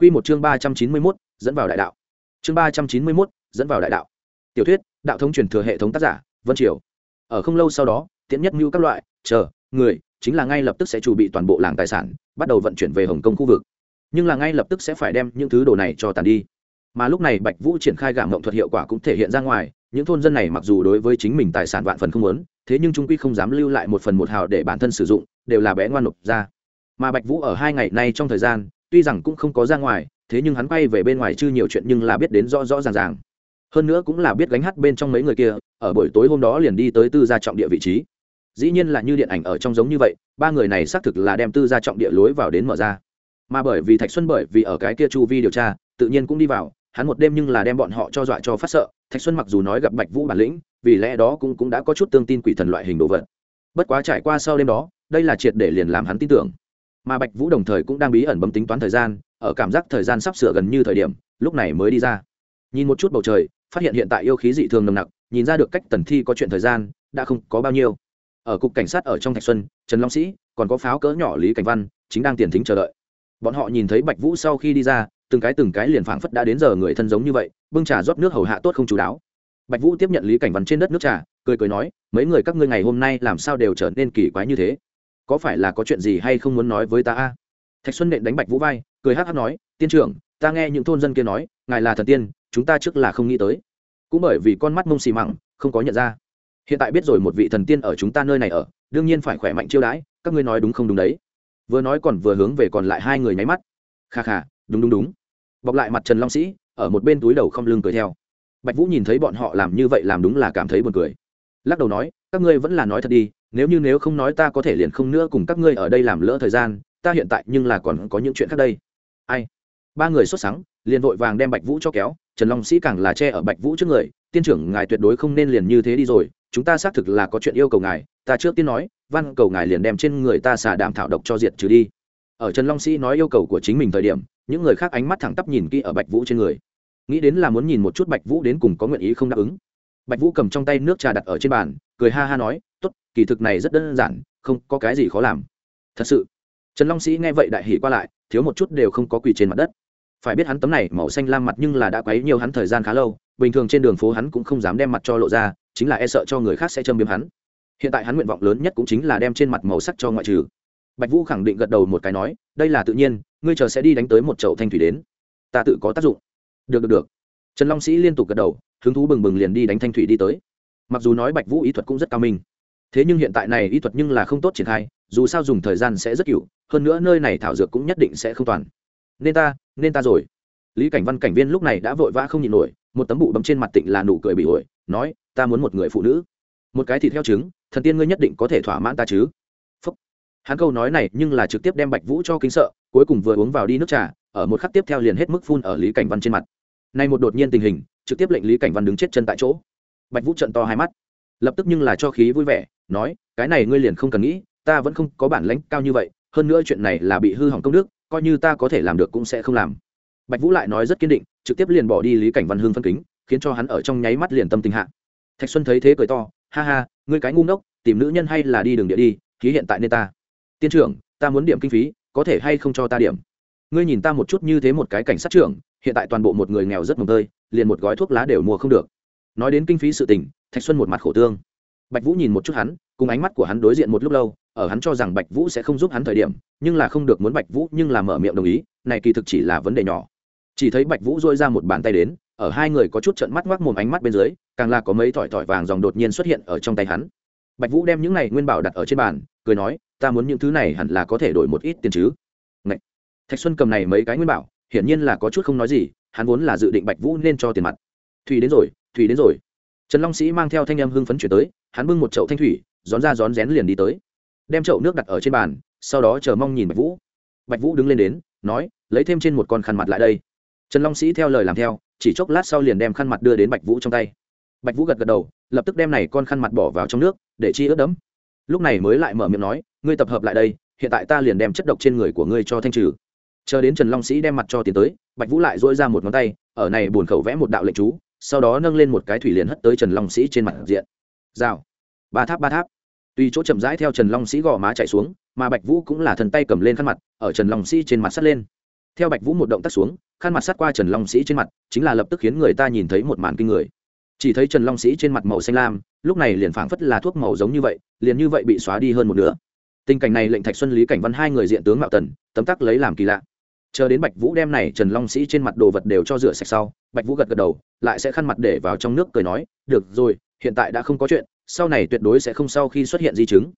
Quy một chương ba trăm chín mươi 391, dẫn vào đại đạo. Chương ba trăm chín mươi 391, dẫn vào đại đạo. Tiểu thuyết, đạo thống truyền thừa hệ thống tác giả, Vân Triều. Ở không lâu sau đó, tiện nhất mưu các loại, chờ, người, chính là ngay lập tức sẽ chuẩn bị toàn bộ làng tài sản, bắt đầu vận chuyển về Hồng Kông khu vực. Nhưng là ngay lập tức sẽ phải đem những thứ đồ này cho tàn đi. Mà lúc này Bạch Vũ triển khai gạm ngộng thuật hiệu quả cũng thể hiện ra ngoài, những thôn dân này mặc dù đối với chính mình tài sản vạn phần không muốn, thế nhưng chúng quy không dám lưu lại một phần một hào để bản thân sử dụng, đều là bé ngoan nộp ra. Mà Bạch Vũ ở hai ngày nay trong thời gian, tuy rằng cũng không có ra ngoài, thế nhưng hắn quay về bên ngoài chưa nhiều chuyện nhưng là biết đến rõ rõ ràng ràng. Hơn nữa cũng là biết gánh hát bên trong mấy người kia, ở buổi tối hôm đó liền đi tới tư gia trọng địa vị trí. Dĩ nhiên là như điện ảnh ở trong giống như vậy, ba người này xác thực là đem tư gia trọng địa lối vào đến mở ra. Mà bởi vì thạch xuân bởi vì ở cái kia chu vi điều tra, tự nhiên cũng đi vào, hắn một đêm nhưng là đem bọn họ cho dọa cho phát sợ, thạch xuân mặc dù nói gặp bạch vũ bản lĩnh, vì lẽ đó cũng cũng đã có chút tương tin quỷ thần loại hình đồ vật. Bất quá trải qua sau đêm đó, đây là triệt để liền làm hắn tin tưởng mà bạch vũ đồng thời cũng đang bí ẩn bấm tính toán thời gian, ở cảm giác thời gian sắp sửa gần như thời điểm, lúc này mới đi ra. Nhìn một chút bầu trời, phát hiện hiện tại yêu khí dị thường nồng nặc, nhìn ra được cách tần thi có chuyện thời gian, đã không có bao nhiêu. Ở cục cảnh sát ở trong thạch xuân, trần long sĩ, còn có pháo cỡ nhỏ lý cảnh văn, chính đang tiền thính chờ đợi. Bọn họ nhìn thấy bạch vũ sau khi đi ra, từng cái từng cái liền phảng phất đã đến giờ người thân giống như vậy, bưng trà rót nước hầu hạ tốt không chú đáo. Bạch vũ tiếp nhận lý cảnh văn trên đất nước trà, cười cười nói, mấy người các ngươi ngày hôm nay làm sao đều trở nên kỳ quái như thế? Có phải là có chuyện gì hay không muốn nói với ta a? Thạch xuân nện đánh bạch vũ vai, cười hát hát nói, tiên trưởng, ta nghe những thôn dân kia nói, ngài là thần tiên, chúng ta trước là không nghĩ tới. Cũng bởi vì con mắt mông xì mẳng, không có nhận ra. Hiện tại biết rồi một vị thần tiên ở chúng ta nơi này ở, đương nhiên phải khỏe mạnh chiêu đãi, các ngươi nói đúng không đúng đấy. Vừa nói còn vừa hướng về còn lại hai người nháy mắt. Kha kha, đúng đúng đúng. Bọc lại mặt trần long sĩ, ở một bên túi đầu không lưng cười theo. Bạch vũ nhìn thấy bọn họ làm như vậy làm đúng là cảm thấy buồn cười. Lắc đầu nói, các ngươi vẫn là nói thật đi nếu như nếu không nói ta có thể liền không nữa cùng các ngươi ở đây làm lỡ thời gian, ta hiện tại nhưng là còn có những chuyện khác đây. Ai? Ba người xuất sáng liền vội vàng đem bạch vũ cho kéo, trần long sĩ càng là che ở bạch vũ trước người, tiên trưởng, ngài tuyệt đối không nên liền như thế đi rồi, chúng ta xác thực là có chuyện yêu cầu ngài, ta trước tiên nói, văn cầu ngài liền đem trên người ta xả đạm thảo độc cho diệt trừ đi. Ở trần long sĩ nói yêu cầu của chính mình thời điểm, những người khác ánh mắt thẳng tắp nhìn kỹ ở bạch vũ trên người. Nghĩ đến là muốn nhìn một chút bạch vũ đến cùng có nguyện ý không đáp ứng. Bạch vũ cầm trong tay nước trà đặt ở trên bàn, cười ha ha nói kỳ thực này rất đơn giản, không có cái gì khó làm. Thật sự, trần long sĩ nghe vậy đại hỉ qua lại, thiếu một chút đều không có quỳ trên mặt đất. Phải biết hắn tấm này màu xanh lam mặt nhưng là đã quấy nhiều hắn thời gian khá lâu, bình thường trên đường phố hắn cũng không dám đem mặt cho lộ ra, chính là e sợ cho người khác sẽ châm biếm hắn. Hiện tại hắn nguyện vọng lớn nhất cũng chính là đem trên mặt màu sắc cho ngoại trừ. Bạch vũ khẳng định gật đầu một cái nói, đây là tự nhiên, ngươi chờ sẽ đi đánh tới một chậu thanh thủy đến. Ta tự có tác dụng. Được được được. Trần long sĩ liên tục gật đầu, hứng thú bừng bừng liền đi đánh thanh thủy đi tới. Mặc dù nói bạch vũ ý thuật cũng rất cao minh thế nhưng hiện tại này y thuật nhưng là không tốt triển khai, dù sao dùng thời gian sẽ rất cựu hơn nữa nơi này thảo dược cũng nhất định sẽ không toàn. Nên ta nên ta rồi. Lý cảnh văn cảnh viên lúc này đã vội vã không nhịn nổi, một tấm bụ bấm trên mặt tịnh là nụ cười bị ổi, nói, ta muốn một người phụ nữ. Một cái thịt heo trứng, thần tiên ngươi nhất định có thể thỏa mãn ta chứ. Phúc. hắn câu nói này nhưng là trực tiếp đem bạch vũ cho kính sợ, cuối cùng vừa uống vào đi nước trà, ở một khắc tiếp theo liền hết mức phun ở lý cảnh văn trên mặt. Nay một đột nhiên tình hình, trực tiếp lệnh lý cảnh văn đứng chết chân tại chỗ. Bạch vũ trận to hai mắt lập tức nhưng là cho khí vui vẻ, nói, cái này ngươi liền không cần nghĩ, ta vẫn không có bản lãnh cao như vậy, hơn nữa chuyện này là bị hư hỏng công đức, coi như ta có thể làm được cũng sẽ không làm. Bạch vũ lại nói rất kiên định, trực tiếp liền bỏ đi lý cảnh văn hương phân kính, khiến cho hắn ở trong nháy mắt liền tâm tình hạ. Thạch xuân thấy thế cười to, ha ha, ngươi cái ngu ngốc, tìm nữ nhân hay là đi đường địa đi ký hiện tại nên ta. Tiên trưởng, ta muốn điểm kinh phí, có thể hay không cho ta điểm? Ngươi nhìn ta một chút như thế một cái cảnh sát trưởng, hiện tại toàn bộ một người nghèo rất mồm tơi, liền một gói thuốc lá đều mua không được. Nói đến kinh phí sự tình thạch xuân một mặt khổ tương. Bạch vũ nhìn một chút hắn, cùng ánh mắt của hắn đối diện một lúc lâu, ở hắn cho rằng bạch vũ sẽ không giúp hắn thời điểm, nhưng là không được muốn bạch vũ, nhưng là mở miệng đồng ý, này kỳ thực chỉ là vấn đề nhỏ. Chỉ thấy bạch vũ dôi ra một bàn tay đến, ở hai người có chút trận mắt ngoác mồm ánh mắt bên dưới, càng là có mấy thỏi thỏi vàng dòng đột nhiên xuất hiện ở trong tay hắn. Bạch vũ đem những này nguyên bảo đặt ở trên bàn, cười nói, ta muốn những thứ này hẳn là có thể đổi một ít tiền chứ. Ngậy! thạch xuân cầm này mấy cái nguyên bảo, hiển nhiên là có chút không nói gì, hắn vốn là dự định bạch vũ nên cho tiền mặt. Thùy đến rồi thùy đến rồi trần long sĩ mang theo thanh em hưng phấn chuyển tới, hắn bưng một chậu thanh thủy rón ra rón rén liền đi tới. Đem chậu nước đặt ở trên bàn, sau đó chờ mong nhìn bạch vũ. Bạch vũ đứng lên đến, nói, lấy thêm trên một con khăn mặt lại đây. Trần long sĩ theo lời làm theo, chỉ chốc lát sau liền đem khăn mặt đưa đến bạch vũ trong tay. Bạch vũ gật gật đầu, lập tức đem này con khăn mặt bỏ vào trong nước, để chi ướt đẫm. Lúc này mới lại mở miệng nói, ngươi tập hợp lại đây, hiện tại ta liền đem chất độc trên người của ngươi cho thanh trừ. Chờ đến trần long sĩ đem mặt cho tiến tới, bạch vũ lại dỗi ra một ngón tay, ở này buồn khẩu vẽ một đạo lệnh chú sau đó nâng lên một cái thủy liền hất tới trần long sĩ trên mặt diện. Rào. Ba tháp ba tháp. Tuy chỗ chậm rãi theo trần long sĩ gò má chạy xuống, mà bạch vũ cũng là thần tay cầm lên khăn mặt, ở trần long sĩ trên mặt sắt lên. Theo bạch vũ một động tác xuống, khăn mặt sát qua trần long sĩ trên mặt, chính là lập tức khiến người ta nhìn thấy một màn kinh người. Chỉ thấy trần long sĩ trên mặt màu xanh lam, lúc này liền phảng phất là thuốc màu giống như vậy, liền như vậy bị xóa đi hơn một nửa. Tình cảnh này lệnh thạch xuân, lý cảnh văn hai người diện tướng mạo tần, tấm tắc lấy làm kỳ lạ chờ đến bạch vũ đem này trần long sĩ trên mặt đồ vật đều cho rửa sạch sau, bạch vũ gật gật đầu, lại sẽ khăn mặt để vào trong nước cười nói, được rồi, hiện tại đã không có chuyện, sau này tuyệt đối sẽ không sau khi xuất hiện di chứng.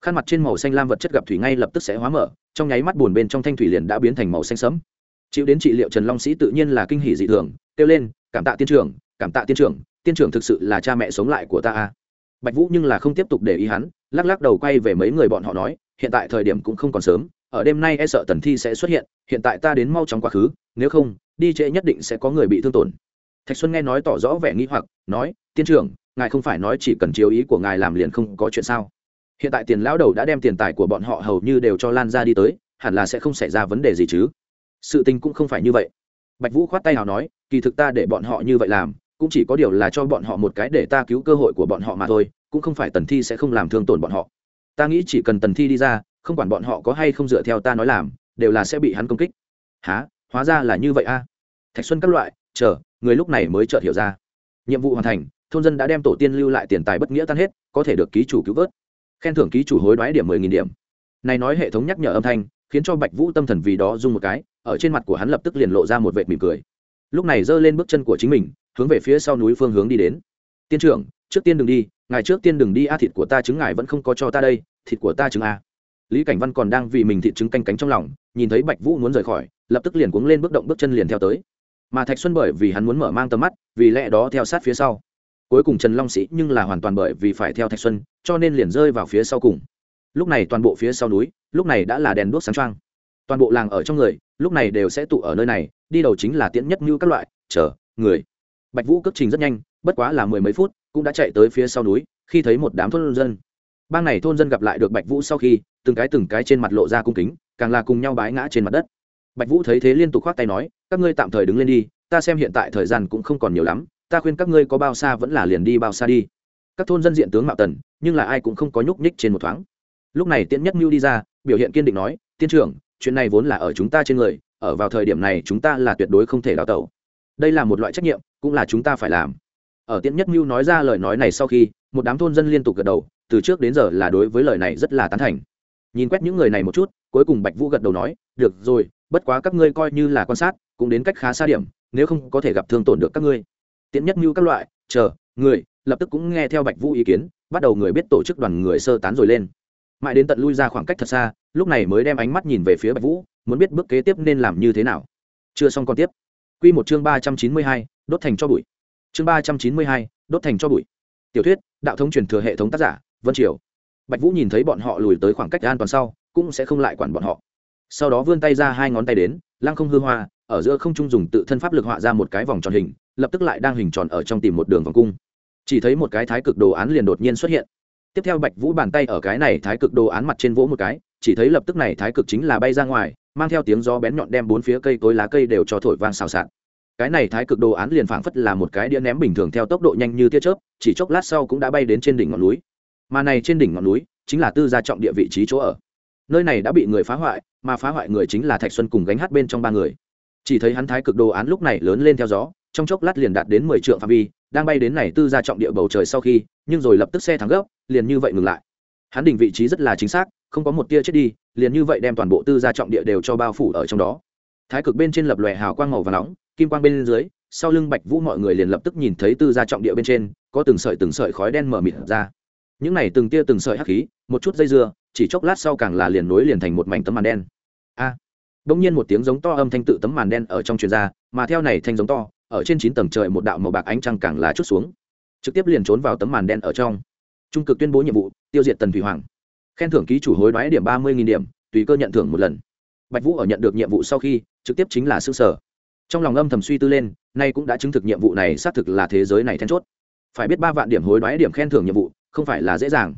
Khăn mặt trên màu xanh lam vật chất gặp thủy ngay lập tức sẽ hóa mở, trong nháy mắt buồn bên trong thanh thủy liền đã biến thành màu xanh sẫm. Chịu đến trị liệu trần long sĩ tự nhiên là kinh hỉ dị thường, kêu lên, cảm tạ tiên trưởng, cảm tạ tiên trưởng tiên trưởng thực sự là cha mẹ sống lại của ta a bạch vũ nhưng là không tiếp tục để ý hắn, lắc lắc đầu quay về mấy người bọn họ nói, hiện tại thời điểm cũng không còn sớm ở đêm nay e sợ tần thi sẽ xuất hiện hiện tại ta đến mau chóng quá khứ, nếu không, đi trễ nhất định sẽ có người bị thương tổn. Thạch xuân nghe nói tỏ rõ vẻ nghi hoặc, nói, tiên trưởng, ngài không phải nói chỉ cần chiếu ý của ngài làm liền không có chuyện sao? Hiện tại tiền lão đầu đã đem tiền tài của bọn họ hầu như đều cho lan ra đi tới, hẳn là sẽ không xảy ra vấn đề gì chứ? Sự tình cũng không phải như vậy. Bạch vũ khoát tay nào nói, kỳ thực ta để bọn họ như vậy làm, cũng chỉ có điều là cho bọn họ một cái để ta cứu cơ hội của bọn họ mà thôi, cũng không phải tần thi sẽ không làm thương tổn bọn họ. Ta nghĩ chỉ cần tần thi đi ra không quản bọn họ có hay không dựa theo ta nói làm, đều là sẽ bị hắn công kích. Há hóa ra là như vậy a. Thạch xuân các loại, chờ, người lúc này mới chợt hiểu ra. Nhiệm vụ hoàn thành, thôn dân đã đem tổ tiên lưu lại tiền tài bất nghĩa tan hết, có thể được ký chủ cứu vớt. Khen thưởng ký chủ hối đoái điểm mười nghìn điểm. Này nói hệ thống nhắc nhở âm thanh, khiến cho bạch vũ tâm thần vì đó rung một cái, ở trên mặt của hắn lập tức liền lộ ra một vệt mỉm cười. Lúc này giơ lên bước chân của chính mình, hướng về phía sau núi phương hướng đi đến. Tiên trưởng, trước tiên đừng đi, ngài trước tiên đừng đi, a, thịt của ta chứng ngài vẫn không có cho ta đây, thịt của ta chứng a lý cảnh văn còn đang vì mình thị trứng canh cánh trong lòng, nhìn thấy bạch vũ muốn rời khỏi, lập tức liền cuống lên bước động bước chân liền theo tới. Mà thạch xuân bởi vì hắn muốn mở mang tầm mắt, vì lẽ đó theo sát phía sau. Cuối cùng trần long sĩ nhưng là hoàn toàn bởi vì phải theo thạch xuân, cho nên liền rơi vào phía sau cùng. Lúc này toàn bộ phía sau núi, lúc này đã là đèn đuốc sáng trăng toàn bộ làng ở trong người, lúc này đều sẽ tụ ở nơi này, đi đầu chính là tiễn nhất như các loại, chờ, người. Bạch vũ cất trình rất nhanh, bất quá là mười mấy phút, cũng đã chạy tới phía sau núi, khi thấy một đám thôn dân bang này thôn dân gặp lại được bạch vũ sau khi, từng cái từng cái trên mặt lộ ra cung kính, càng là cùng nhau bái ngã trên mặt đất. Bạch vũ thấy thế liên tục khoác tay nói, các ngươi tạm thời đứng lên đi, ta xem hiện tại thời gian cũng không còn nhiều lắm, ta khuyên các ngươi có bao xa vẫn là liền đi bao xa đi. Các thôn dân diện tướng mạo tần, nhưng là ai cũng không có nhúc nhích trên một thoáng. Lúc này tiễn nhất mưu đi ra, biểu hiện kiên định nói, tiên trưởng, chuyện này vốn là ở chúng ta trên người, ở vào thời điểm này chúng ta là tuyệt đối không thể đào tẩu. Đây là một loại trách nhiệm, cũng là chúng ta phải làm. Ở tiễn nhất mưu nói ra lời nói này sau khi, một đám thôn dân liên tục gật đầu từ trước đến giờ là đối với lời này rất là tán thành. Nhìn quét những người này một chút, cuối cùng bạch vũ gật đầu nói, được rồi, bất quá các ngươi coi như là quan sát, cũng đến cách khá xa điểm, nếu không có thể gặp thương tổn được các ngươi. Tiện nhất mưu các loại, chờ, người, lập tức cũng nghe theo bạch vũ ý kiến, bắt đầu người biết tổ chức đoàn người sơ tán rồi lên. Mãi đến tận lui ra khoảng cách thật xa, lúc này mới đem ánh mắt nhìn về phía bạch vũ, muốn biết bước kế tiếp nên làm như thế nào. Chưa xong còn tiếp. Q một chương ba trăm chín mươi hai, đốt thành cho bụi. Chương ba trăm chín mươi hai, đốt thành cho bụi. Tiểu thuyết, đạo thống truyền thừa hệ thống tác giả vân triều. Bạch vũ nhìn thấy bọn họ lùi tới khoảng cách an toàn sau, cũng sẽ không lại quản bọn họ. Sau đó vươn tay ra hai ngón tay đến, lăng không hư hoa, ở giữa không trung dùng tự thân pháp lực họa ra một cái vòng tròn hình, lập tức lại đang hình tròn ở trong tìm một đường vòng cung. Chỉ thấy một cái thái cực đồ án liền đột nhiên xuất hiện. Tiếp theo bạch vũ bàn tay ở cái này thái cực đồ án mặt trên vỗ một cái, chỉ thấy lập tức này thái cực chính là bay ra ngoài, mang theo tiếng gió bén nhọn đem bốn phía cây cối lá cây đều cho thổi vang xào xạc. Cái này thái cực đồ án liền phảng phất là một cái đĩa ném bình thường theo tốc độ nhanh như tia chớp, chỉ chốc lát sau cũng đã bay đến trên đỉnh ngọn núi mà này trên đỉnh ngọn núi chính là tư gia trọng địa vị trí chỗ ở. Nơi này đã bị người phá hoại, mà phá hoại người chính là thạch xuân cùng gánh hát bên trong ba người. Chỉ thấy hắn thái cực đồ án lúc này lớn lên theo gió, trong chốc lát liền đạt đến mười triệu phạm vi, đang bay đến này tư gia trọng địa bầu trời sau khi, nhưng rồi lập tức xe thắng gấp, liền như vậy ngừng lại. Hắn đỉnh vị trí rất là chính xác, không có một tia chết đi, liền như vậy đem toàn bộ tư gia trọng địa đều cho bao phủ ở trong đó. Thái cực bên trên lập lòe hào quang màu và nóng, kim quang bên dưới, sau lưng bạch vũ mọi người liền lập tức nhìn thấy tư gia trọng địa bên trên, có từng sợi từng sợi khói đen mở mịt ra những này từng tia từng sợi hắc khí một chút dây dưa chỉ chốc lát sau càng là liền nối liền thành một mảnh tấm màn đen. A! À, bỗng nhiên một tiếng giống to âm thanh tự tấm màn đen ở trong truyền ra mà theo này thanh giống to ở trên chín tầng trời một đạo màu bạc ánh trăng càng là chút xuống. Trực tiếp liền trốn vào tấm màn đen ở trong. Trung cực tuyên bố nhiệm vụ tiêu diệt tần thủy hoàng. Khen thưởng ký chủ hối đoái điểm ba mươi điểm tùy cơ nhận thưởng một lần. Bạch vũ ở nhận được nhiệm vụ sau khi trực tiếp chính là s sở. Trong lòng âm thầm suy tư lên nay cũng đã chứng thực nhiệm vụ này xác thực là thế giới này then chốt. Phải biết ba vạn điểm hối đoái điểm khen thưởng nhiệm vụ không phải là dễ dàng.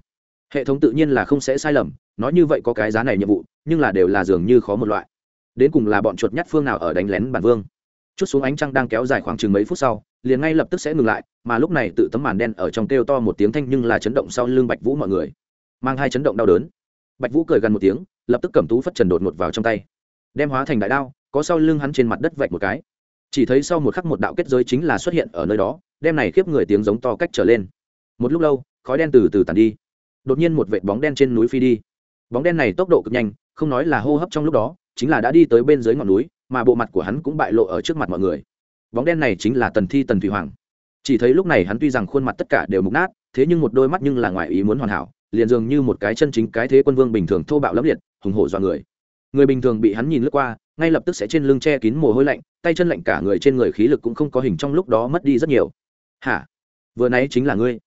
Hệ thống tự nhiên là không sẽ sai lầm, nói như vậy có cái giá này nhiệm vụ, nhưng là đều là dường như khó một loại. Đến cùng là bọn chuột nhắt phương nào ở đánh lén bản vương. Chút xuống ánh trăng đang kéo dài khoảng chừng mấy phút sau, liền ngay lập tức sẽ ngừng lại, mà lúc này tự tấm màn đen ở trong kêu to một tiếng thanh nhưng là chấn động sau lưng bạch vũ mọi người. Mang hai chấn động đau đớn. Bạch vũ cười gần một tiếng, lập tức cầm tú phất trần đột ngột vào trong tay. Đem hóa thành đại đao, có sau lưng hắn trên mặt đất vạch một cái. Chỉ thấy sau một khắc một đạo kết giới chính là xuất hiện ở nơi đó, đem này khiếp người tiếng giống to cách trở lên. Một lúc lâu khói đen từ từ tàn đi. Đột nhiên một vệt bóng đen trên núi phi đi. Bóng đen này tốc độ cực nhanh, không nói là hô hấp trong lúc đó, chính là đã đi tới bên dưới ngọn núi, mà bộ mặt của hắn cũng bại lộ ở trước mặt mọi người. Bóng đen này chính là tần thi tần thủy hoàng. Chỉ thấy lúc này hắn tuy rằng khuôn mặt tất cả đều mục nát, thế nhưng một đôi mắt nhưng là ngoài ý muốn hoàn hảo, liền dường như một cái chân chính cái thế quân vương bình thường thô bạo lắm liệt, hùng hổ dọa người. Người bình thường bị hắn nhìn lướt qua, ngay lập tức sẽ trên lưng che kín mồ hôi lạnh, tay chân lạnh cả người trên người khí lực cũng không có hình trong lúc đó mất đi rất nhiều. Hả? Vừa nãy chính là ngươi?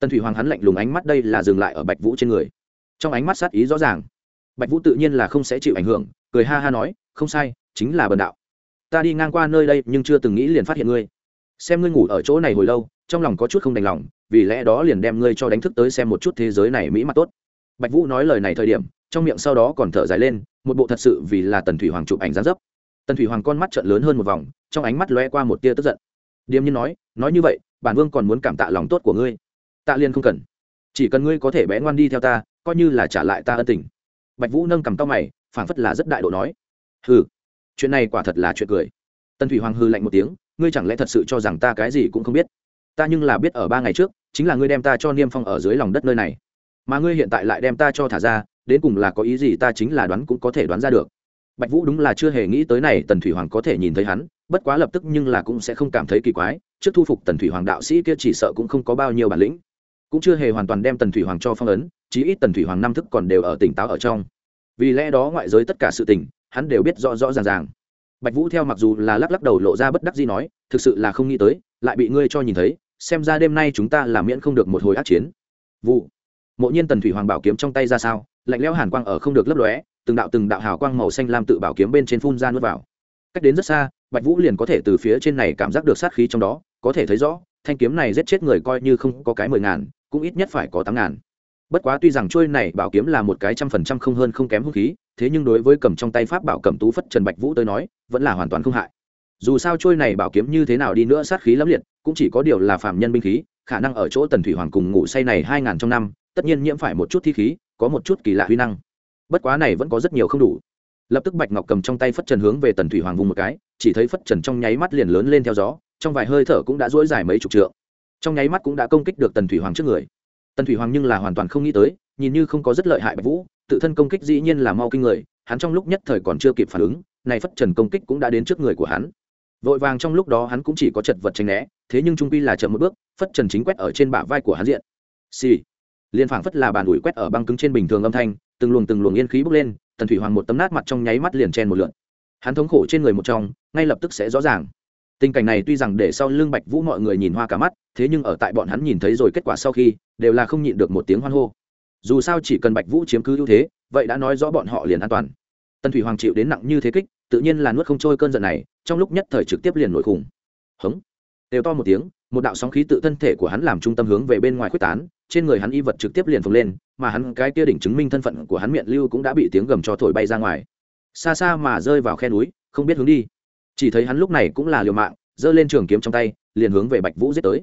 Tần thủy hoàng hắn lạnh lùng ánh mắt đây là dừng lại ở bạch vũ trên người. Trong ánh mắt sát ý rõ ràng. Bạch vũ tự nhiên là không sẽ chịu ảnh hưởng, cười ha ha nói, không sai, chính là bần đạo. Ta đi ngang qua nơi đây nhưng chưa từng nghĩ liền phát hiện ngươi. Xem ngươi ngủ ở chỗ này hồi lâu, trong lòng có chút không đành lòng, vì lẽ đó liền đem ngươi cho đánh thức tới xem một chút thế giới này mỹ mặt tốt. Bạch vũ nói lời này thời điểm, trong miệng sau đó còn thở dài lên, một bộ thật sự vì là tần thủy hoàng chụp ảnh gián dấp. Tần thủy hoàng con mắt trận lớn hơn một vòng, trong ánh mắt lóe qua một tia tức giận. Điềm nhiên nói nói như vậy, bản vương còn muốn cảm tạ lòng tốt của ngươi tạ liên không cần. Chỉ cần ngươi có thể bé ngoan đi theo ta, coi như là trả lại ta ân tình. Bạch vũ nâng cầm tao mày, phảng phất là rất đại độ nói. Hừ, chuyện này quả thật là chuyện cười. Tần thủy hoàng hư lạnh một tiếng, ngươi chẳng lẽ thật sự cho rằng ta cái gì cũng không biết? Ta nhưng là biết ở ba ngày trước, chính là ngươi đem ta cho niêm phong ở dưới lòng đất nơi này. Mà ngươi hiện tại lại đem ta cho thả ra, đến cùng là có ý gì ta chính là đoán cũng có thể đoán ra được. Bạch vũ đúng là chưa hề nghĩ tới này tần thủy hoàng có thể nhìn thấy hắn, bất quá lập tức nhưng là cũng sẽ không cảm thấy kỳ quái, trước thu phục tần thủy hoàng đạo sĩ kia chỉ sợ cũng không có bao nhiêu bản lĩnh cũng chưa hề hoàn toàn đem tần thủy hoàng cho phong ấn, chí ít tần thủy hoàng năm thức còn đều ở tỉnh táo ở trong. Vì lẽ đó ngoại giới tất cả sự tình, hắn đều biết rõ rõ ràng ràng. Bạch vũ theo mặc dù là lắc lắc đầu lộ ra bất đắc gì nói, thực sự là không nghĩ tới, lại bị ngươi cho nhìn thấy, xem ra đêm nay chúng ta làm miễn không được một hồi ác chiến. Vụ. Mộ nhiên tần thủy hoàng bảo kiếm trong tay ra sao, lạnh lẽo hàn quang ở không được lấp lóe, từng đạo từng đạo hào quang màu xanh lam tự bảo kiếm bên trên phun ra nuốt vào. Cách đến rất xa, bạch vũ liền có thể từ phía trên này cảm giác được sát khí trong đó, có thể thấy rõ, thanh kiếm này giết chết người coi như không có cái mười ngàn cũng ít nhất phải có tám ngàn. Bất quá tuy rằng trôi này bảo kiếm là một cái trăm phần trăm không hơn không kém hung khí, thế nhưng đối với cầm trong tay pháp bảo cầm tú phất trần bạch vũ tới nói, vẫn là hoàn toàn không hại. Dù sao trôi này bảo kiếm như thế nào đi nữa sát khí lắm liệt, cũng chỉ có điều là phạm nhân binh khí, khả năng ở chỗ tần thủy hoàng cùng ngủ say này hai ngàn trong năm, tất nhiên nhiễm phải một chút thi khí, có một chút kỳ lạ huy năng. Bất quá này vẫn có rất nhiều không đủ. Lập tức bạch ngọc cầm trong tay phất trần hướng về tần thủy hoàng vùng một cái, chỉ thấy phất trần trong nháy mắt liền lớn lên theo gió, trong vài hơi thở cũng đã dỗi dài mấy chục trượng trong nháy mắt cũng đã công kích được tần thủy hoàng trước người tần thủy hoàng nhưng là hoàn toàn không nghĩ tới nhìn như không có rất lợi hại bạch vũ tự thân công kích dĩ nhiên là mau kinh người hắn trong lúc nhất thời còn chưa kịp phản ứng này phất trần công kích cũng đã đến trước người của hắn vội vàng trong lúc đó hắn cũng chỉ có chật vật tranh né thế nhưng trung quy là chậm một bước phất trần chính quét ở trên bả vai của hắn diện xì、sì. liên phảng phất là bàn ủi quét ở băng cứng trên bình thường âm thanh từng luồng từng luồng yên khí bốc lên tần thủy hoàng một tấm nát mặt trong nháy mắt liền chen một lượn hắn thống khổ trên người một trong ngay lập tức sẽ rõ ràng tình cảnh này tuy rằng để sau lưng bạch vũ mọi người nhìn hoa cả mắt, thế nhưng ở tại bọn hắn nhìn thấy rồi kết quả sau khi, đều là không nhịn được một tiếng hoan hô. Dù sao chỉ cần bạch vũ chiếm cứ ưu thế, vậy đã nói rõ bọn họ liền an toàn. Tần thủy hoàng chịu đến nặng như thế kích, tự nhiên là nuốt không trôi cơn giận này, trong lúc nhất thời trực tiếp liền nổi khủng hống. Đều to một tiếng, một đạo sóng khí tự thân thể của hắn làm trung tâm hướng về bên ngoài quyết tán, trên người hắn y vật trực tiếp liền phồng lên, mà hắn cái kia đỉnh chứng minh thân phận của hắn miệng lưu cũng đã bị tiếng gầm cho thổi bay ra ngoài. Xa xa mà rơi vào khe núi, không biết hướng đi chỉ thấy hắn lúc này cũng là liều mạng, giơ lên trường kiếm trong tay, liền hướng về bạch vũ giết tới.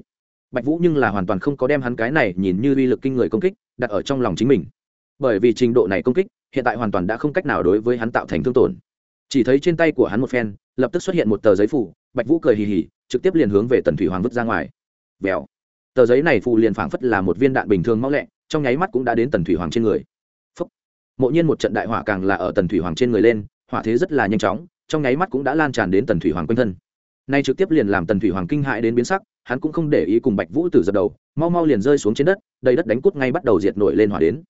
Bạch vũ nhưng là hoàn toàn không có đem hắn cái này nhìn như uy lực kinh người công kích, đặt ở trong lòng chính mình. Bởi vì trình độ này công kích, hiện tại hoàn toàn đã không cách nào đối với hắn tạo thành thương tổn. Chỉ thấy trên tay của hắn một phen, lập tức xuất hiện một tờ giấy phủ, bạch vũ cười hì hì, trực tiếp liền hướng về tần thủy hoàng vứt ra ngoài. Vèo. Tờ giấy này phụ liền phảng phất là một viên đạn bình thường mau lẹ, trong nháy mắt cũng đã đến tần thủy hoàng trên người. Phúc. mộ nhiên một trận đại hỏa càng là ở tần thủy hoàng trên người lên, hỏa thế rất là nhanh chóng trong nháy mắt cũng đã lan tràn đến tần thủy hoàng quanh thân. Nay trực tiếp liền làm tần thủy hoàng kinh hại đến biến sắc, hắn cũng không để ý cùng bạch vũ tử dập đầu, mau mau liền rơi xuống trên đất, đầy đất đánh cút ngay bắt đầu diệt nổi lên hỏa đến.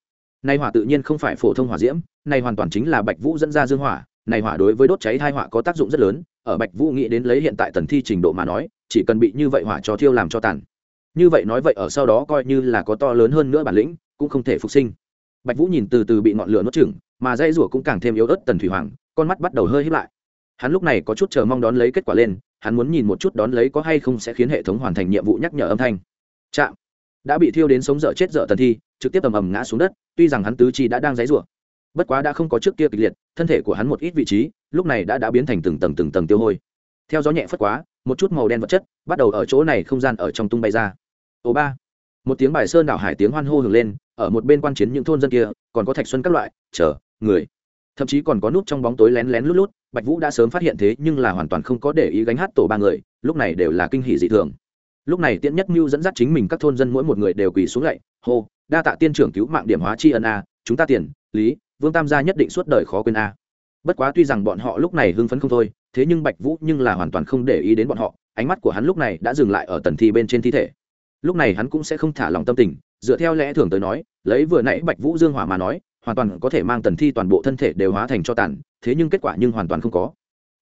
Nay hỏa tự nhiên không phải phổ thông hỏa diễm, nay hoàn toàn chính là bạch vũ dẫn ra dương hỏa này hỏa đối với đốt cháy thai hỏa có tác dụng rất lớn, ở bạch vũ nghĩ đến lấy hiện tại tần thi trình độ mà nói, chỉ cần bị như vậy hỏa cho thiêu làm cho tàn. Như vậy nói vậy ở sau đó coi như là có to lớn hơn nữa bản lĩnh, cũng không thể phục sinh. Bạch vũ nhìn từ từ bị ngọn lửa nuốt chửng, mà dây rủa cũng càng thêm yếu ớt tần thủy hoàng, con mắt bắt đầu hơi hít lại hắn lúc này có chút chờ mong đón lấy kết quả lên, hắn muốn nhìn một chút đón lấy có hay không sẽ khiến hệ thống hoàn thành nhiệm vụ nhắc nhở âm thanh. Chạm. Đã bị thiêu đến sống dở chết dở tần thi, trực tiếp ầm ầm ngã xuống đất, tuy rằng hắn tứ chi đã đang dãy rủa bất quá đã không có trước kia kịch liệt, thân thể của hắn một ít vị trí, lúc này đã đã biến thành từng tầng từng tầng tiêu hôi. Theo gió nhẹ phất quá, một chút màu đen vật chất bắt đầu ở chỗ này không gian ở trong tung bay ra. Ồ ba. Một tiếng bài sơn đảo hải tiếng hoan hô hưởng lên, ở một bên quan chiến những thôn dân kia, còn có thạch xuân các loại, chờ, người. Thậm chí còn có nút trong bóng tối lén lén lút lút bạch vũ đã sớm phát hiện thế nhưng là hoàn toàn không có để ý gánh hát tổ ba người, lúc này đều là kinh hỷ dị thường. Lúc này tiễn nhất mưu dẫn dắt chính mình các thôn dân mỗi một người đều quỳ xuống lạy, hô, đa tạ tiên trưởng cứu mạng điểm hóa tri ân a, chúng ta tiền, lý, vương tam gia nhất định suốt đời khó quên a. Bất quá tuy rằng bọn họ lúc này hưng phấn không thôi, thế nhưng bạch vũ nhưng là hoàn toàn không để ý đến bọn họ, ánh mắt của hắn lúc này đã dừng lại ở tần thi bên trên thi thể. Lúc này hắn cũng sẽ không thả lòng tâm tình, dựa theo lẽ thường tới nói, lấy vừa nãy bạch vũ dương hỏa mà nói, hoàn toàn có thể mang tần thi toàn bộ thân thể đều hóa thành cho tàn thế nhưng kết quả nhưng hoàn toàn không có.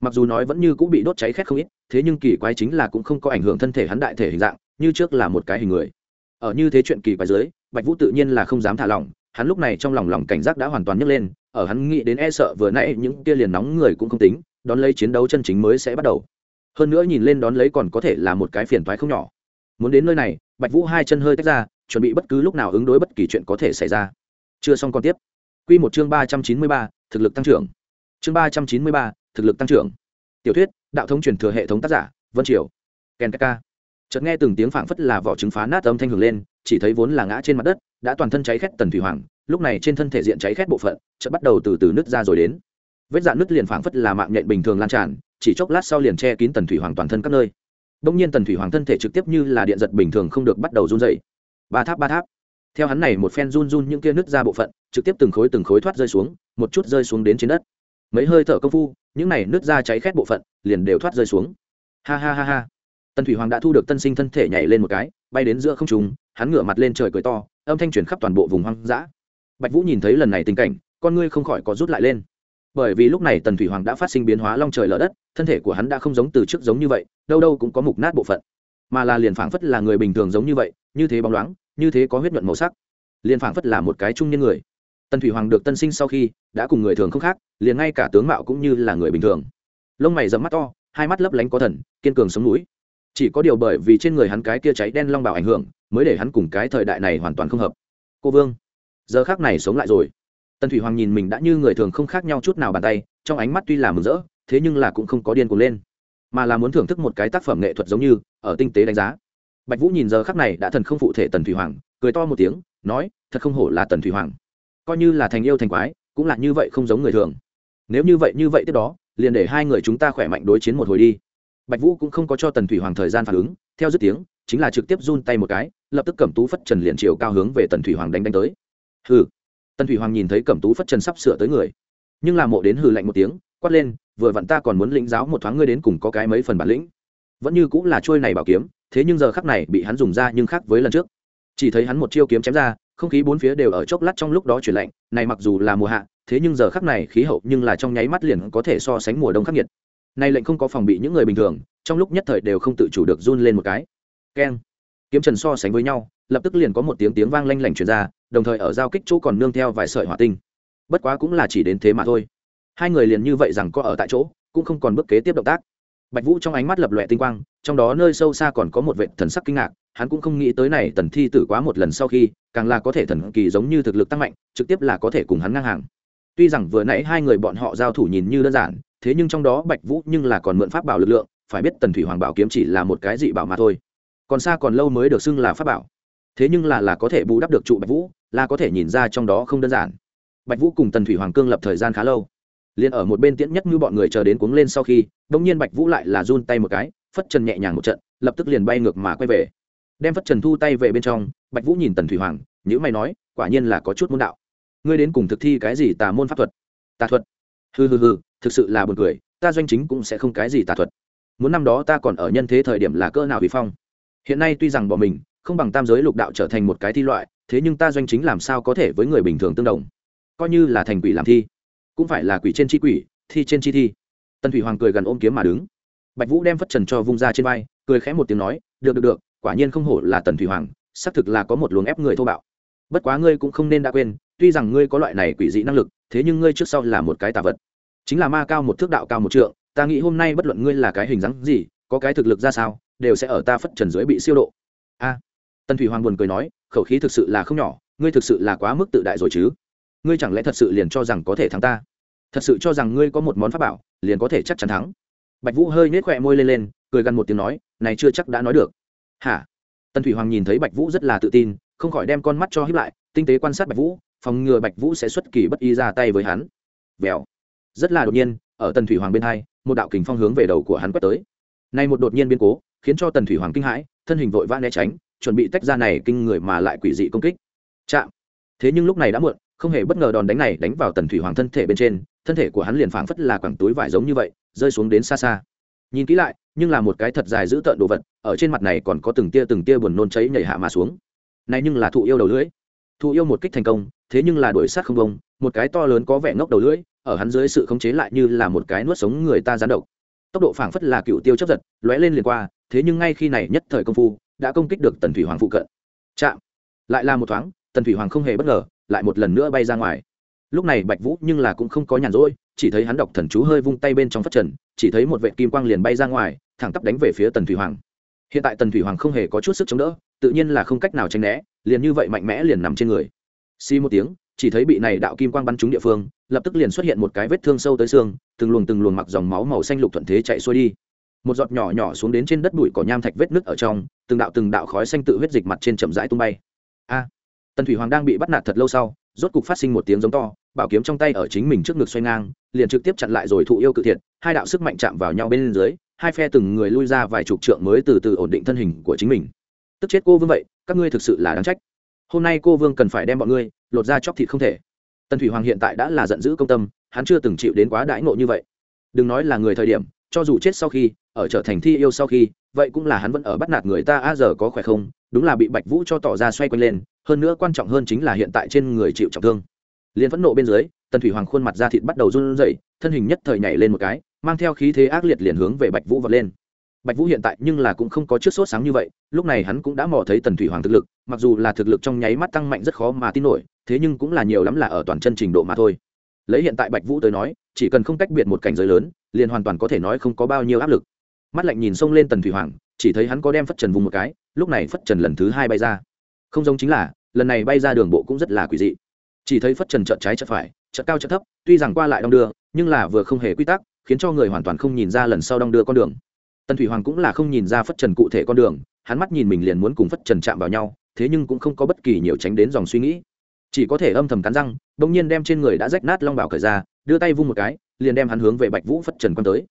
Mặc dù nói vẫn như cũng bị đốt cháy khét không ít, thế nhưng kỳ quái chính là cũng không có ảnh hưởng thân thể hắn đại thể hình dạng, như trước là một cái hình người. Ở như thế chuyện kỳ quái dưới, bạch vũ tự nhiên là không dám thả lỏng, hắn lúc này trong lòng lòng cảnh giác đã hoàn toàn nhấc lên, ở hắn nghĩ đến e sợ vừa nãy những kia liền nóng người cũng không tính, đón lấy chiến đấu chân chính mới sẽ bắt đầu. Hơn nữa nhìn lên đón lấy còn có thể là một cái phiền toái không nhỏ. Muốn đến nơi này, bạch vũ hai chân hơi tách ra, chuẩn bị bất cứ lúc nào ứng đối bất kỳ chuyện có thể xảy ra. Chưa xong còn tiếp. Q một chương ba trăm chín mươi ba, thực lực tăng trưởng chương ba trăm chín mươi ba, thực lực tăng trưởng. Tiểu thuyết, đạo thống truyền thừa hệ thống tác giả, vân triều. Ken ka chợt nghe từng tiếng phảng phất là vỏ trứng phá nát âm thanh hưởng lên, chỉ thấy vốn là ngã trên mặt đất, đã toàn thân cháy khét tần thủy hoàng, lúc này trên thân thể diện cháy khét bộ phận, chợt bắt đầu từ từ nứt ra rồi đến. Vết dạn nứt liền phảng phất là mạng nhện bình thường lan tràn, chỉ chốc lát sau liền che kín tần thủy hoàng toàn thân các nơi. Đông nhiên tần thủy hoàng thân thể trực tiếp như là điện giật bình thường không được bắt đầu run dày ba tháp ba tháp. Theo hắn này một phen run run những kia nứt ra bộ phận, trực tiếp từng khối từng khối thoát rơi xuống, một chút rơi xuống đến trên đất mấy hơi thở công phu, những này nứt ra cháy khét bộ phận, liền đều thoát rơi xuống. Ha ha ha ha. Tần thủy hoàng đã thu được tân sinh thân thể nhảy lên một cái, bay đến giữa không trùng hắn ngửa mặt lên trời cười to, âm thanh truyền khắp toàn bộ vùng hoang dã. Bạch vũ nhìn thấy lần này tình cảnh, con ngươi không khỏi có rút lại lên. Bởi vì lúc này tần thủy hoàng đã phát sinh biến hóa long trời lở đất, thân thể của hắn đã không giống từ trước giống như vậy, đâu đâu cũng có mục nát bộ phận. Mà là liền phảng phất là người bình thường giống như vậy, như thế bóng loáng, như thế có huyết nhuận màu sắc. Liền phảng phất là một cái trung niên người tần thủy hoàng được tân sinh sau khi đã cùng người thường không khác, liền ngay cả tướng mạo cũng như là người bình thường. Lông mày dẫm mắt to, hai mắt lấp lánh có thần, kiên cường sống núi. Chỉ có điều bởi vì trên người hắn cái kia cháy đen long bảo ảnh hưởng, mới để hắn cùng cái thời đại này hoàn toàn không hợp. Cô vương, giờ khác này sống lại rồi. Tần thủy hoàng nhìn mình đã như người thường không khác nhau chút nào bàn tay, trong ánh mắt tuy là mừng rỡ, thế nhưng là cũng không có điên cuồng lên. Mà là muốn thưởng thức một cái tác phẩm nghệ thuật giống như, ở tinh tế đánh giá. Bạch vũ nhìn giờ khắc này đã thần không phụ thể tần thủy hoàng, cười to một tiếng, nói, thật không hổ là tần thủy hoàng coi như là thành yêu thành quái, cũng là như vậy không giống người thường. Nếu như vậy như vậy tiếp đó, liền để hai người chúng ta khỏe mạnh đối chiến một hồi đi. Bạch vũ cũng không có cho tần thủy hoàng thời gian phản ứng, theo dứt tiếng, chính là trực tiếp run tay một cái, lập tức cẩm tú phất trần liền chiều cao hướng về tần thủy hoàng đánh đánh tới. Hừ. Tần thủy hoàng nhìn thấy cẩm tú phất trần sắp sửa tới người, nhưng là mộ đến hừ lạnh một tiếng, quát lên, vừa vặn ta còn muốn lĩnh giáo một thoáng ngươi đến cùng có cái mấy phần bản lĩnh. Vẫn như cũng là trôi này bảo kiếm, thế nhưng giờ khắc này bị hắn dùng ra nhưng khác với lần trước. Chỉ thấy hắn một chiêu kiếm chém ra không khí bốn phía đều ở chốc lát trong lúc đó chuyển lạnh, này mặc dù là mùa hạ, thế nhưng giờ khắc này khí hậu nhưng là trong nháy mắt liền có thể so sánh mùa đông khắc nghiệt. Này lệnh không có phòng bị những người bình thường, trong lúc nhất thời đều không tự chủ được run lên một cái. Keng. Kiếm trần so sánh với nhau, lập tức liền có một tiếng tiếng vang lanh lảnh truyền ra, đồng thời ở giao kích chỗ còn nương theo vài sợi hỏa tinh. Bất quá cũng là chỉ đến thế mà thôi. Hai người liền như vậy rằng có ở tại chỗ, cũng không còn bước kế tiếp động tác. Bạch vũ trong ánh mắt lập lòe tinh quang, trong đó nơi sâu xa còn có một vệ thần sắc kinh ngạc hắn cũng không nghĩ tới này tần thi tử quá một lần sau khi, càng là có thể thần kỳ giống như thực lực tăng mạnh, trực tiếp là có thể cùng hắn ngang hàng. Tuy rằng vừa nãy hai người bọn họ giao thủ nhìn như đơn giản, thế nhưng trong đó bạch vũ nhưng là còn mượn pháp bảo lực lượng, phải biết tần thủy hoàng bảo kiếm chỉ là một cái dị bảo mà thôi. Còn xa còn lâu mới được xưng là pháp bảo. Thế nhưng là là có thể bù đắp được trụ bạch vũ, là có thể nhìn ra trong đó không đơn giản. Bạch vũ cùng tần thủy hoàng cương lập thời gian khá lâu. Liền ở một bên tiễn nhất như bọn người chờ đến cuống lên sau khi đông nhiên bạch vũ lại là run tay một cái, phất chân nhẹ nhàng một trận, lập tức liền bay ngược mà quay về đem phất trần thu tay về bên trong, bạch vũ nhìn tần thủy hoàng nhữ mày nói, quả nhiên là có chút môn đạo. Ngươi đến cùng thực thi cái gì tà môn pháp thuật? Tà thuật? Hừ hừ hừ, thực sự là buồn cười, ta doanh chính cũng sẽ không cái gì tà thuật. Muốn năm đó ta còn ở nhân thế thời điểm là cỡ nào bị phong? Hiện nay tuy rằng bỏ mình, không bằng tam giới lục đạo trở thành một cái thi loại, thế nhưng ta doanh chính làm sao có thể với người bình thường tương đồng? Coi như là thành quỷ làm thi, cũng phải là quỷ trên chi quỷ, thi trên chi thi. Tần thủy hoàng cười gần ôm kiếm mà đứng. Bạch vũ đem phất trần cho vung ra trên vai, cười khẽ một tiếng nói, được được được quả nhiên không hổ là tần thủy hoàng, xác thực là có một luồng ép người thô bạo. Bất quá ngươi cũng không nên đã quên, tuy rằng ngươi có loại này quỷ dị năng lực, thế nhưng ngươi trước sau là một cái tà vật. Chính là ma cao một thước, đạo cao một trượng, ta nghĩ hôm nay bất luận ngươi là cái hình dáng gì, có cái thực lực ra sao, đều sẽ ở ta phất trần dưới bị siêu độ. A. Tần thủy hoàng buồn cười nói, khẩu khí thực sự là không nhỏ, ngươi thực sự là quá mức tự đại rồi chứ. Ngươi chẳng lẽ thật sự liền cho rằng có thể thắng ta? Thật sự cho rằng ngươi có một món pháp bảo, liền có thể chắc chắn thắng. Bạch vũ hơi nhếch khỏe môi lên lên, cười gần một tiếng nói, này chưa chắc đã nói được hả? Tần thủy hoàng nhìn thấy bạch vũ rất là tự tin, không khỏi đem con mắt cho hiếp lại, tinh tế quan sát bạch vũ, phòng ngừa bạch vũ sẽ xuất kỳ bất ý ra tay với hắn. Vèo. Rất là đột nhiên, ở tần thủy hoàng bên hai, một đạo kình phong hướng về đầu của hắn quét tới. Nay một đột nhiên biến cố, khiến cho tần thủy hoàng kinh hãi, thân hình vội vã né tránh, chuẩn bị tách ra này kinh người mà lại quỷ dị công kích. Chạm. Thế nhưng lúc này đã muộn, không hề bất ngờ đòn đánh này đánh vào tần thủy hoàng thân thể bên trên, thân thể của hắn liền phảng phất là quẳng túi vải giống như vậy, rơi xuống đến xa xa nhìn kỹ lại, nhưng là một cái thật dài giữ tợn đồ vật, ở trên mặt này còn có từng tia từng tia buồn nôn cháy nhảy hạ mà xuống. Này nhưng là thụ yêu đầu lưỡi. Thụ yêu một kích thành công, thế nhưng là đuổi sát không bông, một cái to lớn có vẻ ngốc đầu lưỡi, ở hắn dưới sự khống chế lại như là một cái nuốt sống người ta gián độc. Tốc độ phảng phất là cựu tiêu chấp giật, lóe lên liền qua, thế nhưng ngay khi này nhất thời công phu, đã công kích được tần thủy hoàng phụ cận. Chạm! Lại là một thoáng, tần thủy hoàng không hề bất ngờ, lại một lần nữa bay ra ngoài. Lúc này bạch vũ nhưng là cũng không có nhàn rỗi, chỉ thấy hắn đọc thần chú hơi vung tay bên trong phát trần chỉ thấy một vệ kim quang liền bay ra ngoài, thẳng tắp đánh về phía tần thủy hoàng. Hiện tại tần thủy hoàng không hề có chút sức chống đỡ, tự nhiên là không cách nào tránh né, liền như vậy mạnh mẽ liền nằm trên người. Xi một tiếng, chỉ thấy bị này đạo kim quang bắn trúng địa phương, lập tức liền xuất hiện một cái vết thương sâu tới xương, từng luồng từng luồng mặc dòng máu màu xanh lục thuận thế chạy xuôi đi. Một giọt nhỏ nhỏ xuống đến trên đất bụi cỏ nham thạch vết nứt ở trong, từng đạo từng đạo khói xanh tự huyết dịch mặt trên chậm rãi tung bay. A! Tần thủy hoàng đang bị bắt nạt thật lâu sau, rốt cục phát sinh một tiếng giống to bảo kiếm trong tay ở chính mình trước ngực xoay ngang, liền trực tiếp chặn lại rồi thụ yêu cự thiệt, hai đạo sức mạnh chạm vào nhau bên dưới, hai phe từng người lui ra vài chục trượng mới từ từ ổn định thân hình của chính mình. Tức chết cô vương vậy, các ngươi thực sự là đáng trách. Hôm nay cô vương cần phải đem bọn ngươi, lột ra chóc thịt không thể. Tần thủy hoàng hiện tại đã là giận dữ công tâm, hắn chưa từng chịu đến quá đãi ngộ như vậy. Đừng nói là người thời điểm, cho dù chết sau khi, ở trở thành thi yêu sau khi, vậy cũng là hắn vẫn ở bắt nạt người ta, a, giờ có khỏe không? Đúng là bị bạch vũ cho tỏ ra xoay quanh lên, hơn nữa quan trọng hơn chính là hiện tại trên người chịu trọng thương liền phẫn nộ bên dưới, tần thủy hoàng khuôn mặt da thịt bắt đầu run rẩy, thân hình nhất thời nhảy lên một cái, mang theo khí thế ác liệt liền hướng về bạch vũ vọt lên. Bạch vũ hiện tại nhưng là cũng không có trước sốt sáng như vậy, lúc này hắn cũng đã mò thấy tần thủy hoàng thực lực, mặc dù là thực lực trong nháy mắt tăng mạnh rất khó mà tin nổi, thế nhưng cũng là nhiều lắm là ở toàn chân trình độ mà thôi. Lấy hiện tại bạch vũ tới nói, chỉ cần không cách biệt một cảnh giới lớn, liền hoàn toàn có thể nói không có bao nhiêu áp lực. Mắt lạnh nhìn xông lên tần thủy hoàng, chỉ thấy hắn có đem phất trần vùng một cái, lúc này phất trần lần thứ hai bay ra. Không giống chính là, lần này bay ra đường bộ cũng rất là quỷ dị chỉ thấy phất trần trợn trái trợn phải trợn cao trợn thấp, tuy rằng qua lại đong đưa, nhưng là vừa không hề quy tắc, khiến cho người hoàn toàn không nhìn ra lần sau đong đưa con đường. Tần thủy hoàng cũng là không nhìn ra phất trần cụ thể con đường, hắn mắt nhìn mình liền muốn cùng phất trần chạm vào nhau, thế nhưng cũng không có bất kỳ nhiều tránh đến dòng suy nghĩ. Chỉ có thể âm thầm cắn răng, bỗng nhiên đem trên người đã rách nát long bảo cởi ra, đưa tay vung một cái, liền đem hắn hướng về bạch vũ phất trần quan tới.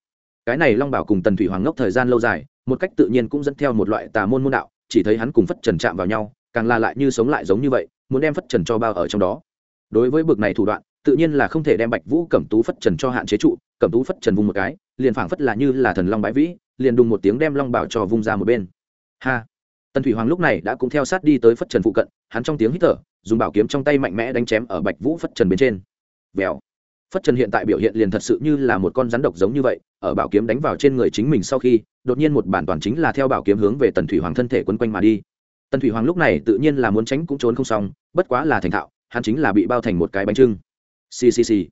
Cái này long bảo cùng tần thủy hoàng ngốc thời gian lâu dài, một cách tự nhiên cũng dẫn theo một loại tà môn môn đạo, chỉ thấy hắn cùng phất trần chạm vào nhau, càng là lại như sống lại giống như vậy, muốn đem phất trần cho bao ở trong đó đối với bực này thủ đoạn, tự nhiên là không thể đem bạch vũ cẩm tú phất trần cho hạn chế trụ, cẩm tú phất trần vung một cái, liền phảng phất là như là thần long bãi vĩ, liền đùng một tiếng đem long bảo cho vung ra một bên. Ha! Tần thủy hoàng lúc này đã cũng theo sát đi tới phất trần phụ cận, hắn trong tiếng hít thở, dùng bảo kiếm trong tay mạnh mẽ đánh chém ở bạch vũ phất trần bên trên. Vèo! Phất trần hiện tại biểu hiện liền thật sự như là một con rắn độc giống như vậy, ở bảo kiếm đánh vào trên người chính mình sau khi, đột nhiên một bản toàn chính là theo bảo kiếm hướng về tần thủy hoàng thân thể quấn quanh mà đi. Tần thủy hoàng lúc này tự nhiên là muốn tránh cũng trốn không xong, bất quá là thành thạo hắn chính là bị bao thành một cái bánh trưng. Xì xì xì,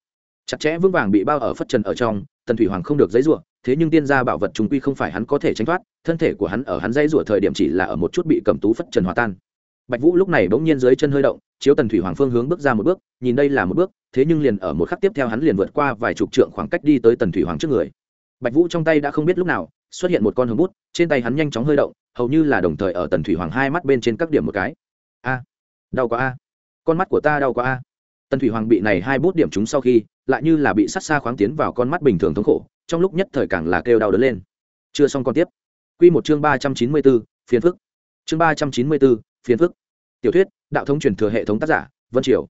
chặt chẽ vững vàng bị bao ở phất trần ở trong tần thủy hoàng không được giấy rủa thế nhưng tiên gia bảo vật trùng quy không phải hắn có thể tránh thoát thân thể của hắn ở hắn dây rủa thời điểm chỉ là ở một chút bị cầm tú phất trần hòa tan. Bạch vũ lúc này bỗng nhiên dưới chân hơi động chiếu tần thủy hoàng phương hướng bước ra một bước nhìn đây là một bước thế nhưng liền ở một khắc tiếp theo hắn liền vượt qua vài chục trượng khoảng cách đi tới tần thủy hoàng trước người. Bạch vũ trong tay đã không biết lúc nào xuất hiện một con hướng bút trên tay hắn nhanh chóng hơi động hầu như là đồng thời ở tần thủy hoàng hai mắt bên trên các điểm một cái. A đau quá a con mắt của ta đau quá a. Tần thủy hoàng bị này hai bút điểm chúng sau khi, lại như là bị sát xa khoáng tiến vào con mắt bình thường thống khổ, trong lúc nhất thời càng là kêu đau đớn lên. Chưa xong con tiếp. Q một chương ba trăm chín mươi bốn phiến phức. Chương ba trăm chín mươi bốn phiến phức. Tiểu thuyết, đạo thống truyền thừa hệ thống tác giả, vân triều.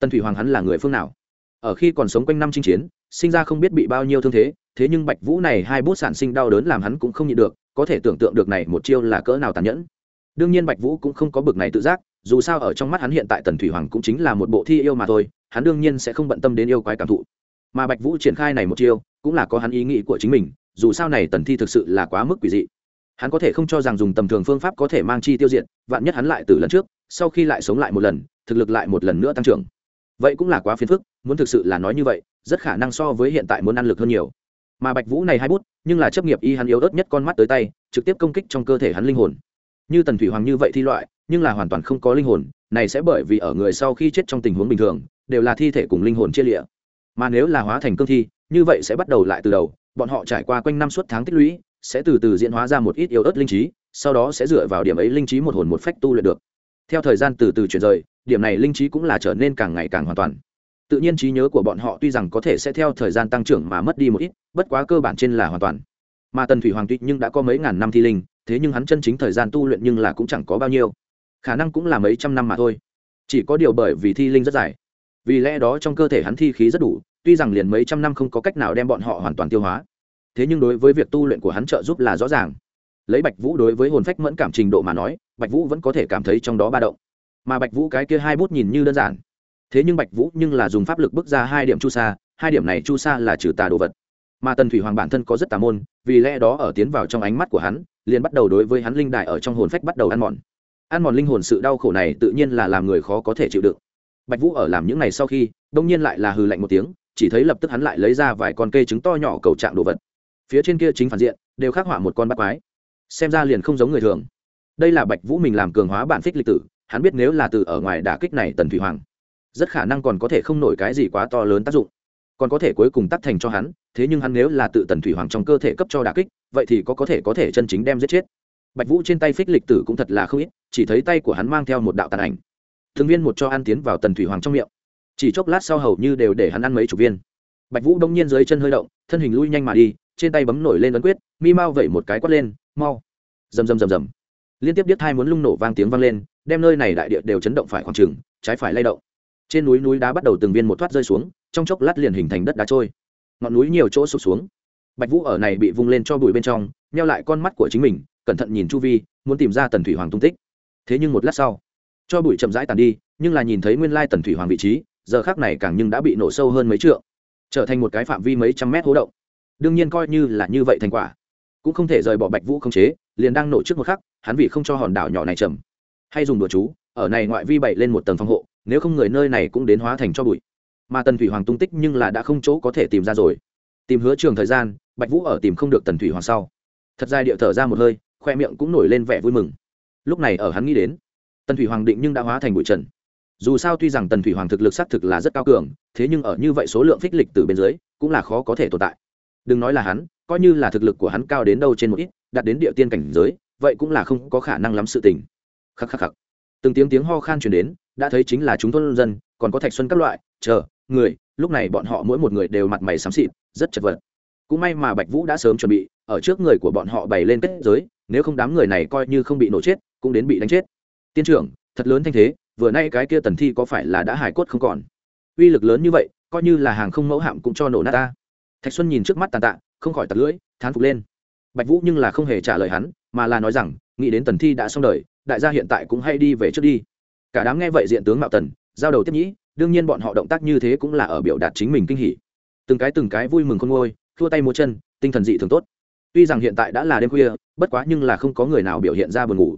Tần thủy hoàng hắn là người phương nào? Ở khi còn sống quanh năm chinh chiến, sinh ra không biết bị bao nhiêu thương thế thế nhưng bạch vũ này hai bút sản sinh đau đớn làm hắn cũng không nhịn được, có thể tưởng tượng được này một chiêu là cỡ nào tàn nhẫn. Đương nhiên bạch vũ cũng không có bực này tự giác dù sao ở trong mắt hắn hiện tại tần thủy hoàng cũng chính là một bộ thi yêu mà thôi, hắn đương nhiên sẽ không bận tâm đến yêu quái cảm thụ. Mà bạch vũ triển khai này một chiêu, cũng là có hắn ý nghĩ của chính mình, dù sao này tần thi thực sự là quá mức quỷ dị. Hắn có thể không cho rằng dùng tầm thường phương pháp có thể mang chi tiêu diệt, vạn nhất hắn lại từ lần trước, sau khi lại sống lại một lần, thực lực lại một lần nữa tăng trưởng. Vậy cũng là quá phiền phức, muốn thực sự là nói như vậy, rất khả năng so với hiện tại muốn ăn lực hơn nhiều. Mà bạch vũ này hai bút, nhưng là chấp nghiệp y hắn yếu ớt nhất con mắt tới tay, trực tiếp công kích trong cơ thể hắn linh hồn. Như tần thủy hoàng như vậy thi loại nhưng là hoàn toàn không có linh hồn, này sẽ bởi vì ở người sau khi chết trong tình huống bình thường, đều là thi thể cùng linh hồn chia lịa. Mà nếu là hóa thành cương thi, như vậy sẽ bắt đầu lại từ đầu, bọn họ trải qua quanh năm suốt tháng tích lũy, sẽ từ từ diễn hóa ra một ít yếu ớt linh trí, sau đó sẽ dựa vào điểm ấy linh trí một hồn một phách tu luyện được. Theo thời gian từ từ chuyển rời, điểm này linh trí cũng là trở nên càng ngày càng hoàn toàn. Tự nhiên trí nhớ của bọn họ tuy rằng có thể sẽ theo thời gian tăng trưởng mà mất đi một ít, bất quá cơ bản trên là hoàn toàn. Mà tần thủy hoàng tuy nhưng đã có mấy ngàn năm thi linh, thế nhưng hắn chân chính thời gian tu luyện nhưng là cũng chẳng có bao nhiêu khả năng cũng là mấy trăm năm mà thôi. Chỉ có điều bởi vì thi linh rất dài. Vì lẽ đó trong cơ thể hắn thi khí rất đủ, tuy rằng liền mấy trăm năm không có cách nào đem bọn họ hoàn toàn tiêu hóa. Thế nhưng đối với việc tu luyện của hắn trợ giúp là rõ ràng. Lấy bạch vũ đối với hồn phách mẫn cảm trình độ mà nói, bạch vũ vẫn có thể cảm thấy trong đó ba động. Mà bạch vũ cái kia hai bút nhìn như đơn giản. Thế nhưng bạch vũ nhưng là dùng pháp lực bước ra hai điểm chu sa, hai điểm này chu sa là trừ tà đồ vật. Mà tần thủy hoàng bản thân có rất tà môn, vì lẽ đó ở tiến vào trong ánh mắt của hắn, liền bắt đầu đối với hắn linh đại ở trong hồn phách bắt đầu ăn mòn ăn mòn linh hồn sự đau khổ này tự nhiên là làm người khó có thể chịu đựng. Bạch vũ ở làm những này sau khi, đông nhiên lại là hừ lạnh một tiếng, chỉ thấy lập tức hắn lại lấy ra vài con cây trứng to nhỏ cầu trạng đồ vật. Phía trên kia chính phản diện, đều khắc họa một con bắt quái. Xem ra liền không giống người thường. Đây là bạch vũ mình làm cường hóa bản phích lịch tử, hắn biết nếu là từ ở ngoài đả kích này tần thủy hoàng, rất khả năng còn có thể không nổi cái gì quá to lớn tác dụng. Còn có thể cuối cùng tắt thành cho hắn, thế nhưng hắn nếu là tự tần thủy hoàng trong cơ thể cấp cho đả kích, vậy thì có có thể có thể chân chính đem giết chết bạch vũ trên tay phích lịch tử cũng thật là không ít, chỉ thấy tay của hắn mang theo một đạo tàn ảnh. Thường viên một cho ăn tiến vào tần thủy hoàng trong miệng. Chỉ chốc lát sau hầu như đều để hắn ăn mấy chục viên. Bạch vũ đông nhiên dưới chân hơi động, thân hình lui nhanh mà đi, trên tay bấm nổi lên ấn quyết, mi mau vẩy một cái quát lên, mau! Rầm rầm rầm rầm. Liên tiếp biết hai muốn lung nổ vang tiếng vang lên, đem nơi này đại địa đều chấn động phải khoảng trừng trái phải lay động. Trên núi núi đá bắt đầu từng viên một thoát rơi xuống, trong chốc lát liền hình thành đất đá trôi. Ngọn núi nhiều chỗ sụp xuống. Bạch vũ ở này bị vung lên cho bụi bên trong neo lại con mắt của chính mình cẩn thận nhìn chu vi, muốn tìm ra tần thủy hoàng tung tích. Thế nhưng một lát sau, cho bụi chậm rãi tàn đi, nhưng là nhìn thấy nguyên lai tần thủy hoàng vị trí, giờ khác này càng nhưng đã bị nổ sâu hơn mấy trượng, trở thành một cái phạm vi mấy trăm mét hố động. Đương nhiên coi như là như vậy thành quả, cũng không thể rời bỏ bạch vũ không chế, liền đang nổ trước một khắc, hắn vì không cho hòn đảo nhỏ này trầm hay dùng đùa chú, ở này ngoại vi bậy lên một tầng phòng hộ, nếu không người nơi này cũng đến hóa thành cho bụi. Mà tần thủy hoàng tung tích nhưng là đã không chỗ có thể tìm ra rồi. Tìm hứa trường thời gian, bạch vũ ở tìm không được tần thủy hoàng sau. Thật dài điệu thở ra một hơi khoe miệng cũng nổi lên vẻ vui mừng. Lúc này ở hắn nghĩ đến, tần thủy hoàng định nhưng đã hóa thành bụi trần. Dù sao tuy rằng tần thủy hoàng thực lực xác thực là rất cao cường, thế nhưng ở như vậy số lượng phích lịch từ bên dưới, cũng là khó có thể tồn tại. Đừng nói là hắn, coi như là thực lực của hắn cao đến đâu trên một ít, đạt đến địa tiên cảnh giới, vậy cũng là không có khả năng lắm sự tình. Khắc khắc khắc. Từng tiếng tiếng ho khan truyền đến, đã thấy chính là chúng thôn dân, còn có thạch xuân các loại, chờ, người, lúc này bọn họ mỗi một người đều mặt mày xám xịt, rất chật vật. Cũng may mà bạch vũ đã sớm chuẩn bị, ở trước người của bọn họ bày lên kết giới nếu không đám người này coi như không bị nổ chết, cũng đến bị đánh chết. Tiên trưởng, thật lớn thanh thế, vừa nay cái kia tần thi có phải là đã hài cốt không còn? Uy lực lớn như vậy, coi như là hàng không mẫu hạm cũng cho nổ nát ta. Thạch xuân nhìn trước mắt tàn tạ, không khỏi tật lưỡi, thán phục lên. Bạch vũ nhưng là không hề trả lời hắn, mà là nói rằng, nghĩ đến tần thi đã xong đời, đại gia hiện tại cũng hay đi về trước đi. Cả đám nghe vậy diện tướng mạo tần, giao đầu tiếp nhĩ, đương nhiên bọn họ động tác như thế cũng là ở biểu đạt chính mình kinh hỉ. Từng cái từng cái vui mừng khôn ngôi thua tay múa chân, tinh thần dị thường tốt tuy rằng hiện tại đã là đêm khuya, bất quá nhưng là không có người nào biểu hiện ra buồn ngủ.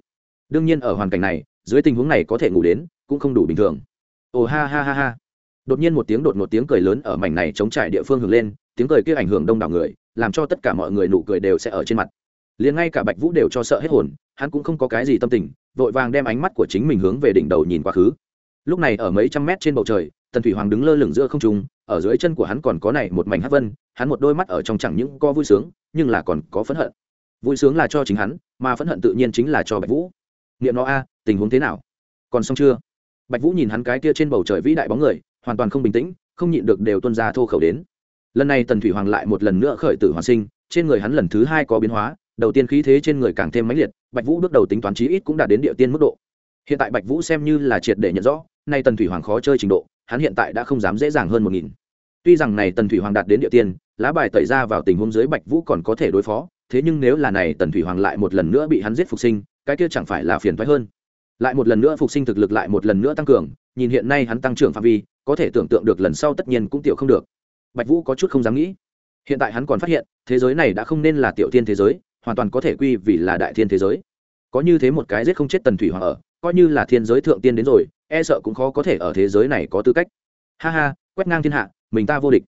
Đương nhiên ở hoàn cảnh này, dưới tình huống này có thể ngủ đến, cũng không đủ bình thường. Ồ ha ha ha ha. Đột nhiên một tiếng đột một tiếng cười lớn ở mảnh này chống trải địa phương hưởng lên, tiếng cười kia ảnh hưởng đông đảo người, làm cho tất cả mọi người nụ cười đều sẽ ở trên mặt. Liền ngay cả bạch vũ đều cho sợ hết hồn, hắn cũng không có cái gì tâm tình, vội vàng đem ánh mắt của chính mình hướng về đỉnh đầu nhìn quá khứ. Lúc này ở mấy trăm mét trên bầu trời, tần thủy hoàng đứng lơ lửng giữa không trung, ở dưới chân của hắn còn có này một mảnh hát vân hắn một đôi mắt ở trong chẳng những có vui sướng, nhưng là còn có phẫn hận. Vui sướng là cho chính hắn, mà phẫn hận tự nhiên chính là cho bạch vũ. Niệm nó a, tình huống thế nào? Còn xong chưa? Bạch vũ nhìn hắn cái kia trên bầu trời vĩ đại bóng người, hoàn toàn không bình tĩnh, không nhịn được đều tuân ra thô khẩu đến. Lần này tần thủy hoàng lại một lần nữa khởi tử hoàn sinh, trên người hắn lần thứ hai có biến hóa, đầu tiên khí thế trên người càng thêm mãnh liệt, bạch vũ bước đầu tính toán chí ít cũng đạt đến địa tiên mức độ. Hiện tại bạch vũ xem như là triệt để nhận rõ, nay tần thủy hoàng khó chơi trình độ, hắn hiện tại đã không dám dễ dàng hơn một nghìn tuy rằng này tần thủy hoàng đạt đến địa tiên, lá bài tẩy ra vào tình huống dưới bạch vũ còn có thể đối phó, thế nhưng nếu là này tần thủy hoàng lại một lần nữa bị hắn giết phục sinh, cái kia chẳng phải là phiền thoái hơn. Lại một lần nữa phục sinh thực lực lại một lần nữa tăng cường, nhìn hiện nay hắn tăng trưởng phạm vi, có thể tưởng tượng được lần sau tất nhiên cũng tiểu không được. Bạch vũ có chút không dám nghĩ. Hiện tại hắn còn phát hiện, thế giới này đã không nên là tiểu tiên thế giới, hoàn toàn có thể quy vì là đại thiên thế giới. Có như thế một cái giết không chết tần thủy hoàng ở, coi như là thiên giới thượng tiên đến rồi e sợ cũng khó có thể ở thế giới này có tư cách. Ha ha, quét ngang thiên hạ mình ta vô địch.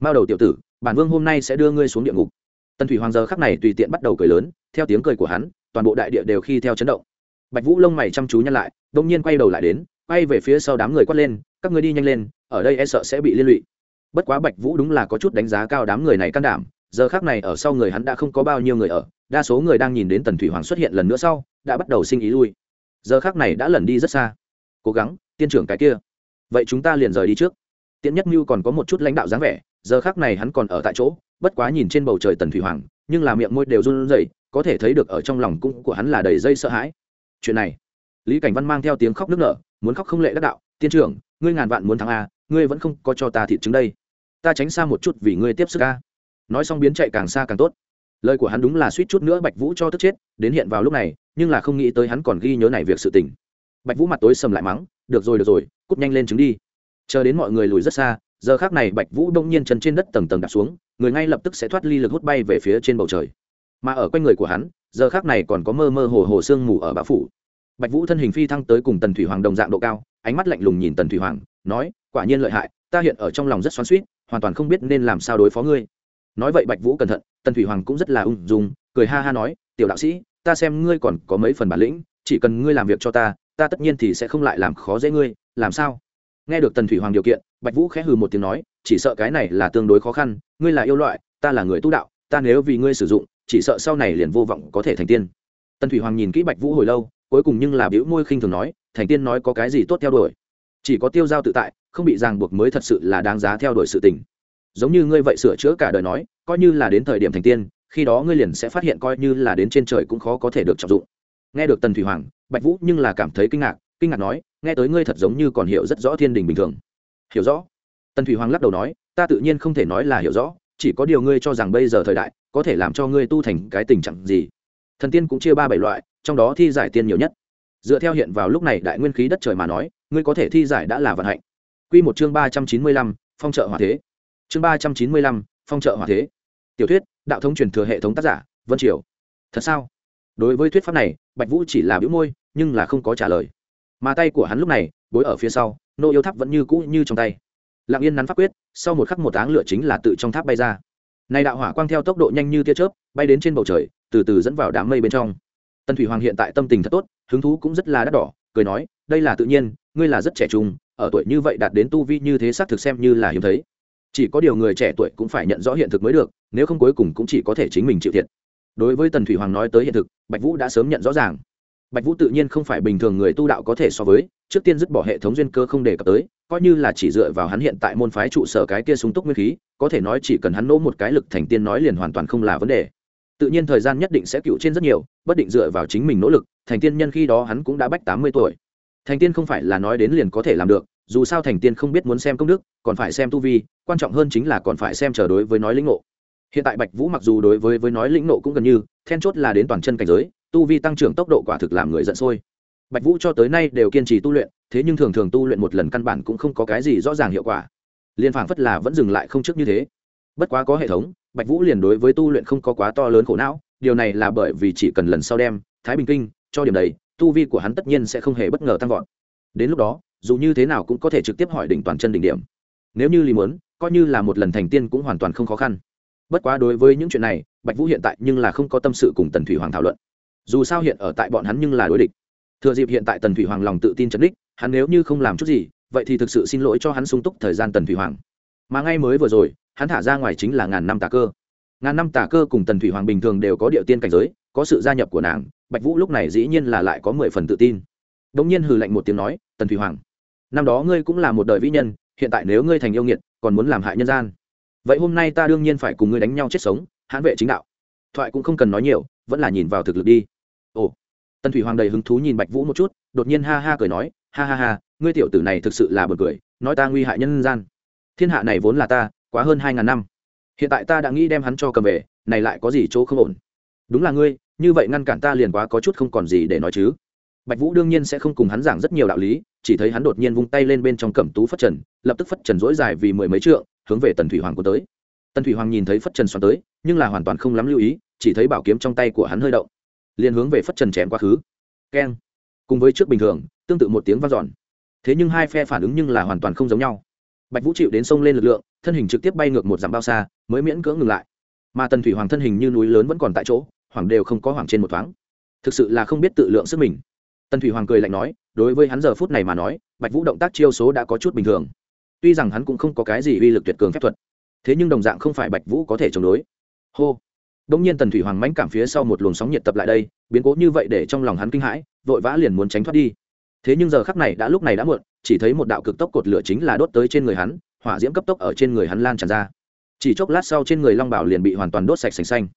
Mao đầu tiểu tử, bản vương hôm nay sẽ đưa ngươi xuống địa ngục. Tần thủy hoàng giờ khắc này tùy tiện bắt đầu cười lớn, theo tiếng cười của hắn, toàn bộ đại địa đều khi theo chấn động. Bạch vũ lông mày chăm chú nhăn lại, đông nhiên quay đầu lại đến, quay về phía sau đám người quát lên, các ngươi đi nhanh lên, ở đây e sợ sẽ bị liên lụy. Bất quá bạch vũ đúng là có chút đánh giá cao đám người này can đảm, giờ khác này ở sau người hắn đã không có bao nhiêu người ở, đa số người đang nhìn đến tần thủy hoàng xuất hiện lần nữa sau, đã bắt đầu sinh ý lui. Giờ khác này đã lẩn đi rất xa. Cố gắng, tiên trưởng cái kia. Vậy chúng ta liền rời đi trước tiễn nhất mưu còn có một chút lãnh đạo dáng vẻ, giờ khác này hắn còn ở tại chỗ, bất quá nhìn trên bầu trời tần thủy hoàng, nhưng là miệng môi đều run rẩy, có thể thấy được ở trong lòng cũng của hắn là đầy dây sợ hãi. Chuyện này, lý cảnh văn mang theo tiếng khóc nức nở, muốn khóc không lệ đắc đạo, tiên trưởng, ngươi ngàn vạn muốn thắng a, ngươi vẫn không có cho ta thị trứng đây. Ta tránh xa một chút vì ngươi tiếp sức a. Nói xong biến chạy càng xa càng tốt. Lời của hắn đúng là suýt chút nữa bạch vũ cho tức chết, đến hiện vào lúc này, nhưng là không nghĩ tới hắn còn ghi nhớ này việc sự tình. Bạch vũ mặt tối sầm lại mắng, được rồi được rồi, cút nhanh lên trứng đi chờ đến mọi người lùi rất xa, giờ khác này bạch vũ đông nhiên chân trên đất tầng tầng đạp xuống, người ngay lập tức sẽ thoát ly lực hút bay về phía trên bầu trời. Mà ở quanh người của hắn, giờ khác này còn có mơ mơ hồ hồ sương mù ở bão phủ. Bạch vũ thân hình phi thăng tới cùng tần thủy hoàng đồng dạng độ cao, ánh mắt lạnh lùng nhìn tần thủy hoàng, nói, quả nhiên lợi hại, ta hiện ở trong lòng rất xoắn suýt hoàn toàn không biết nên làm sao đối phó ngươi. Nói vậy bạch vũ cẩn thận, tần thủy hoàng cũng rất là ung dung, cười ha ha nói, tiểu đạo sĩ, ta xem ngươi còn có mấy phần bản lĩnh, chỉ cần ngươi làm việc cho ta ta tất nhiên thì sẽ không lại làm khó dễ ngươi, làm sao? Nghe được tần thủy hoàng điều kiện, bạch vũ khẽ hừ một tiếng nói, chỉ sợ cái này là tương đối khó khăn, ngươi là yêu loại, ta là người tu đạo, ta nếu vì ngươi sử dụng, chỉ sợ sau này liền vô vọng có thể thành tiên. Tần thủy hoàng nhìn kỹ bạch vũ hồi lâu, cuối cùng nhưng là biểu môi khinh thường nói, thành tiên nói có cái gì tốt theo đuổi? Chỉ có tiêu giao tự tại, không bị ràng buộc mới thật sự là đáng giá theo đuổi sự tình. Giống như ngươi vậy sửa chữa cả đời nói, coi như là đến thời điểm thành tiên, khi đó ngươi liền sẽ phát hiện coi như là đến trên trời cũng khó có thể được trọng dụng. Nghe được tần thủy hoàng, bạch vũ nhưng là cảm thấy kinh ngạc kinh ngạc nói nghe tới ngươi thật giống như còn hiểu rất rõ thiên đình bình thường. Hiểu rõ? Tần thủy hoàng lắc đầu nói, ta tự nhiên không thể nói là hiểu rõ, chỉ có điều ngươi cho rằng bây giờ thời đại có thể làm cho ngươi tu thành cái tình trạng gì. Thần tiên cũng chia ba bảy loại, trong đó thi giải tiên nhiều nhất. Dựa theo hiện vào lúc này đại nguyên khí đất trời mà nói, ngươi có thể thi giải đã là vận hạnh. Quy một chương ba trăm chín mươi lăm, phong trợ hòa thế. Chương ba trăm chín mươi lăm, phong trợ hòa thế. Tiểu thuyết, đạo thống truyền thừa hệ thống tác giả, vân triều. Thật sao? Đối với thuyết pháp này, bạch vũ chỉ là bĩu môi, nhưng là không có trả lời mà tay của hắn lúc này, bối ở phía sau, nô yêu tháp vẫn như cũ như trong tay. Lặng yên nắn pháp quyết, sau một khắc một áng lửa chính là tự trong tháp bay ra. Này đạo hỏa quang theo tốc độ nhanh như tia chớp, bay đến trên bầu trời, từ từ dẫn vào đám mây bên trong. Tần thủy hoàng hiện tại tâm tình thật tốt, hứng thú cũng rất là đắt đỏ, cười nói, đây là tự nhiên, ngươi là rất trẻ trung, ở tuổi như vậy đạt đến tu vi như thế xác thực xem như là hiếm thấy. Chỉ có điều người trẻ tuổi cũng phải nhận rõ hiện thực mới được, nếu không cuối cùng cũng chỉ có thể chính mình chịu thiệt. Đối với tần thủy hoàng nói tới hiện thực, bạch vũ đã sớm nhận rõ ràng bạch vũ tự nhiên không phải bình thường người tu đạo có thể so với, trước tiên dứt bỏ hệ thống duyên cơ không đề cập tới, coi như là chỉ dựa vào hắn hiện tại môn phái trụ sở cái kia súng túc nguyên khí, có thể nói chỉ cần hắn nỗ một cái lực thành tiên nói liền hoàn toàn không là vấn đề. Tự nhiên thời gian nhất định sẽ cựu trên rất nhiều, bất định dựa vào chính mình nỗ lực, thành tiên nhân khi đó hắn cũng đã bách tám mươi tuổi. Thành tiên không phải là nói đến liền có thể làm được, dù sao thành tiên không biết muốn xem công đức, còn phải xem tu vi, quan trọng hơn chính là còn phải xem chờ đối với nói lĩnh ngộ. Hiện tại bạch vũ mặc dù đối với với nói lĩnh ngộ cũng gần như, then chốt là đến toàn chân cảnh giới tu vi tăng trưởng tốc độ quả thực làm người giận sôi. Bạch vũ cho tới nay đều kiên trì tu luyện, thế nhưng thường thường tu luyện một lần căn bản cũng không có cái gì rõ ràng hiệu quả. Liên phảng phất là vẫn dừng lại không trước như thế. Bất quá có hệ thống, bạch vũ liền đối với tu luyện không có quá to lớn khổ não, điều này là bởi vì chỉ cần lần sau đem thái bình kinh cho điểm đầy, tu vi của hắn tất nhiên sẽ không hề bất ngờ tăng vọt. Đến lúc đó, dù như thế nào cũng có thể trực tiếp hỏi đỉnh toàn chân đỉnh điểm. Nếu như lý muốn coi như là một lần thành tiên cũng hoàn toàn không khó khăn. Bất quá đối với những chuyện này, bạch vũ hiện tại nhưng là không có tâm sự cùng tần thủy hoàng thảo luận dù sao hiện ở tại bọn hắn nhưng là đối địch. Thừa dịp hiện tại tần thủy hoàng lòng tự tin chấn đích, hắn nếu như không làm chút gì, vậy thì thực sự xin lỗi cho hắn sung túc thời gian tần thủy hoàng. Mà ngay mới vừa rồi, hắn thả ra ngoài chính là ngàn năm tà cơ. Ngàn năm tà cơ cùng tần thủy hoàng bình thường đều có địa tiên cảnh giới, có sự gia nhập của nàng, bạch vũ lúc này dĩ nhiên là lại có mười phần tự tin. Đ ỗ n g nhiên hừ lạnh một tiếng nói, tần thủy hoàng, năm đó ngươi cũng là một đời vĩ nhân, hiện tại nếu ngươi thành yêu nghiệt, còn muốn làm hại nhân gian. Vậy hôm nay ta đương nhiên phải cùng ngươi đánh nhau chết sống, hãn vệ chính đạo. Thoại cũng không cần nói nhiều, vẫn là nhìn vào thực lực đi ồ. Tần thủy hoàng đầy hứng thú nhìn bạch vũ một chút, đột nhiên ha ha cười nói, ha ha ha, ngươi tiểu tử này thực sự là bật cười, nói ta nguy hại nhân gian. Thiên hạ này vốn là ta, quá hơn hai ngàn năm. Hiện tại ta đã nghĩ đem hắn cho cầm về, này lại có gì chỗ không ổn? Đúng là ngươi, như vậy ngăn cản ta liền quá có chút không còn gì để nói chứ. Bạch vũ đương nhiên sẽ không cùng hắn giảng rất nhiều đạo lý, chỉ thấy hắn đột nhiên vung tay lên bên trong cẩm tú phất trần, lập tức phất trần dỗi dài vì mười mấy trượng, hướng về tần thủy hoàng của tới. Tần thủy hoàng nhìn thấy phất trần xoắn tới, nhưng là hoàn toàn không lắm lưu ý, chỉ thấy bảo kiếm trong tay của hắn hơi động liền hướng về phất trần chém quá khứ. Keng. Cùng với trước bình thường, tương tự một tiếng vang dọn. Thế nhưng hai phe phản ứng nhưng là hoàn toàn không giống nhau. Bạch vũ chịu đến sông lên lực lượng, thân hình trực tiếp bay ngược một dặm bao xa, mới miễn cưỡng ngừng lại. Mà tần thủy hoàng thân hình như núi lớn vẫn còn tại chỗ, hoàng đều không có hoàng trên một thoáng. Thực sự là không biết tự lượng sức mình. Tần thủy hoàng cười lạnh nói, đối với hắn giờ phút này mà nói, bạch vũ động tác chiêu số đã có chút bình thường. Tuy rằng hắn cũng không có cái gì uy lực tuyệt cường phép thuật, thế nhưng đồng dạng không phải bạch vũ có thể chống đối. Hô đông nhiên tần thủy hoàng mãnh cảm phía sau một luồng sóng nhiệt tập lại đây, biến cố như vậy để trong lòng hắn kinh hãi, vội vã liền muốn tránh thoát đi. Thế nhưng giờ khắc này đã lúc này đã muộn, chỉ thấy một đạo cực tốc cột lửa chính là đốt tới trên người hắn, hỏa diễm cấp tốc ở trên người hắn lan tràn ra. Chỉ chốc lát sau trên người long bảo liền bị hoàn toàn đốt sạch sành xanh.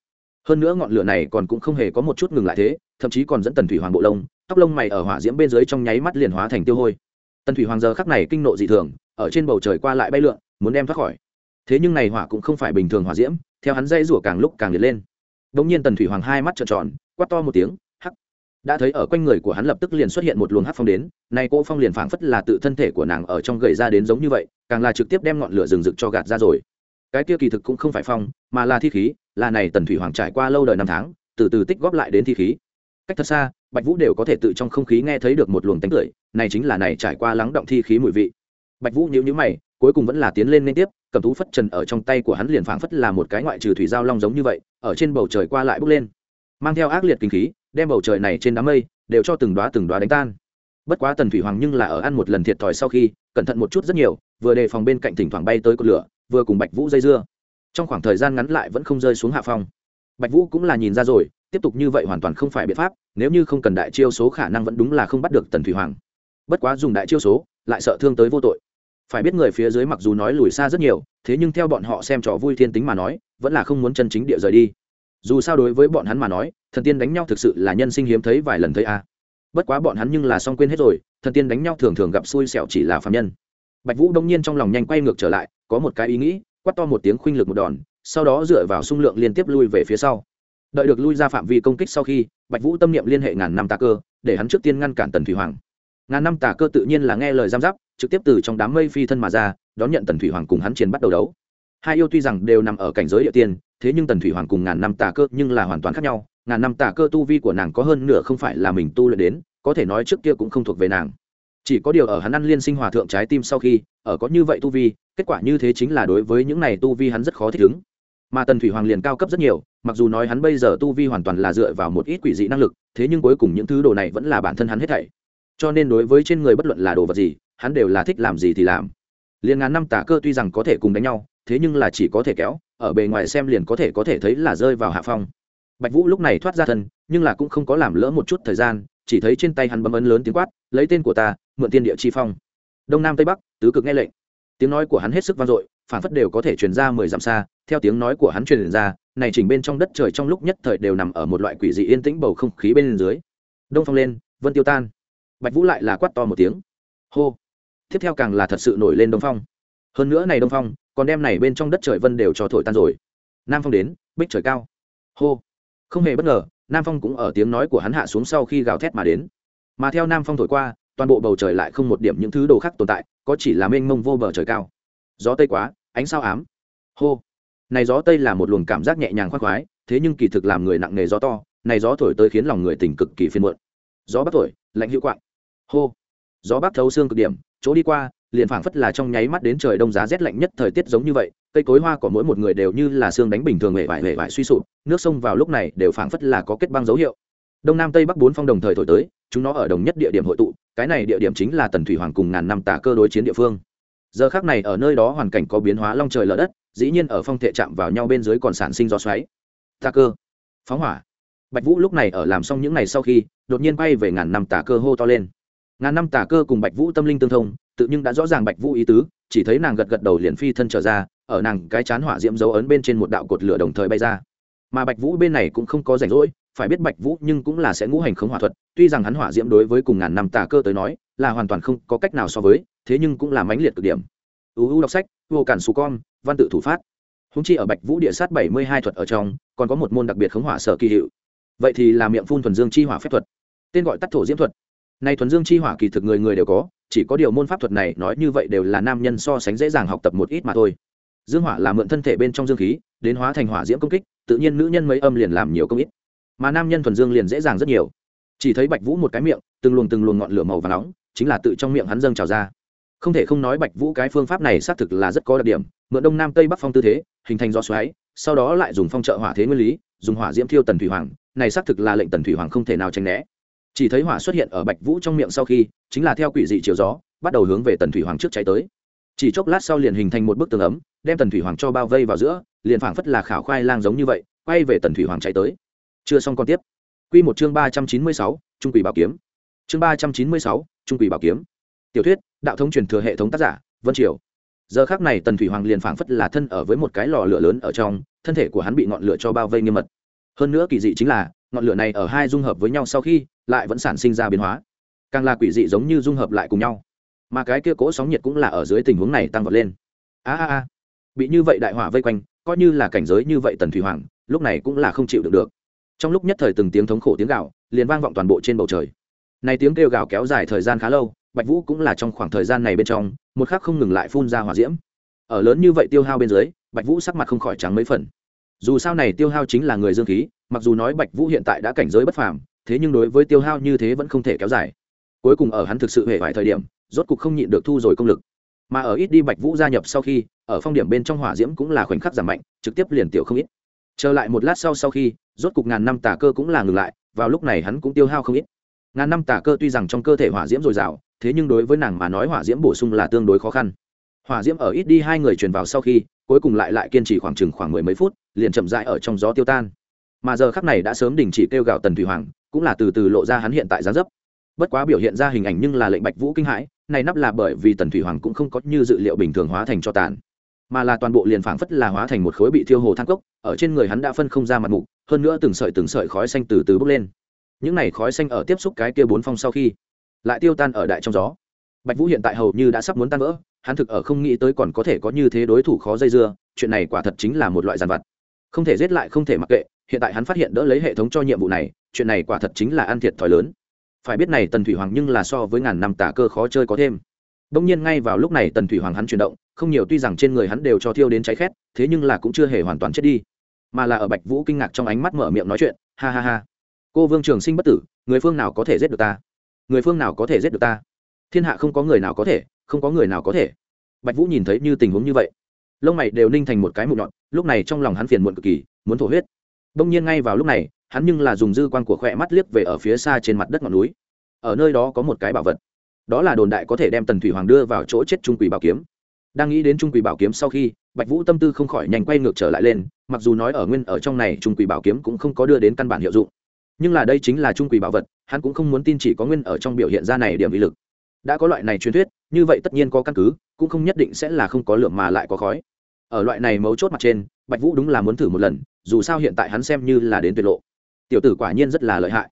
Hơn nữa ngọn lửa này còn cũng không hề có một chút ngừng lại thế, thậm chí còn dẫn tần thủy hoàng bộ lông, tóc lông mày ở hỏa diễm bên dưới trong nháy mắt liền hóa thành tiêu hôi. Tần thủy hoàng giờ khắc này kinh nộ dị thường, ở trên bầu trời qua lại bay lượn, muốn đem thoát khỏi thế nhưng này hỏa cũng không phải bình thường hỏa diễm, theo hắn dây rủa càng lúc càng liệt lên. Đ ỗ n g nhiên tần thủy hoàng hai mắt trợn tròn, quát to một tiếng, hắc! Đã thấy ở quanh người của hắn lập tức liền xuất hiện một luồng hắc phong đến, nay cỗ phong liền phảng phất là tự thân thể của nàng ở trong gầy ra đến giống như vậy, càng là trực tiếp đem ngọn lửa rừng rực cho gạt ra rồi. Cái kia kỳ thực cũng không phải phong, mà là thi khí, là này tần thủy hoàng trải qua lâu đời năm tháng, từ từ tích góp lại đến thi khí. Cách thật xa, bạch vũ đều có thể tự trong không khí nghe thấy được một luồng tánh cười này chính là này trải qua lắng động thi khí mùi vị. Bạch vũ nhíu nhíu mày cuối cùng vẫn là tiến lên liên tiếp, cầm thú phất trần ở trong tay của hắn liền phảng phất là một cái ngoại trừ thủy giao long giống như vậy, ở trên bầu trời qua lại bước lên. Mang theo ác liệt kinh khí, đem bầu trời này trên đám mây đều cho từng đoá từng đoá đánh tan. Bất quá tần thủy hoàng nhưng là ở ăn một lần thiệt thòi sau khi, cẩn thận một chút rất nhiều, vừa đề phòng bên cạnh thỉnh thoảng bay tới cột lửa, vừa cùng bạch vũ dây dưa. Trong khoảng thời gian ngắn lại vẫn không rơi xuống hạ phong. Bạch vũ cũng là nhìn ra rồi, tiếp tục như vậy hoàn toàn không phải biện pháp, nếu như không cần đại chiêu số khả năng vẫn đúng là không bắt được tần thủy hoàng. Bất quá dùng đại chiêu số, lại sợ thương tới vô tội phải biết người phía dưới mặc dù nói lùi xa rất nhiều, thế nhưng theo bọn họ xem trò vui thiên tính mà nói, vẫn là không muốn chân chính địa rời đi. Dù sao đối với bọn hắn mà nói, thần tiên đánh nhau thực sự là nhân sinh hiếm thấy vài lần thấy a. Bất quá bọn hắn nhưng là xong quên hết rồi, thần tiên đánh nhau thường thường gặp xui xẻo chỉ là phạm nhân. Bạch vũ đông nhiên trong lòng nhanh quay ngược trở lại, có một cái ý nghĩ quắt to một tiếng khuynh lực một đòn, sau đó dựa vào xung lượng liên tiếp lui về phía sau. Đợi được lui ra phạm vi công kích sau khi, bạch vũ tâm niệm liên hệ ngàn năm tà cơ, để hắn trước tiên ngăn cản tần thủy hoàng. Ngàn năm tà cơ tự nhiên là nghe lời giam giáp trực tiếp từ trong đám mây phi thân mà ra, đón nhận tần thủy hoàng cùng hắn chiến bắt đầu đấu. Hai yêu tuy rằng đều nằm ở cảnh giới địa tiên, thế nhưng tần thủy hoàng cùng ngàn năm tà cơ nhưng là hoàn toàn khác nhau. Ngàn năm tà cơ tu vi của nàng có hơn nửa không phải là mình tu luyện đến, có thể nói trước kia cũng không thuộc về nàng. Chỉ có điều ở hắn ăn liên sinh hòa thượng trái tim sau khi, ở có như vậy tu vi, kết quả như thế chính là đối với những này tu vi hắn rất khó thích ứng. Mà tần thủy hoàng liền cao cấp rất nhiều, mặc dù nói hắn bây giờ tu vi hoàn toàn là dựa vào một ít quỷ dị năng lực, thế nhưng cuối cùng những thứ đồ này vẫn là bản thân hắn hết thảy. Cho nên đối với trên người bất luận là đồ vật gì hắn đều là thích làm gì thì làm. Liền ngàn năm tả cơ tuy rằng có thể cùng đánh nhau, thế nhưng là chỉ có thể kéo, ở bề ngoài xem liền có thể có thể thấy là rơi vào hạ phong. Bạch vũ lúc này thoát ra thân, nhưng là cũng không có làm lỡ một chút thời gian, chỉ thấy trên tay hắn bấm ấn lớn tiếng quát, lấy tên của ta, mượn tiên địa chi phong. Đông nam tây bắc, tứ cực nghe lệnh. Tiếng nói của hắn hết sức vang dội, phản phất đều có thể truyền ra mười dặm xa, theo tiếng nói của hắn truyền ra, này chỉnh bên trong đất trời trong lúc nhất thời đều nằm ở một loại quỷ dị yên tĩnh bầu không khí bên dưới. Đông phong lên, vân tiêu tan. Bạch vũ lại là quát to một tiếng. Hô tiếp theo càng là thật sự nổi lên đông phong. Hơn nữa này đông phong, còn đem này bên trong đất trời vân đều cho thổi tan rồi. Nam phong đến, bích trời cao. Hô. Không hề bất ngờ, nam phong cũng ở tiếng nói của hắn hạ xuống sau khi gào thét mà đến. Mà theo nam phong thổi qua, toàn bộ bầu trời lại không một điểm những thứ đồ khác tồn tại, có chỉ là mênh mông vô bờ trời cao. Gió tây quá, ánh sao ám. Hô. Này gió tây là một luồng cảm giác nhẹ nhàng khoác khoái, thế nhưng kỳ thực làm người nặng nề gió to, này gió thổi tới khiến lòng người tỉnh cực kỳ phiên muộn. Gió bắc thổi, lạnh hữu quạng. Hô. Gió bắc thấu xương cực điểm chỗ đi qua, liền phảng phất là trong nháy mắt đến trời đông giá rét lạnh nhất thời tiết giống như vậy, cây cối hoa của mỗi một người đều như là xương đánh bình thường hề vải hề vải suy sụp, nước sông vào lúc này đều phảng phất là có kết băng dấu hiệu. Đông nam tây bắc bốn phong đồng thời thổi tới, chúng nó ở đồng nhất địa điểm hội tụ, cái này địa điểm chính là tần thủy hoàng cùng ngàn năm tả cơ đối chiến địa phương. Giờ khác này ở nơi đó hoàn cảnh có biến hóa long trời lở đất, dĩ nhiên ở phong thệ chạm vào nhau bên dưới còn sản sinh gió xoáy. Tà cơ, phóng hỏa. Bạch vũ lúc này ở làm xong những ngày sau khi, đột nhiên bay về ngàn năm tà cơ hô to lên ngàn năm tả cơ cùng bạch vũ tâm linh tương thông, tự nhưng đã rõ ràng bạch vũ ý tứ, chỉ thấy nàng gật gật đầu liền phi thân trở ra, ở nàng cái chán hỏa diễm dấu ấn bên trên một đạo cột lửa đồng thời bay ra. Mà bạch vũ bên này cũng không có rảnh rỗi, phải biết bạch vũ nhưng cũng là sẽ ngũ hành khống hỏa thuật, tuy rằng hắn hỏa diễm đối với cùng ngàn năm tà cơ tới nói, là hoàn toàn không có cách nào so với, thế nhưng cũng là mãnh liệt cực điểm. Uu đọc sách, vô cản xù con, văn tự thủ phát. Húng chi ở bạch vũ địa sát bảy mươi hai thuật ở trong, còn có một môn đặc biệt khống hỏa sở kỳ hiệu. Vậy thì là miệng phun thuần dương chi hỏa phép thuật. Tên gọi tắt thổ diễm thuật nay thuần dương chi hỏa kỳ thực người người đều có, chỉ có điều môn pháp thuật này nói như vậy đều là nam nhân so sánh dễ dàng học tập một ít mà thôi. Dương hỏa là mượn thân thể bên trong dương khí, đến hóa thành hỏa diễm công kích, tự nhiên nữ nhân mấy âm liền làm nhiều công ít. Mà nam nhân thuần dương liền dễ dàng rất nhiều. Chỉ thấy bạch vũ một cái miệng, từng luồng từng luồng ngọn lửa màu và nóng, chính là tự trong miệng hắn dâng trào ra. Không thể không nói bạch vũ cái phương pháp này xác thực là rất có đặc điểm, mượn đông nam tây bắc phong tư thế, hình thành do xoáy, sau đó lại dùng phong trợ hỏa thế nguyên lý, dùng hỏa diễm thiêu tần thủy hoàng, này xác thực là lệnh tần thủy hoàng không thể nào tránh né chỉ thấy hỏa xuất hiện ở bạch vũ trong miệng sau khi, chính là theo quỷ dị chiều gió, bắt đầu hướng về tần thủy hoàng trước cháy tới. Chỉ chốc lát sau liền hình thành một bức tường ấm, đem tần thủy hoàng cho bao vây vào giữa, liền phảng phất là khảo khoai lang giống như vậy, quay về tần thủy hoàng cháy tới. Chưa xong còn tiếp. Q một chương ba trăm chín mươi sáu, trung quỷ bảo kiếm. Chương ba trăm chín mươi sáu, trung quỷ bảo kiếm. Tiểu thuyết, đạo thống truyền thừa hệ thống tác giả, vân triều. Giờ khác này tần thủy hoàng liền phảng phất là thân ở với một cái lò lửa lớn ở trong, thân thể của hắn bị ngọn lửa cho bao vây nghiêm mật. Hơn nữa kỳ dị chính là, ngọn lửa này ở hai dung hợp với nhau sau khi lại vẫn sản sinh ra biến hóa. Càng là quỷ dị giống như dung hợp lại cùng nhau. Mà cái kia cỗ sóng nhiệt cũng là ở dưới tình huống này tăng vọt lên. A a a. Bị như vậy đại hỏa vây quanh, coi như là cảnh giới như vậy tần thủy hoàng, lúc này cũng là không chịu được được. Trong lúc nhất thời từng tiếng thống khổ tiếng gạo liền vang vọng toàn bộ trên bầu trời. Này tiếng kêu gào kéo dài thời gian khá lâu, bạch vũ cũng là trong khoảng thời gian này bên trong, một khắc không ngừng lại phun ra hỏa diễm. Ở lớn như vậy tiêu hao bên dưới, bạch vũ sắc mặt không khỏi trắng mấy phần. Dù sao này tiêu hao chính là người dương khí, mặc dù nói bạch vũ hiện tại đã cảnh giới bất phàm thế nhưng đối với tiêu hao như thế vẫn không thể kéo dài. Cuối cùng ở hắn thực sự hề phải thời điểm, rốt cục không nhịn được thu rồi công lực. Mà ở ít đi bạch vũ gia nhập sau khi, ở phong điểm bên trong hỏa diễm cũng là khoảnh khắc giảm mạnh, trực tiếp liền tiểu không ít. Trở lại một lát sau sau khi, rốt cục ngàn năm tà cơ cũng là ngừng lại, vào lúc này hắn cũng tiêu hao không ít. Ngàn năm tà cơ tuy rằng trong cơ thể hỏa diễm dồi dào, thế nhưng đối với nàng mà nói hỏa diễm bổ sung là tương đối khó khăn. Hỏa diễm ở ít đi hai người truyền vào sau khi, cuối cùng lại lại kiên trì khoảng chừng khoảng mười mấy phút, liền chậm dại ở trong gió tiêu tan. Mà giờ khắc này đã sớm đình chỉ kêu gào tần thủy hoàng cũng là từ từ lộ ra hắn hiện tại giá dấp. Bất quá biểu hiện ra hình ảnh nhưng là lệnh bạch vũ kinh hãi, này nắp là bởi vì tần thủy hoàng cũng không có như dự liệu bình thường hóa thành cho tàn, mà là toàn bộ liền phảng phất là hóa thành một khối bị thiêu hồ than cốc, ở trên người hắn đã phân không ra mặt mục, hơn nữa từng sợi từng sợi khói xanh từ từ bốc lên. Những này khói xanh ở tiếp xúc cái kia bốn phong sau khi, lại tiêu tan ở đại trong gió. Bạch vũ hiện tại hầu như đã sắp muốn tan vỡ, hắn thực ở không nghĩ tới còn có thể có như thế đối thủ khó dây dưa, chuyện này quả thật chính là một loại giàn vật không thể giết lại không thể mặc kệ, hiện tại hắn phát hiện đỡ lấy hệ thống cho nhiệm vụ này chuyện này quả thật chính là ăn thiệt thòi lớn. Phải biết này tần thủy hoàng nhưng là so với ngàn năm tả cơ khó chơi có thêm. Đông nhiên ngay vào lúc này tần thủy hoàng hắn chuyển động, không nhiều tuy rằng trên người hắn đều cho thiêu đến cháy khét, thế nhưng là cũng chưa hề hoàn toàn chết đi. Mà là ở bạch vũ kinh ngạc trong ánh mắt mở miệng nói chuyện, ha ha ha. Cô vương trường sinh bất tử, người phương nào có thể giết được ta? Người phương nào có thể giết được ta? Thiên hạ không có người nào có thể, không có người nào có thể. Bạch vũ nhìn thấy như tình huống như vậy, lông mày đều ninh thành một cái mụn nhọn, lúc này trong lòng hắn phiền muộn cực kỳ, muốn thổ huyết. Đông nhiên ngay vào lúc này hắn nhưng là dùng dư quan của khỏe mắt liếc về ở phía xa trên mặt đất ngọn núi. Ở nơi đó có một cái bảo vật. Đó là đồn đại có thể đem tần thủy hoàng đưa vào chỗ chết trung quỷ bảo kiếm. Đang nghĩ đến trung quỷ bảo kiếm sau khi, bạch vũ tâm tư không khỏi nhanh quay ngược trở lại lên, mặc dù nói ở nguyên, ở trong này trung quỷ bảo kiếm cũng không có đưa đến căn bản hiệu dụng. Nhưng là đây chính là trung quỷ bảo vật, hắn cũng không muốn tin chỉ có nguyên ở trong biểu hiện ra này điểm vi lực. Đã có loại này truyền thuyết, như vậy tất nhiên có căn cứ, cũng không nhất định sẽ là không có lượng mà lại có khói. Ở loại này mấu chốt mặt trên, bạch vũ đúng là muốn thử một lần, dù sao hiện tại hắn xem như là đến tuyệt lộ tiểu tử quả nhiên rất là lợi hại.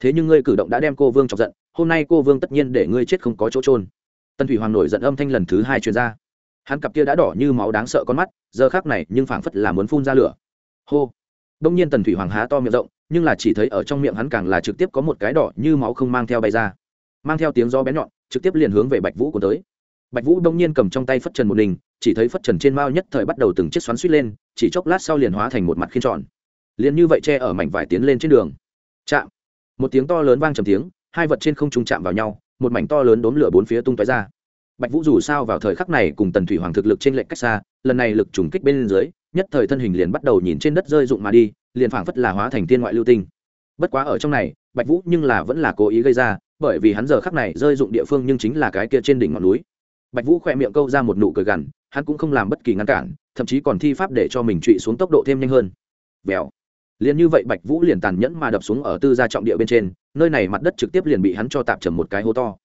Thế nhưng ngươi cử động đã đem cô vương chọc giận, hôm nay cô vương tất nhiên để ngươi chết không có chỗ trôn tân thủy hoàng nổi giận âm thanh lần thứ hai truyền ra. Hắn cặp kia đã đỏ như máu đáng sợ con mắt, giờ khác này nhưng phảng phất là muốn phun ra lửa. Hô. Đông nhiên tần thủy hoàng há to miệng rộng, nhưng là chỉ thấy ở trong miệng hắn càng là trực tiếp có một cái đỏ như máu không mang theo bay ra. Mang theo tiếng gió bé nhọn, trực tiếp liền hướng về bạch vũ của tới. Bạch vũ đông nhiên cầm trong tay phất trần một đình chỉ thấy phất trần trên mao nhất thời bắt đầu từng chiếc xoắn suýt lên, chỉ chốc lát sau liền hóa thành một mặt khiên tròn liền như vậy che ở mảnh vải tiến lên trên đường. Chạm. Một tiếng to lớn vang trầm tiếng, hai vật trên không trung chạm vào nhau, một mảnh to lớn đốm lửa bốn phía tung tói ra. Bạch vũ dù sao vào thời khắc này cùng tần thủy hoàng thực lực trên lệnh cách xa, lần này lực trùng kích bên dưới, nhất thời thân hình liền bắt đầu nhìn trên đất rơi rụng mà đi, liền phảng phất là hóa thành tiên ngoại lưu tinh. Bất quá ở trong này, bạch vũ nhưng là vẫn là cố ý gây ra, bởi vì hắn giờ khắc này rơi dụng địa phương nhưng chính là cái kia trên đỉnh ngọn núi. Bạch vũ khỏe miệng câu ra một nụ cười gằn, hắn cũng không làm bất kỳ ngăn cản, thậm chí còn thi pháp để cho mình trụy xuống tốc độ thêm nhanh hơn. Vèo liền như vậy bạch vũ liền tàn nhẫn mà đập xuống ở tư gia trọng địa bên trên, nơi này mặt đất trực tiếp liền bị hắn cho tạm trầm một cái hố to.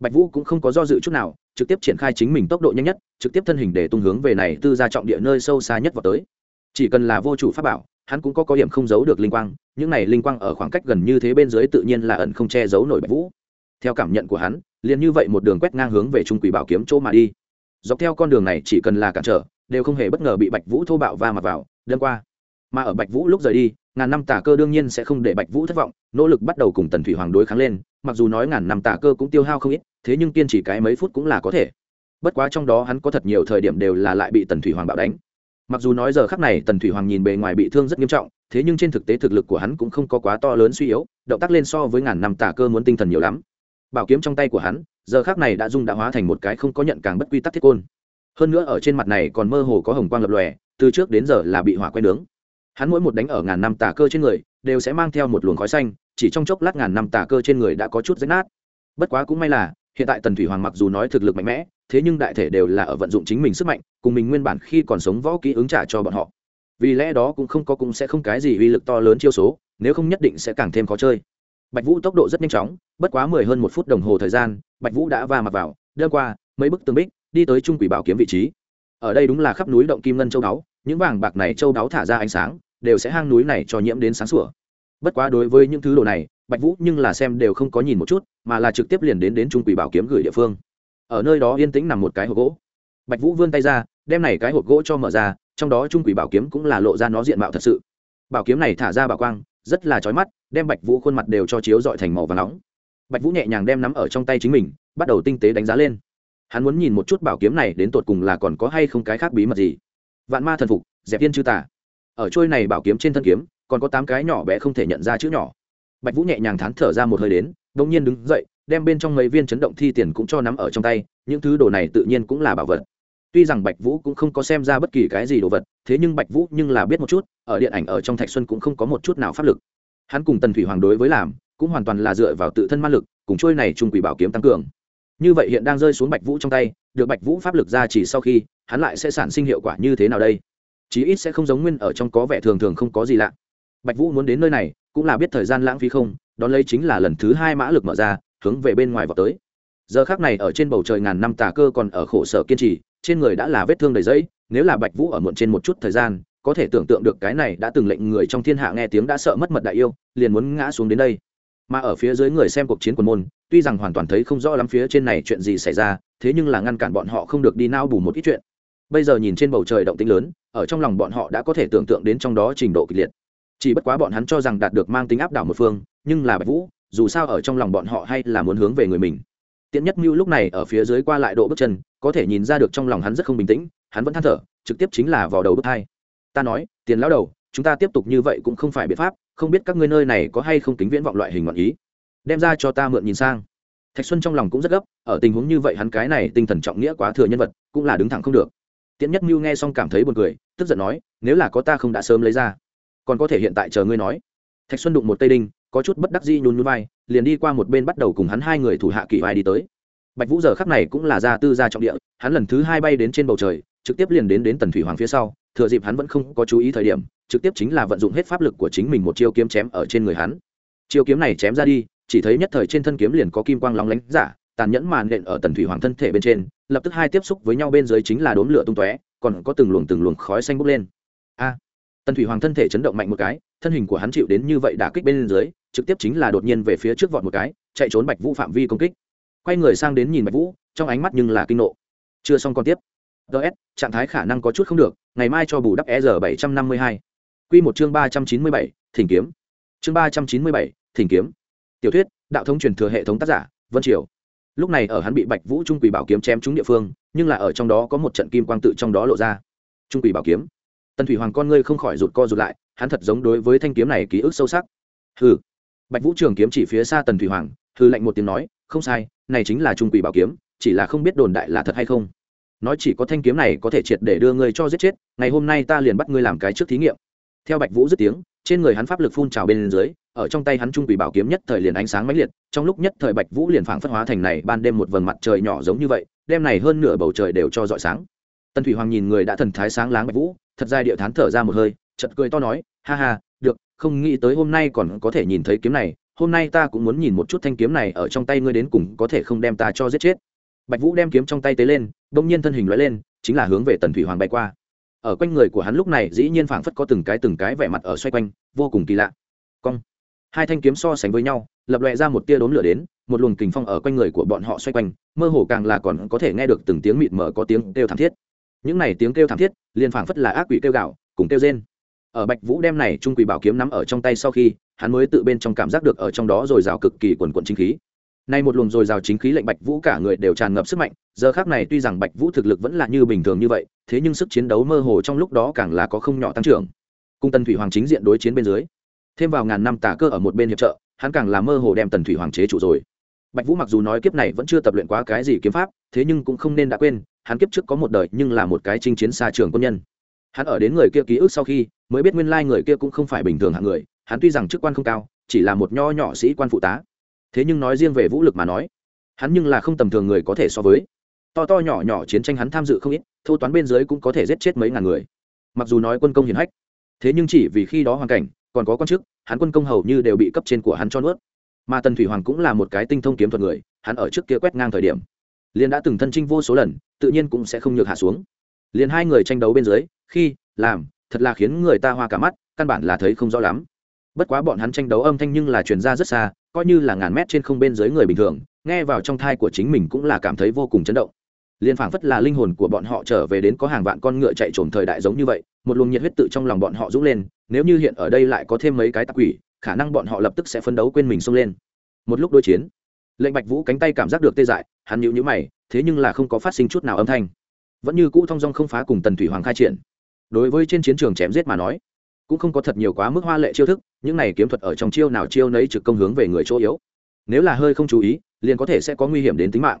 Bạch vũ cũng không có do dự chút nào, trực tiếp triển khai chính mình tốc độ nhanh nhất, trực tiếp thân hình để tung hướng về này tư gia trọng địa nơi sâu xa nhất vào tới. Chỉ cần là vô chủ pháp bảo, hắn cũng có có điểm không giấu được linh quang, những này linh quang ở khoảng cách gần như thế bên dưới tự nhiên là ẩn không che giấu nổi bạch vũ. Theo cảm nhận của hắn, liền như vậy một đường quét ngang hướng về trung quỷ bảo kiếm chỗ mà đi. Dọc theo con đường này chỉ cần là cản trở, đều không hề bất ngờ bị bạch vũ thô bạo va mặt vào, đâm qua mà ở bạch vũ lúc rời đi, ngàn năm tả cơ đương nhiên sẽ không để bạch vũ thất vọng, nỗ lực bắt đầu cùng tần thủy hoàng đối kháng lên, mặc dù nói ngàn năm tả cơ cũng tiêu hao không ít, thế nhưng kiên trì cái mấy phút cũng là có thể. Bất quá trong đó hắn có thật nhiều thời điểm đều là lại bị tần thủy hoàng bạo đánh. Mặc dù nói giờ khắc này tần thủy hoàng nhìn bề ngoài bị thương rất nghiêm trọng, thế nhưng trên thực tế thực lực của hắn cũng không có quá to lớn suy yếu, động tác lên so với ngàn năm tả cơ muốn tinh thần nhiều lắm. Bảo kiếm trong tay của hắn, giờ khắc này đã dung đã hóa thành một cái không có nhận càng bất quy tắc thiết côn. Hơn nữa ở trên mặt này còn mơ hồ có hồng quang lập lòe, từ trước đến giờ là bị hỏa quen nướng hắn mỗi một đánh ở ngàn năm tà cơ trên người, đều sẽ mang theo một luồng khói xanh, chỉ trong chốc lát ngàn năm tà cơ trên người đã có chút rách nát. Bất quá cũng may là, hiện tại tần thủy hoàng mặc dù nói thực lực mạnh mẽ, thế nhưng đại thể đều là ở vận dụng chính mình sức mạnh, cùng mình nguyên bản khi còn sống võ kỹ ứng trả cho bọn họ. Vì lẽ đó cũng không có cũng sẽ không cái gì uy lực to lớn chiêu số, nếu không nhất định sẽ càng thêm khó chơi. Bạch vũ tốc độ rất nhanh chóng, bất quá mười hơn một phút đồng hồ thời gian, bạch vũ đã va mặt vào đưa qua mấy bức tường bích, đi tới trung quỷ bảo kiếm vị trí ở đây đúng là khắp núi động kim ngân châu đáo, những vàng bạc này châu đáo thả ra ánh sáng, đều sẽ hang núi này cho nhiễm đến sáng sủa. Bất quá đối với những thứ đồ này, bạch vũ nhưng là xem đều không có nhìn một chút, mà là trực tiếp liền đến đến trung quỷ bảo kiếm gửi địa phương. Ở nơi đó yên tĩnh nằm một cái hộp gỗ. Bạch vũ vươn tay ra, đem này cái hộp gỗ cho mở ra, trong đó trung quỷ bảo kiếm cũng là lộ ra nó diện mạo thật sự. Bảo kiếm này thả ra bảo quang, rất là chói mắt, đem bạch vũ khuôn mặt đều cho chiếu dọi thành màu và nóng. Bạch vũ nhẹ nhàng đem nắm ở trong tay chính mình, bắt đầu tinh tế đánh giá lên hắn muốn nhìn một chút bảo kiếm này đến tột cùng là còn có hay không cái khác bí mật gì. Vạn ma thần phục, dẹp viên chư tả ở trôi này bảo kiếm trên thân kiếm, còn có tám cái nhỏ bé không thể nhận ra chữ nhỏ. Bạch vũ nhẹ nhàng thán thở ra một hơi đến đ ỗ n g nhiên đứng dậy, đem bên trong mấy viên chấn động thi tiền cũng cho nắm ở trong tay, những thứ đồ này tự nhiên cũng là bảo vật. Tuy rằng bạch vũ cũng không có xem ra bất kỳ cái gì đồ vật, thế nhưng bạch vũ nhưng là biết một chút, ở điện ảnh ở trong thạch xuân cũng không có một chút nào pháp lực. Hắn cùng tần thủy hoàng đối với làm, cũng hoàn toàn là dựa vào tự thân ma lực, cùng trôi này trung quỷ bảo kiếm tăng cường như vậy hiện đang rơi xuống bạch vũ trong tay, được bạch vũ pháp lực ra chỉ sau khi, hắn lại sẽ sản sinh hiệu quả như thế nào đây? Chí ít sẽ không giống nguyên ở trong có vẻ thường thường không có gì lạ. Bạch vũ muốn đến nơi này, cũng là biết thời gian lãng phí không, đón lấy chính là lần thứ hai mã lực mở ra, hướng về bên ngoài vào tới. Giờ khác này ở trên bầu trời ngàn năm tà cơ còn ở khổ sở kiên trì, trên người đã là vết thương đầy giấy nếu là bạch vũ ở muộn trên một chút thời gian, có thể tưởng tượng được cái này đã từng lệnh người trong thiên hạ nghe tiếng đã sợ mất mật đại yêu, liền muốn ngã xuống đến đây mà ở phía dưới người xem cuộc chiến quần môn, tuy rằng hoàn toàn thấy không rõ lắm phía trên này chuyện gì xảy ra, thế nhưng là ngăn cản bọn họ không được đi nao bù một ít chuyện. Bây giờ nhìn trên bầu trời động tĩnh lớn, ở trong lòng bọn họ đã có thể tưởng tượng đến trong đó trình độ kịch liệt. Chỉ bất quá bọn hắn cho rằng đạt được mang tính áp đảo một phương, nhưng là bạch vũ, dù sao ở trong lòng bọn họ hay là muốn hướng về người mình. Tiện nhất mưu lúc này ở phía dưới qua lại độ bước chân, có thể nhìn ra được trong lòng hắn rất không bình tĩnh, hắn vẫn than thở, trực tiếp chính là vào đầu bước hai. Ta nói, tiền lão đầu chúng ta tiếp tục như vậy cũng không phải biện pháp, không biết các ngươi nơi này có hay không tính viễn vọng loại hình ngọn ý. Đem ra cho ta mượn nhìn sang. Thạch xuân trong lòng cũng rất gấp, ở tình huống như vậy hắn cái này tinh thần trọng nghĩa quá thừa nhân vật, cũng là đứng thẳng không được. Tiễn nhất mưu nghe xong cảm thấy buồn cười, tức giận nói, nếu là có ta không đã sớm lấy ra, còn có thể hiện tại chờ ngươi nói. Thạch xuân đụng một tây đinh, có chút bất đắc dĩ nhún nhún vai, liền đi qua một bên bắt đầu cùng hắn hai người thủ hạ kỷ vai đi tới. Bạch vũ giờ khắc này cũng là ra tư gia trọng địa, hắn lần thứ hai bay đến trên bầu trời, trực tiếp liền đến đến tần thủy hoàng phía sau, thừa dịp hắn vẫn không có chú ý thời điểm trực tiếp chính là vận dụng hết pháp lực của chính mình một chiêu kiếm chém ở trên người hắn. Chiêu kiếm này chém ra đi, chỉ thấy nhất thời trên thân kiếm liền có kim quang lóng lánh, giả, tàn nhẫn màn nện ở tần thủy hoàng thân thể bên trên, lập tức hai tiếp xúc với nhau bên dưới chính là đốm lửa tung tóe, còn có từng luồng từng luồng khói xanh bốc lên. A! Tần thủy hoàng thân thể chấn động mạnh một cái, thân hình của hắn chịu đến như vậy đã kích bên dưới, trực tiếp chính là đột nhiên về phía trước vọt một cái, chạy trốn bạch vũ phạm vi công kích. Quay người sang đến nhìn bạch vũ, trong ánh mắt nhưng là kinh nộ. Chưa xong còn tiếp. Ts trạng thái khả năng có chút không được, ngày mai cho bù đắp e r bảy trăm năm mươi hai. Quy một chương ba trăm chín mươi bảy, thỉnh kiếm. Chương ba trăm chín mươi bảy, thỉnh kiếm. Tiểu thuyết, đạo thống truyền thừa hệ thống tác giả, vân triều. Lúc này ở hắn bị bạch vũ trung quỷ bảo kiếm chém trúng địa phương, nhưng là ở trong đó có một trận kim quang tự trong đó lộ ra. Trung quỷ bảo kiếm. Tần thủy hoàng con ngươi không khỏi rụt co rụt lại, hắn thật giống đối với thanh kiếm này ký ức sâu sắc. Hừ. Bạch vũ trường kiếm chỉ phía xa tần thủy hoàng, Hừ lạnh một tiếng nói, không sai, này chính là trung quỷ bảo kiếm, chỉ là không biết đồn đại là thật hay không. Nói chỉ có thanh kiếm này có thể triệt để đưa ngươi cho giết chết, ngày hôm nay ta liền bắt ngươi làm cái trước thí nghiệm theo bạch vũ dứt tiếng, trên người hắn pháp lực phun trào bên dưới, ở trong tay hắn trung quỷ bảo kiếm nhất thời liền ánh sáng mãnh liệt, trong lúc nhất thời bạch vũ liền phảng phất hóa thành này ban đêm một vầng mặt trời nhỏ giống như vậy, đêm này hơn nửa bầu trời đều cho rọi sáng. Tần thủy hoàng nhìn người đã thần thái sáng láng bạch vũ, thật dài địa thán thở ra một hơi, chợt cười to nói, ha ha, được, không nghĩ tới hôm nay còn có thể nhìn thấy kiếm này, hôm nay ta cũng muốn nhìn một chút thanh kiếm này ở trong tay ngươi đến cùng có thể không đem ta cho giết chết. Bạch vũ đem kiếm trong tay tế lên, bỗng nhiên thân hình lóe lên, chính là hướng về tần thủy hoàng bay qua ở quanh người của hắn lúc này dĩ nhiên phảng phất có từng cái từng cái vẻ mặt ở xoay quanh, vô cùng kỳ lạ. Cong. Hai thanh kiếm so sánh với nhau, lập lòe ra một tia đốn lửa đến, một luồng kình phong ở quanh người của bọn họ xoay quanh, mơ hồ càng là còn có thể nghe được từng tiếng mịt mờ có tiếng kêu thảm thiết. Những này tiếng kêu thảm thiết, liền phảng phất là ác quỷ kêu gạo cùng kêu rên. Ở bạch vũ đem này trung quỷ bảo kiếm nắm ở trong tay sau khi, hắn mới tự bên trong cảm giác được ở trong đó rồi rào cực kỳ quần quận chính khí. Nay một luồng rồi rào chính khí lệnh bạch vũ cả người đều tràn ngập sức mạnh, giờ khác này tuy rằng bạch vũ thực lực vẫn là như bình thường như vậy thế nhưng sức chiến đấu mơ hồ trong lúc đó càng là có không nhỏ tăng trưởng. Cung tần thủy hoàng chính diện đối chiến bên dưới, thêm vào ngàn năm tà cơ ở một bên hiệp trợ, hắn càng là mơ hồ đem tần thủy hoàng chế chủ rồi. Bạch vũ mặc dù nói kiếp này vẫn chưa tập luyện quá cái gì kiếm pháp, thế nhưng cũng không nên đã quên, hắn kiếp trước có một đời nhưng là một cái chinh chiến xa trường quân nhân. Hắn ở đến người kia ký ức sau khi, mới biết nguyên lai người kia cũng không phải bình thường hạng người, hắn tuy rằng chức quan không cao, chỉ là một nho nhỏ sĩ quan phụ tá. Thế nhưng nói riêng về vũ lực mà nói, hắn nhưng là không tầm thường người có thể so với to to nhỏ nhỏ chiến tranh hắn tham dự không ít thâu toán bên dưới cũng có thể giết chết mấy ngàn người. Mặc dù nói quân công hiển hách, thế nhưng chỉ vì khi đó hoàn cảnh, còn có quan chức, hắn quân công hầu như đều bị cấp trên của hắn cho nuốt. Mà tần thủy hoàng cũng là một cái tinh thông kiếm thuật người, hắn ở trước kia quét ngang thời điểm, liền đã từng thân chinh vô số lần, tự nhiên cũng sẽ không nhược hạ xuống. Liền hai người tranh đấu bên dưới, khi, làm, thật là khiến người ta hoa cả mắt, căn bản là thấy không rõ lắm. Bất quá bọn hắn tranh đấu âm thanh nhưng là truyền ra rất xa, coi như là ngàn mét trên không bên dưới người bình thường, nghe vào trong thai của chính mình cũng là cảm thấy vô cùng chấn động liền phảng phất là linh hồn của bọn họ trở về đến có hàng vạn con ngựa chạy trồm thời đại giống như vậy, một luồng nhiệt huyết tự trong lòng bọn họ dũng lên, nếu như hiện ở đây lại có thêm mấy cái tạp quỷ, khả năng bọn họ lập tức sẽ phấn đấu quên mình xông lên. Một lúc đối chiến, lệnh bạch vũ cánh tay cảm giác được tê dại, hắn nhịu nhữ mày, thế nhưng là không có phát sinh chút nào âm thanh. Vẫn như cũ thong dong không phá cùng tần thủy hoàng khai triển. Đối với trên chiến trường chém giết mà nói, cũng không có thật nhiều quá mức hoa lệ chiêu thức, những này kiếm thuật ở trong chiêu nào chiêu nấy trực công hướng về người chỗ yếu. Nếu là hơi không chú ý, liền có thể sẽ có nguy hiểm đến tính mạng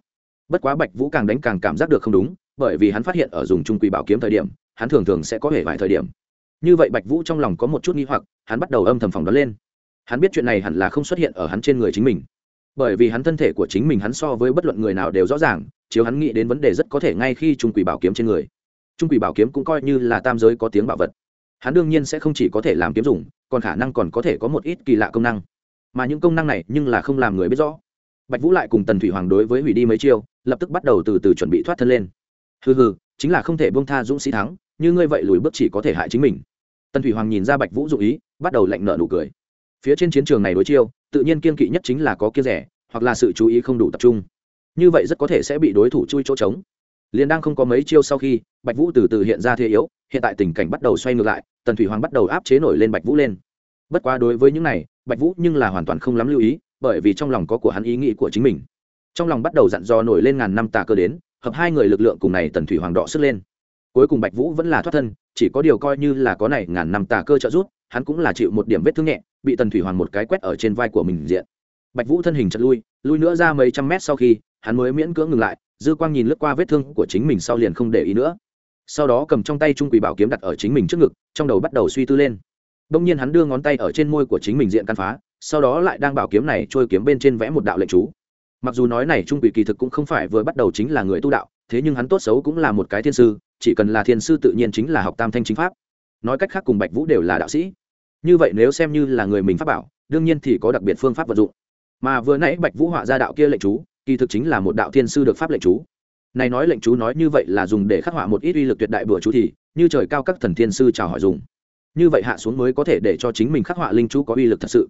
bất quá bạch vũ càng đánh càng cảm giác được không đúng, bởi vì hắn phát hiện ở dùng trung quỷ bảo kiếm thời điểm, hắn thường thường sẽ có hệ vài thời điểm. Như vậy bạch vũ trong lòng có một chút nghi hoặc, hắn bắt đầu âm thầm phòng đoán lên. Hắn biết chuyện này hẳn là không xuất hiện ở hắn trên người chính mình. Bởi vì hắn thân thể của chính mình hắn so với bất luận người nào đều rõ ràng, chiếu hắn nghĩ đến vấn đề rất có thể ngay khi trung quỷ bảo kiếm trên người. Trung quỷ bảo kiếm cũng coi như là tam giới có tiếng bảo vật. Hắn đương nhiên sẽ không chỉ có thể làm kiếm dùng, còn khả năng còn có thể có một ít kỳ lạ công năng. Mà những công năng này nhưng là không làm người biết rõ bạch vũ lại cùng tần thủy hoàng đối với hủy đi mấy chiêu, lập tức bắt đầu từ từ chuẩn bị thoát thân lên. Hừ hừ, chính là không thể buông tha dũng sĩ thắng, như ngươi vậy lùi bước chỉ có thể hại chính mình. Tần thủy hoàng nhìn ra bạch vũ dụ ý, bắt đầu lạnh nợ nụ cười. Phía trên chiến trường này đối chiêu, tự nhiên kiên kỵ nhất chính là có kia rẻ, hoặc là sự chú ý không đủ tập trung. Như vậy rất có thể sẽ bị đối thủ chui chỗ trống. Liền đang không có mấy chiêu sau khi, bạch vũ từ từ hiện ra thế yếu, hiện tại tình cảnh bắt đầu xoay ngược lại, tần thủy hoàng bắt đầu áp chế nổi lên bạch vũ lên. Bất quá đối với những này, bạch vũ nhưng là hoàn toàn không lắm lưu ý bởi vì trong lòng có của hắn ý nghĩ của chính mình. Trong lòng bắt đầu dặn dò nổi lên ngàn năm tà cơ đến, hợp hai người lực lượng cùng này tần thủy hoàng đọ sức lên. Cuối cùng bạch vũ vẫn là thoát thân, chỉ có điều coi như là có này ngàn năm tà cơ trợ giúp, hắn cũng là chịu một điểm vết thương nhẹ, bị tần thủy hoàng một cái quét ở trên vai của mình diện. Bạch vũ thân hình chật lui lui nữa ra mấy trăm mét sau khi, hắn mới miễn cưỡng ngừng lại, dư quang nhìn lướt qua vết thương của chính mình sau liền không để ý nữa. Sau đó cầm trong tay trung quỷ bảo kiếm đặt ở chính mình trước ngực, trong đầu bắt đầu suy tư lên. Đông nhiên hắn đưa ngón tay ở trên môi của chính mình diện căn phá sau đó lại đang bảo kiếm này trôi kiếm bên trên vẽ một đạo lệnh chú. Mặc dù nói này trung quỷ kỳ thực cũng không phải vừa bắt đầu chính là người tu đạo, thế nhưng hắn tốt xấu cũng là một cái thiên sư, chỉ cần là thiên sư tự nhiên chính là học tam thanh chính pháp. Nói cách khác cùng bạch vũ đều là đạo sĩ. Như vậy nếu xem như là người mình pháp bảo, đương nhiên thì có đặc biệt phương pháp vận dụng. Mà vừa nãy bạch vũ họa ra đạo kia lệnh chú, kỳ thực chính là một đạo thiên sư được pháp lệnh chú. Này nói lệnh chú nói như vậy là dùng để khắc họa một ít uy lực tuyệt đại bừa chú thì, như trời cao các thần thiên sư chào hỏi dùng. Như vậy hạ xuống mới có thể để cho chính mình khắc họa linh chú có uy lực thật sự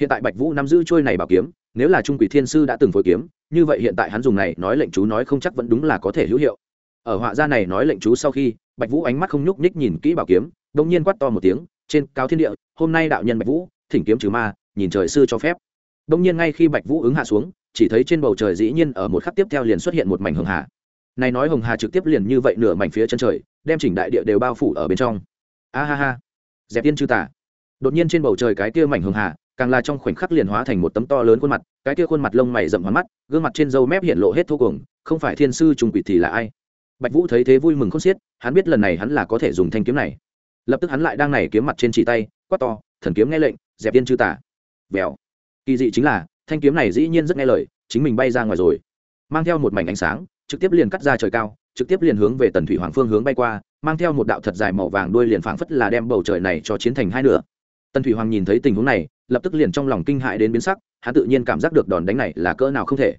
hiện tại bạch vũ nắm giữ trôi này bảo kiếm, nếu là trung quỷ thiên sư đã từng phối kiếm, như vậy hiện tại hắn dùng này nói lệnh chú nói không chắc vẫn đúng là có thể hữu hiệu. Ở họa gia này nói lệnh chú sau khi, bạch vũ ánh mắt không nhúc nhích nhìn kỹ bảo kiếm đông nhiên quát to một tiếng, trên cao thiên địa, hôm nay đạo nhân bạch vũ, thỉnh kiếm trừ ma, nhìn trời sư cho phép. Đông nhiên ngay khi bạch vũ ứng hạ xuống, chỉ thấy trên bầu trời dĩ nhiên ở một khắc tiếp theo liền xuất hiện một mảnh hồng hà. Này nói hồng hà trực tiếp liền như vậy nửa mảnh phía chân trời, đem chỉnh đại địa đều bao phủ ở bên trong. A ha ha. Dẹp tiên chư tả. Đột nhiên trên bầu trời cái kia mảnh hồng hà càng là trong khoảnh khắc liền hóa thành một tấm to lớn khuôn mặt, cái kia khuôn mặt lông mày rậm hoắn mắt, gương mặt trên râu mép hiện lộ hết thô cuồng, không phải thiên sư trùng quỷ thì là ai? Bạch vũ thấy thế vui mừng khôn xiết, hắn biết lần này hắn là có thể dùng thanh kiếm này. Lập tức hắn lại đang này kiếm mặt trên chỉ tay, quát to, thần kiếm nghe lệnh, dẹp yên chư tả vèo. Kỳ dị chính là, thanh kiếm này dĩ nhiên rất nghe lời, chính mình bay ra ngoài rồi. Mang theo một mảnh ánh sáng, trực tiếp liền cắt ra trời cao, trực tiếp liền hướng về tần thủy hoàng phương hướng bay qua, mang theo một đạo thật dài màu vàng đuôi liền phảng phất là đem bầu trời này cho chiến thành hai nửa tần thủy hoàng nhìn thấy tình huống này, lập tức liền trong lòng kinh hại đến biến sắc, hắn tự nhiên cảm giác được đòn đánh này là cỡ nào không thể.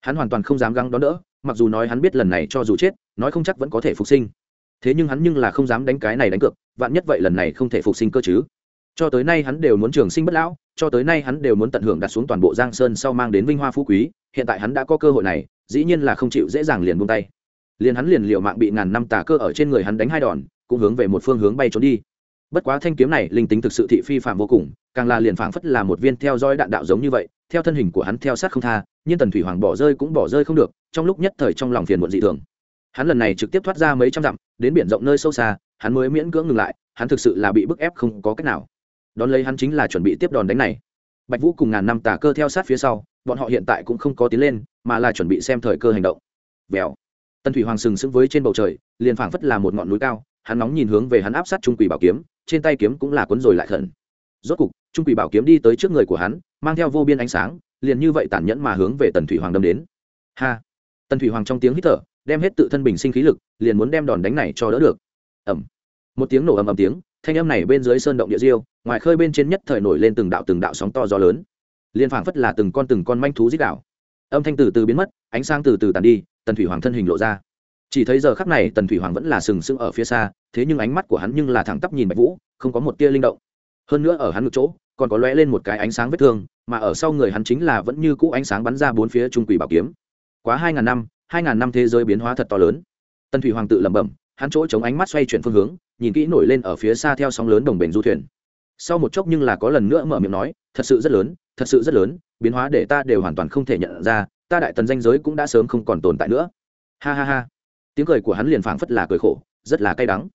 Hắn hoàn toàn không dám găng đón đỡ, mặc dù nói hắn biết lần này cho dù chết, nói không chắc vẫn có thể phục sinh. Thế nhưng hắn nhưng là không dám đánh cái này đánh cược, vạn nhất vậy lần này không thể phục sinh cơ chứ. Cho tới nay hắn đều muốn trường sinh bất lão, cho tới nay hắn đều muốn tận hưởng đặt xuống toàn bộ giang sơn sau mang đến vinh hoa phú quý, hiện tại hắn đã có cơ hội này, dĩ nhiên là không chịu dễ dàng liền buông tay. Liền hắn liền liệu mạng bị ngàn năm tà cơ ở trên người hắn đánh hai đòn, cũng hướng về một phương hướng bay trốn đi bất quá thanh kiếm này linh tính thực sự thị phi phạm vô cùng, càng là liền phảng phất là một viên theo dõi đạn đạo giống như vậy, theo thân hình của hắn theo sát không tha, nhưng tần thủy hoàng bỏ rơi cũng bỏ rơi không được, trong lúc nhất thời trong lòng phiền muộn dị thường. Hắn lần này trực tiếp thoát ra mấy trăm dặm, đến biển rộng nơi sâu xa, hắn mới miễn cưỡng ngừng lại, hắn thực sự là bị bức ép không có cách nào. Đón lấy hắn chính là chuẩn bị tiếp đòn đánh này. Bạch vũ cùng ngàn năm tà cơ theo sát phía sau, bọn họ hiện tại cũng không có tiến lên, mà là chuẩn bị xem thời cơ hành động. Vèo. Tần thủy hoàng sừng sững với trên bầu trời, liền phảng phất là một ngọn núi cao, hắn nóng nhìn hướng về hắn áp sát trung quỷ bảo kiếm trên tay kiếm cũng là cuốn rồi lại khẩn. Rốt cục, trung quỷ bảo kiếm đi tới trước người của hắn, mang theo vô biên ánh sáng, liền như vậy tản nhẫn mà hướng về tần thủy hoàng đâm đến. Ha! Tần thủy hoàng trong tiếng hít thở, đem hết tự thân bình sinh khí lực, liền muốn đem đòn đánh này cho đỡ được. Ẩm một tiếng nổ ầm ầm tiếng, thanh âm này bên dưới sơn động địa diêu, ngoài khơi bên trên nhất thời nổi lên từng đạo từng đạo sóng to gió lớn. Liên phảng phất là từng con từng con manh thú dích đảo. âm thanh từ từ biến mất, ánh sáng từ từ tàn đi, tần thủy hoàng thân hình lộ ra chỉ thấy giờ khắc này tần thủy hoàng vẫn là sừng sững ở phía xa, thế nhưng ánh mắt của hắn nhưng là thẳng tắp nhìn bạch vũ, không có một tia linh động. Hơn nữa ở hắn ngực chỗ, còn có lóe lên một cái ánh sáng vết thương, mà ở sau người hắn chính là vẫn như cũ ánh sáng bắn ra bốn phía trung quỷ bảo kiếm. Quá hai ngàn năm, hai ngàn năm thế giới biến hóa thật to lớn. Tần thủy hoàng tự lẩm bẩm, hắn chỗ chống ánh mắt xoay chuyển phương hướng, nhìn kỹ nổi lên ở phía xa theo sóng lớn đồng bền du thuyền. Sau một chốc nhưng là có lần nữa mở miệng nói, thật sự rất lớn, thật sự rất lớn, biến hóa để ta đều hoàn toàn không thể nhận ra, ta đại tần danh giới cũng đã sớm không còn tồn tại nữa. Ha ha ha tiếng cười của hắn liền phảng phất là cười khổ, rất là cay đắng.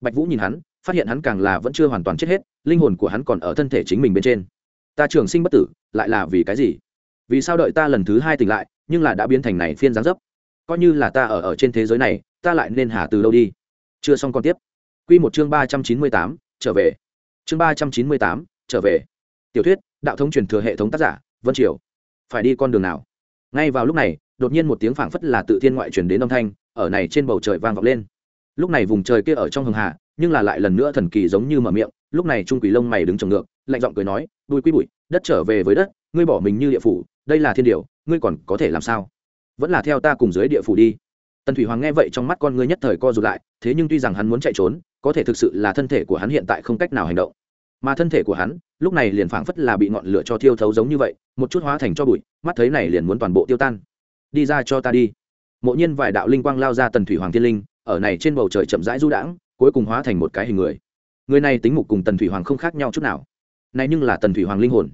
Bạch vũ nhìn hắn, phát hiện hắn càng là vẫn chưa hoàn toàn chết hết, linh hồn của hắn còn ở thân thể chính mình bên trên. Ta trường sinh bất tử, lại là vì cái gì? Vì sao đợi ta lần thứ hai tỉnh lại, nhưng là đã biến thành này phiên giáng dấp? Coi như là ta ở ở trên thế giới này, ta lại nên hà từ đâu đi? Chưa xong còn tiếp. Q một chương ba trăm chín mươi tám, trở về. Chương ba trăm chín mươi tám, trở về. Tiểu thuyết, đạo thống truyền thừa hệ thống tác giả, vân triều. Phải đi con đường nào? Ngay vào lúc này, đột nhiên một tiếng phảng phất là tự thiên ngoại truyền đến âm thanh ở này trên bầu trời vang vọng lên. Lúc này vùng trời kia ở trong hường hà, nhưng là lại lần nữa thần kỳ giống như mở miệng, lúc này trung quỷ lông mày đứng trồng ngược, lạnh giọng cười nói đuôi quy bụi, đất trở về với đất, ngươi bỏ mình như địa phủ, đây là thiên điều, ngươi còn có thể làm sao? Vẫn là theo ta cùng dưới địa phủ đi. Tần thủy hoàng nghe vậy trong mắt con ngươi nhất thời co rụt lại, thế nhưng tuy rằng hắn muốn chạy trốn, có thể thực sự là thân thể của hắn hiện tại không cách nào hành động. Mà thân thể của hắn, lúc này liền phảng phất là bị ngọn lửa cho thiêu thấu giống như vậy, một chút hóa thành cho bụi, mắt thấy này liền muốn toàn bộ tiêu tan. Đi ra cho ta đi mộ nhiên vài đạo linh quang lao ra tần thủy hoàng thiên linh, ở này trên bầu trời chậm rãi du đãng, cuối cùng hóa thành một cái hình người. Người này tính mục cùng tần thủy hoàng không khác nhau chút nào. Này nhưng là tần thủy hoàng linh hồn.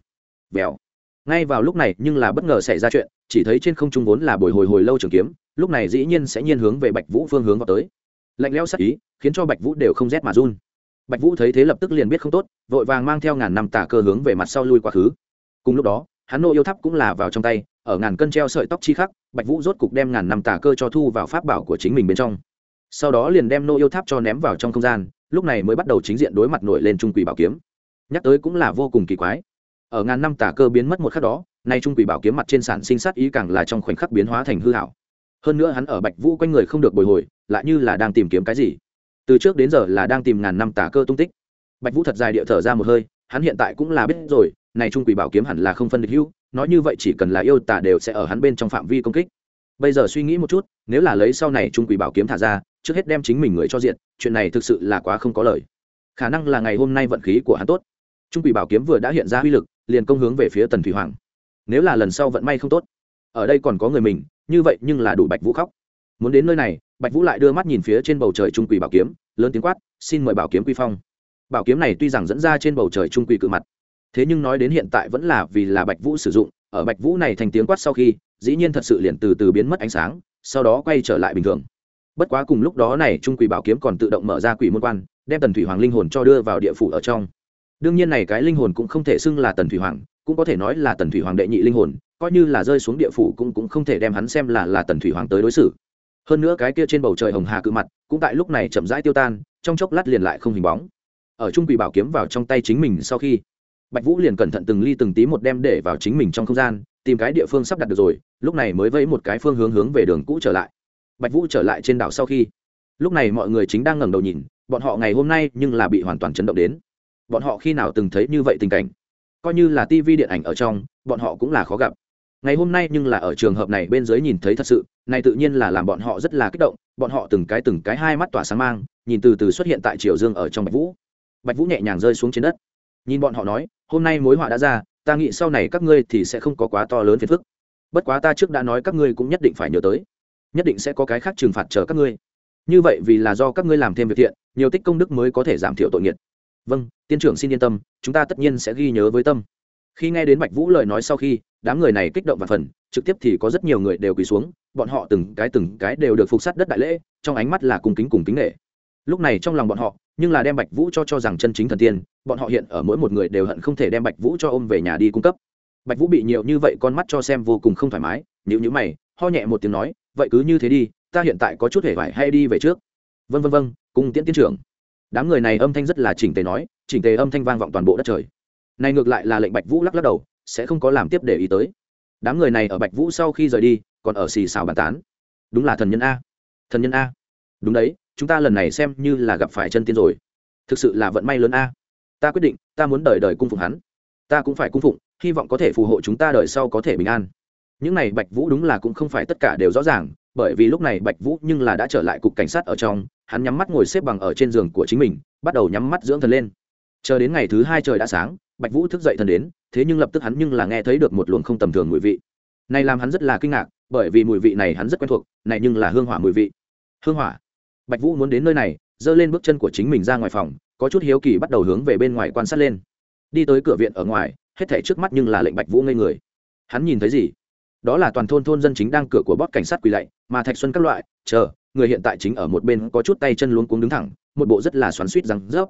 Vèo ngay vào lúc này nhưng là bất ngờ xảy ra chuyện, chỉ thấy trên không trung vốn là bồi hồi hồi lâu trường kiếm, lúc này dĩ nhiên sẽ nhiên hướng về bạch vũ phương hướng vào tới. Lạnh lẽo sắc ý, khiến cho bạch vũ đều không rét mà run. Bạch vũ thấy thế lập tức liền biết không tốt, vội vàng mang theo ngàn năm tả cơ hướng về mặt sau lui quá khứ. Cùng lúc đó, hắn nô yêu tháp cũng là vào trong tay ở ngàn cân treo sợi tóc chi khắc, bạch vũ rốt cục đem ngàn năm tà cơ cho thu vào pháp bảo của chính mình bên trong. Sau đó liền đem nô yêu tháp cho ném vào trong không gian, lúc này mới bắt đầu chính diện đối mặt nổi lên trung quỷ bảo kiếm. Nhắc tới cũng là vô cùng kỳ quái. Ở ngàn năm tà cơ biến mất một khắc đó, nay trung quỷ bảo kiếm mặt trên sản sinh sát ý càng là trong khoảnh khắc biến hóa thành hư hảo. Hơn nữa hắn ở bạch vũ quanh người không được bồi hồi, lại như là đang tìm kiếm cái gì. Từ trước đến giờ là đang tìm ngàn năm tà cơ tung tích. Bạch vũ thật dài địa thở ra một hơi, hắn hiện tại cũng là biết rồi, này trung quỷ bảo kiếm hẳn là không phân địch hữu nói như vậy chỉ cần là yêu tả đều sẽ ở hắn bên trong phạm vi công kích. Bây giờ suy nghĩ một chút, nếu là lấy sau này trung quỷ bảo kiếm thả ra, trước hết đem chính mình người cho diện chuyện này thực sự là quá không có lời. Khả năng là ngày hôm nay vận khí của hắn tốt. Trung quỷ bảo kiếm vừa đã hiện ra uy lực, liền công hướng về phía tần thủy hoàng. Nếu là lần sau vận may không tốt, ở đây còn có người mình, như vậy nhưng là đủ bạch vũ khóc. Muốn đến nơi này, bạch vũ lại đưa mắt nhìn phía trên bầu trời trung quỷ bảo kiếm, lớn tiếng quát, xin mời bảo kiếm quy phong. Bảo kiếm này tuy rằng dẫn ra trên bầu trời trung quỷ cự mặt thế nhưng nói đến hiện tại vẫn là vì là bạch vũ sử dụng, ở bạch vũ này thành tiếng quát sau khi, dĩ nhiên thật sự liền từ từ biến mất ánh sáng, sau đó quay trở lại bình thường. Bất quá cùng lúc đó này, trung quỷ bảo kiếm còn tự động mở ra quỷ môn quan, đem tần thủy hoàng linh hồn cho đưa vào địa phủ ở trong. Đương nhiên này cái linh hồn cũng không thể xưng là tần thủy hoàng, cũng có thể nói là tần thủy hoàng đệ nhị linh hồn, coi như là rơi xuống địa phủ cũng cũng không thể đem hắn xem là là tần thủy hoàng tới đối xử. Hơn nữa cái kia trên bầu trời hồng hà cự mặt, cũng tại lúc này chậm rãi tiêu tan, trong chốc lát liền lại không hình bóng. Ở trung quỷ bảo kiếm vào trong tay chính mình sau khi bạch vũ liền cẩn thận từng ly từng tí một đem để vào chính mình trong không gian, tìm cái địa phương sắp đặt được rồi, lúc này mới vẫy một cái phương hướng hướng về đường cũ trở lại. Bạch vũ trở lại trên đảo sau khi, lúc này mọi người chính đang ngẩng đầu nhìn, bọn họ ngày hôm nay nhưng là bị hoàn toàn chấn động đến. Bọn họ khi nào từng thấy như vậy tình cảnh? Coi như là tivi điện ảnh ở trong, bọn họ cũng là khó gặp. Ngày hôm nay nhưng là ở trường hợp này bên dưới nhìn thấy thật sự, này tự nhiên là làm bọn họ rất là kích động, bọn họ từng cái từng cái hai mắt tỏa sáng mang, nhìn từ từ xuất hiện tại triều dương ở trong bạch vũ. Bạch vũ nhẹ nhàng rơi xuống trên đất nhìn bọn họ nói, hôm nay mối họa đã ra, ta nghĩ sau này các ngươi thì sẽ không có quá to lớn phiền phức. Bất quá ta trước đã nói các ngươi cũng nhất định phải nhớ tới. Nhất định sẽ có cái khác trừng phạt chờ các ngươi. Như vậy vì là do các ngươi làm thêm việc thiện, nhiều tích công đức mới có thể giảm thiểu tội nghiệt. Vâng tiên trưởng xin yên tâm, chúng ta tất nhiên sẽ ghi nhớ với tâm. Khi nghe đến bạch vũ lời nói sau khi, đám người này kích động và phần, trực tiếp thì có rất nhiều người đều quỳ xuống, bọn họ từng cái từng cái đều được phục sát đất đại lễ, trong ánh mắt là cùng kính cùng kính nghệ lúc này trong lòng bọn họ nhưng là đem bạch vũ cho cho rằng chân chính thần tiên, bọn họ hiện ở mỗi một người đều hận không thể đem bạch vũ cho ôm về nhà đi cung cấp. Bạch vũ bị nhiều như vậy con mắt cho xem vô cùng không thoải mái nếu như mày, ho nhẹ một tiếng nói, vậy cứ như thế đi, ta hiện tại có chút hề vải hay đi về trước. Vân vân vân cung tiễn tiến trưởng. Đám người này âm thanh rất là chỉnh tề nói, chỉnh tề âm thanh vang vọng toàn bộ đất trời. Này ngược lại là lệnh bạch vũ lắc lắc đầu, sẽ không có làm tiếp để ý tới. Đám người này ở bạch vũ sau khi rời đi, còn ở xì xào bàn tán. Đúng là thần nhân a. Thần nhân a. Đúng đấy chúng ta lần này xem như là gặp phải chân tiên rồi. Thực sự là vận may lớn a. Ta quyết định, ta muốn đời đời cung phụng hắn. Ta cũng phải cung phụng, hy vọng có thể phù hộ chúng ta đời sau có thể bình an. Những này bạch vũ đúng là cũng không phải tất cả đều rõ ràng, bởi vì lúc này bạch vũ nhưng là đã trở lại cục cảnh sát ở trong, hắn nhắm mắt ngồi xếp bằng ở trên giường của chính mình, bắt đầu nhắm mắt dưỡng thần lên. Chờ đến ngày thứ hai trời đã sáng, bạch vũ thức dậy thần đến, thế nhưng lập tức hắn nhưng là nghe thấy được một luồng không tầm thường mùi vị. Này làm hắn rất là kinh ngạc, bởi vì mùi vị này hắn rất quen thuộc, này nhưng là hương hỏa mùi vị. Hương hỏa? Bạch vũ muốn đến nơi này, giơ lên bước chân của chính mình ra ngoài phòng, có chút hiếu kỳ bắt đầu hướng về bên ngoài quan sát lên. Đi tới cửa viện ở ngoài, hết thảy trước mắt nhưng là lệnh bạch vũ ngây người. Hắn nhìn thấy gì? Đó là toàn thôn thôn dân chính đang cửa của bót cảnh sát quỳ lạy, mà thạch xuân các loại, chờ, người hiện tại chính ở một bên có chút tay chân luống cuống đứng thẳng, một bộ rất là xoắn suýt răng rớp.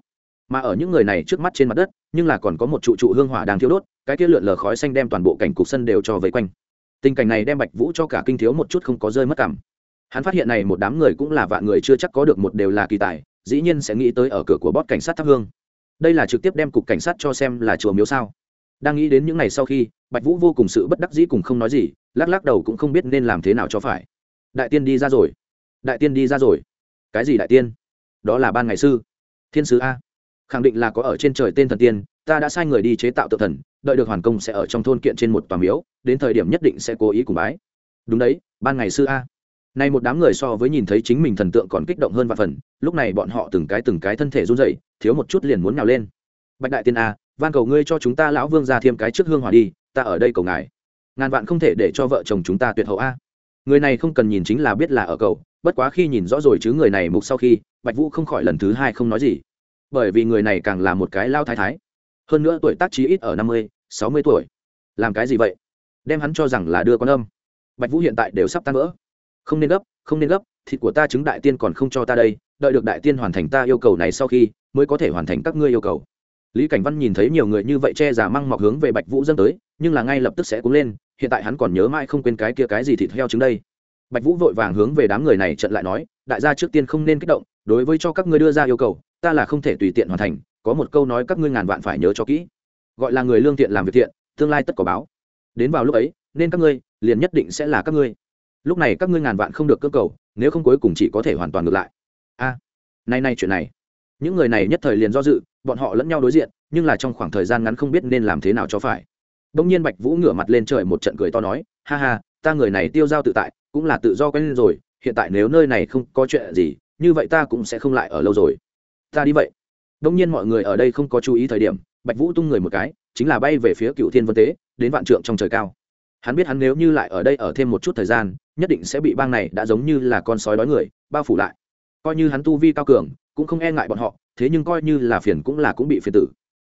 Mà ở những người này trước mắt trên mặt đất, nhưng là còn có một trụ trụ hương hỏa đang thiêu đốt, cái kia lượn lờ khói xanh đem toàn bộ cảnh cục sân đều cho vây quanh. Tình cảnh này đem bạch vũ cho cả kinh thiếu một chút không có rơi mất cảm hắn phát hiện này một đám người cũng là vạn người chưa chắc có được một đều là kỳ tài, dĩ nhiên sẽ nghĩ tới ở cửa của bót cảnh sát thắp hương. Đây là trực tiếp đem cục cảnh sát cho xem là chùa miếu sao. Đang nghĩ đến những ngày sau khi, bạch vũ vô cùng sự bất đắc dĩ cùng không nói gì, lắc lắc đầu cũng không biết nên làm thế nào cho phải. Đại tiên đi ra rồi. Đại tiên đi ra rồi. Cái gì đại tiên? Đó là ban ngày sư. Thiên sứ a. Khẳng định là có ở trên trời tên thần tiên, ta đã sai người đi chế tạo tự thần, đợi được hoàn công sẽ ở trong thôn kiện trên một tòa miếu, đến thời điểm nhất định sẽ cố ý cùng bái. Đúng đấy, ban ngày sư a nay một đám người so với nhìn thấy chính mình thần tượng còn kích động hơn vạn phần, lúc này bọn họ từng cái từng cái thân thể run rẩy, thiếu một chút liền muốn nhào lên. Bạch đại tiên a, van cầu ngươi cho chúng ta lão vương gia thêm cái trước hương hỏa đi, ta ở đây cầu ngài. Ngàn vạn không thể để cho vợ chồng chúng ta tuyệt hậu a. Người này không cần nhìn chính là biết là ở cầu, bất quá khi nhìn rõ rồi chứ người này mục sau khi, bạch vũ không khỏi lần thứ hai không nói gì. Bởi vì người này càng là một cái lao thái thái. Hơn nữa tuổi tác chí ít ở năm mươi, sáu mươi tuổi. Làm cái gì vậy? Đem hắn cho rằng là đưa con âm. Bạch vũ hiện tại đều sắp tan vỡ không nên gấp, không nên gấp, thịt của ta chứng đại tiên còn không cho ta đây, đợi được đại tiên hoàn thành ta yêu cầu này sau khi, mới có thể hoàn thành các ngươi yêu cầu. Lý cảnh văn nhìn thấy nhiều người như vậy che giả măng mọc hướng về bạch vũ dâng tới, nhưng là ngay lập tức sẽ cúng lên, hiện tại hắn còn nhớ mãi không quên cái kia cái gì thịt heo trứng đây. Bạch vũ vội vàng hướng về đám người này trận lại nói, đại gia trước tiên không nên kích động, đối với cho các ngươi đưa ra yêu cầu, ta là không thể tùy tiện hoàn thành, có một câu nói các ngươi ngàn vạn phải nhớ cho kỹ. Gọi là người lương thiện làm việc thiện, tương lai tất có báo. Đến vào lúc ấy, nên các ngươi, liền nhất định sẽ là các ngươi lúc này các ngươi ngàn vạn không được cơ cầu nếu không cuối cùng chỉ có thể hoàn toàn ngược lại. A à, nay nay chuyện này. Những người này nhất thời liền do dự bọn họ lẫn nhau đối diện nhưng là trong khoảng thời gian ngắn không biết nên làm thế nào cho phải. Đông nhiên bạch vũ ngửa mặt lên trời một trận cười to nói ha ha ta người này tiêu giao tự tại cũng là tự do quen lên rồi hiện tại nếu nơi này không có chuyện gì như vậy ta cũng sẽ không lại ở lâu rồi. Ta đi vậy. Đông nhiên mọi người ở đây không có chú ý thời điểm bạch vũ tung người một cái chính là bay về phía cựu thiên vân tế đến vạn trượng trong trời cao. Hắn biết hắn nếu như lại ở đây ở thêm một chút thời gian nhất định sẽ bị bang này đã giống như là con sói đói người, bao phủ lại. Coi như hắn tu vi cao cường, cũng không e ngại bọn họ, thế nhưng coi như là phiền cũng là cũng bị phiền tử.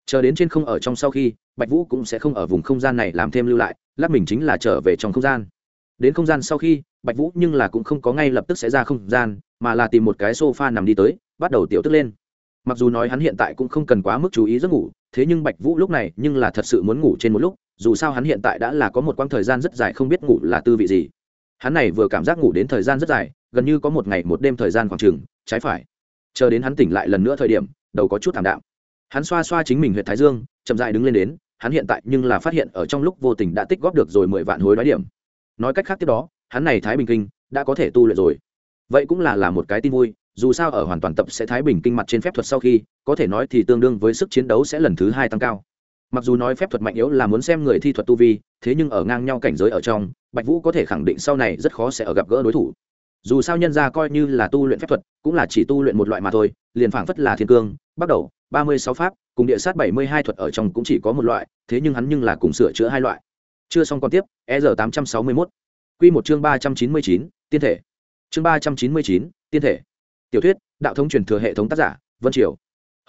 Chờ đến trên không ở trong sau khi, bạch vũ cũng sẽ không ở vùng không gian này làm thêm lưu lại, lát mình chính là trở về trong không gian. Đến không gian sau khi, bạch vũ nhưng là cũng không có ngay lập tức sẽ ra không gian, mà là tìm một cái sofa nằm đi tới, bắt đầu tiểu tức lên. Mặc dù nói hắn hiện tại cũng không cần quá mức chú ý giấc ngủ, thế nhưng bạch vũ lúc này nhưng là thật sự muốn ngủ trên một lúc, dù sao hắn hiện tại đã là có một quãng thời gian rất dài không biết ngủ là tư vị gì hắn này vừa cảm giác ngủ đến thời gian rất dài, gần như có một ngày một đêm thời gian khoảng trừng trái phải. Chờ đến hắn tỉnh lại lần nữa thời điểm, đầu có chút thảm đạm. Hắn xoa xoa chính mình huyện thái dương, chậm dại đứng lên đến, hắn hiện tại nhưng là phát hiện ở trong lúc vô tình đã tích góp được rồi mười vạn hối đoái điểm. Nói cách khác tiếp đó, hắn này thái bình kinh đã có thể tu luyện rồi. Vậy cũng là là một cái tin vui, dù sao ở hoàn toàn tập sẽ thái bình kinh mặt trên phép thuật sau khi, có thể nói thì tương đương với sức chiến đấu sẽ lần thứ hai tăng cao. Mặc dù nói phép thuật mạnh yếu là muốn xem người thi thuật tu vi, thế nhưng ở ngang nhau cảnh giới ở trong bạch vũ có thể khẳng định sau này rất khó sẽ ở gặp gỡ đối thủ. Dù sao nhân ra coi như là tu luyện phép thuật, cũng là chỉ tu luyện một loại mà thôi, liền phảng phất là thiên cương, bắt đầu, ba mươi sáu pháp, cùng địa sát bảy mươi hai thuật ở trong cũng chỉ có một loại, thế nhưng hắn nhưng là cùng sửa chữa hai loại. Chưa xong còn tiếp e r tám trăm sáu mươi mốt. Q một chương ba trăm chín mươi chín, tiên thể. Chương ba trăm chín mươi chín, tiên thể. Tiểu thuyết, đạo thống truyền thừa hệ thống tác giả, vân triều.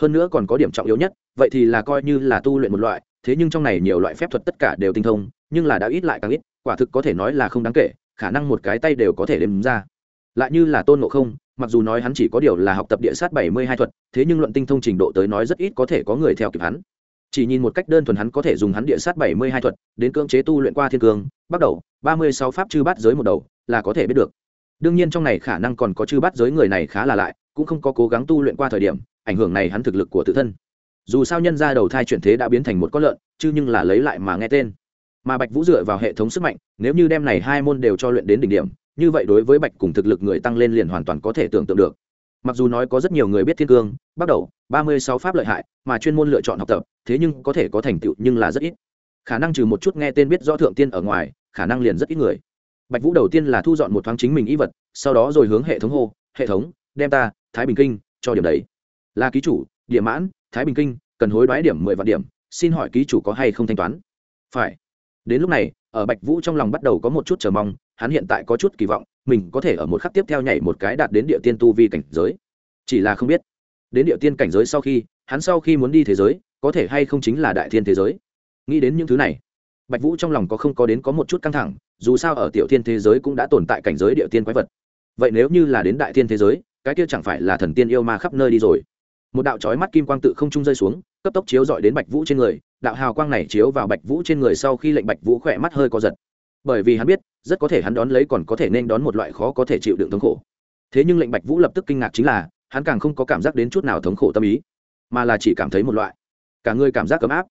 Hơn nữa còn có điểm trọng yếu nhất, vậy thì là coi như là tu luyện một loại, thế nhưng trong này nhiều loại phép thuật tất cả đều tinh thông, nhưng là đã ít lại càng ít quả thực có thể nói là không đáng kể, khả năng một cái tay đều có thể đếm ra. Lại như là tôn ngộ không, mặc dù nói hắn chỉ có điều là học tập địa sát bảy mươi hai thuật, thế nhưng luận tinh thông trình độ tới nói rất ít có thể có người theo kịp hắn. Chỉ nhìn một cách đơn thuần hắn có thể dùng hắn địa sát bảy mươi hai thuật, đến cưỡng chế tu luyện qua thiên cương, bắt đầu, ba mươi sáu pháp chư bát giới một đầu, là có thể biết được. Đương nhiên trong này khả năng còn có chư bát giới người này khá là lại, cũng không có cố gắng tu luyện qua thời điểm, ảnh hưởng này hắn thực lực của tự thân. Dù sao nhân ra đầu thai chuyển thế đã biến thành một con lợn, chứ nhưng là lấy lại mà nghe tên mà bạch vũ dựa vào hệ thống sức mạnh, nếu như đem này hai môn đều cho luyện đến đỉnh điểm, như vậy đối với bạch cùng thực lực người tăng lên liền hoàn toàn có thể tưởng tượng được. Mặc dù nói có rất nhiều người biết thiên cương bắt đầu, ba mươi sáu pháp lợi hại, mà chuyên môn lựa chọn học tập, thế nhưng có thể có thành tựu nhưng là rất ít. Khả năng trừ một chút nghe tên biết rõ thượng tiên ở ngoài, khả năng liền rất ít người. Bạch vũ đầu tiên là thu dọn một thoáng chính mình ý vật, sau đó rồi hướng hệ thống hô, hệ thống, đem ta, thái bình kinh, cho điểm đấy. Là ký chủ, địa mãn, thái bình kinh, cần hối đoái điểm mười vạn điểm, xin hỏi ký chủ có hay không thanh toán? Phải đến lúc này, ở bạch vũ trong lòng bắt đầu có một chút chờ mong, hắn hiện tại có chút kỳ vọng, mình có thể ở một khắc tiếp theo nhảy một cái đạt đến địa tiên tu vi cảnh giới. Chỉ là không biết, đến địa tiên cảnh giới sau khi, hắn sau khi muốn đi thế giới, có thể hay không chính là đại thiên thế giới? Nghĩ đến những thứ này, bạch vũ trong lòng có không có đến có một chút căng thẳng, dù sao ở tiểu thiên thế giới cũng đã tồn tại cảnh giới địa tiên quái vật. Vậy nếu như là đến đại thiên thế giới, cái kia chẳng phải là thần tiên yêu ma khắp nơi đi rồi? Một đạo trói mắt kim quang tự không trung rơi xuống cấp tốc chiếu dọi đến bạch vũ trên người, đạo hào quang này chiếu vào bạch vũ trên người sau khi lệnh bạch vũ khỏe mắt hơi co giật. Bởi vì hắn biết, rất có thể hắn đón lấy còn có thể nên đón một loại khó có thể chịu đựng thống khổ. Thế nhưng lệnh bạch vũ lập tức kinh ngạc chính là, hắn càng không có cảm giác đến chút nào thống khổ tâm ý, mà là chỉ cảm thấy một loại, cả người cảm giác ấm áp.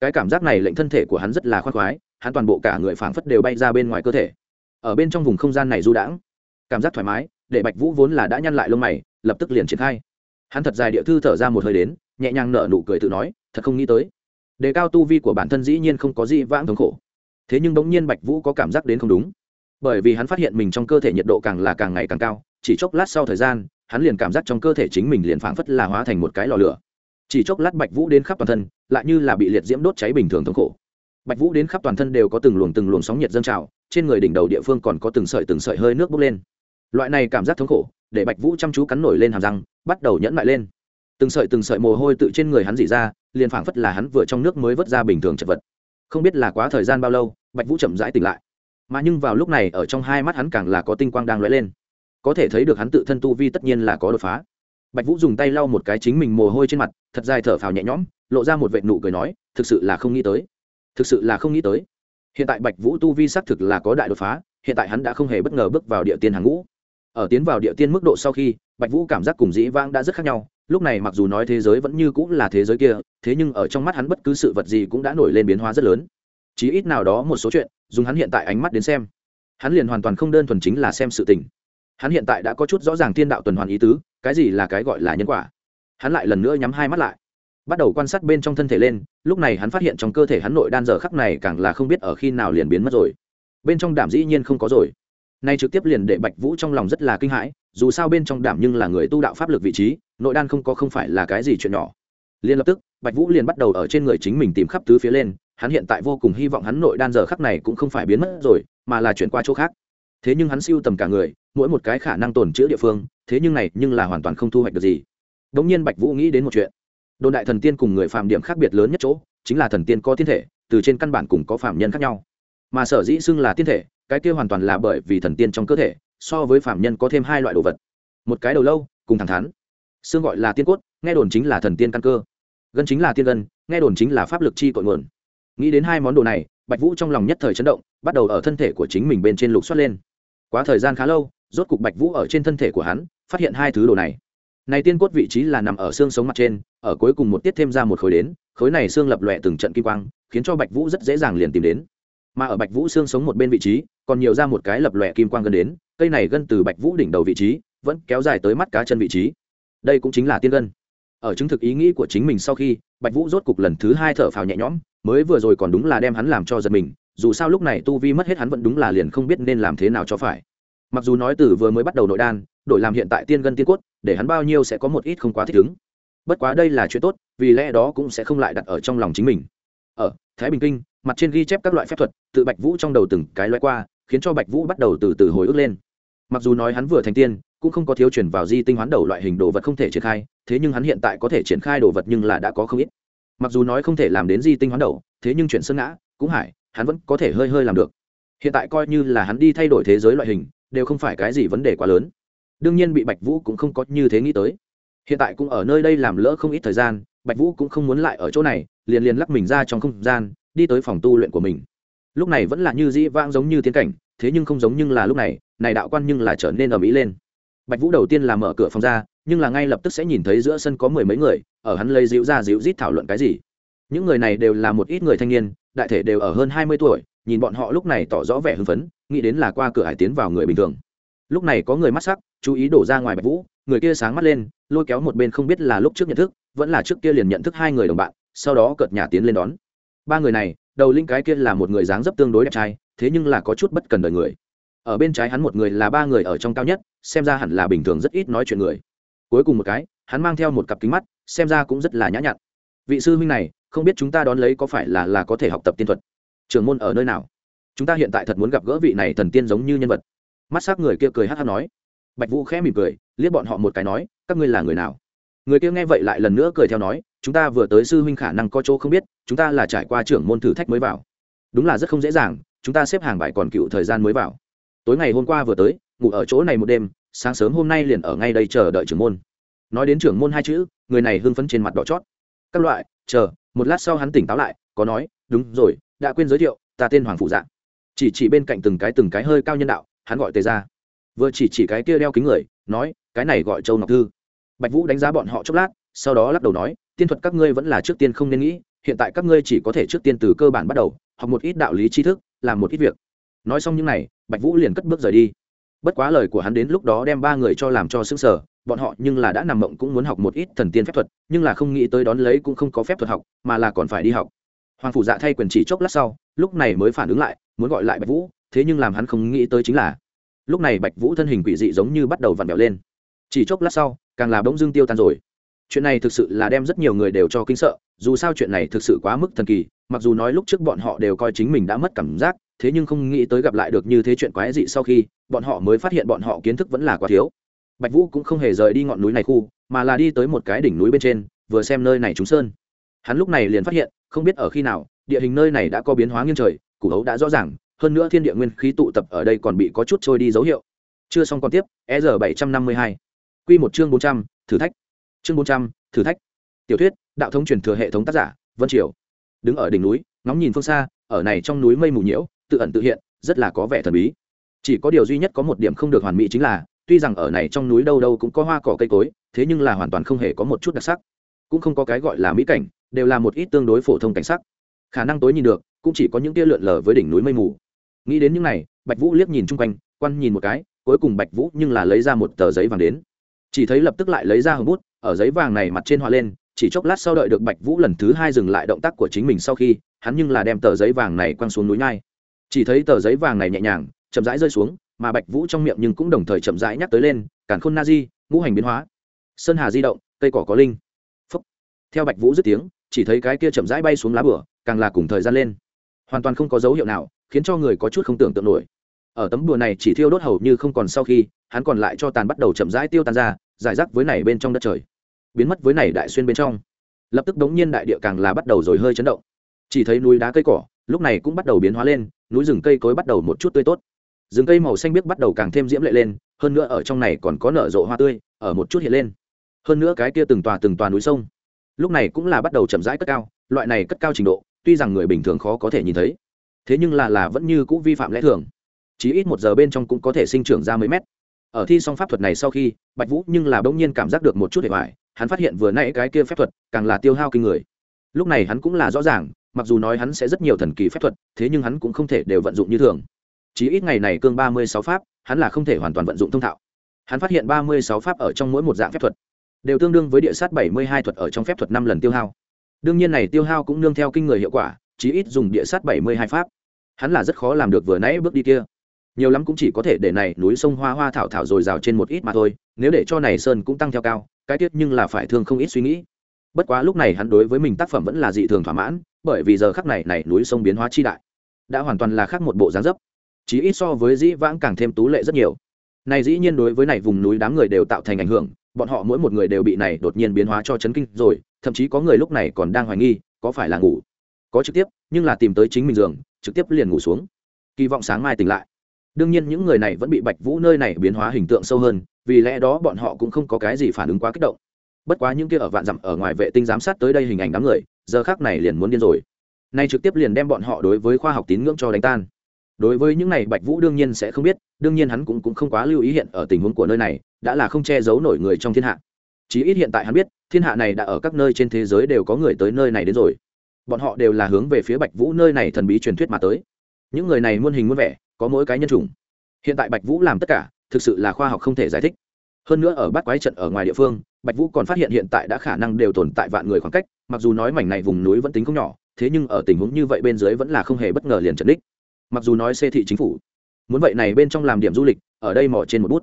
Cái cảm giác này lệnh thân thể của hắn rất là khoan khoái, hắn toàn bộ cả người phảng phất đều bay ra bên ngoài cơ thể. Ở bên trong vùng không gian này du đãng, cảm giác thoải mái, để bạch vũ vốn là đã nhăn lại lông mày, lập tức liền triển khai. Hắn thật dài địa thư thở ra một hơi đến nhẹ nhàng nở nụ cười tự nói, thật không nghĩ tới. Đề cao tu vi của bản thân dĩ nhiên không có gì vãng thống khổ. Thế nhưng bỗng nhiên bạch vũ có cảm giác đến không đúng. Bởi vì hắn phát hiện mình trong cơ thể nhiệt độ càng là càng ngày càng cao, chỉ chốc lát sau thời gian, hắn liền cảm giác trong cơ thể chính mình liền phảng phất là hóa thành một cái lò lửa. Chỉ chốc lát bạch vũ đến khắp toàn thân, lại như là bị liệt diễm đốt cháy bình thường thống khổ. Bạch vũ đến khắp toàn thân đều có từng luồng từng luồng sóng nhiệt dâng trào, trên người đỉnh đầu địa phương còn có từng sợi từng sợi hơi nước bốc lên. Loại này cảm giác thống khổ, để bạch vũ chăm chú cắn nổi lên hàm răng, bắt đầu nhẫn lại lên từng sợi từng sợi mồ hôi tự trên người hắn dỉ ra, liền phảng phất là hắn vừa trong nước mới vớt ra bình thường chật vật. Không biết là quá thời gian bao lâu, bạch vũ chậm rãi tỉnh lại. Mà nhưng vào lúc này, ở trong hai mắt hắn càng là có tinh quang đang lóe lên. Có thể thấy được hắn tự thân tu vi tất nhiên là có đột phá. Bạch vũ dùng tay lau một cái chính mình mồ hôi trên mặt, thật dài thở phào nhẹ nhõm, lộ ra một vệ nụ cười nói, thực sự là không nghĩ tới. Thực sự là không nghĩ tới. Hiện tại bạch vũ tu vi xác thực là có đại đột phá, hiện tại hắn đã không hề bất ngờ bước vào địa tiên hàng ngũ. Ở tiến vào địa tiên mức độ sau khi, bạch vũ cảm giác cùng dĩ vãng đã rất khác nhau lúc này mặc dù nói thế giới vẫn như cũng là thế giới kia, thế nhưng ở trong mắt hắn bất cứ sự vật gì cũng đã nổi lên biến hóa rất lớn. Chí ít nào đó một số chuyện, dùng hắn hiện tại ánh mắt đến xem, hắn liền hoàn toàn không đơn thuần chính là xem sự tình. Hắn hiện tại đã có chút rõ ràng thiên đạo tuần hoàn ý tứ, cái gì là cái gọi là nhân quả. Hắn lại lần nữa nhắm hai mắt lại, bắt đầu quan sát bên trong thân thể lên, lúc này hắn phát hiện trong cơ thể hắn nội đan giờ khắc này càng là không biết ở khi nào liền biến mất rồi. Bên trong đảm dĩ nhiên không có rồi. Nay trực tiếp liền để bạch vũ trong lòng rất là kinh hãi, dù sao bên trong đảm nhưng là người tu đạo pháp lực vị trí nội đan không có không phải là cái gì chuyện nhỏ. Liền lập tức, bạch vũ liền bắt đầu ở trên người chính mình tìm khắp tứ phía lên, hắn hiện tại vô cùng hy vọng hắn nội đan giờ khắc này cũng không phải biến mất rồi, mà là chuyển qua chỗ khác. Thế nhưng hắn siêu tầm cả người, mỗi một cái khả năng tồn chữa địa phương, thế nhưng này nhưng là hoàn toàn không thu hoạch được gì. Đống nhiên bạch vũ nghĩ đến một chuyện. Đồn đại thần tiên cùng người phạm điểm khác biệt lớn nhất chỗ, chính là thần tiên có tiên thể, từ trên căn bản cùng có phạm nhân khác nhau. Mà sở dĩ xưng là tiên thể, cái kia hoàn toàn là bởi vì thần tiên trong cơ thể, so với phạm nhân có thêm hai loại đồ vật. Một cái đầu lâu, cùng thẳng thắn xương gọi là tiên cốt, nghe đồn chính là thần tiên căn cơ. Gân chính là tiên gân, nghe đồn chính là pháp lực chi cội nguồn. Nghĩ đến hai món đồ này, bạch vũ trong lòng nhất thời chấn động, bắt đầu ở thân thể của chính mình bên trên lục xoát lên. Quá thời gian khá lâu, rốt cục bạch vũ ở trên thân thể của hắn, phát hiện hai thứ đồ này. Này tiên cốt vị trí là nằm ở xương sống mặt trên, ở cuối cùng một tiết thêm ra một khối đến, khối này xương lập lòe từng trận kim quang, khiến cho bạch vũ rất dễ dàng liền tìm đến. Mà ở bạch vũ xương sống một bên vị trí, còn nhiều ra một cái lập lòe kim quang gần đến, cây này gân từ bạch vũ đỉnh đầu vị trí, vẫn kéo dài tới mắt cá chân vị trí đây cũng chính là tiên gân. Ở chứng thực ý nghĩ của chính mình sau khi, bạch vũ rốt cục lần thứ hai thở phào nhẹ nhõm, mới vừa rồi còn đúng là đem hắn làm cho giật mình, dù sao lúc này tu vi mất hết hắn vẫn đúng là liền không biết nên làm thế nào cho phải. Mặc dù nói từ vừa mới bắt đầu nội đan, đổi làm hiện tại tiên gân tiên cốt, để hắn bao nhiêu sẽ có một ít không quá thích ứng. Bất quá đây là chuyện tốt, vì lẽ đó cũng sẽ không lại đặt ở trong lòng chính mình. Ở thái bình kinh, mặt trên ghi chép các loại phép thuật, tự bạch vũ trong đầu từng cái loại qua, khiến cho bạch vũ bắt đầu từ từ hồi ức lên. Mặc dù nói hắn vừa thành tiên cũng không có thiếu chuyển vào di tinh hoán đầu loại hình đồ vật không thể triển khai, thế nhưng hắn hiện tại có thể triển khai đồ vật nhưng là đã có không ít. Mặc dù nói không thể làm đến di tinh hoán đầu, thế nhưng chuyển sơn ngã, cũng hải, hắn vẫn có thể hơi hơi làm được. Hiện tại coi như là hắn đi thay đổi thế giới loại hình, đều không phải cái gì vấn đề quá lớn. Đương nhiên bị bạch vũ cũng không có như thế nghĩ tới. Hiện tại cũng ở nơi đây làm lỡ không ít thời gian, bạch vũ cũng không muốn lại ở chỗ này, liền liền lắc mình ra trong không gian, đi tới phòng tu luyện của mình. Lúc này vẫn là như dĩ vãng giống như tiến cảnh, thế nhưng không giống nhưng là lúc này này đạo quan nhưng là trở nên ở mỹ lên bạch vũ đầu tiên là mở cửa phòng ra, nhưng là ngay lập tức sẽ nhìn thấy giữa sân có mười mấy người, ở hắn lấy dịu ra dịu rít thảo luận cái gì. Những người này đều là một ít người thanh niên, đại thể đều ở hơn hai mươi tuổi, nhìn bọn họ lúc này tỏ rõ vẻ hưng phấn, nghĩ đến là qua cửa hải tiến vào người bình thường. Lúc này có người mắt sắc, chú ý đổ ra ngoài bạch vũ, người kia sáng mắt lên, lôi kéo một bên không biết là lúc trước nhận thức, vẫn là trước kia liền nhận thức hai người đồng bạn, sau đó cợt nhà tiến lên đón. Ba người này, đầu linh cái kia là một người dáng dấp tương đối đẹp trai, thế nhưng là có chút bất cần đời người. Ở bên trái hắn một người là ba người ở trong cao nhất xem ra hẳn là bình thường rất ít nói chuyện người. Cuối cùng một cái, hắn mang theo một cặp kính mắt, xem ra cũng rất là nhã nhặn. Vị sư huynh này, không biết chúng ta đón lấy có phải là là có thể học tập tiên thuật? Trường môn ở nơi nào? Chúng ta hiện tại thật muốn gặp gỡ vị này thần tiên giống như nhân vật. Mắt s ắ c người kia cười hát hát nói. Bạch vũ khẽ mỉm cười, liếc bọn họ một cái nói, các ngươi là người nào? Người kia nghe vậy lại lần nữa cười theo nói, chúng ta vừa tới sư huynh khả năng có chỗ không biết, chúng ta là trải qua trưởng môn thử thách mới vào. Đúng là rất không dễ dàng, chúng ta xếp hàng bài còn cựu thời gian mới vào. Tối ngày hôm qua vừa tới ngủ ở chỗ này một đêm, sáng sớm hôm nay liền ở ngay đây chờ đợi trưởng môn. Nói đến trưởng môn hai chữ, người này hưng phấn trên mặt đỏ chót. Các loại, chờ, một lát sau hắn tỉnh táo lại, có nói, đúng rồi, đã quên giới thiệu, ta tên hoàng phụ dạng chỉ chỉ bên cạnh từng cái từng cái hơi cao nhân đạo, hắn gọi tề ra vừa chỉ chỉ cái kia đeo kính người, nói, cái này gọi châu ngọc thư. Bạch vũ đánh giá bọn họ chốc lát, sau đó lắc đầu nói, tiên thuật các ngươi vẫn là trước tiên không nên nghĩ, hiện tại các ngươi chỉ có thể trước tiên từ cơ bản bắt đầu, học một ít đạo lý tri thức, làm một ít việc. Nói xong những n à y bạch vũ liền cất bước rời đi bất quá lời của hắn đến lúc đó đem ba người cho làm cho s ư n g sở bọn họ nhưng là đã nằm mộng cũng muốn học một ít thần tiên phép thuật, nhưng là không nghĩ tới đón lấy cũng không có phép thuật học, mà là còn phải đi học. Hoàng phủ dạ thay quyền chỉ chốc lát sau, lúc này mới phản ứng lại, muốn gọi lại bạch vũ, thế nhưng làm hắn không nghĩ tới chính là, lúc này bạch vũ thân hình quỷ dị giống như bắt đầu vặn vẹo lên. Chỉ chốc lát sau, càng là bỗng dưng tiêu tan rồi. Chuyện này thực sự là đem rất nhiều người đều cho kinh sợ, dù sao chuyện này thực sự quá mức thần kỳ, mặc dù nói lúc trước bọn họ đều coi chính mình đã mất cảm giác thế nhưng không nghĩ tới gặp lại được như thế chuyện quái dị sau khi, bọn họ mới phát hiện bọn họ kiến thức vẫn là quá thiếu. Bạch vũ cũng không hề rời đi ngọn núi này khu, mà là đi tới một cái đỉnh núi bên trên, vừa xem nơi này trúng sơn. Hắn lúc này liền phát hiện, không biết ở khi nào, địa hình nơi này đã có biến hóa nghiêng trời, củ hấu đã rõ ràng, hơn nữa thiên địa nguyên khí tụ tập ở đây còn bị có chút trôi đi dấu hiệu. Chưa xong còn tiếp e r bảy trăm năm mươi hai. Q một chương bốn trăm, thử thách. Chương bốn trăm, thử thách. Tiểu thuyết, đạo thống truyền thừa hệ thống tác giả, vân triều. Đứng ở đỉnh núi, ngóng nhìn phương xa, ở này trong núi mây mù nhiễu tự ẩn tự hiện, rất là có vẻ thần bí. Chỉ có điều duy nhất có một điểm không được hoàn mỹ chính là, tuy rằng ở này trong núi đâu đâu cũng có hoa cỏ cây cối, thế nhưng là hoàn toàn không hề có một chút đặc sắc. Cũng không có cái gọi là mỹ cảnh, đều là một ít tương đối phổ thông cảnh sắc. Khả năng tối nhìn được, cũng chỉ có những tia lượn lờ với đỉnh núi mây mù. Nghĩ đến những này, bạch vũ liếc nhìn chung quanh, quan nhìn một cái, cuối cùng bạch vũ nhưng là lấy ra một tờ giấy vàng đến. Chỉ thấy lập tức lại lấy ra hồng bút, ở giấy vàng này mặt trên họa lên, chỉ chốc lát sau đợi được bạch vũ lần thứ hai dừng lại động tác của chính mình sau khi, hắn nhưng là đem tờ giấy vàng này quăng xuống núi nhai chỉ thấy tờ giấy vàng này nhẹ nhàng, chậm rãi rơi xuống, mà bạch vũ trong miệng nhưng cũng đồng thời chậm rãi nhắc tới lên cản khôn na di, ngũ hành biến hóa, sơn hà di động, cây cỏ có linh. Phúc. theo bạch vũ dứt tiếng, chỉ thấy cái kia chậm rãi bay xuống lá bửa, càng là cùng thời gian lên. Hoàn toàn không có dấu hiệu nào, khiến cho người có chút không tưởng tượng nổi. Ở tấm bùa này chỉ thiêu đốt hầu như không còn sau khi, hắn còn lại cho tàn bắt đầu chậm rãi tiêu tan ra, giải rác với này bên trong đất trời. Biến mất với này đại xuyên bên trong. Lập tức đống nhiên đại địa càng là bắt đầu rồi hơi chấn động. Chỉ thấy núi đá cây cỏ, lúc này cũng bắt đầu biến hóa lên núi rừng cây cối bắt đầu một chút tươi tốt. Rừng cây màu xanh biếc bắt đầu càng thêm diễm lệ lên, hơn nữa ở trong này còn có nở rộ hoa tươi, ở một chút hiện lên. Hơn nữa cái kia từng tòa từng tòa núi sông, lúc này cũng là bắt đầu chậm rãi cất cao, loại này cất cao trình độ, tuy rằng người bình thường khó có thể nhìn thấy, thế nhưng là là vẫn như cũng vi phạm lẽ thường. Chỉ ít một giờ bên trong cũng có thể sinh trưởng ra mấy mét. Ở thi xong pháp thuật này sau khi, bạch vũ nhưng là bỗng nhiên cảm giác được một chút hệ hoại hắn phát hiện vừa nãy cái kia phép thuật, càng là tiêu hao kinh người. Lúc này hắn cũng là rõ ràng mặc dù nói hắn sẽ rất nhiều thần kỳ phép thuật, thế nhưng hắn cũng không thể đều vận dụng như thường. Chỉ ít ngày này cương ba mươi sáu pháp, hắn là không thể hoàn toàn vận dụng thông thạo. Hắn phát hiện ba mươi sáu pháp ở trong mỗi một dạng phép thuật, đều tương đương với địa sát bảy mươi hai thuật ở trong phép thuật năm lần tiêu hao. Đương nhiên này tiêu hao cũng nương theo kinh người hiệu quả, chí ít dùng địa sát bảy mươi hai pháp. Hắn là rất khó làm được vừa nãy bước đi kia. Nhiều lắm cũng chỉ có thể để này núi sông hoa hoa thảo thảo dồi rào trên một ít mà thôi, nếu để cho này sơn cũng tăng theo cao, cái tiết nhưng là phải thương không ít suy nghĩ. Bất quá lúc này hắn đối với mình tác phẩm vẫn là dị thường thỏa mãn bởi vì giờ khắc này này núi sông biến hóa chi đại, đã hoàn toàn là khác một bộ dáng dấp chỉ ít so với dĩ vãng càng thêm tú lệ rất nhiều. Này dĩ nhiên đối với này vùng núi đám người đều tạo thành ảnh hưởng, bọn họ mỗi một người đều bị này đột nhiên biến hóa cho chấn kinh rồi, thậm chí có người lúc này còn đang hoài nghi, có phải là ngủ. Có trực tiếp, nhưng là tìm tới chính mình giường, trực tiếp liền ngủ xuống. Kỳ vọng sáng mai tỉnh lại. Đương nhiên những người này vẫn bị bạch vũ nơi này biến hóa hình tượng sâu hơn, vì lẽ đó bọn họ cũng không có cái gì phản ứng quá kích động. Bất quá những kia ở vạn dặm ở ngoài vệ tinh giám sát tới đây hình ảnh đám người giờ khác này liền muốn điên rồi. Nay trực tiếp liền đem bọn họ đối với khoa học tín ngưỡng cho đánh tan. Đối với những này bạch vũ đương nhiên sẽ không biết đương nhiên hắn cũng, cũng không quá lưu ý hiện ở tình huống của nơi này đã là không che giấu nổi người trong thiên hạ. Chí ít hiện tại hắn biết thiên hạ này đã ở các nơi trên thế giới đều có người tới nơi này đến rồi. Bọn họ đều là hướng về phía bạch vũ nơi này thần bí truyền thuyết mà tới. Những người này muôn hình muôn vẻ có mỗi cái nhân chủng. Hiện tại bạch vũ làm tất cả thực sự là khoa học không thể giải thích. Hơn nữa ở bát quái trận ở ngoài địa phương bạch vũ còn phát hiện hiện tại đã khả năng đều tồn tại vạn người khoảng cách, mặc dù nói mảnh này vùng núi vẫn tính không nhỏ, thế nhưng ở tình huống như vậy bên dưới vẫn là không hề bất ngờ liền trần đích. Mặc dù nói xê thị chính phủ, muốn vậy này bên trong làm điểm du lịch, ở đây mò trên một bút.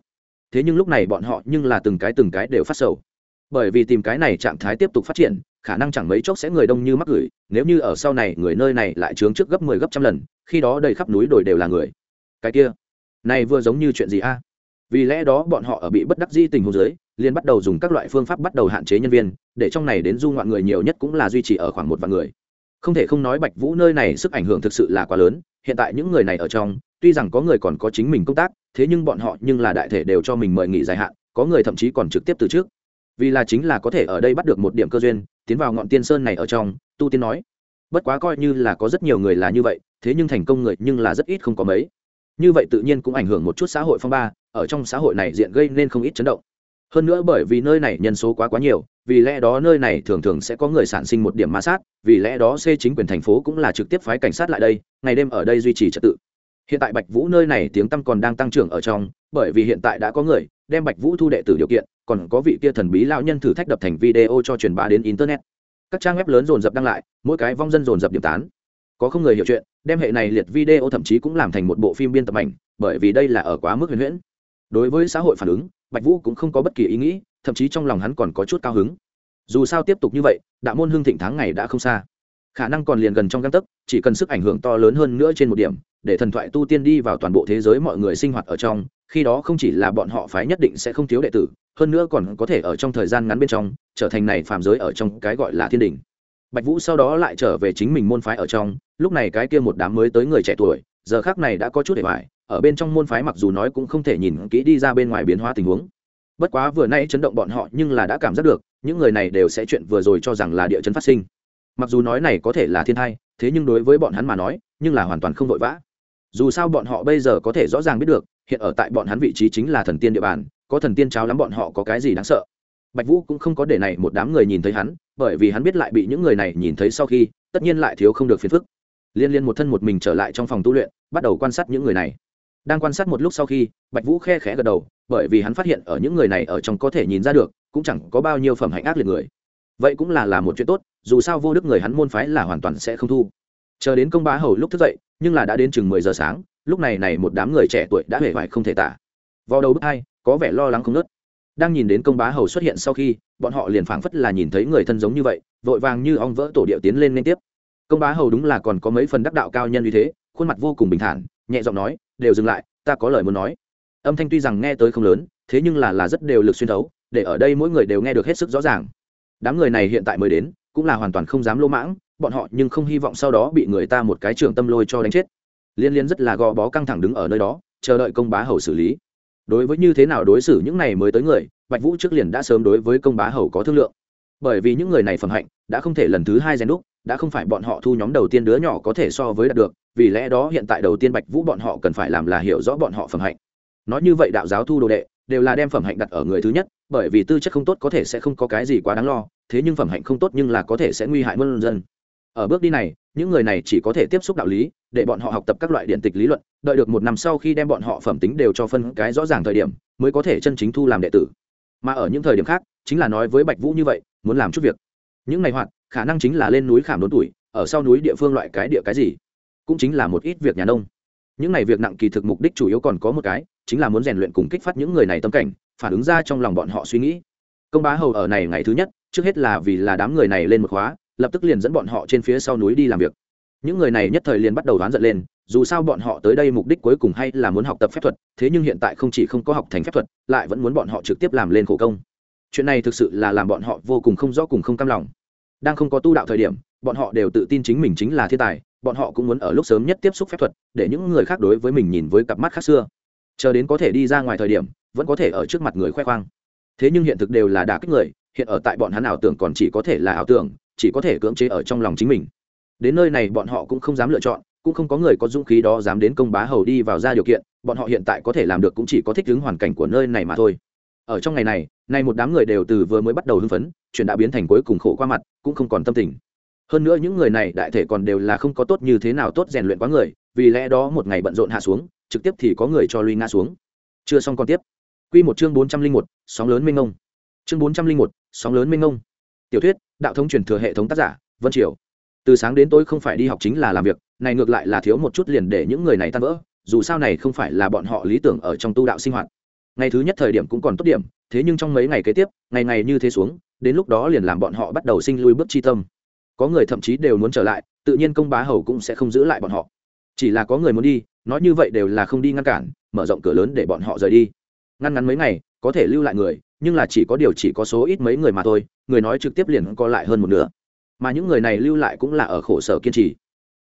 Thế nhưng lúc này bọn họ nhưng là từng cái từng cái đều phát sầu. Bởi vì tìm cái này trạng thái tiếp tục phát triển, khả năng chẳng mấy chốc sẽ người đông như mắc gửi, nếu như ở sau này người nơi này lại trướng trước gấp mười 10 gấp trăm lần, khi đó đầy khắp núi đồi đều là người. Cái kia, này vừa giống như chuyện gì a? Vì lẽ đó bọn họ ở bị bất đắc di tình huống dưới, liền bắt đầu dùng các loại phương pháp bắt đầu hạn chế nhân viên, để trong này đến du ngoạn người nhiều nhất cũng là duy trì ở khoảng một vạn người. Không thể không nói bạch vũ nơi này sức ảnh hưởng thực sự là quá lớn, hiện tại những người này ở trong, tuy rằng có người còn có chính mình công tác, thế nhưng bọn họ nhưng là đại thể đều cho mình mời nghỉ dài hạn, có người thậm chí còn trực tiếp từ trước. Vì là chính là có thể ở đây bắt được một điểm cơ duyên, tiến vào ngọn tiên sơn này ở trong, tu tiên nói, bất quá coi như là có rất nhiều người là như vậy, thế nhưng thành công người nhưng là rất ít không có mấy như vậy tự nhiên cũng ảnh hưởng một chút xã hội phong ba, ở trong xã hội này diện gây nên không ít chấn động. Hơn nữa bởi vì nơi này nhân số quá quá nhiều, vì lẽ đó nơi này thường thường sẽ có người sản sinh một điểm ma sát, vì lẽ đó c chính quyền thành phố cũng là trực tiếp phái cảnh sát lại đây, ngày đêm ở đây duy trì trật tự. Hiện tại bạch vũ nơi này tiếng tăm còn đang tăng trưởng ở trong, bởi vì hiện tại đã có người đem bạch vũ thu đệ tử điều kiện, còn có vị kia thần bí lão nhân thử thách đập thành video cho truyền bá đến internet. Các trang web lớn dồn dập đăng lại, mỗi cái vong dân dồn dập điểm tán. Có không người hiểu chuyện đem hệ này liệt video thậm chí cũng làm thành một bộ phim biên tập ảnh, bởi vì đây là ở quá mức huyền huyễn. Đối với xã hội phản ứng, bạch vũ cũng không có bất kỳ ý nghĩ, thậm chí trong lòng hắn còn có chút cao hứng. Dù sao tiếp tục như vậy, đạo môn hương thịnh tháng ngày đã không xa. Khả năng còn liền gần trong găng tấc, chỉ cần sức ảnh hưởng to lớn hơn nữa trên một điểm, để thần thoại tu tiên đi vào toàn bộ thế giới mọi người sinh hoạt ở trong, khi đó không chỉ là bọn họ phái nhất định sẽ không thiếu đệ tử, hơn nữa còn có thể ở trong thời gian ngắn bên trong, trở thành này phàm giới ở trong cái gọi là thiên đình. Bạch vũ sau đó lại trở về chính mình môn phái ở trong lúc này cái kia một đám mới tới người trẻ tuổi giờ khác này đã có chút để bài, ở bên trong môn phái mặc dù nói cũng không thể nhìn kỹ đi ra bên ngoài biến hóa tình huống. Bất quá vừa nay chấn động bọn họ nhưng là đã cảm giác được những người này đều sẽ chuyện vừa rồi cho rằng là địa chấn phát sinh. Mặc dù nói này có thể là thiên thai thế nhưng đối với bọn hắn mà nói nhưng là hoàn toàn không vội vã. Dù sao bọn họ bây giờ có thể rõ ràng biết được hiện ở tại bọn hắn vị trí chính là thần tiên địa bàn có thần tiên cháo lắm bọn họ có cái gì đáng sợ. Bạch vũ cũng không có để này một đám người nhìn thấy hắn bởi vì hắn biết lại bị những người này nhìn thấy sau khi tất nhiên lại thiếu không được phiền phức liên liên một thân một mình trở lại trong phòng tu luyện, bắt đầu quan sát những người này. Đang quan sát một lúc sau khi, bạch vũ khe khẽ gật đầu, bởi vì hắn phát hiện ở những người này ở trong có thể nhìn ra được, cũng chẳng có bao nhiêu phẩm hạnh ác liệt người. Vậy cũng là là một chuyện tốt, dù sao vô đức người hắn môn phái là hoàn toàn sẽ không thu. Chờ đến công bá hầu lúc thức dậy, nhưng là đã đến chừng mười giờ sáng, lúc này này một đám người trẻ tuổi đã hề vải không thể tả. Vào đầu bước hai, có vẻ lo lắng không nớt đang nhìn đến công bá hầu xuất hiện sau khi, bọn họ liền phảng phất là nhìn thấy người thân giống như vậy, vội vàng như ong vỡ tổ điệu tiến lên liên tiếp công bá hầu đúng là còn có mấy phần đắc đạo cao nhân như thế, khuôn mặt vô cùng bình thản, nhẹ giọng nói, đều dừng lại, ta có lời muốn nói. Âm thanh tuy rằng nghe tới không lớn, thế nhưng là là rất đều lực xuyên thấu, để ở đây mỗi người đều nghe được hết sức rõ ràng. Đám người này hiện tại mới đến, cũng là hoàn toàn không dám lỗ mãng, bọn họ nhưng không hy vọng sau đó bị người ta một cái trường tâm lôi cho đánh chết. Liên liên rất là gò bó căng thẳng đứng ở nơi đó, chờ đợi công bá hầu xử lý. Đối với như thế nào đối xử những này mới tới người, bạch vũ trước liền đã sớm đối với công bá hầu có thương lượng. Bởi vì những người này phẩm hạnh, đã không thể lần thứ hai rèn đúc đã không phải bọn họ thu nhóm đầu tiên đứa nhỏ có thể so với đạt được, vì lẽ đó hiện tại đầu tiên bạch vũ bọn họ cần phải làm là hiểu rõ bọn họ phẩm hạnh. Nói như vậy đạo giáo thu đồ đệ, đều là đem phẩm hạnh đặt ở người thứ nhất, bởi vì tư chất không tốt có thể sẽ không có cái gì quá đáng lo, thế nhưng phẩm hạnh không tốt nhưng là có thể sẽ nguy hại muôn dân. Ở bước đi này, những người này chỉ có thể tiếp xúc đạo lý, để bọn họ học tập các loại điện tịch lý luận, đợi được một năm sau khi đem bọn họ phẩm tính đều cho phân cái rõ ràng thời điểm, mới có thể chân chính thu làm đệ tử. Mà ở những thời điểm khác, chính là nói với bạch vũ như vậy, muốn làm chút việc. Những ngày hoạt khả năng chính là lên núi khảm đốn tuổi, ở sau núi địa phương loại cái địa cái gì? Cũng chính là một ít việc nhà nông. Những này việc nặng kỳ thực mục đích chủ yếu còn có một cái, chính là muốn rèn luyện cùng kích phát những người này tâm cảnh, phản ứng ra trong lòng bọn họ suy nghĩ. Công bá hầu ở này ngày thứ nhất, trước hết là vì là đám người này lên một khóa, lập tức liền dẫn bọn họ trên phía sau núi đi làm việc. Những người này nhất thời liền bắt đầu đoán giận lên, dù sao bọn họ tới đây mục đích cuối cùng hay là muốn học tập phép thuật, thế nhưng hiện tại không chỉ không có học thành phép thuật, lại vẫn muốn bọn họ trực tiếp làm lên khổ công. Chuyện này thực sự là làm bọn họ vô cùng không rõ cùng không cam lòng đang không có tu đạo thời điểm, bọn họ đều tự tin chính mình chính là thiên tài, bọn họ cũng muốn ở lúc sớm nhất tiếp xúc phép thuật, để những người khác đối với mình nhìn với cặp mắt khác xưa. Chờ đến có thể đi ra ngoài thời điểm, vẫn có thể ở trước mặt người khoe khoang. Thế nhưng hiện thực đều là đả kích người, hiện ở tại bọn hắn ảo tưởng còn chỉ có thể là ảo tưởng, chỉ có thể cưỡng chế ở trong lòng chính mình. Đến nơi này bọn họ cũng không dám lựa chọn, cũng không có người có dũng khí đó dám đến công bá hầu đi vào ra điều kiện, bọn họ hiện tại có thể làm được cũng chỉ có thích ứng hoàn cảnh của nơi này mà thôi. Ở trong ngày này nay một đám người đều từ vừa mới bắt đầu hưng phấn, chuyện đã biến thành cuối cùng khổ qua mặt, cũng không còn tâm tình. Hơn nữa những người này đại thể còn đều là không có tốt như thế nào tốt rèn luyện quá người, vì lẽ đó một ngày bận rộn hạ xuống, trực tiếp thì có người cho lui ngã xuống. Chưa xong còn tiếp. Q một chương bốn trăm linh một, sóng lớn minh ông chương bốn trăm linh một, sóng lớn minh ông tiểu thuyết, đạo thống truyền thừa hệ thống tác giả, vân triều. Từ sáng đến tối không phải đi học chính là làm việc, này ngược lại là thiếu một chút liền để những người này tan vỡ, dù sao này không phải là bọn họ lý tưởng ở trong tu đạo sinh hoạt ngày thứ nhất thời điểm cũng còn tốt điểm, thế nhưng trong mấy ngày kế tiếp, ngày ngày như thế xuống, đến lúc đó liền làm bọn họ bắt đầu sinh lui bước chi tâm. Có người thậm chí đều muốn trở lại, tự nhiên công bá hầu cũng sẽ không giữ lại bọn họ. Chỉ là có người muốn đi, nói như vậy đều là không đi ngăn cản, mở rộng cửa lớn để bọn họ rời đi. Ngăn ngắn mấy ngày, có thể lưu lại người, nhưng là chỉ có điều chỉ có số ít mấy người mà thôi, người nói trực tiếp liền co lại hơn một nửa. Mà những người này lưu lại cũng là ở khổ sở kiên trì.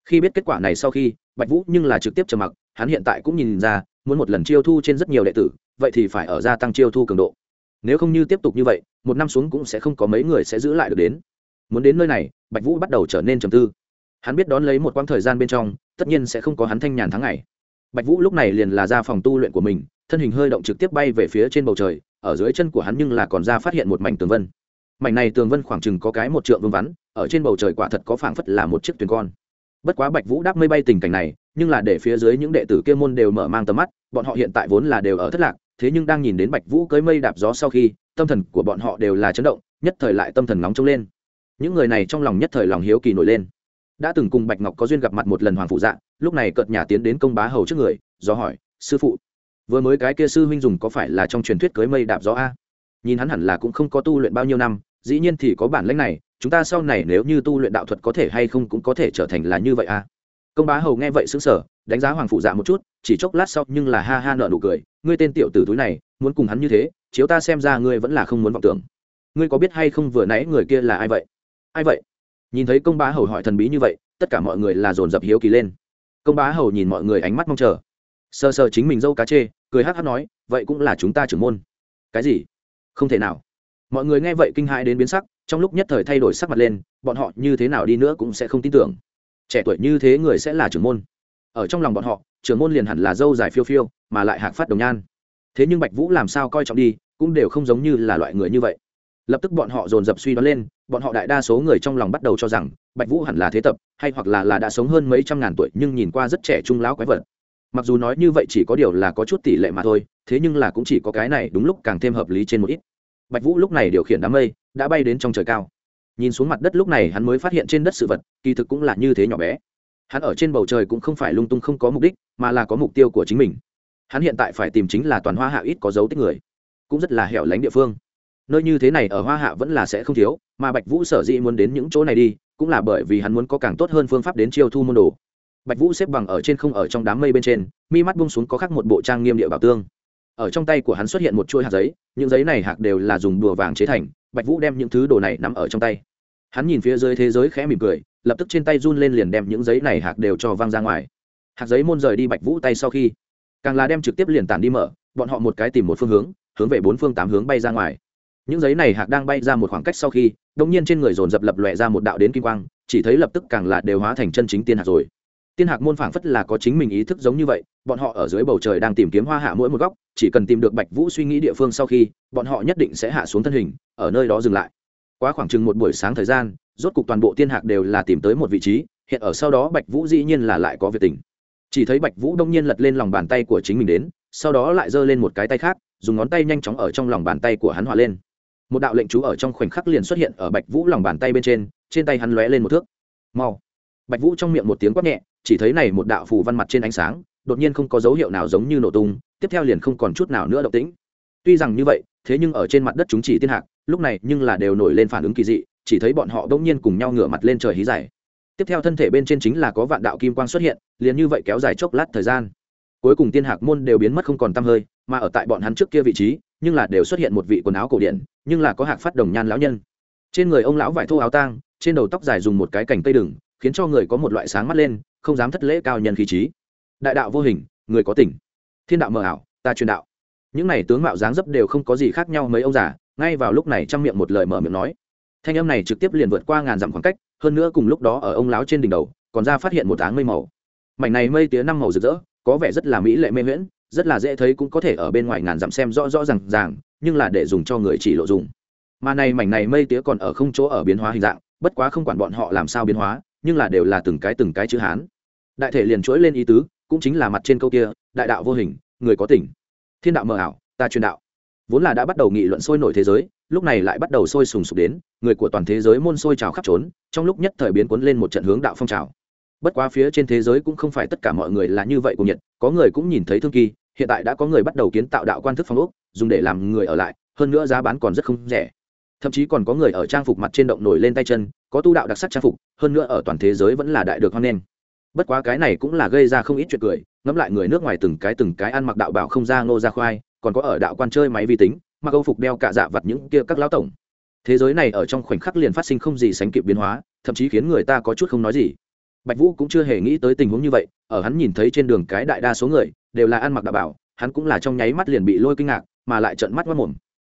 Khi biết kết quả này sau khi, bạch vũ nhưng là trực tiếp trầm mặc, hắn hiện tại cũng nhìn ra, muốn một lần chiêu thu trên rất nhiều đệ tử vậy thì phải ở gia tăng chiêu thu cường độ. Nếu không như tiếp tục như vậy, một năm xuống cũng sẽ không có mấy người sẽ giữ lại được đến. Muốn đến nơi này, bạch vũ bắt đầu trở nên trầm tư. Hắn biết đón lấy một quãng thời gian bên trong, tất nhiên sẽ không có hắn thanh nhàn tháng ngày. Bạch vũ lúc này liền là ra phòng tu luyện của mình, thân hình hơi động trực tiếp bay về phía trên bầu trời, ở dưới chân của hắn nhưng là còn ra phát hiện một mảnh tường vân. Mảnh này tường vân khoảng chừng có cái một trượng vương vắn, ở trên bầu trời quả thật có phảng phất là một chiếc thuyền con. Bất quá bạch vũ đáp mây bay tình cảnh này, nhưng là để phía dưới những đệ tử kia môn đều mở mang tầm mắt, bọn họ hiện tại vốn là đều ở thất lạc thế nhưng đang nhìn đến bạch vũ cưới mây đạp gió sau khi, tâm thần của bọn họ đều là chấn động, nhất thời lại tâm thần nóng trông lên. Những người này trong lòng nhất thời lòng hiếu kỳ nổi lên. Đã từng cùng bạch ngọc có duyên gặp mặt một lần hoàng phụ dạ lúc này cợt nhà tiến đến công bá hầu trước người, do hỏi, sư phụ, vừa mới cái kia sư huynh dùng có phải là trong truyền thuyết cưới mây đạp gió a? Nhìn hắn hẳn là cũng không có tu luyện bao nhiêu năm, dĩ nhiên thì có bản lĩnh này, chúng ta sau này nếu như tu luyện đạo thuật có thể hay không cũng có thể trở thành là như vậy a. Công bá hầu nghe vậy xứng sở đánh giá hoàng phụ dạ một chút, chỉ chốc lát sau nhưng là ha ha nợ nụ cười ngươi tên tiểu tử túi này, muốn cùng hắn như thế, chiếu ta xem ra ngươi vẫn là không muốn vọng tưởng. Ngươi có biết hay không vừa nãy người kia là ai vậy? Ai vậy? Nhìn thấy công bá hầu hỏi thần bí như vậy, tất cả mọi người là dồn dập hiếu kỳ lên. Công bá hầu nhìn mọi người ánh mắt mong chờ. Sờ sờ chính mình dâu cá chê, cười hát hát nói, vậy cũng là chúng ta trưởng môn. Cái gì? Không thể nào. Mọi người nghe vậy kinh hãi đến biến sắc, trong lúc nhất thời thay đổi sắc mặt lên, bọn họ như thế nào đi nữa cũng sẽ không tin tưởng. Trẻ tuổi như thế người sẽ là trưởng môn. Ở trong lòng bọn họ trưởng môn liền hẳn là dâu dài phiêu phiêu, mà lại hạc phát đồng nhan. Thế nhưng bạch vũ làm sao coi trọng đi, cũng đều không giống như là loại người như vậy. Lập tức bọn họ dồn dập suy đoán lên, bọn họ đại đa số người trong lòng bắt đầu cho rằng bạch vũ hẳn là thế tập, hay hoặc là là đã sống hơn mấy trăm ngàn tuổi nhưng nhìn qua rất trẻ trung lão quái vật. Mặc dù nói như vậy chỉ có điều là có chút tỷ lệ mà thôi, thế nhưng là cũng chỉ có cái này đúng lúc càng thêm hợp lý trên một ít. Bạch vũ lúc này điều khiển đám mây, đã bay đến trong trời cao. Nhìn xuống mặt đất lúc này hắn mới phát hiện trên đất sự vật, kỳ thực cũng là như thế nhỏ bé hắn ở trên bầu trời cũng không phải lung tung không có mục đích, mà là có mục tiêu của chính mình. Hắn hiện tại phải tìm chính là toàn hoa hạ ít có dấu tích người, cũng rất là hẻo lánh địa phương. Nơi như thế này ở hoa hạ vẫn là sẽ không thiếu, mà bạch vũ sở dĩ muốn đến những chỗ này đi, cũng là bởi vì hắn muốn có càng tốt hơn phương pháp đến chiêu thu môn đồ. Bạch vũ xếp bằng ở trên không ở trong đám mây bên trên, mi mắt bung xuống có khắc một bộ trang nghiêm địa bảo tương. Ở trong tay của hắn xuất hiện một chuỗi hạt giấy, những giấy này hạt đều là dùng đùa vàng chế thành, bạch vũ đem những thứ đồ này nắm ở trong tay. Hắn nhìn phía dưới thế giới khẽ mỉm cười lập tức trên tay run lên liền đem những giấy này hạt đều cho văng ra ngoài. Hạt giấy môn rời đi bạch vũ tay sau khi, càng là đem trực tiếp liền tản đi mở, bọn họ một cái tìm một phương hướng hướng về bốn phương tám hướng bay ra ngoài. Những giấy này hạt đang bay ra một khoảng cách sau khi đông nhiên trên người dồn dập lập lòe ra một đạo đến kim quang, chỉ thấy lập tức càng là đều hóa thành chân chính tiên hạt rồi. Tiên hạc môn phảng phất là có chính mình ý thức giống như vậy, bọn họ ở dưới bầu trời đang tìm kiếm hoa hạ mỗi một góc, chỉ cần tìm được bạch vũ suy nghĩ địa phương sau khi, bọn họ nhất định sẽ hạ xuống thân hình, ở nơi đó dừng lại. Quá khoảng chừng một buổi sáng thời gian rốt cục toàn bộ tiên hạc đều là tìm tới một vị trí, hiện ở sau đó bạch vũ dĩ nhiên là lại có việc tình. Chỉ thấy bạch vũ đông nhiên lật lên lòng bàn tay của chính mình đến, sau đó lại giơ lên một cái tay khác, dùng ngón tay nhanh chóng ở trong lòng bàn tay của hắn hòa lên. Một đạo lệnh chú ở trong khoảnh khắc liền xuất hiện ở bạch vũ lòng bàn tay bên trên trên tay hắn lóe lên một thước. Mau. Bạch vũ trong miệng một tiếng quát nhẹ, chỉ thấy này một đạo phù văn mặt trên ánh sáng, đột nhiên không có dấu hiệu nào giống như nổ tung, tiếp theo liền không còn chút nào nữa động tĩnh. Tuy rằng như vậy, thế nhưng ở trên mặt đất chúng chỉ tiên hạc, lúc này nhưng là đều nổi lên phản ứng kỳ dị chỉ thấy bọn họ đông nhiên cùng nhau ngửa mặt lên trời hí dài. Tiếp theo thân thể bên trên chính là có vạn đạo kim quang xuất hiện, liền như vậy kéo dài chốc lát thời gian. Cuối cùng tiên hạc môn đều biến mất không còn t hơi, mà ở tại bọn hắn trước kia vị trí, nhưng là đều xuất hiện một vị quần áo cổ điển, nhưng là có hạc phát đồng nhan lão nhân. Trên người ông lão vải thô áo tang, trên đầu tóc dài dùng một cái cành cây đừng, khiến cho người có một loại sáng mắt lên, không dám thất lễ cao nhân khí trí. Đại đạo vô hình, người có tỉnh. Thiên đạo mờ ảo, ta truyền đạo. Những này tướng mạo dáng dấp đều không có gì khác nhau mấy ông già, ngay vào lúc này trong miệng một lời mở miệng nói thanh âm này trực tiếp liền vượt qua ngàn dặm khoảng cách, hơn nữa cùng lúc đó ở ông láo trên đỉnh đầu, còn ra phát hiện một áng mây màu. Mảnh này mây tía năm màu rực rỡ, có vẻ rất là mỹ lệ mê nguyễn rất là dễ thấy cũng có thể ở bên ngoài ngàn dặm xem rõ rõ r à n g ràng, nhưng là để dùng cho người chỉ lộ dùng. Mà này mảnh này mây tía còn ở không chỗ ở biến hóa hình dạng, bất quá không quản bọn họ làm sao biến hóa, nhưng là đều là từng cái từng cái chữ hán. Đại thể liền chuỗi lên ý tứ, cũng chính là mặt trên câu kia, đại đạo vô hình, người có tỉnh thiên đạo mờ ảo, ta truyền đạo vốn là đã bắt đầu nghị luận sôi nổi thế giới, lúc này lại bắt đầu sôi sùng sục đến, người của toàn thế giới môn sôi trào khắp trốn, trong lúc nhất thời biến cuốn lên một trận hướng đạo phong trào. Bất quá phía trên thế giới cũng không phải tất cả mọi người là như vậy của nhiệt có người cũng nhìn thấy thương kỳ, hiện tại đã có người bắt đầu kiến tạo đạo quan thức phong ốc, dùng để làm người ở lại, hơn nữa giá bán còn rất không rẻ. Thậm chí còn có người ở trang phục mặt trên động nổi lên tay chân, có tu đạo đặc sắc trang phục, hơn nữa ở toàn thế giới vẫn là đại được hoan nghênh. Bất quá cái này cũng là gây ra không ít chuyện cười, ngẫm lại người nước ngoài từng cái từng cái ăn mặc đạo bảo không ra ngô ra khoai còn có ở đạo quan chơi máy vi tính, mặc âu phục đeo cả dạ vặt những kia các lão tổng. Thế giới này ở trong khoảnh khắc liền phát sinh không gì sánh kịp biến hóa, thậm chí khiến người ta có chút không nói gì. Bạch vũ cũng chưa hề nghĩ tới tình huống như vậy, ở hắn nhìn thấy trên đường cái đại đa số người, đều là ăn mặc đạo bảo, hắn cũng là trong nháy mắt liền bị lôi kinh ngạc, mà lại trợn mắt mất mồm.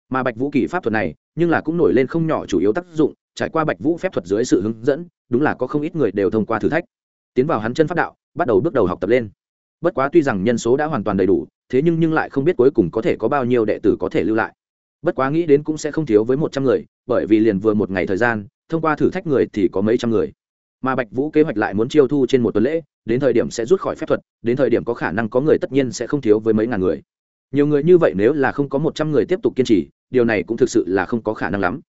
Mà bạch vũ kỳ pháp thuật này, nhưng là cũng nổi lên không nhỏ chủ yếu tác dụng, trải qua bạch vũ phép thuật dưới sự hướng dẫn, đúng là có không ít người đều thông qua thử thách. Tiến vào hắn chân pháp đạo, bắt đầu bước đầu học tập lên bất quá tuy rằng nhân số đã hoàn toàn đầy đủ, thế nhưng nhưng lại không biết cuối cùng có thể có bao nhiêu đệ tử có thể lưu lại. Bất quá nghĩ đến cũng sẽ không thiếu với một trăm người, bởi vì liền vừa một ngày thời gian, thông qua thử thách người thì có mấy trăm người. Mà bạch vũ kế hoạch lại muốn chiêu thu trên một tuần lễ, đến thời điểm sẽ rút khỏi phép thuật, đến thời điểm có khả năng có người tất nhiên sẽ không thiếu với mấy ngàn người. Nhiều người như vậy nếu là không có một trăm người tiếp tục kiên trì, điều này cũng thực sự là không có khả năng lắm.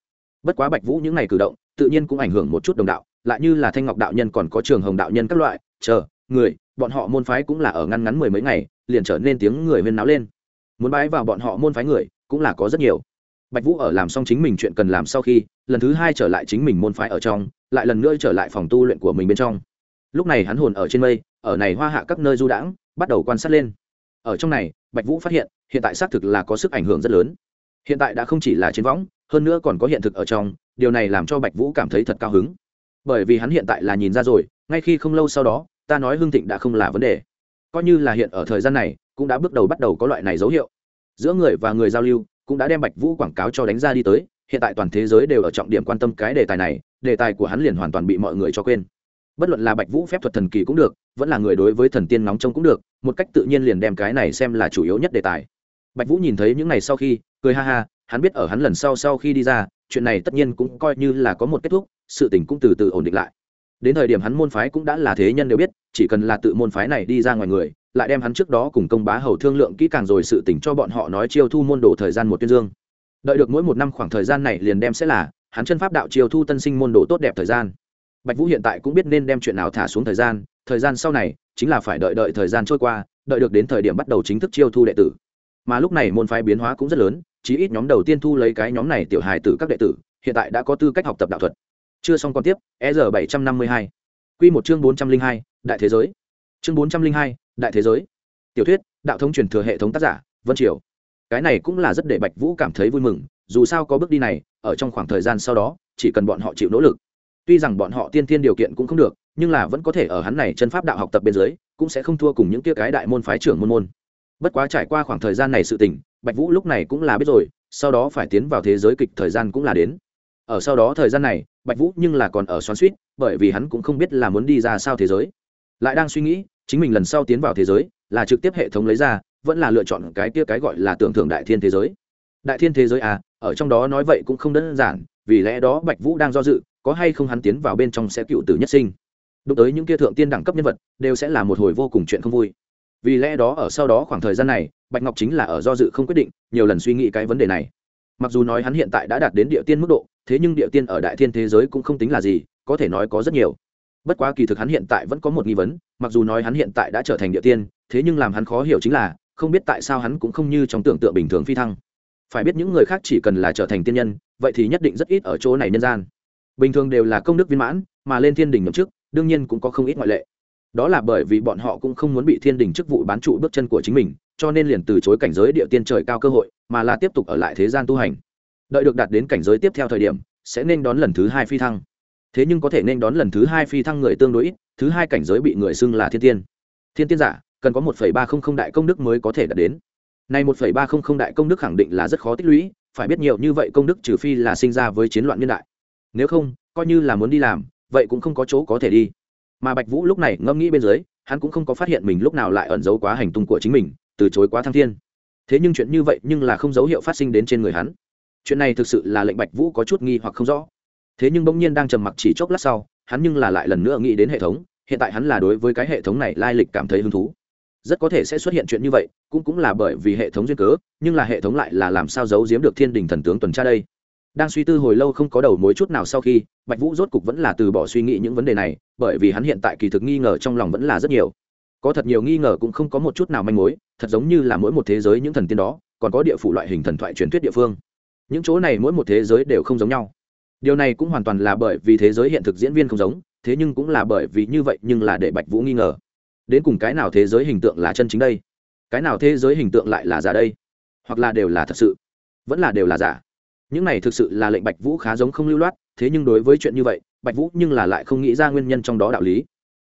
Bất quá bạch vũ những ngày cử động, tự nhiên cũng ảnh hưởng một chút đồng đạo, lại như là thanh ngọc đạo nhân còn có trường hồng đạo nhân các loại, chờ, người bọn họ môn phái cũng là ở ngăn ngắn mười mấy ngày, liền trở nên tiếng người huyên náo lên. Muốn bái vào bọn họ môn phái người, cũng là có rất nhiều. Bạch vũ ở làm xong chính mình chuyện cần làm sau khi, lần thứ hai trở lại chính mình môn phái ở trong, lại lần nữa trở lại phòng tu luyện của mình bên trong. Lúc này hắn hồn ở trên mây, ở này hoa hạ các nơi du đãng, bắt đầu quan sát lên. Ở trong này, bạch vũ phát hiện hiện tại xác thực là có sức ảnh hưởng rất lớn. Hiện tại đã không chỉ là trên võng, hơn nữa còn có hiện thực ở trong, điều này làm cho bạch vũ cảm thấy thật cao hứng. Bởi vì hắn hiện tại là nhìn ra rồi, ngay khi không lâu sau đó ta nói hương thịnh đã không là vấn đề. Coi như là hiện ở thời gian này, cũng đã bước đầu bắt đầu có loại này dấu hiệu. Giữa người và người giao lưu, cũng đã đem bạch vũ quảng cáo cho đánh ra đi tới, hiện tại toàn thế giới đều ở trọng điểm quan tâm cái đề tài này, đề tài của hắn liền hoàn toàn bị mọi người cho quên. Bất luận là bạch vũ phép thuật thần kỳ cũng được, vẫn là người đối với thần tiên nóng trông cũng được, một cách tự nhiên liền đem cái này xem là chủ yếu nhất đề tài. Bạch vũ nhìn thấy những này sau khi, cười ha ha, hắn biết ở hắn lần sau sau khi đi ra, chuyện này tất nhiên cũng coi như là có một kết thúc, sự tình cũng từ từ ổn định lại đến thời điểm hắn môn phái cũng đã là thế nhân đều biết, chỉ cần là tự môn phái này đi ra ngoài người, lại đem hắn trước đó cùng công bá hầu thương lượng kỹ càng rồi sự tình cho bọn họ nói chiêu thu môn đồ thời gian một tuyên dương. Đợi được mỗi một năm khoảng thời gian này liền đem sẽ là, hắn chân pháp đạo chiêu thu tân sinh môn đồ tốt đẹp thời gian. Bạch vũ hiện tại cũng biết nên đem chuyện nào thả xuống thời gian thời gian sau này, chính là phải đợi đợi thời gian trôi qua, đợi được đến thời điểm bắt đầu chính thức chiêu thu đệ tử. Mà lúc này môn phái biến hóa cũng rất lớn, chí ít nhóm đầu tiên thu lấy cái nhóm này tiểu hài tử các đệ tử, hiện tại đã có tư cách học tập đạo thuật chưa xong còn tiếp e r bảy trăm năm mươi hai. Q một chương bốn trăm linh hai, đại thế giới. Chương bốn trăm linh hai, đại thế giới. Tiểu thuyết, đạo thống truyền thừa hệ thống tác giả, vân triều. Cái này cũng là rất để bạch vũ cảm thấy vui mừng, dù sao có bước đi này, ở trong khoảng thời gian sau đó, chỉ cần bọn họ chịu nỗ lực. Tuy rằng bọn họ tiên tiên điều kiện cũng không được, nhưng là vẫn có thể ở hắn này chân pháp đạo học tập bên dưới, cũng sẽ không thua cùng những kia cái đại môn phái trưởng môn môn. Bất quá trải qua khoảng thời gian này sự tình, bạch vũ lúc này cũng là biết rồi, sau đó phải tiến vào thế giới kịch thời gian cũng là đến ở sau đó thời gian này, bạch vũ nhưng là còn ở xoắn suýt, bởi vì hắn cũng không biết là muốn đi ra sao thế giới. Lại đang suy nghĩ, chính mình lần sau tiến vào thế giới, là trực tiếp hệ thống lấy ra, vẫn là lựa chọn cái kia cái gọi là tưởng thưởng đại thiên thế giới. Đại thiên thế giới à ở trong đó nói vậy cũng không đơn giản, vì lẽ đó bạch vũ đang do dự, có hay không hắn tiến vào bên trong sẽ cựu tử nhất sinh. Đụng tới những kia thượng tiên đẳng cấp nhân vật, đều sẽ là một hồi vô cùng chuyện không vui. Vì lẽ đó ở sau đó khoảng thời gian này, bạch ngọc chính là ở do dự không quyết định, nhiều lần suy nghĩ cái vấn đề này. Mặc dù nói hắn hiện tại đã đạt đến địa tiên mức độ thế nhưng địa tiên ở đại thiên thế giới cũng không tính là gì, có thể nói có rất nhiều. Bất quá kỳ thực hắn hiện tại vẫn có một nghi vấn, mặc dù nói hắn hiện tại đã trở thành địa tiên, thế nhưng làm hắn khó hiểu chính là, không biết tại sao hắn cũng không như trong tưởng tượng bình thường phi thăng. Phải biết những người khác chỉ cần là trở thành tiên nhân, vậy thì nhất định rất ít ở chỗ này nhân gian. Bình thường đều là công đức viên mãn, mà lên thiên đình nhậm chức, đương nhiên cũng có không ít ngoại lệ. Đó là bởi vì bọn họ cũng không muốn bị thiên đình chức vụ bán trụ bước chân của chính mình, cho nên liền từ chối cảnh giới địa tiên trời cao cơ hội, mà là tiếp tục ở lại thế gian tu hành đợi được đạt đến cảnh giới tiếp theo thời điểm, sẽ nên đón lần thứ hai phi thăng. Thế nhưng có thể nên đón lần thứ hai phi thăng người tương đối ít, thứ hai cảnh giới bị người xưng là thiên tiên. Thiên tiên giả, cần có một ba không không đại công đức mới có thể đạt đến. Nay một ba không không đại công đức khẳng định là rất khó tích lũy, phải biết nhiều như vậy công đức trừ phi là sinh ra với chiến loạn nhân đại. Nếu không, coi như là muốn đi làm, vậy cũng không có chỗ có thể đi. Mà bạch vũ lúc này ngẫm nghĩ bên dưới, hắn cũng không có phát hiện mình lúc nào lại ẩn giấu quá hành tung của chính mình, từ chối quá thăng thiên. Thế nhưng chuyện như vậy nhưng là không dấu hiệu phát sinh đến trên người hắn chuyện này thực sự là lệnh bạch vũ có chút nghi hoặc không rõ. Thế nhưng bỗng nhiên đang trầm mặc chỉ chốc lát sau, hắn nhưng là lại lần nữa nghĩ đến hệ thống, hiện tại hắn là đối với cái hệ thống này lai lịch cảm thấy hứng thú. Rất có thể sẽ xuất hiện chuyện như vậy, cũng cũng là bởi vì hệ thống duyên cớ, nhưng là hệ thống lại là làm sao giấu giếm được thiên đình thần tướng tuần tra đây. Đang suy tư hồi lâu không có đầu mối chút nào sau khi, bạch vũ rốt cục vẫn là từ bỏ suy nghĩ những vấn đề này, bởi vì hắn hiện tại kỳ thực nghi ngờ trong lòng vẫn là rất nhiều. Có thật nhiều nghi ngờ cũng không có một chút nào manh mối, thật giống như là mỗi một thế giới những thần tiên đó, còn có địa phủ loại hình thần thoại truyền thuyết địa phương những chỗ này mỗi một thế giới đều không giống nhau. Điều này cũng hoàn toàn là bởi vì thế giới hiện thực diễn viên không giống, thế nhưng cũng là bởi vì như vậy nhưng là để bạch vũ nghi ngờ. Đến cùng cái nào thế giới hình tượng là chân chính đây? Cái nào thế giới hình tượng lại là giả đây? Hoặc là đều là thật sự? Vẫn là đều là giả? Những này thực sự là lệnh bạch vũ khá giống không lưu loát, thế nhưng đối với chuyện như vậy, bạch vũ nhưng là lại không nghĩ ra nguyên nhân trong đó đạo lý.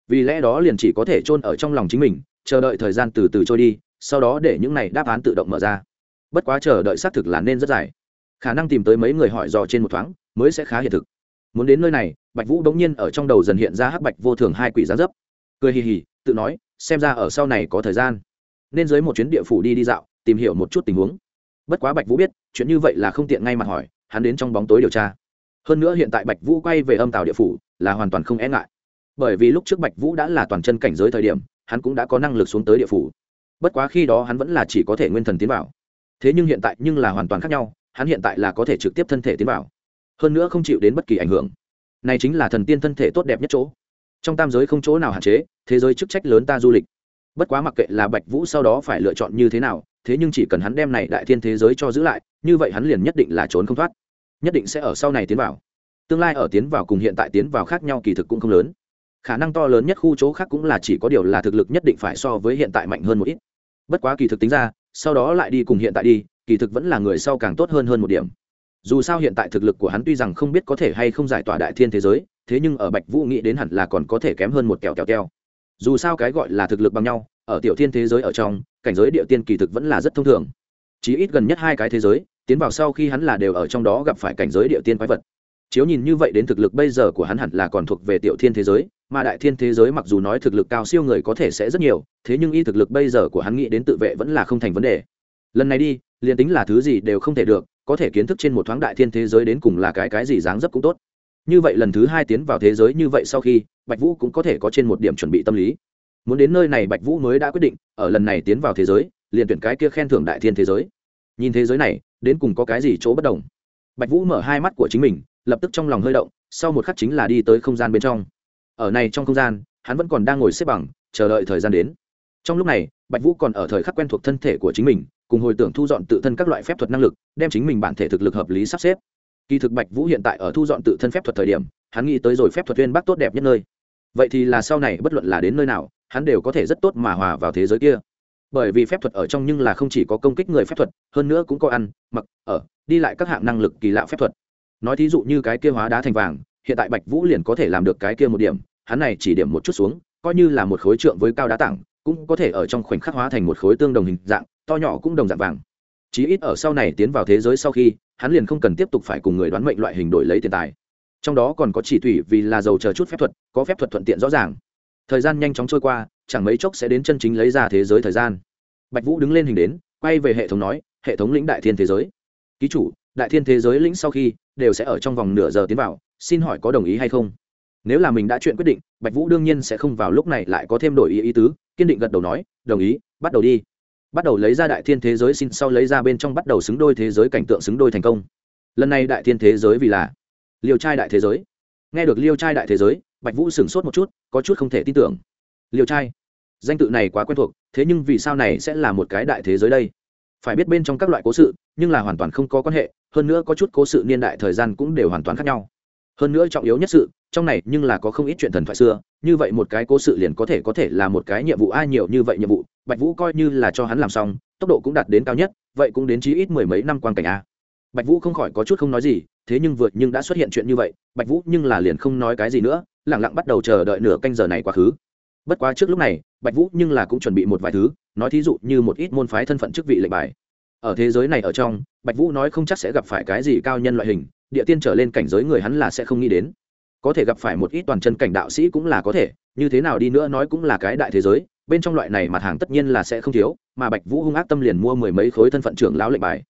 Vì lẽ đó liền chỉ có thể chôn ở trong lòng chính mình, chờ đợi thời gian từ từ trôi đi, sau đó để những này đáp án tự động mở ra. Bất quá chờ đợi xác thực là nên rất dài khả năng tìm tới mấy người hỏi dò trên một thoáng mới sẽ khá hiện thực. Muốn đến nơi này, bạch vũ đống nhiên ở trong đầu dần hiện ra hắc bạch vô thường hai quỷ giá dấp. Cười hì hì, tự nói, xem ra ở sau này có thời gian. Nên dưới một chuyến địa phủ đi đi dạo, tìm hiểu một chút tình huống. Bất quá bạch vũ biết, chuyện như vậy là không tiện ngay mặt hỏi, hắn đến trong bóng tối điều tra. Hơn nữa hiện tại bạch vũ quay về âm tàu địa phủ, là hoàn toàn không e ngại. Bởi vì lúc trước bạch vũ đã là toàn chân cảnh giới thời điểm, hắn cũng đã có năng lực xuống tới địa phủ. Bất quá khi đó hắn vẫn là chỉ có thể nguyên thần tiến vào. Thế nhưng hiện tại nhưng là hoàn toàn khác nhau hắn hiện tại là có thể trực tiếp thân thể tiến vào. Hơn nữa không chịu đến bất kỳ ảnh hưởng. Này chính là thần tiên thân thể tốt đẹp nhất chỗ. Trong tam giới không chỗ nào hạn chế, thế giới chức trách lớn ta du lịch. Bất quá mặc kệ là bạch vũ sau đó phải lựa chọn như thế nào, thế nhưng chỉ cần hắn đem này đại thiên thế giới cho giữ lại, như vậy hắn liền nhất định là trốn không thoát. Nhất định sẽ ở sau này tiến vào. Tương lai ở tiến vào cùng hiện tại tiến vào khác nhau kỳ thực cũng không lớn. Khả năng to lớn nhất khu chỗ khác cũng là chỉ có điều là thực lực nhất định phải so với hiện tại mạnh hơn một ít. Bất quá kỳ thực tính ra, sau đó lại đi cùng hiện tại đi kỳ thực vẫn là người sau càng tốt hơn hơn một điểm. Dù sao hiện tại thực lực của hắn tuy rằng không biết có thể hay không giải tỏa đại thiên thế giới, thế nhưng ở bạch vũ nghĩ đến hẳn là còn có thể kém hơn một kẹo kẹo kẹo. Dù sao cái gọi là thực lực bằng nhau, ở tiểu thiên thế giới ở trong, cảnh giới địa tiên kỳ thực vẫn là rất thông thường. Chí ít gần nhất hai cái thế giới, tiến vào sau khi hắn là đều ở trong đó gặp phải cảnh giới địa tiên quái vật. Chiếu nhìn như vậy đến thực lực bây giờ của hắn hẳn là còn thuộc về tiểu thiên thế giới, mà đại thiên thế giới mặc dù nói thực lực cao siêu người có thể sẽ rất nhiều, thế nhưng y thực lực bây giờ của hắn nghĩ đến tự vệ vẫn là không thành vấn đề. Lần này đi liền tính là thứ gì đều không thể được, có thể kiến thức trên một thoáng đại thiên thế giới đến cùng là cái cái gì dáng dấp cũng tốt. Như vậy lần thứ hai tiến vào thế giới như vậy sau khi, bạch vũ cũng có thể có trên một điểm chuẩn bị tâm lý. Muốn đến nơi này bạch vũ mới đã quyết định, ở lần này tiến vào thế giới, liền tuyển cái kia khen thưởng đại thiên thế giới. Nhìn thế giới này, đến cùng có cái gì chỗ bất đồng? Bạch vũ mở hai mắt của chính mình, lập tức trong lòng hơi động, sau một khắc chính là đi tới không gian bên trong. Ở này trong không gian, hắn vẫn còn đang ngồi xếp bằng, chờ đợi thời gian đến. Trong lúc này, bạch vũ còn ở thời khắc quen thuộc thân thể của chính mình cùng hồi tưởng thu dọn tự thân các loại phép thuật năng lực, đem chính mình bản thể thực lực hợp lý sắp xếp. Kỳ thực bạch vũ hiện tại ở thu dọn tự thân phép thuật thời điểm, hắn nghĩ tới rồi phép thuật viên bắc tốt đẹp nhất nơi. Vậy thì là sau này bất luận là đến nơi nào, hắn đều có thể rất tốt mà hòa vào thế giới kia. Bởi vì phép thuật ở trong nhưng là không chỉ có công kích người phép thuật, hơn nữa cũng có ăn, mặc, ở, đi lại các hạng năng lực kỳ lạ phép thuật. Nói thí dụ như cái kia hóa đá thành vàng, hiện tại bạch vũ liền có thể làm được cái kia một điểm, hắn này chỉ điểm một chút xuống, coi như là một khối trượng với cao đá tảng, cũng có thể ở trong khoảnh khắc hóa thành một khối tương đồng hình dạng to nhỏ cũng đồng dạng vàng. Chí ít ở sau này tiến vào thế giới sau khi, hắn liền không cần tiếp tục phải cùng người đoán mệnh loại hình đổi lấy tiền tài. Trong đó còn có chỉ thủy vì là giàu chờ chút phép thuật, có phép thuật thuận tiện rõ ràng. Thời gian nhanh chóng trôi qua, chẳng mấy chốc sẽ đến chân chính lấy ra thế giới thời gian. Bạch vũ đứng lên hình đến, quay về hệ thống nói, hệ thống lĩnh đại thiên thế giới. Ký chủ, đại thiên thế giới lĩnh sau khi, đều sẽ ở trong vòng nửa giờ tiến vào, xin hỏi có đồng ý hay không? Nếu là mình đã chuyện quyết định, bạch vũ đương nhiên sẽ không vào lúc này lại có thêm đổi ý ý tứ, kiên định gật đầu nói, đồng ý, bắt đầu đi bắt đầu lấy ra đại thiên thế giới xin sau lấy ra bên trong bắt đầu xứng đôi thế giới cảnh tượng xứng đôi thành công. Lần này đại thiên thế giới vì là liều trai đại thế giới. Nghe được liêu trai đại thế giới, bạch vũ sửng sốt một chút, có chút không thể tin tưởng. Liêu trai, danh tự này quá quen thuộc, thế nhưng vì sao này sẽ là một cái đại thế giới đây? Phải biết bên trong các loại cố sự, nhưng là hoàn toàn không có quan hệ, hơn nữa có chút cố sự niên đại thời gian cũng đều hoàn toàn khác nhau. Hơn nữa trọng yếu nhất sự, trong này nhưng là có không ít chuyện thần thoại xưa, như vậy một cái cố sự liền có thể có thể là một cái nhiệm vụ, ai nhiều như vậy nhiệm vụ bạch vũ coi như là cho hắn làm xong, tốc độ cũng đạt đến cao nhất, vậy cũng đến chí ít mười mấy năm quan cảnh a. Bạch vũ không khỏi có chút không nói gì, thế nhưng vượt nhưng đã xuất hiện chuyện như vậy, bạch vũ nhưng là liền không nói cái gì nữa lẳng lặng bắt đầu chờ đợi nửa canh giờ này quá khứ. Bất quá trước lúc này, bạch vũ nhưng là cũng chuẩn bị một vài thứ, nói thí dụ như một ít môn phái thân phận chức vị lệnh bài. Ở thế giới này ở trong, bạch vũ nói không chắc sẽ gặp phải cái gì cao nhân loại hình, địa tiên trở lên cảnh giới người hắn là sẽ không nghĩ đến. Có thể gặp phải một ít toàn chân cảnh đạo sĩ cũng là có thể, như thế nào đi nữa nói cũng là cái đại thế giới bên trong loại này mặt hàng tất nhiên là sẽ không thiếu, mà bạch vũ hung ác tâm liền mua mười mấy khối thân phận trưởng lão lệnh bài.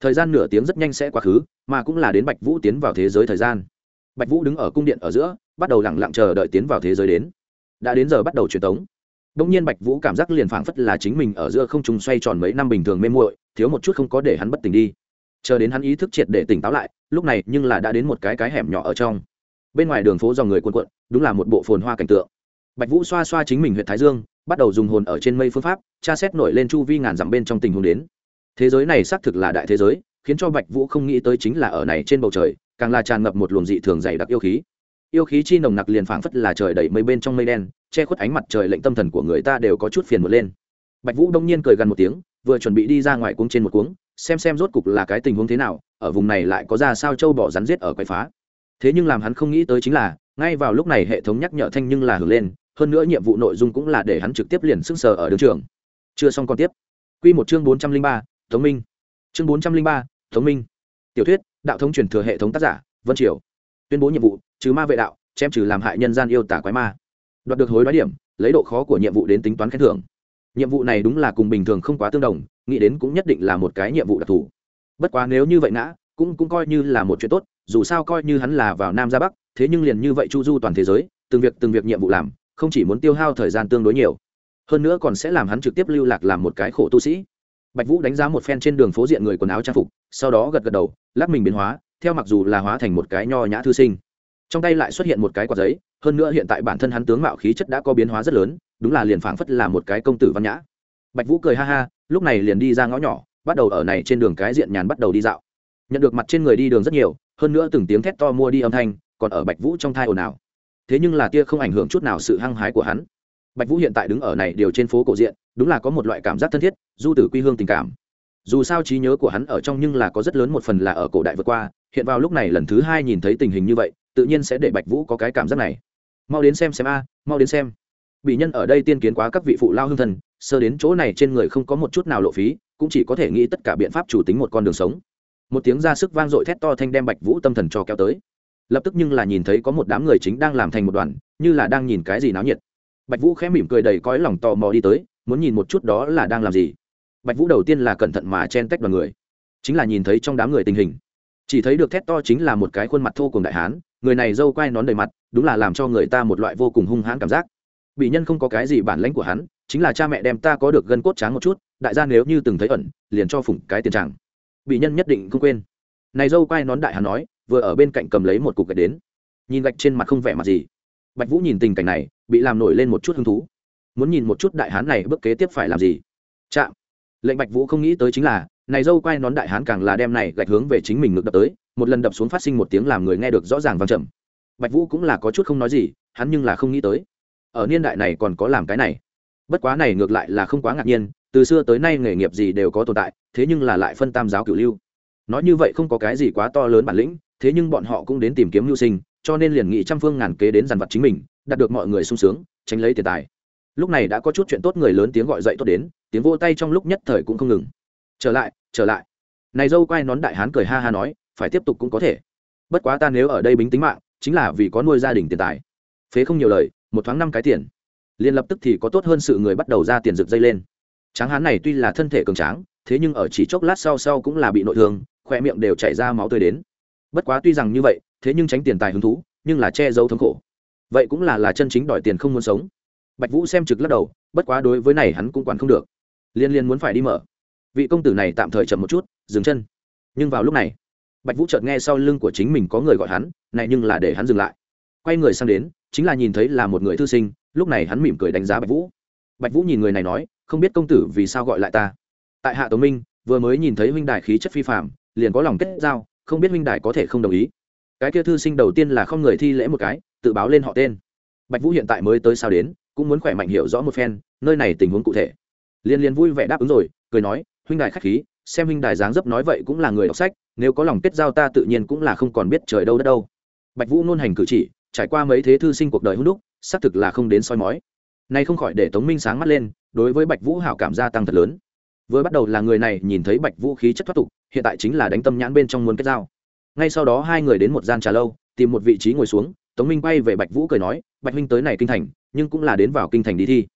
Thời gian nửa tiếng rất nhanh sẽ quá khứ, mà cũng là đến bạch vũ tiến vào thế giới thời gian. Bạch vũ đứng ở cung điện ở giữa, bắt đầu lẳng lặng chờ đợi tiến vào thế giới đến. Đã đến giờ bắt đầu truyền tống. Đông nhiên bạch vũ cảm giác liền phảng phất là chính mình ở giữa không trung xoay tròn mấy năm bình thường mê muội, thiếu một chút không có để hắn bất tỉnh đi. Chờ đến hắn ý thức triệt để tỉnh táo lại, lúc này nhưng là đã đến một cái cái hẻm nhỏ ở trong. Bên ngoài đường phố dòng người cuộn cuộn, đúng là một bộ phồn hoa cảnh tượng. Bạch vũ xoa xoa chính mình huyện thái dương bắt đầu dùng hồn ở trên mây phương pháp, tra xét nổi lên chu vi ngàn dặm bên trong tình huống đến. Thế giới này xác thực là đại thế giới, khiến cho bạch vũ không nghĩ tới chính là ở này trên bầu trời, càng là tràn ngập một luồng dị thường dày đặc yêu khí. Yêu khí chi nồng nặc liền phảng phất là trời đầy mây bên trong mây đen, che khuất ánh mặt trời lệnh tâm thần của người ta đều có chút phiền một lên. Bạch vũ đông nhiên cười gần một tiếng, vừa chuẩn bị đi ra ngoài cuống trên một cuống, xem xem rốt cục là cái tình huống thế nào, ở vùng này lại có ra sao châu bỏ rắn giết ở quậy phá. Thế nhưng làm hắn không nghĩ tới chính là, ngay vào lúc này hệ thống nhắc nhở thanh nhưng là hưởng lên hơn nữa nhiệm vụ nội dung cũng là để hắn trực tiếp liền sức sờ ở đường trường. Chưa xong còn tiếp. Q một chương bốn trăm linh ba, thống minh. Chương bốn trăm linh ba, thống minh. Tiểu thuyết, đạo thống truyền thừa hệ thống tác giả, vân triều. Tuyên bố nhiệm vụ, trừ ma vệ đạo, chém trừ làm hại nhân gian yêu tả quái ma. Đoạt được hối đoái điểm, lấy độ khó của nhiệm vụ đến tính toán khen thưởng. Nhiệm vụ này đúng là cùng bình thường không quá tương đồng, nghĩ đến cũng nhất định là một cái nhiệm vụ đặc thù. Bất quá nếu như vậy ngã, cũng cũng coi như là một chuyện tốt, dù sao coi như hắn là vào nam ra bắc, thế nhưng liền như vậy chu du toàn thế giới, từng việc từng việc nhiệm vụ làm không chỉ muốn tiêu hao thời gian tương đối nhiều, hơn nữa còn sẽ làm hắn trực tiếp lưu lạc làm một cái khổ tu sĩ. Bạch vũ đánh giá một phen trên đường phố diện người quần áo trang phục, sau đó gật gật đầu, lắc mình biến hóa, theo mặc dù là hóa thành một cái nho nhã thư sinh, trong tay lại xuất hiện một cái quạt giấy, hơn nữa hiện tại bản thân hắn tướng mạo khí chất đã có biến hóa rất lớn, đúng là liền phảng phất là một cái công tử văn nhã. Bạch vũ cười ha ha, lúc này liền đi ra ngõ nhỏ, bắt đầu ở này trên đường cái diện nhàn bắt đầu đi dạo. Nhận được mặt trên người đi đường rất nhiều, hơn nữa từng tiếng thét to mua đi âm thanh, còn ở bạch vũ trong thai ồn ào thế nhưng là tia không ảnh hưởng chút nào sự hăng hái của hắn. Bạch vũ hiện tại đứng ở này điều trên phố cổ diện, đúng là có một loại cảm giác thân thiết, du tử quy hương tình cảm. Dù sao trí nhớ của hắn ở trong nhưng là có rất lớn một phần là ở cổ đại vượt qua, hiện vào lúc này lần thứ hai nhìn thấy tình hình như vậy, tự nhiên sẽ để bạch vũ có cái cảm giác này. Mau đến xem xem a, mau đến xem. Bị nhân ở đây tiên kiến quá các vị phụ lao hương thần, sơ đến chỗ này trên người không có một chút nào lộ phí, cũng chỉ có thể nghĩ tất cả biện pháp chủ tính một con đường sống. Một tiếng ra sức vang dội thét to thanh đem bạch vũ tâm thần cho kéo tới lập tức nhưng là nhìn thấy có một đám người chính đang làm thành một đoàn, như là đang nhìn cái gì náo nhiệt. Bạch vũ khẽ mỉm cười đầy cõi lòng tò mò đi tới, muốn nhìn một chút đó là đang làm gì. Bạch vũ đầu tiên là cẩn thận mà chen tách đoàn người, chính là nhìn thấy trong đám người tình hình. Chỉ thấy được thét to chính là một cái khuôn mặt thô cùng đại hán, người này dâu quai nón đầy mặt, đúng là làm cho người ta một loại vô cùng hung hãn cảm giác. Bị nhân không có cái gì bản lãnh của hắn, chính là cha mẹ đem ta có được gân cốt tráng một chút, đại gia nếu như từng thấy ẩn, liền cho phủng cái tiền tràng bị nhân nhất định không quên. Này dâu quai nón đại hán nói vừa ở bên cạnh cầm lấy một cục gạch đến. Nhìn gạch trên mặt không vẻ mặt gì. Bạch vũ nhìn tình cảnh này, bị làm nổi lên một chút hứng thú. Muốn nhìn một chút đại hán này bước kế tiếp phải làm gì. Chạm. Lệnh bạch vũ không nghĩ tới chính là, này dâu quay nón đại hán càng là đem này gạch hướng về chính mình ngược đập tới, một lần đập xuống phát sinh một tiếng làm người nghe được rõ ràng vang trầm. Bạch vũ cũng là có chút không nói gì, hắn nhưng là không nghĩ tới. Ở niên đại này còn có làm cái này. Bất quá này ngược lại là không quá ngạc nhiên, từ xưa tới nay nghề nghiệp gì đều có tồn tại, thế nhưng là lại phân tam giáo cửu lưu. Nói như vậy không có cái gì quá to lớn bản lĩnh thế nhưng bọn họ cũng đến tìm kiếm mưu sinh, cho nên liền nghị trăm phương ngàn kế đến dàn vật chính mình, đạt được mọi người sung sướng, tránh lấy tiền tài. Lúc này đã có chút chuyện tốt người lớn tiếng gọi dậy tốt đến, tiếng vô tay trong lúc nhất thời cũng không ngừng. Trở lại trở lại. Này dâu quay nón đại hán cười ha ha nói, phải tiếp tục cũng có thể. Bất quá ta nếu ở đây bính tính mạng, chính là vì có nuôi gia đình tiền tài. Phế không nhiều lời, một thoáng năm cái tiền. Liền lập tức thì có tốt hơn sự người bắt đầu ra tiền rực dây lên. Tráng hán này tuy là thân thể cường tráng, thế nhưng ở chỉ chốc lát sau sau cũng là bị nội thương khoe miệng đều chảy ra máu tươi đến bất quá tuy rằng như vậy, thế nhưng tránh tiền tài hứng thú, nhưng là che giấu thống khổ. Vậy cũng là là chân chính đòi tiền không muốn sống. Bạch vũ xem trực lắc đầu, bất quá đối với này hắn cũng quản không được. Liên liên muốn phải đi mở. Vị công tử này tạm thời chậm một chút, dừng chân. Nhưng vào lúc này, bạch vũ chợt nghe sau lưng của chính mình có người gọi hắn, này nhưng là để hắn dừng lại. Quay người sang đến, chính là nhìn thấy là một người thư sinh, lúc này hắn mỉm cười đánh giá bạch vũ. Bạch vũ nhìn người này nói, không biết công tử vì sao gọi lại ta? Tại hạ tống minh, vừa mới nhìn thấy huynh đại khí chất phi phạm liền có lòng kết giao không biết huynh đài có thể không đồng ý. Cái kia thư sinh đầu tiên là không người thi lễ một cái, tự báo lên họ tên. Bạch vũ hiện tại mới tới sao đến, cũng muốn khỏe mạnh hiểu rõ một phen, nơi này tình huống cụ thể. Liên liên vui vẻ đáp ứng rồi, cười nói, huynh đài khách khí, xem huynh đài dáng dấp nói vậy cũng là người đọc sách, nếu có lòng kết giao ta tự nhiên cũng là không còn biết trời đâu đất đâu. Bạch vũ nôn hành cử chỉ, trải qua mấy thế thư sinh cuộc đời hung đúc, xác thực là không đến soi mói. Nay không khỏi để tống minh sáng mắt lên, đối với bạch vũ hảo cảm gia tăng thật lớn. Vừa bắt đầu là người này nhìn thấy bạch vũ khí chất thoát tục hiện tại chính là đánh tâm nhãn bên trong muốn kết giao. Ngay sau đó hai người đến một gian trà lâu, tìm một vị trí ngồi xuống, tống minh quay về bạch vũ cười nói, bạch minh tới này kinh thành, nhưng cũng là đến vào kinh thành đi thi.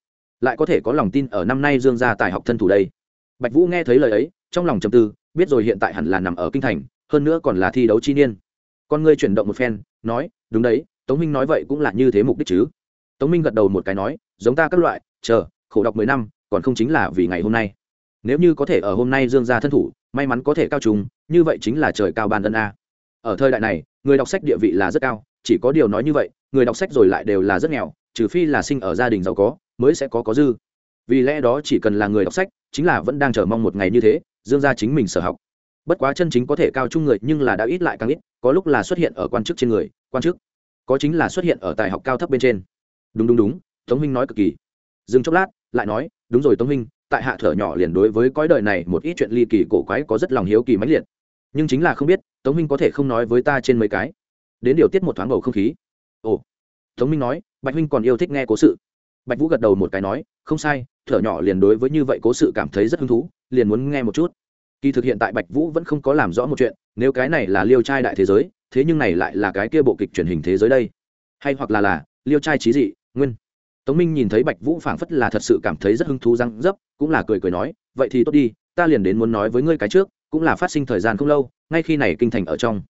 Lại có thể có lòng tin ở năm nay dương gia tài học thân thủ đây. Bạch vũ nghe thấy lời ấy, trong lòng trầm tư, biết rồi hiện tại hẳn là nằm ở kinh thành, hơn nữa còn là thi đấu chi niên. Con ngươi chuyển động một phen, nói, đúng đấy, tống minh nói vậy cũng là như thế mục đích chứ. Tống minh gật đầu một cái nói, giống ta các loại, chờ, khổ đọc mười năm, còn không chính là vì ngày hôm nay. Nếu như có thể ở hôm nay dương gia thân thủ may mắn có thể cao trùng, như vậy chính là trời cao ban ân a. Ở thời đại này, người đọc sách địa vị là rất cao, chỉ có điều nói như vậy, người đọc sách rồi lại đều là rất nghèo, trừ phi là sinh ở gia đình giàu có, mới sẽ có có dư. Vì lẽ đó chỉ cần là người đọc sách, chính là vẫn đang chờ mong một ngày như thế, dương ra chính mình sở học. Bất quá chân chính có thể cao chung người nhưng là đã ít lại càng ít, có lúc là xuất hiện ở quan chức trên người, quan chức. Có chính là xuất hiện ở tài học cao thấp bên trên. Đúng đúng đúng, tống minh nói cực kỳ. Dừng chốc lát, lại nói, đúng rồi tống minh tại hạ thở nhỏ liền đối với cõi đời này một ít chuyện ly kỳ cổ quái có rất lòng hiếu kỳ mãnh liệt. Nhưng chính là không biết, tống minh có thể không nói với ta trên mấy cái. Đến điều tiết một thoáng bầu không khí. Ồ. Tống minh nói, bạch huynh còn yêu thích nghe cố sự. Bạch vũ gật đầu một cái nói, không sai, thở nhỏ liền đối với như vậy cố sự cảm thấy rất hứng thú, liền muốn nghe một chút. Kỳ thực hiện tại bạch vũ vẫn không có làm rõ một chuyện, nếu cái này là liêu trai đại thế giới, thế nhưng này lại là cái kia bộ kịch truyền hình thế giới đây. Hay hoặc là là, liêu trai trí dị, nguyên. Tống minh nhìn thấy bạch vũ phảng phất là thật sự cảm thấy rất hứng thú răng dấp cũng là cười cười nói, vậy thì tốt đi, ta liền đến muốn nói với ngươi cái trước, cũng là phát sinh thời gian không lâu, ngay khi này kinh thành ở trong.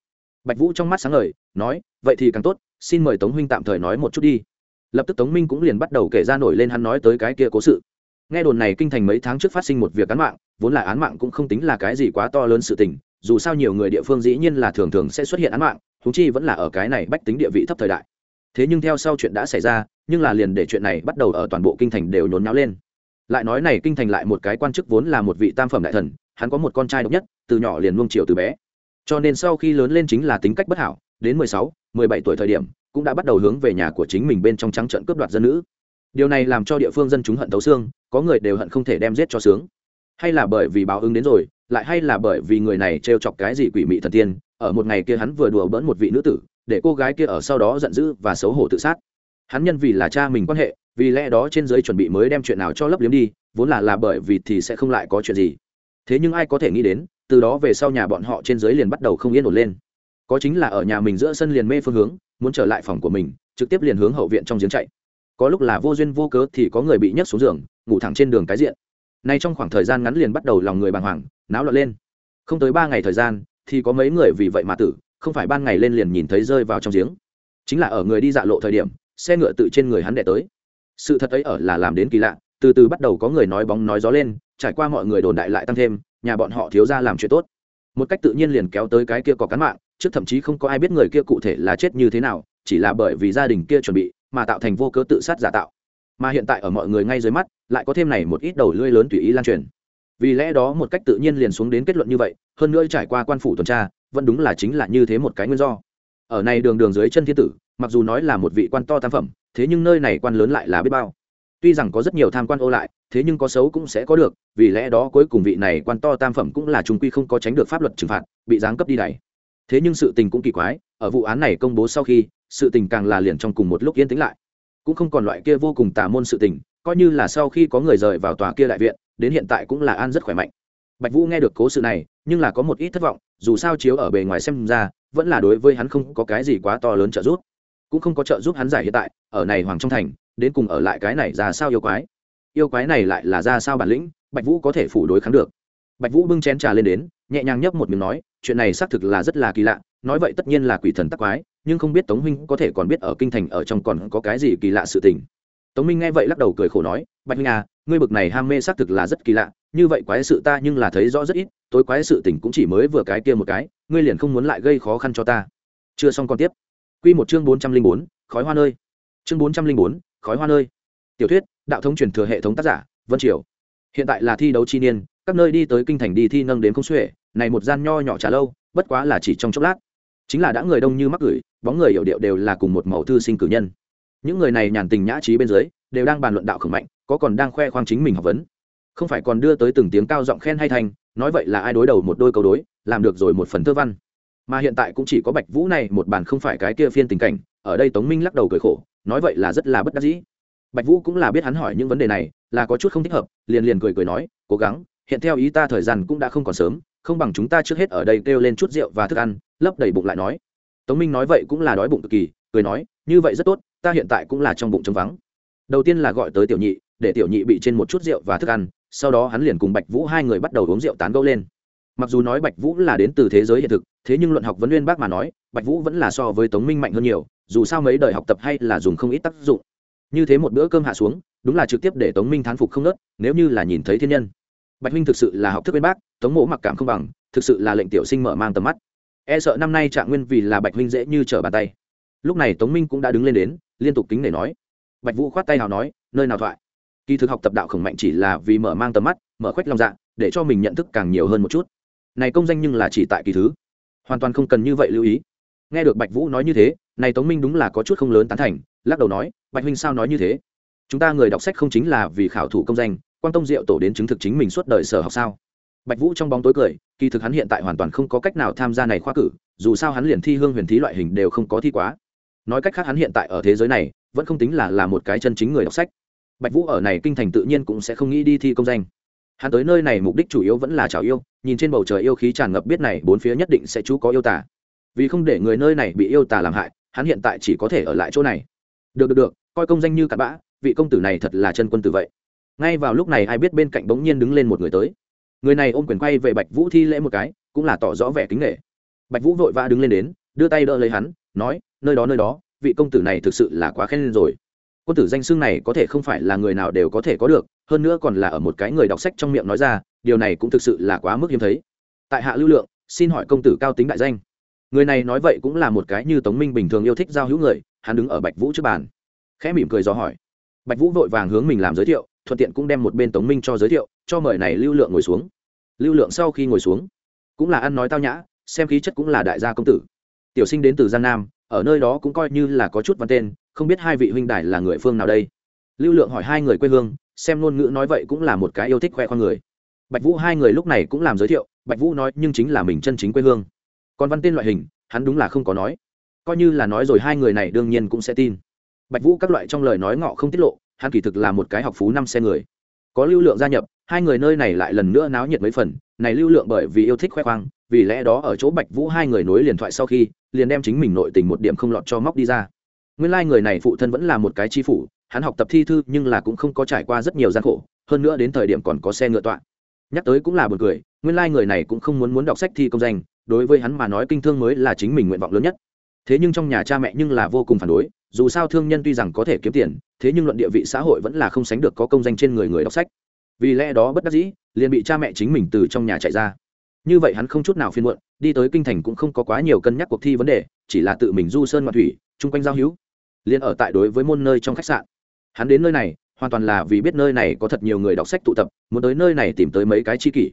Bạch vũ trong mắt sáng ngời, nói, vậy thì càng tốt, xin mời tống huynh tạm thời nói một chút đi. Lập tức tống minh cũng liền bắt đầu kể ra nổi lên hắn nói tới cái kia cố sự. Nghe đồn này kinh thành mấy tháng trước phát sinh một việc án mạng, vốn là án mạng cũng không tính là cái gì quá to lớn sự tình, dù sao nhiều người địa phương dĩ nhiên là thường thường sẽ xuất hiện án mạng thú chi vẫn là ở cái này bách tính địa vị thấp thời đại. Thế nhưng theo sau chuyện đã xảy ra, nhưng là liền để chuyện này bắt đầu ở toàn bộ kinh thành đều nhốn nháo lên lại nói này kinh thành lại một cái quan chức vốn là một vị tam phẩm đại thần, hắn có một con trai độc nhất, từ nhỏ liền nuông chiều từ bé. Cho nên sau khi lớn lên chính là tính cách bất hảo, đến mười sáu, mười bảy tuổi thời điểm, cũng đã bắt đầu hướng về nhà của chính mình bên trong trắng trận cướp đoạt dân nữ. Điều này làm cho địa phương dân chúng hận thấu xương, có người đều hận không thể đem giết cho sướng. Hay là bởi vì báo ứng đến rồi, lại hay là bởi vì người này trêu chọc cái gì quỷ mị thần tiên, ở một ngày kia hắn vừa đùa bỡn một vị nữ tử, để cô gái kia ở sau đó giận dữ và xấu hổ tự sát. Hắn nhân vì là cha mình quan hệ vì lẽ đó trên giới chuẩn bị mới đem chuyện nào cho lấp liếm đi, vốn là là bởi vì thì sẽ không lại có chuyện gì. Thế nhưng ai có thể nghĩ đến, từ đó về sau nhà bọn họ trên giới liền bắt đầu không yên ổn lên. Có chính là ở nhà mình giữa sân liền mê phương hướng, muốn trở lại phòng của mình, trực tiếp liền hướng hậu viện trong giếng chạy. Có lúc là vô duyên vô cớ thì có người bị nhấc xuống giường, ngủ thẳng trên đường cái diện. Nay trong khoảng thời gian ngắn liền bắt đầu lòng người bàng hoàng, náo loạn lên. Không tới ba ngày thời gian, thì có mấy người vì vậy mà tử, không phải ban ngày lên liền nhìn thấy rơi vào trong giếng. Chính là ở người đi dạ lộ thời điểm, xe ngựa tự trên người hắn đẻ tới sự thật ấy ở là làm đến kỳ lạ, từ từ bắt đầu có người nói bóng nói gió lên, trải qua mọi người đồn đại lại tăng thêm, nhà bọn họ thiếu ra làm chuyện tốt. Một cách tự nhiên liền kéo tới cái kia có cán mạng, trước thậm chí không có ai biết người kia cụ thể là chết như thế nào, chỉ là bởi vì gia đình kia chuẩn bị, mà tạo thành vô cớ tự sát giả tạo. Mà hiện tại ở mọi người ngay dưới mắt, lại có thêm này một ít đầu lưỡi lớn tùy ý lan truyền. Vì lẽ đó một cách tự nhiên liền xuống đến kết luận như vậy, hơn nữa trải qua quan phủ tuần tra, vẫn đúng là chính là như thế một cái nguyên do. Ở này đường đường dưới chân thiên tử mặc dù nói là một vị quan to tam phẩm, thế nhưng nơi này quan lớn lại là biết bao. Tuy rằng có rất nhiều tham quan ô lại, thế nhưng có xấu cũng sẽ có được, vì lẽ đó cuối cùng vị này quan to tam phẩm cũng là trung quy không có tránh được pháp luật trừng phạt, bị giáng cấp đi này thế nhưng sự tình cũng kỳ quái, ở vụ án này công bố sau khi, sự tình càng là liền trong cùng một lúc yên tĩnh lại. Cũng không còn loại kia vô cùng tà môn sự tình, coi như là sau khi có người rời vào tòa kia đại viện, đến hiện tại cũng là an rất khỏe mạnh. Bạch vũ nghe được cố sự này, nhưng là có một ít thất vọng, dù sao chiếu ở bề ngoài xem ra, vẫn là đối với hắn không có cái gì quá to lớn trợ giúp cũng không có trợ giúp hắn giải hiện tại, ở này hoàng trong thành, đến cùng ở lại cái này ra sao yêu quái? Yêu quái này lại là ra sao bản lĩnh, bạch vũ có thể phủ đối kháng được. Bạch vũ bưng chén trà lên đến, nhẹ nhàng nhấp một miếng nói, chuyện này xác thực là rất là kỳ lạ, nói vậy tất nhiên là quỷ thần tắc quái, nhưng không biết tống huynh có thể còn biết ở kinh thành ở trong còn có cái gì kỳ lạ sự tình. Tống minh nghe vậy lắc đầu cười khổ nói, bạch huynh à ngươi bực này ham mê xác thực là rất kỳ lạ, như vậy quái sự ta nhưng là thấy rõ rất ít, tối quái sự tình cũng chỉ mới vừa cái kia một cái, ngươi liền không muốn lại gây khó khăn cho ta. Chưa xong còn tiếp quy một chương bốn trăm linh bốn, khói hoa nơi. Chương bốn trăm linh bốn, khói hoa nơi. Tiểu thuyết, đạo thống truyền thừa hệ thống tác giả, vân triều. Hiện tại là thi đấu chi niên, các nơi đi tới kinh thành đi thi nâng đến không xuể, này một gian nho nhỏ trà lâu, bất quá là chỉ trong chốc lát. Chính là đã người đông như mắc gửi, bóng người hiểu điệu đều là cùng một mẫu thư sinh cử nhân. Những người này nhàn tình nhã trí bên dưới, đều đang bàn luận đạo khẩn mạnh, có còn đang khoe khoang chính mình học vấn. Không phải còn đưa tới từng tiếng cao giọng khen hay thành, nói vậy là ai đối đầu một đôi câu đối, làm được rồi một phần thơ văn mà hiện tại cũng chỉ có bạch vũ này, một bàn không phải cái kia phiên tình cảnh, ở đây tống minh lắc đầu cười khổ, nói vậy là rất là bất đắc dĩ. Bạch vũ cũng là biết hắn hỏi những vấn đề này, là có chút không thích hợp, liền liền cười cười nói, cố gắng, hiện theo ý ta thời gian cũng đã không còn sớm, không bằng chúng ta trước hết ở đây kêu lên chút rượu và thức ăn, lấp đầy bụng lại nói. Tống minh nói vậy cũng là đói bụng cực kỳ, cười nói, như vậy rất tốt, ta hiện tại cũng là trong bụng trống vắng. Đầu tiên là gọi tới tiểu nhị, để tiểu nhị bị trên một chút rượu và thức ăn, sau đó hắn liền cùng bạch vũ hai người bắt đầu uống rượu tán gẫu lên mặc dù nói bạch vũ là đến từ thế giới hiện thực, thế nhưng luận học vấn nguyên bác mà nói, bạch vũ vẫn là so với tống minh mạnh hơn nhiều, dù sao mấy đời học tập hay là dùng không ít tác dụng. Như thế một bữa cơm hạ xuống, đúng là trực tiếp để tống minh thán phục không nớt, nếu như là nhìn thấy thiên nhân. Bạch minh thực sự là học thức nguyên bác, tống mộ mặc cảm không bằng, thực sự là lệnh tiểu sinh mở mang tầm mắt. E sợ năm nay trạng nguyên vì là bạch huynh dễ như trở bàn tay. Lúc này tống minh cũng đã đứng lên đến, liên tục kính để nói. Bạch vũ khoát tay nào nói, nơi nào thoại? Kỳ thực học tập đạo khổng mạnh chỉ là vì mở mang tầm mắt, mở khoách lòng dạ để cho mình nhận thức càng nhiều hơn một chút này công danh nhưng là chỉ tại kỳ thứ. Hoàn toàn không cần như vậy lưu ý. Nghe được bạch vũ nói như thế, này tống minh đúng là có chút không lớn tán thành, lắc đầu nói, bạch huynh sao nói như thế? Chúng ta người đọc sách không chính là vì khảo thủ công danh quan tông diệu tổ đến chứng thực chính mình suốt đời sở học sao? Bạch vũ trong bóng tối cười, kỳ thực hắn hiện tại hoàn toàn không có cách nào tham gia này khoa cử, dù sao hắn liền thi hương huyền thí loại hình đều không có thi quá. Nói cách khác hắn hiện tại ở thế giới này, vẫn không tính là là một cái chân chính người đọc sách. Bạch vũ ở này kinh thành tự nhiên cũng sẽ không nghĩ đi thi công danh hắn tới nơi này mục đích chủ yếu vẫn là chào yêu, nhìn trên bầu trời yêu khí tràn ngập biết này bốn phía nhất định sẽ chú có yêu tả vì không để người nơi này bị yêu tả làm hại, hắn hiện tại chỉ có thể ở lại chỗ này. Được được được, coi công danh như cặn bã, vị công tử này thật là chân quân tử vậy. Ngay vào lúc này ai biết bên cạnh bỗng nhiên đứng lên một người tới. Người này ôm quyền quay về bạch vũ thi lễ một cái, cũng là tỏ rõ vẻ kính nghệ bạch vũ vội vã đứng lên đến, đưa tay đỡ lấy hắn, nói, nơi đó nơi đó, vị công tử này thực sự là quá khen lên rồi quân tử danh xưng này có thể không phải là người nào đều có thể có được, hơn nữa còn là ở một cái người đọc sách trong miệng nói ra, điều này cũng thực sự là quá mức hiếm thấy. Tại hạ lưu lượng, xin hỏi công tử cao tính đại danh. Người này nói vậy cũng là một cái như tống minh bình thường yêu thích giao hữu người, hắn đứng ở bạch vũ trước bàn. Khẽ mỉm cười do hỏi. Bạch vũ vội vàng hướng mình làm giới thiệu, thuận tiện cũng đem một bên tống minh cho giới thiệu, cho mời này lưu lượng ngồi xuống. Lưu lượng sau khi ngồi xuống, cũng là ăn nói tao nhã, xem khí chất cũng là đại gia công tử. Tiểu sinh đến từ gian nam, ở nơi đó cũng coi như là có chút văn tên không biết hai vị huynh đài là người phương nào đây. Lưu lượng hỏi hai người quê hương, xem ngôn ngữ nói vậy cũng là một cái yêu thích khoe khoang người. Bạch vũ hai người lúc này cũng làm giới thiệu, bạch vũ nói nhưng chính là mình chân chính quê hương. Còn văn tên loại hình, hắn đúng là không có nói. Coi như là nói rồi hai người này đương nhiên cũng sẽ tin. Bạch vũ các loại trong lời nói ngọ không tiết lộ, hắn kỳ thực là một cái học phú năm xe người. Có lưu lượng gia nhập, hai người nơi này lại lần nữa náo nhiệt mấy phần. Này lưu lượng bởi vì yêu thích khoe khoang, vì lẽ đó ở chỗ bạch vũ hai người nối liền thoại sau khi, liền đem chính mình nội tình một điểm không lọt cho móc đi ra nguyên Lai người này phụ thân vẫn là một cái chi phủ, hắn học tập thi thư nhưng là cũng không có trải qua rất nhiều gian khổ, hơn nữa đến thời điểm còn có xe ngựa tọa. Nhắc tới cũng là b u ồ n cười, nguyên lai、like、người này cũng không muốn muốn đọc sách thi công danh, đối với hắn mà nói kinh thương mới là chính mình nguyện vọng lớn nhất. Thế nhưng trong nhà cha mẹ nhưng là vô cùng phản đối, dù sao thương nhân tuy rằng có thể kiếm tiền, thế nhưng luận địa vị xã hội vẫn là không sánh được có công danh trên người người đọc sách. Vì lẽ đó bất đắc dĩ, liền bị cha mẹ chính mình từ trong nhà chạy ra. Như vậy hắn không chút nào phiên muộn, đi tới kinh thành cũng không có quá nhiều cân nhắc cuộc thi vấn đề, chỉ là tự mình du sơn mặt thủy, chung quanh giao hữu liền ở tại đối với môn nơi trong khách sạn. Hắn đến nơi này, hoàn toàn là vì biết nơi này có thật nhiều người đọc sách tụ tập, muốn tới nơi này tìm tới mấy cái chi kỷ.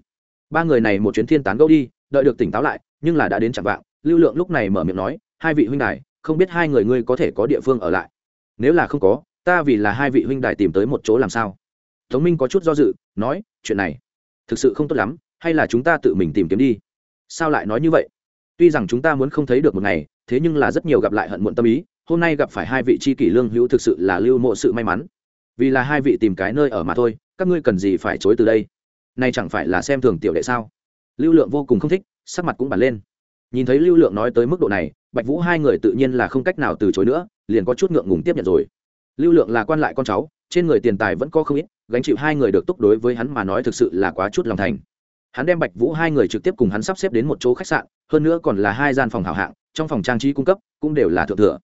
Ba người này một chuyến thiên tán gẫu đi, đợi được tỉnh táo lại, nhưng là đã đến chẳng vạng, lưu lượng lúc này mở miệng nói, hai vị huynh đài, không biết hai người ngươi có thể có địa phương ở lại? Nếu là không có, ta vì là hai vị huynh đài tìm tới một chỗ làm sao? Tống minh có chút do dự, nói, chuyện này, thực sự không tốt lắm, hay là chúng ta tự mình tìm kiếm đi. Sao lại nói như vậy? Tuy rằng chúng ta muốn không thấy được một ngày, thế nhưng là rất nhiều gặp lại hận muộn tâm ý hôm nay gặp phải hai vị tri kỷ lương hữu thực sự là lưu mộ sự may mắn. Vì là hai vị tìm cái nơi ở mà thôi, các ngươi cần gì phải chối từ đây? Nay chẳng phải là xem thường tiểu đệ sao? Lưu lượng vô cùng không thích, sắc mặt cũng bật lên. Nhìn thấy lưu lượng nói tới mức độ này, bạch vũ hai người tự nhiên là không cách nào từ chối nữa, liền có chút ngượng ngùng tiếp nhận rồi. Lưu lượng là quan lại con cháu, trên người tiền tài vẫn có không ít, gánh chịu hai người được túc đối với hắn mà nói thực sự là quá chút lòng thành. Hắn đem bạch vũ hai người trực tiếp cùng hắn sắp xếp đến một chỗ khách sạn, hơn nữa còn là hai gian phòng hảo hạng, trong phòng trang trí cung cấp cũng đều là thượng thừa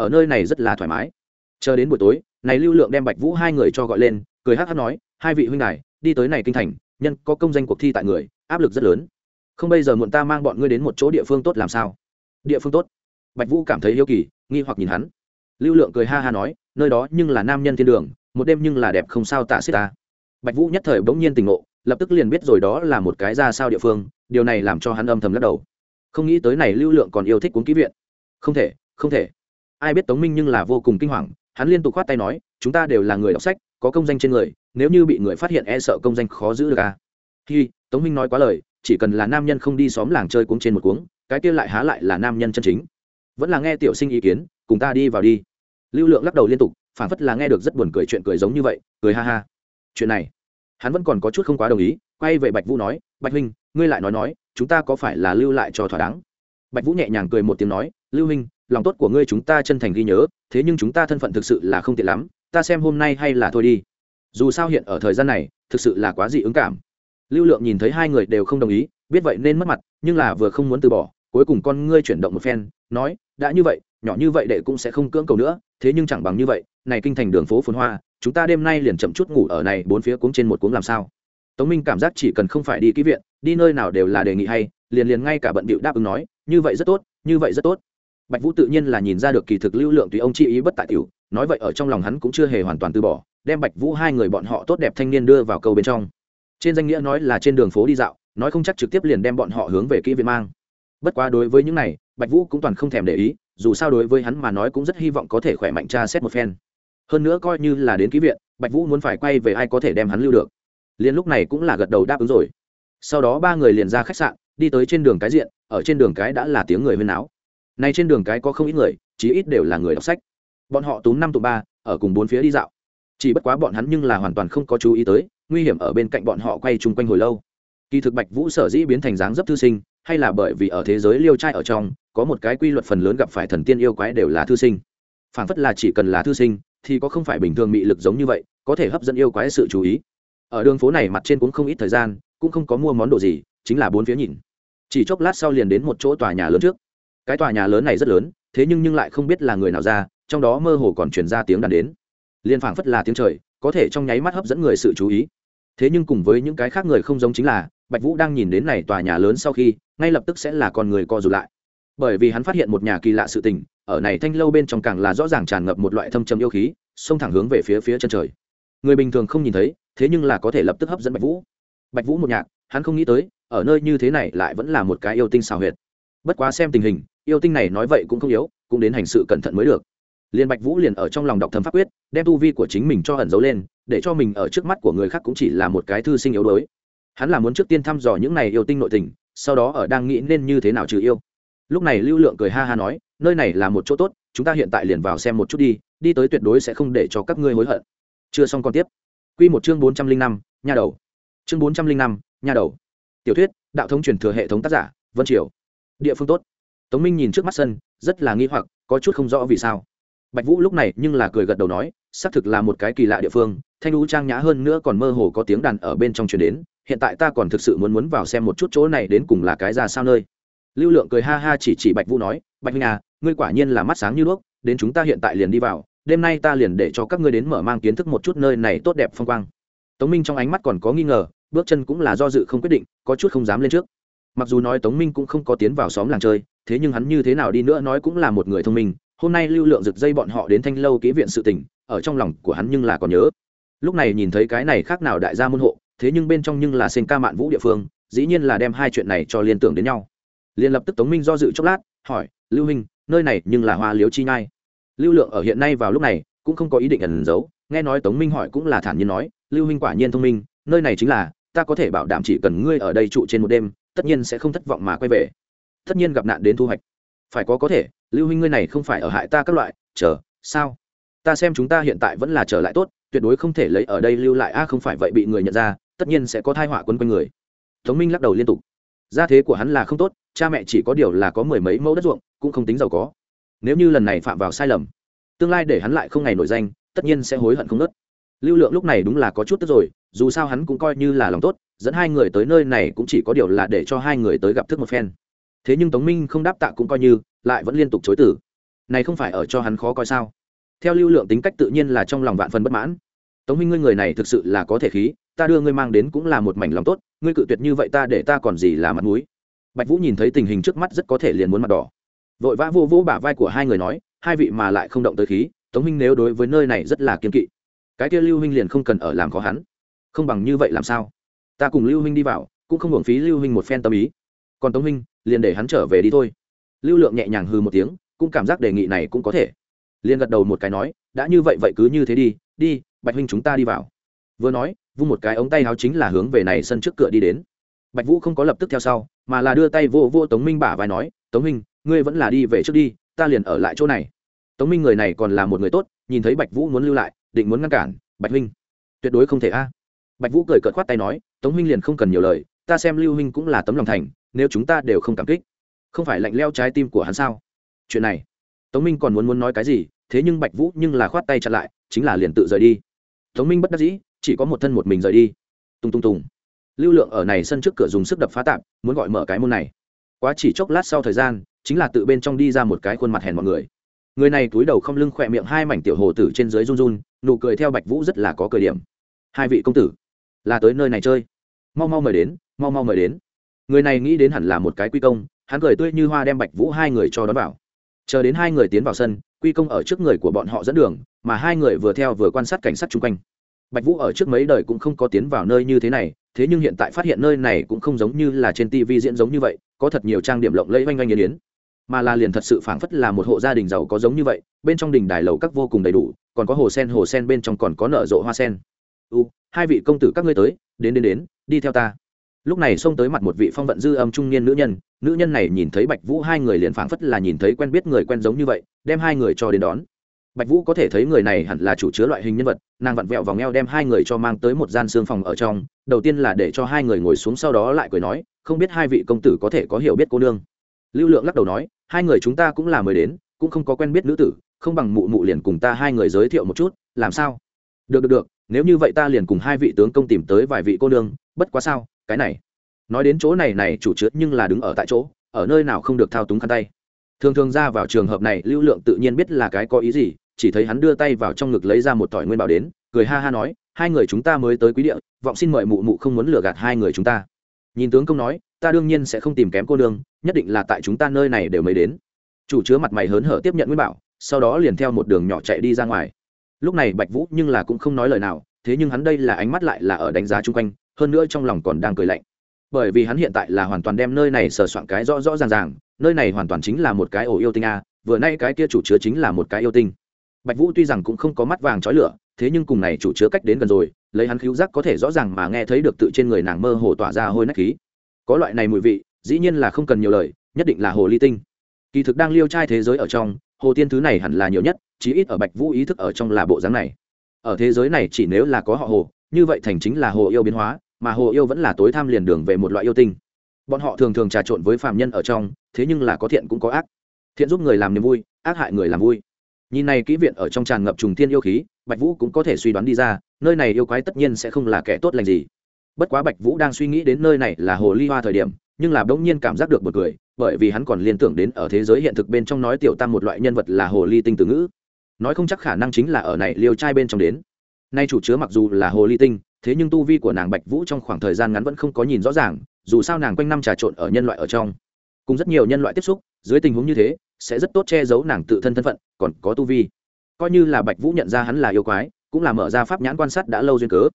ở nơi này rất là thoải mái. Chờ đến buổi tối, này lưu lượng đem bạch vũ hai người cho gọi lên, cười hát hát nói, hai vị huynh đài, đi tới này kinh thành, nhân có công danh cuộc thi tại người, áp lực rất lớn. Không bây giờ muộn ta mang bọn ngươi đến một chỗ địa phương tốt làm sao? Địa phương tốt? Bạch vũ cảm thấy hiếu kỳ, nghi hoặc nhìn hắn. Lưu lượng cười ha ha nói, nơi đó nhưng là nam nhân thiên đường, một đêm nhưng là đẹp không sao tạ xích ta. Bạch vũ nhất thời bỗng nhiên tỉnh ngộ, lập tức liền biết rồi đó là một cái ra sao địa phương, điều này làm cho hắn âm thầm lắc đầu. Không nghĩ tới này lưu lượng còn yêu thích cuốn ký viện. Không thể không thể ai biết tống minh nhưng là vô cùng kinh hoàng, hắn liên tục khoát tay nói, chúng ta đều là người đọc sách, có công danh trên người, nếu như bị người phát hiện e sợ công danh khó giữ được à? Khi tống minh nói quá lời, chỉ cần là nam nhân không đi xóm làng chơi cuống trên một cuống, cái kia lại há lại là nam nhân chân chính. Vẫn là nghe tiểu sinh ý kiến, cùng ta đi vào đi. Lưu lượng lắc đầu liên tục phản phất là nghe được rất buồn cười chuyện cười giống như vậy, cười ha ha. Chuyện này, hắn vẫn còn có chút không quá đồng ý, quay về bạch vũ nói, bạch huynh, ngươi lại nói nói, chúng ta có phải là lưu lại cho thỏa đáng? Bạch vũ nhẹ nhàng cười một tiếng nói, lưu huynh lòng tốt của ngươi chúng ta chân thành ghi nhớ, thế nhưng chúng ta thân phận thực sự là không tiện lắm, ta xem hôm nay hay là thôi đi. Dù sao hiện ở thời gian này, thực sự là quá dị ứng cảm. Lưu lượng nhìn thấy hai người đều không đồng ý, biết vậy nên mất mặt, nhưng là vừa không muốn từ bỏ, cuối cùng con ngươi chuyển động một phen, nói, đã như vậy, nhỏ như vậy đệ cũng sẽ không cưỡng cầu nữa, thế nhưng chẳng bằng như vậy, này kinh thành đường phố phồn hoa, chúng ta đêm nay liền chậm chút ngủ ở này bốn phía cuống trên một cuống làm sao? Tống minh cảm giác chỉ cần không phải đi ký viện, đi nơi nào đều là đề nghị hay, liền liền ngay cả bận bịu đáp ứng nói, như vậy rất tốt, như vậy rất tốt bạch vũ tự nhiên là nhìn ra được kỳ thực lưu lượng tùy ông chi ý bất tại tiểu, nói vậy ở trong lòng hắn cũng chưa hề hoàn toàn từ bỏ, đem bạch vũ hai người bọn họ tốt đẹp thanh niên đưa vào câu bên trong. Trên danh nghĩa nói là trên đường phố đi dạo, nói không chắc trực tiếp liền đem bọn họ hướng về kỹ viện mang. Bất quá đối với những này, bạch vũ cũng toàn không thèm để ý, dù sao đối với hắn mà nói cũng rất hy vọng có thể khỏe mạnh tra xét một phen. Hơn nữa coi như là đến ký viện, bạch vũ muốn phải quay về ai có thể đem hắn lưu được. Liền lúc này cũng là gật đầu đáp ứng rồi. Sau đó ba người liền ra khách sạn, đi tới trên đường cái diện, ở trên đường cái đã là tiếng người huyên áo nay trên đường cái có không ít người, chí ít đều là người đọc sách. Bọn họ túm năm tụ ba, ở cùng bốn phía đi dạo. Chỉ bất quá bọn hắn nhưng là hoàn toàn không có chú ý tới, nguy hiểm ở bên cạnh bọn họ quay chung quanh hồi lâu. Kỳ thực bạch vũ sở dĩ biến thành dáng dấp thư sinh, hay là bởi vì ở thế giới liêu trai ở trong, có một cái quy luật phần lớn gặp phải thần tiên yêu quái đều là thư sinh. Phản phất là chỉ cần là thư sinh, thì có không phải bình thường mị lực giống như vậy, có thể hấp dẫn yêu quái sự chú ý. Ở đường phố này mặt trên cũng không ít thời gian, cũng không có mua món đồ gì, chính là bốn phía nhìn. Chỉ chốc lát sau liền đến một chỗ tòa nhà lớn trước cái tòa nhà lớn này rất lớn, thế nhưng nhưng lại không biết là người nào ra, trong đó mơ hồ còn truyền ra tiếng đàn đến. Liên phảng phất là tiếng trời, có thể trong nháy mắt hấp dẫn người sự chú ý. Thế nhưng cùng với những cái khác người không giống chính là, bạch vũ đang nhìn đến này tòa nhà lớn sau khi, ngay lập tức sẽ là con người co rụt lại. Bởi vì hắn phát hiện một nhà kỳ lạ sự tình, ở này thanh lâu bên trong càng là rõ ràng tràn ngập một loại thâm trầm yêu khí, xông thẳng hướng về phía phía chân trời. Người bình thường không nhìn thấy, thế nhưng là có thể lập tức hấp dẫn bạch vũ. Bạch vũ một nhạc, hắn không nghĩ tới, ở nơi như thế này lại vẫn là một cái yêu tinh xào huyệt. Bất quá xem tình hình yêu tinh này nói vậy cũng không yếu, cũng đến hành sự cẩn thận mới được. Liên bạch vũ liền ở trong lòng đọc thầm pháp quyết, đem tu vi của chính mình cho ẩn giấu lên, để cho mình ở trước mắt của người khác cũng chỉ là một cái thư sinh yếu đuối. Hắn là muốn trước tiên thăm dò những này yêu tinh nội tình, sau đó ở đang nghĩ nên như thế nào trừ yêu. Lúc này lưu lượng cười ha ha nói, nơi này là một chỗ tốt, chúng ta hiện tại liền vào xem một chút đi đi tới tuyệt đối sẽ không để cho các ngươi hối hận. Chưa xong còn tiếp. Quy một chương bốn trăm linh năm nha đầu. Chương bốn trăm linh năm nha đầu. Tiểu thuyết, đạo thống truyền thừa hệ thống tác giả, vân triều. Địa phương tốt tống minh nhìn trước mắt sân, rất là nghi hoặc, có chút không rõ vì sao. Bạch vũ lúc này nhưng là cười gật đầu nói, xác thực là một cái kỳ lạ địa phương, thanh lũ trang nhã hơn nữa còn mơ hồ có tiếng đàn ở bên trong truyền đến, hiện tại ta còn thực sự muốn muốn vào xem một chút chỗ này đến cùng là cái ra sao nơi. Lưu lượng cười ha ha chỉ chỉ bạch vũ nói, bạch huynh à ngươi quả nhiên là mắt sáng như đuốc, đến chúng ta hiện tại liền đi vào, đêm nay ta liền để cho các ngươi đến mở mang kiến thức một chút nơi này tốt đẹp phong quang. Tống minh trong ánh mắt còn có nghi ngờ, bước chân cũng là do dự không quyết định, có chút không dám lên trước mặc dù nói tống minh cũng không có tiến vào xóm làng chơi, thế nhưng hắn như thế nào đi nữa nói cũng là một người thông minh, hôm nay lưu lượng rực dây bọn họ đến thanh lâu ký viện sự tình, ở trong lòng của hắn nhưng là còn nhớ. Lúc này nhìn thấy cái này khác nào đại gia môn hộ, thế nhưng bên trong nhưng là sinh ca mạn vũ địa phương, dĩ nhiên là đem hai chuyện này cho liên tưởng đến nhau. Liền lập tức tống minh do dự chốc lát, hỏi, lưu huynh, nơi này nhưng là hoa liếu chi nhai? Lưu lượng ở hiện nay vào lúc này cũng không có ý định ẩn giấu, nghe nói tống minh hỏi cũng là thản nhiên nói, lưu huynh quả nhiên thông minh, nơi này chính là, ta có thể bảo đảm chỉ cần ngươi ở đây trụ trên một đêm tất nhiên sẽ không thất vọng mà quay về. Tất nhiên gặp nạn đến thu hoạch. Phải có có thể, lưu huynh ngươi này không phải ở hại ta các loại, chờ, sao? Ta xem chúng ta hiện tại vẫn là trở lại tốt, tuyệt đối không thể lấy ở đây lưu lại. A, không phải vậy bị người nhận ra, tất nhiên sẽ có thai họa quân quanh người. Tống minh lắc đầu liên tục. Gia thế của hắn là không tốt, cha mẹ chỉ có điều là có mười mấy mẫu đất ruộng, cũng không tính giàu có. Nếu như lần này phạm vào sai lầm, tương lai để hắn lại không ngày nổi danh, tất nhiên sẽ hối hận không nớt lưu lượng lúc này đúng là có chút tức rồi, dù sao hắn cũng coi như là lòng tốt dẫn hai người tới nơi này cũng chỉ có điều là để cho hai người tới gặp thức một phen. Thế nhưng tống minh không đáp tạ cũng coi như, lại vẫn liên tục chối tử này không phải ở cho hắn khó coi sao? Theo lưu lượng tính cách tự nhiên là trong lòng vạn phần bất mãn. Tống minh, ngươi người này thực sự là có thể khí, ta đưa ngươi mang đến cũng là một mảnh lòng tốt, ngươi cự tuyệt như vậy ta để ta còn gì là mặt mũi. Bạch vũ nhìn thấy tình hình trước mắt rất có thể liền muốn mặt đỏ. Vội vã vô vô bả vai của hai người nói, hai vị mà lại không động tới khí, tống minh nếu đối với nơi này rất là kiên kỵ. Cái kia lưu huynh liền không cần ở làm khó hắn. Không bằng như vậy làm sao? Ta cùng lưu huynh đi vào, cũng không hưởng phí lưu huynh một phen tâm ý. Còn tống huynh, liền để hắn trở về đi thôi. Lưu lượng nhẹ nhàng hư một tiếng, cũng cảm giác đề nghị này cũng có thể. Liền gật đầu một cái nói, đã như vậy vậy cứ như thế đi đi, bạch huynh chúng ta đi vào. Vừa nói, vung một cái ống tay áo chính là hướng về này sân trước cửa đi đến. Bạch vũ không có lập tức theo sau, mà là đưa tay vô vô tống minh bả vai nói, tống minh ngươi vẫn là đi về trước đi, ta liền ở lại chỗ này. Tống minh người này còn là một người tốt, nhìn thấy bạch vũ muốn lưu lại, định muốn ngăn cản, bạch huynh, tuyệt đối không thể a bạch vũ cười cợt khoát tay nói, tống huynh liền không cần nhiều lời, ta xem lưu huynh cũng là tấm lòng thành, nếu chúng ta đều không cảm kích, không phải lạnh leo trái tim của hắn sao? Chuyện này, tống minh còn muốn muốn nói cái gì, thế nhưng bạch vũ nhưng là khoát tay chặn lại, chính là liền tự rời đi. Tống minh bất đắc dĩ, chỉ có một thân một mình rời đi. Tung tung tùng. Lưu lượng ở này sân trước cửa dùng sức đập phá tạp muốn gọi mở cái môn này. Quá chỉ chốc lát sau thời gian, chính là tự bên trong đi ra một cái khuôn mặt hèn mọi người. Người này túi đầu không lưng khỏe miệng hai mảnh tiểu hồ tử trên dưới run run, nụ cười theo bạch vũ rất là có cười điểm. Hai vị công tử là tới nơi này chơi. Mau mau mời đến, mau mau mời đến. Người này nghĩ đến hẳn là một cái quy công, hắn cười tươi như hoa đem bạch vũ hai người cho đón vào. Chờ đến hai người tiến vào sân, quy công ở trước người của bọn họ dẫn đường, mà hai người vừa theo vừa quan sát cảnh sát chung quanh. Bạch vũ ở trước mấy đời cũng không có tiến vào nơi như thế này, thế nhưng hiện tại phát hiện nơi này cũng không giống như là trên tv diễn giống như vậy, có thật nhiều trang điểm lộng lẫy oanh oanh yên yến. Mà là liền thật sự phảng phất là một hộ gia đình giàu có giống như vậy, bên trong đình đài lầu các vô cùng đầy đủ, còn có hồ sen hồ sen bên trong còn có nở rộ hoa sen u, hai vị công tử các ngươi tới, đến đến đến, đi theo ta. Lúc này xông tới mặt một vị phong vận dư âm trung niên nữ nhân nữ nhân này nhìn thấy bạch vũ hai người liền phảng phất là nhìn thấy quen biết người quen giống như vậy, đem hai người cho đến đón. Bạch vũ có thể thấy người này hẳn là chủ chứa loại hình nhân vật, nàng vặn vẹo vòng eo đem hai người cho mang tới một gian xương phòng ở trong, đầu tiên là để cho hai người ngồi xuống sau đó lại cười nói, không biết hai vị công tử có thể có hiểu biết cô nương? Lưu lượng lắc đầu nói, hai người chúng ta cũng là mới đến, cũng không có quen biết nữ tử, không bằng mụ mụ liền cùng ta hai người giới thiệu một chút, làm sao? Được được được nếu như vậy ta liền cùng hai vị tướng công tìm tới vài vị cô nương, bất quá sao, cái này. Nói đến chỗ này này, chủ chứa nhưng là đứng ở tại chỗ, ở nơi nào không được thao túng khăn tay. Thường thường ra vào trường hợp này, lưu lượng tự nhiên biết là cái có ý gì, chỉ thấy hắn đưa tay vào trong ngực lấy ra một tỏi nguyên bảo đến, cười ha ha nói, hai người chúng ta mới tới quý địa, vọng xin mời mụ mụ không muốn lừa gạt hai người chúng ta. Nhìn tướng công nói, ta đương nhiên sẽ không tìm kém cô nương, nhất định là tại chúng ta nơi này đều mới đến. Chủ chứa mặt mày hớn hở tiếp nhận nguyên bảo, sau đó liền theo một đường nhỏ chạy đi ra ngoài lúc này bạch vũ nhưng là cũng không nói lời nào, thế nhưng hắn đây là ánh mắt lại là ở đánh giá chung quanh, hơn nữa trong lòng còn đang cười lạnh. Bởi vì hắn hiện tại là hoàn toàn đem nơi này sờ soạn cái rõ rõ ràng ràng, nơi này hoàn toàn chính là một cái ổ yêu tinh a, vừa nay cái kia chủ chứa chính là một cái yêu tinh. Bạch vũ tuy rằng cũng không có mắt vàng trói lửa, thế nhưng cùng này chủ chứa cách đến gần rồi, lấy hắn cứu giác có thể rõ ràng mà nghe thấy được tự trên người nàng mơ hồ tỏa ra hôi nách khí. Có loại này mùi vị, dĩ nhiên là không cần nhiều lời, nhất định là hồ ly tinh. Kỳ thực đang liêu trai thế giới ở trong hồ tiên thứ này hẳn là nhiều nhất, chí ít ở bạch vũ ý thức ở trong là bộ dáng này. Ở thế giới này chỉ nếu là có họ hồ, như vậy thành chính là hồ yêu biến hóa, mà hồ yêu vẫn là tối tham liền đường về một loại yêu tinh. Bọn họ thường thường trà trộn với phạm nhân ở trong, thế nhưng là có thiện cũng có ác. Thiện giúp người làm niềm vui, ác hại người làm vui. Nhìn này kỹ viện ở trong tràn ngập trùng thiên yêu khí, bạch vũ cũng có thể suy đoán đi ra, nơi này yêu quái tất nhiên sẽ không là kẻ tốt lành gì. Bất quá bạch vũ đang suy nghĩ đến nơi này là hồ ly hoa thời điểm nhưng là bỗng nhiên cảm giác được một cười, bởi vì hắn còn liên tưởng đến ở thế giới hiện thực bên trong nói tiểu tam một loại nhân vật là hồ ly tinh từ ngữ. Nói không chắc khả năng chính là ở này liêu trai bên trong đến. Nay chủ chứa mặc dù là hồ ly tinh, thế nhưng tu vi của nàng bạch vũ trong khoảng thời gian ngắn vẫn không có nhìn rõ ràng, dù sao nàng quanh năm trà trộn ở nhân loại ở trong. Cùng rất nhiều nhân loại tiếp xúc, dưới tình huống như thế, sẽ rất tốt che giấu nàng tự thân thân phận, còn có tu vi. Coi như là bạch vũ nhận ra hắn là yêu quái, cũng là mở ra pháp nhãn quan sát đã lâu duyên cớ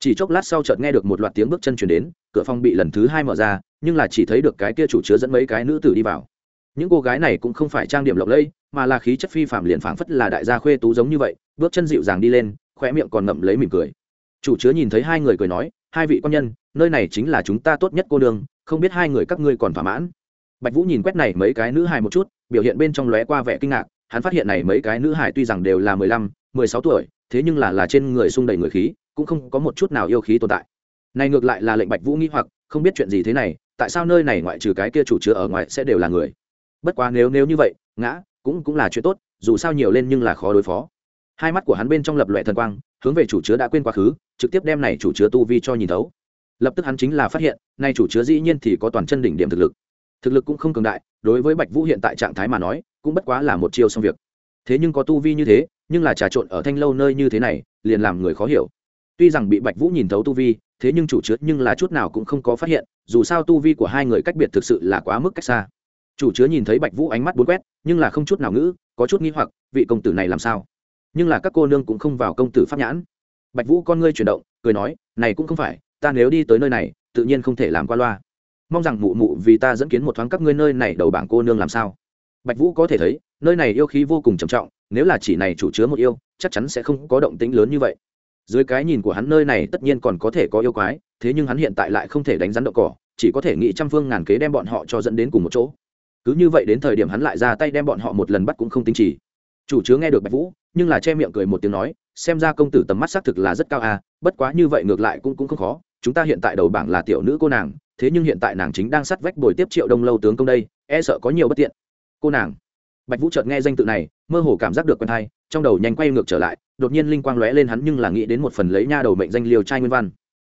chỉ chốc lát sau chợt nghe được một loạt tiếng bước chân chuyển đến, cửa phòng bị lần thứ hai mở ra, nhưng là chỉ thấy được cái kia chủ chứa dẫn mấy cái nữ tử đi vào. Những cô gái này cũng không phải trang điểm lộng lẫy, mà là khí chất phi phạm liền phảng phất là đại gia khuê tú giống như vậy, bước chân dịu dàng đi lên khoe miệng còn ngậm lấy mỉm cười. Chủ chứa nhìn thấy hai người cười nói, hai vị quan nhân, nơi này chính là chúng ta tốt nhất cô nương, không biết hai người các ngươi còn thỏa mãn. Bạch vũ nhìn quét này mấy cái nữ hài một chút, biểu hiện bên trong lóe qua vẻ kinh ngạc, hắn phát hiện này mấy cái nữ hài tuy rằng đều là mười lăm, mười sáu tuổi, thế nhưng là là trên người sung đầy người khí cũng không có một chút nào yêu khí tồn tại. Này ngược lại là lệnh bạch vũ nghĩ hoặc, không biết chuyện gì thế này, tại sao nơi này ngoại trừ cái kia chủ chứa ở ngoài sẽ đều là người? Bất quá nếu nếu như vậy, ngã, cũng cũng là chuyện tốt, dù sao nhiều lên nhưng là khó đối phó. Hai mắt của hắn bên trong lập loại thần quang, hướng về chủ chứa đã quên quá khứ, trực tiếp đem này chủ chứa tu vi cho nhìn thấu. Lập tức hắn chính là phát hiện nay chủ chứa dĩ nhiên thì có toàn chân đỉnh điểm thực lực. Thực lực cũng không cường đại, đối với bạch vũ hiện tại trạng thái mà nói, cũng bất quá là một chiêu xong việc. Thế nhưng có tu vi như thế, nhưng là trà trộn ở thanh lâu nơi như thế này, liền làm người khó hiểu tuy rằng bị bạch vũ nhìn thấu tu vi, thế nhưng chủ chứa nhưng là chút nào cũng không có phát hiện, dù sao tu vi của hai người cách biệt thực sự là quá mức cách xa. Chủ chứa nhìn thấy bạch vũ ánh mắt bốn quét, nhưng là không chút nào ngữ, có chút nghi hoặc, vị công tử này làm sao? Nhưng là các cô nương cũng không vào công tử pháp nhãn. Bạch vũ con ngươi chuyển động, cười nói, này cũng không phải, ta nếu đi tới nơi này, tự nhiên không thể làm qua loa. Mong rằng mụ mụ vì ta dẫn kiến một thoáng các ngươi nơi này đầu bảng cô nương làm sao? Bạch vũ có thể thấy, nơi này yêu khí vô cùng trầm trọng, nếu là chỉ này chủ chứa một yêu, chắc chắn sẽ không có động tĩnh lớn như vậy dưới cái nhìn của hắn nơi này tất nhiên còn có thể có yêu quái, thế nhưng hắn hiện tại lại không thể đánh rắn đậu cỏ, chỉ có thể nghĩ trăm phương ngàn kế đem bọn họ cho dẫn đến cùng một chỗ. Cứ như vậy đến thời điểm hắn lại ra tay đem bọn họ một lần bắt cũng không tinh trì chủ chứa nghe được bạch vũ, nhưng là che miệng cười một tiếng nói, xem ra công tử tầm mắt xác thực là rất cao à bất quá như vậy ngược lại cũng cũng không khó, chúng ta hiện tại đầu bảng là tiểu nữ cô nàng, thế nhưng hiện tại nàng chính đang sắt vách bồi tiếp triệu đông lâu tướng công đây e sợ có nhiều bất tiện. Cô nàng. Bạch vũ chợt nghe danh tự này, mơ hồ cảm giác được quen thai trong đầu nhanh quay ngược trở lại đột nhiên linh quang lóe lên hắn nhưng là nghĩ đến một phần lấy nha đầu mệnh danh liều trai nguyên văn.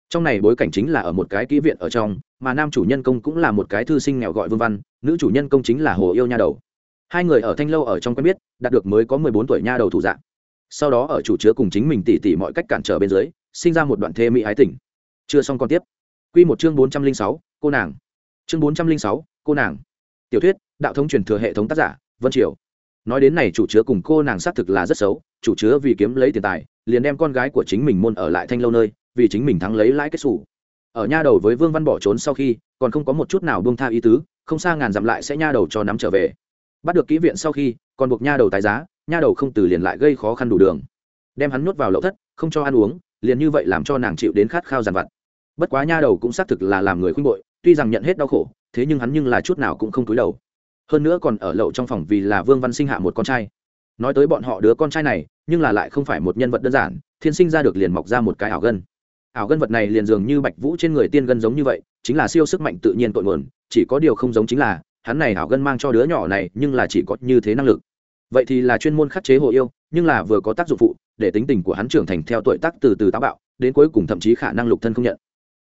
Trong này bối cảnh chính là ở một cái kỹ viện ở trong, mà nam chủ nhân công cũng là một cái thư sinh nghèo gọi vương văn, nữ chủ nhân công chính là hồ yêu nha đầu. Hai người ở thanh lâu ở trong quen biết, đạt được mới có mười bốn tuổi nha đầu thủ dạng. Sau đó ở chủ chứa cùng chính mình tỉ tỉ mọi cách cản trở bên dưới, sinh ra một đoạn thê mỹ ái tình. Chưa xong còn tiếp. Q một chương bốn trăm linh sáu, cô nàng. Chương bốn trăm linh sáu, cô nàng. Tiểu thuyết, đạo thống truyền thừa hệ thống tác giả, vân triều nói đến này chủ chứa cùng cô nàng xác thực là rất xấu, chủ chứa vì kiếm lấy tiền tài, liền đem con gái của chính mình môn ở lại thanh lâu nơi, vì chính mình thắng lấy lãi kết xù. Ở nha đầu với vương văn bỏ trốn sau khi, còn không có một chút nào buông tha ý tứ, không xa ngàn dặm lại sẽ nha đầu cho nắm trở về. Bắt được kỹ viện sau khi, còn buộc nha đầu tái giá, nha đầu không từ liền lại gây khó khăn đủ đường. Đem hắn nuốt vào lậu thất, không cho ăn uống, liền như vậy làm cho nàng chịu đến khát khao dàn vặt. Bất quá nha đầu cũng xác thực là làm người khuynh bội, tuy rằng nhận hết đau khổ, thế nhưng hắn nhưng là chút nào cũng không túi đầu hơn nữa còn ở lậu trong phòng vì là vương văn sinh hạ một con trai. Nói tới bọn họ đứa con trai này, nhưng là lại không phải một nhân vật đơn giản, thiên sinh ra được liền mọc ra một cái ảo gân. Ảo gân vật này liền dường như bạch vũ trên người tiên gân giống như vậy, chính là siêu sức mạnh tự nhiên tội nguồn, chỉ có điều không giống chính là, hắn này ảo gân mang cho đứa nhỏ này, nhưng là chỉ có như thế năng lực. Vậy thì là chuyên môn khắc chế hồ yêu, nhưng là vừa có tác dụng phụ, để tính tình của hắn trưởng thành theo tuổi tác từ từ táo bạo, đến cuối cùng thậm chí khả năng lục thân không nhận.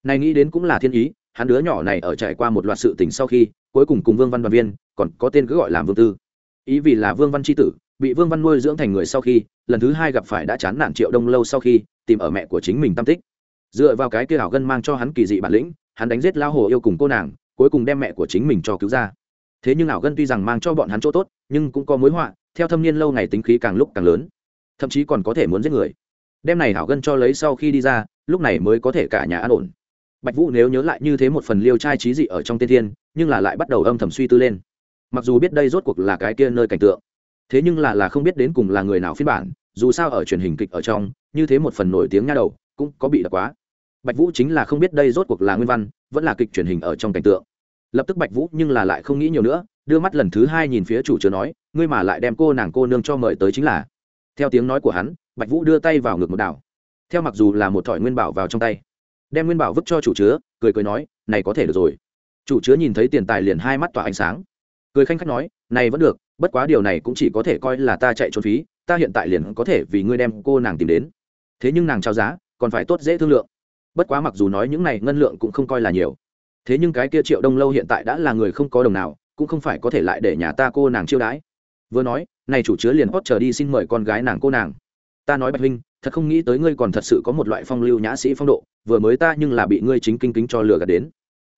Này nghĩ đến cũng là thiên ý hắn đứa nhỏ này ở trải qua một loạt sự tình sau khi, cuối cùng cùng vương văn đoàn viên, còn có tên cứ gọi là vương tư. Ý vì là vương văn tri tử, bị vương văn nuôi dưỡng thành người sau khi, lần thứ hai gặp phải đã chán nản triệu đông lâu sau khi, tìm ở mẹ của chính mình tam tích. Dựa vào cái kia ảo gân mang cho hắn kỳ dị bản lĩnh, hắn đánh giết lao hồ yêu cùng cô nàng, cuối cùng đem mẹ của chính mình cho cứu ra. Thế nhưng ảo gân tuy rằng mang cho bọn hắn chỗ tốt, nhưng cũng có mối họa, theo thâm niên lâu ngày tính khí càng lúc càng lớn. Thậm chí còn có thể muốn giết người. Đem này ảo gân cho lấy sau khi đi ra, lúc này mới có thể cả nhà an ổn bạch vũ nếu nhớ lại như thế một phần liêu trai trí dị ở trong tiên thiên, nhưng là lại bắt đầu âm thầm suy tư lên. Mặc dù biết đây rốt cuộc là cái kia nơi cảnh tượng, thế nhưng là là không biết đến cùng là người nào phiên bản, dù sao ở truyền hình kịch ở trong, như thế một phần nổi tiếng nha đầu, cũng có bị đặc quá. Bạch vũ chính là không biết đây rốt cuộc là nguyên văn, vẫn là kịch truyền hình ở trong cảnh tượng. Lập tức bạch vũ nhưng là lại không nghĩ nhiều nữa, đưa mắt lần thứ hai nhìn phía chủ chứa nói, ngươi mà lại đem cô nàng cô nương cho mời tới chính là. Theo tiếng nói của hắn, bạch vũ đưa tay vào ngực một đảo. Theo mặc dù là một thỏi nguyên bảo vào trong tay đem nguyên bảo vứt cho chủ chứa, cười cười nói, này có thể được rồi. Chủ chứa nhìn thấy tiền tài liền hai mắt tỏa ánh sáng. Cười khanh khách nói, này vẫn được, bất quá điều này cũng chỉ có thể coi là ta chạy trốn phí, ta hiện tại liền có thể vì ngươi đem cô nàng tìm đến. Thế nhưng nàng trao giá, còn phải tốt dễ thương lượng. Bất quá mặc dù nói những này ngân lượng cũng không coi là nhiều. Thế nhưng cái kia triệu đông lâu hiện tại đã là người không có đồng nào, cũng không phải có thể lại để nhà ta cô nàng chiêu đãi. Vừa nói, này chủ chứa liền hót chờ đi xin mời con gái nàng cô nàng. Ta nói bạch huynh thật không nghĩ tới ngươi còn thật sự có một loại phong lưu nhã sĩ phong độ, vừa mới ta nhưng là bị ngươi chính kinh kính cho lừa gạt đến.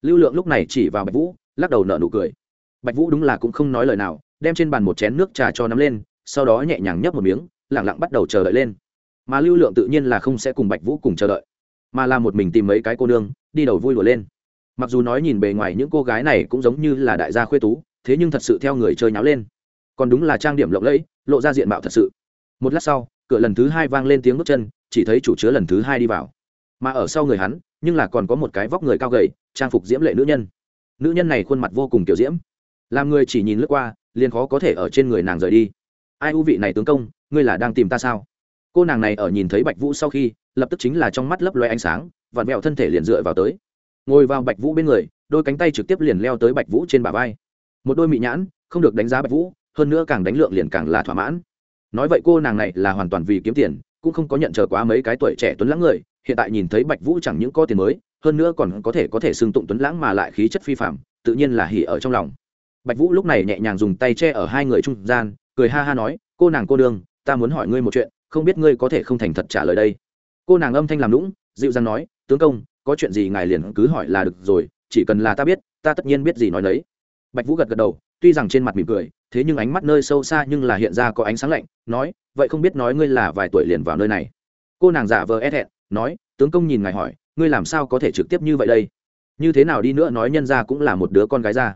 Lưu lượng lúc này chỉ vào bạch vũ, lắc đầu nở nụ cười. Bạch vũ đúng là cũng không nói lời nào, đem trên bàn một chén nước trà cho nắm lên, sau đó nhẹ nhàng nhấp một miếng lẳng lặng bắt đầu chờ đợi lên. Mà lưu lượng tự nhiên là không sẽ cùng bạch vũ cùng chờ đợi, mà là một mình tìm mấy cái cô nương, đi đầu vui lùa lên. Mặc dù nói nhìn bề ngoài những cô gái này cũng giống như là đại gia khuê tú, thế nhưng thật sự theo người chơi nháo lên. Còn đúng là trang điểm lộng lẫy, lộ ra diện mạo thật sự một lát sau, cửa lần thứ hai vang lên tiếng bước chân, chỉ thấy chủ chứa lần thứ hai đi vào. Mà ở sau người hắn, nhưng là còn có một cái vóc người cao gầy, trang phục diễm lệ nữ nhân. Nữ nhân này khuôn mặt vô cùng kiểu diễm. Làm người chỉ nhìn lướt qua, liền khó có thể ở trên người nàng rời đi. Ai ưu vị này tướng công, ngươi là đang tìm ta sao? Cô nàng này ở nhìn thấy bạch vũ sau khi, lập tức chính là trong mắt lấp loe ánh sáng, vặn vẹo thân thể liền dựa vào tới. Ngồi vào bạch vũ bên người, đôi cánh tay trực tiếp liền leo tới bạch vũ trên bả vai. Một đôi mị nhãn, không được đánh giá bạch vũ, hơn nữa càng đánh lượng liền càng là thỏa mãn nói vậy cô nàng này là hoàn toàn vì kiếm tiền, cũng không có nhận chờ quá mấy cái tuổi trẻ tuấn lãng người, hiện tại nhìn thấy bạch vũ chẳng những có tiền mới, hơn nữa còn có thể có thể xưng tụng tuấn lãng mà lại khí chất phi phạm tự nhiên là hỉ ở trong lòng. Bạch vũ lúc này nhẹ nhàng dùng tay che ở hai người trung gian, cười ha ha nói, cô nàng cô đương ta muốn hỏi ngươi một chuyện, không biết ngươi có thể không thành thật trả lời đây. Cô nàng âm thanh làm lũng dịu dàng nói, tướng công, có chuyện gì ngài liền cứ hỏi là được rồi, chỉ cần là ta biết, ta tất nhiên biết gì nói đấy bạch vũ gật gật đầu tuy rằng trên mặt mỉm cười, thế nhưng ánh mắt nơi sâu xa nhưng là hiện ra có ánh sáng lạnh, nói, vậy không biết nói ngươi là vài tuổi liền vào nơi này. Cô nàng giả vờ ép thẹn, nói, tướng công nhìn ngài hỏi, ngươi làm sao có thể trực tiếp như vậy đây? Như thế nào đi nữa nói nhân ra cũng là một đứa con gái ra.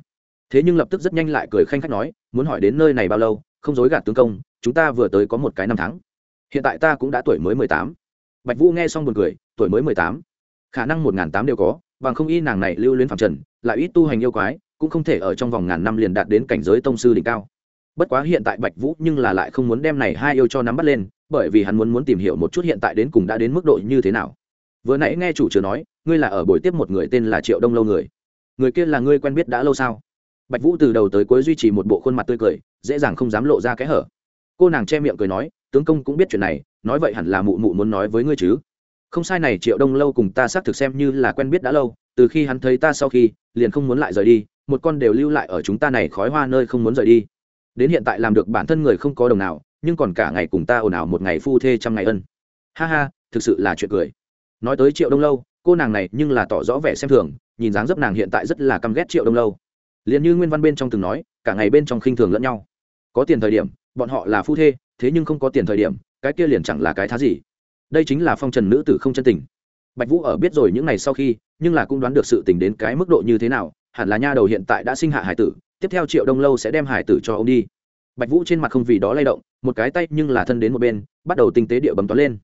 Thế nhưng lập tức rất nhanh lại cười khanh khách nói, muốn hỏi đến nơi này bao lâu, không dối gạt tướng công, chúng ta vừa tới có một cái năm tháng. Hiện tại ta cũng đã tuổi mới mười tám. Bạch vũ nghe xong buồn cười, tuổi mới mười tám? Khả năng một ngàn tám đều có, bằng không y nàng này lưu luyến phạm trần, lại ít tu hành yêu quái cũng không thể ở trong vòng ngàn năm liền đạt đến cảnh giới tông sư đỉnh cao. Bất quá hiện tại bạch vũ nhưng là lại không muốn đem này hai yêu cho nắm bắt lên, bởi vì hắn muốn muốn tìm hiểu một chút hiện tại đến cùng đã đến mức độ như thế nào. Vừa nãy nghe chủ chứa nói, ngươi là ở buổi tiếp một người tên là triệu đông lâu người. Người kia là ngươi quen biết đã lâu sao? Bạch vũ từ đầu tới cuối duy trì một bộ khuôn mặt tươi cười, dễ dàng không dám lộ ra cái hở. Cô nàng che miệng cười nói, tướng công cũng biết chuyện này, nói vậy hẳn là mụ mụ muốn nói với ngươi chứ. Không sai này triệu đông lâu cùng ta xác thực xem như là quen biết đã lâu, từ khi hắn thấy ta sau khi, liền không muốn lại rời đi một con đều lưu lại ở chúng ta này khói hoa nơi không muốn rời đi. Đến hiện tại làm được bản thân người không có đồng nào, nhưng còn cả ngày cùng ta ồn ào một ngày phu thê trăm ngày ân. Ha ha, thực sự là chuyện cười. Nói tới triệu đông lâu, cô nàng này nhưng là tỏ rõ vẻ xem thường, nhìn dáng dấp nàng hiện tại rất là căm ghét triệu đông lâu. Liền như nguyên văn bên trong từng nói, cả ngày bên trong khinh thường lẫn nhau. Có tiền thời điểm, bọn họ là phu thê, thế nhưng không có tiền thời điểm, cái kia liền chẳng là cái thá gì. Đây chính là phong trần nữ tử không chân tình. Bạch vũ ở biết rồi những ngày sau khi, nhưng là cũng đoán được sự tình đến cái mức độ như thế nào hẳn là nha đầu hiện tại đã sinh hạ hải tử, tiếp theo triệu đông lâu sẽ đem hải tử cho ông đi. Bạch vũ trên mặt không vì đó lay động, một cái tay nhưng là thân đến một bên, bắt đầu tinh tế địa bấm toán lên.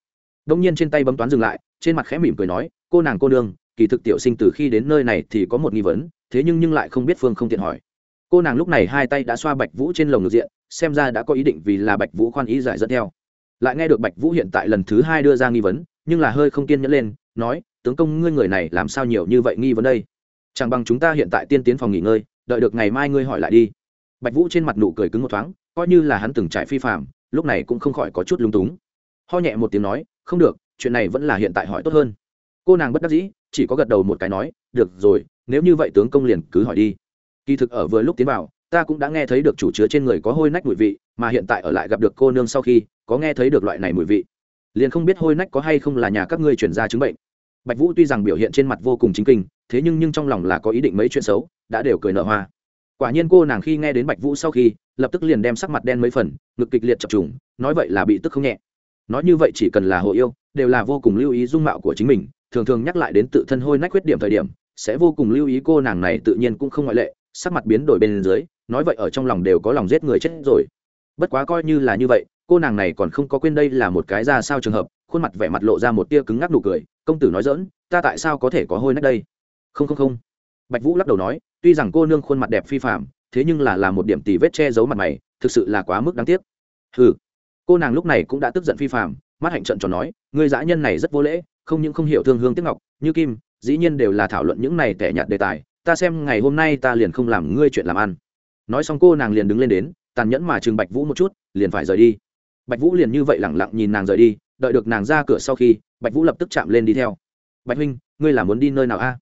Đông nhiên trên tay bấm toán dừng lại, trên mặt khẽ mỉm cười nói, cô nàng cô nương, kỳ thực tiểu sinh từ khi đến nơi này thì có một nghi vấn, thế nhưng nhưng lại không biết phương không tiện hỏi. Cô nàng lúc này hai tay đã xoa bạch vũ trên lồng ngực diện, xem ra đã có ý định vì là bạch vũ khoan ý giải dẫn theo. Lại nghe được bạch vũ hiện tại lần thứ hai đưa ra nghi vấn, nhưng là hơi không kiên nhẫn lên, nói, tướng công, ngươi người này làm sao nhiều như vậy nghi vấn đây? Chẳng bằng chúng ta hiện tại tiên tiến phòng nghỉ ngơi, đợi được ngày mai ngươi hỏi lại đi. Bạch vũ trên mặt nụ cười cứng một thoáng, coi như là hắn từng trải phi phạm, lúc này cũng không khỏi có chút lung túng. Ho nhẹ một tiếng nói, không được, chuyện này vẫn là hiện tại hỏi tốt hơn. Cô nàng bất đắc dĩ, chỉ có gật đầu một cái nói, được rồi, nếu như vậy tướng công liền cứ hỏi đi. Kỳ thực ở vừa lúc tiến vào, ta cũng đã nghe thấy được chủ chứa trên người có hôi nách mùi vị, mà hiện tại ở lại gặp được cô nương sau khi, có nghe thấy được loại này mùi vị. Liền không biết hôi nách có hay không là nhà các ngươi chuyển ra chứng bệnh bạch vũ tuy rằng biểu hiện trên mặt vô cùng chính kinh, thế nhưng nhưng trong lòng là có ý định mấy chuyện xấu, đã đều cười nở hoa. Quả nhiên cô nàng khi nghe đến bạch vũ sau khi, lập tức liền đem sắc mặt đen mấy phần, ngực kịch liệt chập trùng, nói vậy là bị tức không nhẹ. Nói như vậy chỉ cần là hộ yêu, đều là vô cùng lưu ý dung mạo của chính mình, thường thường nhắc lại đến tự thân hôi nách khuyết điểm thời điểm, sẽ vô cùng lưu ý cô nàng này tự nhiên cũng không ngoại lệ, sắc mặt biến đổi bên dưới, nói vậy ở trong lòng đều có lòng giết người chết rồi. Bất quá coi như là như vậy, cô nàng này còn không có quên đây là một cái ra sao trường hợp, khuôn mặt vẻ mặt lộ ra một tia cứng ngắc nụ cười công tử nói dỡn, ta tại sao có thể có hôi nách đây? Không không không. Bạch vũ lắc đầu nói, tuy rằng cô nương khuôn mặt đẹp phi phạm thế nhưng là là một điểm tì vết che giấu mặt mày, thực sự là quá mức đáng tiếc. Ừ cô nàng lúc này cũng đã tức giận phi phạm mắt hạnh trận tròn nói, người dã nhân này rất vô lễ, không những không hiểu thương hương tiếc ngọc, như kim, dĩ nhiên đều là thảo luận những này tẻ nhạt đề tài, ta xem ngày hôm nay ta liền không làm ngươi chuyện làm ăn. Nói xong cô nàng liền đứng lên đến, tàn nhẫn mà chừng bạch vũ một chút, liền phải rời đi. Bạch vũ liền như vậy lẳng lặng nhìn nàng rời đi đợi được nàng ra cửa sau khi, bạch vũ lập tức chạm lên đi theo. Bạch huynh, ngươi là muốn đi nơi nào a?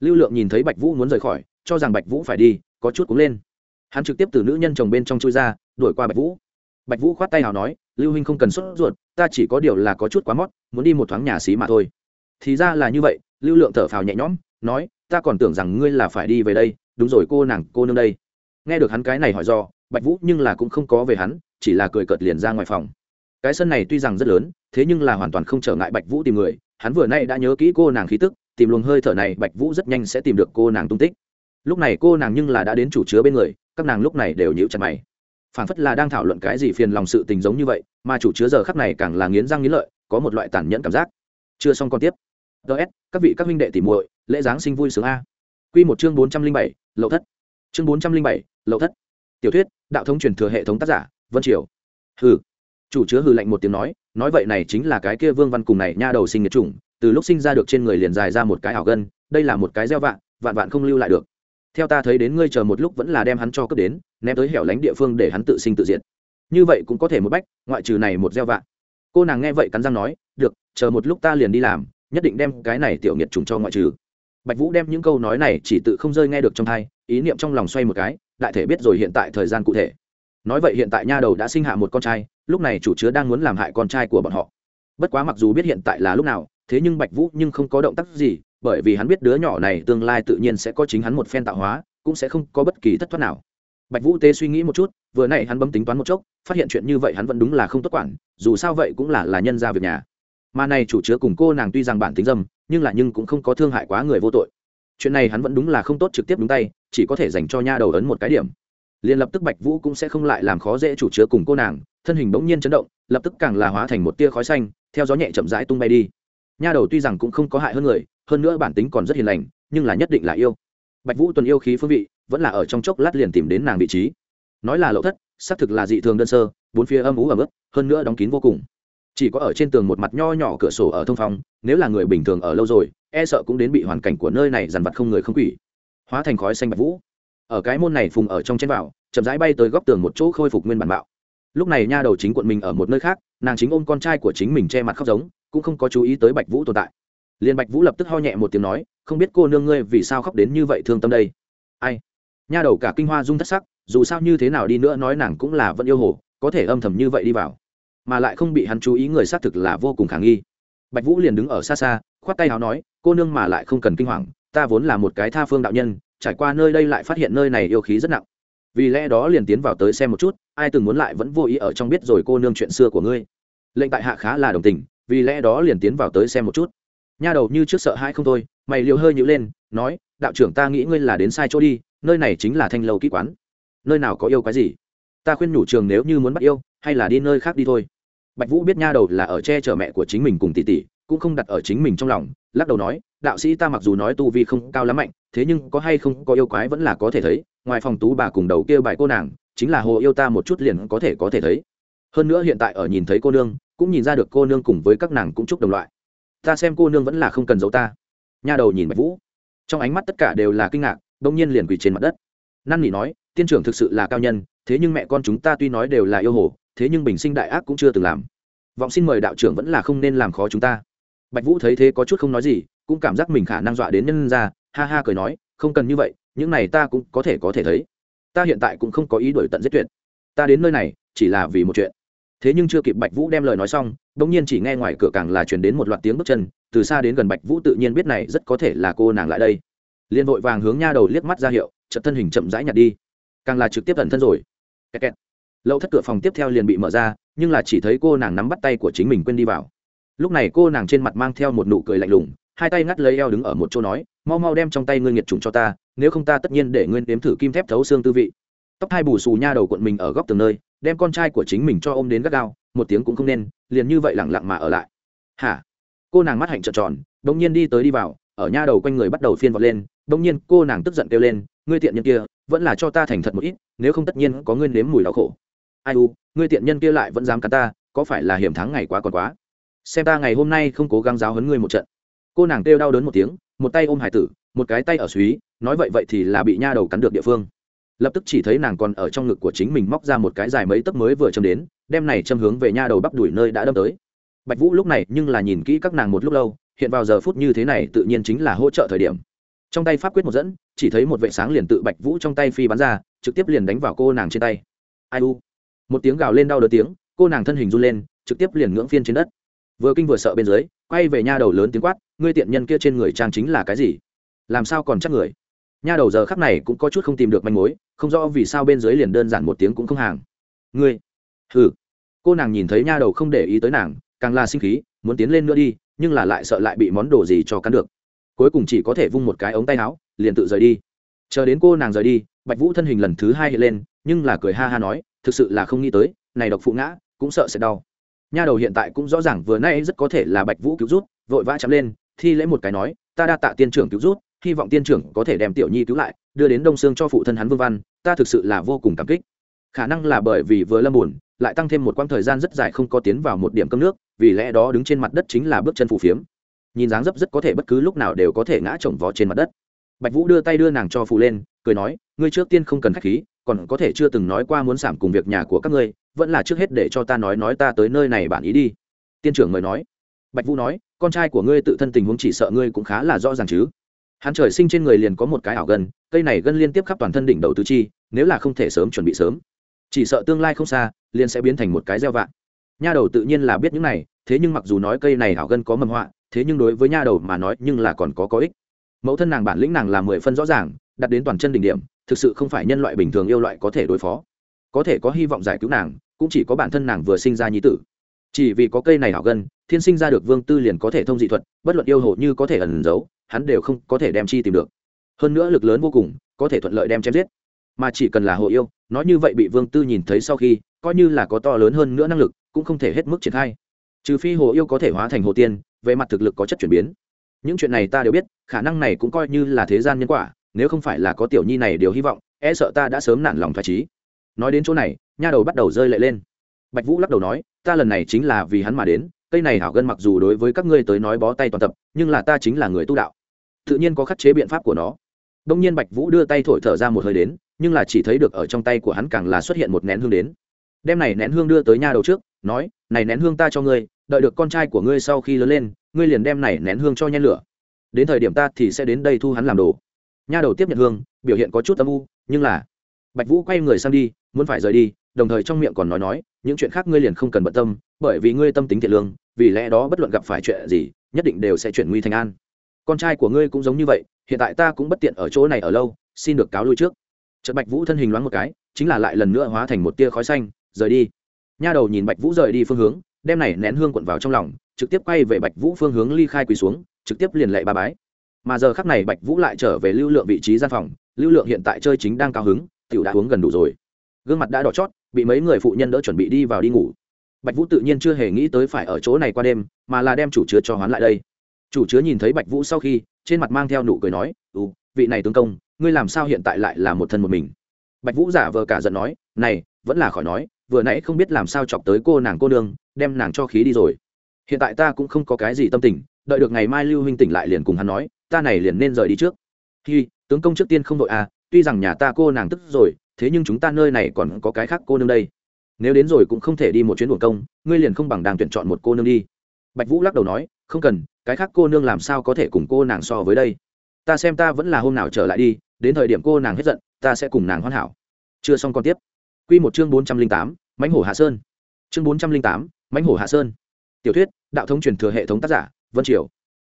Lưu lượng nhìn thấy bạch vũ muốn rời khỏi, cho rằng bạch vũ phải đi, có chút cũng lên. Hắn trực tiếp từ nữ nhân chồng bên trong chui ra, đuổi qua bạch vũ. Bạch vũ khoát tay nào nói, lưu huynh không cần sốt ruột, ta chỉ có điều là có chút quá mót, muốn đi một thoáng nhà xí mà thôi. Thì ra là như vậy, lưu lượng thở phào nhẹ nhõm, nói, ta còn tưởng rằng ngươi là phải đi về đây, đúng rồi cô nàng, cô nương đây. Nghe được hắn cái này hỏi do bạch vũ nhưng là cũng không có về hắn, chỉ là cười cợt liền ra ngoài phòng cái sân này tuy rằng rất lớn, thế nhưng là hoàn toàn không trở ngại bạch vũ tìm người. Hắn vừa nay đã nhớ kỹ cô nàng khí tức, tìm luồng hơi thở này, bạch vũ rất nhanh sẽ tìm được cô nàng tung tích. Lúc này cô nàng nhưng là đã đến chủ chứa bên người, các nàng lúc này đều nhíu chặt mày. Phản phất là đang thảo luận cái gì phiền lòng sự tình giống như vậy, mà chủ chứa giờ khắc này càng là nghiến răng nghiến lợi, có một loại tàn nhẫn cảm giác. Chưa xong còn tiếp. Ts các vị các huynh đệ tỉ muội, lễ giáng sinh vui sướng a. Quy một chương bốn trăm linh bảy, lậu thất. Chương bốn trăm linh bảy, lậu thất. Tiểu thuyết, đạo thống truyền thừa hệ thống tác giả, vân triều. Hừ chủ chứa hừ lạnh một tiếng nói nói vậy này chính là cái kia vương văn cùng này nha đầu sinh nghiệt chủng, từ lúc sinh ra được trên người liền dài ra một cái ảo gân, đây là một cái gieo vạn vạn vạn không lưu lại được. Theo ta thấy đến ngươi chờ một lúc vẫn là đem hắn cho cướp đến, ném tới hẻo lánh địa phương để hắn tự sinh tự diệt. Như vậy cũng có thể một bách, ngoại trừ này một gieo vạn cô nàng nghe vậy cắn răng nói, được, chờ một lúc ta liền đi làm, nhất định đem cái này tiểu nghiệt trùng cho ngoại trừ. Bạch vũ đem những câu nói này chỉ tự không rơi nghe được trong thai ý niệm trong lòng xoay một cái, đại thể biết rồi hiện tại thời gian cụ thể. Nói vậy hiện tại nha đầu đã sinh hạ một con trai lúc này chủ chứa đang muốn làm hại con trai của bọn họ. Bất quá mặc dù biết hiện tại là lúc nào, thế nhưng bạch vũ nhưng không có động tác gì, bởi vì hắn biết đứa nhỏ này tương lai tự nhiên sẽ có chính hắn một phen tạo hóa, cũng sẽ không có bất kỳ thất thoát nào. Bạch vũ tê suy nghĩ một chút, vừa n hắn bấm tính toán một chốc, phát hiện chuyện như vậy hắn vẫn đúng là không tốt quản, dù sao vậy cũng là là nhân ra việc nhà. Mà này chủ chứa cùng cô nàng tuy rằng bản tính dâm, nhưng là nhưng cũng không có thương hại quá người vô tội. Chuyện này hắn vẫn đúng là không tốt trực tiếp đúng tay, chỉ có thể dành cho nha đầu ấn một cái điểm. Liền lập tức bạch vũ cũng sẽ không lại làm khó dễ chủ chứa cùng cô nàng thân hình bỗng nhiên chấn động, lập tức càng là hóa thành một tia khói xanh, theo gió nhẹ chậm rãi tung bay đi. Nha đầu tuy rằng cũng không có hại hơn người, hơn nữa bản tính còn rất hiền lành, nhưng là nhất định là yêu. Bạch vũ tuần yêu khí phương vị, vẫn là ở trong chốc lát liền tìm đến nàng vị trí. Nói là lậu thất, xác thực là dị thường đơn sơ, bốn phía âm ú ẩm ướt, hơn nữa đóng kín vô cùng. Chỉ có ở trên tường một mặt nho nhỏ cửa sổ ở thông phong nếu là người bình thường ở lâu rồi e sợ cũng đến bị hoàn cảnh của nơi này dằn vặt không người không quỷ. Hóa thành khói xanh bạch vũ. Ở cái môn này phùng ở trong trên vào, chậm rãi bay tới góc tường một chỗ khôi phục nguyên bản bạo lúc này nha đầu chính quận mình ở một nơi khác, nàng chính ôm con trai của chính mình che mặt khóc giống, cũng không có chú ý tới bạch vũ tồn tại. Liền bạch vũ lập tức ho nhẹ một tiếng nói, không biết cô nương ngươi vì sao khóc đến như vậy thương tâm đây? Ai? Nha đầu cả kinh hoa rung thất sắc, dù sao như thế nào đi nữa nói nàng cũng là vẫn yêu hồ, có thể âm thầm như vậy đi vào. Mà lại không bị hắn chú ý người xác thực là vô cùng khả nghi. Bạch vũ liền đứng ở xa xa, khoát tay áo nói, cô nương mà lại không cần kinh hoàng, ta vốn là một cái tha phương đạo nhân, trải qua nơi đây lại phát hiện nơi này yêu khí rất nặng. Vì lẽ đó liền tiến vào tới xem một chút ai từng muốn lại vẫn vô ý ở trong biết rồi cô nương chuyện xưa của ngươi. Lệnh tại hạ khá là đồng tình, vì lẽ đó liền tiến vào tới xem một chút. Nha đầu như trước sợ hãi không thôi, mày liều hơi nhữ lên, nói, đạo trưởng ta nghĩ ngươi là đến sai chỗ đi, nơi này chính là thanh lâu kỹ quán. Nơi nào có yêu cái gì? Ta khuyên nhủ trường nếu như muốn bắt yêu, hay là đi nơi khác đi thôi. Bạch vũ biết nha đầu là ở che chở mẹ của chính mình cùng tỷ tỷ, cũng không đặt ở chính mình trong lòng, lắc đầu nói, đạo sĩ ta mặc dù nói tu vi không cao lắm mạnh, thế nhưng có hay không có yêu quái vẫn là có thể thấy, ngoài phòng tú bà cùng đầu kia bài cô nàng chính là hồ yêu ta một chút liền có thể có thể thấy. Hơn nữa hiện tại ở nhìn thấy cô nương, cũng nhìn ra được cô nương cùng với các nàng cũng chúc đồng loại. Ta xem cô nương vẫn là không cần giấu ta. Nha đầu nhìn bạch vũ. Trong ánh mắt tất cả đều là kinh ngạc đông nhiên liền quỳ trên mặt đất. Năn nỉ nói, tiên trưởng thực sự là cao nhân, thế nhưng mẹ con chúng ta tuy nói đều là yêu hồ, thế nhưng bình sinh đại ác cũng chưa từng làm. Vọng xin mời đạo trưởng vẫn là không nên làm khó chúng ta. Bạch vũ thấy thế có chút không nói gì, cũng cảm giác mình khả năng dọa đến nhân ra, ha ha cười nói, không cần như vậy, những này ta cũng có thể có thể thấy ta hiện tại cũng không có ý đổi tận giết tuyệt. Ta đến nơi này, chỉ là vì một chuyện. Thế nhưng chưa kịp bạch vũ đem lời nói xong đ ỗ n g nhiên chỉ nghe ngoài cửa càng là chuyển đến một loạt tiếng bước chân, từ xa đến gần bạch vũ tự nhiên biết này rất có thể là cô nàng lại đây. Liền vội vàng hướng nha đầu liếc mắt ra hiệu chật thân hình chậm rãi nhặt đi. Càng là trực tiếp ẩn thân rồi. Kẹt kẹt. lậu thất cửa phòng tiếp theo liền bị mở ra, nhưng là chỉ thấy cô nàng nắm bắt tay của chính mình quên đi vào. Lúc này cô nàng trên mặt mang theo một nụ cười lạnh lùng hai tay ngắt lấy eo đứng ở một chỗ nói, mau mau đem trong tay ngươi nghiệt trùng cho ta, nếu không ta tất nhiên để nguyên nếm thử kim thép thấu xương tư vị. Tóc hai bù xù nha đầu cuộn mình ở góc tường nơi, đem con trai của chính mình cho ôm đến gắt gao, một tiếng cũng không nên, liền như vậy lẳng lặng mà ở lại. Hả? Cô nàng mắt hạnh trợn tròn bỗng nhiên đi tới đi vào, ở nha đầu quanh người bắt đầu phiên vọt lên bỗng nhiên cô nàng tức giận kêu lên, ngươi tiện nhân kia, vẫn là cho ta thành thật một ít, nếu không tất nhiên có ngươi nếm mùi đau khổ. Ai u, ngươi tiện nhân kia lại vẫn dám cắn ta, có phải là hiểm thắng ngày quá còn quá? Xem ta ngày hôm nay không cố gắng giáo hấn ngươi một trận cô nàng kêu đau đớn một tiếng, một tay ôm hải tử, một cái tay ở suý, nói vậy vậy thì là bị nha đầu cắn được địa phương. Lập tức chỉ thấy nàng còn ở trong ngực của chính mình móc ra một cái dài mấy tấc mới vừa châm đến, đem này châm hướng về nha đầu bắp đuổi nơi đã đâm tới. Bạch vũ lúc này nhưng là nhìn kỹ các nàng một lúc lâu, hiện vào giờ phút như thế này tự nhiên chính là hỗ trợ thời điểm. Trong tay pháp quyết một dẫn, chỉ thấy một vệ sáng liền tự bạch vũ trong tay phi bắn ra, trực tiếp liền đánh vào cô nàng trên tay. Ai u? Một tiếng gào lên đau đớn tiếng, cô nàng thân hình run lên, trực tiếp liền ngưỡng phiên trên đất. Vừa kinh vừa sợ bên dưới quay về nha đầu lớn tiếng quát, ngươi tiện nhân kia trên người trang chính là cái gì? Làm sao còn chắc người? Nha đầu giờ khắc này cũng có chút không tìm được manh mối, không rõ vì sao bên dưới liền đơn giản một tiếng cũng không hàng. Ngươi? Hừ. Cô nàng nhìn thấy nha đầu không để ý tới nàng, càng là sinh khí, muốn tiến lên nữa đi, nhưng là lại sợ lại bị món đồ gì cho cắn được. Cuối cùng chỉ có thể vung một cái ống tay áo, liền tự rời đi. Chờ đến cô nàng rời đi, bạch vũ thân hình lần thứ hai hiện lên, nhưng là cười ha ha nói, thực sự là không nghĩ tới, này độc phụ ngã, cũng sợ sẽ đau nha đầu hiện tại cũng rõ ràng vừa nay rất có thể là bạch vũ cứu rút, vội vã chắm lên, thi lễ một cái nói, ta đa tạ tiên trưởng cứu rút, hy vọng tiên trưởng có thể đem tiểu nhi cứu lại, đưa đến đông sương cho phụ thân hắn vương văn, ta thực sự là vô cùng cảm kích. Khả năng là bởi vì vừa lâm buồn, lại tăng thêm một quãng thời gian rất dài không có tiến vào một điểm cơm nước, vì lẽ đó đứng trên mặt đất chính là bước chân phù phiếm. Nhìn dáng dấp rất có thể bất cứ lúc nào đều có thể ngã chồng vó trên mặt đất. Bạch vũ đưa tay đưa nàng cho phù lên, cười nói, ngươi trước tiên không cần khách khí, còn có thể chưa từng nói qua muốn giảm cùng việc nhà của các ngươi vẫn là trước hết để cho ta nói nói ta tới nơi này bản ý đi. Tiên trưởng mời nói. Bạch vũ nói, con trai của ngươi tự thân tình huống chỉ sợ ngươi cũng khá là rõ ràng chứ. Hắn trời sinh trên người liền có một cái ảo gân, cây này gân liên tiếp khắp toàn thân đỉnh đầu tứ chi, nếu là không thể sớm chuẩn bị sớm, chỉ sợ tương lai không xa, liền sẽ biến thành một cái gieo vạn nha đầu tự nhiên là biết những này, thế nhưng mặc dù nói cây này ảo gân có mầm họa, thế nhưng đối với nha đầu mà nói nhưng là còn có có ích. Mẫu thân nàng bản lĩnh nàng là mười phân rõ ràng, đặt đến toàn chân đỉnh điểm, thực sự không phải nhân loại bình thường yêu loại có thể đối phó. Có thể có hy vọng giải cứu nàng cũng chỉ có bản thân nàng vừa sinh ra nhi tử. Chỉ vì có cây này hảo gân, thiên sinh ra được vương tư liền có thể thông dị thuật, bất luận yêu hồ như có thể ẩn giấu, hắn đều không có thể đem chi tìm được. Hơn nữa lực lớn vô cùng, có thể thuận lợi đem chém giết. Mà chỉ cần là hồ yêu, nói như vậy bị vương tư nhìn thấy sau khi, coi như là có to lớn hơn nữa năng lực, cũng không thể hết mức triển khai. Trừ phi hồ yêu có thể hóa thành hồ tiên, về mặt thực lực có chất chuyển biến. Những chuyện này ta đều biết, khả năng này cũng coi như là thế gian nhân quả, nếu không phải là có tiểu nhi này điều hy vọng e sợ ta đã sớm nản lòng thoải trí nói đến chỗ này, nha đầu bắt đầu rơi lệ lên. Bạch vũ lắc đầu nói, ta lần này chính là vì hắn mà đến, cây này hảo gân mặc dù đối với các ngươi tới nói bó tay toàn tập, nhưng là ta chính là người tu đạo. Tự nhiên có khắc chế biện pháp của nó. Đông nhiên bạch vũ đưa tay thổi thở ra một hơi đến, nhưng là chỉ thấy được ở trong tay của hắn càng là xuất hiện một nén hương đến. Đem này nén hương đưa tới nha đầu trước, nói, này nén hương ta cho ngươi, đợi được con trai của ngươi sau khi lớn lên, ngươi liền đem này nén hương cho nhen lửa. Đến thời điểm ta thì sẽ đến đây thu hắn làm đồ. Nha đầu tiếp nhận hương, biểu hiện có chút âm u, nhưng là bạch vũ quay người sang đi, muốn phải rời đi, đồng thời trong miệng còn nói nói, những chuyện khác ngươi liền không cần bận tâm, bởi vì ngươi tâm tính thiện lương, vì lẽ đó bất luận gặp phải chuyện gì, nhất định đều sẽ chuyển nguy thành an. Con trai của ngươi cũng giống như vậy, hiện tại ta cũng bất tiện ở chỗ này ở lâu, xin được cáo lui trước. Trận bạch vũ thân hình loáng một cái, chính là lại lần nữa hóa thành một tia khói xanh, rời đi. Nha đầu nhìn bạch vũ rời đi phương hướng, đem này nén hương quận vào trong lòng, trực tiếp quay về bạch vũ phương hướng ly khai quỳ xuống, trực tiếp liền lệ ba bái. Mà giờ khắc này bạch vũ lại trở về lưu lượng vị trí gian phòng, lưu lượng hiện tại chơi chính đang cao hứng tiểu đã uống gần đủ rồi. Gương mặt đã đỏ chót, bị mấy người phụ nhân đỡ chuẩn bị đi vào đi ngủ. Bạch vũ tự nhiên chưa hề nghĩ tới phải ở chỗ này qua đêm, mà là đem chủ chứa cho hoán lại đây. Chủ chứa nhìn thấy bạch vũ sau khi, trên mặt mang theo nụ cười nói ừ vị này tướng công, ngươi làm sao hiện tại lại là một thân một mình? Bạch vũ giả vờ cả giận nói, này, vẫn là khỏi nói, vừa nãy không biết làm sao chọc tới cô nàng cô nương, đem nàng cho khí đi rồi. Hiện tại ta cũng không có cái gì tâm tình, đợi được ngày mai lưu huynh tỉnh lại liền cùng hắn nói, ta này liền nên rời đi trước. Khi tướng công trước tiên không đội à tuy rằng nhà ta cô nàng tức rồi, thế nhưng chúng ta nơi này còn có cái khác cô nương đây. Nếu đến rồi cũng không thể đi một chuyến buồn công, ngươi liền không bằng đang tuyển chọn một cô nương đi. Bạch vũ lắc đầu nói, không cần, cái khác cô nương làm sao có thể cùng cô nàng so với đây? Ta xem ta vẫn là hôm nào trở lại đi, đến thời điểm cô nàng hết giận, ta sẽ cùng nàng hoàn hảo. Chưa xong còn tiếp. Q một chương bốn trăm linh tám, mãnh hổ hạ sơn. Chương bốn trăm linh tám, mãnh hổ hạ sơn. Tiểu thuyết, đạo thống truyền thừa hệ thống tác giả, vân triều.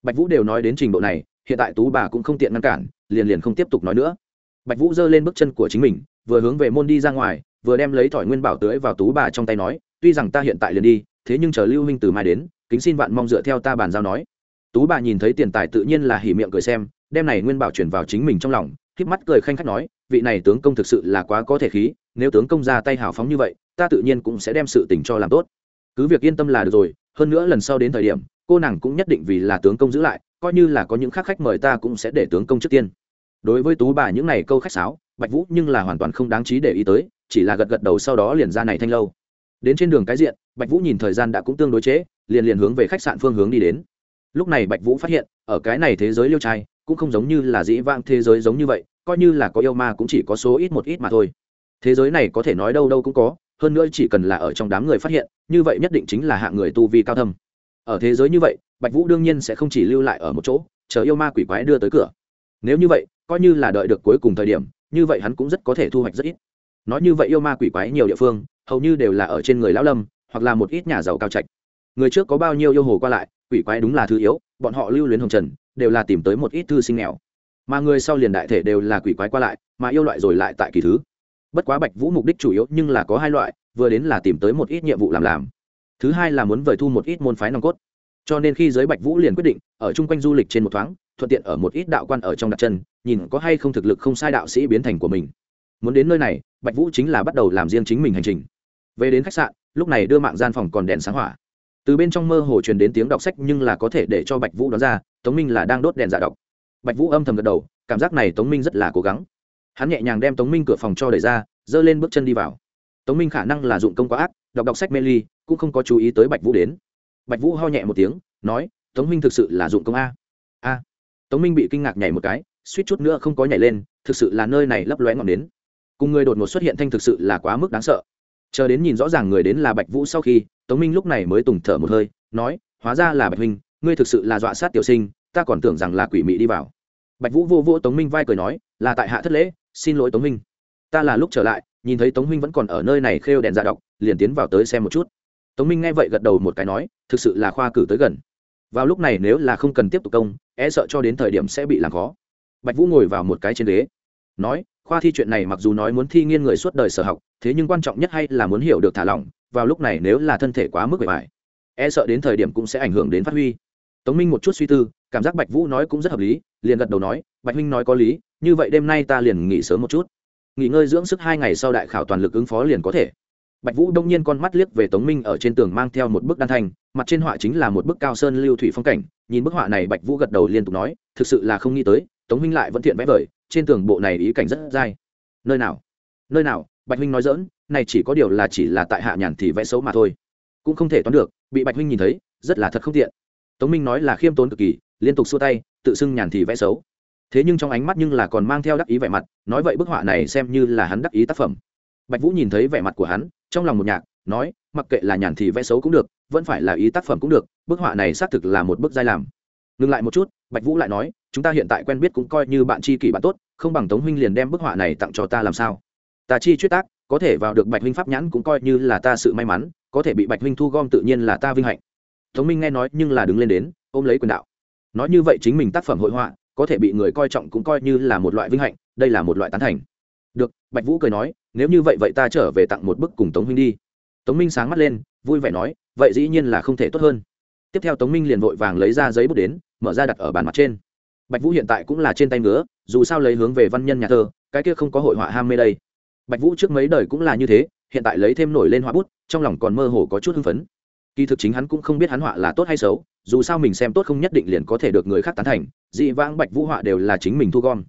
Bạch vũ đều nói đến trình độ này, hiện tại tú bà cũng không tiện ngăn cản, liền liền không tiếp tục nói nữa bạch vũ giơ lên bước chân của chính mình, vừa hướng về môn đi ra ngoài, vừa đem lấy thỏi nguyên bảo tưới vào tú bà trong tay nói, tuy rằng ta hiện tại liền đi, thế nhưng chờ lưu huynh từ mai đến, kính xin vạn mong dựa theo ta bàn giao nói. Tú bà nhìn thấy tiền tài tự nhiên là hỉ miệng cười xem, đem này nguyên bảo chuyển vào chính mình trong lòng híp mắt cười khanh khách nói, vị này tướng công thực sự là quá có thể khí, nếu tướng công ra tay hào phóng như vậy, ta tự nhiên cũng sẽ đem sự tình cho làm tốt. Cứ việc yên tâm là được rồi, hơn nữa lần sau đến thời điểm, cô nàng cũng nhất định vì là tướng công giữ lại, coi như là có những khác khách mời ta cũng sẽ để tướng công trước tiên đối với tú bà những này câu khách sáo bạch vũ nhưng là hoàn toàn không đáng trí để ý tới chỉ là gật gật đầu sau đó liền ra này thanh lâu. Đến trên đường cái diện bạch vũ nhìn thời gian đã cũng tương đối chế, liền liền hướng về khách sạn phương hướng đi đến. Lúc này bạch vũ phát hiện ở cái này thế giới liêu trai cũng không giống như là dĩ vãng thế giới giống như vậy coi như là có yêu ma cũng chỉ có số ít một ít mà thôi. Thế giới này có thể nói đâu đâu cũng có hơn nữa chỉ cần là ở trong đám người phát hiện như vậy nhất định chính là hạng người tu vi cao thâm. Ở thế giới như vậy bạch vũ đương nhiên sẽ không chỉ lưu lại ở một chỗ chờ yêu ma quỷ quái đưa tới cửa nếu như vậy, coi như là đợi được cuối cùng thời điểm, như vậy hắn cũng rất có thể thu hoạch rất ít. Nói như vậy yêu ma quỷ quái nhiều địa phương, hầu như đều là ở trên người lão lâm, hoặc là một ít nhà giàu cao trạch. Người trước có bao nhiêu yêu hồ qua lại, quỷ quái đúng là thứ yếu, bọn họ lưu luyến hồng trần, đều là tìm tới một ít thư sinh nghèo. Mà người sau liền đại thể đều là quỷ quái qua lại, mà yêu loại rồi lại tại kỳ thứ. Bất quá bạch vũ mục đích chủ yếu nhưng là có hai loại, vừa đến là tìm tới một ít nhiệm vụ làm làm. Thứ hai là muốn vời thu một ít môn phái nòng cốt. Cho nên khi giới bạch vũ liền quyết định, ở chung quanh du lịch trên một thoáng thuận tiện ở một ít đạo quan ở trong đặt chân, nhìn có hay không thực lực không sai đạo sĩ biến thành của mình. Muốn đến nơi này, bạch vũ chính là bắt đầu làm riêng chính mình hành trình. Về đến khách sạn, lúc này đưa mạng gian phòng còn đèn sáng hỏa. Từ bên trong mơ hồ truyền đến tiếng đọc sách nhưng là có thể để cho bạch vũ đoán ra, tống minh là đang đốt đèn giả đọc. Bạch vũ âm thầm gật đầu, cảm giác này tống minh rất là cố gắng. Hắn nhẹ nhàng đem tống minh cửa phòng cho đẩy ra, giơ lên bước chân đi vào. Tống minh khả năng là dụng công quá ác, đọc đọc sách mê ly, cũng không có chú ý tới bạch vũ đến. Bạch vũ ho nhẹ một tiếng, nói, tống minh thực sự là dụng công a tống minh bị kinh ngạc nhảy một cái, suýt chút nữa không có nhảy lên, thực sự là nơi này lấp lóe ngọn đến cùng người đột ngột xuất hiện thanh thực sự là quá mức đáng sợ. Chờ đến nhìn rõ ràng người đến là bạch vũ sau khi, tống minh lúc này mới tùng thở một hơi, nói, hóa ra là bạch huynh, ngươi thực sự là dọa sát tiểu sinh, ta còn tưởng rằng là quỷ mị đi vào. Bạch vũ vô vô tống minh vai cười nói, là tại hạ thất lễ, xin lỗi tống minh ta là lúc trở lại, nhìn thấy tống minh vẫn còn ở nơi này khêu đèn dạ đọc, liền tiến vào tới xem một chút. Tống minh nghe vậy gật đầu một cái nói, thực sự là khoa cử tới gần vào lúc này nếu là không cần tiếp tục công e sợ cho đến thời điểm sẽ bị làm khó. Bạch vũ ngồi vào một cái trên ghế. Nói, khoa thi chuyện này mặc dù nói muốn thi nghiên người suốt đời sở học, thế nhưng quan trọng nhất hay là muốn hiểu được thả lỏng, vào lúc này nếu là thân thể quá mức bề bài e sợ đến thời điểm cũng sẽ ảnh hưởng đến phát huy. Tống minh một chút suy tư, cảm giác bạch vũ nói cũng rất hợp lý, liền gật đầu nói, bạch minh nói có lý, như vậy đêm nay ta liền nghỉ sớm một chút. Nghỉ ngơi dưỡng sức hai ngày sau đại khảo toàn lực ứng phó liền có thể bạch vũ đông nhiên con mắt liếc về tống minh ở trên tường mang theo một bức đan thanh mặt trên họa chính là một bức cao sơn lưu thủy phong cảnh, nhìn bức họa này bạch vũ gật đầu liên tục nói, thực sự là không nghĩ tới, tống minh lại vẫn thiện vẽ vời, trên tường bộ này ý cảnh rất dai. Nơi nào? Nơi nào? Bạch huynh nói dỡn này chỉ có điều là chỉ là tại hạ nhàn thì vẽ xấu mà thôi. Cũng không thể toán được, bị bạch huynh nhìn thấy, rất là thật không tiện. Tống minh nói là khiêm tốn cực kỳ, liên tục xua tay, tự xưng nhàn thì vẽ xấu. Thế nhưng trong ánh mắt nhưng là còn mang theo đắc ý vẻ mặt, nói vậy bức họa này xem như là hắn đắc ý tác phẩm bạch vũ nhìn thấy vẻ mặt của hắn, trong lòng một nhạc, nói, mặc kệ là nhàn thì vẽ xấu cũng được, vẫn phải là ý tác phẩm cũng được, bức họa này xác thực là một bức giai làm. Ngừng lại một chút, bạch vũ lại nói, chúng ta hiện tại quen biết cũng coi như bạn tri kỷ bạn tốt, không bằng tống huynh liền đem bức họa này tặng cho ta làm sao? Ta chi chuyết tác, có thể vào được bạch huynh pháp nhãn cũng coi như là ta sự may mắn, có thể bị bạch huynh thu gom tự nhiên là ta vinh hạnh. Tống minh nghe nói nhưng là đứng lên đến, ôm lấy quyền đạo. Nói như vậy chính mình tác phẩm hội họa, có thể bị người coi trọng cũng coi như là một loại vinh hạnh, đây là một loại tán thành. Được, bạch vũ cười nói nếu như vậy vậy ta trở về tặng một bức cùng tống huynh đi. Tống minh sáng mắt lên, vui vẻ nói, vậy dĩ nhiên là không thể tốt hơn. Tiếp theo tống minh liền vội vàng lấy ra giấy bút đến, mở ra đặt ở bàn mặt trên. Bạch vũ hiện tại cũng là trên tay ngứa, dù sao lấy hướng về văn nhân nhà thơ cái kia không có hội họa ham mê đây. Bạch vũ trước mấy đời cũng là như thế, hiện tại lấy thêm nổi lên họa bút, trong lòng còn mơ hồ có chút hưng phấn. Kỳ thực chính hắn cũng không biết hắn họa là tốt hay xấu, dù sao mình xem tốt không nhất định liền có thể được người khác tán thành, dị vãng bạch vũ họa đều là chính mình thu gom.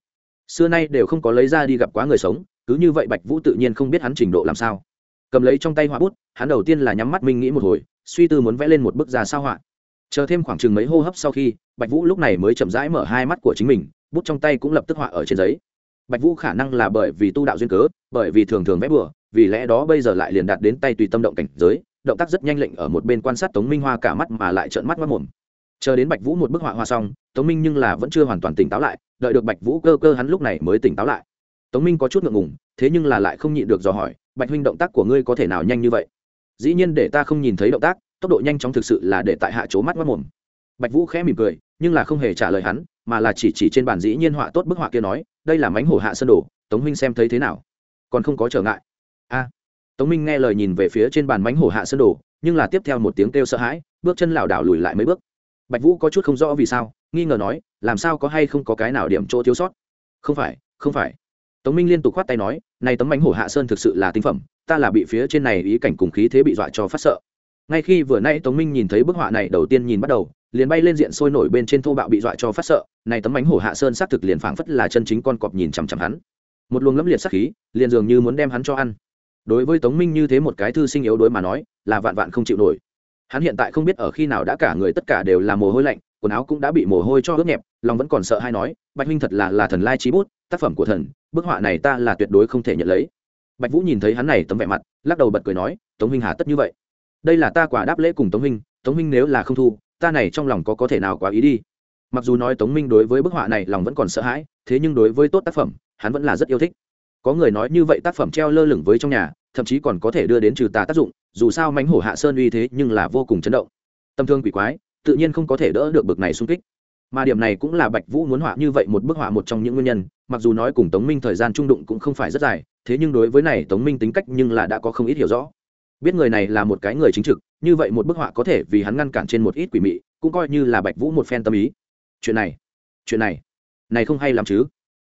Xưa nay đều không có lấy ra đi gặp quá người sống cứ như vậy bạch vũ tự nhiên không biết hắn trình độ làm sao. Cầm lấy trong tay họa bút, hắn đầu tiên là nhắm mắt minh nghĩ một hồi, suy tư muốn vẽ lên một bức ra sao họa. Chờ thêm khoảng chừng mấy hô hấp sau khi, bạch vũ lúc này mới chậm rãi mở hai mắt của chính mình, bút trong tay cũng lập tức họa ở trên giấy. Bạch vũ khả năng là bởi vì tu đạo duyên cớ, bởi vì thường thường vẽ bừa, vì lẽ đó bây giờ lại liền đạt đến tay tùy tâm động cảnh giới, động tác rất nhanh lệnh ở một bên quan sát tống minh hoa cả mắt mà lại trợn mắt mất mồm. Chờ đến bạch vũ một bức họa hoa xong, tống minh nhưng là vẫn chưa hoàn toàn tỉnh táo lại, đợi được bạch vũ cơ cơ hắn lúc này mới tỉnh táo lại tống minh có chút ngượng ngùng, thế nhưng là lại không nhịn được dò hỏi, bạch huynh động tác của ngươi có thể nào nhanh như vậy? Dĩ nhiên để ta không nhìn thấy động tác, tốc độ nhanh chóng thực sự là để tại hạ chỗ mắt mắt mồm. Bạch vũ khẽ mỉm cười, nhưng là không hề trả lời hắn, mà là chỉ chỉ trên bản dĩ nhiên họa tốt bức họa kia nói, đây là mánh hổ hạ sơn đồ, tống huynh xem thấy thế nào? Còn không có trở ngại. A. Tống minh nghe lời nhìn về phía trên bàn mánh hổ hạ sơn đồ, nhưng là tiếp theo một tiếng kêu sợ hãi, bước chân lảo đảo lùi lại mấy bước. Bạch vũ có chút không rõ vì sao, nghi ngờ nói, làm sao có hay không có cái nào điểm chỗ thiếu sót? Không phải không phải tống minh liên tục khoát tay nói, này tấm bánh hổ hạ sơn thực sự là tinh phẩm, ta là bị phía trên này ý cảnh cùng khí thế bị dọa cho phát sợ. Ngay khi vừa nay tống minh nhìn thấy bức họa này đầu tiên nhìn bắt đầu, liền bay lên diện sôi nổi bên trên thô bạo bị dọa cho phát sợ, này tấm bánh hổ hạ sơn xác thực liền phảng phất là chân chính con cọp nhìn chằm chằm hắn. Một luồng lẫm liệt sắc khí, liền dường như muốn đem hắn cho ăn. Đối với tống minh như thế một cái thư sinh yếu đối mà nói, là vạn vạn không chịu nổi hắn hiện tại không biết ở khi nào đã cả người tất cả đều là mồ hôi lạnh, quần áo cũng đã bị mồ hôi cho ướt nhẹp, lòng vẫn còn sợ hay nói, bạch huynh thật là là thần lai trí bút, tác phẩm của thần, bức họa này ta là tuyệt đối không thể nhận lấy. Bạch vũ nhìn thấy hắn này tấm vẻ mặt, lắc đầu bật cười nói, tống huynh hà tất như vậy. Đây là ta quả đáp lễ cùng tống huynh tống huynh nếu là không thu, ta này trong lòng có có thể nào quá ý đi? Mặc dù nói tống minh đối với bức họa này lòng vẫn còn sợ hãi, thế nhưng đối với tốt tác phẩm, hắn vẫn là rất yêu thích. Có người nói như vậy tác phẩm treo lơ lửng với trong nhà thậm chí còn có thể đưa đến trừ tà tác dụng, dù sao mánh hổ hạ sơn uy thế nhưng là vô cùng chấn động. Tâm thương quỷ quái, tự nhiên không có thể đỡ được bực này xung kích. Mà điểm này cũng là bạch vũ muốn họa như vậy một bức họa một trong những nguyên nhân, mặc dù nói cùng tống minh thời gian trung đụng cũng không phải rất dài, thế nhưng đối với này tống minh tính cách nhưng là đã có không ít hiểu rõ. Biết người này là một cái người chính trực, như vậy một bức họa có thể vì hắn ngăn cản trên một ít quỷ mị, cũng coi như là bạch vũ một phen tâm ý. Chuyện này chuyện này này không hay lắm chứ?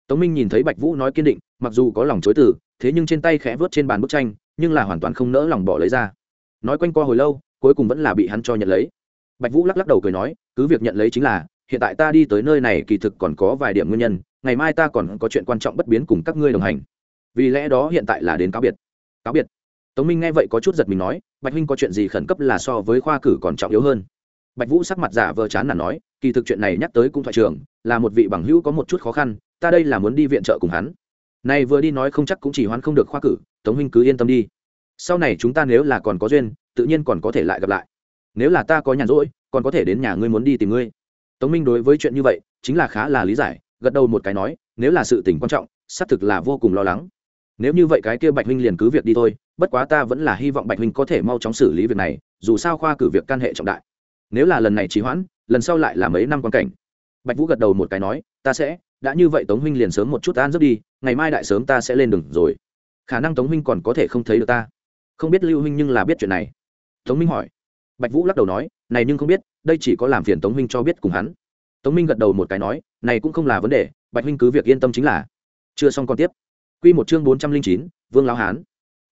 Tống minh nhìn thấy bạch vũ nói kiên định, mặc dù có lòng chối từ thế nhưng trên tay khẽ vớt trên bàn bức tranh, nhưng là hoàn toàn không nỡ lòng bỏ lấy ra. Nói quanh qua hồi lâu, cuối cùng vẫn là bị hắn cho nhận lấy. Bạch vũ lắc lắc đầu cười nói, cứ việc nhận lấy chính là, hiện tại ta đi tới nơi này kỳ thực còn có vài điểm nguyên nhân, ngày mai ta còn có chuyện quan trọng bất biến cùng các ngươi đồng hành. Vì lẽ đó hiện tại là đến cáo biệt. Cáo biệt. Tống minh nghe vậy có chút giật mình nói, bạch huynh có chuyện gì khẩn cấp là so với khoa cử còn trọng yếu hơn. Bạch vũ sắc mặt giả vờ chán là nói, kỳ thực chuyện này nhắc tới cũng thoại trường, là một vị bằng hữu có một chút khó khăn, ta đây là muốn đi viện trợ cùng hắn này vừa đi nói không chắc cũng chỉ hoán không được khoa cử, tống huynh cứ yên tâm đi. Sau này chúng ta nếu là còn có duyên, tự nhiên còn có thể lại gặp lại. Nếu là ta có nhàn rỗi, còn có thể đến nhà ngươi muốn đi tìm ngươi. Tống minh đối với chuyện như vậy, chính là khá là lý giải, gật đầu một cái nói, nếu là sự tình quan trọng, xác thực là vô cùng lo lắng. Nếu như vậy cái kia bạch huynh liền cứ việc đi thôi, bất quá ta vẫn là hy vọng bạch huynh có thể mau chóng xử lý việc này, dù sao khoa cử việc can hệ trọng đại. Nếu là lần này trì hoãn, lần sau lại là mấy năm quan cảnh. Bạch vũ gật đầu một cái nói, ta sẽ, đã như vậy tống huynh liền sớm một chút an giấc đi ngày mai đại sớm ta sẽ lên đường rồi. Khả năng tống huynh còn có thể không thấy được ta. Không biết lưu huynh nhưng là biết chuyện này. Tống minh hỏi. Bạch vũ lắc đầu nói, này nhưng không biết, đây chỉ có làm phiền tống minh cho biết cùng hắn. Tống minh gật đầu một cái nói, này cũng không là vấn đề, bạch huynh cứ việc yên tâm chính là. Chưa xong còn tiếp. Quy một chương bốn trăm linh chín, vương lão hán.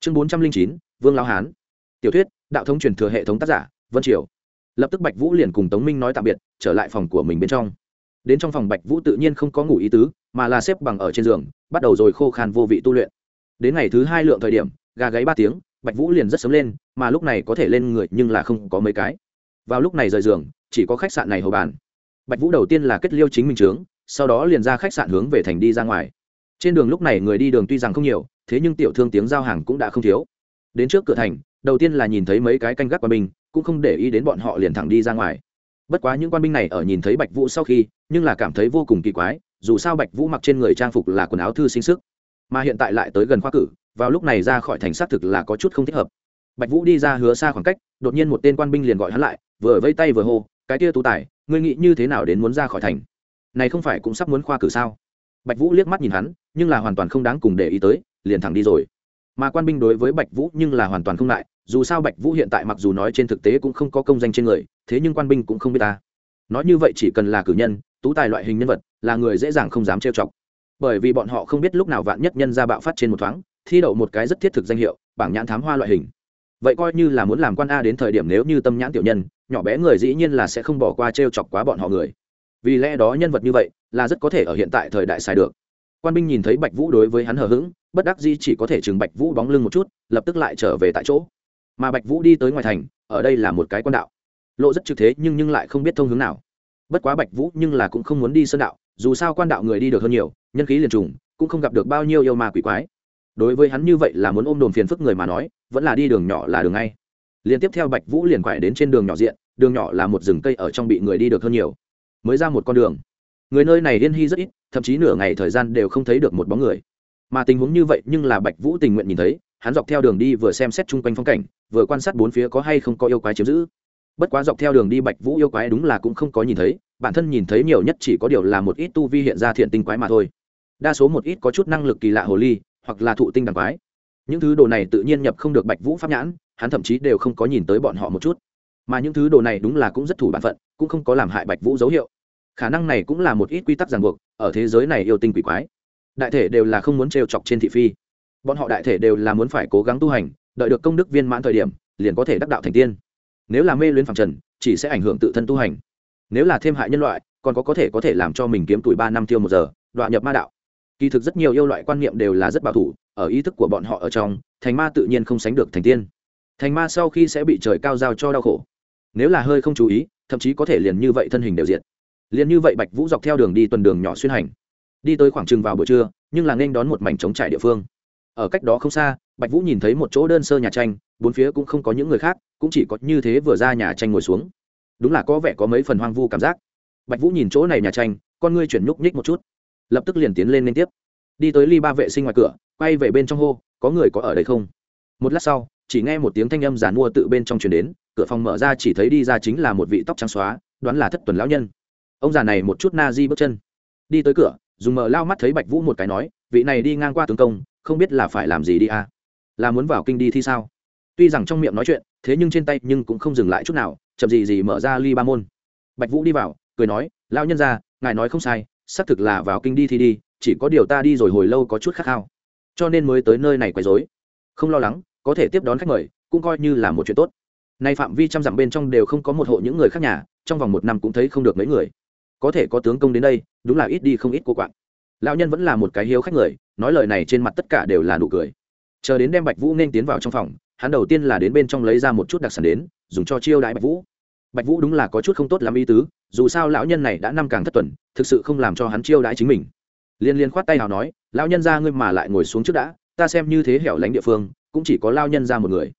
Chương bốn trăm linh chín, vương lão hán. Tiểu thuyết, đạo thống truyền thừa hệ thống tác giả, vân triều. Lập tức bạch vũ liền cùng tống minh nói tạm biệt, trở lại phòng của mình bên trong đến trong phòng bạch vũ tự nhiên không có ngủ ý tứ, mà là xếp bằng ở trên giường, bắt đầu rồi khô khan vô vị tu luyện. Đến ngày thứ hai lượng thời điểm, gà gáy ba tiếng, bạch vũ liền rất sớm lên, mà lúc này có thể lên người nhưng là không có mấy cái. Vào lúc này rời giường, chỉ có khách sạn này hầu bàn. Bạch vũ đầu tiên là kết liêu chính mình trướng, sau đó liền ra khách sạn hướng về thành đi ra ngoài. Trên đường lúc này người đi đường tuy rằng không nhiều, thế nhưng tiểu thương tiếng giao hàng cũng đã không thiếu. Đến trước cửa thành, đầu tiên là nhìn thấy mấy cái canh gác qua mình, cũng không để ý đến bọn họ liền thẳng đi ra ngoài bất quá những quan binh này ở nhìn thấy bạch vũ sau khi, nhưng là cảm thấy vô cùng kỳ quái, dù sao bạch vũ mặc trên người trang phục là quần áo thư sinh sức, mà hiện tại lại tới gần khoa cử, vào lúc này ra khỏi thành xác thực là có chút không thích hợp. Bạch vũ đi ra hứa xa khoảng cách, đột nhiên một tên quan binh liền gọi hắn lại, vừa vây tay vừa hô, cái kia tú tài, ngươi nghĩ như thế nào đến muốn ra khỏi thành? Này không phải cũng sắp muốn khoa cử sao? Bạch vũ liếc mắt nhìn hắn, nhưng là hoàn toàn không đáng cùng để ý tới, liền thẳng đi rồi mà quan binh đối với bạch vũ nhưng là hoàn toàn không lại dù sao bạch vũ hiện tại mặc dù nói trên thực tế cũng không có công danh trên người, thế nhưng quan binh cũng không biết ta. Nói như vậy chỉ cần là cử nhân, tú tài loại hình nhân vật, là người dễ dàng không dám trêu chọc. Bởi vì bọn họ không biết lúc nào vạn nhất nhân ra bạo phát trên một thoáng, thi đậu một cái rất thiết thực danh hiệu, bảng nhãn thám hoa loại hình. Vậy coi như là muốn làm quan a đến thời điểm nếu như tâm nhãn tiểu nhân, nhỏ bé người dĩ nhiên là sẽ không bỏ qua trêu chọc quá bọn họ người. Vì lẽ đó nhân vật như vậy, là rất có thể ở hiện tại thời đại xài được quan binh nhìn thấy bạch vũ đối với hắn hờ hững, bất đắc dĩ chỉ có thể chừng bạch vũ bóng lưng một chút, lập tức lại trở về tại chỗ. Mà bạch vũ đi tới ngoài thành, ở đây là một cái quan đạo. Lộ rất trực thế nhưng nhưng lại không biết thông hướng nào. Bất quá bạch vũ nhưng là cũng không muốn đi sơn đạo, dù sao quan đạo người đi được hơn nhiều, nhân khí liền trùng, cũng không gặp được bao nhiêu yêu ma quỷ quái. Đối với hắn như vậy là muốn ôm đồn phiền phức người mà nói, vẫn là đi đường nhỏ là đường ngay. Liền tiếp theo bạch vũ liền quải đến trên đường nhỏ diện, đường nhỏ là một rừng cây ở trong bị người đi được hơn nhiều. Mới ra một con đường người nơi này liên hy rất ít, thậm chí nửa ngày thời gian đều không thấy được một bóng người. Mà tình huống như vậy, nhưng là bạch vũ tình nguyện nhìn thấy, hắn dọc theo đường đi vừa xem xét chung quanh phong cảnh, vừa quan sát bốn phía có hay không có yêu quái chiếm giữ. Bất quá dọc theo đường đi bạch vũ yêu quái đúng là cũng không có nhìn thấy, bản thân nhìn thấy nhiều nhất chỉ có điều là một ít tu vi hiện ra thiện tinh quái mà thôi. Đa số một ít có chút năng lực kỳ lạ hồ ly, hoặc là thụ tinh đằng quái. Những thứ đồ này tự nhiên nhập không được bạch vũ pháp nhãn, hắn thậm chí đều không có nhìn tới bọn họ một chút. Mà những thứ đồ này đúng là cũng rất thủ bản phận, cũng không có làm hại bạch vũ dấu hiệu khả năng này cũng là một ít quy tắc ràng buộc, ở thế giới này yêu tinh quỷ quái, đại thể đều là không muốn trêu chọc trên thị phi. Bọn họ đại thể đều là muốn phải cố gắng tu hành, đợi được công đức viên mãn thời điểm, liền có thể đắc đạo thành tiên. Nếu là mê luyến phẳng trần, chỉ sẽ ảnh hưởng tự thân tu hành. Nếu là thêm hại nhân loại, còn có có thể có thể làm cho mình kiếm tuổi ba năm tiêu một giờ đoạn nhập ma đạo. Kỳ thực rất nhiều yêu loại quan niệm đều là rất bảo thủ, ở ý thức của bọn họ ở trong, thành ma tự nhiên không sánh được thành tiên. Thành ma sau khi sẽ bị trời cao giao cho đau khổ. Nếu là hơi không chú ý, thậm chí có thể liền như vậy thân hình đều diệt liền như vậy bạch vũ dọc theo đường đi tuần đường nhỏ xuyên hành. Đi tới khoảng chừng vào buổi trưa, nhưng là nên đón một mảnh trống trải địa phương. Ở cách đó không xa, bạch vũ nhìn thấy một chỗ đơn sơ nhà tranh, bốn phía cũng không có những người khác, cũng chỉ có như thế vừa ra nhà tranh ngồi xuống. Đúng là có vẻ có mấy phần hoang vu cảm giác. Bạch vũ nhìn chỗ này nhà tranh, con ngươi chuyển nhúc nhích một chút. Lập tức liền tiến lên liên tiếp. Đi tới ly ba vệ sinh ngoài cửa, quay về bên trong hô, có người có ở đây không? Một lát sau, chỉ nghe một tiếng thanh âm giàn mua tự bên trong chuyển đến, cửa phòng mở ra chỉ thấy đi ra chính là một vị tóc trắng xóa, đoán là thất tuần lão nhân ông già này một chút na di bước chân. Đi tới cửa, dùng mở lao mắt thấy bạch vũ một cái nói, vị này đi ngang qua tướng công, không biết là phải làm gì đi à? Là muốn vào kinh đi thi sao? Tuy rằng trong miệng nói chuyện, thế nhưng trên tay nhưng cũng không dừng lại chút nào, chậm gì gì mở ra ly ba môn. Bạch vũ đi vào, cười nói lao nhân ra ngài nói không sai, xác thực là vào kinh đi thì đi, chỉ có điều ta đi rồi hồi lâu có chút khát khao. Cho nên mới tới nơi này quấy rối. Không lo lắng, có thể tiếp đón khách mời, cũng coi như là một chuyện tốt. Nay phạm vi trăm dặm bên trong đều không có một hộ những người khác nhà, trong vòng một năm cũng thấy không được mấy người có thể có tướng công đến đây, đúng là ít đi không ít cô quạng. Lão nhân vẫn là một cái hiếu khách người, nói lời này trên mặt tất cả đều là nụ cười. Chờ đến đem bạch vũ nên tiến vào trong phòng, hắn đầu tiên là đến bên trong lấy ra một chút đặc sản đến, dùng cho chiêu đãi bạch vũ. Bạch vũ đúng là có chút không tốt làm ý tứ, dù sao lão nhân này đã năm càng thất tuần, thực sự không làm cho hắn chiêu đãi chính mình. Liên liên khoát tay nào nói, lão nhân ra ngươi mà lại ngồi xuống trước đã, ta xem như thế hẻo lánh địa phương, cũng chỉ có lao nhân ra một người.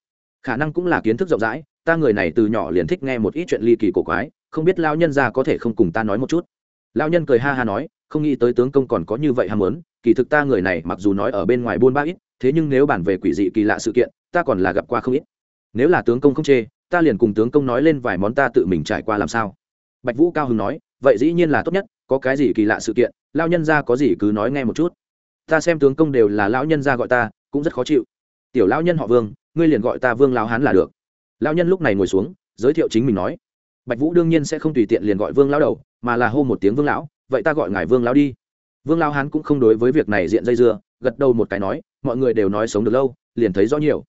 Khả năng cũng là kiến thức rộng rãi, ta người này từ nhỏ liền thích nghe một ít chuyện ly kỳ cổ quái không biết lao nhân ra có thể không cùng ta nói một chút. Lao nhân cười ha ha nói, không nghĩ tới tướng công còn có như vậy ham muốn, kỳ thực ta người này mặc dù nói ở bên ngoài buôn ba ít, thế nhưng nếu bản về quỷ dị kỳ lạ sự kiện, ta còn là gặp qua không ít. Nếu là tướng công không chê, ta liền cùng tướng công nói lên vài món ta tự mình trải qua làm sao. Bạch vũ cao hứng nói, vậy dĩ nhiên là tốt nhất, có cái gì kỳ lạ sự kiện lao nhân ra có gì cứ nói nghe một chút. Ta xem tướng công đều là lão nhân ra gọi ta, cũng rất khó chịu. Tiểu lão nhân họ vương, ngươi liền gọi ta vương lão hán là được. Lão nhân lúc này ngồi xuống, giới thiệu chính mình nói bạch vũ đương nhiên sẽ không tùy tiện liền gọi vương lão đầu, mà là hô một tiếng vương lão, vậy ta gọi ngài vương lão đi. Vương lão hán cũng không đối với việc này diện dây dưa, gật đầu một cái nói, mọi người đều nói sống được lâu, liền thấy rõ nhiều.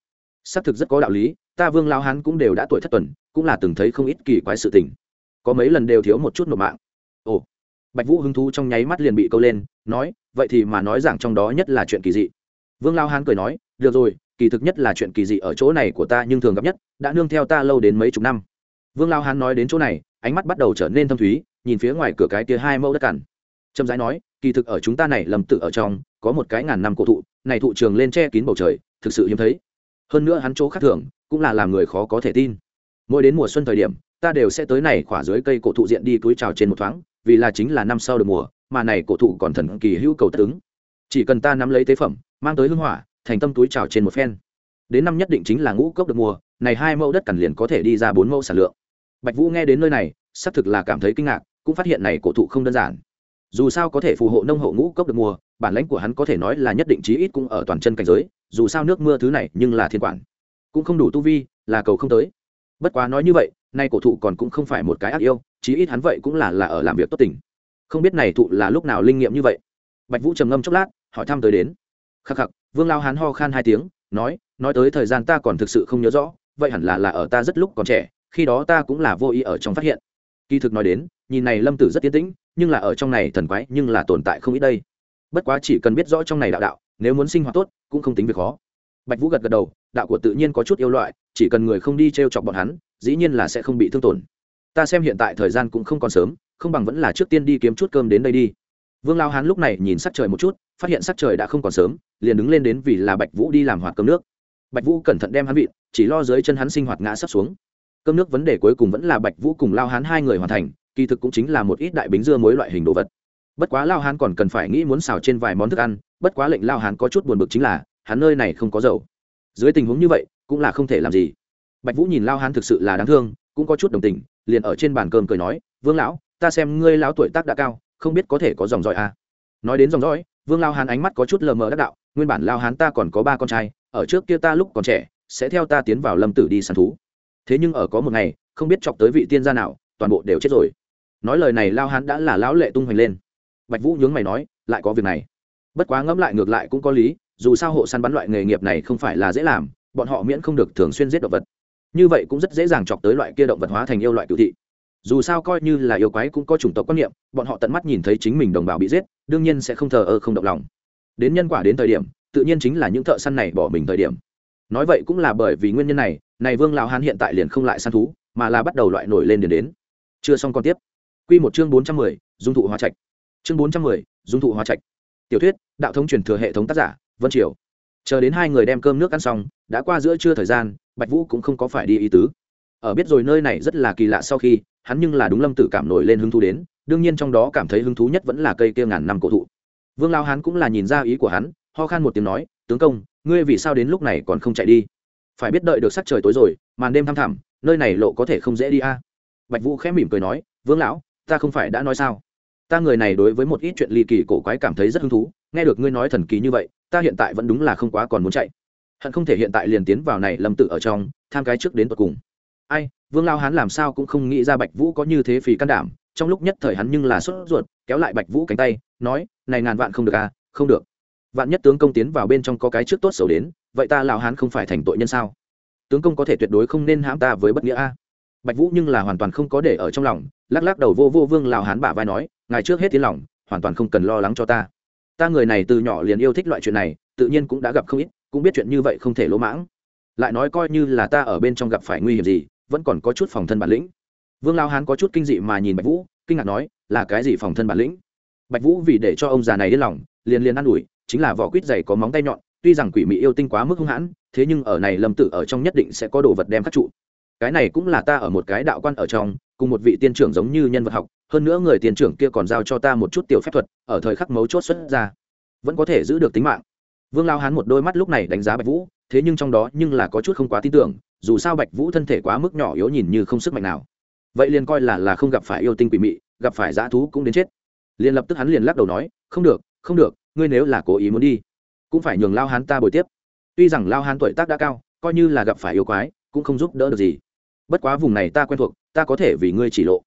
Xác thực rất có đạo lý, ta vương lão hán cũng đều đã tuổi thất tuần, cũng là từng thấy không ít kỳ quái sự tình. Có mấy lần đều thiếu một chút nộp mạng. Ồ. Bạch vũ hứng thú trong nháy mắt liền bị câu lên, nói, vậy thì mà nói rằng trong đó nhất là chuyện kỳ dị. Vương lao hán cười nói, được rồi, kỳ thực nhất là chuyện kỳ dị ở chỗ này của ta nhưng thường gặp nhất, đã nương theo ta lâu đến mấy chục năm vương lao hán nói đến chỗ này, ánh mắt bắt đầu trở nên thâm thúy, nhìn phía ngoài cửa cái kia hai mẫu đất cằn. Trầm rãi nói, kỳ thực ở chúng ta này lầm tự ở trong, có một cái ngàn năm cổ thụ, này thụ trường lên che kín bầu trời, thực sự hiếm thấy. Hơn nữa hắn chỗ khác thường, cũng là làm người khó có thể tin. Mỗi đến mùa xuân thời điểm, ta đều sẽ tới này khỏa dưới cây cổ thụ diện đi túi trào trên một thoáng, vì là chính là năm sau được mùa, mà này cổ thụ còn thần kỳ hữu cầu tất ứng. Chỉ cần ta nắm lấy tế phẩm, mang tới hưng hỏa, thành tâm túi trào trên một phen. Đến năm nhất định chính là ngũ cốc được mùa, này hai mẫu đất cằn liền có thể đi ra bốn mẫu sản lượng bạch vũ nghe đến nơi này, xác thực là cảm thấy kinh ngạc, cũng phát hiện này cổ thụ không đơn giản. Dù sao có thể phù hộ nông hộ ngũ cốc được mùa, bản lãnh của hắn có thể nói là nhất định chí ít cũng ở toàn chân cảnh giới, dù sao nước mưa thứ này nhưng là thiên quản. Cũng không đủ tu vi, là cầu không tới. Bất quá nói như vậy, nay cổ thụ còn cũng không phải một cái ác yêu, chí ít hắn vậy cũng là là ở làm việc tốt tình không biết này thụ là lúc nào linh nghiệm như vậy. Bạch vũ trầm ngâm chốc lát, hỏi thăm tới đến. Khắc khắc, vương lao hán ho khan hai tiếng, nói nói tới thời gian ta còn thực sự không nhớ rõ, vậy hẳn là là ở ta rất lúc còn trẻ khi đó ta cũng là vô ý ở trong phát hiện. Kỳ thực nói đến, nhìn này lâm tử rất tiến tĩnh, nhưng là ở trong này thần quái, nhưng là tồn tại không ít đây. Bất quá chỉ cần biết rõ trong này đạo đạo, nếu muốn sinh hoạt tốt, cũng không tính việc khó. Bạch vũ gật gật đầu, đạo của tự nhiên có chút yêu loại, chỉ cần người không đi t r e o chọc bọn hắn, dĩ nhiên là sẽ không bị thương tổn. Ta xem hiện tại thời gian cũng không còn sớm, không bằng vẫn là trước tiên đi kiếm chút cơm đến đây đi. Vương lao hán lúc này nhìn sắc trời một chút, phát hiện sắc trời đã không còn sớm, liền đứng lên đến vì là bạch vũ đi làm hoạt cơm nước. Bạch vũ cẩn thận đem hắn vịn, chỉ lo dưới chân hắn sinh hoạt ngã sắp xuống cơm nước vấn đề cuối cùng vẫn là bạch vũ cùng lao hán hai người hoàn thành, kỳ thực cũng chính là một ít đại bính dưa mối loại hình đồ vật. Bất quá lao hán còn cần phải nghĩ muốn xào trên vài món thức ăn, bất quá lệnh lao hán có chút buồn bực chính là, hắn nơi này không có dầu. Dưới tình huống như vậy, cũng là không thể làm gì. Bạch vũ nhìn lao hán thực sự là đáng thương, cũng có chút đồng tình, liền ở trên bàn cơm cười nói, vương lão, ta xem ngươi lão tuổi tác đã cao, không biết có thể có dòng dõi à. nói đến dòng dõi, vương lao hán ánh mắt có chút lờ mờ đắc đạo, nguyên bản lao hán ta còn có ba con trai, ở trước kia ta lúc còn trẻ, sẽ theo ta tiến vào lâm tử đi săn thú thế nhưng ở có một ngày, không biết chọc tới vị tiên gia nào, toàn bộ đều chết rồi. Nói lời này lao hán đã là lão lệ tung hoành lên. Bạch vũ nhướng mày nói, lại có việc này. Bất quá ngẫm lại ngược lại cũng có lý, dù sao hộ săn bắn loại nghề nghiệp này không phải là dễ làm, bọn họ miễn không được thường xuyên giết động vật. Như vậy cũng rất dễ dàng chọc tới loại kia động vật hóa thành yêu loại cựu thị. Dù sao coi như là yêu quái cũng có chủng tộc quan niệm, bọn họ tận mắt nhìn thấy chính mình đồng bào bị giết, đương nhiên sẽ không thờ ơ không động lòng. Đến nhân quả đến thời điểm, tự nhiên chính là những thợ săn này bỏ mình thời điểm. Nói vậy cũng là bởi vì nguyên nhân này này vương lão hán hiện tại liền không lại săn thú, mà là bắt đầu loại nổi lên đến đến. Chưa xong còn tiếp. Quy một chương bốn trăm mười, dung thụ hóa trạch. Chương bốn trăm mười, dung thụ hóa trạch. Tiểu thuyết, đạo thống truyền thừa hệ thống tác giả, vân triều. Chờ đến hai người đem cơm nước ăn xong, đã qua giữa trưa thời gian, bạch vũ cũng không có phải đi ý tứ. Ở biết rồi nơi này rất là kỳ lạ sau khi, hắn nhưng là đúng lâm tử cảm nổi lên hứng thú đến, đương nhiên trong đó cảm thấy hứng thú nhất vẫn là cây kia ngàn năm cổ thụ. Vương lao hán cũng là nhìn ra ý của hắn, ho khan một tiếng nói, tướng công, ngươi vì sao đến lúc này còn không chạy đi? Phải biết đợi được sắc trời tối rồi, màn đêm thăm thẳm, nơi này lộ có thể không dễ đi a. Bạch vũ khẽ mỉm cười nói, vương lão, ta không phải đã nói sao? Ta người này đối với một ít chuyện ly kỳ cổ quái cảm thấy rất hứng thú, nghe được ngươi nói thần kỳ như vậy, ta hiện tại vẫn đúng là không quá còn muốn chạy. Hận không thể hiện tại liền tiến vào này lâm tự ở trong, tham cái trước đến tột cùng. Ai, vương lao hán làm sao cũng không nghĩ ra bạch vũ có như thế phì can đảm, trong lúc nhất thời hắn nhưng là sốt ruột, kéo lại bạch vũ cánh tay, nói, này ngàn vạn không được à không được. Vạn nhất tướng công tiến vào bên trong có cái trước tốt xấu đến vậy ta lão hán không phải thành tội nhân sao? Tướng công có thể tuyệt đối không nên hãm ta với bất nghĩa a. Bạch vũ nhưng là hoàn toàn không có để ở trong lòng, lắc lắc đầu vô vô vương lão hán bả vai nói, ngài trước hết tiếng lòng, hoàn toàn không cần lo lắng cho ta. Ta người này từ nhỏ liền yêu thích loại chuyện này, tự nhiên cũng đã gặp không ít, cũng biết chuyện như vậy không thể lỗ mãng. Lại nói coi như là ta ở bên trong gặp phải nguy hiểm gì, vẫn còn có chút phòng thân bản lĩnh. Vương lao hán có chút kinh dị mà nhìn bạch vũ, kinh ngạc nói, là cái gì phòng thân bản lĩnh? Bạch vũ vì để cho ông già này yên lòng, liền liền ă n ủi, chính là vỏ quýt dày có móng tay nhọn tuy rằng quỷ mị yêu tinh quá mức hung hãn, thế nhưng ở này lâm tử ở trong nhất định sẽ có đồ vật đem khắc trụ. Cái này cũng là ta ở một cái đạo quan ở trong, cùng một vị tiên trưởng giống như nhân vật học, hơn nữa người tiên trưởng kia còn giao cho ta một chút tiểu phép thuật, ở thời khắc mấu chốt xuất ra. Vẫn có thể giữ được tính mạng. Vương lao hán một đôi mắt lúc này đánh giá bạch vũ, thế nhưng trong đó nhưng là có chút không quá tin tưởng, dù sao bạch vũ thân thể quá mức nhỏ yếu nhìn như không sức mạnh nào. Vậy liền coi là là không gặp phải yêu tinh quỷ mị, gặp phải dã thú cũng đến chết. Liền lập tức hắn liền lắc đầu nói, không được không được, ngươi nếu là cố ý muốn đi cũng phải nhường lao hán ta bồi tiếp. Tuy rằng lao hán tuổi tác đã cao, coi như là gặp phải yêu quái, cũng không giúp đỡ được gì. Bất quá vùng này ta quen thuộc, ta có thể vì ngươi chỉ lộ.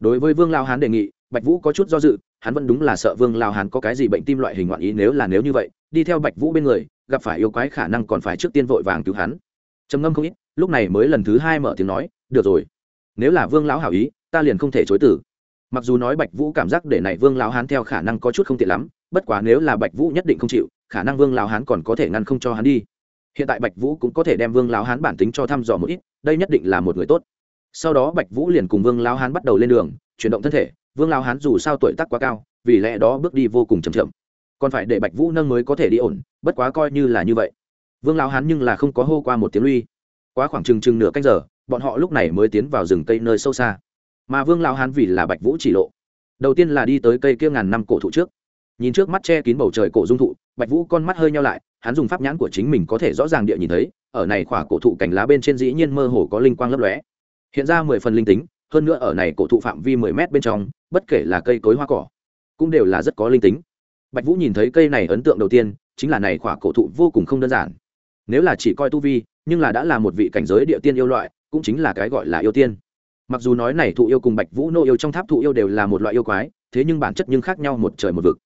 Đối với vương lao hán đề nghị, bạch vũ có chút do dự, hắn vẫn đúng là sợ vương lao hán có cái gì bệnh tim loại hình ngoạn ý nếu là nếu như vậy, đi theo bạch vũ bên người, gặp phải yêu quái khả năng còn phải trước tiên vội vàng cứu hắn. Trầm ngâm không ít, lúc này mới lần thứ hai mở tiếng nói, được rồi, nếu là vương lão hảo ý, ta liền không thể chối tử mặc dù nói bạch vũ cảm giác để này vương lão hán theo khả năng có chút không tiện lắm, bất quá nếu là bạch vũ nhất định không chịu khả năng vương lão hán còn có thể ngăn không cho hắn đi. Hiện tại bạch vũ cũng có thể đem vương lão hán bản tính cho thăm dò một ít, đây nhất định là một người tốt. Sau đó bạch vũ liền cùng vương lão hán bắt đầu lên đường, chuyển động thân thể. Vương lão hán dù sao tuổi tác quá cao, vì lẽ đó bước đi vô cùng chậm chậm. Còn phải để bạch vũ nâng mới có thể đi ổn, bất quá coi như là như vậy. Vương lão hán nhưng là không có hô qua một tiếng luy. quá khoảng chừng chừng nửa canh giờ, bọn họ lúc này mới tiến vào rừng cây nơi sâu xa. Mà vương lão hán vì là bạch vũ chỉ lộ, đầu tiên là đi tới cây kia ngàn năm cổ thụ trước nhìn trước mắt che kín bầu trời cổ dung thụ, bạch vũ con mắt hơi nhau lại, hắn dùng pháp nhãn của chính mình có thể rõ ràng địa nhìn thấy, ở này khỏa cổ thụ cành lá bên trên dĩ nhiên mơ hồ có linh quang lấp lóe. Hiện ra mười phần linh tính, hơn nữa ở này cổ thụ phạm vi mười mét bên trong, bất kể là cây cối hoa cỏ, cũng đều là rất có linh tính. Bạch vũ nhìn thấy cây này ấn tượng đầu tiên, chính là này khỏa cổ thụ vô cùng không đơn giản. Nếu là chỉ coi tu vi, nhưng là đã là một vị cảnh giới địa tiên yêu loại, cũng chính là cái gọi là yêu tiên. Mặc dù nói này thụ yêu cùng bạch vũ nô yêu trong tháp thụ yêu đều là một loại yêu quái, thế nhưng bản chất nhưng khác nhau một trời một vực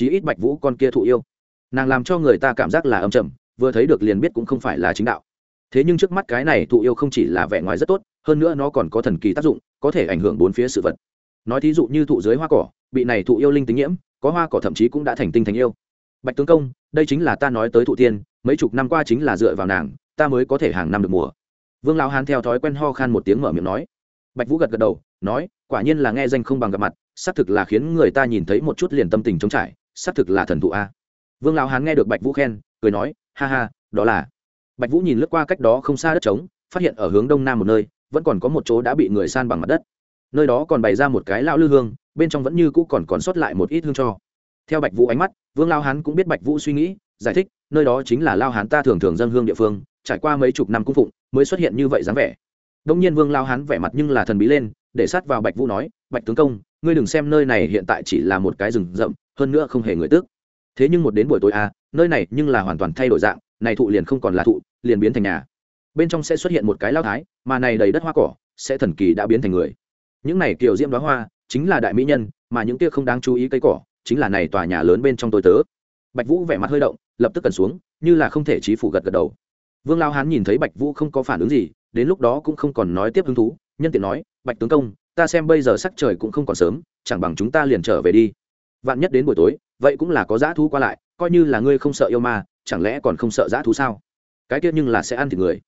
chí ít bạch vũ con kia thụ yêu. Nàng làm cho người ta cảm giác là âm trầm, vừa thấy được liền biết cũng không phải là chính đạo. Thế nhưng trước mắt cái này thụ yêu không chỉ là vẻ ngoài rất tốt, hơn nữa nó còn có thần kỳ tác dụng, có thể ảnh hưởng bốn phía sự vật. Nói thí dụ như thụ dưới hoa cỏ, bị này thụ yêu linh tính nhiễm, có hoa cỏ thậm chí cũng đã thành tinh thành yêu. Bạch tướng công, đây chính là ta nói tới thụ tiên, mấy chục năm qua chính là dựa vào nàng, ta mới có thể hàng năm được mùa. Vương lão hán theo thói quen ho khan một tiếng mở miệng nói. Bạch vũ gật gật đầu, nói, quả nhiên là nghe danh không bằng gặp mặt, xác thực là khiến người ta nhìn thấy một chút liền tâm tình trống trải xác thực là thần thụ a. Vương lão hán nghe được bạch vũ khen, cười nói, ha ha, đó là. Bạch vũ nhìn lướt qua cách đó không xa đất trống, phát hiện ở hướng đông nam một nơi, vẫn còn có một chỗ đã bị người san bằng mặt đất. Nơi đó còn bày ra một cái lao lư hương, bên trong vẫn như cũ còn còn sót lại một ít hương cho. Theo bạch vũ ánh mắt, vương lao hán cũng biết bạch vũ suy nghĩ, giải thích, nơi đó chính là lao hán ta thường thường dân hương địa phương, trải qua mấy chục năm cung phụng, mới xuất hiện như vậy dáng vẻ. Đông nhiên vương lao hán vẻ mặt nhưng là thần bí lên, để sát vào bạch vũ nói, bạch tướng công ngươi đừng xem nơi này hiện tại chỉ là một cái rừng rậm hơn nữa không hề người tước. Thế nhưng một đến buổi tối a à, nơi này nhưng là hoàn toàn thay đổi dạng này thụ liền không còn là thụ liền biến thành nhà. Bên trong sẽ xuất hiện một cái lao thái mà này đầy đất hoa cỏ sẽ thần kỳ đã biến thành người. Những này kiểu diễm đoá hoa chính là đại mỹ nhân mà những kia không đáng chú ý cây cỏ chính là này tòa nhà lớn bên trong tôi tớ. Bạch vũ vẻ mặt hơi động lập tức cần xuống như là không thể trí phủ gật gật đầu. Vương lao hán nhìn thấy bạch vũ không có phản ứng gì đến lúc đó cũng không còn nói tiếp hứng thú nhân tiện nói bạch tướng công ta xem bây giờ sắc trời cũng không còn sớm, chẳng bằng chúng ta liền trở về đi. Vạn nhất đến buổi tối, vậy cũng là có dã thú qua lại, coi như là ngươi không sợ yêu ma, chẳng lẽ còn không sợ dã thú sao? Cái kia nhưng là sẽ ăn thịt người.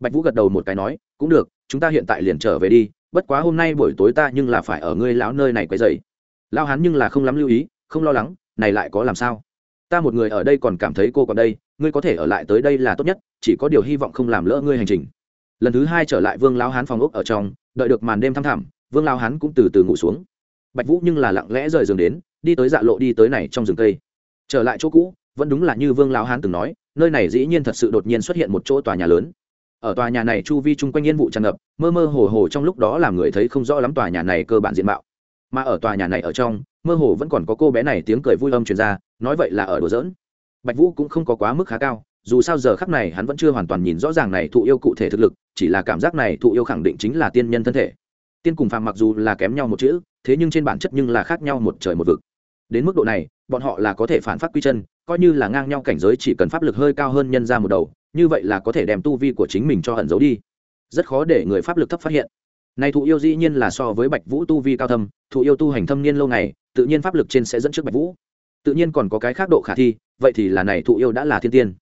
Bạch vũ gật đầu một cái nói, cũng được, chúng ta hiện tại liền trở về đi, bất quá hôm nay buổi tối ta nhưng là phải ở ngươi lão nơi này quấy dày lao hắn nhưng là không lắm lưu ý, không lo lắng, này lại có làm sao? Ta một người ở đây còn cảm thấy cô còn đây, ngươi có thể ở lại tới đây là tốt nhất, chỉ có điều hy vọng không làm lỡ ngươi hành trình. Lần thứ hai trở lại vương Lão hán phòng ốc ở trong, đợi được màn đêm thăm thẳm vương lao hán cũng từ từ ngủ xuống. Bạch vũ nhưng là lặng lẽ rời giường đến, đi tới dạ lộ đi tới này trong rừng cây. Trở lại chỗ cũ, vẫn đúng là như vương lao hán từng nói, nơi này dĩ nhiên thật sự đột nhiên xuất hiện một chỗ tòa nhà lớn. Ở tòa nhà này chu vi chung quanh yên vụ tràn ngập, mơ mơ hồ hồ trong lúc đó làm người thấy không rõ lắm tòa nhà này cơ bản diện mạo. Mà ở tòa nhà này ở trong, mơ hồ vẫn còn có cô bé này tiếng cười vui âm truyền ra, nói vậy là ở đùa giỡn. Bạch vũ cũng không có quá mức khá cao, dù sao giờ khắc này hắn vẫn chưa hoàn toàn nhìn rõ ràng này thụ yêu cụ thể thực lực, chỉ là cảm giác này thụ yêu khẳng định chính là tiên nhân thân thể tiên cùng phàm mặc dù là kém nhau một chữ, thế nhưng trên bản chất nhưng là khác nhau một trời một vực. Đến mức độ này, bọn họ là có thể phản phát quy chân, coi như là ngang nhau cảnh giới chỉ cần pháp lực hơi cao hơn nhân ra một đầu, như vậy là có thể đem tu vi của chính mình cho hận giấu đi. Rất khó để người pháp lực thấp phát hiện. Này thụ yêu dĩ nhiên là so với bạch vũ tu vi cao thâm, thụ yêu tu hành thâm niên lâu ngày, tự nhiên pháp lực trên sẽ dẫn trước bạch vũ. Tự nhiên còn có cái khác độ khả thi, vậy thì là này thụ yêu đã là thiên tiên.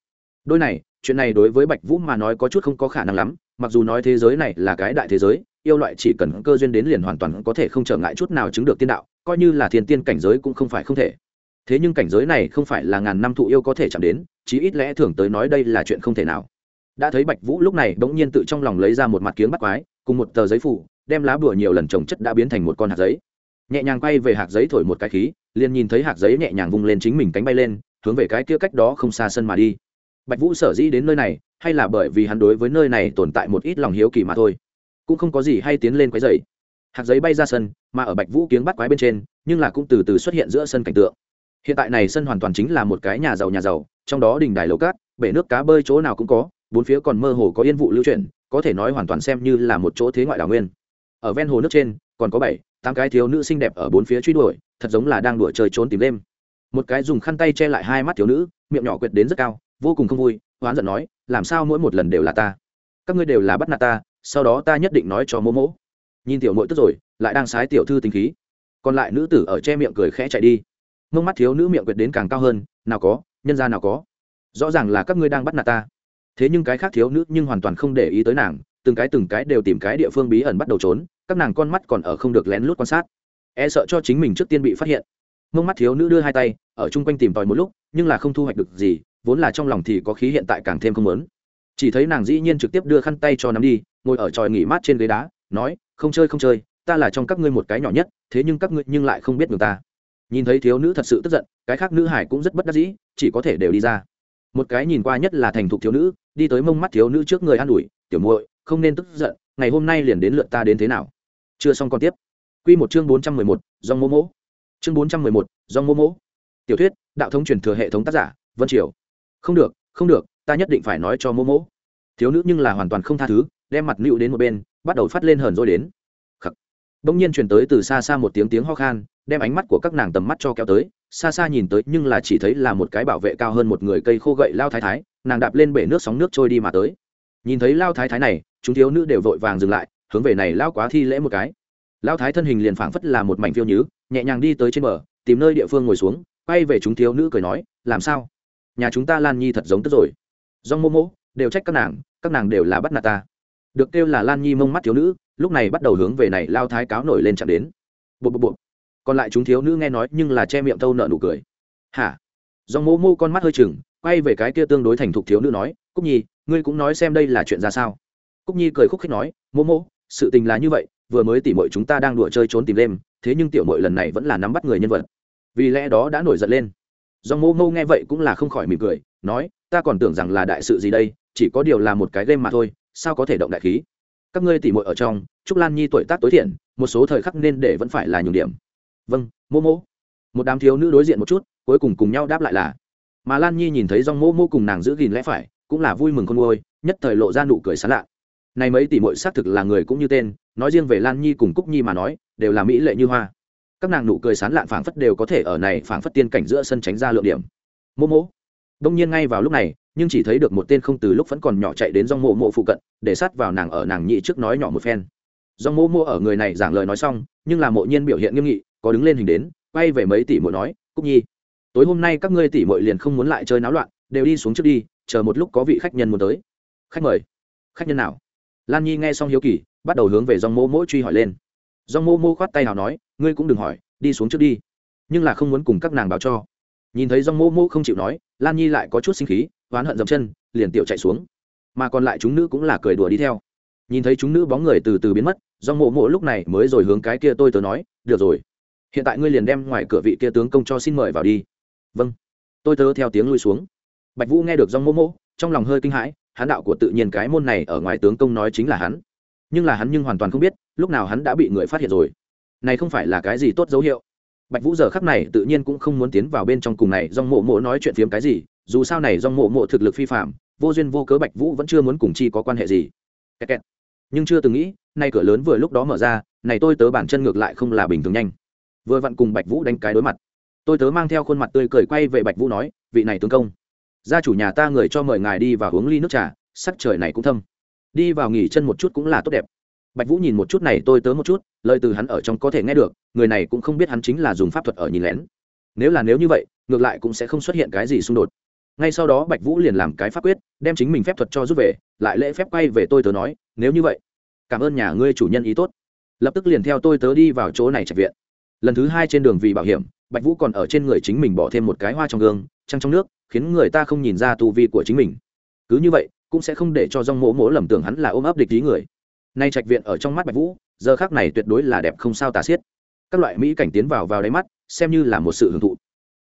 Đôi này, chuyện này đối với bạch vũ mà nói có chút không có khả năng lắm, mặc dù nói thế giới này là cái đại thế giới yêu loại chỉ cần cơ duyên đến liền hoàn toàn có thể không trở ngại chút nào chứng được tiên đạo, coi như là thiên tiên cảnh giới cũng không phải không thể. Thế nhưng cảnh giới này không phải là ngàn năm thụ yêu có thể chạm đến, chí ít lẽ thường tới nói đây là chuyện không thể nào. Đã thấy bạch vũ lúc này bỗng nhiên tự trong lòng lấy ra một mặt kiếng bắt quái, cùng một tờ giấy phủ, đem lá bùa nhiều lần trồng chất đã biến thành một con hạt giấy. Nhẹ nhàng quay về hạt giấy thổi một cái khí, liền nhìn thấy hạt giấy nhẹ nhàng vung lên chính mình cánh bay lên, hướng về cái kia cách đó không xa sân mà đi. Bạch vũ sở dĩ đến nơi này, hay là bởi vì hắn đối với nơi này tồn tại một ít lòng hiếu kỳ mà thôi cũng không có gì hay tiến lên quái dày hạt giấy bay ra sân, mà ở bạch vũ kiếng bắt quái bên trên, nhưng là cũng từ từ xuất hiện giữa sân cảnh tượng. Hiện tại này sân hoàn toàn chính là một cái nhà giàu nhà giàu, trong đó đình đài lầu cát, bể nước cá bơi chỗ nào cũng có, bốn phía còn mơ hồ có yên vụ lưu chuyển, có thể nói hoàn toàn xem như là một chỗ thế ngoại đảo nguyên. Ở ven hồ nước trên, còn có bảy, tám cái thiếu nữ xinh đẹp ở bốn phía truy đuổi, thật giống là đang đuổi chơi trốn tìm đêm. Một cái dùng khăn tay che lại hai mắt thiếu nữ, miệng nhỏ quyệt đến rất cao, vô cùng không vui oán giận nói, làm sao mỗi một lần đều là ta? Các ngươi đều là bắt nạt ta sau đó ta nhất định nói cho mỗ mỗ. Nhìn tiểu mội tức rồi, lại đang sái tiểu thư tính khí. Còn lại nữ tử ở che miệng cười khẽ chạy đi. Mông mắt thiếu nữ miệng quyệt đến càng cao hơn, nào có, nhân ra nào có. Rõ ràng là các ngươi đang bắt nạt ta. Thế nhưng cái khác thiếu nữ nhưng hoàn toàn không để ý tới nàng, từng cái từng cái đều tìm cái địa phương bí ẩn bắt đầu trốn, các nàng con mắt còn ở không được lén lút quan sát. E sợ cho chính mình trước tiên bị phát hiện. Mông mắt thiếu nữ đưa hai tay, ở chung quanh tìm tòi một lúc, nhưng là không thu hoạch được gì, vốn là trong lòng thì có khí hiện tại càng thêm không lớn chỉ thấy nàng dĩ nhiên trực tiếp đưa khăn tay cho nắm đi, ngồi ở tròi nghỉ mát trên ghế đá, nói, không chơi không chơi, ta là trong các ngươi một cái nhỏ nhất, thế nhưng các ngươi nhưng lại không biết người ta. Nhìn thấy thiếu nữ thật sự tức giận, cái khác nữ hải cũng rất bất đắc dĩ, chỉ có thể đều đi ra. Một cái nhìn qua nhất là thành thục thiếu nữ, đi tới mông mắt thiếu nữ trước người an ủi, tiểu muội, không nên tức giận, ngày hôm nay liền đến lượt ta đến thế nào? Chưa xong còn tiếp. Quy một chương bốn trăm mười một, dòng mô mỗ chương bốn trăm mười một do mô mỗ tiểu thuyết, đạo thống truyền thừa hệ thống tác giả, vân triều. Không được không được ta nhất định phải nói cho mô mỗ. Thiếu nữ nhưng là hoàn toàn không tha thứ, đem mặt nịu đến một bên, bắt đầu phát lên hờn rồi đến. Khắc. Bỗng nhiên truyền tới từ xa xa một tiếng tiếng ho khan, đem ánh mắt của các nàng tầm mắt cho kéo tới, xa xa nhìn tới nhưng là chỉ thấy là một cái bảo vệ cao hơn một người cây khô gậy lao thái thái, nàng đạp lên bể nước sóng nước trôi đi mà tới. Nhìn thấy lao thái thái này, chúng thiếu nữ đều vội vàng dừng lại, hướng về này lao quá thi lễ một cái. Lao thái thân hình liền phảng phất là một mảnh phiêu nhứ, nhẹ nhàng đi tới trên bờ, tìm nơi địa phương ngồi xuống, quay về chúng thiếu nữ cười nói, làm sao? Nhà chúng ta lan nhi thật giống tức rồi do mô mô, đều trách các nàng các nàng đều là bắt nạt ta. Được kêu là lan nhi mông mắt thiếu nữ, lúc này bắt đầu hướng về này lao thái cáo nổi lên chạm đến. Bộ bộ bộ còn lại chúng thiếu nữ nghe nói nhưng là che miệng thâu nợ nụ cười. Hả? Do mô mô con mắt hơi chừng, quay về cái kia tương đối thành thục thiếu nữ nói, cúc nhi, ngươi cũng nói xem đây là chuyện ra sao? Cúc nhi cười khúc khích nói, mô mô, sự tình là như vậy, vừa mới tỉ mội chúng ta đang đùa chơi trốn tìm đêm, thế nhưng tiểu mội lần này vẫn là nắm bắt người nhân vật. Vì lẽ đó đã nổi giận lên do mô mô nghe vậy cũng là không khỏi mỉm cười, nói, ta còn tưởng rằng là đại sự gì đây, chỉ có điều là một cái game mà thôi, sao có thể động đại khí? Các ngươi tỉ mội ở trong, trúc lan nhi tuổi tác tối thiện, một số thời khắc nên để vẫn phải là nhường điểm. Vâng mô mô. Một đám thiếu nữ đối diện một chút, cuối cùng cùng nhau đáp lại là, mà lan nhi nhìn thấy dòng mô mô cùng nàng giữ gìn lẽ phải, cũng là vui mừng con ngôi nhất thời lộ ra nụ cười sán lạ. Này mấy tỷ muội xác thực là người cũng như tên, nói riêng về lan nhi cùng cúc nhi mà nói, đều là mỹ lệ như hoa các nàng nụ cười sán lạn phảng phất đều có thể ở này phảng phất tiên cảnh giữa sân tránh ra lượng điểm. Mô mô. Đông nhiên ngay vào lúc này, nhưng chỉ thấy được một tên không từ lúc vẫn còn nhỏ chạy đến dòng mộ mộ phụ cận, để sát vào nàng ở nàng nhị trước nói nhỏ một phen. Dòng mộ mộ ở người này giảng lời nói xong, nhưng là mộ nhiên biểu hiện nghiêm nghị, có đứng lên hình đến, quay về mấy tỷ mộ nói, cúc nhi, tối hôm nay các ngươi tỷ mội liền không muốn lại chơi náo loạn, đều đi xuống trước đi, chờ một lúc có vị khách nhân muốn tới. Khách mời? Khách nhân nào? Lan nhi nghe xong hiếu kỳ, bắt đầu hướng về dòng mô mỗ truy hỏi lên. Dòng mô mô khoát tay nào nói ngươi cũng đừng hỏi, đi xuống trước đi. Nhưng là không muốn cùng các nàng báo cho. Nhìn thấy dòng mô mô không chịu nói, lan nhi lại có chút sinh khí, oán hận dậm chân, liền tiểu chạy xuống. Mà còn lại chúng nữ cũng là cười đùa đi theo. Nhìn thấy chúng nữ bóng người từ từ biến mất dòng mộ mộ lúc này mới rồi hướng cái kia tôi tớ nói, được rồi, hiện tại ngươi liền đem ngoài cửa vị kia tướng công cho xin mời vào đi. Vâng. Tôi tớ theo tiếng lui xuống. Bạch vũ nghe được dòng mô mô trong lòng hơi kinh hãi, hắn đạo của tự nhiên cái môn này ở ngoài tướng công nói chính là hắn. Nhưng là hắn nhưng hoàn toàn không biết, lúc nào hắn đã bị người phát hiện rồi này không phải là cái gì tốt dấu hiệu. Bạch vũ giờ khắc này tự nhiên cũng không muốn tiến vào bên trong cùng này, dòng mộ mộ nói chuyện phiếm cái gì, dù sao này dòng mộ mộ thực lực phi phạm, vô duyên vô cớ bạch vũ vẫn chưa muốn cùng chi có quan hệ gì. Kẹt kẹt. nhưng chưa từng nghĩ, nay cửa lớn vừa lúc đó mở ra, này tôi tớ bản chân ngược lại không là bình thường nhanh. Vừa vặn cùng bạch vũ đánh cái đối mặt. Tôi tớ mang theo khuôn mặt tươi cười quay về bạch vũ nói, vị này tướng công, gia chủ nhà ta người cho mời ngài đi và uống ly nước trà, sắc trời này cũng thâm. Đi vào nghỉ chân một chút cũng là tốt đẹp bạch vũ nhìn một chút này, tôi tớ một chút, lời từ hắn ở trong có thể nghe được, người này cũng không biết hắn chính là dùng pháp thuật ở nhìn lén. Nếu là nếu như vậy, ngược lại cũng sẽ không xuất hiện cái gì xung đột. Ngay sau đó bạch vũ liền làm cái pháp quyết, đem chính mình phép thuật cho rút về, lại lễ phép quay về tôi tớ nói, nếu như vậy, cảm ơn nhà ngươi chủ nhân ý tốt. Lập tức liền theo tôi tớ đi vào chỗ này trạch viện. Lần thứ hai trên đường vì bảo hiểm, bạch vũ còn ở trên người chính mình bỏ thêm một cái hoa trong gương, trăng trong nước, khiến người ta không nhìn ra tu vi của chính mình. Cứ như vậy, cũng sẽ không để cho dòng mỗ mỗ lầm tưởng hắn là ôm ấp địch ý người nay trạch viện ở trong mắt bạch vũ, giờ khác này tuyệt đối là đẹp không sao tà xiết. Các loại mỹ cảnh tiến vào vào đáy mắt, xem như là một sự hưởng thụ.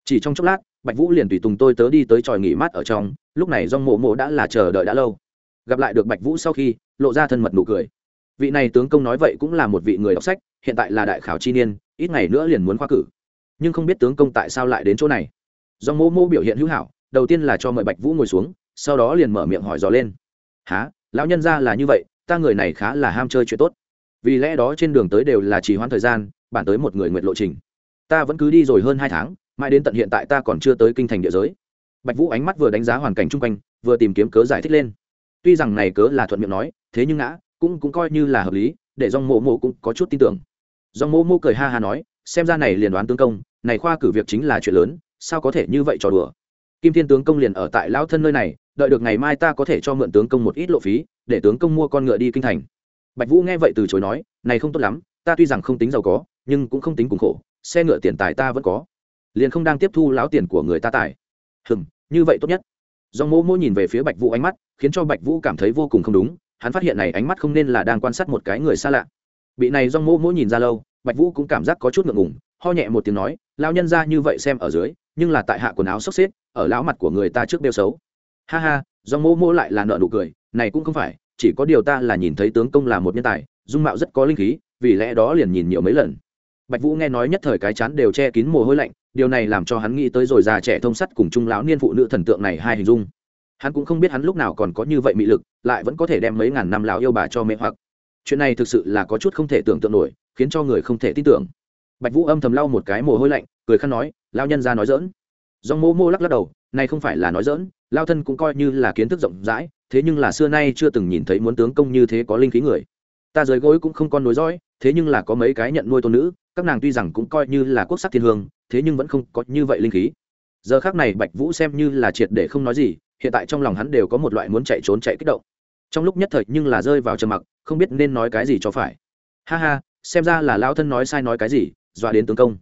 Chỉ trong chốc lát, bạch vũ liền tùy tùng tôi tớ đi tới tròi nghỉ mát ở trong, lúc này do mộ mộ đã là chờ đợi đã lâu. Gặp lại được bạch vũ sau khi, lộ ra thân mật nụ cười. Vị này tướng công nói vậy cũng là một vị người đọc sách, hiện tại là đại khảo chi niên, ít ngày nữa liền muốn khoa cử. Nhưng không biết tướng công tại sao lại đến chỗ này. Do mô mô biểu hiện hữu hảo, đầu tiên là cho mời bạch vũ ngồi xuống, sau đó liền mở miệng hỏi dò lên. Há lão nhân ra là như vậy ta người này khá là ham chơi chuyện tốt. Vì lẽ đó trên đường tới đều là trì hoãn thời gian, bản tới một người nguyện lộ trình. Ta vẫn cứ đi rồi hơn hai tháng, mãi đến tận hiện tại ta còn chưa tới kinh thành địa giới. Bạch vũ ánh mắt vừa đánh giá hoàn cảnh chung quanh, vừa tìm kiếm cớ giải thích lên. Tuy rằng này cớ là thuận miệng nói, thế nhưng ngã, cũng cũng coi như là hợp lý, để dòng mộ mộ cũng có chút tin tưởng. Dòng mộ mộ cười ha ha nói, xem ra này liền đoán tướng công, này khoa cử việc chính là chuyện lớn, sao có thể như vậy trò đùa? Kim thiên tướng công liền ở tại lão thân nơi này, đợi được ngày mai ta có thể cho mượn tướng công một ít lộ phí để tướng công mua con ngựa đi kinh thành. Bạch vũ nghe vậy từ chối nói, này không tốt lắm, ta tuy rằng không tính giàu có, nhưng cũng không tính cùng khổ, xe ngựa tiền tài ta vẫn có. Liền không đang tiếp thu láo tiền của người ta tài. Hừm, như vậy tốt nhất. Do mỗ mỗ nhìn về phía bạch vũ ánh mắt, khiến cho bạch vũ cảm thấy vô cùng không đúng, hắn phát hiện này ánh mắt không nên là đang quan sát một cái người xa lạ. Bị này do mỗ mỗ nhìn ra lâu, bạch vũ cũng cảm giác có chút ngượng ngùng, ho nhẹ một tiếng nói lao nhân ra như vậy xem ở dưới, nhưng là tại hạ quần áo xốc xếp, ở lão mặt của người ta trước đeo xấu. Ha ha do mỗ mỗ lại là nợ nụ cười này cũng không phải, chỉ có điều ta là nhìn thấy tướng công là một nhân tài, dung mạo rất có linh khí, vì lẽ đó liền nhìn nhiều mấy lần. Bạch vũ nghe nói nhất thời cái chán đều che kín mồ hôi lạnh, điều này làm cho hắn nghĩ tới rồi già trẻ thông sắt cùng trung lão niên phụ nữ thần tượng này hai hình dung. Hắn cũng không biết hắn lúc nào còn có như vậy mị lực, lại vẫn có thể đem mấy ngàn năm lão yêu bà cho mẹ hoặc. Chuyện này thực sự là có chút không thể tưởng tượng nổi, khiến cho người không thể tin tưởng. Bạch vũ âm thầm lau một cái mồ hôi lạnh, cười khăn nói lao nhân ra nói dỡn do mô mô lắc lắc đầu, này không phải là nói dỡn lao thân cũng coi như là kiến thức rộng rãi thế nhưng là xưa nay chưa từng nhìn thấy muốn tướng công như thế có linh khí người. Ta dưới gối cũng không con nối dõi, thế nhưng là có mấy cái nhận nuôi tôn nữ, các nàng tuy rằng cũng coi như là quốc sắc thiên hương, thế nhưng vẫn không có như vậy linh khí. Giờ khác này bạch vũ xem như là triệt để không nói gì, hiện tại trong lòng hắn đều có một loại muốn chạy trốn chạy kích động. Trong lúc nhất thời nhưng là rơi vào trầm mặc, không biết nên nói cái gì cho phải. Ha ha, xem ra là lao thân nói sai nói cái gì, dọa đến tướng công.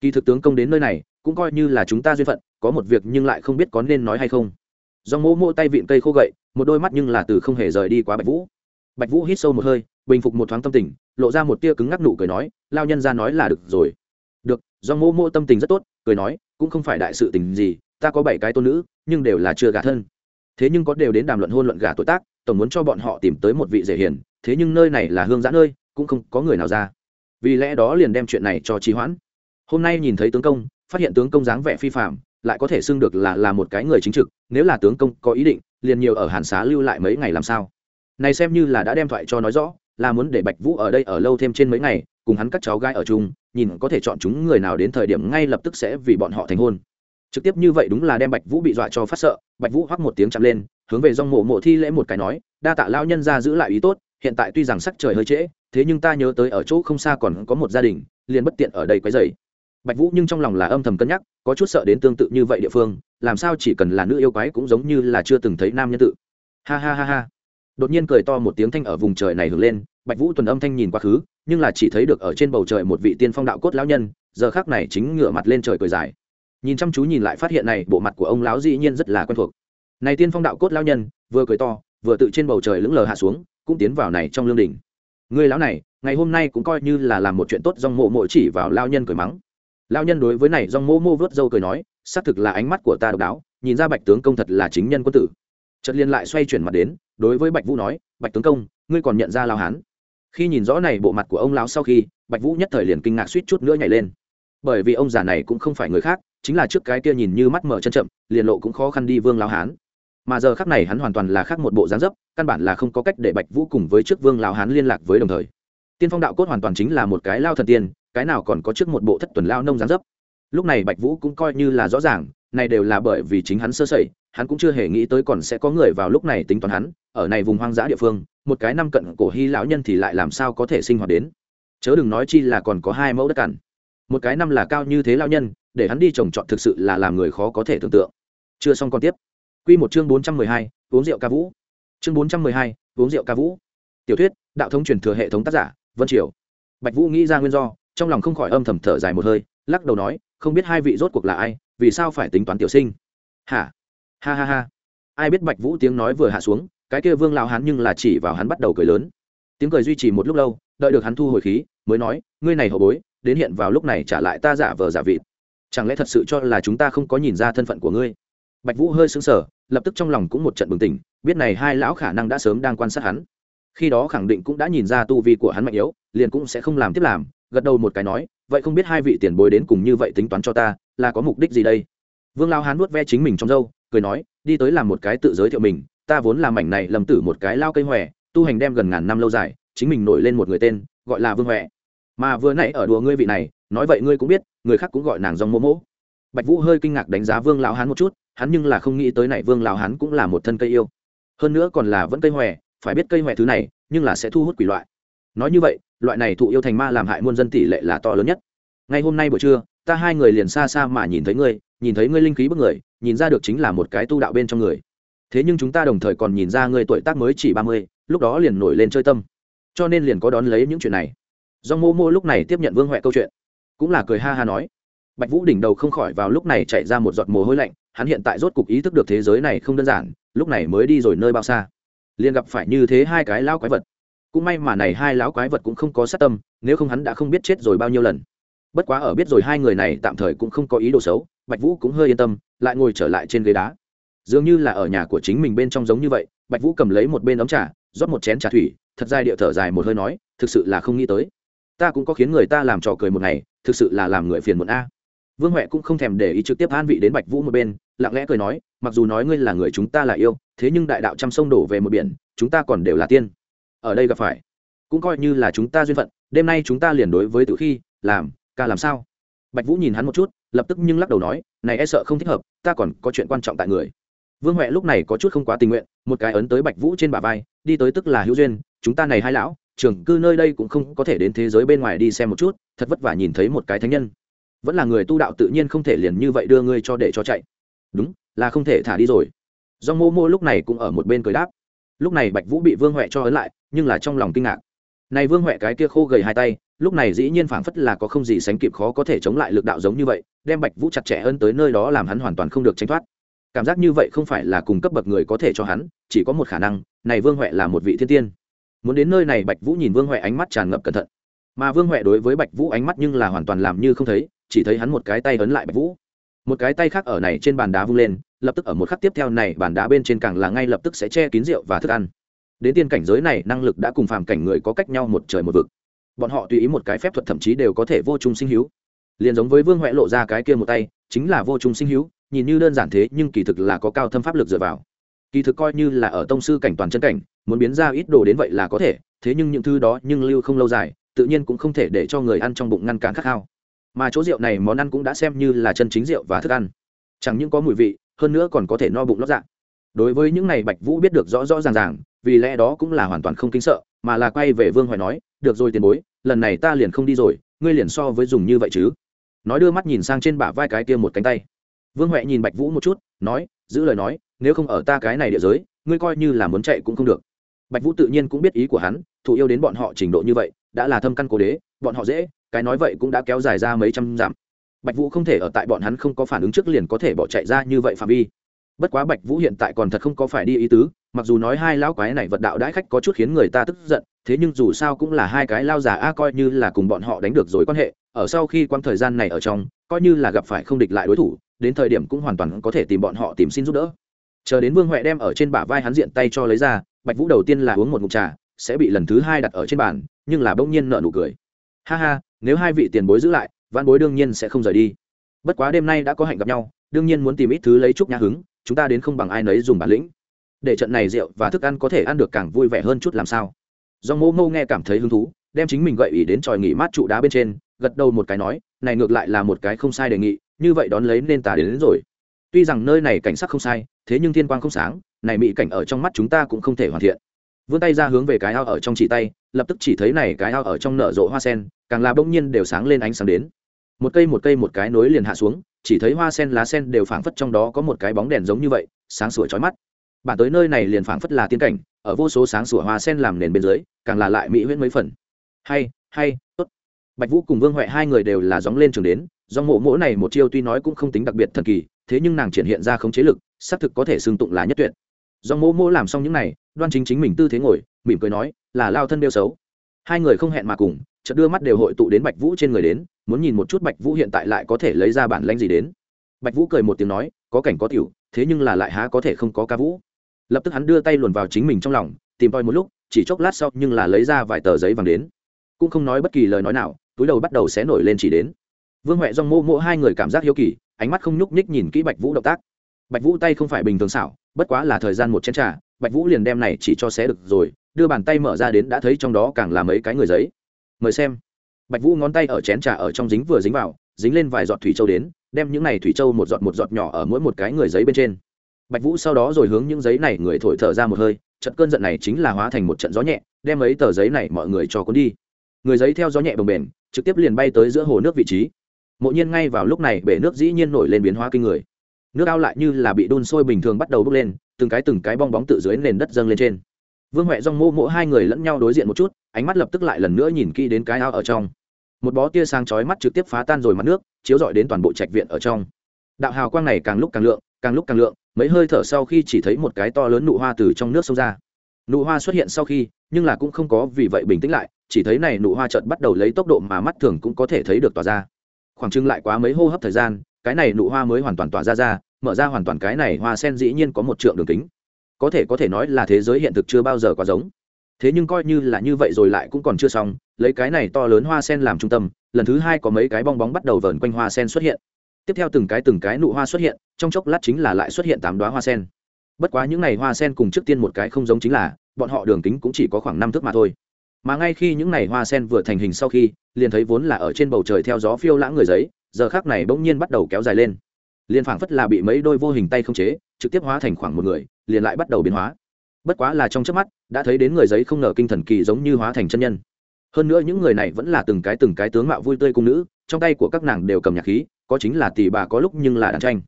Kỳ thực tướng công đến nơi này, cũng coi như là chúng ta duyên phận, có một việc nhưng lại không biết có nên nói hay không do mỗ mỗ tay vịn cây khô gậy, một đôi mắt nhưng là từ không hề rời đi quá bạch vũ. Bạch vũ hít sâu một hơi, bình phục một thoáng tâm tình, lộ ra một tia cứng ngắc nụ cười nói, lao nhân ra nói là được rồi. Được do mỗ mỗ tâm tình rất tốt, cười nói, cũng không phải đại sự tình gì, ta có bảy cái tôn nữ, nhưng đều là chưa gả thân. Thế nhưng có đều đến đàm luận hôn luận gả tuổi tác, tổng muốn cho bọn họ tìm tới một vị dễ hiền, thế nhưng nơi này là hương giã nơi, cũng không có người nào ra. Vì lẽ đó liền đem chuyện này cho trì hoãn. Hôm nay nhìn thấy tướng công, phát hiện tướng công dáng vẻ phi phạm lại có thể xưng được là là một cái người chính trực, nếu là tướng công có ý định, liền nhiều ở hàn xá lưu lại mấy ngày làm sao? Này xem như là đã đem thoại cho nói rõ, là muốn để bạch vũ ở đây ở lâu thêm trên mấy ngày, cùng hắn các cháu gái ở chung, nhìn có thể chọn chúng người nào đến thời điểm ngay lập tức sẽ vì bọn họ thành hôn. Trực tiếp như vậy đúng là đem bạch vũ bị dọa cho phát sợ, bạch vũ hoắc một tiếng chạm lên, hướng về dòng mộ mộ thi lễ một cái nói, đa tạ lao nhân ra giữ lại ý tốt, hiện tại tuy rằng sắc trời hơi trễ, thế nhưng ta nhớ tới ở chỗ không xa còn có một gia đình, liền bất tiện ở đây quấy dày bạch vũ nhưng trong lòng là âm thầm cân nhắc, có chút sợ đến tương tự như vậy địa phương, làm sao chỉ cần là nữ yêu quái cũng giống như là chưa từng thấy nam nhân tự. Ha ha ha ha. Đột nhiên cười to một tiếng thanh ở vùng trời này hưởng lên, bạch vũ tuần âm thanh nhìn quá khứ, nhưng là chỉ thấy được ở trên bầu trời một vị tiên phong đạo cốt lão nhân, giờ khác này chính ngửa mặt lên trời cười dài. Nhìn chăm chú nhìn lại phát hiện này, bộ mặt của ông lão dĩ nhiên rất là quen thuộc. Này tiên phong đạo cốt lão nhân, vừa cười to, vừa tự trên bầu trời lững lờ hạ xuống, cũng tiến vào này trong lương đỉnh. Người lão này, ngày hôm nay cũng coi như là làm một chuyện tốt, dòng mộ mộ chỉ vào lao nhân cười mắng lao nhân đối với này dòng mô mô vớt dâu cười nói, xác thực là ánh mắt của ta độc đáo, nhìn ra bạch tướng công thật là chính nhân quân tử. Trật liên lại xoay chuyển mặt đến, đối với bạch vũ nói, bạch tướng công, ngươi còn nhận ra lao hán. Khi nhìn rõ này bộ mặt của ông lão sau khi, bạch vũ nhất thời liền kinh ngạc suýt chút nữa nhảy lên. Bởi vì ông già này cũng không phải người khác, chính là trước cái kia nhìn như mắt mở chân chậm, liền lộ cũng khó khăn đi vương lao hán. Mà giờ khắc này hắn hoàn toàn là khác một bộ dáng dấp, căn bản là không có cách để bạch vũ cùng với trước vương lao hán liên lạc với đồng thời tiên phong đạo cốt hoàn toàn chính là một cái lao thần tiên, cái nào còn có trước một bộ thất tuần lao nông gián dấp. Lúc này bạch vũ cũng coi như là rõ ràng, này đều là bởi vì chính hắn sơ sẩy, hắn cũng chưa hề nghĩ tới còn sẽ có người vào lúc này tính toán hắn, ở này vùng hoang dã địa phương, một cái năm cận cổ hy lão nhân thì lại làm sao có thể sinh hoạt đến. Chớ đừng nói chi là còn có hai mẫu đất cằn. Một cái năm là cao như thế lão nhân, để hắn đi trồng trọt thực sự là làm người khó có thể tưởng tượng. Chưa xong còn tiếp. Quy một chương bốn trăm mười hai, uống rượu ca vũ. Chương bốn trăm mười hai, uống rượu ca vũ. Tiểu thuyết, đạo thống truyền thừa hệ thống tác giả vân triều. Bạch vũ nghĩ ra nguyên do, trong lòng không khỏi âm thầm thở dài một hơi, lắc đầu nói, không biết hai vị rốt cuộc là ai, vì sao phải tính toán tiểu sinh. Hả? Ha ha ha. Ai biết bạch vũ tiếng nói vừa hạ xuống, cái kia vương lao hắn nhưng là chỉ vào hắn bắt đầu cười lớn. Tiếng cười duy trì một lúc lâu, đợi được hắn thu hồi khí, mới nói, ngươi này hậu bối, đến hiện vào lúc này trả lại ta giả vờ giả vịt. Chẳng lẽ thật sự cho là chúng ta không có nhìn ra thân phận của ngươi? Bạch vũ hơi sững sờ, lập tức trong lòng cũng một trận bừng tỉnh, biết này hai lão khả năng đã sớm đang quan sát hắn khi đó khẳng định cũng đã nhìn ra tu vi của hắn mạnh yếu, liền cũng sẽ không làm tiếp làm, gật đầu một cái nói, vậy không biết hai vị tiền bối đến cùng như vậy tính toán cho ta, là có mục đích gì đây? Vương lao hán nuốt ve chính mình trong dâu cười nói, đi tới làm một cái tự giới thiệu mình, ta vốn làm mảnh này lầm tử một cái lao cây hòe, tu hành đem gần ngàn năm lâu dài, chính mình nổi lên một người tên, gọi là vương huệ mà vừa nãy ở đùa ngươi vị này, nói vậy ngươi cũng biết, người khác cũng gọi nàng dòng mô mỗ. Bạch vũ hơi kinh ngạc đánh giá vương lão hán một chút, hắn nhưng là không nghĩ tới này vương lão hán cũng là một thân cây yêu. Hơn nữa còn là vẫn cây hòe phải biết cây mẹ thứ này, nhưng là sẽ thu hút quỷ loại. Nói như vậy, loại này thụ yêu thành ma làm hại muôn dân tỷ lệ là to lớn nhất. Ngay hôm nay buổi trưa, ta hai người liền xa xa mà nhìn thấy ngươi, nhìn thấy ngươi linh khí bức người, nhìn ra được chính là một cái tu đạo bên trong người. Thế nhưng chúng ta đồng thời còn nhìn ra ngươi tuổi tác mới chỉ ba mươi, lúc đó liền nổi lên chơi tâm. Cho nên liền có đón lấy những chuyện này. Do mô mô lúc này tiếp nhận vương huệ câu chuyện, cũng là cười ha ha nói. Bạch vũ đỉnh đầu không khỏi vào lúc này chạy ra một giọt mồ hôi lạnh, hắn hiện tại rốt cục ý thức được thế giới này không đơn giản, lúc này mới đi rồi nơi bao xa liền gặp phải như thế hai cái lão quái vật. Cũng may mà này hai lão quái vật cũng không có sát tâm, nếu không hắn đã không biết chết rồi bao nhiêu lần. Bất quá ở biết rồi hai người này tạm thời cũng không có ý đồ xấu, bạch vũ cũng hơi yên tâm, lại ngồi trở lại trên ghế đá. Dường như là ở nhà của chính mình bên trong giống như vậy, bạch vũ cầm lấy một bên ấm trà, rót một chén trà thủy, thật dài địa thở dài một hơi nói, thực sự là không nghĩ tới. Ta cũng có khiến người ta làm trò cười một ngày, thực sự là làm người phiền muộn a vương huệ cũng không thèm để ý trực tiếp an vị đến bạch vũ một bên, lặng lẽ cười nói, mặc dù nói ngươi là người chúng ta là yêu, thế nhưng đại đạo trăm sông đổ về một biển, chúng ta còn đều là tiên. Ở đây gặp phải, cũng coi như là chúng ta duyên phận, đêm nay chúng ta liền đối với tự khi, làm, ca làm sao? Bạch vũ nhìn hắn một chút, lập tức nhưng lắc đầu nói, này e sợ không thích hợp, ta còn có chuyện quan trọng tại người. Vương huệ lúc này có chút không quá tình nguyện, một cái ấn tới bạch vũ trên bả vai, đi tới tức là hữu duyên, chúng ta này hai lão, trưởng cư nơi đây cũng không có thể đến thế giới bên ngoài đi xem một chút, thật vất vả nhìn thấy một cái thánh nhân vẫn là người tu đạo tự nhiên không thể liền như vậy đưa ngươi cho để cho chạy. Đúng, là không thể thả đi rồi. Do mô mô lúc này cũng ở một bên cười đáp. Lúc này bạch vũ bị vương huệ cho ấn lại, nhưng là trong lòng kinh ngạc. Này vương huệ cái kia khô gầy hai tay, lúc này dĩ nhiên phảng phất là có không gì sánh kịp khó có thể chống lại lực đạo giống như vậy, đem bạch vũ chặt chẽ hơn tới nơi đó làm hắn hoàn toàn không được tránh thoát. Cảm giác như vậy không phải là cùng cấp bậc người có thể cho hắn, chỉ có một khả năng, này vương huệ là một vị thiên tiên. Muốn đến nơi này bạch vũ nhìn vương huệ ánh mắt tràn ngập cẩn thận. Mà vương huệ đối với bạch vũ ánh mắt nhưng là hoàn toàn làm như không thấy chỉ thấy hắn một cái tay ấn lại bạch vũ. Một cái tay khác ở này trên bàn đá vung lên, lập tức ở một khắc tiếp theo này bàn đá bên trên càng là ngay lập tức sẽ che kín rượu và thức ăn. Đến tiên cảnh giới này, năng lực đã cùng phàm cảnh người có cách nhau một trời một vực. Bọn họ tùy ý một cái phép thuật thậm chí đều có thể vô trung sinh hữu. Liền giống với vương huệ lộ ra cái kia một tay, chính là vô trung sinh hữu, nhìn như đơn giản thế, nhưng kỳ thực là có cao thâm pháp lực dựa vào. Kỳ thực coi như là ở tông sư cảnh toàn chân cảnh, muốn biến ra ít đồ đến vậy là có thể, thế nhưng những thứ đó nhưng lưu không lâu dài, tự nhiên cũng không thể để cho người ăn trong bụng ngăn cản khát khao mà chỗ rượu này món ăn cũng đã xem như là chân chính rượu và thức ăn. Chẳng những có mùi vị, hơn nữa còn có thể no bụng lót dạ. Đối với những này bạch vũ biết được rõ rõ ràng ràng, vì lẽ đó cũng là hoàn toàn không kính sợ, mà là quay về vương hoài nói, được rồi tiền bối, lần này ta liền không đi rồi, ngươi liền so với dùng như vậy chứ. Nói đưa mắt nhìn sang trên bả vai cái kia một cánh tay. Vương huệ nhìn bạch vũ một chút, nói, giữ lời nói, nếu không ở ta cái này địa giới, ngươi coi như là muốn chạy cũng không được. Bạch vũ tự nhiên cũng biết ý của hắn, thụ yêu đến bọn họ trình độ như vậy, đã là thâm căn cố đế, bọn họ dễ cái nói vậy cũng đã kéo dài ra mấy trăm dặm. Bạch vũ không thể ở tại bọn hắn không có phản ứng trước liền có thể bỏ chạy ra như vậy phạm vi. Bất quá bạch vũ hiện tại còn thật không có phải đi ý tứ, mặc dù nói hai lão quái này vật đạo đãi khách có chút khiến người ta tức giận, thế nhưng dù sao cũng là hai cái lao già a, coi như là cùng bọn họ đánh được rồi quan hệ, ở sau khi quãng thời gian này ở trong, coi như là gặp phải không địch lại đối thủ, đến thời điểm cũng hoàn toàn có thể tìm bọn họ tìm xin giúp đỡ. Chờ đến vương huệ đem ở trên bả vai hắn diện tay cho lấy ra, bạch vũ đầu tiên là uống một ngụm trà, sẽ bị lần thứ hai đặt ở trên bàn, nhưng là bỗng nhiên nợ nụ cười. Ha ha nếu hai vị tiền bối giữ lại văn bối đương nhiên sẽ không rời đi. Bất quá đêm nay đã có hạnh gặp nhau đương nhiên muốn tìm ít thứ lấy chút nhã hứng chúng ta đến không bằng ai nấy dùng bản lĩnh. Để trận này rượu và thức ăn có thể ăn được càng vui vẻ hơn chút làm sao. Do mô Ngô nghe cảm thấy hứng thú đem chính mình gậy ý đến tròi nghỉ mát trụ đá bên trên gật đầu một cái nói này ngược lại là một cái không sai đề nghị như vậy đón lấy nên tà đến, đến rồi. Tuy rằng nơi này cảnh sắc không sai thế nhưng thiên quang không sáng này mỹ cảnh ở trong mắt chúng ta cũng không thể hoàn thiện vươn tay ra hướng về cái ao ở trong chỉ tay, lập tức chỉ thấy này cái ao ở trong nở rộ hoa sen, càng là bỗng nhiên đều sáng lên ánh sáng đến. Một cây một cây một cái nối liền hạ xuống, chỉ thấy hoa sen lá sen đều phảng phất trong đó có một cái bóng đèn giống như vậy, sáng sủa chói mắt. Bản tới nơi này liền phảng phất là tiên cảnh, ở vô số sáng sủa hoa sen làm nền bên dưới, càng là lại mỹ huyễn mấy phần. Hay hay, tốt. Bạch vũ cùng vương huệ hai người đều là dóng lên trường đến do mộ mỗ này một chiêu tuy nói cũng không tính đặc biệt thần kỳ, thế nhưng nàng triển hiện ra không chế lực, xác thực có thể xương tụng là nhất tuyệt do Mô Mô làm xong những này, đoan chính chính mình tư thế ngồi, mỉm cười nói, là lao thân đeo xấu. Hai người không hẹn mà cùng, chợt đưa mắt đều hội tụ đến bạch vũ trên người đến, muốn nhìn một chút bạch vũ hiện tại lại có thể lấy ra bản lãnh gì đến. Bạch vũ cười một tiếng nói, có cảnh có tiểu, thế nhưng là lại há có thể không có ca vũ. Lập tức hắn đưa tay luồn vào chính mình trong lòng, tìm tòi một lúc, chỉ chốc lát sau nhưng là lấy ra vài tờ giấy vàng đến. Cũng không nói bất kỳ lời nói nào, túi đầu bắt đầu xé nổi lên chỉ đến. Vương huệ dong mô Mô hai người cảm giác hiếu kỳ, ánh mắt không nhúc nhích nhìn kỹ bạch vũ động tác. Bạch vũ tay không phải bình thường xảo bất quá là thời gian một chén t bạch vũ liền đem này chỉ cho xé được rồi, đưa bàn tay mở ra đến đã thấy trong đó càng là mấy cái người giấy. Mời xem. Bạch vũ ngón tay ở chén trà ở trong dính vừa dính vào, dính lên vài giọt thủy châu đến, đem những này thủy châu một giọt một giọt nhỏ ở mỗi một cái người giấy bên trên. Bạch vũ sau đó rồi hướng những giấy này người thổi thở ra một hơi trận cơn giận này chính là hóa thành một trận gió nhẹ, đem ấy tờ giấy này mọi người cho cuốn đi. Người giấy theo gió nhẹ bồng bềnh, trực tiếp liền bay tới giữa hồ nước vị trí. Mộ nhiên ngay vào lúc này, bể nước dĩ nhiên nổi lên biến hóa kinh người nước ao lại như là bị đun sôi bình thường bắt đầu bốc lên, từng cái từng cái bong bóng tự dưới nền đất dâng lên trên. Vương huệ dong mô mỗ hai người lẫn nhau đối diện một chút, ánh mắt lập tức lại lần nữa nhìn kỹ đến cái ao ở trong. Một bó tia sáng chói mắt trực tiếp phá tan rồi mặt nước, chiếu rọi đến toàn bộ trạch viện ở trong. Đạo hào quang này càng lúc càng lượng, càng lúc càng lượng, mấy hơi thở sau khi chỉ thấy một cái to lớn nụ hoa từ trong nước sâu ra. Nụ hoa xuất hiện sau khi, nhưng là cũng không có vì vậy bình tĩnh lại, chỉ thấy này nụ hoa chợt bắt đầu lấy tốc độ mà mắt thường cũng có thể thấy được tỏa ra. Khoảng trưng lại quá mấy hô hấp thời gian cái này nụ hoa mới hoàn toàn tỏa ra ra, mở ra hoàn toàn cái này hoa sen dĩ nhiên có một trượng đường kính. Có thể có thể nói là thế giới hiện thực chưa bao giờ có giống. Thế nhưng coi như là như vậy rồi lại cũng còn chưa xong, lấy cái này to lớn hoa sen làm trung tâm, lần thứ hai có mấy cái bong bóng bắt đầu vờn quanh hoa sen xuất hiện. Tiếp theo từng cái từng cái nụ hoa xuất hiện, trong chốc lát chính là lại xuất hiện tám đoá hoa sen. Bất quá những n à y hoa sen cùng trước tiên một cái không giống chính là, bọn họ đường kính cũng chỉ có khoảng năm thước mà thôi. Mà ngay khi những n à y hoa sen vừa thành hình sau khi, liền thấy vốn là ở trên bầu trời theo gió phiêu lãng người giấy giờ khác này bỗng nhiên bắt đầu kéo dài lên. Liền phảng phất là bị mấy đôi vô hình tay không chế, trực tiếp hóa thành khoảng một người, liền lại bắt đầu biến hóa. Bất quá là trong trước mắt, đã thấy đến người giấy không ngờ kinh thần kỳ giống như hóa thành chân nhân. Hơn nữa những người này vẫn là từng cái từng cái tướng mạo vui tươi cung nữ, trong tay của các nàng đều cầm nhạc khí, có chính là tỷ bà có lúc nhưng là đàn tranh.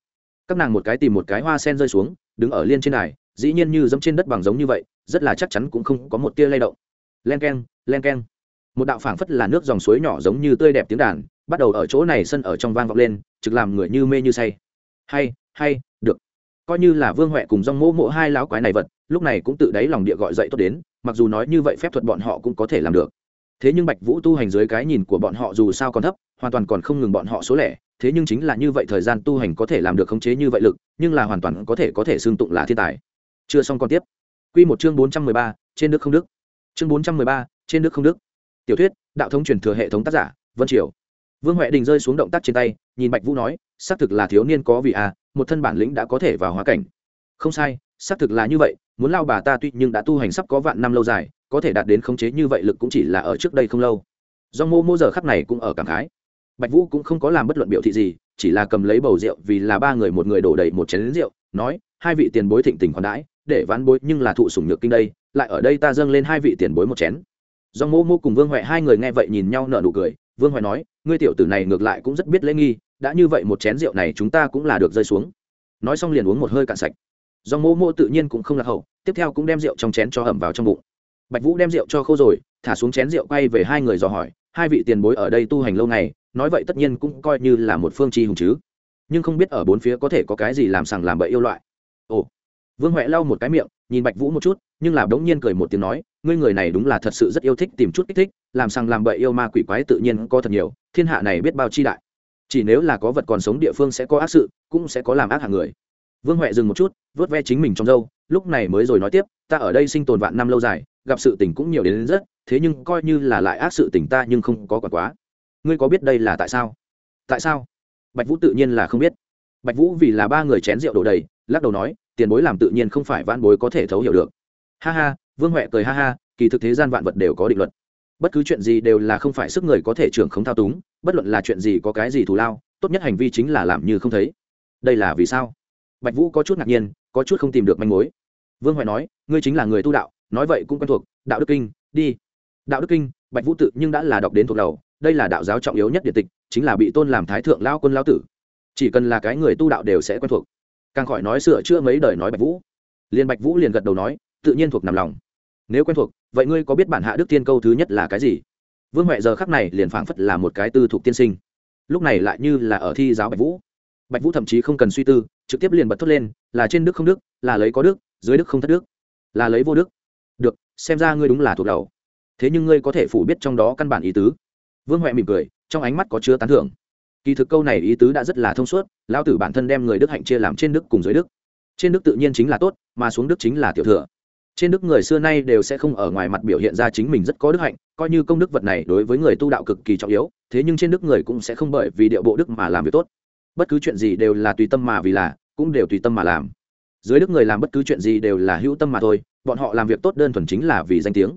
Các nàng một cái tìm một cái hoa sen rơi xuống, đứng ở liên trên này dĩ nhiên như dẫm trên đất bằng giống như vậy, rất là chắc chắn cũng không có một tia lay động. Len k e n len k e n một đạo phảng phất là nước dòng suối nhỏ giống như tươi đẹp tiếng đàn bắt đầu ở chỗ này sân ở trong vang vọng lên, trực làm người như mê như say. Hay hay, được. Coi như là vương huệ cùng rong mỗ mỗ hai láo quái này vật, lúc này cũng tự đáy lòng địa gọi dậy tốt đến, mặc dù nói như vậy phép thuật bọn họ cũng có thể làm được. Thế nhưng bạch vũ tu hành dưới cái nhìn của bọn họ dù sao còn thấp, hoàn toàn còn không ngừng bọn họ số lẻ, thế nhưng chính là như vậy thời gian tu hành có thể làm được khống chế như vậy lực, nhưng là hoàn toàn có thể có thể xương tụng là thiên tài. Chưa xong còn tiếp. Q một chương bốn trăm mười ba, trên đức không đức. Chương bốn trăm mười ba, trên đức không đức. Tiểu thuyết, đạo thống truyền thừa hệ thống tác giả, vân triều vương huệ đình rơi xuống động tác trên tay, nhìn bạch vũ nói, xác thực là thiếu niên có vì à một thân bản lĩnh đã có thể vào hóa cảnh. Không sai, xác thực là như vậy, muốn lao bà ta tuy nhưng đã tu hành sắp có vạn năm lâu dài, có thể đạt đến khống chế như vậy lực cũng chỉ là ở trước đây không lâu. Do mô mô giờ khắc này cũng ở cảm khái. Bạch vũ cũng không có làm bất luận biểu thị gì, chỉ là cầm lấy bầu rượu vì là ba người một người đổ đầy một chén rượu, nói, hai vị tiền bối thịnh tình khoản đãi, để ván bối nhưng là thụ sủng nhược kinh đây, lại ở đây ta dâng lên hai vị tiền bối một chén. Do mô mô cùng vương huệ hai người nghe vậy nhìn nhau nở nụ cười, vương huệ nói ngươi tiểu tử này ngược lại cũng rất biết lễ nghi, đã như vậy một chén rượu này chúng ta cũng là được rơi xuống. Nói xong liền uống một hơi cạn sạch. Do mô mô tự nhiên cũng không lạc hậu, tiếp theo cũng đem rượu trong chén cho hầm vào trong bụng. Bạch vũ đem rượu cho khô rồi, thả xuống chén rượu quay về hai người dò hỏi, hai vị tiền bối ở đây tu hành lâu ngày, nói vậy tất nhiên cũng coi như là một phương chi hùng chứ. Nhưng không biết ở bốn phía có thể có cái gì làm sằng làm bậy yêu loại. Ồ. Vương huệ lau một cái miệng, nhìn bạch vũ một chút, nhưng là đống nhiên cười một tiếng nói ngươi người này đúng là thật sự rất yêu thích tìm chút kích thích làm sằng làm bậy yêu ma quỷ quái tự nhiên có thật nhiều thiên hạ này biết bao chi đại. Chỉ nếu là có vật còn sống địa phương sẽ có ác sự cũng sẽ có làm ác hàng người. Vương huệ dừng một chút vớt ve chính mình trong dâu lúc này mới rồi nói tiếp ta ở đây sinh tồn vạn năm lâu dài gặp sự tình cũng nhiều đến, đến rất thế nhưng coi như là lại ác sự tình ta nhưng không có quả quá. Ngươi có biết đây là tại sao? Tại sao? Bạch vũ tự nhiên là không biết. Bạch vũ vì là ba người chén rượu đổ đầy lắc đầu nói tiền bối làm tự nhiên không phải van bối có thể thấu hiểu được. Ha ha vương huệ cười ha ha, kỳ thực thế gian vạn vật đều có định luật. Bất cứ chuyện gì đều là không phải sức người có thể trưởng không thao túng, bất luận là chuyện gì có cái gì thù lao, tốt nhất hành vi chính là làm như không thấy. Đây là vì sao? Bạch vũ có chút ngạc nhiên, có chút không tìm được manh mối. Vương huệ nói, ngươi chính là người tu đạo, nói vậy cũng quen thuộc, đạo đức kinh, đi. Đạo đức kinh, bạch vũ tự nhưng đã là đọc đến thuộc đầu, đây là đạo giáo trọng yếu nhất địa tịch, chính là bị tôn làm thái thượng lao quân lao tử. Chỉ cần là cái người tu đạo đều sẽ quen thuộc. Càng khỏi nói sửa chữa mấy đời nói bạch vũ. Liền bạch vũ liền gật đầu nói, tự nhiên thuộc nằm lòng nếu quen thuộc, vậy ngươi có biết bản hạ đức tiên câu thứ nhất là cái gì? Vương huệ giờ khắc này liền phảng phất là một cái tư thuộc tiên sinh. Lúc này lại như là ở thi giáo bạch vũ. Bạch vũ thậm chí không cần suy tư, trực tiếp liền bật thốt lên, là trên đức không đức, là lấy có đức, dưới đức không thất đức, là lấy vô đức. Được, xem ra ngươi đúng là thuộc đầu. Thế nhưng ngươi có thể phủ biết trong đó căn bản ý tứ. Vương huệ mỉm cười, trong ánh mắt có chứa tán thưởng. Kỳ thực câu này ý tứ đã rất là thông suốt, lão tử bản thân đem người đức hạnh chia làm trên đức cùng dưới đức. Trên đức tự nhiên chính là tốt, mà xuống đức chính là tiểu thừa trên đức người xưa nay đều sẽ không ở ngoài mặt biểu hiện ra chính mình rất có đức hạnh, coi như công đức vật này đối với người tu đạo cực kỳ trọng yếu, thế nhưng trên đức người cũng sẽ không bởi vì điệu bộ đức mà làm việc tốt. Bất cứ chuyện gì đều là tùy tâm mà vì là, cũng đều tùy tâm mà làm. Dưới đức người làm bất cứ chuyện gì đều là hữu tâm mà thôi, bọn họ làm việc tốt đơn thuần chính là vì danh tiếng.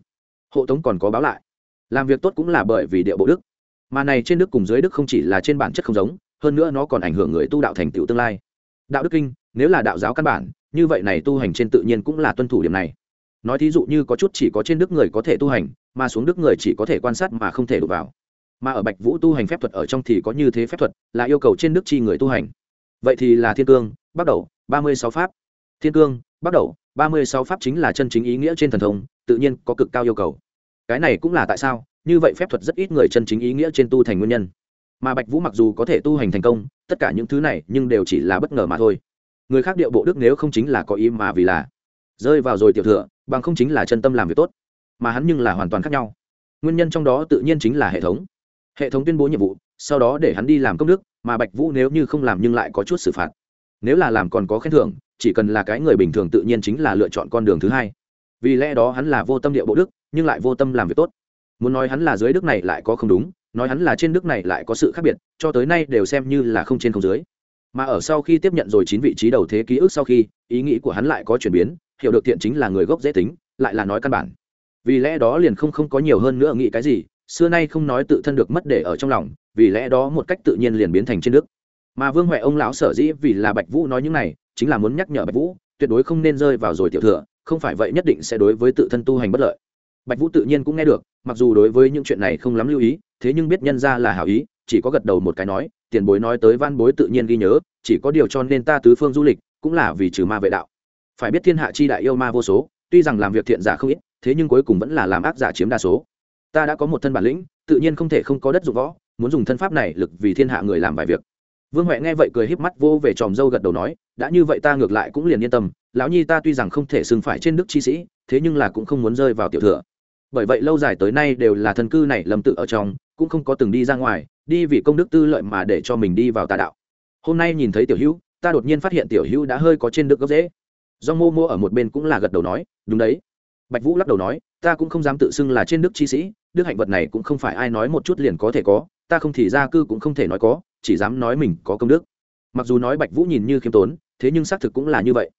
Hộ tống còn có báo lại. Làm việc tốt cũng là bởi vì địa bộ đức. Mà này trên đức cùng dưới đức không chỉ là trên bản chất không giống, hơn nữa nó còn ảnh hưởng người tu đạo thành tựu tương lai. Đạo đức kinh, nếu là đạo giáo căn bản, như vậy này tu hành trên tự nhiên cũng là tuân thủ điểm này nói thí dụ như có chút chỉ có trên đức người có thể tu hành, mà xuống đức người chỉ có thể quan sát mà không thể đụng vào. Mà ở bạch vũ tu hành phép thuật ở trong thì có như thế phép thuật, là yêu cầu trên đức chi người tu hành. Vậy thì là thiên cương, bắt đầu, ba mươi sáu pháp. Thiên cương, bắt đầu, ba mươi sáu pháp chính là chân chính ý nghĩa trên thần thông, tự nhiên có cực cao yêu cầu. Cái này cũng là tại sao, như vậy phép thuật rất ít người chân chính ý nghĩa trên tu thành nguyên nhân. Mà bạch vũ mặc dù có thể tu hành thành công, tất cả những thứ này nhưng đều chỉ là bất ngờ mà thôi. Người khác điệu bộ đức nếu không chính là có ý mà vì là rơi vào rồi tiểu thừa, bằng không chính là chân tâm làm việc tốt, mà hắn nhưng là hoàn toàn khác nhau. Nguyên nhân trong đó tự nhiên chính là hệ thống. Hệ thống tuyên bố nhiệm vụ, sau đó để hắn đi làm công đức, mà bạch vũ nếu như không làm nhưng lại có chút xử phạt. Nếu là làm còn có khen thưởng, chỉ cần là cái người bình thường tự nhiên chính là lựa chọn con đường thứ hai. Vì lẽ đó hắn là vô tâm địa bộ đức, nhưng lại vô tâm làm việc tốt. Muốn nói hắn là dưới đức này lại có không đúng, nói hắn là trên đức này lại có sự khác biệt, cho tới nay đều xem như là không trên không dưới. Mà ở sau khi tiếp nhận rồi chín vị trí đầu thế ký ức sau khi, ý nghĩ của hắn lại có chuyển biến hiểu được thiện chính là người gốc dễ tính, lại là nói căn bản. Vì lẽ đó liền không không có nhiều hơn nữa nghĩ cái gì, xưa nay không nói tự thân được mất để ở trong lòng, vì lẽ đó một cách tự nhiên liền biến thành trên đức. Mà vương huệ ông lão sở dĩ vì là bạch vũ nói những này, chính là muốn nhắc nhở bạch vũ, tuyệt đối không nên rơi vào rồi tiểu thừa, không phải vậy nhất định sẽ đối với tự thân tu hành bất lợi. Bạch vũ tự nhiên cũng nghe được, mặc dù đối với những chuyện này không lắm lưu ý, thế nhưng biết nhân ra là hảo ý, chỉ có gật đầu một cái nói, tiền bối nói tới văn bối tự nhiên ghi nhớ, chỉ có điều cho nên ta tứ phương du lịch, cũng là vì trừ ma vệ đạo phải biết thiên hạ chi đại yêu ma vô số, tuy rằng làm việc thiện giả không ít, thế nhưng cuối cùng vẫn là làm ác giả chiếm đa số. Ta đã có một thân bản lĩnh, tự nhiên không thể không có đất dụng võ, muốn dùng thân pháp này lực vì thiên hạ người làm vài việc. Vương huệ nghe vậy cười híp mắt vô về tròm dâu gật đầu nói, đã như vậy ta ngược lại cũng liền yên tâm, lão nhi ta tuy rằng không thể xưng phải trên đức chi sĩ, thế nhưng là cũng không muốn rơi vào tiểu thừa. Bởi vậy lâu dài tới nay đều là thân cư này lầm tự ở trong, cũng không có từng đi ra ngoài, đi vì công đức tư lợi mà để cho mình đi vào tà đạo. Hôm nay nhìn thấy tiểu hữu, ta đột nhiên phát hiện tiểu hữu đã hơi có trên đức gốc dễ do mô mô ở một bên cũng là gật đầu nói, đúng đấy. Bạch vũ lắc đầu nói, ta cũng không dám tự xưng là trên đức chi sĩ, đức hạnh vật này cũng không phải ai nói một chút liền có thể có, ta không thì ra cư cũng không thể nói có, chỉ dám nói mình có công đức. Mặc dù nói bạch vũ nhìn như khiêm tốn, thế nhưng xác thực cũng là như vậy.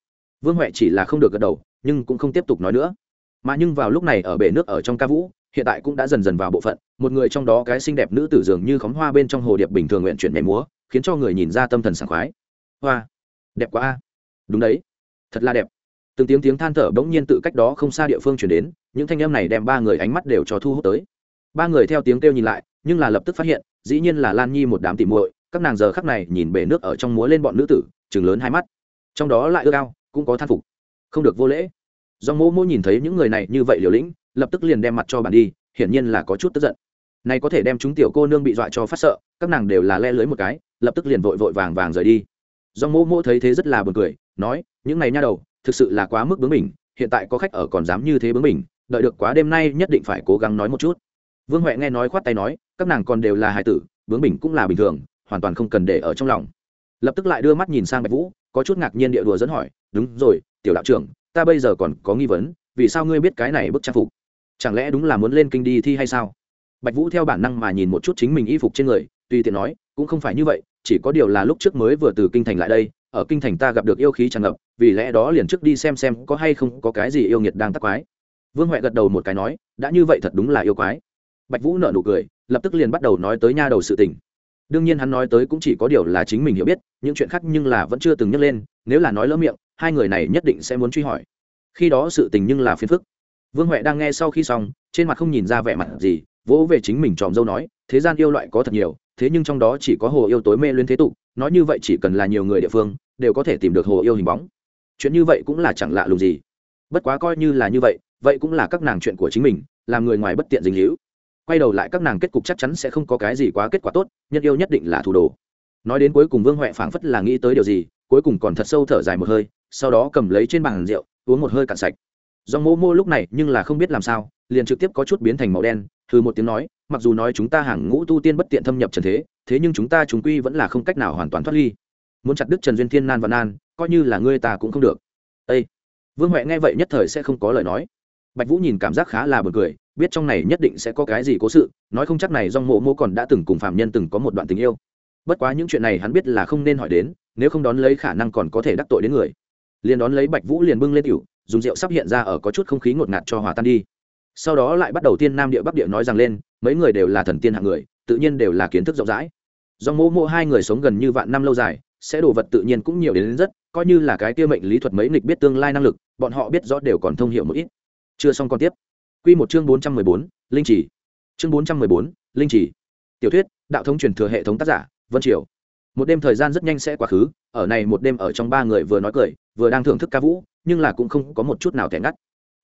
Vương huệ chỉ là không được gật đầu, nhưng cũng không tiếp tục nói nữa. Mà nhưng vào lúc này ở bể nước ở trong ca vũ, hiện tại cũng đã dần dần vào bộ phận, một người trong đó cái xinh đẹp nữ tử dường như khóm hoa bên trong hồ điệp bình thường nguyện chuyển nhảy múa, khiến cho người nhìn ra tâm thần sảng khoái. Hoa, đẹp quá a. Đúng đấy thật là đẹp. Từng tiếng tiếng than thở bỗng nhiên tự cách đó không xa địa phương chuyển đến, những thanh em này đem ba người ánh mắt đều cho thu hút tới. Ba người theo tiếng kêu nhìn lại, nhưng là lập tức phát hiện, dĩ nhiên là lan nhi một đám tỉ muội, các nàng giờ khắc này nhìn bể nước ở trong múa lên bọn nữ tử chừng lớn hai mắt. Trong đó lại ưa cao cũng có than phục. Không được vô lễ. Do mô mô nhìn thấy những người này như vậy liều lĩnh, lập tức liền đem mặt cho bạn đi, hiển nhiên là có chút tức giận. Này có thể đem chúng tiểu cô nương bị dọa cho phát sợ, các nàng đều là le lưới một cái, lập tức liền vội vội vàng vàng rời đi. Do mô mô thấy thế rất là buồn cười nói, những ngày nha đầu, thực sự là quá mức bướng mình hiện tại có khách ở còn dám như thế bướng mình đợi được quá đêm nay nhất định phải cố gắng nói một chút. Vương huệ nghe nói khoát tay nói, các nàng còn đều là hài tử, bướng mình cũng là bình thường, hoàn toàn không cần để ở trong lòng. Lập tức lại đưa mắt nhìn sang bạch vũ, có chút ngạc nhiên địa đùa dẫn hỏi, đúng rồi, tiểu đạo trưởng, ta bây giờ còn có nghi vấn, vì sao ngươi biết cái này bức trang phục? Chẳng lẽ đúng là muốn lên kinh đi thi hay sao? Bạch vũ theo bản năng mà nhìn một chút chính mình y phục trên người, tùy tiện nói, cũng không phải như vậy, chỉ có điều là lúc trước mới vừa từ kinh thành lại đây ở kinh thành ta gặp được yêu khí tràn ngập, vì lẽ đó liền trước đi xem xem có hay không có cái gì yêu nghiệt đang tắc quái. Vương huệ gật đầu một cái nói, đã như vậy thật đúng là yêu quái. Bạch vũ nợ nụ cười, lập tức liền bắt đầu nói tới nha đầu sự tình. Đương nhiên hắn nói tới cũng chỉ có điều là chính mình hiểu biết, những chuyện khác nhưng là vẫn chưa từng nhắc lên, nếu là nói lỡ miệng, hai người này nhất định sẽ muốn truy hỏi. Khi đó sự tình nhưng là phiền phức. Vương huệ đang nghe sau khi xong, trên mặt không nhìn ra vẻ mặt gì, vỗ về chính mình tròm dâu nói, thế gian yêu loại có thật nhiều, thế nhưng trong đó chỉ có hồ yêu tối mê luyến thế tục, nói như vậy chỉ cần là nhiều người địa phương đều có thể tìm được hồ yêu hình bóng. Chuyện như vậy cũng là chẳng lạ lùng gì. Bất quá coi như là như vậy vậy cũng là các nàng chuyện của chính mình, làm người ngoài bất tiện dinh hữu quay đầu lại các nàng kết cục chắc chắn sẽ không có cái gì quá kết quả tốt, nhân yêu nhất định là thủ đồ. Nói đến cuối cùng vương huệ phảng phất là nghĩ tới điều gì, cuối cùng còn thật sâu thở dài một hơi, sau đó cầm lấy trên bàn rượu, uống một hơi cạn sạch. Do mô mô lúc này nhưng là không biết làm sao, liền trực tiếp có chút biến thành màu đen thư một tiếng nói, mặc dù nói chúng ta hàng ngũ tu tiên bất tiện thâm nhập trần thế thế nhưng chúng ta chúng quy vẫn là không cách nào hoàn toàn thoát ly muốn chặt đứt trần duyên thiên nan và nan, coi như là ngươi ta cũng không được. Ây vương huệ nghe vậy nhất thời sẽ không có lời nói. Bạch vũ nhìn cảm giác khá là b u ồ n cười, biết trong này nhất định sẽ có cái gì cố sự, nói không chắc này do mộ mô còn đã từng cùng phạm nhân từng có một đoạn tình yêu. Bất quá những chuyện này hắn biết là không nên hỏi đến, nếu không đón lấy khả năng còn có thể đắc tội đến người. Liền đón lấy bạch vũ liền bưng lên cựu dùng rượu sắp hiện ra ở có chút không khí ngột ngạt cho hòa tan đi. Sau đó lại bắt đầu tiên nam địa bắc địa nói rằng lên, mấy người đều là thần tiên hạng người, tự nhiên đều là kiến thức rộng rãi. Do mô mô hai người sống gần như vạn năm lâu dài sẽ đồ vật tự nhiên cũng nhiều đến, đến rất coi như là cái kia mệnh lý thuật mấy nghịch biết tương lai năng lực bọn họ biết rõ đều còn thông hiểu một ít. Chưa xong còn tiếp. Q một chương bốn trăm mười bốn linh chỉ chương bốn trăm mười bốn linh chỉ tiểu thuyết đạo thống truyền thừa hệ thống tác giả vân triều. Một đêm thời gian rất nhanh sẽ quá khứ ở này một đêm ở trong ba người vừa nói cười vừa đang thưởng thức ca vũ nhưng là cũng không có một chút nào thẻ ngắt.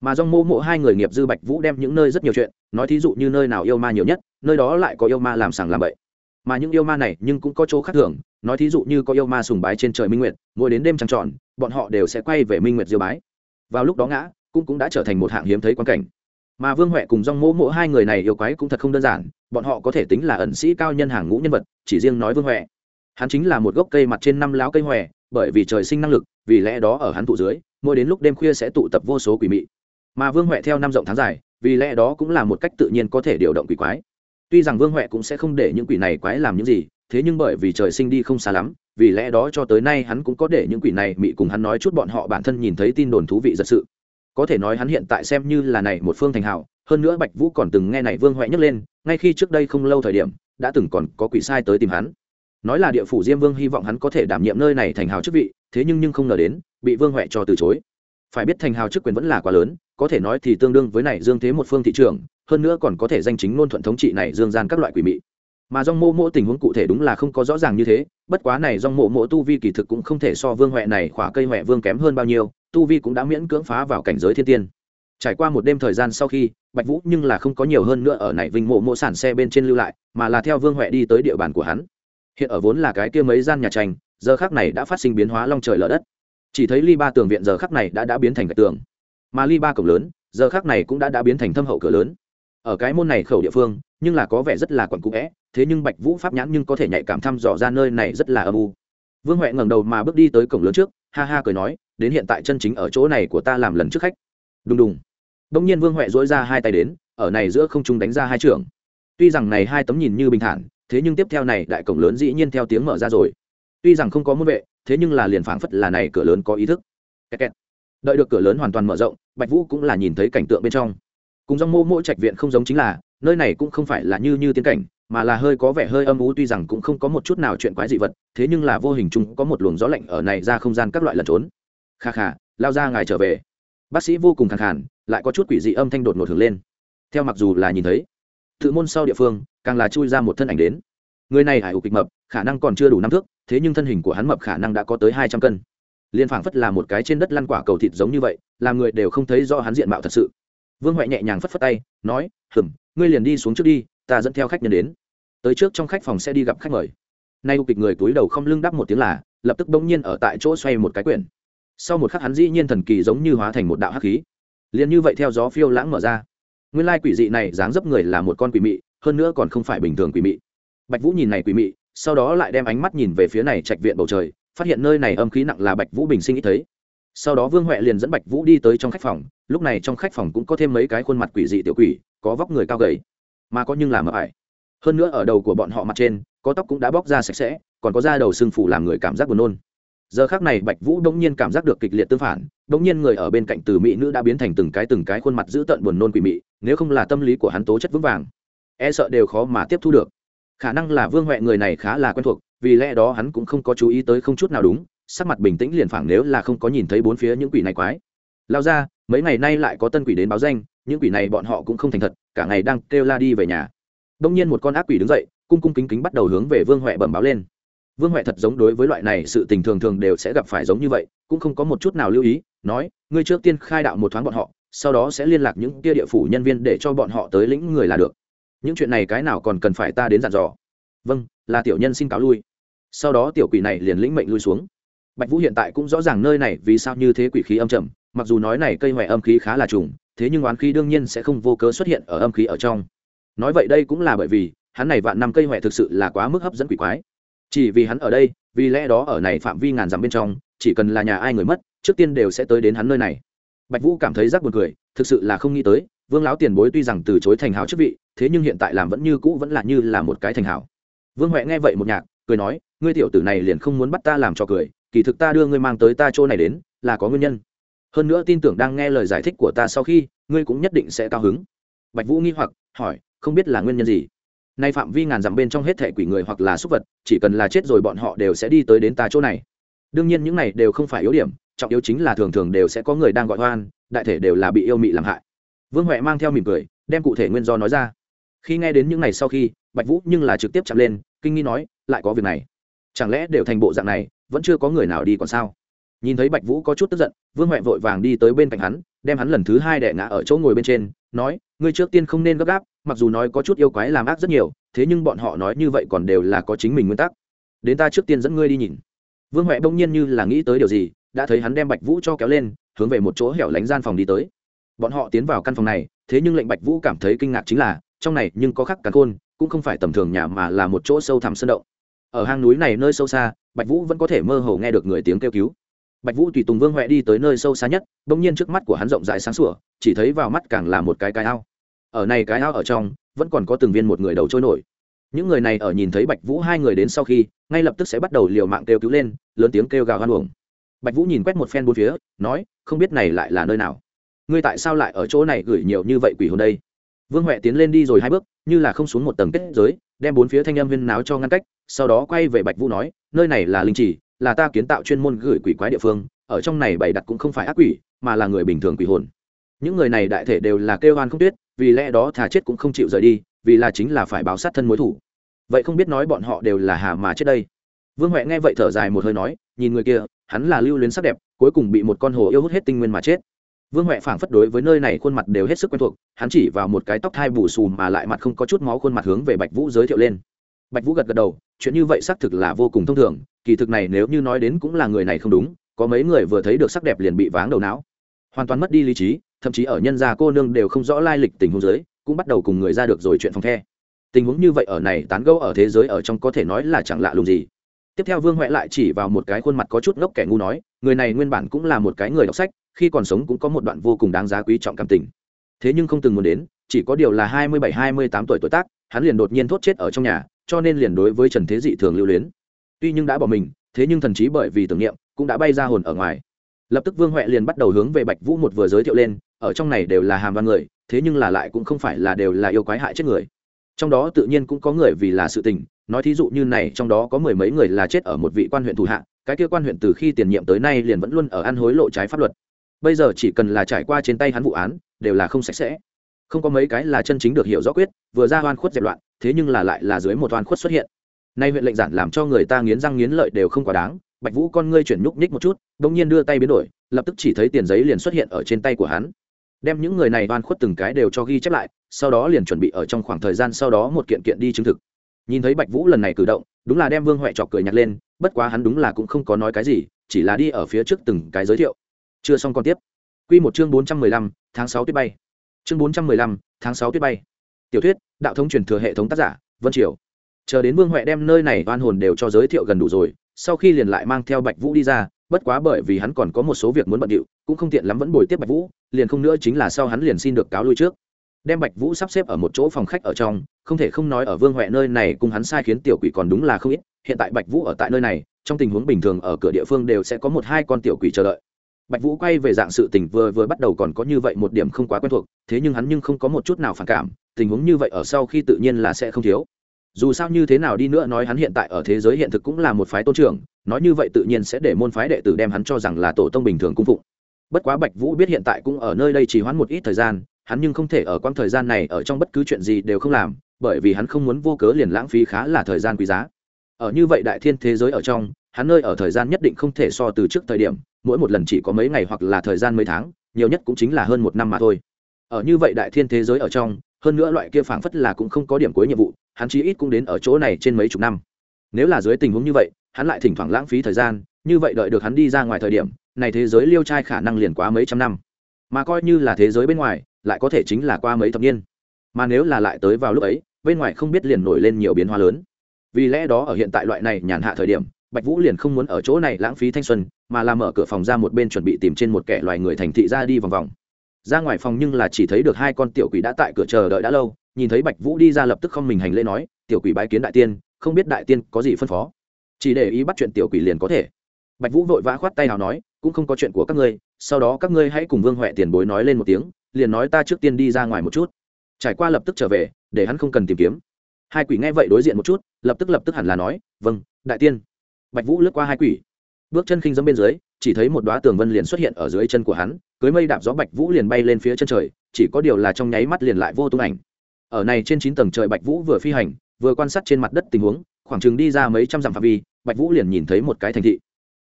Mà do mô mộ hai người nghiệp dư bạch vũ đem những nơi rất nhiều chuyện nói thí dụ như nơi nào yêu ma nhiều nhất nơi đó lại có yêu ma làm sàng làm bậy mà những yêu ma này nhưng cũng có chỗ khác thường. Nói thí dụ như có yêu ma sùng bái trên trời minh nguyệt, mỗi đến đêm trăng tròn, bọn họ đều sẽ quay về minh nguyệt diêu bái. Vào lúc đó ngã, cũng cũng đã trở thành một hạng hiếm thấy quan cảnh. Mà vương huệ cùng dong mỗ mỗ hai người này yêu quái cũng thật không đơn giản, bọn họ có thể tính là ẩn sĩ cao nhân hàng ngũ nhân vật, chỉ riêng nói vương huệ. Hắn chính là một gốc cây mặt trên năm láo cây huệ bởi vì trời sinh năng lực, vì lẽ đó ở hắn tụ dưới, mỗi đến lúc đêm khuya sẽ tụ tập vô số quỷ mị. Mà vương huệ theo năm rộng tháng dài, vì lẽ đó cũng là một cách tự nhiên có thể điều động quỷ quái tuy rằng vương huệ cũng sẽ không để những quỷ này quái làm những gì, thế nhưng bởi vì trời sinh đi không xa lắm, vì lẽ đó cho tới nay hắn cũng có để những quỷ này mị cùng hắn nói chút bọn họ bản thân nhìn thấy tin đồn thú vị thật sự. Có thể nói hắn hiện tại xem như là này một phương thành hảo hơn nữa bạch vũ còn từng nghe này vương huệ nhắc lên, ngay khi trước đây không lâu thời điểm, đã từng còn có quỷ sai tới tìm hắn. Nói là địa phủ diêm vương hy vọng hắn có thể đảm nhiệm nơi này thành hào chức vị, thế nhưng nhưng không ngờ đến, bị vương huệ cho từ chối phải biết thành hào chức quyền vẫn là quá lớn, có thể nói thì tương đương với này dương thế một phương thị trường, hơn nữa còn có thể danh chính ngôn thuận thống trị này dương gian các loại quỷ mị. Mà dòng mô mộ tình huống cụ thể đúng là không có rõ ràng như thế, bất quá này dòng mộ mộ tu vi kỳ thực cũng không thể so vương huệ này khỏa cây huệ vương kém hơn bao nhiêu, tu vi cũng đã miễn cưỡng phá vào cảnh giới thiên tiên. Trải qua một đêm thời gian sau khi, bạch vũ nhưng là không có nhiều hơn nữa ở này vinh mộ mộ sản xe bên trên lưu lại, mà là theo vương huệ đi tới địa bàn của hắn. Hiện ở vốn là cái kia mấy gian nhà tranh, giờ khác này đã phát sinh biến hóa long trời lở đất chỉ thấy ly ba tường viện giờ khắc này đã đã biến thành gạch tường. Mà ly ba cổng lớn, giờ khắc này cũng đã đã biến thành thâm hậu cửa lớn. Ở cái môn này khẩu địa phương, nhưng là có vẻ rất là quẩn cũ vẽ, thế nhưng bạch vũ pháp nhãn nhưng có thể nhạy cảm thăm dò ra nơi này rất là âm u. Vương huệ ngẩng đầu mà bước đi tới cổng lớn trước, ha ha cười nói, đến hiện tại chân chính ở chỗ này của ta làm lần trước khách. Đùng đùng. Đông nhiên vương huệ dỗi ra hai tay đến, ở này giữa không trung đánh ra hai trưởng tuy rằng này hai tấm nhìn như bình thản, thế nhưng tiếp theo này đại cổng lớn dĩ nhiên theo tiếng mở ra rồi tuy rằng không có môn vệ, thế nhưng là liền phảng phất là này cửa lớn có ý thức. Kẹt kẹt. đợi được cửa lớn hoàn toàn mở rộng, bạch vũ cũng là nhìn thấy cảnh tượng bên trong. Cùng dòng mô mỗi trạch viện không giống chính là, nơi này cũng không phải là như như tiến cảnh, mà là hơi có vẻ hơi âm ú tuy rằng cũng không có một chút nào chuyện quái dị vật, thế nhưng là vô hình chung có một luồng gió lạnh ở này ra không gian các loại lẩn trốn. Kha kha, lao ra ngài trở về. Bác sĩ vô cùng khẳng khản lại có chút quỷ dị âm thanh đột ngột hưởng lên. Theo mặc dù là nhìn thấy, tự môn sau địa phương, càng là chui ra một thân ảnh đến. Người này hải ục kịch mập, khả năng còn chưa đủ năm thước thế nhưng thân hình của hắn mập khả năng đã có tới hai trăm cân. Liên phảng phất là một cái trên đất lăn quả cầu thịt giống như vậy, làm người đều không thấy do hắn diện mạo thật sự. Vương huệ nhẹ nhàng phất phất tay, nói, hừm, ngươi liền đi xuống trước đi, ta dẫn theo khách nhân đến. Tới trước trong khách phòng sẽ đi gặp khách mời. Nay u kịch người túi đầu không lưng đáp một tiếng là, lập tức bỗng nhiên ở tại chỗ xoay một cái quyển. Sau một khắc hắn dĩ nhiên thần kỳ giống như hóa thành một đạo hắc khí. Liền như vậy theo gió phiêu lãng mở ra. Nguyên lai quỷ dị này dáng dấp người là một con quỷ mị, hơn nữa còn không phải bình thường quỷ mị. Bạch vũ nhìn này quỷ mị sau đó lại đem ánh mắt nhìn về phía này trạch viện bầu trời, phát hiện nơi này âm khí nặng là bạch vũ bình sinh ít thấy. Sau đó vương huệ liền dẫn bạch vũ đi tới trong khách phòng, lúc này trong khách phòng cũng có thêm mấy cái khuôn mặt quỷ dị tiểu quỷ, có vóc người cao gầy, mà có nhưng làm mập ải. Hơn nữa ở đầu của bọn họ mặt trên, có tóc cũng đã bóc ra sạch sẽ, còn có da đầu sưng phủ làm người cảm giác buồn nôn. Giờ khác này bạch vũ đông nhiên cảm giác được kịch liệt tương phản đông nhiên người ở bên cạnh từ mỹ nữ đã biến thành từng cái từng cái khuôn mặt dữ tợn buồn nôn quỷ mị, nếu không là tâm lý của hắn tố chất vững vàng e sợ đều khó mà tiếp thu được khả năng là vương huệ người này khá là quen thuộc, vì lẽ đó hắn cũng không có chú ý tới không chút nào đúng, sắc mặt bình tĩnh liền phảng nếu là không có nhìn thấy bốn phía những quỷ này quái. Lao ra, mấy ngày nay lại có tân quỷ đến báo danh, những quỷ này bọn họ cũng không thành thật, cả ngày đang kêu la đi về nhà. Đông nhiên một con ác quỷ đứng dậy, cung cung kính kính bắt đầu hướng về vương huệ bẩm báo lên. Vương huệ thật giống đối với loại này sự tình thường thường đều sẽ gặp phải giống như vậy, cũng không có một chút nào lưu ý, nói, ngươi trước tiên khai đạo một thoáng bọn họ, sau đó sẽ liên lạc những kia địa phủ nhân viên để cho bọn họ tới lĩnh người là được những chuyện này cái nào còn cần phải ta đến dặn dò? Vâng là tiểu nhân xin cáo lui. Sau đó tiểu quỷ này liền lĩnh mệnh lui xuống. Bạch vũ hiện tại cũng rõ ràng nơi này vì sao như thế quỷ khí âm trầm, mặc dù nói này cây hoại âm khí khá là trùng, thế nhưng oán khí đương nhiên sẽ không vô cớ xuất hiện ở âm khí ở trong. Nói vậy đây cũng là bởi vì, hắn này vạn năm cây hoại thực sự là quá mức hấp dẫn quỷ quái. Chỉ vì hắn ở đây, vì lẽ đó ở này phạm vi ngàn dặm bên trong, chỉ cần là nhà ai người mất, trước tiên đều sẽ tới đến hắn nơi này. Bạch vũ cảm thấy rắc buồn cười, thực sự là không nghĩ tới, vương lão tiền bối tuy rằng từ chối thành hào chức vị thế nhưng hiện tại làm vẫn như cũ vẫn là như là một cái thành hảo. Vương huệ nghe vậy một nhạc, cười nói, ngươi tiểu tử này liền không muốn bắt ta làm cho cười, kỳ thực ta đưa ngươi mang tới ta chỗ này đến, là có nguyên nhân. Hơn nữa tin tưởng đang nghe lời giải thích của ta sau khi, ngươi cũng nhất định sẽ cao hứng. Bạch vũ nghi hoặc, hỏi, không biết là nguyên nhân gì? Nay phạm vi ngàn dặm bên trong hết thẻ quỷ người hoặc là súc vật, chỉ cần là chết rồi bọn họ đều sẽ đi tới đến ta chỗ này. Đương nhiên những này đều không phải yếu điểm, trọng yếu chính là thường thường đều sẽ có người đang gọi hoan đại thể đều là bị yêu mị làm hại. Vương huệ mang theo mỉm cười, đem cụ thể nguyên do nói ra khi nghe đến những này sau khi, bạch vũ nhưng là trực tiếp chạm lên, kinh nghi nói, lại có việc này. Chẳng lẽ đều thành bộ dạng này, vẫn chưa có người nào đi còn sao? Nhìn thấy bạch vũ có chút tức giận, vương huệ vội vàng đi tới bên cạnh hắn, đem hắn lần thứ hai đẻ ngã ở chỗ ngồi bên trên, nói, ngươi trước tiên không nên gấp gáp, mặc dù nói có chút yêu quái làm ác rất nhiều, thế nhưng bọn họ nói như vậy còn đều là có chính mình nguyên tắc. Đến ta trước tiên dẫn ngươi đi nhìn. Vương huệ bỗng nhiên như là nghĩ tới điều gì, đã thấy hắn đem bạch vũ cho kéo lên, hướng về một chỗ hẻo lánh gian phòng đi tới. Bọn họ tiến vào căn phòng này, thế nhưng lệnh bạch vũ cảm thấy kinh ngạc chính là trong này nhưng có khắc càn khôn, cũng không phải tầm thường nhà mà là một chỗ sâu thẳm sơn động. Ở hang núi này nơi sâu xa, bạch vũ vẫn có thể mơ hồ nghe được người tiếng kêu cứu. Bạch vũ tùy tùng vương huệ đi tới nơi sâu xa nhất đ ỗ n g nhiên trước mắt của hắn rộng rãi sáng sủa, chỉ thấy vào mắt càng là một cái cái ao. Ở này cái ao ở trong, vẫn còn có từng viên một người đầu trôi nổi. Những người này ở nhìn thấy bạch vũ hai người đến sau khi, ngay lập tức sẽ bắt đầu liều mạng kêu cứu lên, lớn tiếng kêu gào hoan uổng. Bạch vũ nhìn quét một phen bốn phía, nói, không biết này lại là nơi nào? Ngươi tại sao lại ở chỗ này gửi nhiều như vậy quỷ hồn đây? Vương huệ tiến lên đi rồi hai bước, như là không xuống một tầng kết giới, đem bốn phía thanh âm viên náo cho ngăn cách, sau đó quay về bạch vũ nói, nơi này là linh trì, là ta kiến tạo chuyên môn gửi quỷ quái địa phương, ở trong này bày đặt cũng không phải ác quỷ, mà là người bình thường quỷ hồn. Những người này đại thể đều là kêu oan không tuyết, vì lẽ đó thà chết cũng không chịu rời đi, vì là chính là phải báo sát thân mối thủ. Vậy không biết nói bọn họ đều là hà mà chết đây. Vương huệ nghe vậy thở dài một hơi nói, nhìn người kia, hắn là lưu luyến sắc đẹp, cuối cùng bị một con hồ yêu hút hết tinh nguyên mà chết vương huệ phảng phất đối với nơi này khuôn mặt đều hết sức quen thuộc, hắn chỉ vào một cái tóc thai bù xù mà lại mặt không có chút máu khuôn mặt hướng về bạch vũ giới thiệu lên. Bạch vũ gật gật đầu, chuyện như vậy xác thực là vô cùng thông thường, kỳ thực này nếu như nói đến cũng là người này không đúng, có mấy người vừa thấy được sắc đẹp liền bị váng đầu não. Hoàn toàn mất đi lý trí, thậm chí ở nhân gia cô nương đều không rõ lai lịch tình huống giới, cũng bắt đầu cùng người ra được rồi chuyện phòng the. Tình huống như vậy ở này tán gẫu ở thế giới ở trong có thể nói là chẳng lạ lùng gì. Tiếp theo vương huệ lại chỉ vào một cái khuôn mặt có chút ngốc kẻ ngu nói, người này nguyên bản cũng là một cái người đọc sách khi còn sống cũng có một đoạn vô cùng đáng giá quý trọng cảm tình. Thế nhưng không từng muốn đến, chỉ có điều là hai mươi bảy, hai mươi tám tuổi tuổi tác, hắn liền đột nhiên thốt chết ở trong nhà, cho nên liền đối với trần thế dị thường lưu luyến. Tuy nhưng đã bỏ mình, thế nhưng thần trí bởi vì tưởng niệm, cũng đã bay ra hồn ở ngoài. Lập tức vương huệ liền bắt đầu hướng về bạch vũ một vừa giới thiệu lên, ở trong này đều là hàm văn người, thế nhưng là lại cũng không phải là đều là yêu quái hại chết người. Trong đó tự nhiên cũng có người vì là sự tình, nói thí dụ như này, trong đó có mười mấy người là chết ở một vị quan huyện thủ hạ, cái kia quan huyện từ khi tiền nhiệm tới nay liền vẫn luôn ở ăn hối lộ trái pháp luật bây giờ chỉ cần là trải qua trên tay hắn vụ án, đều là không sạch sẽ. Không có mấy cái là chân chính được hiểu rõ quyết, vừa ra oan khuất dẹp loạn, thế nhưng là lại là dưới một oan khuất xuất hiện. Nay huyện lệnh giản làm cho người ta nghiến răng nghiến lợi đều không quá đáng, bạch vũ con ngươi chuyển nhúc nhích một chút đ ỗ n g nhiên đưa tay biến đổi, lập tức chỉ thấy tiền giấy liền xuất hiện ở trên tay của hắn. Đem những người này oan khuất từng cái đều cho ghi chép lại, sau đó liền chuẩn bị ở trong khoảng thời gian sau đó một kiện kiện đi chứng thực. Nhìn thấy bạch vũ lần này cử động, đúng là đem vương huệ chọc cười nhặt lên, bất quá hắn đúng là cũng không có nói cái gì, chỉ là đi ở phía trước từng cái giới thiệu chưa xong còn tiếp. Q một chương bốn trăm mười lăm, tháng sáu tuyết bay. Chương bốn trăm mười lăm, tháng sáu tuyết bay. Tiểu thuyết, đạo thống truyền thừa hệ thống tác giả, vân triều. Chờ đến vương huệ đem nơi này oan hồn đều cho giới thiệu gần đủ rồi, sau khi liền lại mang theo bạch vũ đi ra, bất quá bởi vì hắn còn có một số việc muốn bận điệu, cũng không tiện lắm vẫn bồi tiếp bạch vũ, liền không nữa chính là sau hắn liền xin được cáo lui trước. Đem bạch vũ sắp xếp ở một chỗ phòng khách ở trong, không thể không nói ở vương huệ nơi này cùng hắn sai khiến tiểu quỷ còn đúng là không ít, hiện tại bạch vũ ở tại nơi này, trong tình huống bình thường ở cửa địa phương đều sẽ có một hai con tiểu quỷ chờ đợi bạch vũ quay về dạng sự tình vừa vừa bắt đầu còn có như vậy một điểm không quá quen thuộc, thế nhưng hắn nhưng không có một chút nào phản cảm, tình huống như vậy ở sau khi tự nhiên là sẽ không thiếu. Dù sao như thế nào đi nữa nói hắn hiện tại ở thế giới hiện thực cũng là một phái tôn trưởng, nói như vậy tự nhiên sẽ để môn phái đệ tử đem hắn cho rằng là tổ tông bình thường cung phụng. Bất quá bạch vũ biết hiện tại cũng ở nơi đây chỉ hoãn một ít thời gian, hắn nhưng không thể ở quãng thời gian này ở trong bất cứ chuyện gì đều không làm, bởi vì hắn không muốn vô cớ liền lãng phí khá là thời gian quý giá. Ở như vậy đại thiên thế giới ở trong hắn nơi ở thời gian nhất định không thể so từ trước thời điểm, mỗi một lần chỉ có mấy ngày hoặc là thời gian mấy tháng, nhiều nhất cũng chính là hơn một năm mà thôi. Ở như vậy đại thiên thế giới ở trong, hơn nữa loại kia phảng phất là cũng không có điểm cuối nhiệm vụ, hắn chí ít cũng đến ở chỗ này trên mấy chục năm. Nếu là dưới tình huống như vậy, hắn lại thỉnh thoảng lãng phí thời gian, như vậy đợi được hắn đi ra ngoài thời điểm, này thế giới liêu trai khả năng liền quá mấy trăm năm. Mà coi như là thế giới bên ngoài, lại có thể chính là qua mấy thập niên. Mà nếu là lại tới vào lúc ấy, bên ngoài không biết liền nổi lên nhiều biến hóa lớn. Vì lẽ đó ở hiện tại loại này nhàn hạ thời điểm bạch vũ liền không muốn ở chỗ này lãng phí thanh xuân, mà làm mở cửa phòng ra một bên chuẩn bị tìm trên một kẻ loài người thành thị ra đi vòng vòng. Ra ngoài phòng nhưng là chỉ thấy được hai con tiểu quỷ đã tại cửa chờ đợi đã lâu, nhìn thấy bạch vũ đi ra lập tức không mình hành lễ nói, tiểu quỷ bái kiến đại tiên, không biết đại tiên có gì phân phó? Chỉ để ý bắt chuyện tiểu quỷ liền có thể. Bạch vũ vội vã khoát tay nào nói, cũng không có chuyện của các ngươi, sau đó các ngươi hãy cùng vương huệ tiền bối nói lên một tiếng, liền nói ta trước tiên đi ra ngoài một chút. Trải qua lập tức trở về, để hắn không cần tìm kiếm. Hai quỷ nghe vậy đối diện một chút, lập tức lập tức hẳn là nói vâng đại tiên bạch vũ lướt qua hai quỷ. Bước chân khinh dẫm bên dưới, chỉ thấy một đoá tường vân liền xuất hiện ở dưới chân của hắn, cưới mây đạp gió bạch vũ liền bay lên phía chân trời, chỉ có điều là trong nháy mắt liền lại vô tung ảnh. Ở này trên chín tầng trời bạch vũ vừa phi hành, vừa quan sát trên mặt đất tình huống, khoảng chừng đi ra mấy trăm dặm phạm vi, bạch vũ liền nhìn thấy một cái thành thị.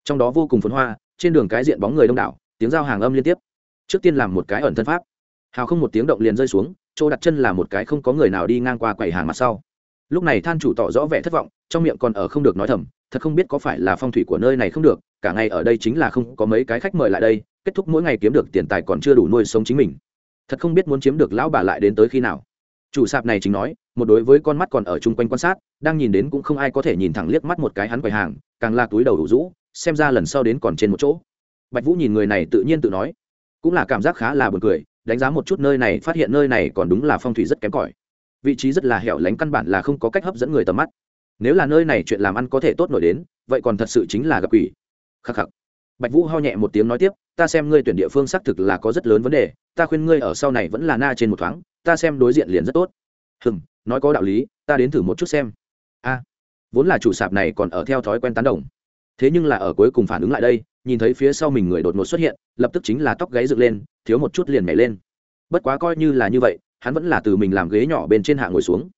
Trong đó vô cùng phồn hoa, trên đường cái diện bóng người đông đảo, tiếng giao hàng âm liên tiếp. Trước tiên làm một cái ẩn thân pháp. Hào không một tiếng động liền rơi xuống, chỗ đặt chân là một cái không có người nào đi ngang qua quầy hàng mặt sau. Lúc này than chủ tỏ rõ vẻ thất vọng, trong miệng còn ở không được nói thầm thật không biết có phải là phong thủy của nơi này không được, cả ngày ở đây chính là không có mấy cái khách mời lại đây, kết thúc mỗi ngày kiếm được tiền tài còn chưa đủ nuôi sống chính mình. Thật không biết muốn chiếm được lão bà lại đến tới khi nào. Chủ sạp này chính nói, một đối với con mắt còn ở chung quanh quan sát, đang nhìn đến cũng không ai có thể nhìn thẳng liếc mắt một cái hắn quầy hàng, càng là túi đầu đủ rũ, xem ra lần sau đến còn trên một chỗ. Bạch vũ nhìn người này tự nhiên tự nói, cũng là cảm giác khá là buồn cười, đánh giá một chút nơi này, phát hiện nơi này còn đúng là phong thủy rất kém cỏi. Vị trí rất là hẻo lánh căn bản là không có cách hấp dẫn người tầm mắt nếu là nơi này chuyện làm ăn có thể tốt nổi đến, vậy còn thật sự chính là gặp quỷ. Khắc khắc. Bạch vũ ho nhẹ một tiếng nói tiếp, ta xem ngươi tuyển địa phương xác thực là có rất lớn vấn đề, ta khuyên ngươi ở sau này vẫn là na trên một thoáng, ta xem đối diện liền rất tốt. Hừng nói có đạo lý, ta đến thử một chút xem. A, vốn là chủ sạp này còn ở theo thói quen tán đồng. Thế nhưng là ở cuối cùng phản ứng lại đây, nhìn thấy phía sau mình người đột ngột xuất hiện, lập tức chính là tóc gáy dựng lên, thiếu một chút liền nhảy lên. Bất quá coi như là như vậy, hắn vẫn là từ mình làm ghế nhỏ bên trên hạ ngồi xuống.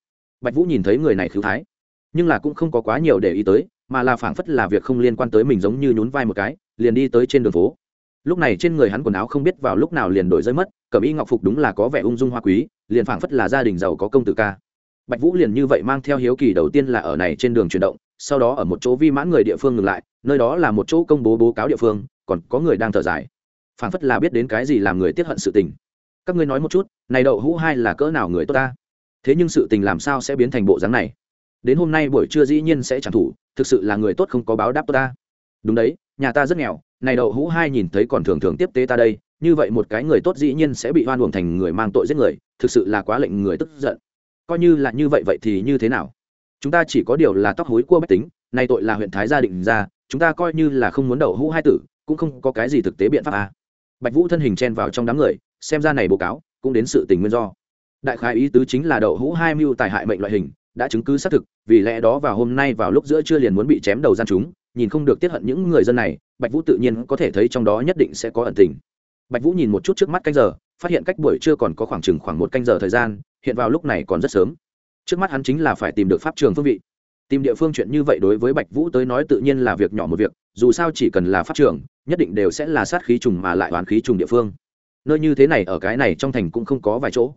Bạch vũ nhìn thấy người này khứu thái nhưng là cũng không có quá nhiều để ý tới, mà là phảng phất là việc không liên quan tới mình giống như nhún vai một cái, liền đi tới trên đường phố. Lúc này trên người hắn quần áo không biết vào lúc nào liền đổi rơi mất, cẩm y ngọc phục đúng là có vẻ ung dung hoa quý, liền phảng phất là gia đình giàu có công tử ca. Bạch vũ liền như vậy mang theo hiếu kỳ đầu tiên là ở này trên đường chuyển động, sau đó ở một chỗ vi mãn người địa phương ngừng lại, nơi đó là một chỗ công bố bố cáo địa phương, còn có người đang thở dài. Phảng phất là biết đến cái gì làm người tiết hận sự tình. Các ngươi nói một chút, này đậu hũ hai là cỡ nào người tốt ta? Thế nhưng sự tình làm sao sẽ biến thành bộ dáng này? Đến hôm nay buổi trưa dĩ nhiên sẽ chẳng thủ thực sự là người tốt không có báo đáp tốt ta. Đúng đấy, nhà ta rất nghèo, này đậu hũ hai nhìn thấy còn thường thường tiếp tế ta đây, như vậy một cái người tốt dĩ nhiên sẽ bị hoan uổng thành người mang tội giết người, thực sự là quá lệnh người tức giận. Coi như là như vậy vậy thì như thế nào? Chúng ta chỉ có điều là tóc hối cua bách tính, nay tội là huyện thái gia định ra, chúng ta coi như là không muốn đậu hũ hai tử, cũng không có cái gì thực tế biện pháp à. bạch vũ thân hình chen vào trong đám người, xem ra này bố cáo cũng đến sự tình nguyên do. Đại khái ý tứ chính là đậu hũ hai mưu tài hại mệnh loại hình đã chứng cứ xác thực, vì lẽ đó vào hôm nay vào lúc giữa trưa liền muốn bị chém đầu gian chúng, nhìn không được tiết hận những người dân này, bạch vũ tự nhiên có thể thấy trong đó nhất định sẽ có ẩn tình. Bạch vũ nhìn một chút trước mắt canh giờ, phát hiện cách buổi trưa còn có khoảng chừng khoảng một canh giờ thời gian, hiện vào lúc này còn rất sớm. Trước mắt hắn chính là phải tìm được pháp trường phương vị. Tìm địa phương chuyện như vậy đối với bạch vũ tới nói tự nhiên là việc nhỏ một việc, dù sao chỉ cần là pháp trường, nhất định đều sẽ là sát khí trùng mà lại hoàn khí trùng địa phương. Nơi như thế này ở cái này trong thành cũng không có vài chỗ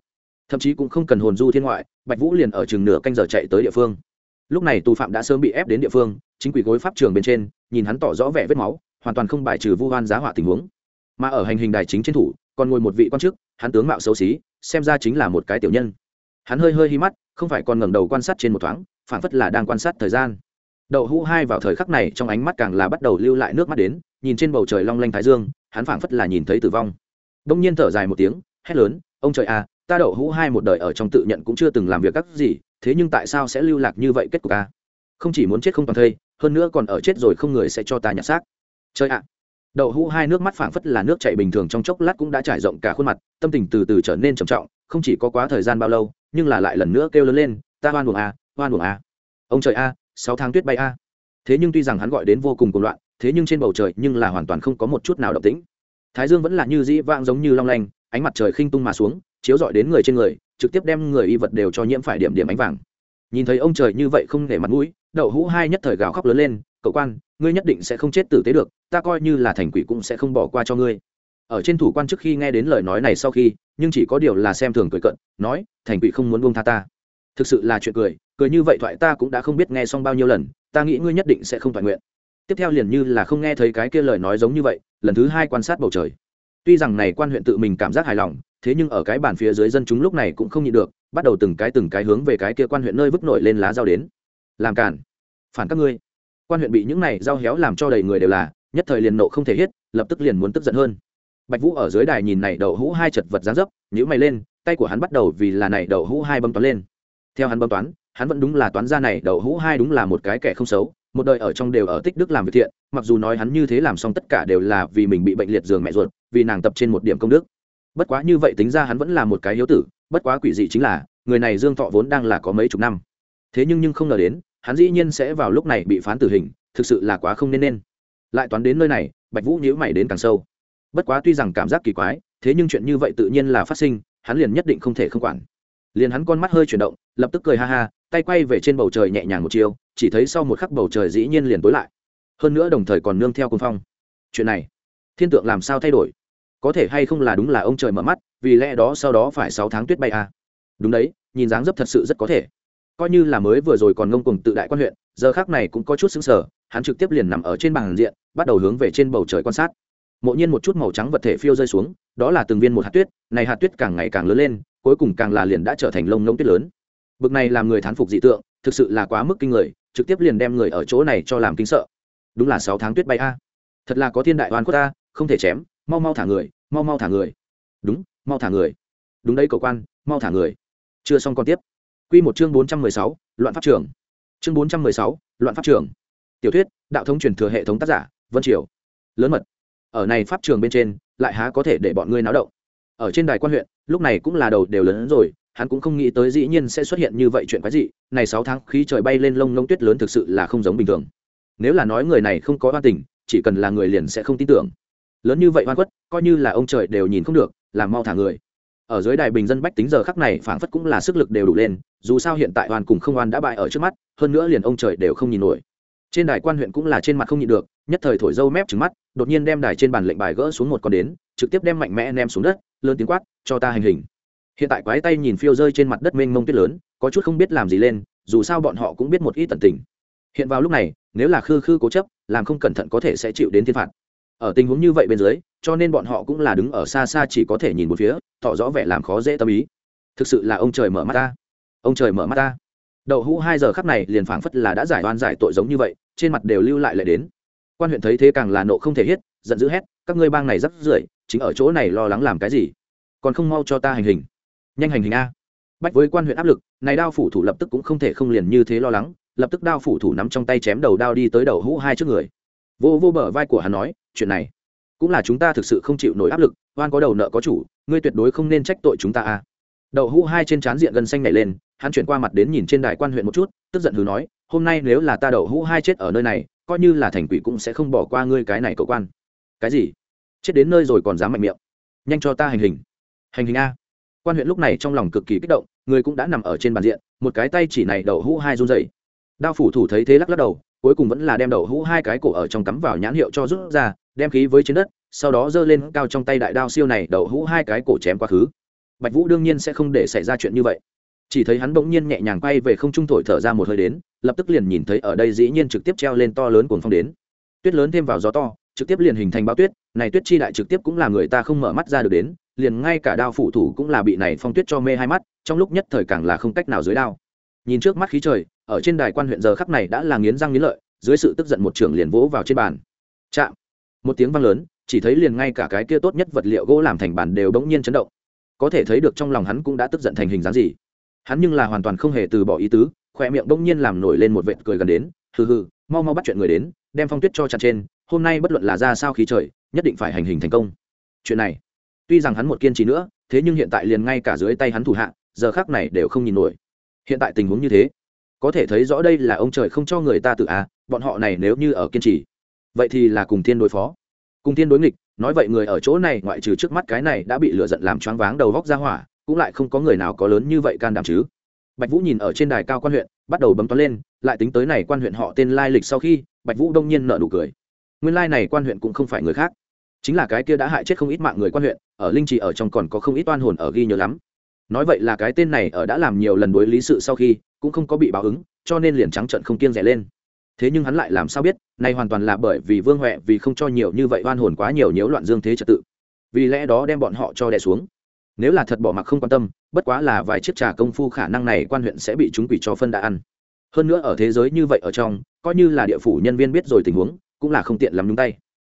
thậm chí cũng không cần hồn du thiên ngoại, bạch vũ liền ở chừng nửa canh giờ chạy tới địa phương. Lúc này tù phạm đã sớm bị ép đến địa phương, chính quỷ gối pháp trường bên trên, nhìn hắn tỏ rõ vẻ vết máu, hoàn toàn không bài trừ vu hoan giá họa tình huống. Mà ở hành hình đài chính trên thủ, còn ngồi một vị quan chức, hắn tướng mạo xấu xí, xem ra chính là một cái tiểu nhân. Hắn hơi hơi hi mắt, không phải còn ngẩng đầu quan sát trên một thoáng phản phất là đang quan sát thời gian. Đậu hũ hai vào thời khắc này trong ánh mắt càng là bắt đầu lưu lại nước mắt đến, nhìn trên bầu trời long lanh thái dương, hắn phảng phất là nhìn thấy tử vong. Đông nhiên thở dài một tiếng, hét lớn, ông trời à ta đậu hũ hai một đời ở trong tự nhận cũng chưa từng làm việc các gì, thế nhưng tại sao sẽ lưu lạc như vậy kết cục ta không chỉ muốn chết không toàn thây, hơn nữa còn ở chết rồi không người sẽ cho ta nhặt xác. Chơi ạ! Đậu hũ hai nước mắt phảng phất là nước chảy bình thường trong chốc lát cũng đã trải rộng cả khuôn mặt, tâm tình từ từ trở nên trầm trọng, không chỉ có quá thời gian bao lâu, nhưng là lại lần nữa kêu lớn lên, ta hoan buồng a à, hoan buồng a à. ông trời a, sáu tháng tuyết bay a. Thế nhưng tuy rằng hắn gọi đến vô cùng cuồng loạn, thế nhưng trên bầu trời nhưng là hoàn toàn không có một chút nào động tĩnh. Thái dương vẫn là như dĩ vãng giống như long lanh ánh mặt trời khinh tung mà xuống, chiếu rọi đến người trên người, trực tiếp đem người y vật đều cho nhiễm phải điểm điểm ánh vàng. Nhìn thấy ông trời như vậy không để mặt mũi, đậu hũ hai nhất thời gào khóc lớn lên, cậu quan, ngươi nhất định sẽ không chết tử tế được, ta coi như là thành quỷ cũng sẽ không bỏ qua cho ngươi. Ở trên thủ quan trước khi nghe đến lời nói này sau khi, nhưng chỉ có điều là xem thường cười cận nói, thành quỷ không muốn buông tha ta. Thực sự là chuyện cười cười như vậy thoại ta cũng đã không biết nghe xong bao nhiêu lần, ta nghĩ ngươi nhất định sẽ không toàn nguyện. Tiếp theo liền như là không nghe thấy cái kia lời nói giống như vậy, lần thứ hai quan sát bầu trời tuy rằng này quan huyện tự mình cảm giác hài lòng, thế nhưng ở cái bàn phía dưới dân chúng lúc này cũng không nhịn được, bắt đầu từng cái từng cái hướng về cái kia quan huyện nơi vứt nổi lên lá dao đến. Làm cản. Phản các ngươi. Quan huyện bị những này dao héo làm cho đầy người đều là, nhất thời liền nộ không thể hết, lập tức liền muốn tức giận hơn. Bạch vũ ở dưới đài nhìn này đậu hũ hai chật vật dáng dấp nhữ mày lên, tay của hắn bắt đầu vì là này đậu hũ hai bấm toán lên. Theo hắn bấm toán, hắn vẫn đúng là toán ra này đậu hũ hai đúng là một cái kẻ không xấu một đời ở trong đều ở tích đức làm việc thiện, mặc dù nói hắn như thế làm xong tất cả đều là vì mình bị bệnh liệt giường mẹ ruột, vì nàng tập trên một điểm công đức. Bất quá như vậy tính ra hắn vẫn là một cái hiếu tử, bất quá quỷ dị chính là, người này dương thọ vốn đang là có mấy chục năm. Thế nhưng nhưng không ngờ đến, hắn dĩ nhiên sẽ vào lúc này bị phán tử hình, thực sự là quá không nên nên. Lại toán đến nơi này, bạch vũ nhíu mày đến càng sâu. Bất quá tuy rằng cảm giác kỳ quái, thế nhưng chuyện như vậy tự nhiên là phát sinh, hắn liền nhất định không thể không quản liền hắn con mắt hơi chuyển động, lập tức cười ha ha, tay quay về trên bầu trời nhẹ nhàng một chiều chỉ thấy sau một khắc bầu trời dĩ nhiên liền tối lại. Hơn nữa đồng thời còn nương theo côn phong. Chuyện này, thiên tượng làm sao thay đổi? Có thể hay không là đúng là ông trời mở mắt, vì lẽ đó sau đó phải sáu tháng tuyết bay à. đúng đấy, nhìn dáng dấp thật sự rất có thể. Coi như là mới vừa rồi còn ngông cùng tự đại quan huyện, giờ khác này cũng có chút xứng sở hắn trực tiếp liền nằm ở trên bàn diện, bắt đầu hướng về trên bầu trời quan sát mộ nhiên một chút màu trắng vật thể phiêu rơi xuống, đó là từng viên một hạt tuyết, này hạt tuyết càng ngày càng lớn lên, cuối cùng càng là liền đã trở thành lông ngông tuyết lớn. Bực này làm người thán phục dị tượng, thực sự là quá mức kinh người, trực tiếp liền đem người ở chỗ này cho làm kinh sợ. Đúng là sáu tháng tuyết bay a. Thật là có thiên đại oan quốc ta, không thể chém, mau mau thả người, mau mau thả người. Đúng, mau thả người. Đúng đấy cầu quan, mau thả người. Chưa xong còn tiếp. Q một chương bốn trăm mười sáu, loạn pháp trưởng. chương bốn trăm mười sáu, loạn pháp trưởng. tiểu thuyết, đạo thống truyền thừa hệ thống tác giả, vân triều. Lớn mật ở này pháp trường bên trên, lại há có thể để bọn ngươi náo động. Ở trên đài quan huyện, lúc này cũng là đầu đều lớn rồi, hắn cũng không nghĩ tới dĩ nhiên sẽ xuất hiện như vậy chuyện quái dị, này sáu tháng khí trời bay lên lông lông tuyết lớn thực sự là không giống bình thường. Nếu là nói người này không có oan tình, chỉ cần là người liền sẽ không tin tưởng. Lớn như vậy oan khuất, coi như là ông trời đều nhìn không được làm mau thả người. Ở dưới đài bình dân bách tính giờ khắc này phảng phất cũng là sức lực đều đủ lên, dù sao hiện tại oan cùng không oan đã bại ở trước mắt, hơn nữa liền ông trời đều không nhìn nổi. Trên đài quan huyện cũng là trên mặt không nhịn được, nhất thời thổi dâu mép trứng mắt đột nhiên đem đài trên bàn lệnh bài gỡ xuống một con đến, trực tiếp đem mạnh mẽ ném xuống đất, lớn tiếng quát, cho ta hành hình. Hiện tại quái tay nhìn phiêu rơi trên mặt đất mênh mông tuyết lớn, có chút không biết làm gì lên, dù sao bọn họ cũng biết một ít tận tình. Hiện vào lúc này, nếu là khư khư cố chấp, làm không cẩn thận có thể sẽ chịu đến thiên phạt. Ở tình huống như vậy bên dưới, cho nên bọn họ cũng là đứng ở xa xa chỉ có thể nhìn một phía, tỏ rõ vẻ làm khó dễ tâm ý. Thực sự là ông trời mở mắt ta. Ông trời mở mắt ta. Đậu hũ hai giờ khắp này liền phảng phất là đã giải oan giải tội giống như vậy, trên mặt đều lưu lại lại đến quan huyện thấy thế càng là nộ không thể hết, giận dữ hét, các ngươi bang này rắc rưởi, chính ở chỗ này lo lắng làm cái gì? Còn không mau cho ta hành hình. Nhanh hành hình a. Bách với quan huyện áp lực, này đao phủ thủ lập tức cũng không thể không liền như thế lo lắng, lập tức đao phủ thủ nắm trong tay chém đầu đao đi tới đầu hũ hai trước người. Vô vô bờ vai của hắn nói, chuyện này cũng là chúng ta thực sự không chịu nổi áp lực, oan có đầu nợ có chủ, ngươi tuyệt đối không nên trách tội chúng ta a. Đầu hũ hai trên trán diện gần xanh nảy lên, hắn chuyển qua mặt đến nhìn trên đài quan huyện một chút, tức giận hừ nói, hôm nay nếu là ta đầu hũ hai chết ở nơi này coi như là thành quỷ cũng sẽ không bỏ qua ngươi cái này cậu quan. Cái gì? Chết đến nơi rồi còn dám mạnh miệng. Nhanh cho ta hành hình. Hành hình a. Quan huyện lúc này trong lòng cực kỳ kích động, người cũng đã nằm ở trên bàn diện, một cái tay chỉ này đậu hũ hai run dày đao phủ thủ thấy thế lắc lắc đầu, cuối cùng vẫn là đem đậu hũ hai cái cổ ở trong cắm vào nhãn hiệu cho rút ra, đem khí với trên đất, sau đó giơ lên cao trong tay đại đao siêu này đậu hũ hai cái cổ chém quá khứ. Bạch vũ đương nhiên sẽ không để xảy ra chuyện như vậy chỉ thấy hắn bỗng nhiên nhẹ nhàng quay về không trung thổi thở ra một hơi đến, lập tức liền nhìn thấy ở đây dĩ nhiên trực tiếp treo lên to lớn cuồng phong đến. Tuyết lớn thêm vào gió to, trực tiếp liền hình thành bao tuyết, này tuyết chi đại trực tiếp cũng là người ta không mở mắt ra được đến, liền ngay cả đao phủ thủ cũng là bị này phong tuyết cho mê hai mắt, trong lúc nhất thời càng là không cách nào dưới đao. Nhìn trước mắt khí trời, ở trên đài quan huyện giờ khắc này đã là nghiến răng nghiến lợi, dưới sự tức giận một trưởng liền vỗ vào trên bàn. Chạm! Một tiếng vang lớn, chỉ thấy liền ngay cả cái kia tốt nhất vật liệu gỗ làm thành bàn đều bỗng nhiên chấn động. Có thể thấy được trong lòng hắn cũng đã tức giận thành hình dáng gì hắn nhưng là hoàn toàn không hề từ bỏ ý tứ khỏe miệng bỗng nhiên làm nổi lên một vệt cười gần đến, hừ hừ, mau mau bắt chuyện người đến, đem phong tuyết cho chặt trên, hôm nay bất luận là ra sao khí trời, nhất định phải hành hình thành công. Chuyện này, tuy rằng hắn một kiên trì nữa, thế nhưng hiện tại liền ngay cả dưới tay hắn thủ hạ, giờ khác này đều không nhìn nổi. Hiện tại tình huống như thế, có thể thấy rõ đây là ông trời không cho người ta tự à bọn họ này nếu như ở kiên trì, vậy thì là cùng thiên đối phó. Cùng thiên đối nghịch, nói vậy người ở chỗ này ngoại trừ trước mắt cái này đã bị lửa giận làm choáng váng đầu vóc ra hỏa cũng lại không có người nào có lớn như vậy can đảm chứ. Bạch vũ nhìn ở trên đài cao quan huyện, bắt đầu bấm toán lên, lại tính tới này quan huyện họ tên lai lịch sau khi, bạch vũ đông nhiên nợ nụ cười. Nguyên lai này quan huyện cũng không phải người khác. Chính là cái kia đã hại chết không ít mạng người quan huyện, ở linh trì ở trong còn có không ít oan hồn ở ghi nhớ lắm. Nói vậy là cái tên này ở đã làm nhiều lần đối lý sự sau khi, cũng không có bị báo ứng, cho nên liền trắng trận không kiêng rẻ lên. Thế nhưng hắn lại làm sao biết nay hoàn toàn là bởi vì vương huệ vì không cho nhiều như vậy oan hồn quá nhiều nhiễu loạn dương thế trật tự. Vì lẽ đó đem bọn họ cho đè xuống nếu là thật bỏ mặc không quan tâm, bất quá là vài chiếc trà công phu khả năng này quan huyện sẽ bị chúng quỷ cho phân đã ăn. Hơn nữa ở thế giới như vậy ở trong, coi như là địa phủ nhân viên biết rồi tình huống, cũng là không tiện lắm nhúng tay.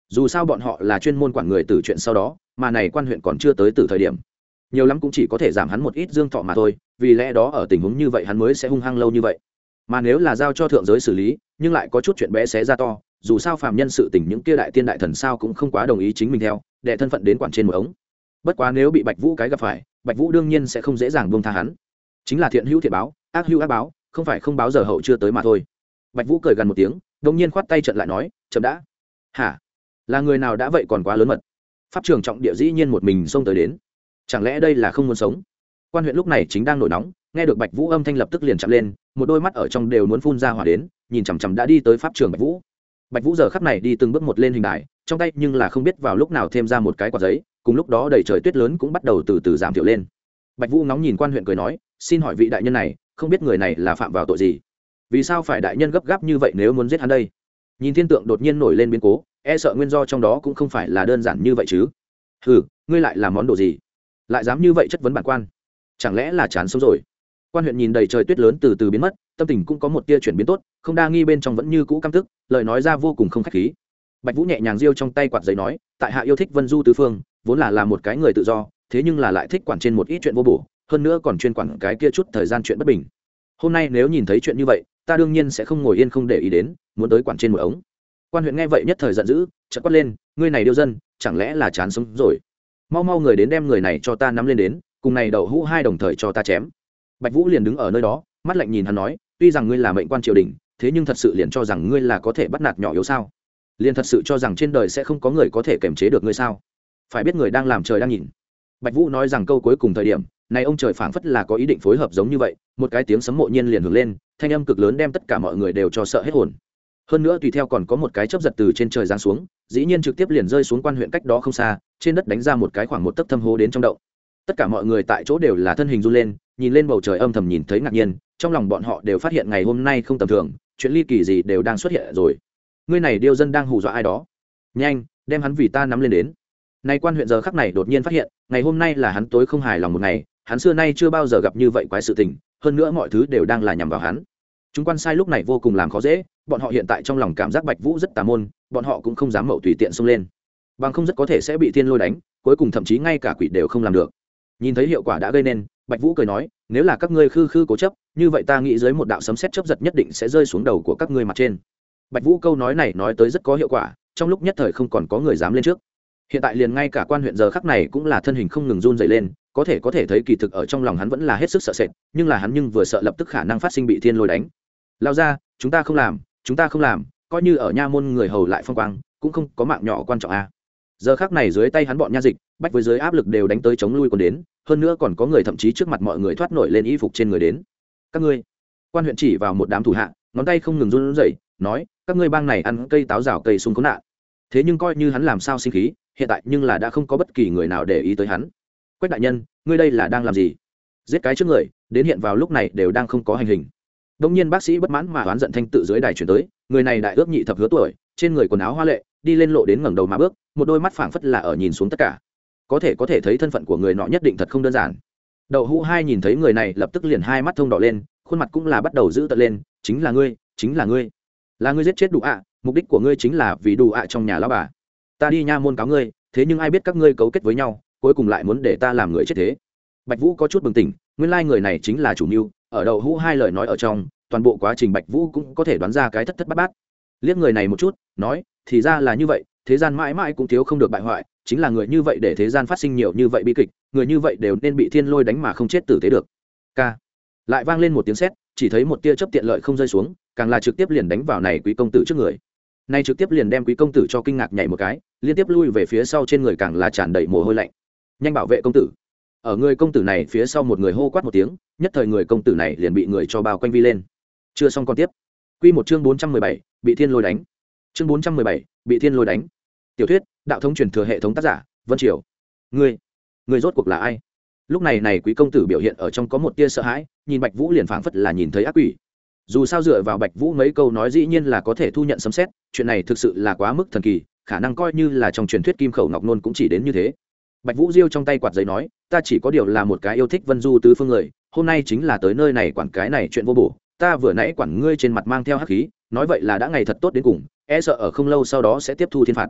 Dù sao bọn họ là chuyên môn quản người từ chuyện sau đó, mà này quan huyện còn chưa tới từ thời điểm. Nhiều lắm cũng chỉ có thể giảm hắn một ít dương thọ mà thôi, vì lẽ đó ở tình huống như vậy hắn mới sẽ hung hăng lâu như vậy. Mà nếu là giao cho thượng giới xử lý, nhưng lại có chút chuyện bé xé ra to, dù sao phàm nhân sự tình những kia đại tiên đại thần sao cũng không quá đồng ý chính mình theo để thân phận đến quản trên một ống bất quá nếu bị bạch vũ cái gặp phải, bạch vũ đương nhiên sẽ không dễ dàng buông tha hắn. Chính là thiện hữu thiện báo, ác hữu ác báo, không phải không báo giờ hậu chưa tới mà thôi. Bạch vũ cười gần một tiếng đông nhiên khoát tay trận lại nói, chậm đã. Hả? Là người nào đã vậy còn quá lớn mật? Pháp trường trọng địa dĩ nhiên một mình xông tới đến. Chẳng lẽ đây là không muốn sống? Quan huyện lúc này chính đang nổi nóng, nghe được bạch vũ âm thanh lập tức liền chạm lên, một đôi mắt ở trong đều muốn phun ra hỏa đến, nhìn chằm chằm đã đi tới pháp trường bạch vũ. Bạch vũ giờ khắp này đi từng bước một lên hình đài trong tay nhưng là không biết vào lúc nào thêm ra một cái quạt giấy, cùng lúc đó đầy trời tuyết lớn cũng bắt đầu từ từ giảm thiểu lên. Bạch vũ ngóng nhìn quan huyện cười nói, xin hỏi vị đại nhân này, không biết người này là phạm vào tội gì? Vì sao phải đại nhân gấp gáp như vậy nếu muốn giết hắn đây? Nhìn thiên tượng đột nhiên nổi lên biến cố e sợ nguyên do trong đó cũng không phải là đơn giản như vậy chứ. Hừ, ngươi lại làm món đồ gì? Lại dám như vậy chất vấn bản quan? Chẳng lẽ là chán sống rồi? Quan huyện nhìn đầy trời tuyết lớn từ từ biến mất, tâm tình cũng có một tia chuyển biến tốt, không đa nghi bên trong vẫn như cũ căm tức, lời nói ra vô cùng không khách khí bạch vũ nhẹ nhàng riêu trong tay quạt giấy nói, tại hạ yêu thích vân du tứ phương, vốn là là một cái người tự do, thế nhưng là lại thích quản trên một ít chuyện vô bổ, hơn nữa còn chuyên quản cái kia chút thời gian chuyện bất bình. Hôm nay nếu nhìn thấy chuyện như vậy, ta đương nhiên sẽ không ngồi yên không để ý đến, muốn tới quản trên một ống. Quan huyện nghe vậy nhất thời giận dữ, chợt quát lên, ngươi này điêu dân, chẳng lẽ là chán sống rồi? Mau mau người đến đem người này cho ta nắm lên đến, cùng này đậu hũ hai đồng thời cho ta chém. Bạch vũ liền đứng ở nơi đó, mắt lạnh nhìn hắn nói, tuy rằng ngươi là mệnh quan triều đình, thế nhưng thật sự liền cho rằng ngươi là có thể bắt nạt nhỏ yếu sao? Liền thật sự cho rằng trên đời sẽ không có người có thể kiềm chế được ngươi sao? Phải biết người đang làm trời đang nhìn. Bạch vũ nói rằng câu cuối cùng thời điểm, này ông trời phảng phất là có ý định phối hợp giống như vậy, một cái tiếng sấm mộ nhiên liền hưởng lên, thanh âm cực lớn đem tất cả mọi người đều cho sợ hết hồn. Hơn nữa tùy theo còn có một cái chớp giật từ trên trời giáng xuống, dĩ nhiên trực tiếp liền rơi xuống quan huyện cách đó không xa, trên đất đánh ra một cái khoảng một tấc thâm hố đến trong động. Tất cả mọi người tại chỗ đều là thân hình run lên, nhìn lên bầu trời âm thầm nhìn thấy ngạc nhiên, trong lòng bọn họ đều phát hiện ngày hôm nay không tầm thường, chuyện ly kỳ gì đều đang xuất hiện rồi ngươi này điêu dân đang hù dọa ai đó. Nhanh, đem hắn vì ta nắm lên đến. Nay quan huyện giờ khắc này đột nhiên phát hiện, ngày hôm nay là hắn tối không hài lòng một ngày, hắn xưa nay chưa bao giờ gặp như vậy quái sự tình, hơn nữa mọi thứ đều đang là nhằm vào hắn. Chúng quan sai lúc này vô cùng làm khó dễ, bọn họ hiện tại trong lòng cảm giác bạch vũ rất tà môn, bọn họ cũng không dám mậu tùy tiện xông lên. Bằng không rất có thể sẽ bị thiên lôi đánh, cuối cùng thậm chí ngay cả quỷ đều không làm được. Nhìn thấy hiệu quả đã gây nên, bạch vũ cười nói, nếu là các ngươi khư khư cố chấp, như vậy ta nghĩ dưới một đạo sấm xét chấp giật nhất định sẽ rơi xuống đầu của các ngươi mặt trên bạch vũ câu nói này nói tới rất có hiệu quả, trong lúc nhất thời không còn có người dám lên trước. Hiện tại liền ngay cả quan huyện giờ khắc này cũng là thân hình không ngừng run dày lên, có thể có thể thấy kỳ thực ở trong lòng hắn vẫn là hết sức sợ sệt, nhưng là hắn nhưng vừa sợ lập tức khả năng phát sinh bị thiên lôi đánh. Lao ra, chúng ta không làm, chúng ta không làm, coi như ở nha môn người hầu lại phong quang, cũng không có mạng nhỏ quan trọng a. À. giờ khác này dưới tay hắn bọn nha dịch, bách với dưới áp lực đều đánh tới chống lui còn đến, hơn nữa còn có người thậm chí trước mặt mọi người thoát nổi lên y phục trên người đến. Các ngươi. Quan huyện chỉ vào một đám thủ hạ, ngón tay không ngừng run rẩy, nói các ngươi bang này ăn cây táo rào cây sung khốn nạn. Thế nhưng coi như hắn làm sao sinh khí, hiện tại nhưng là đã không có bất kỳ người nào để ý tới hắn. Quách đại nhân, ngươi đây là đang làm gì? Giết cái trước người, đến hiện vào lúc này đều đang không có hành hình. Đông nhiên bác sĩ bất mãn mà oán giận thanh tự dưới đài chuyển tới, người này đại ước nhị thập hứa tuổi, trên người quần áo hoa lệ, đi lên lộ đến ngẩng đầu mà bước, một đôi mắt phảng phất là ở nhìn xuống tất cả. Có thể có thể thấy thân phận của người nọ nhất định thật không đơn giản. Đậu hũ hai nhìn thấy người này lập tức liền hai mắt thông đỏ lên, khuôn mặt cũng là bắt đầu giữ tận lên, chính là ngươi, chính là ngươi là ngươi giết chết đủ ạ, mục đích của ngươi chính là vì đủ ạ trong nhà lao bà. Ta đi nha môn cáo ngươi, thế nhưng ai biết các ngươi cấu kết với nhau, cuối cùng lại muốn để ta làm người chết thế. Bạch vũ có chút bừng tỉnh, nguyên lai người này chính là chủ mưu, ở đầu hũ hai lời nói ở trong, toàn bộ quá trình bạch vũ cũng có thể đoán ra cái thất thất bát bát. Liếc người này một chút, nói, thì ra là như vậy, thế gian mãi mãi cũng thiếu không được bại hoại, chính là người như vậy để thế gian phát sinh nhiều như vậy bi kịch, người như vậy đều nên bị thiên lôi đánh mà không chết tử thế được. K lại vang lên một tiếng sét, chỉ thấy một tia chớp tiện lợi không rơi xuống càng là trực tiếp liền đánh vào này quý công tử trước người. Nay trực tiếp liền đem quý công tử cho kinh ngạc nhảy một cái, liên tiếp lui về phía sau trên người càng là tràn đầy mồ hôi lạnh. Nhanh bảo vệ công tử. Ở người công tử này phía sau một người hô quát một tiếng, nhất thời người công tử này liền bị người cho bao quanh vi lên. Chưa xong còn tiếp. Q một chương bốn trăm mười bảy, bị thiên lôi đánh. Chương bốn trăm mười bảy, bị thiên lôi đánh. Tiểu thuyết, đạo thống truyền thừa hệ thống tác giả, vân triều. Người người rốt cuộc là ai? Lúc này này quý công tử biểu hiện ở trong có một tia sợ hãi, nhìn bạch vũ liền phảng phất là nhìn thấy ác quỷ dù sao dựa vào bạch vũ mấy câu nói dĩ nhiên là có thể thu nhận sấm xét chuyện này thực sự là quá mức thần kỳ, khả năng coi như là trong truyền thuyết kim khẩu ngọc nôn cũng chỉ đến như thế. Bạch vũ diêu trong tay quạt giấy nói, ta chỉ có điều là một cái yêu thích vân du tứ phương người, hôm nay chính là tới nơi này quản cái này chuyện vô bổ. Ta vừa nãy quản ngươi trên mặt mang theo hắc khí, nói vậy là đã ngày thật tốt đến cùng e sợ ở không lâu sau đó sẽ tiếp thu thiên phạt.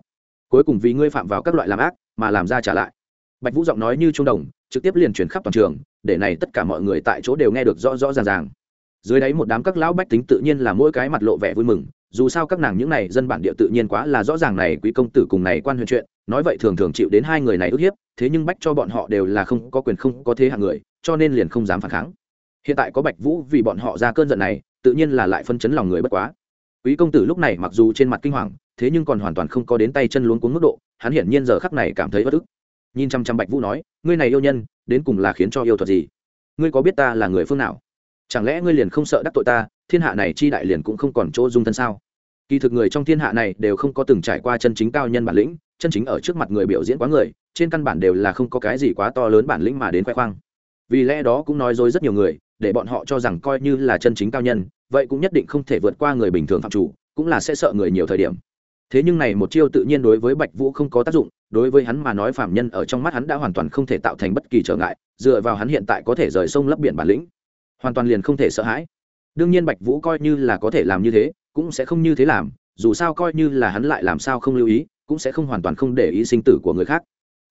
Cuối cùng vì ngươi phạm vào các loại làm ác, mà làm ra trả lại. Bạch vũ giọng nói như trung đồng, trực tiếp liền truyền khắp toàn trường, để này tất cả mọi người tại chỗ đều nghe được rõ rõ ràng ràng dưới đáy một đám các lão bách tính tự nhiên là mỗi cái mặt lộ vẻ vui mừng, dù sao các nàng những này dân bản địa tự nhiên quá là rõ ràng này quý công tử cùng này quan huyền chuyện, nói vậy thường thường chịu đến hai người này ức hiếp, thế nhưng bách cho bọn họ đều là không có quyền không có thế hạng người, cho nên liền không dám phản kháng. Hiện tại có bạch vũ vì bọn họ ra cơn giận này, tự nhiên là lại phân chấn lòng người bất quá. Quý công tử lúc này mặc dù trên mặt kinh hoàng, thế nhưng còn hoàn toàn không có đến tay chân luống cuống mức độ, hắn hiển nhiên giờ khắc này cảm thấy bất ức. Nhìn chăm chăm bạch vũ nói, ngươi này yêu nhân, đến cùng là khiến cho yêu thuật gì? Ngươi có biết ta là người phương nào? Chẳng lẽ ngươi liền không sợ đắc tội ta, thiên hạ này chi đại liền cũng không còn chỗ dung thân sao? Kỳ thực người trong thiên hạ này đều không có từng trải qua chân chính cao nhân bản lĩnh, chân chính ở trước mặt người biểu diễn quá người, trên căn bản đều là không có cái gì quá to lớn bản lĩnh mà đến khoe khoang. Vì lẽ đó cũng nói dối rất nhiều người, để bọn họ cho rằng coi như là chân chính cao nhân, vậy cũng nhất định không thể vượt qua người bình thường phạm chủ, cũng là sẽ sợ người nhiều thời điểm. Thế nhưng này một chiêu tự nhiên đối với bạch vũ không có tác dụng, đối với hắn mà nói phạm nhân ở trong mắt hắn đã hoàn toàn không thể tạo thành bất kỳ trở ngại, dựa vào hắn hiện tại có thể rời sông lấp biển bản lĩnh hoàn toàn liền không thể sợ hãi. Đương nhiên bạch vũ coi như là có thể làm như thế, cũng sẽ không như thế làm, dù sao coi như là hắn lại làm sao không lưu ý, cũng sẽ không hoàn toàn không để ý sinh tử của người khác.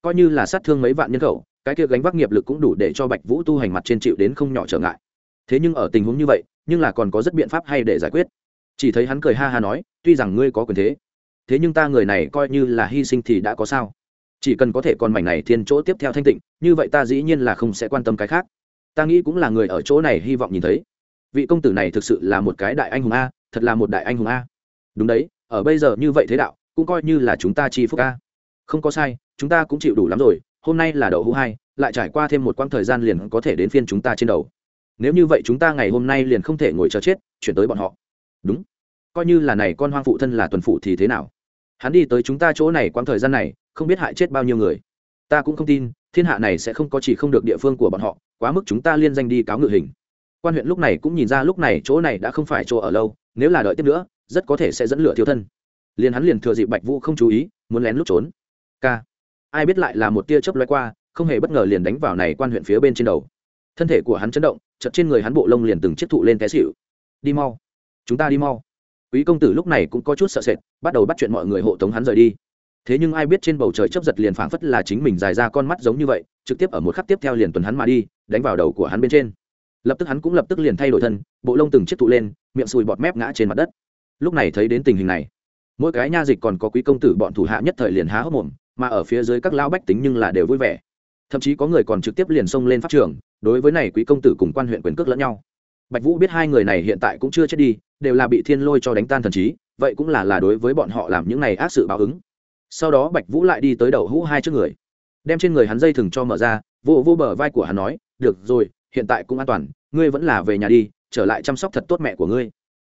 Coi như là sát thương mấy vạn nhân khẩu, cái kia gánh vác nghiệp lực cũng đủ để cho bạch vũ tu hành mặt trên chịu đến không nhỏ trở ngại. Thế nhưng ở tình huống như vậy, nhưng là còn có rất biện pháp hay để giải quyết. Chỉ thấy hắn cười ha ha nói, tuy rằng ngươi có quyền thế thế nhưng ta người này coi như là hy sinh thì đã có sao? Chỉ cần có thể còn mảnh này thiên chỗ tiếp theo thanh tịnh, như vậy ta dĩ nhiên là không sẽ quan tâm cái khác ta nghĩ cũng là người ở chỗ này hy vọng nhìn thấy. Vị công tử này thực sự là một cái đại anh hùng a, thật là một đại anh hùng a. Đúng đấy, ở bây giờ như vậy thế đạo, cũng coi như là chúng ta chi phúc a. Không có sai, chúng ta cũng chịu đủ lắm rồi, hôm nay là đậu hũ hai, lại trải qua thêm một quãng thời gian liền có thể đến phiên chúng ta trên đầu. Nếu như vậy chúng ta ngày hôm nay liền không thể ngồi chờ chết, chuyển tới bọn họ. Đúng. Coi như là này con hoang phụ thân là tuần phụ thì thế nào? Hắn đi tới chúng ta chỗ này quãng thời gian này, không biết hại chết bao nhiêu người. Ta cũng không tin thiên hạ này sẽ không có chỉ không được địa phương của bọn họ, quá mức chúng ta liên danh đi cáo ngự hình. Quan huyện lúc này cũng nhìn ra lúc này chỗ này đã không phải chỗ ở lâu, nếu là đợi tiếp nữa, rất có thể sẽ dẫn lửa thiếu thân. Liền hắn liền thừa dịp bạch vũ không chú ý, muốn lén lút trốn. K ai biết lại là một tia chớp lóe qua, không hề bất ngờ liền đánh vào này quan huyện phía bên trên đầu. Thân thể của hắn chấn động chật trên người hắn bộ lông liền từng chiếc thụ lên té xịu đi mau. Chúng ta đi mau. Quý công tử lúc này cũng có chút sợ sệt, bắt đầu bắt chuyện mọi người hộ tống hắn rời đi thế nhưng ai biết trên bầu trời chấp giật liền phảng phất là chính mình dài ra con mắt giống như vậy, trực tiếp ở một khắc tiếp theo liền tuần hắn mà đi, đánh vào đầu của hắn bên trên. Lập tức hắn cũng lập tức liền thay đổi thân, bộ lông từng chiếc thụ lên, miệng sùi bọt mép ngã trên mặt đất. Lúc này thấy đến tình hình này, mỗi cái nha dịch còn có quý công tử bọn thủ hạ nhất thời liền há hốc mồm, mà ở phía dưới các lão bách tính nhưng là đều vui vẻ. Thậm chí có người còn trực tiếp liền xông lên pháp trường, đối với này quý công tử cùng quan huyện quyền cước lẫn nhau. Bạch vũ biết hai người này hiện tại cũng chưa chết đi, đều là bị thiên lôi cho đánh tan thần trí, vậy cũng là là đối với bọn họ làm những này ác sự báo ứng sau đó bạch vũ lại đi tới đầu hũ hai trước người. Đem trên người hắn dây thừng cho mở ra, vô vô bờ vai của hắn nói, được rồi, hiện tại cũng an toàn, ngươi vẫn là về nhà đi, trở lại chăm sóc thật tốt mẹ của ngươi.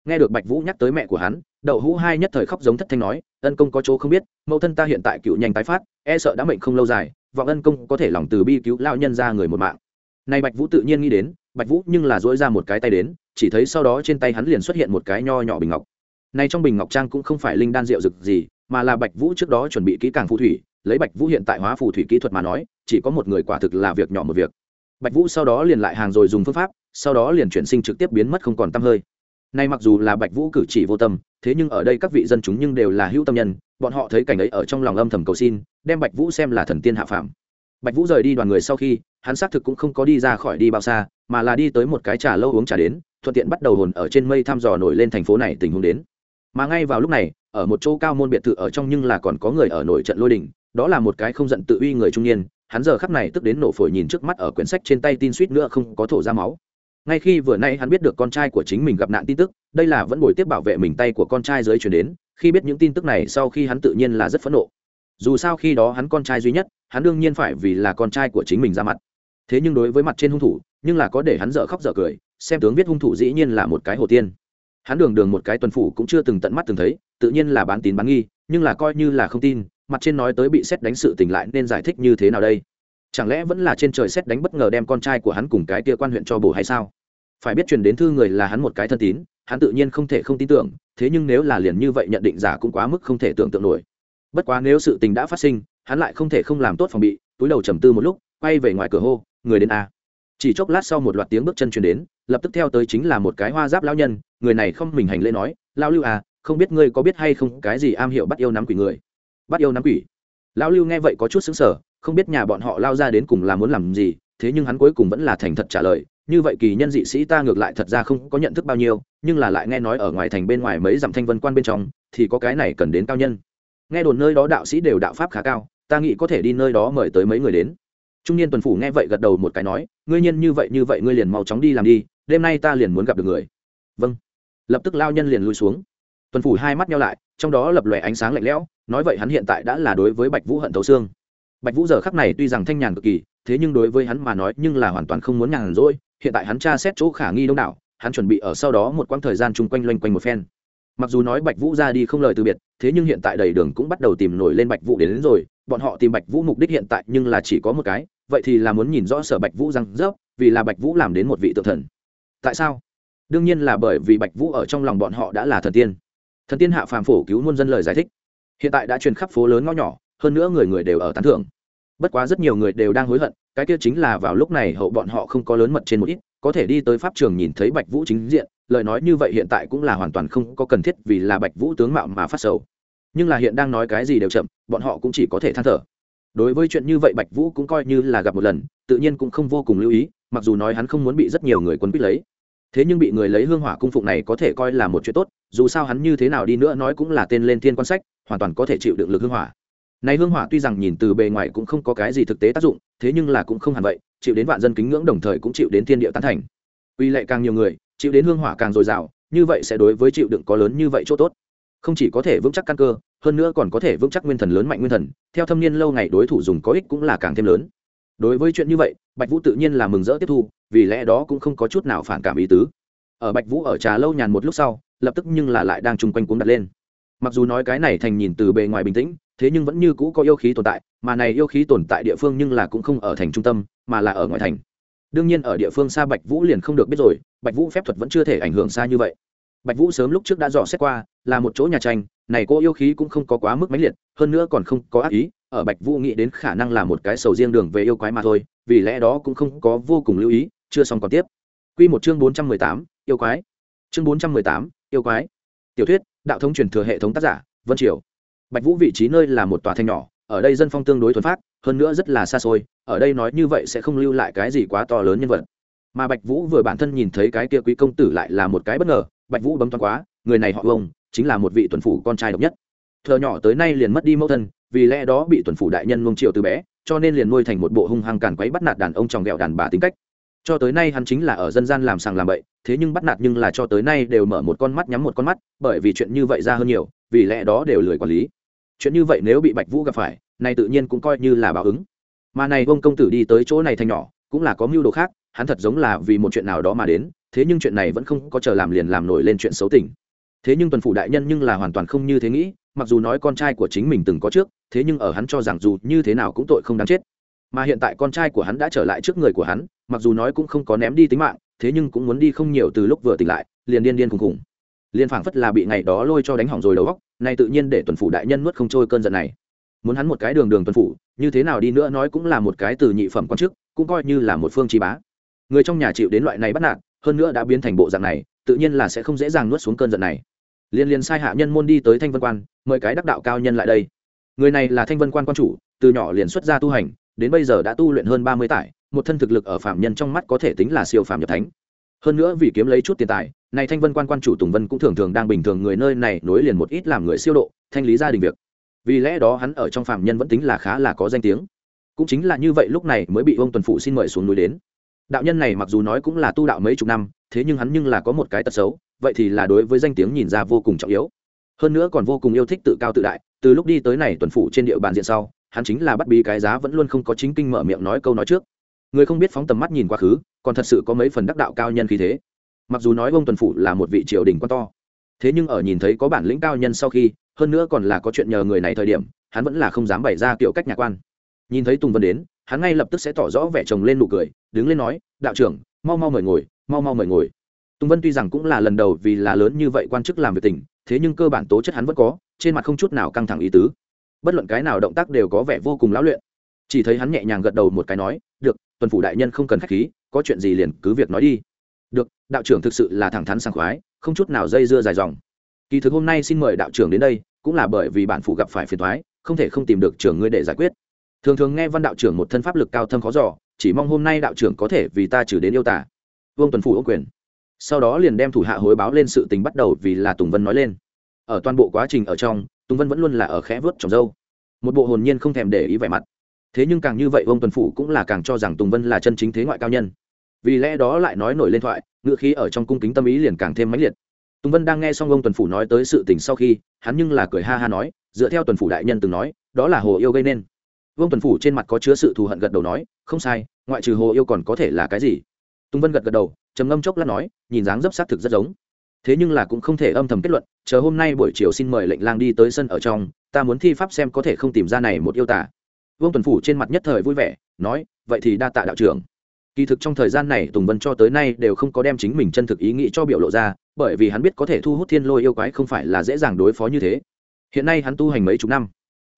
Nghe được bạch vũ nhắc tới mẹ của hắn đậu hũ hai nhất thời khóc giống thất thanh nói, ân công có chỗ không biết, mẫu thân ta hiện tại cựu nhanh tái phát e sợ đã mệnh không lâu dài, vọng ân công có thể lòng từ bi cứu lao nhân ra người một mạng. Nay bạch vũ tự nhiên nghĩ đến, bạch vũ nhưng là dỗi ra một cái tay đến, chỉ thấy sau đó trên tay hắn liền xuất hiện một cái nho nhỏ bình ngọc nay trong bình ngọc trang cũng không phải linh đan rượu rực gì, mà là bạch vũ trước đó chuẩn bị kỹ càng phù thủy. Lấy bạch vũ hiện tại hóa phù thủy kỹ thuật mà nói, chỉ có một người quả thực là việc nhỏ một việc. Bạch vũ sau đó liền lại hàng rồi dùng phương pháp, sau đó liền chuyển sinh trực tiếp biến mất không còn t hơi. Nay mặc dù là bạch vũ cử chỉ vô tâm, thế nhưng ở đây các vị dân chúng nhưng đều là hữu tâm nhân, bọn họ thấy cảnh ấy ở trong lòng âm thầm cầu xin, đem bạch vũ xem là thần tiên hạ phàm. Bạch vũ rời đi đoàn người sau khi, hắn xác thực cũng không có đi ra khỏi đi bao xa, mà là đi tới một cái trà lâu uống trà đến, thuận tiện bắt đầu hồn ở trên mây thăm dò nổi lên thành phố này tình huống đến mà ngay vào lúc này, ở một chỗ cao môn biệt thự ở trong nhưng là còn có người ở nổi trận lôi đình, đó là một cái không giận tự uy người trung niên, hắn giờ khắp này tức đến nổ phổi nhìn trước mắt ở quyển sách trên tay tin suýt nữa không có thổ ra máu. Ngay khi vừa nay hắn biết được con trai của chính mình gặp nạn tin tức, đây là vẫn bồi tiếp bảo vệ mình tay của con trai dưới chuyển đến, khi biết những tin tức này sau khi hắn tự nhiên là rất phẫn nộ. Dù sao khi đó hắn con trai duy nhất, hắn đương nhiên phải vì là con trai của chính mình ra mặt. Thế nhưng đối với mặt trên hung thủ, nhưng là có để hắn dở khóc dở cười, xem tướng viết hung thủ dĩ nhiên là một cái hồ tiên hắn đường đường một cái tuần phủ cũng chưa từng tận mắt từng thấy, tự nhiên là bán tín bán nghi, nhưng là coi như là không tin, mặt trên nói tới bị xét đánh sự tình lại nên giải thích như thế nào đây? Chẳng lẽ vẫn là trên trời xét đánh bất ngờ đem con trai của hắn cùng cái tia quan huyện cho bổ hay sao? Phải biết truyền đến thư người là hắn một cái thân tín, hắn tự nhiên không thể không tin tưởng, thế nhưng nếu là liền như vậy nhận định giả cũng quá mức không thể tưởng tượng nổi. Bất quá nếu sự tình đã phát sinh, hắn lại không thể không làm tốt phòng bị, túi đầu trầm tư một lúc, quay về ngoài cửa hô, người đến a chỉ chốc lát sau một loạt tiếng bước chân truyền đến, lập tức theo tới chính là một cái hoa giáp lão nhân, người này không mình hành lễ nói, lão lưu à không biết ngươi có biết hay không cái gì am hiểu bắt yêu nắm quỷ người? Bắt yêu nắm quỷ? Lão lưu nghe vậy có chút xứng sở không biết nhà bọn họ lao ra đến cùng là muốn làm gì, thế nhưng hắn cuối cùng vẫn là thành thật trả lời, như vậy kỳ nhân dị sĩ ta ngược lại thật ra không có nhận thức bao nhiêu, nhưng là lại nghe nói ở ngoài thành bên ngoài mấy dặm thanh vân quan bên trong, thì có cái này cần đến cao nhân. Nghe đồn nơi đó đạo sĩ đều đạo pháp khá cao, ta nghĩ có thể đi nơi đó mời tới mấy người đến trung niên tuần phủ nghe vậy gật đầu một cái nói ngươi nhiên như vậy như vậy ngươi liền mau chóng đi làm đi đêm nay ta liền muốn gặp được người. Vâng. Lập tức lao nhân liền lui xuống. Tuần phủ hai mắt nhau lại trong đó lập lòe ánh sáng lạnh lẽo nói vậy hắn hiện tại đã là đối với bạch vũ hận thấu xương. Bạch vũ giờ khắc này tuy rằng thanh nhàn cực kỳ thế nhưng đối với hắn mà nói nhưng là hoàn toàn không muốn nhàn rỗi hiện tại hắn tra xét chỗ khả nghi đông đảo hắn chuẩn bị ở sau đó một quãng thời gian chung quanh loanh quanh một phen. Mặc dù nói bạch vũ ra đi không lời từ biệt thế nhưng hiện tại đầy đường cũng bắt đầu tìm nổi lên bạch vũ đến, đến rồi bọn họ tìm bạch vũ mục đích hiện tại nhưng là chỉ có một cái vậy thì là muốn nhìn rõ sở bạch vũ răng rớp, vì là bạch vũ làm đến một vị tự thần. Tại sao? Đương nhiên là bởi vì bạch vũ ở trong lòng bọn họ đã là thần tiên. Thần tiên hạ phàm phổ cứu muôn dân lời giải thích. Hiện tại đã truyền khắp phố lớn ngõ nhỏ, hơn nữa người người đều ở tán thưởng. Bất quá rất nhiều người đều đang hối hận, cái kia chính là vào lúc này hậu bọn họ không có lớn mật trên một ít, có thể đi tới pháp trường nhìn thấy bạch vũ chính diện, lời nói như vậy hiện tại cũng là hoàn toàn không có cần thiết vì là bạch vũ tướng mạo mà phát sầu. Nhưng là hiện đang nói cái gì đều chậm, bọn họ cũng chỉ có thể than thở đối với chuyện như vậy bạch vũ cũng coi như là gặp một lần, tự nhiên cũng không vô cùng lưu ý, mặc dù nói hắn không muốn bị rất nhiều người quân quýt lấy. Thế nhưng bị người lấy hương hỏa cung phụng này có thể coi là một chuyện tốt, dù sao hắn như thế nào đi nữa nói cũng là tên lên thiên quan sách, hoàn toàn có thể chịu đựng lực hương hỏa. Này hương hỏa tuy rằng nhìn từ bề ngoài cũng không có cái gì thực tế tác dụng, thế nhưng là cũng không hẳn vậy, chịu đến vạn dân kính ngưỡng đồng thời cũng chịu đến thiên địa tán thành. Uy lệ càng nhiều người, chịu đến hương hỏa càng dồi dào, như vậy sẽ đối với chịu đựng có lớn như vậy chỗ tốt không chỉ có thể vững chắc căn cơ, hơn nữa còn có thể vững chắc nguyên thần lớn mạnh nguyên thần. Theo thâm niên lâu ngày đối thủ dùng có ích cũng là càng thêm lớn. Đối với chuyện như vậy, bạch vũ tự nhiên là mừng rỡ tiếp thu, vì lẽ đó cũng không có chút nào phản cảm ý tứ. Ở bạch vũ ở trà lâu nhàn một lúc sau, lập tức nhưng là lại đang chung quanh cuốn đặt lên. Mặc dù nói cái này thành nhìn từ bề ngoài bình tĩnh, thế nhưng vẫn như cũ có yêu khí tồn tại, mà này yêu khí tồn tại địa phương nhưng là cũng không ở thành trung tâm, mà là ở ngoài thành. Đương nhiên ở địa phương xa bạch vũ liền không được biết rồi, bạch vũ phép thuật vẫn chưa thể ảnh hưởng xa như vậy bạch vũ sớm lúc trước đã dò xét qua, là một chỗ nhà tranh, này cô yêu khí cũng không có quá mức mãnh liệt, hơn nữa còn không có ác ý, ở bạch vũ nghĩ đến khả năng là một cái sầu riêng đường về yêu quái mà thôi, vì lẽ đó cũng không có vô cùng lưu ý, chưa xong còn tiếp. Quy một chương bốn trăm mười tám, yêu quái. Chương bốn trăm mười tám, yêu quái. Tiểu thuyết, đạo thống truyền thừa hệ thống tác giả, vân triều. Bạch vũ vị trí nơi là một tòa thanh nhỏ, ở đây dân phong tương đối thuần phát, hơn nữa rất là xa xôi, ở đây nói như vậy sẽ không lưu lại cái gì quá to lớn nhân vật. Mà bạch vũ vừa bản thân nhìn thấy cái kia quý công tử lại là một cái bất ngờ bạch vũ bấm toán quá, người này họ vông chính là một vị tuần phủ con trai độc nhất. Thợ nhỏ tới nay liền mất đi mẫu thân, vì lẽ đó bị tuần phủ đại nhân nuông chiều từ bé, cho nên liền nuôi thành một bộ hung hăng càn quấy bắt nạt đàn ông tròng ghẹo đàn bà tính cách. Cho tới nay hắn chính là ở dân gian làm sàng làm bậy, thế nhưng bắt nạt nhưng là cho tới nay đều mở một con mắt nhắm một con mắt, bởi vì chuyện như vậy ra hơn nhiều, vì lẽ đó đều lười quản lý. Chuyện như vậy nếu bị bạch vũ gặp phải, này tự nhiên cũng coi như là báo ứng. Mà này bông công tử đi tới chỗ này thành nhỏ, cũng là có mưu đồ khác, hắn thật giống là vì một chuyện nào đó mà đến thế nhưng chuyện này vẫn không có chờ làm liền làm nổi lên chuyện xấu tình. Thế nhưng tuần phủ đại nhân nhưng là hoàn toàn không như thế nghĩ, mặc dù nói con trai của chính mình từng có trước, thế nhưng ở hắn cho rằng dù như thế nào cũng tội không đáng chết. Mà hiện tại con trai của hắn đã trở lại trước người của hắn, mặc dù nói cũng không có ném đi tính mạng, thế nhưng cũng muốn đi không nhiều từ lúc vừa tỉnh lại, liền điên điên khùng khùng. Liền phảng phất là bị ngày đó lôi cho đánh hỏng rồi đầu góc nay tự nhiên để tuần phủ đại nhân nuốt không trôi cơn giận này. Muốn hắn một cái đường đường tuần phủ, như thế nào đi nữa nói cũng là một cái từ nhị phẩm quan chức, cũng coi như là một phương trí bá. Người trong nhà chịu đến loại này bắt nạt hơn nữa đã biến thành bộ dạng này, tự nhiên là sẽ không dễ dàng nuốt xuống cơn giận này. Liên liên sai hạ nhân môn đi tới thanh vân quan, mời cái đắc đạo cao nhân lại đây. Người này là thanh vân quan quan chủ, từ nhỏ liền xuất gia tu hành, đến bây giờ đã tu luyện hơn ba mươi tải, một thân thực lực ở phạm nhân trong mắt có thể tính là siêu phạm nhập thánh. Hơn nữa vì kiếm lấy chút tiền tài, này thanh vân quan quan chủ tùng vân cũng thường thường đang bình thường người nơi này nối liền một ít làm người siêu độ, thanh lý gia đình việc. Vì lẽ đó hắn ở trong phạm nhân vẫn tính là khá là có danh tiếng. Cũng chính là như vậy lúc này mới bị ông tuần phụ xin mời xuống núi đến đạo nhân này mặc dù nói cũng là tu đạo mấy chục năm, thế nhưng hắn nhưng là có một cái tật xấu, vậy thì là đối với danh tiếng nhìn ra vô cùng trọng yếu. Hơn nữa còn vô cùng yêu thích tự cao tự đại, từ lúc đi tới này tuần phủ trên địa bàn diện sau, hắn chính là bắt bí cái giá vẫn luôn không có chính kinh mở miệng nói câu nói trước. Người không biết phóng tầm mắt nhìn quá khứ, còn thật sự có mấy phần đắc đạo cao nhân khí thế. Mặc dù nói ông tuần phủ là một vị triều đình quan to, thế nhưng ở nhìn thấy có bản lĩnh cao nhân sau khi, hơn nữa còn là có chuyện nhờ người này thời điểm, hắn vẫn là không dám bày ra kiểu cách nhà quan. Nhìn thấy tùng vân đến hắn ngay lập tức sẽ tỏ rõ vẻ chồng lên nụ cười, đứng lên nói, đạo trưởng, mau mau mời ngồi, mau mau mời ngồi. Tùng vân tuy rằng cũng là lần đầu vì là lớn như vậy quan chức làm việc tỉnh thế nhưng cơ bản tố chất hắn vẫn có, trên mặt không chút nào căng thẳng ý tứ. Bất luận cái nào động tác đều có vẻ vô cùng lão luyện. Chỉ thấy hắn nhẹ nhàng gật đầu một cái nói, được, tuần phủ đại nhân không cần khách khí, có chuyện gì liền cứ việc nói đi. Được, đạo trưởng thực sự là thẳng thắn sảng khoái, không chút nào dây dưa dài dòng. Kỳ thực hôm nay xin mời đạo trưởng đến đây, cũng là bởi vì bản phụ gặp phải phiền thoái không thể không tìm được trưởng ngươi để giải quyết thường thường nghe văn đạo trưởng một thân pháp lực cao thâm khó giỏ chỉ mong hôm nay đạo trưởng có thể vì ta trừ đến yêu tả vương tuần phủ ô quyền. Sau đó liền đem thủ hạ hối báo lên sự tình bắt đầu vì là tùng vân nói lên. Ở toàn bộ quá trình ở trong, tùng vân vẫn luôn là ở khẽ vớt trồng dâu. Một bộ hồn nhiên không thèm để ý vẻ mặt. Thế nhưng càng như vậy vương tuần phủ cũng là càng cho rằng tùng vân là chân chính thế ngoại cao nhân. Vì lẽ đó lại nói nổi lên thoại ngựa khí ở trong cung kính tâm ý liền càng thêm mãnh liệt. Tùng vân đang nghe xong ông tuần phủ nói tới sự tình sau khi, hắn nhưng là cười ha ha nói, dựa theo tuần phủ đại nhân từng nói, đó là hồ yêu gây nên vương tuần phủ trên mặt có chứa sự thù hận gật đầu nói, không sai, ngoại trừ hồ yêu còn có thể là cái gì? Tùng vân gật gật đầu, trầm ngâm chốc lát nói, nhìn dáng dấp xác thực rất giống. Thế nhưng là cũng không thể âm thầm kết luận, chờ hôm nay buổi chiều xin mời lệnh lang đi tới sân ở trong, ta muốn thi pháp xem có thể không tìm ra này một yêu tả vương tuần phủ trên mặt nhất thời vui vẻ, nói, vậy thì đa tạ đạo trưởng. Kỳ thực trong thời gian này tùng vân cho tới nay đều không có đem chính mình chân thực ý nghĩ cho biểu lộ ra, bởi vì hắn biết có thể thu hút thiên lôi yêu quái không phải là dễ dàng đối phó như thế. Hiện nay hắn tu hành mấy chục năm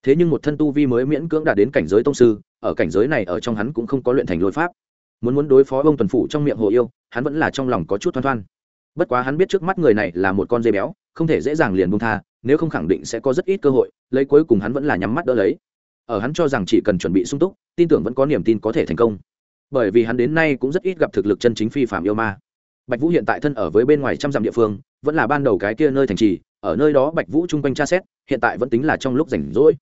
thế nhưng một thân tu vi mới miễn cưỡng đạt đến cảnh giới tông sư, ở cảnh giới này ở trong hắn cũng không có luyện thành lôi pháp. Muốn muốn đối phó ông tuần phủ trong miệng hồ yêu, hắn vẫn là trong lòng có chút thoăn thoăn bất quá hắn biết trước mắt người này là một con dây béo, không thể dễ dàng liền bung tha, nếu không khẳng định sẽ có rất ít cơ hội, lấy cuối cùng hắn vẫn là nhắm mắt đỡ lấy. Ở hắn cho rằng chỉ cần chuẩn bị sung túc, tin tưởng vẫn có niềm tin có thể thành công. Bởi vì hắn đến nay cũng rất ít gặp thực lực chân chính phi phạm yêu ma. Bạch vũ hiện tại thân ở với bên ngoài trăm dặm địa phương, vẫn là ban đầu cái kia nơi thành trì, ở nơi đó bạch vũ chung quanh tra xét, hiện tại vẫn tính là trong lúc rảnh rỗi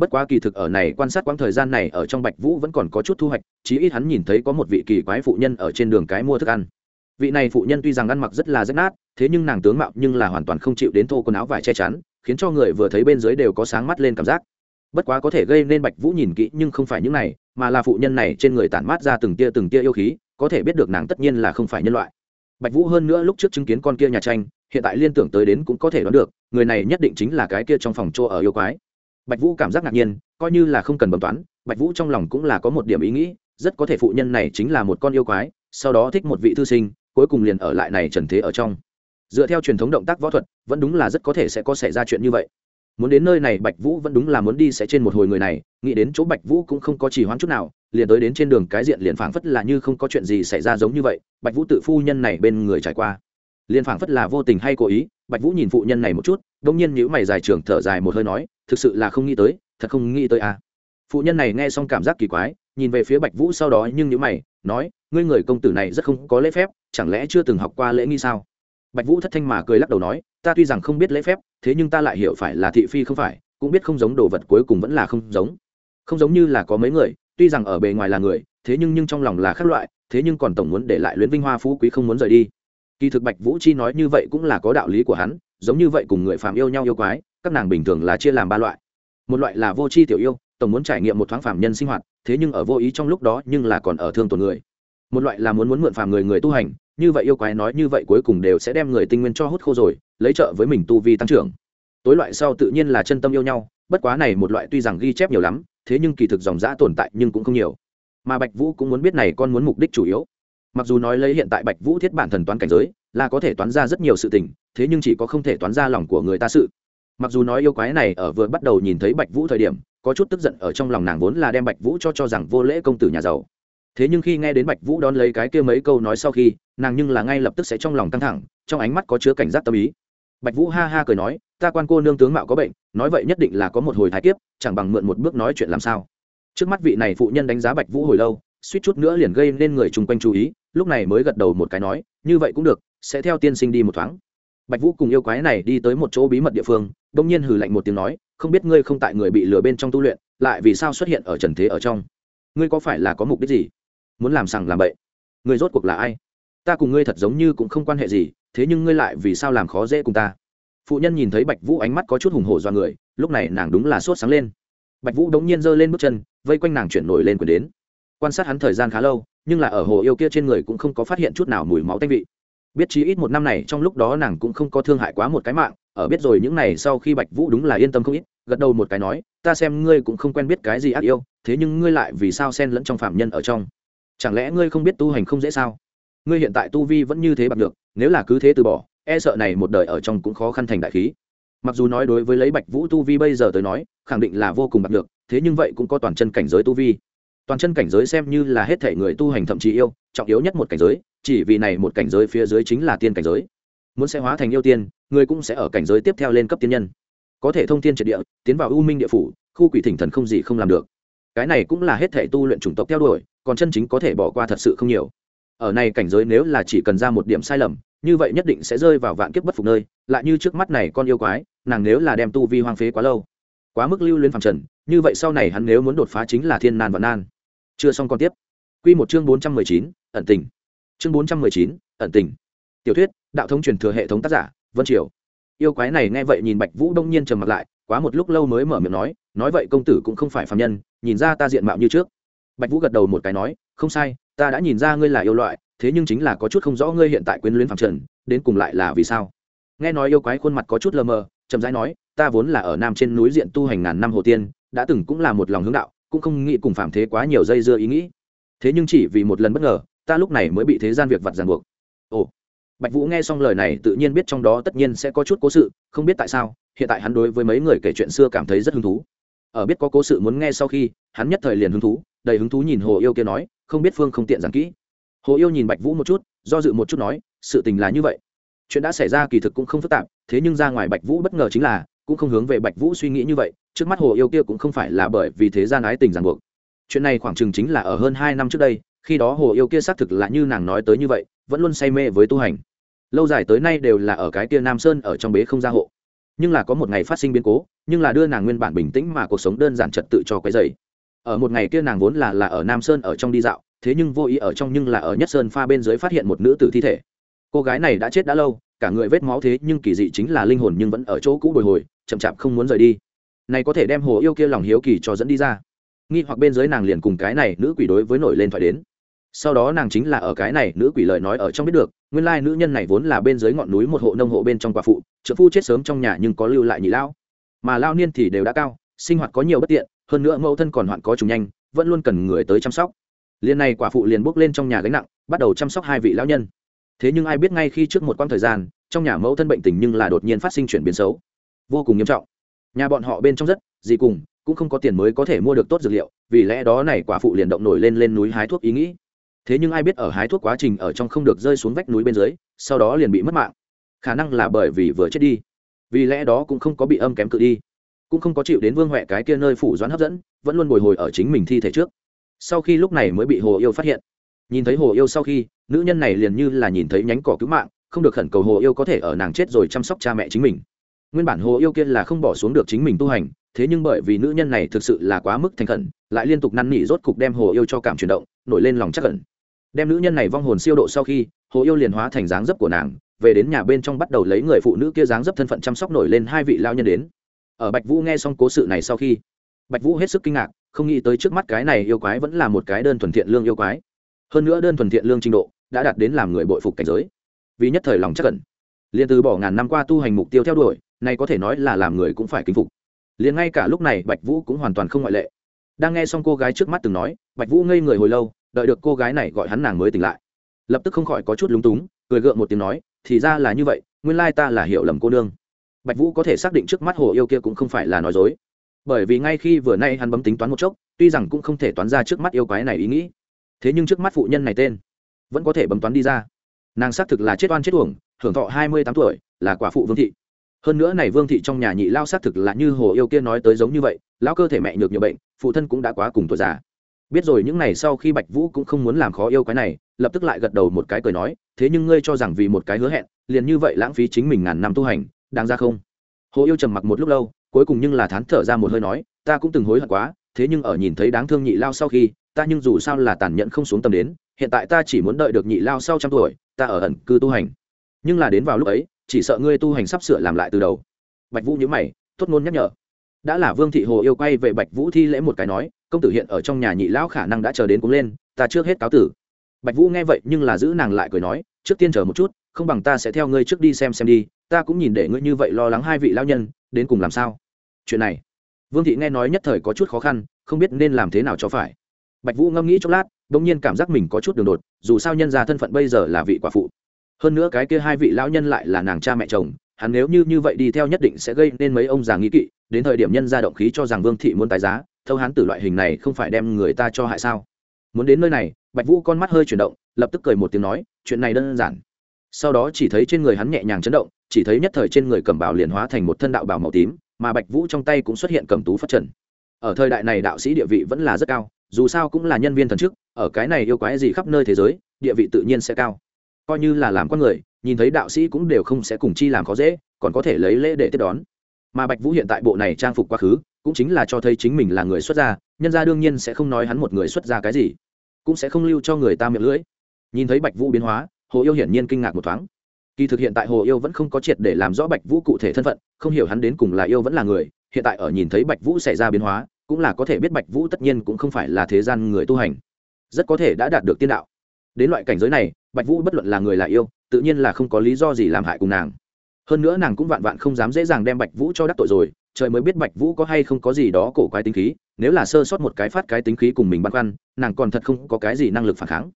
bất quá kỳ thực ở này quan sát quãng thời gian này ở trong bạch vũ vẫn còn có chút thu hoạch, chí ít hắn nhìn thấy có một vị kỳ quái phụ nhân ở trên đường cái mua thức ăn. Vị này phụ nhân tuy rằng ăn mặc rất là rách nát, thế nhưng nàng tướng mạo nhưng là hoàn toàn không chịu đến thô quần áo vải che chắn, khiến cho người vừa thấy bên dưới đều có sáng mắt lên cảm giác. Bất quá có thể gây nên bạch vũ nhìn kỹ nhưng không phải những này, mà là phụ nhân này trên người tản mát ra từng tia từng tia yêu khí, có thể biết được nàng tất nhiên là không phải nhân loại. Bạch vũ hơn nữa lúc trước chứng kiến con kia nhà tranh, hiện tại liên tưởng tới đến cũng có thể đoán được, người này nhất định chính là cái kia trong phòng chỗ ở yêu quái bạch vũ cảm giác ngạc nhiên, coi như là không cần bấm toán, bạch vũ trong lòng cũng là có một điểm ý nghĩ, rất có thể phụ nhân này chính là một con yêu quái, sau đó thích một vị thư sinh, cuối cùng liền ở lại này trần thế ở trong. Dựa theo truyền thống động tác võ thuật, vẫn đúng là rất có thể sẽ có xảy ra chuyện như vậy. Muốn đến nơi này, bạch vũ vẫn đúng là muốn đi sẽ trên một hồi người này, nghĩ đến chỗ bạch vũ cũng không có trì hoãn chút nào, liền tới đến trên đường cái diện liền phảng phất là như không có chuyện gì xảy ra giống như vậy, bạch vũ tự phu nhân này bên người trải qua liền phảng phất là vô tình hay cố ý, bạch vũ nhìn phụ nhân này một chút, đông nhiên nhữ mày dài trường thở dài một hơi nói, thực sự là không nghĩ tới, thật không nghĩ tới à. Phụ nhân này nghe xong cảm giác kỳ quái, nhìn về phía bạch vũ sau đó nhưng nhữ mày, nói, ngươi người công tử này rất không có lễ phép, chẳng lẽ chưa từng học qua lễ nghi sao? Bạch vũ thất thanh mà cười lắc đầu nói, ta tuy rằng không biết lễ phép, thế nhưng ta lại hiểu phải là thị phi không phải, cũng biết không giống đồ vật cuối cùng vẫn là không giống. Không giống như là có mấy người, tuy rằng ở bề ngoài là người, thế nhưng nhưng trong lòng là khác loại, thế nhưng còn tổng muốn để lại luyến vinh hoa phú quý không muốn rời đi kỳ thực bạch vũ chi nói như vậy cũng là có đạo lý của hắn, giống như vậy cùng người phàm yêu nhau yêu quái, các nàng bình thường là chia làm ba loại. Một loại là vô chi tiểu yêu, tổng muốn trải nghiệm một thoáng phàm nhân sinh hoạt, thế nhưng ở vô ý trong lúc đó nhưng là còn ở thương tổn người. Một loại là muốn muốn mượn phàm người người tu hành, như vậy yêu quái nói như vậy cuối cùng đều sẽ đem người tinh nguyên cho hút khô rồi, lấy trợ với mình tu vi tăng trưởng. Tối loại sau tự nhiên là chân tâm yêu nhau, bất quá này một loại tuy rằng ghi chép nhiều lắm, thế nhưng kỳ thực dòng giã tồn tại nhưng cũng không nhiều. Mà bạch vũ cũng muốn biết này con muốn mục đích chủ yếu mặc dù nói lấy hiện tại bạch vũ thiết bản thần toán cảnh giới, là có thể toán ra rất nhiều sự tình, thế nhưng chỉ có không thể toán ra lòng của người ta sự. Mặc dù nói yêu quái này ở vừa bắt đầu nhìn thấy bạch vũ thời điểm, có chút tức giận ở trong lòng nàng vốn là đem bạch vũ cho cho rằng vô lễ công tử nhà giàu. Thế nhưng khi nghe đến bạch vũ đón lấy cái kia mấy câu nói sau khi, nàng nhưng là ngay lập tức sẽ trong lòng căng thẳng, trong ánh mắt có chứa cảnh giác tâm ý. Bạch vũ ha ha cười nói, ta quan cô nương tướng mạo có bệnh, nói vậy nhất định là có một hồi thái kiếp, chẳng bằng mượn một bước nói chuyện làm sao. Trước mắt vị này phụ nhân đánh giá bạch vũ hồi lâu, suýt chút nữa liền gây nên người chung quanh chú ý lúc này mới gật đầu một cái nói, như vậy cũng được, sẽ theo tiên sinh đi một thoáng. Bạch vũ cùng yêu quái này đi tới một chỗ bí mật địa phương, đông nhiên hừ lạnh một tiếng nói, không biết ngươi không tại người bị lừa bên trong tu luyện, lại vì sao xuất hiện ở trần thế ở trong? Ngươi có phải là có mục đích gì? Muốn làm sằng làm bậy? Ngươi rốt cuộc là ai? Ta cùng ngươi thật giống như cũng không quan hệ gì, thế nhưng ngươi lại vì sao làm khó dễ cùng ta? Phụ nhân nhìn thấy bạch vũ ánh mắt có chút hùng hổ do người, lúc này nàng đúng là sốt sáng lên. Bạch vũ đống nhiên giơ lên bước chân, vây quanh nàng chuyển nổi lên quyền đến. Quan sát hắn thời gian khá lâu nhưng là ở hồ yêu kia trên người cũng không có phát hiện chút nào mùi máu tanh vị. Biết chí ít một năm này, trong lúc đó nàng cũng không có thương hại quá một cái mạng, ở biết rồi những này sau khi bạch vũ đúng là yên tâm không ít, gật đầu một cái nói, ta xem ngươi cũng không quen biết cái gì ác yêu, thế nhưng ngươi lại vì sao xen lẫn trong phạm nhân ở trong? Chẳng lẽ ngươi không biết tu hành không dễ sao? Ngươi hiện tại tu vi vẫn như thế bạc được, nếu là cứ thế từ bỏ e sợ này một đời ở trong cũng khó khăn thành đại khí. Mặc dù nói đối với lấy bạch vũ tu vi bây giờ tới nói, khẳng định là vô cùng bạc được, thế nhưng vậy cũng có toàn chân cảnh giới tu vi toàn chân cảnh giới xem như là hết thể người tu hành thậm chí yêu, trọng yếu nhất một cảnh giới, chỉ vì này một cảnh giới phía dưới chính là tiên cảnh giới. Muốn sẽ hóa thành yêu tiên, người cũng sẽ ở cảnh giới tiếp theo lên cấp tiên nhân. Có thể thông tiên triệt địa, tiến vào u minh địa phủ, khu quỷ thỉnh thần không gì không làm được. Cái này cũng là hết thể tu luyện chủng tộc theo đuổi, còn chân chính có thể bỏ qua thật sự không nhiều. Ở này cảnh giới nếu là chỉ cần ra một điểm sai lầm, như vậy nhất định sẽ rơi vào vạn kiếp bất phục nơi, lại như trước mắt này con yêu quái, nàng nếu là đem tu vi hoang phế quá lâu, quá mức lưu luyến phàm trần, như vậy sau này hắn nếu muốn đột phá chính là thiên nan và nan chưa xong còn tiếp. Quy một chương bốn trăm mười chín, ẩn tình. Chương bốn trăm mười chín, ẩn tình. Tiểu thuyết, đạo thống truyền thừa hệ thống tác giả, vân triều. Yêu quái này nghe vậy nhìn bạch vũ đông nhiên trầm mặt lại, quá một lúc lâu mới mở miệng nói nói vậy công tử cũng không phải phàm nhân, nhìn ra ta diện mạo như trước. Bạch vũ gật đầu một cái nói, không sai, ta đã nhìn ra ngươi là yêu loại, thế nhưng chính là có chút không rõ ngươi hiện tại quyến luyến phàm trần, đến cùng lại là vì sao. Nghe nói yêu quái khuôn mặt có chút lờ mờ, chậm rãi nói, ta vốn là ở nam trên núi diện tu hành ngàn năm hồ tiên, đã từng cũng là một lòng hướng đạo cũng không nghĩ cùng phạm thế quá nhiều dây dưa ý nghĩ. Thế nhưng chỉ vì một lần bất ngờ, ta lúc này mới bị thế gian việc vặt ràng buộc. Ồ, bạch vũ nghe xong lời này tự nhiên biết trong đó tất nhiên sẽ có chút cố sự, không biết tại sao, hiện tại hắn đối với mấy người kể chuyện xưa cảm thấy rất hứng thú. Ở biết có cố sự muốn nghe sau khi, hắn nhất thời liền hứng thú, đầy hứng thú nhìn hồ yêu kia nói, không biết phương không tiện giảng kỹ. Hồ yêu nhìn bạch vũ một chút, do dự một chút nói, sự tình là như vậy. Chuyện đã xảy ra kỳ thực cũng không phức tạp, thế nhưng ra ngoài bạch vũ bất ngờ chính là, cũng không hướng về bạch vũ suy nghĩ như vậy trước mắt hồ yêu kia cũng không phải là bởi vì thế gian ái tình ràng buộc. Chuyện này khoảng chừng chính là ở hơn hai năm trước đây, khi đó hồ yêu kia xác thực là như nàng nói tới như vậy, vẫn luôn say mê với tu hành. Lâu dài tới nay đều là ở cái kia nam sơn ở trong bế không gia hộ. Nhưng là có một ngày phát sinh biến cố, nhưng là đưa nàng nguyên bản bình tĩnh mà cuộc sống đơn giản trật tự cho cái dày ở một ngày kia nàng vốn là là ở nam sơn ở trong đi dạo, thế nhưng vô ý ở trong nhưng là ở nhất sơn pha bên dưới phát hiện một nữ tử thi thể. Cô gái này đã chết đã lâu, cả người vết máu thế nhưng kỳ dị chính là linh hồn nhưng vẫn ở chỗ cũ bồi hồi, chậm chạp không muốn rời đi này có thể đem hồ yêu kia lòng hiếu kỳ cho dẫn đi ra. Nghi hoặc bên dưới nàng liền cùng cái này nữ quỷ đối với nổi lên thoại đến. Sau đó nàng chính là ở cái này nữ quỷ lời nói ở trong biết được, nguyên lai nữ nhân này vốn là bên dưới ngọn núi một hộ nông hộ bên trong quả phụ, trợ phu chết sớm trong nhà nhưng có lưu lại nhị lao. Mà lao niên thì đều đã cao, sinh hoạt có nhiều bất tiện, hơn nữa mẫu thân còn hoạn có trùng nhanh, vẫn luôn cần người tới chăm sóc. Liền này quả phụ liền bước lên trong nhà gánh nặng, bắt đầu chăm sóc hai vị lão nhân. Thế nhưng ai biết ngay khi trước một quãng thời gian, trong nhà mẫu thân bệnh tình nhưng là đột nhiên phát sinh chuyển biến xấu. Vô cùng nghiêm trọng nhà bọn họ bên trong rất, gì cùng, cũng không có tiền mới có thể mua được tốt dược liệu, vì lẽ đó này quả phụ liền động nổi lên lên núi hái thuốc ý nghĩ. Thế nhưng ai biết ở hái thuốc quá trình ở trong không được rơi xuống vách núi bên dưới, sau đó liền bị mất mạng. Khả năng là bởi vì vừa chết đi. Vì lẽ đó cũng không có bị âm kém cự đi. Cũng không có chịu đến vương huệ cái kia nơi phủ doãn hấp dẫn, vẫn luôn bồi hồi ở chính mình thi thể trước. Sau khi lúc này mới bị hồ yêu phát hiện. Nhìn thấy hồ yêu sau khi, nữ nhân này liền như là nhìn thấy nhánh cỏ cứu mạng, không được khẩn cầu hồ yêu có thể ở nàng chết rồi chăm sóc cha mẹ chính mình nguyên bản hồ yêu kia là không bỏ xuống được chính mình tu hành, thế nhưng bởi vì nữ nhân này thực sự là quá mức thành khẩn, lại liên tục năn nỉ rốt cục đem hồ yêu cho cảm chuyển động, nổi lên lòng chắc cẩn đem nữ nhân này vong hồn siêu độ sau khi, hồ yêu liền hóa thành dáng dấp của nàng, về đến nhà bên trong bắt đầu lấy người phụ nữ kia dáng dấp thân phận chăm sóc nổi lên hai vị lao nhân đến. Ở bạch vũ nghe xong cố sự này sau khi, bạch vũ hết sức kinh ngạc, không nghĩ tới trước mắt cái này yêu quái vẫn là một cái đơn thuần thiện lương yêu quái. Hơn nữa đơn thuần thiện lương trình độ, đã đạt đến làm người bội phục cảnh giới. Vì nhất thời lòng chắc cẩn liền từ bỏ ngàn năm qua tu hành mục tiêu theo đuổi này có thể nói là làm người cũng phải kính phục. Liền ngay cả lúc này, bạch vũ cũng hoàn toàn không ngoại lệ. Đang nghe xong cô gái trước mắt từng nói, bạch vũ ngây người hồi lâu, đợi được cô gái này gọi hắn nàng mới tỉnh lại. Lập tức không khỏi có chút lúng túng, cười gượng một tiếng nói, thì ra là như vậy, nguyên lai ta là hiểu lầm cô nương. Bạch vũ có thể xác định trước mắt hồ yêu kia cũng không phải là nói dối. Bởi vì ngay khi vừa nay hắn bấm tính toán một chốc, tuy rằng cũng không thể toán ra trước mắt yêu quái này ý nghĩ, thế nhưng trước mắt phụ nhân này tên, vẫn có thể bấm toán đi ra. Nàng xác thực là chết oan chết uổng, hưởng thọ hai mươi tám tuổi, là quả phụ vương thị hơn nữa này vương thị trong nhà nhị lao xác thực là như hồ yêu kia nói tới giống như vậy lao cơ thể mẹ nhược nhiều bệnh, phụ thân cũng đã quá cùng tuổi già. Biết rồi những này sau khi bạch vũ cũng không muốn làm khó yêu cái này, lập tức lại gật đầu một cái cười nói, thế nhưng ngươi cho rằng vì một cái hứa hẹn, liền như vậy lãng phí chính mình ngàn năm tu hành, đáng ra không? Hồ yêu trầm mặc một lúc lâu, cuối cùng nhưng là thán thở ra một hơi nói, ta cũng từng hối hận quá, thế nhưng ở nhìn thấy đáng thương nhị lao sau khi, ta nhưng dù sao là tàn nhẫn không xuống tâm đến, hiện tại ta chỉ muốn đợi được nhị lao sau trăm tuổi, ta ở ẩn cư tu hành. Nhưng là đến vào lúc ấy chỉ sợ ngươi tu hành sắp sửa làm lại từ đầu. Bạch vũ nhớ mày, tốt ngôn nhắc nhở. Đã là vương thị hồ yêu quay về bạch vũ thi lễ một cái nói, công tử hiện ở trong nhà nhị lão khả năng đã chờ đến cũng lên, ta trước hết cáo tử. Bạch vũ nghe vậy nhưng là giữ nàng lại cười nói, trước tiên chờ một chút, không bằng ta sẽ theo ngươi trước đi xem xem đi, ta cũng nhìn để ngươi như vậy lo lắng hai vị lao nhân, đến cùng làm sao? Chuyện này, vương thị nghe nói nhất thời có chút khó khăn, không biết nên làm thế nào cho phải. Bạch vũ ngẫm nghĩ chốc lát đ ỗ n g nhiên cảm giác mình có chút đường đột, dù sao nhân ra thân phận bây giờ là vị quả phụ hơn nữa cái kia hai vị lão nhân lại là nàng cha mẹ chồng, hắn nếu như như vậy đi theo nhất định sẽ gây nên mấy ông già nghĩ kỵ, đến thời điểm nhân ra động khí cho rằng vương thị muốn tái giá, thâu hắn từ loại hình này không phải đem người ta cho hại sao? Muốn đến nơi này, bạch vũ con mắt hơi chuyển động, lập tức cười một tiếng nói, chuyện này đơn giản. Sau đó chỉ thấy trên người hắn nhẹ nhàng chấn động, chỉ thấy nhất thời trên người cầm bảo liền hóa thành một thân đạo bảo màu tím, mà bạch vũ trong tay cũng xuất hiện cầm tú phát trần. Ở thời đại này đạo sĩ địa vị vẫn là rất cao, dù sao cũng là nhân viên thần chức, ở cái này yêu quái gì khắp nơi thế giới, địa vị tự nhiên sẽ cao coi như là làm con người, nhìn thấy đạo sĩ cũng đều không sẽ cùng chi làm khó dễ, còn có thể lấy lễ để tiếp đón. Mà bạch vũ hiện tại bộ này trang phục quá khứ, cũng chính là cho thấy chính mình là người xuất gia, nhân gia đương nhiên sẽ không nói hắn một người xuất gia cái gì, cũng sẽ không lưu cho người ta miệng lưỡi. Nhìn thấy bạch vũ biến hóa, hồ yêu hiển nhiên kinh ngạc một thoáng. Kỳ thực hiện tại hồ yêu vẫn không có triệt để làm rõ bạch vũ cụ thể thân phận, không hiểu hắn đến cùng là yêu vẫn là người, hiện tại ở nhìn thấy bạch vũ xảy ra biến hóa, cũng là có thể biết bạch vũ tất nhiên cũng không phải là thế gian người tu hành. Rất có thể đã đạt được tiên đạo. Đến loại cảnh giới này bạch vũ bất luận là người là yêu, tự nhiên là không có lý do gì làm hại cùng nàng. Hơn nữa nàng cũng vạn vạn không dám dễ dàng đem bạch vũ cho đắc tội rồi, trời mới biết bạch vũ có hay không có gì đó cổ quái tính khí, nếu là sơ sót một cái phát cái tính khí cùng mình băn khoăn, nàng còn thật không có cái gì năng lực phản kháng.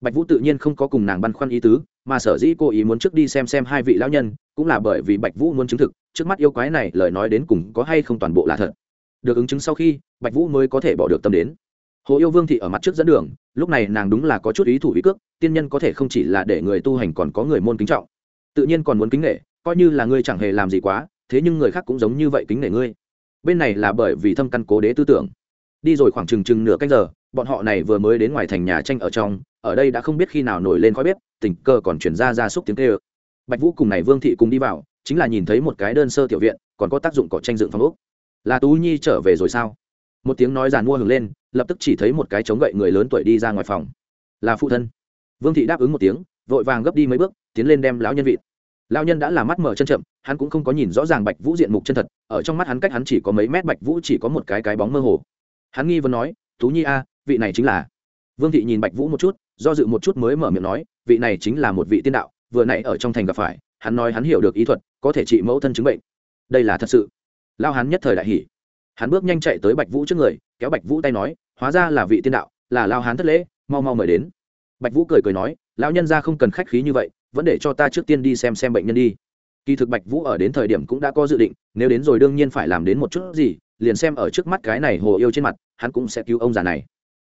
Bạch vũ tự nhiên không có cùng nàng băn khoăn ý tứ, mà sở dĩ cô ý muốn trước đi xem xem hai vị lão nhân, cũng là bởi vì bạch vũ muốn chứng thực, trước mắt yêu quái này lời nói đến cùng có hay không toàn bộ là thật. Được ứng chứng sau khi, bạch vũ mới có thể bỏ được tâm đến hồ yêu vương thị ở mặt trước dẫn đường, lúc này nàng đúng là có chút ý thủ ý cước, tiên nhân có thể không chỉ là để người tu hành còn có người môn kính trọng. Tự nhiên còn muốn kính nghệ coi như là ngươi chẳng hề làm gì quá, thế nhưng người khác cũng giống như vậy kính nể ngươi. Bên này là bởi vì thâm căn cố đế tư tưởng. Đi rồi khoảng chừng chừng nửa canh giờ, bọn họ này vừa mới đến ngoài thành nhà tranh ở trong, ở đây đã không biết khi nào nổi lên khói bếp, tình cờ còn chuyển ra ra xúc tiếng tê ơ bạch vũ cùng này vương thị cùng đi vào, chính là nhìn thấy một cái đơn sơ tiểu viện, còn có tác dụng cỏ tranh dựng phong úc là tú nhi trở về rồi sao? Một tiếng nói giàn mua hưởng lên, lập tức chỉ thấy một cái chống gậy người lớn tuổi đi ra ngoài phòng. Là phụ thân. Vương thị đáp ứng một tiếng, vội vàng gấp đi mấy bước, tiến lên đem lão nhân vịt lão nhân đã làm mắt mở chân chậm, hắn cũng không có nhìn rõ ràng bạch vũ diện mục chân thật, ở trong mắt hắn cách hắn chỉ có mấy mét bạch vũ chỉ có một cái cái bóng mơ hồ. Hắn nghi vấn nói tú nhi a, vị này chính là? Vương thị nhìn bạch vũ một chút, do dự một chút mới mở miệng nói, vị này chính là một vị tiên đạo, vừa nãy ở trong thành gặp phải, hắn nói hắn hiểu được ý thuật, có thể trị mẫu thân chứng bệnh. Đây là thật sự. Lao hắn nhất thời đại hỉ hắn bước nhanh chạy tới bạch vũ trước người, kéo bạch vũ tay nói, hóa ra là vị tiên đạo, là lao hán thất lễ, mau mau mời đến. Bạch vũ cười cười nói, lão nhân ra không cần khách khí như vậy, vẫn để cho ta trước tiên đi xem xem bệnh nhân đi. Kỳ thực bạch vũ ở đến thời điểm cũng đã có dự định, nếu đến rồi đương nhiên phải làm đến một chút gì, liền xem ở trước mắt cái này hồ yêu trên mặt, hắn cũng sẽ cứu ông già này.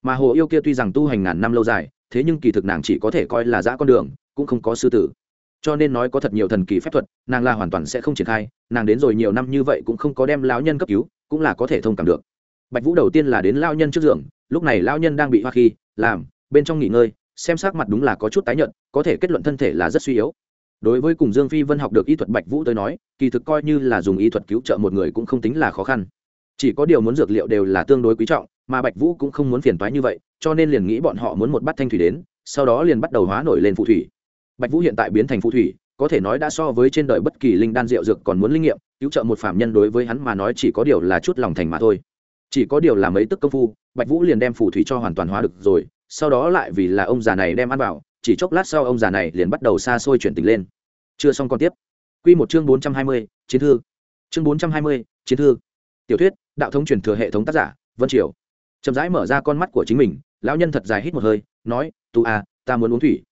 Mà hồ yêu kia tuy rằng tu hành ngàn năm lâu dài, thế nhưng kỳ thực nàng chỉ có thể coi là giã con đường, cũng không có sư tử. Cho nên nói có thật nhiều thần kỳ phép thuật, nàng là hoàn toàn sẽ không triển khai, nàng đến rồi nhiều năm như vậy cũng không có đem lão nhân cấp cứu cũng là có thể thông cảm được. Bạch vũ đầu tiên là đến lao nhân trước giường, lúc này lao nhân đang bị hoa khi, làm, bên trong nghỉ ngơi, xem sắc mặt đúng là có chút tái nhợt, có thể kết luận thân thể là rất suy yếu. Đối với cùng dương phi vân học được y thuật bạch vũ tới nói, kỳ thực coi như là dùng y thuật cứu trợ một người cũng không tính là khó khăn. Chỉ có điều muốn dược liệu đều là tương đối quý trọng, mà bạch vũ cũng không muốn phiền toái như vậy, cho nên liền nghĩ bọn họ muốn một bát thanh thủy đến, sau đó liền bắt đầu hóa nổi lên phù thủy. Bạch vũ hiện tại biến thành phù thủy, có thể nói đã so với trên đời bất kỳ linh đan rượu dược còn muốn linh nghiệm cứu trợ một phạm nhân đối với hắn mà nói chỉ có điều là chút lòng thành mà thôi. Chỉ có điều là mấy tức công phu, bạch vũ liền đem phù thủy cho hoàn toàn hóa được rồi, sau đó lại vì là ông già này đem ăn vào, chỉ chốc lát sau ông già này liền bắt đầu xa xôi chuyển tình lên. Chưa xong còn tiếp. Q một chương bốn trăm hai mươi, chiến thư. Chương bốn trăm hai mươi, chiến thư. Tiểu thuyết, đạo thống truyền thừa hệ thống tác giả, vân triều. Chậm rãi mở ra con mắt của chính mình, lão nhân thật dài hít một hơi, nói, tu à ta muốn uống thủy.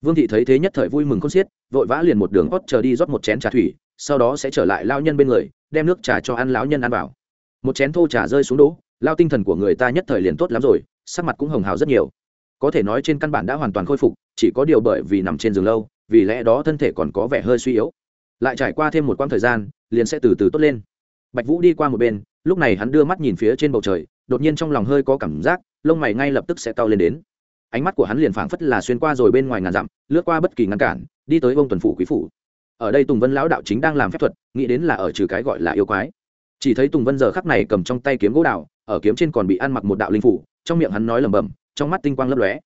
Vương thị thấy thế nhất thời vui mừng con xiết, vội vã liền một đường hót chờ đi rót một chén trà thủy sau đó sẽ trở lại lao nhân bên người, đem nước trà cho ăn, lão nhân ăn vào. Một chén thô trà rơi xuống đỗ, lao tinh thần của người ta nhất thời liền tốt lắm rồi, sắc mặt cũng hồng hào rất nhiều. Có thể nói trên căn bản đã hoàn toàn khôi phục, chỉ có điều bởi vì nằm trên giường lâu, vì lẽ đó thân thể còn có vẻ hơi suy yếu. Lại trải qua thêm một quãng thời gian, liền sẽ từ từ tốt lên. Bạch vũ đi qua một bên, lúc này hắn đưa mắt nhìn phía trên bầu trời, đột nhiên trong lòng hơi có cảm giác, lông mày ngay lập tức sẽ cao lên đến. Ánh mắt của hắn liền phảng phất là xuyên qua rồi bên ngoài ngàn dặm, lướt qua bất kỳ ngăn cản, đi tới ông tuần phủ quý phủ ở đây tùng vân lão đạo chính đang làm phép thuật nghĩ đến là ở trừ cái gọi là yêu quái. Chỉ thấy tùng vân giờ khắc này cầm trong tay kiếm gỗ đào, ở kiếm trên còn bị ăn mặc một đạo linh phủ trong miệng hắn nói lẩm bẩm trong mắt tinh quang lấp lóe.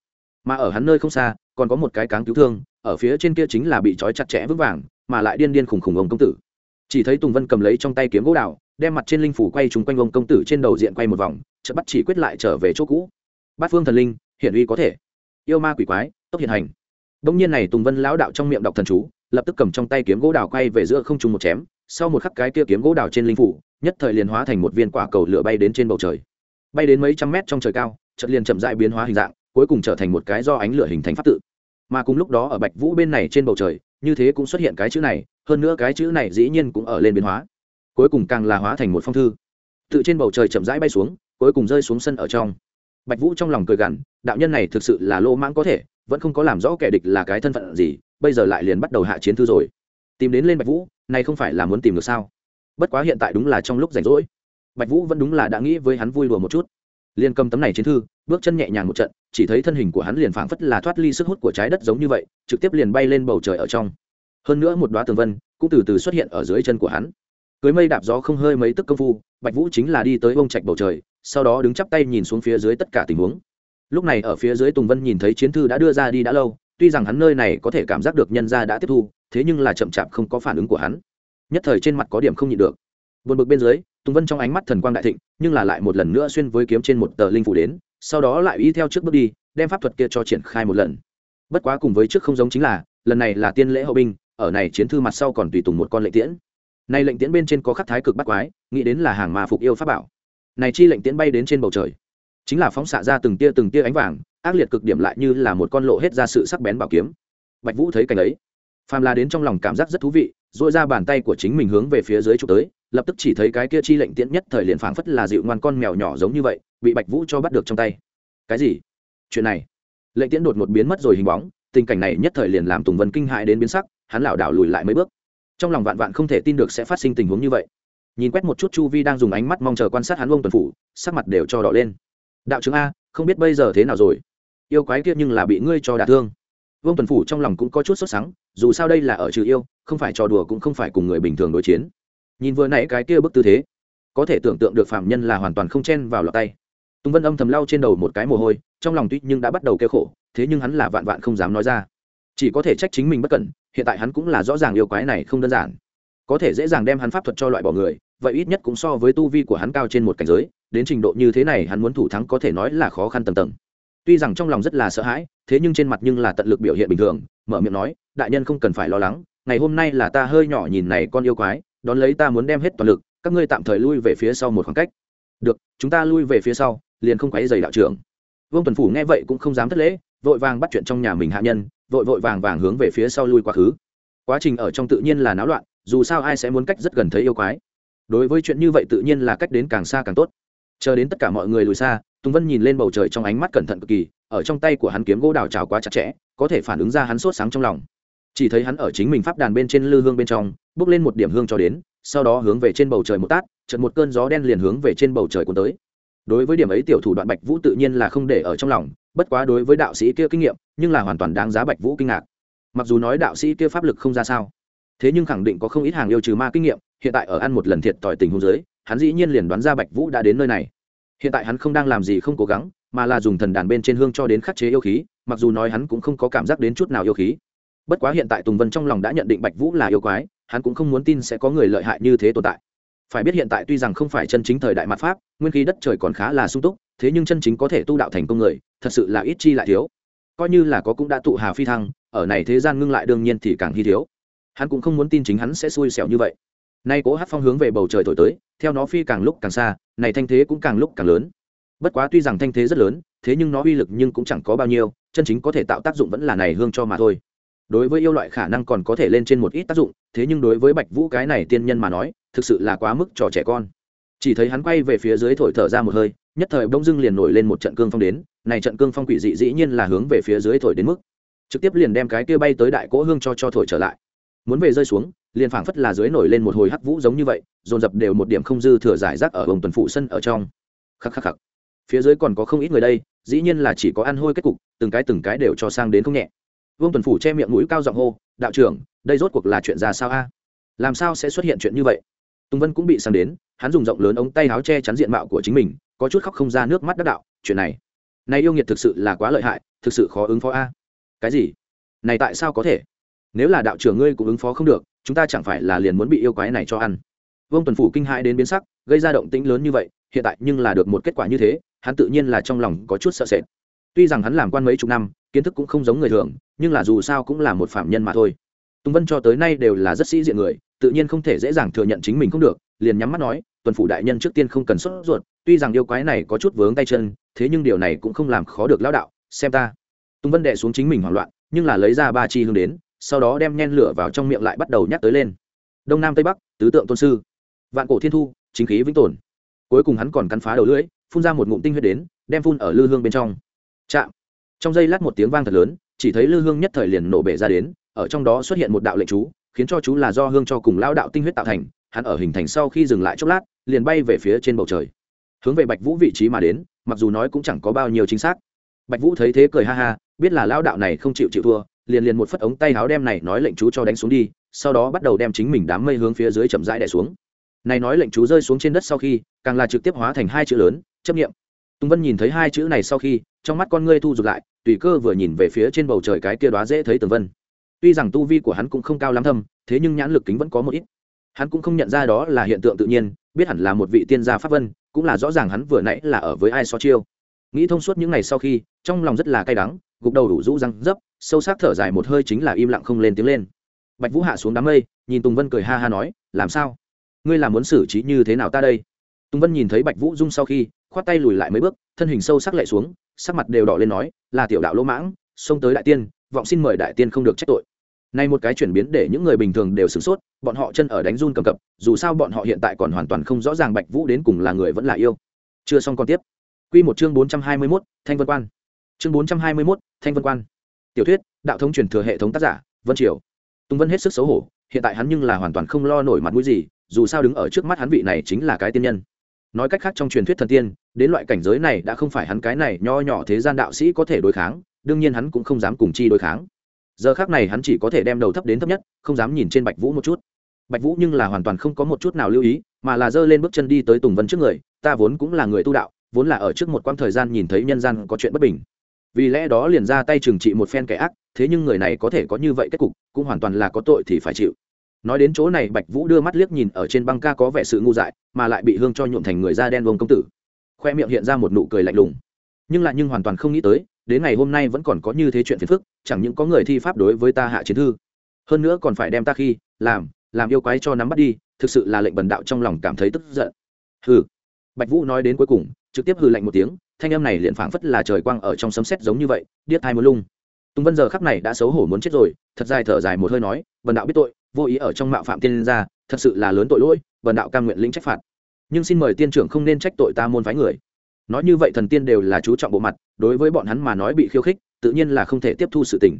Mà ở hắn nơi không xa còn có một cái cáng cứu thương ở phía trên kia chính là bị trói chặt chẽ vững vàng mà lại điên điên khủng khủng ông công tử. Chỉ thấy tùng vân cầm lấy trong tay kiếm gỗ đào, đem mặt trên linh phủ quay trúng quanh ông công tử trên đầu diện quay một vòng chợt bắt chỉ quyết lại trở về chỗ cũ. Bát phương thần linh hiển uy có thể. Yêu ma quỷ quái tốc hiện hành. Đông nhiên này tùng vân lão đạo trong miệng đọc thần chú lập tức cầm trong tay kiếm gỗ đào quay về giữa không trung một chém, sau một khắc cái kia kiếm gỗ đào trên linh phủ, nhất thời liền hóa thành một viên quả cầu lửa bay đến trên bầu trời. Bay đến mấy trăm mét trong trời cao, chợt liền chậm dại biến hóa hình dạng, cuối cùng trở thành một cái do ánh lửa hình thành pháp tự. Mà cùng lúc đó ở bạch vũ bên này trên bầu trời, như thế cũng xuất hiện cái chữ này, hơn nữa cái chữ này dĩ nhiên cũng ở lên biến hóa. Cuối cùng càng là hóa thành một phong thư. Tự trên bầu trời chậm rãi bay xuống, cuối cùng rơi xuống sân ở trong. Bạch vũ trong lòng cười gằn, đạo nhân này thực sự là lô mãng có thể, vẫn không có làm rõ kẻ địch là cái thân phận gì bây giờ lại liền bắt đầu hạ chiến thư rồi. Tìm đến lên bạch vũ này không phải là muốn tìm được sao? Bất quá hiện tại đúng là trong lúc rảnh rỗi. Bạch vũ vẫn đúng là đã nghĩ với hắn vui đùa một chút. Liền cầm tấm này chiến thư, bước chân nhẹ nhàng một trận, chỉ thấy thân hình của hắn liền phảng phất là thoát ly sức hút của trái đất giống như vậy, trực tiếp liền bay lên bầu trời ở trong. Hơn nữa một đoá tường vân cũng từ từ xuất hiện ở dưới chân của hắn. Cưới mây đạp gió không hơi mấy tức công phu, bạch vũ chính là đi tới bông trạch bầu trời, sau đó đứng chắp tay nhìn xuống phía dưới tất cả tình huống. Lúc này ở phía dưới tùng vân nhìn thấy chiến thư đã đưa ra đi đã lâu tuy rằng hắn nơi này có thể cảm giác được nhân gia đã tiếp thu, thế nhưng là chậm chạp không có phản ứng của hắn. Nhất thời trên mặt có điểm không nhịn được. Vượt bực bên dưới, tùng vân trong ánh mắt thần quang đại thịnh, nhưng là lại một lần nữa xuyên với kiếm trên một tờ linh phủ đến, sau đó lại y theo trước bước đi, đem pháp thuật kia cho triển khai một lần. Bất quá cùng với trước không giống chính là, lần này là tiên lễ hậu binh, ở này chiến thư mặt sau còn tùy tùng một con lệnh tiễn. Này lệnh tiễn bên trên có khắc thái cực bắt quái, nghĩ đến là hàng mà phục yêu pháp bảo. Này chi lệnh tiễn bay đến trên bầu trời, chính là phóng xạ ra từng tia từng tia ánh vàng ác liệt cực điểm lại như là một con lộ hết ra sự sắc bén bảo kiếm. Bạch vũ thấy cảnh ấy, phàm là đến trong lòng cảm giác rất thú vị dội ra bàn tay của chính mình hướng về phía dưới chụp tới, lập tức chỉ thấy cái kia chi lệnh tiễn nhất thời liền phảng phất là dịu ngoan con mèo nhỏ giống như vậy, bị bạch vũ cho bắt được trong tay. Cái gì? Chuyện này? Lệnh tiễn đột một biến mất rồi hình bóng, tình cảnh này nhất thời liền làm tùng vân kinh hại đến biến sắc, hắn lảo đảo lùi lại mấy bước. Trong lòng vạn vạn không thể tin được sẽ phát sinh tình huống như vậy. Nhìn quét một chút chu vi đang dùng ánh mắt mong chờ quan sát hắn ông tuần phủ, sắc mặt đều cho đỏ lên. Đạo trưởng a, không biết bây giờ thế nào rồi? Yêu quái kia nhưng là bị ngươi cho đả thương. Vương tuần phủ trong lòng cũng có chút sốt sắng, dù sao đây là ở trừ yêu, không phải trò đùa cũng không phải cùng người bình thường đối chiến. Nhìn vừa nãy cái kia bức tư thế, có thể tưởng tượng được phạm nhân là hoàn toàn không chen vào lọt tay. Tùng vân âm thầm lau trên đầu một cái mồ hôi, trong lòng tuy nhưng đã bắt đầu kêu khổ, thế nhưng hắn là vạn vạn không dám nói ra. Chỉ có thể trách chính mình bất cẩn, hiện tại hắn cũng là rõ ràng yêu quái này không đơn giản. Có thể dễ dàng đem hắn pháp thuật cho loại bỏ người, vậy ít nhất cũng so với tu vi của hắn cao trên một cảnh giới, đến trình độ như thế này hắn muốn thủ thắng có thể nói là khó khăn tầng tầng tuy rằng trong lòng rất là sợ hãi, thế nhưng trên mặt nhưng là tận lực biểu hiện bình thường, mở miệng nói, đại nhân không cần phải lo lắng, ngày hôm nay là ta hơi nhỏ nhìn này con yêu quái, đón lấy ta muốn đem hết toàn lực, các ngươi tạm thời lui về phía sau một khoảng cách. Được, chúng ta lui về phía sau, liền không quấy dày đạo trưởng. Vương tuần phủ nghe vậy cũng không dám thất lễ, vội vàng bắt chuyện trong nhà mình hạ nhân, vội vội vàng vàng hướng về phía sau lui quá khứ. Quá trình ở trong tự nhiên là náo loạn, dù sao ai sẽ muốn cách rất gần thấy yêu quái. Đối với chuyện như vậy tự nhiên là cách đến càng xa càng tốt. Chờ đến tất cả mọi người lùi xa tùng vân nhìn lên bầu trời trong ánh mắt cẩn thận cực kỳ, ở trong tay của hắn kiếm gỗ đào trào quá chặt chẽ, có thể phản ứng ra hắn sốt sáng trong lòng. Chỉ thấy hắn ở chính mình pháp đàn bên trên lư hương bên trong, bước lên một điểm hương cho đến, sau đó hướng về trên bầu trời một tát, chợt một cơn gió đen liền hướng về trên bầu trời cuốn tới. Đối với điểm ấy tiểu thủ đoạn bạch vũ tự nhiên là không để ở trong lòng, bất quá đối với đạo sĩ kia kinh nghiệm, nhưng là hoàn toàn đáng giá bạch vũ kinh ngạc. Mặc dù nói đạo sĩ kia pháp lực không ra sao, thế nhưng khẳng định có không ít hàng yêu trừ ma kinh nghiệm, hiện tại ở ăn một lần thiệt tỏi tình hôn giới hắn dĩ nhiên liền đoán ra bạch vũ đã đến nơi này hiện tại hắn không đang làm gì không cố gắng, mà là dùng thần đàn bên trên hương cho đến khắc chế yêu khí, mặc dù nói hắn cũng không có cảm giác đến chút nào yêu khí. Bất quá hiện tại tùng vân trong lòng đã nhận định bạch vũ là yêu quái, hắn cũng không muốn tin sẽ có người lợi hại như thế tồn tại. Phải biết hiện tại tuy rằng không phải chân chính thời đại mặt pháp, nguyên khí đất trời còn khá là sung túc, thế nhưng chân chính có thể tu đạo thành công người, thật sự là ít chi lại thiếu. Coi như là có cũng đã tụ hà phi thăng, ở này thế gian ngưng lại đương nhiên thì càng hy thiếu. Hắn cũng không muốn tin chính hắn sẽ xui xẻo như vậy. Nay cố hát phong hướng về bầu trời thổi tới theo nó phi càng lúc càng xa, này thanh thế cũng càng lúc càng lớn. Bất quá tuy rằng thanh thế rất lớn, thế nhưng nó uy lực nhưng cũng chẳng có bao nhiêu, chân chính có thể tạo tác dụng vẫn là này hương cho mà thôi. Đối với yêu loại khả năng còn có thể lên trên một ít tác dụng, thế nhưng đối với bạch vũ cái này tiên nhân mà nói, thực sự là quá mức trò trẻ con. Chỉ thấy hắn quay về phía dưới thổi thở ra một hơi, nhất thời bỗng dưng liền nổi lên một trận cương phong đến, này trận cương phong quỷ dị dĩ nhiên là hướng về phía dưới thổi đến mức, trực tiếp liền đem cái kia bay tới đại cỗ hương cho cho thổi trở lại. Muốn về rơi xuống liền phảng phất là dưới nổi lên một hồi hắc vũ giống như vậy, dồn dập đều một điểm không dư thừa giải rác ở vùng tuần phụ sân ở trong. Khắc khắc khắc. Phía dưới còn có không ít người đây, dĩ nhiên là chỉ có ăn hôi kết cục, từng cái từng cái đều cho sang đến không nhẹ. Vương tuần phủ che miệng mũi cao giọng hô, đạo trưởng, đây rốt cuộc là chuyện ra sao a? Làm sao sẽ xuất hiện chuyện như vậy? Tùng vân cũng bị sang đến, hắn dùng rộng lớn ống tay áo che chắn diện mạo của chính mình, có chút khóc không ra nước mắt đắc đạo, chuyện này này yêu nghiệt thực sự là quá lợi hại, thực sự khó ứng phó a. Cái gì? Này tại sao có thể? Nếu là đạo trưởng ngươi cũng ứng phó không được chúng ta chẳng phải là liền muốn bị yêu quái này cho ăn. Vương tuần phủ kinh hãi đến biến sắc, gây ra động tĩnh lớn như vậy, hiện tại nhưng là được một kết quả như thế, hắn tự nhiên là trong lòng có chút sợ sệt. Tuy rằng hắn làm quan mấy chục năm, kiến thức cũng không giống người thường, nhưng là dù sao cũng là một phạm nhân mà thôi. Tùng vân cho tới nay đều là rất sĩ diện người, tự nhiên không thể dễ dàng thừa nhận chính mình không được, liền nhắm mắt nói, tuần phủ đại nhân trước tiên không cần sốt ruột, tuy rằng yêu quái này có chút vướng tay chân, thế nhưng điều này cũng không làm khó được lão đạo, xem ta. Tùng vân đệ xuống chính mình hoảng loạn, nhưng là lấy ra ba chi hương đến sau đó đem nhen lửa vào trong miệng lại bắt đầu nhắc tới lên. Đông nam tây bắc, tứ tượng tôn sư. Vạn cổ thiên thu, chính khí vĩnh tồn. Cuối cùng hắn còn cắn phá đầu lưỡi, phun ra một ngụm tinh huyết đến, đem phun ở lư hương bên trong. Chạm. Trong giây lát một tiếng vang thật lớn, chỉ thấy lư hương nhất thời liền nổ bể ra đến, ở trong đó xuất hiện một đạo lệnh chú, khiến cho chú là do hương cho cùng lao đạo tinh huyết tạo thành, hắn ở hình thành sau khi dừng lại chốc lát, liền bay về phía trên bầu trời. Hướng về bạch vũ vị trí mà đến, mặc dù nói cũng chẳng có bao nhiêu chính xác. Bạch vũ thấy thế cười ha ha, biết là lao đạo này không chịu chịu thua liền liền một phất ống tay áo đem này nói lệnh chú cho đánh xuống đi, sau đó bắt đầu đem chính mình đám mây hướng phía dưới chậm rãi đè xuống. Này nói lệnh chú rơi xuống trên đất sau khi, càng là trực tiếp hóa thành hai chữ lớn, chấp nghiệm tùng vân nhìn thấy hai chữ này sau khi, trong mắt con ngươi thu rụt lại, tùy cơ vừa nhìn về phía trên bầu trời cái kia đoá dễ thấy tường vân. Tuy rằng tu vi của hắn cũng không cao lắm thâm, thế nhưng nhãn lực kính vẫn có một ít. Hắn cũng không nhận ra đó là hiện tượng tự nhiên, biết hẳn là một vị tiên gia pháp vân, cũng là rõ ràng hắn vừa nãy là ở với ai so chiêu. Nghĩ thông suốt những ngày sau khi, trong lòng rất là cay đắng, gục đầu đủ rũ răng dấp sâu sắc thở dài một hơi chính là im lặng không lên tiếng lên. Bạch vũ hạ xuống đám mây, nhìn tùng vân cười ha ha nói, làm sao? Ngươi làm muốn xử trí như thế nào ta đây? Tùng vân nhìn thấy bạch vũ dung sau khi, khoát tay lùi lại mấy bước, thân hình sâu sắc lại xuống, sắc mặt đều đỏ lên nói, là tiểu đạo lỗ mãng, xông tới đại tiên, vọng xin mời đại tiên không được trách tội. Nay một cái chuyển biến để những người bình thường đều sửng sốt, bọn họ chân ở đánh run cầm cập, dù sao bọn họ hiện tại còn hoàn toàn không rõ ràng bạch vũ đến cùng là người vẫn là yêu. Chưa xong còn tiếp. Q một chương bốn trăm hai mươi mốt, thanh vân quan. Chương bốn trăm hai mươi mốt, thanh vân quan tiểu thuyết, đạo thống truyền thừa hệ thống tác giả, vân triều. Tùng vân hết sức xấu hổ, hiện tại hắn nhưng là hoàn toàn không lo nổi mặt mũi gì, dù sao đứng ở trước mắt hắn vị này chính là cái tiên nhân. Nói cách khác trong truyền thuyết thần tiên, đến loại cảnh giới này đã không phải hắn cái này nho nhỏ thế gian đạo sĩ có thể đối kháng, đương nhiên hắn cũng không dám cùng chi đối kháng. Giờ khác này hắn chỉ có thể đem đầu thấp đến thấp nhất, không dám nhìn trên bạch vũ một chút. Bạch vũ nhưng là hoàn toàn không có một chút nào lưu ý, mà là giơ lên bước chân đi tới tùng vân trước người, ta vốn cũng là người tu đạo, vốn là ở trước một quãng thời gian nhìn thấy nhân gian có chuyện bất bình vì lẽ đó liền ra tay trừng trị một phen kẻ ác, thế nhưng người này có thể có như vậy kết cục, cũng hoàn toàn là có tội thì phải chịu. Nói đến chỗ này, bạch vũ đưa mắt liếc nhìn ở trên băng ca có vẻ sự ngu dại, mà lại bị hương cho nhuộm thành người da đen vông công tử. Khoe miệng hiện ra một nụ cười lạnh lùng. Nhưng lại nhưng hoàn toàn không nghĩ tới, đến ngày hôm nay vẫn còn có như thế chuyện phiền phức, chẳng những có người thi pháp đối với ta hạ chiến thư. Hơn nữa còn phải đem ta khi, làm làm yêu quái cho nắm bắt đi, thực sự là lệnh bần đạo trong lòng cảm thấy tức giận. Hừ. Bạch vũ nói đến cuối cùng, trực tiếp hừ lạnh một tiếng thanh âm này liền phảng phất là trời quang ở trong sấm sét giống như vậy, điếc thai muốn lung. Tùng vân giờ khắc này đã xấu hổ muốn chết rồi, thật dài thở dài một hơi nói vần đạo biết tội, vô ý ở trong mạo phạm tiên gia, thật sự là lớn tội lỗi vần đạo cam nguyện lĩnh trách phạt. Nhưng xin mời tiên trưởng không nên trách tội ta môn phái người. Nói như vậy thần tiên đều là chú trọng bộ mặt, đối với bọn hắn mà nói bị khiêu khích, tự nhiên là không thể tiếp thu sự tình.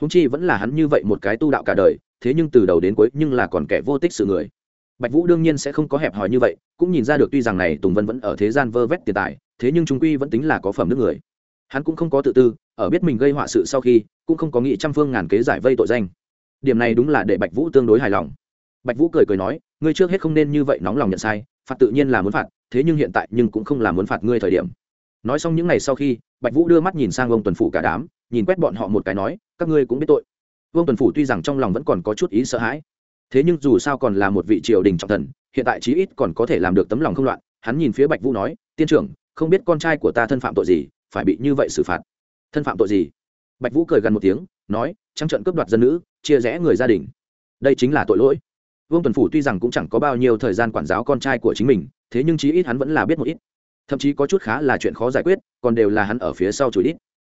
Húng chi vẫn là hắn như vậy một cái tu đạo cả đời, thế nhưng từ đầu đến cuối nhưng là còn kẻ vô tích sự người. Bạch vũ đương nhiên sẽ không có hẹp hòi như vậy, cũng nhìn ra được tuy rằng này tùng vân vẫn ở thế gian vơ vét tiền tài thế nhưng chúng quy vẫn tính là có phẩm nước người. Hắn cũng không có tự tư, ở biết mình gây họa sự sau khi, cũng không có nghị trăm phương ngàn kế giải vây tội danh. Điểm này đúng là để bạch vũ tương đối hài lòng. Bạch vũ cười cười nói, ngươi trước hết không nên như vậy nóng lòng nhận sai, phạt tự nhiên là muốn phạt, thế nhưng hiện tại nhưng cũng không là muốn phạt ngươi thời điểm. Nói xong những ngày sau khi, bạch vũ đưa mắt nhìn sang ông tuần phủ cả đám, nhìn quét bọn họ một cái nói, các ngươi cũng biết tội. Vương tuần phủ tuy rằng trong lòng vẫn còn có chút ý sợ hãi, thế nhưng dù sao còn là một vị triều đình trọng thần, hiện tại chí ít còn có thể làm được tấm lòng không loạn. Hắn nhìn phía bạch vũ nói, tiên trưởng không biết con trai của ta thân phạm tội gì, phải bị như vậy xử phạt. Thân phạm tội gì? Bạch vũ cười gần một tiếng, nói, trăng trận cướp đoạt dân nữ, chia rẽ người gia đình. Đây chính là tội lỗi. Vương tuần phủ tuy rằng cũng chẳng có bao nhiêu thời gian quản giáo con trai của chính mình, thế nhưng chí ít hắn vẫn là biết một ít. Thậm chí có chút khá là chuyện khó giải quyết, còn đều là hắn ở phía sau chửi ít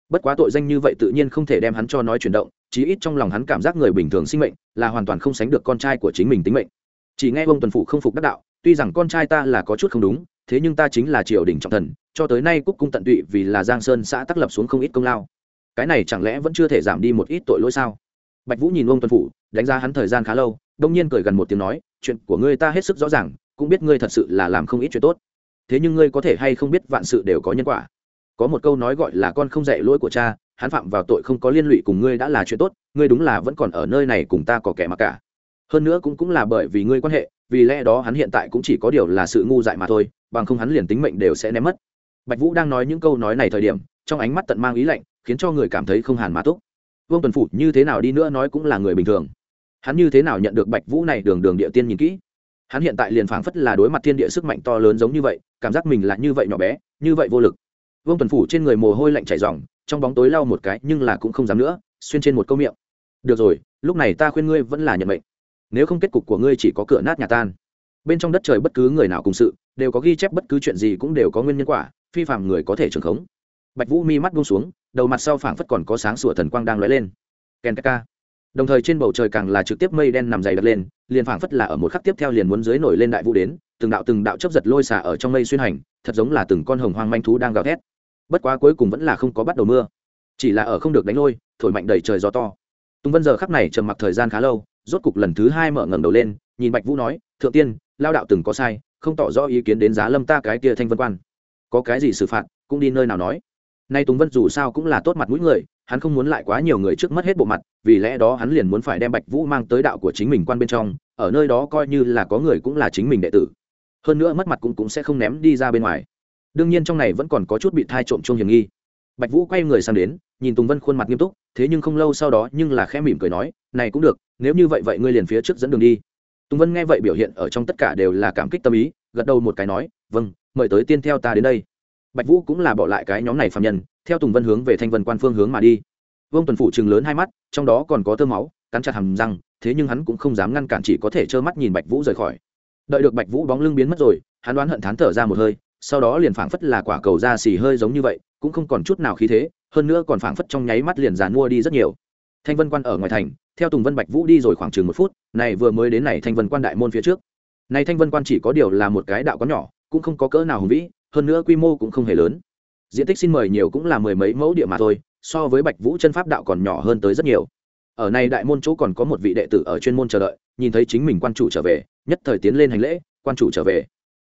bất quá tội danh như vậy tự nhiên không thể đem hắn cho nói chuyển động, chí ít trong lòng hắn cảm giác người bình thường sinh mệnh là hoàn toàn không sánh được con trai của chính mình tính mệnh. Chỉ nghe Vương tuần phủ không phục đắc đạo, tuy rằng con trai ta là có chút không đúng thế nhưng ta chính là triều đình trọng thần, cho tới nay cúc cung tận tụy vì là giang sơn xã tác lập xuống không ít công lao. Cái này chẳng lẽ vẫn chưa thể giảm đi một ít tội lỗi sao? Bạch vũ nhìn ông Tuân phủ, đánh giá hắn thời gian khá lâu, đông nhiên cười gần một tiếng nói, chuyện của ngươi ta hết sức rõ ràng, cũng biết ngươi thật sự là làm không ít chuyện tốt. Thế nhưng ngươi có thể hay không biết vạn sự đều có nhân quả? Có một câu nói gọi là con không dạy lỗi của cha, hắn phạm vào tội không có liên lụy cùng ngươi đã là chuyện tốt, ngươi đúng là vẫn còn ở nơi này cùng ta có kẻ mặc cả. Hơn nữa cũng cũng là bởi vì ngươi quan hệ vì lẽ đó hắn hiện tại cũng chỉ có điều là sự ngu dại mà thôi, bằng không hắn liền tính mệnh đều sẽ ném mất. Bạch vũ đang nói những câu nói này thời điểm, trong ánh mắt tận mang ý lạnh, khiến cho người cảm thấy không hàn mà túc. Vương tuần phủ như thế nào đi nữa nói cũng là người bình thường. Hắn như thế nào nhận được bạch vũ này đường đường địa tiên nhìn kỹ? Hắn hiện tại liền phảng phất là đối mặt thiên địa sức mạnh to lớn giống như vậy, cảm giác mình là như vậy nhỏ bé, như vậy vô lực. Vương tuần phủ trên người mồ hôi lạnh chảy ròng, trong bóng tối lau một cái, nhưng là cũng không dám nữa, xuyên trên một câu miệng. Được rồi, lúc này ta khuyên ngươi vẫn là nhận mệnh nếu không kết cục của ngươi chỉ có cửa nát nhà tan. Bên trong đất trời bất cứ người nào cùng sự, đều có ghi chép bất cứ chuyện gì cũng đều có nguyên nhân quả, phi phạm người có thể trường khống. Bạch vũ mi mắt buông xuống, đầu mặt sau phảng phất còn có sáng sủa thần quang đang lóe lên. Ken ka đồng thời trên bầu trời càng là trực tiếp mây đen nằm dày đặt lên, liền phảng phất là ở một khắc tiếp theo liền muốn dưới nổi lên đại vũ đến, từng đạo từng đạo chấp giật lôi xả ở trong mây xuyên hành, thật giống là từng con hồng hoang manh thú đang gào thét. Bất quá cuối cùng vẫn là không có bắt đầu mưa. Chỉ là ở không được đánh lôi, thổi mạnh đầy trời gió to tùng vân giờ khắc này trầm mặc thời gian khá lâu, rốt cục lần thứ hai mở ngẩng đầu lên, nhìn bạch vũ nói, thượng tiên, lao đạo từng có sai, không tỏ rõ ý kiến đến giá lâm ta cái kia thanh vân quan. Có cái gì xử phạt, cũng đi nơi nào nói. Nay tùng vân dù sao cũng là tốt mặt mũi người, hắn không muốn lại quá nhiều người trước mất hết bộ mặt, vì lẽ đó hắn liền muốn phải đem bạch vũ mang tới đạo của chính mình quan bên trong, ở nơi đó coi như là có người cũng là chính mình đệ tử. Hơn nữa mất mặt cũng cũng sẽ không ném đi ra bên ngoài. Đương nhiên trong này vẫn còn có chút bị thai trộm chung hiểm nghi. Bạch vũ quay người sang đến nhìn tùng vân khuôn mặt nghiêm túc, thế nhưng không lâu sau đó nhưng là khẽ mỉm cười nói, này cũng được, nếu như vậy vậy ngươi liền phía trước dẫn đường đi. Tùng vân nghe vậy biểu hiện ở trong tất cả đều là cảm kích tâm ý, gật đầu một cái nói vâng mời tới tiên theo ta đến đây. Bạch vũ cũng là bỏ lại cái nhóm này phạm nhân, theo tùng vân hướng về thanh vân quan phương hướng mà đi. Vương tuần phủ chừng lớn hai mắt, trong đó còn có tơ máu, cắn chặt hầm răng, thế nhưng hắn cũng không dám ngăn cản chỉ có thể trơ mắt nhìn bạch vũ rời khỏi. Đợi được bạch vũ bóng lưng biến mất rồi, hắn đoán hận thán thở ra một hơi sau đó liền phảng phất là quả cầu da xì hơi giống như vậy, cũng không còn chút nào khí thế, hơn nữa còn phảng phất trong nháy mắt liền dàn mua đi rất nhiều. Thanh vân quan ở ngoài thành, theo tùng vân bạch vũ đi rồi khoảng chừng một phút, này vừa mới đến này thanh vân quan đại môn phía trước. Này thanh vân quan chỉ có điều là một cái đạo có nhỏ, cũng không có cỡ nào hùng vĩ, hơn nữa quy mô cũng không hề lớn. Diện tích xin mời nhiều cũng là mười mấy mẫu địa mà thôi, so với bạch vũ chân pháp đạo còn nhỏ hơn tới rất nhiều. Ở này đại môn chỗ còn có một vị đệ tử ở chuyên môn chờ đợi, nhìn thấy chính mình quan chủ trở về, nhất thời tiến lên hành lễ, quan chủ trở về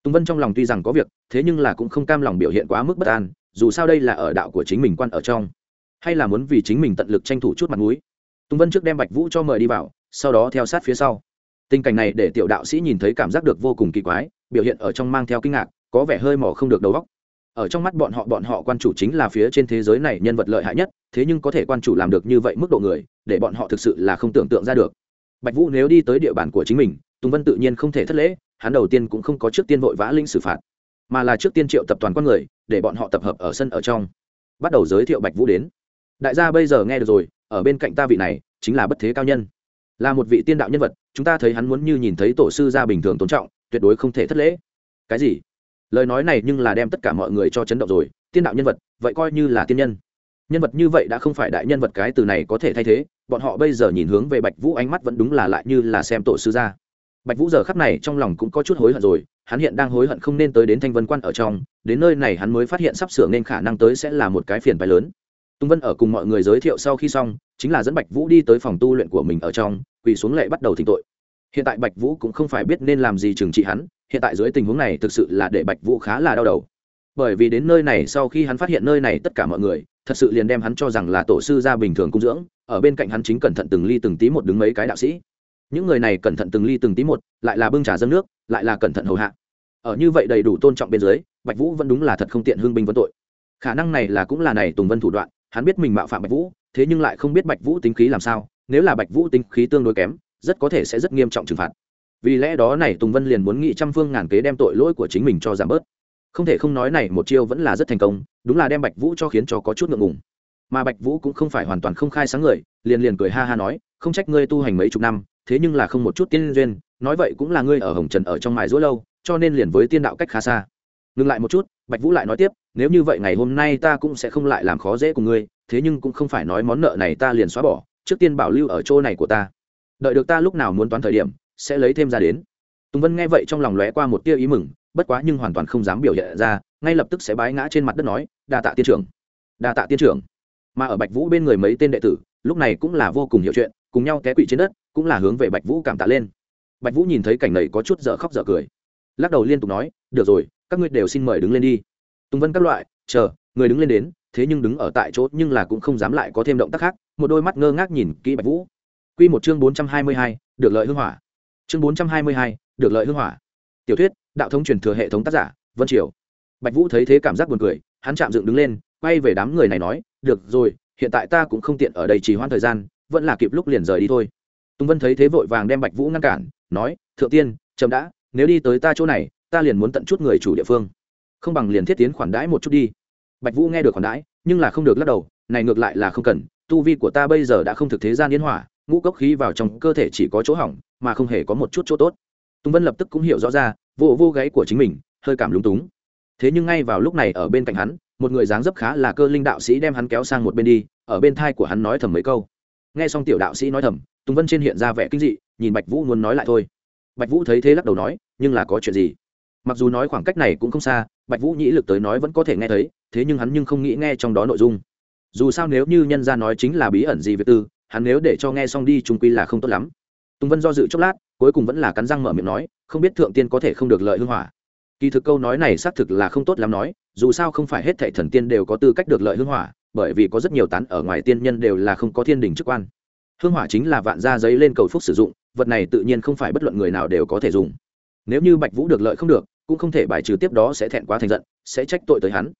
tùng vân trong lòng tuy rằng có việc, thế nhưng là cũng không cam lòng biểu hiện quá mức bất an, dù sao đây là ở đạo của chính mình quan ở trong. Hay là muốn vì chính mình tận lực tranh thủ chút mặt mũi. Tùng vân trước đem bạch vũ cho mời đi vào, sau đó theo sát phía sau. Tình cảnh này để tiểu đạo sĩ nhìn thấy cảm giác được vô cùng kỳ quái, biểu hiện ở trong mang theo kinh ngạc, có vẻ hơi mỏ không được đầu óc. Ở trong mắt bọn họ bọn họ quan chủ chính là phía trên thế giới này nhân vật lợi hại nhất, thế nhưng có thể quan chủ làm được như vậy mức độ người, để bọn họ thực sự là không tưởng tượng ra được. Bạch vũ nếu đi tới địa bàn của chính mình, tùng vân tự nhiên không thể thất lễ hắn đầu tiên cũng không có trước tiên vội vã linh xử phạt, mà là trước tiên triệu tập toàn con người, để bọn họ tập hợp ở sân ở trong. Bắt đầu giới thiệu bạch vũ đến. Đại gia bây giờ nghe được rồi, ở bên cạnh ta vị này, chính là bất thế cao nhân. Là một vị tiên đạo nhân vật, chúng ta thấy hắn muốn như nhìn thấy tổ sư gia bình thường tôn trọng, tuyệt đối không thể thất lễ. Cái gì? Lời nói này nhưng là đem tất cả mọi người cho chấn động rồi, tiên đạo nhân vật, vậy coi như là tiên nhân. Nhân vật như vậy đã không phải đại nhân vật cái từ này có thể thay thế, bọn họ bây giờ nhìn hướng về bạch vũ ánh mắt vẫn đúng là lại như là xem tổ sư gia bạch vũ giờ khắp này trong lòng cũng có chút hối hận rồi, hắn hiện đang hối hận không nên tới đến thanh vân quan ở trong, đến nơi này hắn mới phát hiện sắp sửa nên khả năng tới sẽ là một cái phiền phái lớn. Tùng vân ở cùng mọi người giới thiệu sau khi xong, chính là dẫn bạch vũ đi tới phòng tu luyện của mình ở trong, quỳ xuống lệ bắt đầu thỉnh tội. Hiện tại bạch vũ cũng không phải biết nên làm gì trừng trị hắn, hiện tại dưới tình huống này thực sự là để bạch vũ khá là đau đầu. Bởi vì đến nơi này sau khi hắn phát hiện nơi này tất cả mọi người, thật sự liền đem hắn cho rằng là tổ sư gia bình thường cung dưỡng, ở bên cạnh hắn chính cẩn thận từng ly từng tí một đứng mấy cái đạo sĩ những người này cẩn thận từng ly từng tí một, lại là bưng trà dâng nước, lại là cẩn thận hầu hạ. Ở như vậy đầy đủ tôn trọng bên dưới, bạch vũ vẫn đúng là thật không tiện hương binh vấn tội. Khả năng này là cũng là này tùng vân thủ đoạn, hắn biết mình mạo phạm bạch vũ, thế nhưng lại không biết bạch vũ tính khí làm sao, nếu là bạch vũ tính khí tương đối kém, rất có thể sẽ rất nghiêm trọng trừng phạt. Vì lẽ đó này tùng vân liền muốn nghị trăm phương ngàn kế đem tội lỗi của chính mình cho giảm bớt. Không thể không nói này một chiêu vẫn là rất thành công, đúng là đem bạch vũ cho khiến cho có chút ngượng ngùng. Mà bạch vũ cũng không phải hoàn toàn không khai sáng người, liền liền cười ha ha nói, không trách ngươi tu hành mấy chục năm thế nhưng là không một chút tiên duyên, nói vậy cũng là ngươi ở hồng trần ở trong mài rũa lâu, cho nên liền với tiên đạo cách khá xa. Ngừng lại một chút, bạch vũ lại nói tiếp, nếu như vậy ngày hôm nay ta cũng sẽ không lại làm khó dễ của ngươi, thế nhưng cũng không phải nói món nợ này ta liền xóa bỏ, trước tiên bảo lưu ở chỗ này của ta. Đợi được ta lúc nào muốn toán thời điểm, sẽ lấy thêm ra đến. Tùng vân nghe vậy trong lòng lóe qua một tia ý mừng, bất quá nhưng hoàn toàn không dám biểu hiện ra, ngay lập tức sẽ bái ngã trên mặt đất nói, đa tạ tiên trưởng, đa tạ tiên trưởng. Mà ở bạch vũ bên người mấy tên đệ tử, lúc này cũng là vô cùng hiểu chuyện cùng nhau té quỵ trên đất cũng là hướng về bạch vũ cảm tạ lên bạch vũ nhìn thấy cảnh này có chút dở khóc dở cười lắc đầu liên tục nói được rồi các ngươi đều xin mời đứng lên đi tùng vân các loại chờ người đứng lên đến thế nhưng đứng ở tại chỗ nhưng là cũng không dám lại có thêm động tác khác một đôi mắt ngơ ngác nhìn kỹ bạch vũ Quy một chương bốn trăm hai mươi hai, được lợi hưng hỏa. Chương bốn trăm hai mươi hai, được lợi hưng hỏa. Tiểu thuyết, đạo thống truyền thừa hệ thống tác giả, Vân Triều. Bạch Vũ thấy thế cảm giác buồn cười, hắn chạm dựng đứng lên, quay về đám người này nói, "Được rồi, hiện tại ta cũng không tiện ở đây trì hoãn thời gian, vẫn là kịp lúc liền rời đi thôi." Tùng Vân thấy thế vội vàng đem Bạch Vũ ngăn cản, nói, "Thượng tiên, chậm đã, nếu đi tới ta chỗ này, ta liền muốn tận chút người chủ địa phương, không bằng liền thiết tiến khoản đãi một chút đi." Bạch Vũ nghe được khoản đãi, nhưng là không được lắc đầu, này ngược lại là không cần, tu vi của ta bây giờ đã không thực thế gian yến hỏa, ngũ cốc khí vào trong cơ thể chỉ có chỗ hỏng mà không hề có một chút chỗ tốt tùng vân lập tức cũng hiểu rõ ra vô vô gáy của chính mình hơi cảm lúng túng thế nhưng ngay vào lúc này ở bên cạnh hắn một người dáng dấp khá là cơ linh đạo sĩ đem hắn kéo sang một bên đi ở bên thai của hắn nói thầm mấy câu nghe xong tiểu đạo sĩ nói thầm, tùng vân trên hiện ra vẻ kinh dị, nhìn bạch vũ muốn nói lại thôi. Bạch vũ thấy thế lắc đầu nói, nhưng là có chuyện gì? Mặc dù nói khoảng cách này cũng không xa, bạch vũ nhĩ lực tới nói vẫn có thể nghe thấy, thế nhưng hắn nhưng không nghĩ nghe trong đó nội dung. Dù sao nếu như nhân ra nói chính là bí ẩn gì việc tư, hắn nếu để cho nghe xong đi trung quy là không tốt lắm. Tùng vân do dự chốc lát, cuối cùng vẫn là cắn răng mở miệng nói, không biết thượng tiên có thể không được lợi hưng hỏa. Kỳ thực câu nói này xác thực là không tốt lắm nói, dù sao không phải hết thệ thần tiên đều có tư cách được lợi hưng hỏa bởi vì có rất nhiều tán ở ngoài tiên nhân đều là không có thiên đình chức quan. Hương hỏa chính là vạn gia giấy lên cầu phúc sử dụng, vật này tự nhiên không phải bất luận người nào đều có thể dùng. Nếu như bạch vũ được lợi không được, cũng không thể bài trừ tiếp đó sẽ thẹn quá thành giận, sẽ trách tội tới hắn.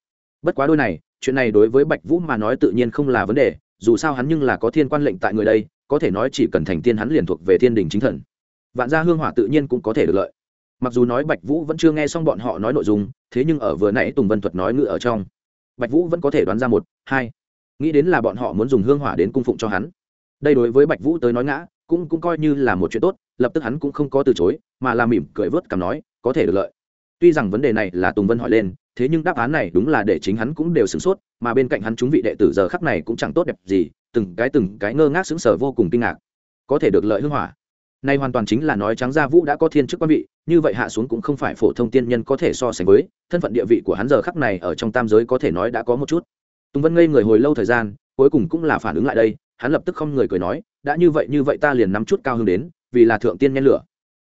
Bất quá đôi này, chuyện này đối với bạch vũ mà nói tự nhiên không là vấn đề, dù sao hắn nhưng là có thiên quan lệnh tại người đây, có thể nói chỉ cần thành tiên hắn liền thuộc về thiên đình chính thần. Vạn gia hương hỏa tự nhiên cũng có thể được lợi. Mặc dù nói bạch vũ vẫn chưa nghe xong bọn họ nói nội dung, thế nhưng ở vừa nãy tùng vân thuật nói ngự ở trong bạch vũ vẫn có thể đoán ra một, hai. Nghĩ đến là bọn họ muốn dùng hương hỏa đến cung phụng cho hắn. Đây đối với bạch vũ tới nói ngã, cũng cũng coi như là một chuyện tốt, lập tức hắn cũng không có từ chối, mà là mỉm cười vớt cảm nói, có thể được lợi. Tuy rằng vấn đề này là tùng vân hỏi lên, thế nhưng đáp án này đúng là để chính hắn cũng đều sửng sốt, mà bên cạnh hắn chúng vị đệ tử giờ khắc này cũng chẳng tốt đẹp gì, từng cái từng cái ngơ ngác sững sờ vô cùng kinh ngạc. Có thể được lợi hưng hỏa? Nay hoàn toàn chính là nói trắng ra vũ đã có thiên chức quan vị, như vậy hạ xuống cũng không phải phổ thông tiên nhân có thể so sánh với, thân phận địa vị của hắn giờ khắc này ở trong tam giới có thể nói đã có một chút. Tùng vân ngây người hồi lâu thời gian, cuối cùng cũng là phản ứng lại đây, hắn lập tức không người cười nói, đã như vậy như vậy ta liền nắm chút cao hứng đến, vì là thượng tiên nhen lửa.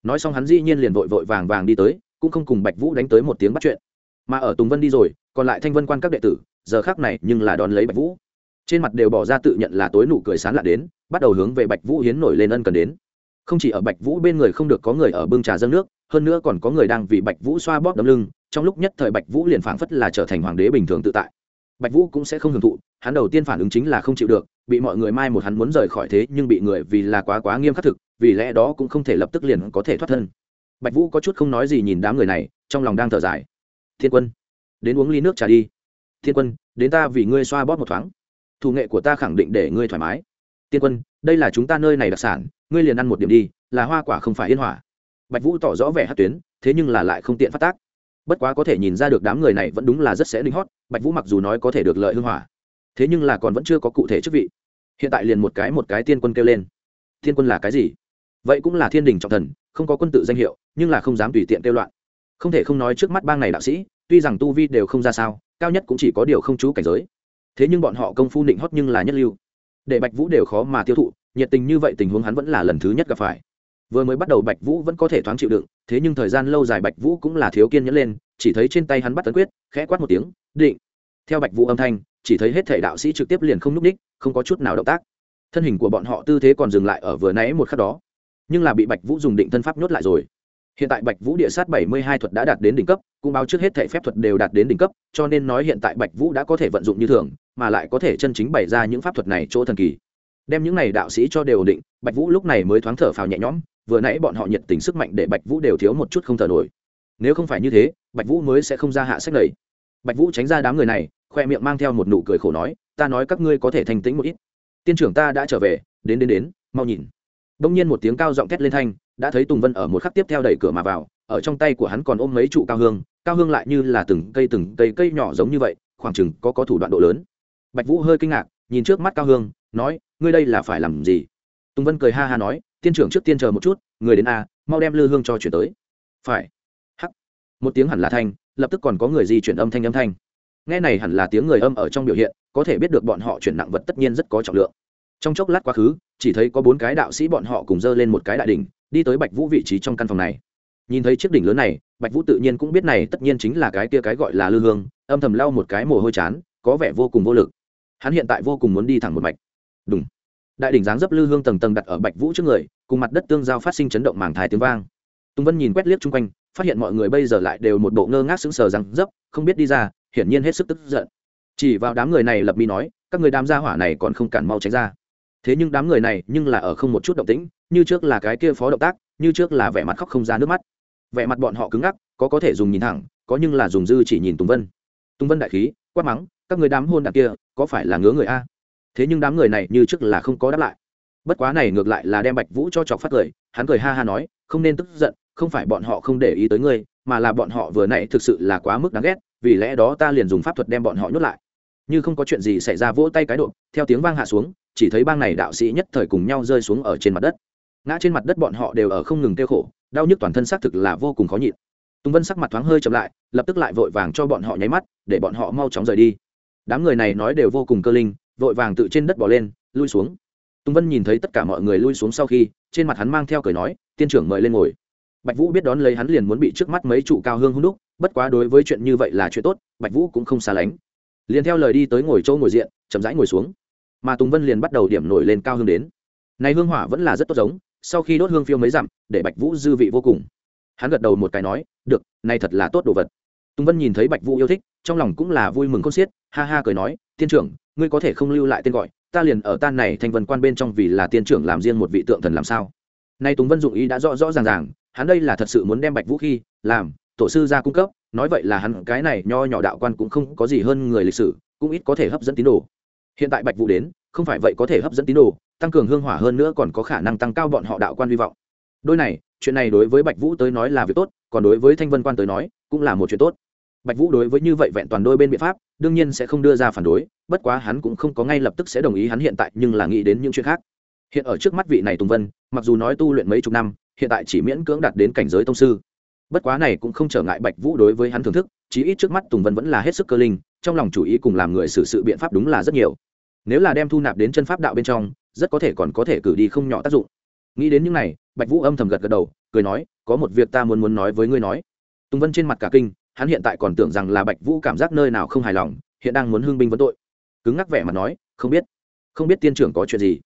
Nói xong hắn dĩ nhiên liền vội vội vàng vàng đi tới, cũng không cùng bạch vũ đánh tới một tiếng bắt chuyện. Mà ở tùng vân đi rồi, còn lại thanh vân quan các đệ tử, giờ khác này nhưng là đón lấy bạch vũ. Trên mặt đều bỏ ra tự nhận là tối nụ cười sán lạ đến, bắt đầu hướng về bạch vũ hiến nổi lên ân cần đến không chỉ ở bạch vũ bên người không được có người ở bưng trà dâng nước, hơn nữa còn có người đang vì bạch vũ xoa bóp đấm lưng, trong lúc nhất thời bạch vũ liền phảng phất là trở thành hoàng đế bình thường tự tại. Bạch vũ cũng sẽ không hưởng thụ, hắn đầu tiên phản ứng chính là không chịu được, bị mọi người mai một hắn muốn rời khỏi thế nhưng bị người vì là quá quá nghiêm khắc thực, vì lẽ đó cũng không thể lập tức liền có thể thoát thân. Bạch vũ có chút không nói gì nhìn đám người này, trong lòng đang thở dài. Thiên quân, đến uống ly nước trà đi. Thiên quân, đến ta vì ngươi xoa bóp một thoáng. Thủ nghệ của ta khẳng định để ngươi thoải mái. Tiên quân, đây là chúng ta nơi này đặc sản ngươi liền ăn một điểm đi, là hoa quả không phải yên hỏa. Bạch vũ tỏ rõ vẻ hát tuyến, thế nhưng là lại không tiện phát tác. Bất quá có thể nhìn ra được đám người này vẫn đúng là rất sẽ đính hót, bạch vũ mặc dù nói có thể được lợi hưng hỏa, thế nhưng là còn vẫn chưa có cụ thể chức vị. Hiện tại liền một cái một cái tiên quân kêu lên. Tiên quân là cái gì? Vậy cũng là thiên đình trọng thần, không có quân tự danh hiệu, nhưng là không dám tùy tiện kêu loạn. Không thể không nói trước mắt bang này đạo sĩ, tuy rằng tu vi đều không ra sao, cao nhất cũng chỉ có điều không chú cảnh giới. Thế nhưng bọn họ công phu nịnh hót nhưng là nhất lưu. Để bạch vũ đều khó mà tiêu thụ nhiệt tình như vậy tình huống hắn vẫn là lần thứ nhất gặp phải. Vừa mới bắt đầu bạch vũ vẫn có thể thoáng chịu đựng, thế nhưng thời gian lâu dài bạch vũ cũng là thiếu kiên nhẫn lên, chỉ thấy trên tay hắn bắt tấn quyết, khẽ quát một tiếng, định. Theo bạch vũ âm thanh, chỉ thấy hết thể đạo sĩ trực tiếp liền không núp ních không có chút nào động tác. Thân hình của bọn họ tư thế còn dừng lại ở vừa nãy một khắc đó, nhưng là bị bạch vũ dùng định thân pháp nhốt lại rồi. Hiện tại bạch vũ địa sát bảy mươi hai thuật đã đạt đến đỉnh cấp, cũng báo trước hết thể phép thuật đều đạt đến đỉnh cấp, cho nên nói hiện tại bạch vũ đã có thể vận dụng như thường, mà lại có thể chân chính bày ra những pháp thuật này chỗ thần kỳ đem những này đạo sĩ cho đều ổn định, bạch vũ lúc này mới thoáng thở phào nhẹ nhõm, vừa nãy bọn họ nhiệt tình sức mạnh để bạch vũ đều thiếu một chút không thở nổi. Nếu không phải như thế, bạch vũ mới sẽ không ra hạ sách lầy bạch vũ tránh ra đám người này, khoe miệng mang theo một nụ cười khổ nói, ta nói các ngươi có thể thành tĩnh một ít. Tiên trưởng ta đã trở về, đến đến đến, mau nhìn. Đông nhiên một tiếng cao giọng thét lên thanh, đã thấy tùng vân ở một khắc tiếp theo đẩy cửa mà vào, ở trong tay của hắn còn ôm mấy trụ cao hương cao hương lại như là từng cây từng cây cây nhỏ giống như vậy, khoảng chừng có có thủ đoạn độ lớn. Bạch vũ hơi kinh ngạc, nhìn trước mắt cao hương nói, ngươi đây là phải làm gì? Tùng vân cười ha ha nói, tiên trưởng trước tiên chờ một chút, người đến a, mau đem lư hương cho chuyển tới. Phải. Hắc. Một tiếng hẳn là thanh, lập tức còn có người di chuyển âm thanh âm thanh. Nghe này hẳn là tiếng người âm ở trong biểu hiện, có thể biết được bọn họ chuyển nặng vật tất nhiên rất có trọng lượng. Trong chốc lát quá khứ, chỉ thấy có bốn cái đạo sĩ bọn họ cùng dơ lên một cái đại đỉnh, đi tới bạch vũ vị trí trong căn phòng này. Nhìn thấy chiếc đỉnh lớn này, bạch vũ tự nhiên cũng biết này tất nhiên chính là cái kia cái gọi là lư hương, âm thầm lau một cái mồ hôi chán, có vẻ vô cùng vô lực. Hắn hiện tại vô cùng muốn đi thẳng một mạch đúng đại đỉnh dáng dấp lư hương tầng tầng đặt ở bạch vũ trước người cùng mặt đất tương giao phát sinh chấn động màng thái tiếng vang. Tùng vân nhìn quét liếc chung quanh phát hiện mọi người bây giờ lại đều một bộ ngơ ngác sững sờ rằng, dấp không biết đi ra hiển nhiên hết sức tức giận. Chỉ vào đám người này lập mi nói các người đám gia hỏa này còn không cản mau tránh ra. Thế nhưng đám người này nhưng là ở không một chút động tĩnh như trước là cái kia phó động tác như trước là vẻ mặt khóc không ra nước mắt. Vẻ mặt bọn họ cứng ngắc có có thể dùng nhìn thẳng có nhưng là dùng dư chỉ nhìn tùng vân. Tùng vân đại khí quát mắng các người đám hôn đặc kia có phải là ngứa người a? Thế nhưng đám người này như trước là không có đáp lại. Bất quá này ngược lại là đem bạch vũ cho chọc phát cười, hắn cười ha ha nói, không nên tức giận, không phải bọn họ không để ý tới ngươi, mà là bọn họ vừa nãy thực sự là quá mức đáng ghét, vì lẽ đó ta liền dùng pháp thuật đem bọn họ nhốt lại. Như không có chuyện gì xảy ra vỗ tay cái độ, theo tiếng vang hạ xuống, chỉ thấy bang này đạo sĩ nhất thời cùng nhau rơi xuống ở trên mặt đất. Ngã trên mặt đất bọn họ đều ở không ngừng kêu khổ, đau nhức toàn thân xác thực là vô cùng khó nhịn. Tùng vân sắc mặt thoáng hơi chậm lại, lập tức lại vội vàng cho bọn họ nháy mắt, để bọn họ mau chóng rời đi. Đám người này nói đều vô cùng cơ linh vội vàng tự trên đất bỏ lên, lui xuống. Tùng vân nhìn thấy tất cả mọi người lui xuống sau khi, trên mặt hắn mang theo cười nói, tiên trưởng mời lên ngồi. Bạch vũ biết đón lấy hắn liền muốn bị trước mắt mấy trụ cao hương hung đúc, bất quá đối với chuyện như vậy là chuyện tốt, bạch vũ cũng không xa lánh. Liền theo lời đi tới ngồi chỗ ngồi diện, chậm rãi ngồi xuống. Mà tùng vân liền bắt đầu điểm nổi lên cao hương đến. Này hương hỏa vẫn là rất tốt giống, sau khi đốt hương phiêu mấy dặm, để bạch vũ dư vị vô cùng. Hắn gật đầu một cái nói, được, này thật là tốt đồ vật. Tùng vân nhìn thấy bạch vũ yêu thích, trong lòng cũng là vui mừng con xiết, ha ha cười nói, tiên trưởng ngươi có thể không lưu lại tên gọi, ta liền ở tan này thành vân quan bên trong vì là tiên trưởng làm riêng một vị tượng thần làm sao? Nay tùng vân dụng ý đã rõ rõ ràng ràng, hắn đây là thật sự muốn đem bạch vũ khi làm tổ sư ra cung cấp, nói vậy là hắn cái này nho nhỏ đạo quan cũng không có gì hơn người lịch sử, cũng ít có thể hấp dẫn tín đồ. Hiện tại bạch vũ đến, không phải vậy có thể hấp dẫn tín đồ, tăng cường hương hỏa hơn nữa còn có khả năng tăng cao bọn họ đạo quan hy vọng. Đôi này, chuyện này đối với bạch vũ tới nói là việc tốt, còn đối với thanh vân quan tới nói, cũng là một chuyện tốt bạch vũ đối với như vậy vẹn toàn đôi bên biện pháp, đương nhiên sẽ không đưa ra phản đối, bất quá hắn cũng không có ngay lập tức sẽ đồng ý hắn hiện tại, nhưng là nghĩ đến những chuyện khác. Hiện ở trước mắt vị này tùng vân, mặc dù nói tu luyện mấy chục năm, hiện tại chỉ miễn cưỡng đạt đến cảnh giới tông sư. Bất quá này cũng không trở ngại bạch vũ đối với hắn thưởng thức, chí ít trước mắt tùng vân vẫn là hết sức cơ linh, trong lòng chủ ý cùng làm người xử sự biện pháp đúng là rất nhiều. Nếu là đem thu nạp đến chân pháp đạo bên trong, rất có thể còn có thể cử đi không nhỏ tác dụng. Nghĩ đến những này, bạch vũ âm thầm gật gật đầu, cười nói, có một việc ta muốn muốn nói với ngươi nói. Tùng vân trên mặt cả kinh hắn hiện tại còn tưởng rằng là bạch vũ cảm giác nơi nào không hài lòng, hiện đang muốn hưng binh vấn tội. Cứng ngắc vẻ mặt nói, không biết không biết tiên trưởng có chuyện gì.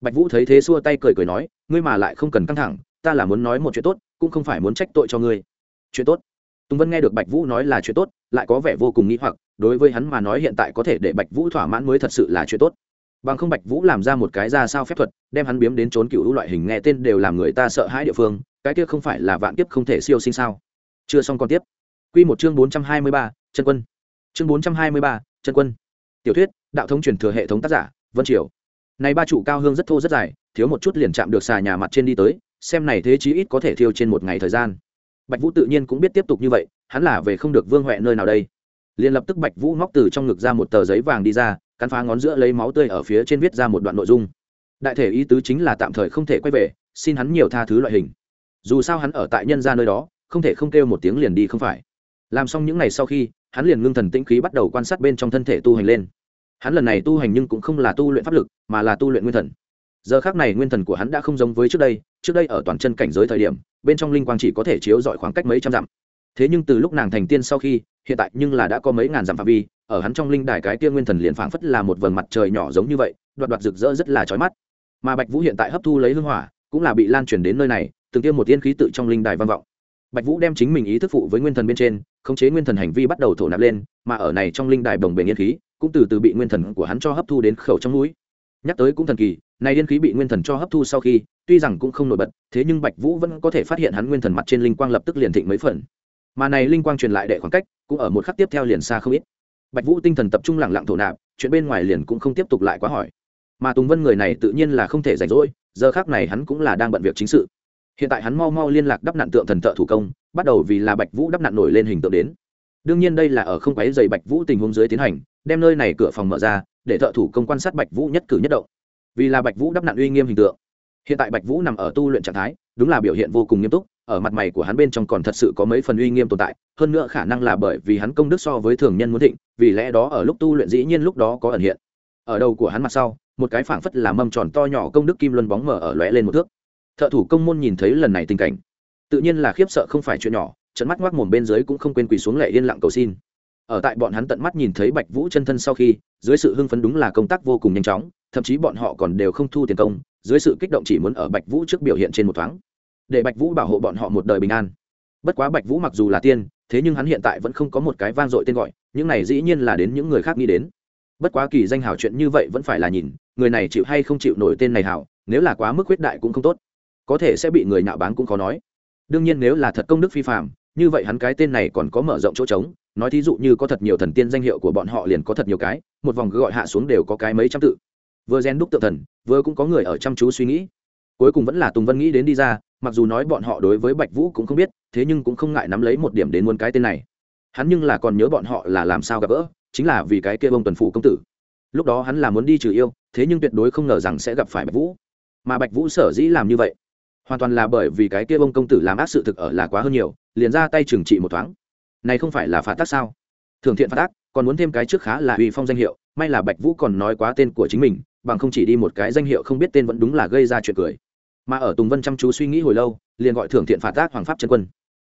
Bạch vũ thấy thế xua tay cười cười nói, ngươi mà lại không cần căng thẳng, ta là muốn nói một chuyện tốt, cũng không phải muốn trách tội cho ngươi. Chuyện tốt? Tùng vân nghe được bạch vũ nói là chuyện tốt, lại có vẻ vô cùng nghĩ hoặc, đối với hắn mà nói hiện tại có thể để bạch vũ thỏa mãn mới thật sự là chuyện tốt. Bằng không bạch vũ làm ra một cái ra sao phép thuật, đem hắn biếm đến trốn cựu loại hình nghe tên đều làm người ta sợ hãi địa phương, cái kia không phải là vạn kiếp không thể siêu sinh sao? Chưa xong còn tiếp. Quy một chương bốn trăm hai mươi ba chân quân. Chương bốn trăm hai mươi ba chân quân. Tiểu thuyết, đạo thống truyền thừa hệ thống tác giả, vân triều. Này ba trụ cao hương rất thô rất dài, thiếu một chút liền chạm được xà nhà mặt trên đi tới, xem này thế chí ít có thể thiêu trên một ngày thời gian. Bạch vũ tự nhiên cũng biết tiếp tục như vậy, hắn là về không được vương hoẹ nơi nào đây. Liền lập tức bạch vũ móc từ trong ngực ra một tờ giấy vàng đi ra, cắn phá ngón giữa lấy máu tươi ở phía trên viết ra một đoạn nội dung. Đại thể ý tứ chính là tạm thời không thể quay về, xin hắn nhiều tha thứ loại hình. Dù sao hắn ở tại nhân gia nơi đó, không thể không kêu một tiếng liền đi không phải làm xong những ngày sau khi, hắn liền ngưng thần tĩnh khí bắt đầu quan sát bên trong thân thể tu hành lên. Hắn lần này tu hành nhưng cũng không là tu luyện pháp lực, mà là tu luyện nguyên thần. Giờ khác này nguyên thần của hắn đã không giống với trước đây trước đây ở toàn chân cảnh giới thời điểm, bên trong linh quang chỉ có thể chiếu dọi khoảng cách mấy trăm dặm. Thế nhưng từ lúc nàng thành tiên sau khi, hiện tại nhưng là đã có mấy ngàn dặm phạm vi, ở hắn trong linh đài cái kia nguyên thần liền phảng phất là một vầng mặt trời nhỏ giống như vậy, đoạt đoạt rực rỡ rất là chói mắt. Mà bạch vũ hiện tại hấp thu lấy hương hỏa, cũng là bị lan truyền đến nơi này, từng tiêm một tiên khí tự trong linh đài vang vọng bạch vũ đem chính mình ý thức phụ với nguyên thần bên trên, khống chế nguyên thần hành vi bắt đầu thổ nạp lên, mà ở này trong linh đài đồng bền yên khí, cũng từ từ bị nguyên thần của hắn cho hấp thu đến khẩu trong mũi. Nhắc tới cũng thần kỳ, này yên khí bị nguyên thần cho hấp thu sau khi, tuy rằng cũng không nổi bật, thế nhưng bạch vũ vẫn có thể phát hiện hắn nguyên thần mặt trên linh quang lập tức liền thịnh mấy phần. Mà này linh quang truyền lại đệ khoảng cách, cũng ở một khắc tiếp theo liền xa không ít. Bạch vũ tinh thần tập trung lẳng lặng thổ nạp, chuyện bên ngoài liền cũng không tiếp tục lại quá hỏi. Mà tùng vân người này tự nhiên là không thể rảnh rỗi, giờ khác này hắn cũng là đang bận việc chính sự hiện tại hắn mau mau liên lạc đắp nạn tượng thần thợ thủ công, bắt đầu vì là bạch vũ đắp nạn nổi lên hình tượng đến. Đương nhiên đây là ở không quáy dày bạch vũ tình huống dưới tiến hành, đem nơi này cửa phòng mở ra, để thợ thủ công quan sát bạch vũ nhất cử nhất động. Vì là bạch vũ đắp nạn uy nghiêm hình tượng. Hiện tại bạch vũ nằm ở tu luyện trạng thái, đúng là biểu hiện vô cùng nghiêm túc, ở mặt mày của hắn bên trong còn thật sự có mấy phần uy nghiêm tồn tại, hơn nữa khả năng là bởi vì hắn công đức so với thường nhân muốn thịnh, vì lẽ đó ở lúc tu luyện dĩ nhiên lúc đó có ẩn hiện. Ở đầu của hắn mặt sau, một cái phảng phất là mâm tròn to nhỏ công đức kim luân bóng mở ở lóe lên một thước thợ thủ công môn nhìn thấy lần này tình cảnh, tự nhiên là khiếp sợ không phải chuyện nhỏ, trận mắt ngoác mồm bên dưới cũng không quên quỳ xuống lệ yên lặng cầu xin. Ở tại bọn hắn tận mắt nhìn thấy bạch vũ chân thân sau khi, dưới sự hưng phấn đúng là công tác vô cùng nhanh chóng, thậm chí bọn họ còn đều không thu tiền công, dưới sự kích động chỉ muốn ở bạch vũ trước biểu hiện trên một thoáng, để bạch vũ bảo hộ bọn họ một đời bình an. Bất quá bạch vũ mặc dù là tiên, thế nhưng hắn hiện tại vẫn không có một cái vang dội tên gọi, những này dĩ nhiên là đến những người khác nghĩ đến. Bất quá kỳ danh hảo chuyện như vậy vẫn phải là nhìn, người này chịu hay không chịu nổi tên này hảo nếu là quá mức huyết đại cũng không tốt có thể sẽ bị người nhạo báng cũng khó nói. Đương nhiên nếu là thật công đức phi phạm như vậy hắn cái tên này còn có mở rộng chỗ trống, nói thí dụ như có thật nhiều thần tiên danh hiệu của bọn họ liền có thật nhiều cái, một vòng gọi hạ xuống đều có cái mấy trăm tự. Vừa gen đúc tự thần, vừa cũng có người ở chăm chú suy nghĩ. Cuối cùng vẫn là tùng vân nghĩ đến đi ra, mặc dù nói bọn họ đối với bạch vũ cũng không biết, thế nhưng cũng không ngại nắm lấy một điểm đến muốn cái tên này. Hắn nhưng là còn nhớ bọn họ là làm sao gặp gỡ, chính là vì cái kia bông tuần phủ công tử. Lúc đó hắn là muốn đi trừ yêu, thế nhưng tuyệt đối không ngờ rằng sẽ gặp phải bạch vũ. Mà bạch vũ sở dĩ làm như vậy hoàn toàn là bởi vì cái kia bông công tử làm ác sự thực ở là quá hơn nhiều, liền ra tay trừng trị một thoáng. Này không phải là phản tác sao? Thường thiện phản tác còn muốn thêm cái trước khá là uy phong danh hiệu, may là bạch vũ còn nói quá tên của chính mình, bằng không chỉ đi một cái danh hiệu không biết tên vẫn đúng là gây ra chuyện cười. Mà ở tùng vân chăm chú suy nghĩ hồi lâu, liền gọi thưởng thiện phạt tác hoàng pháp chân quân.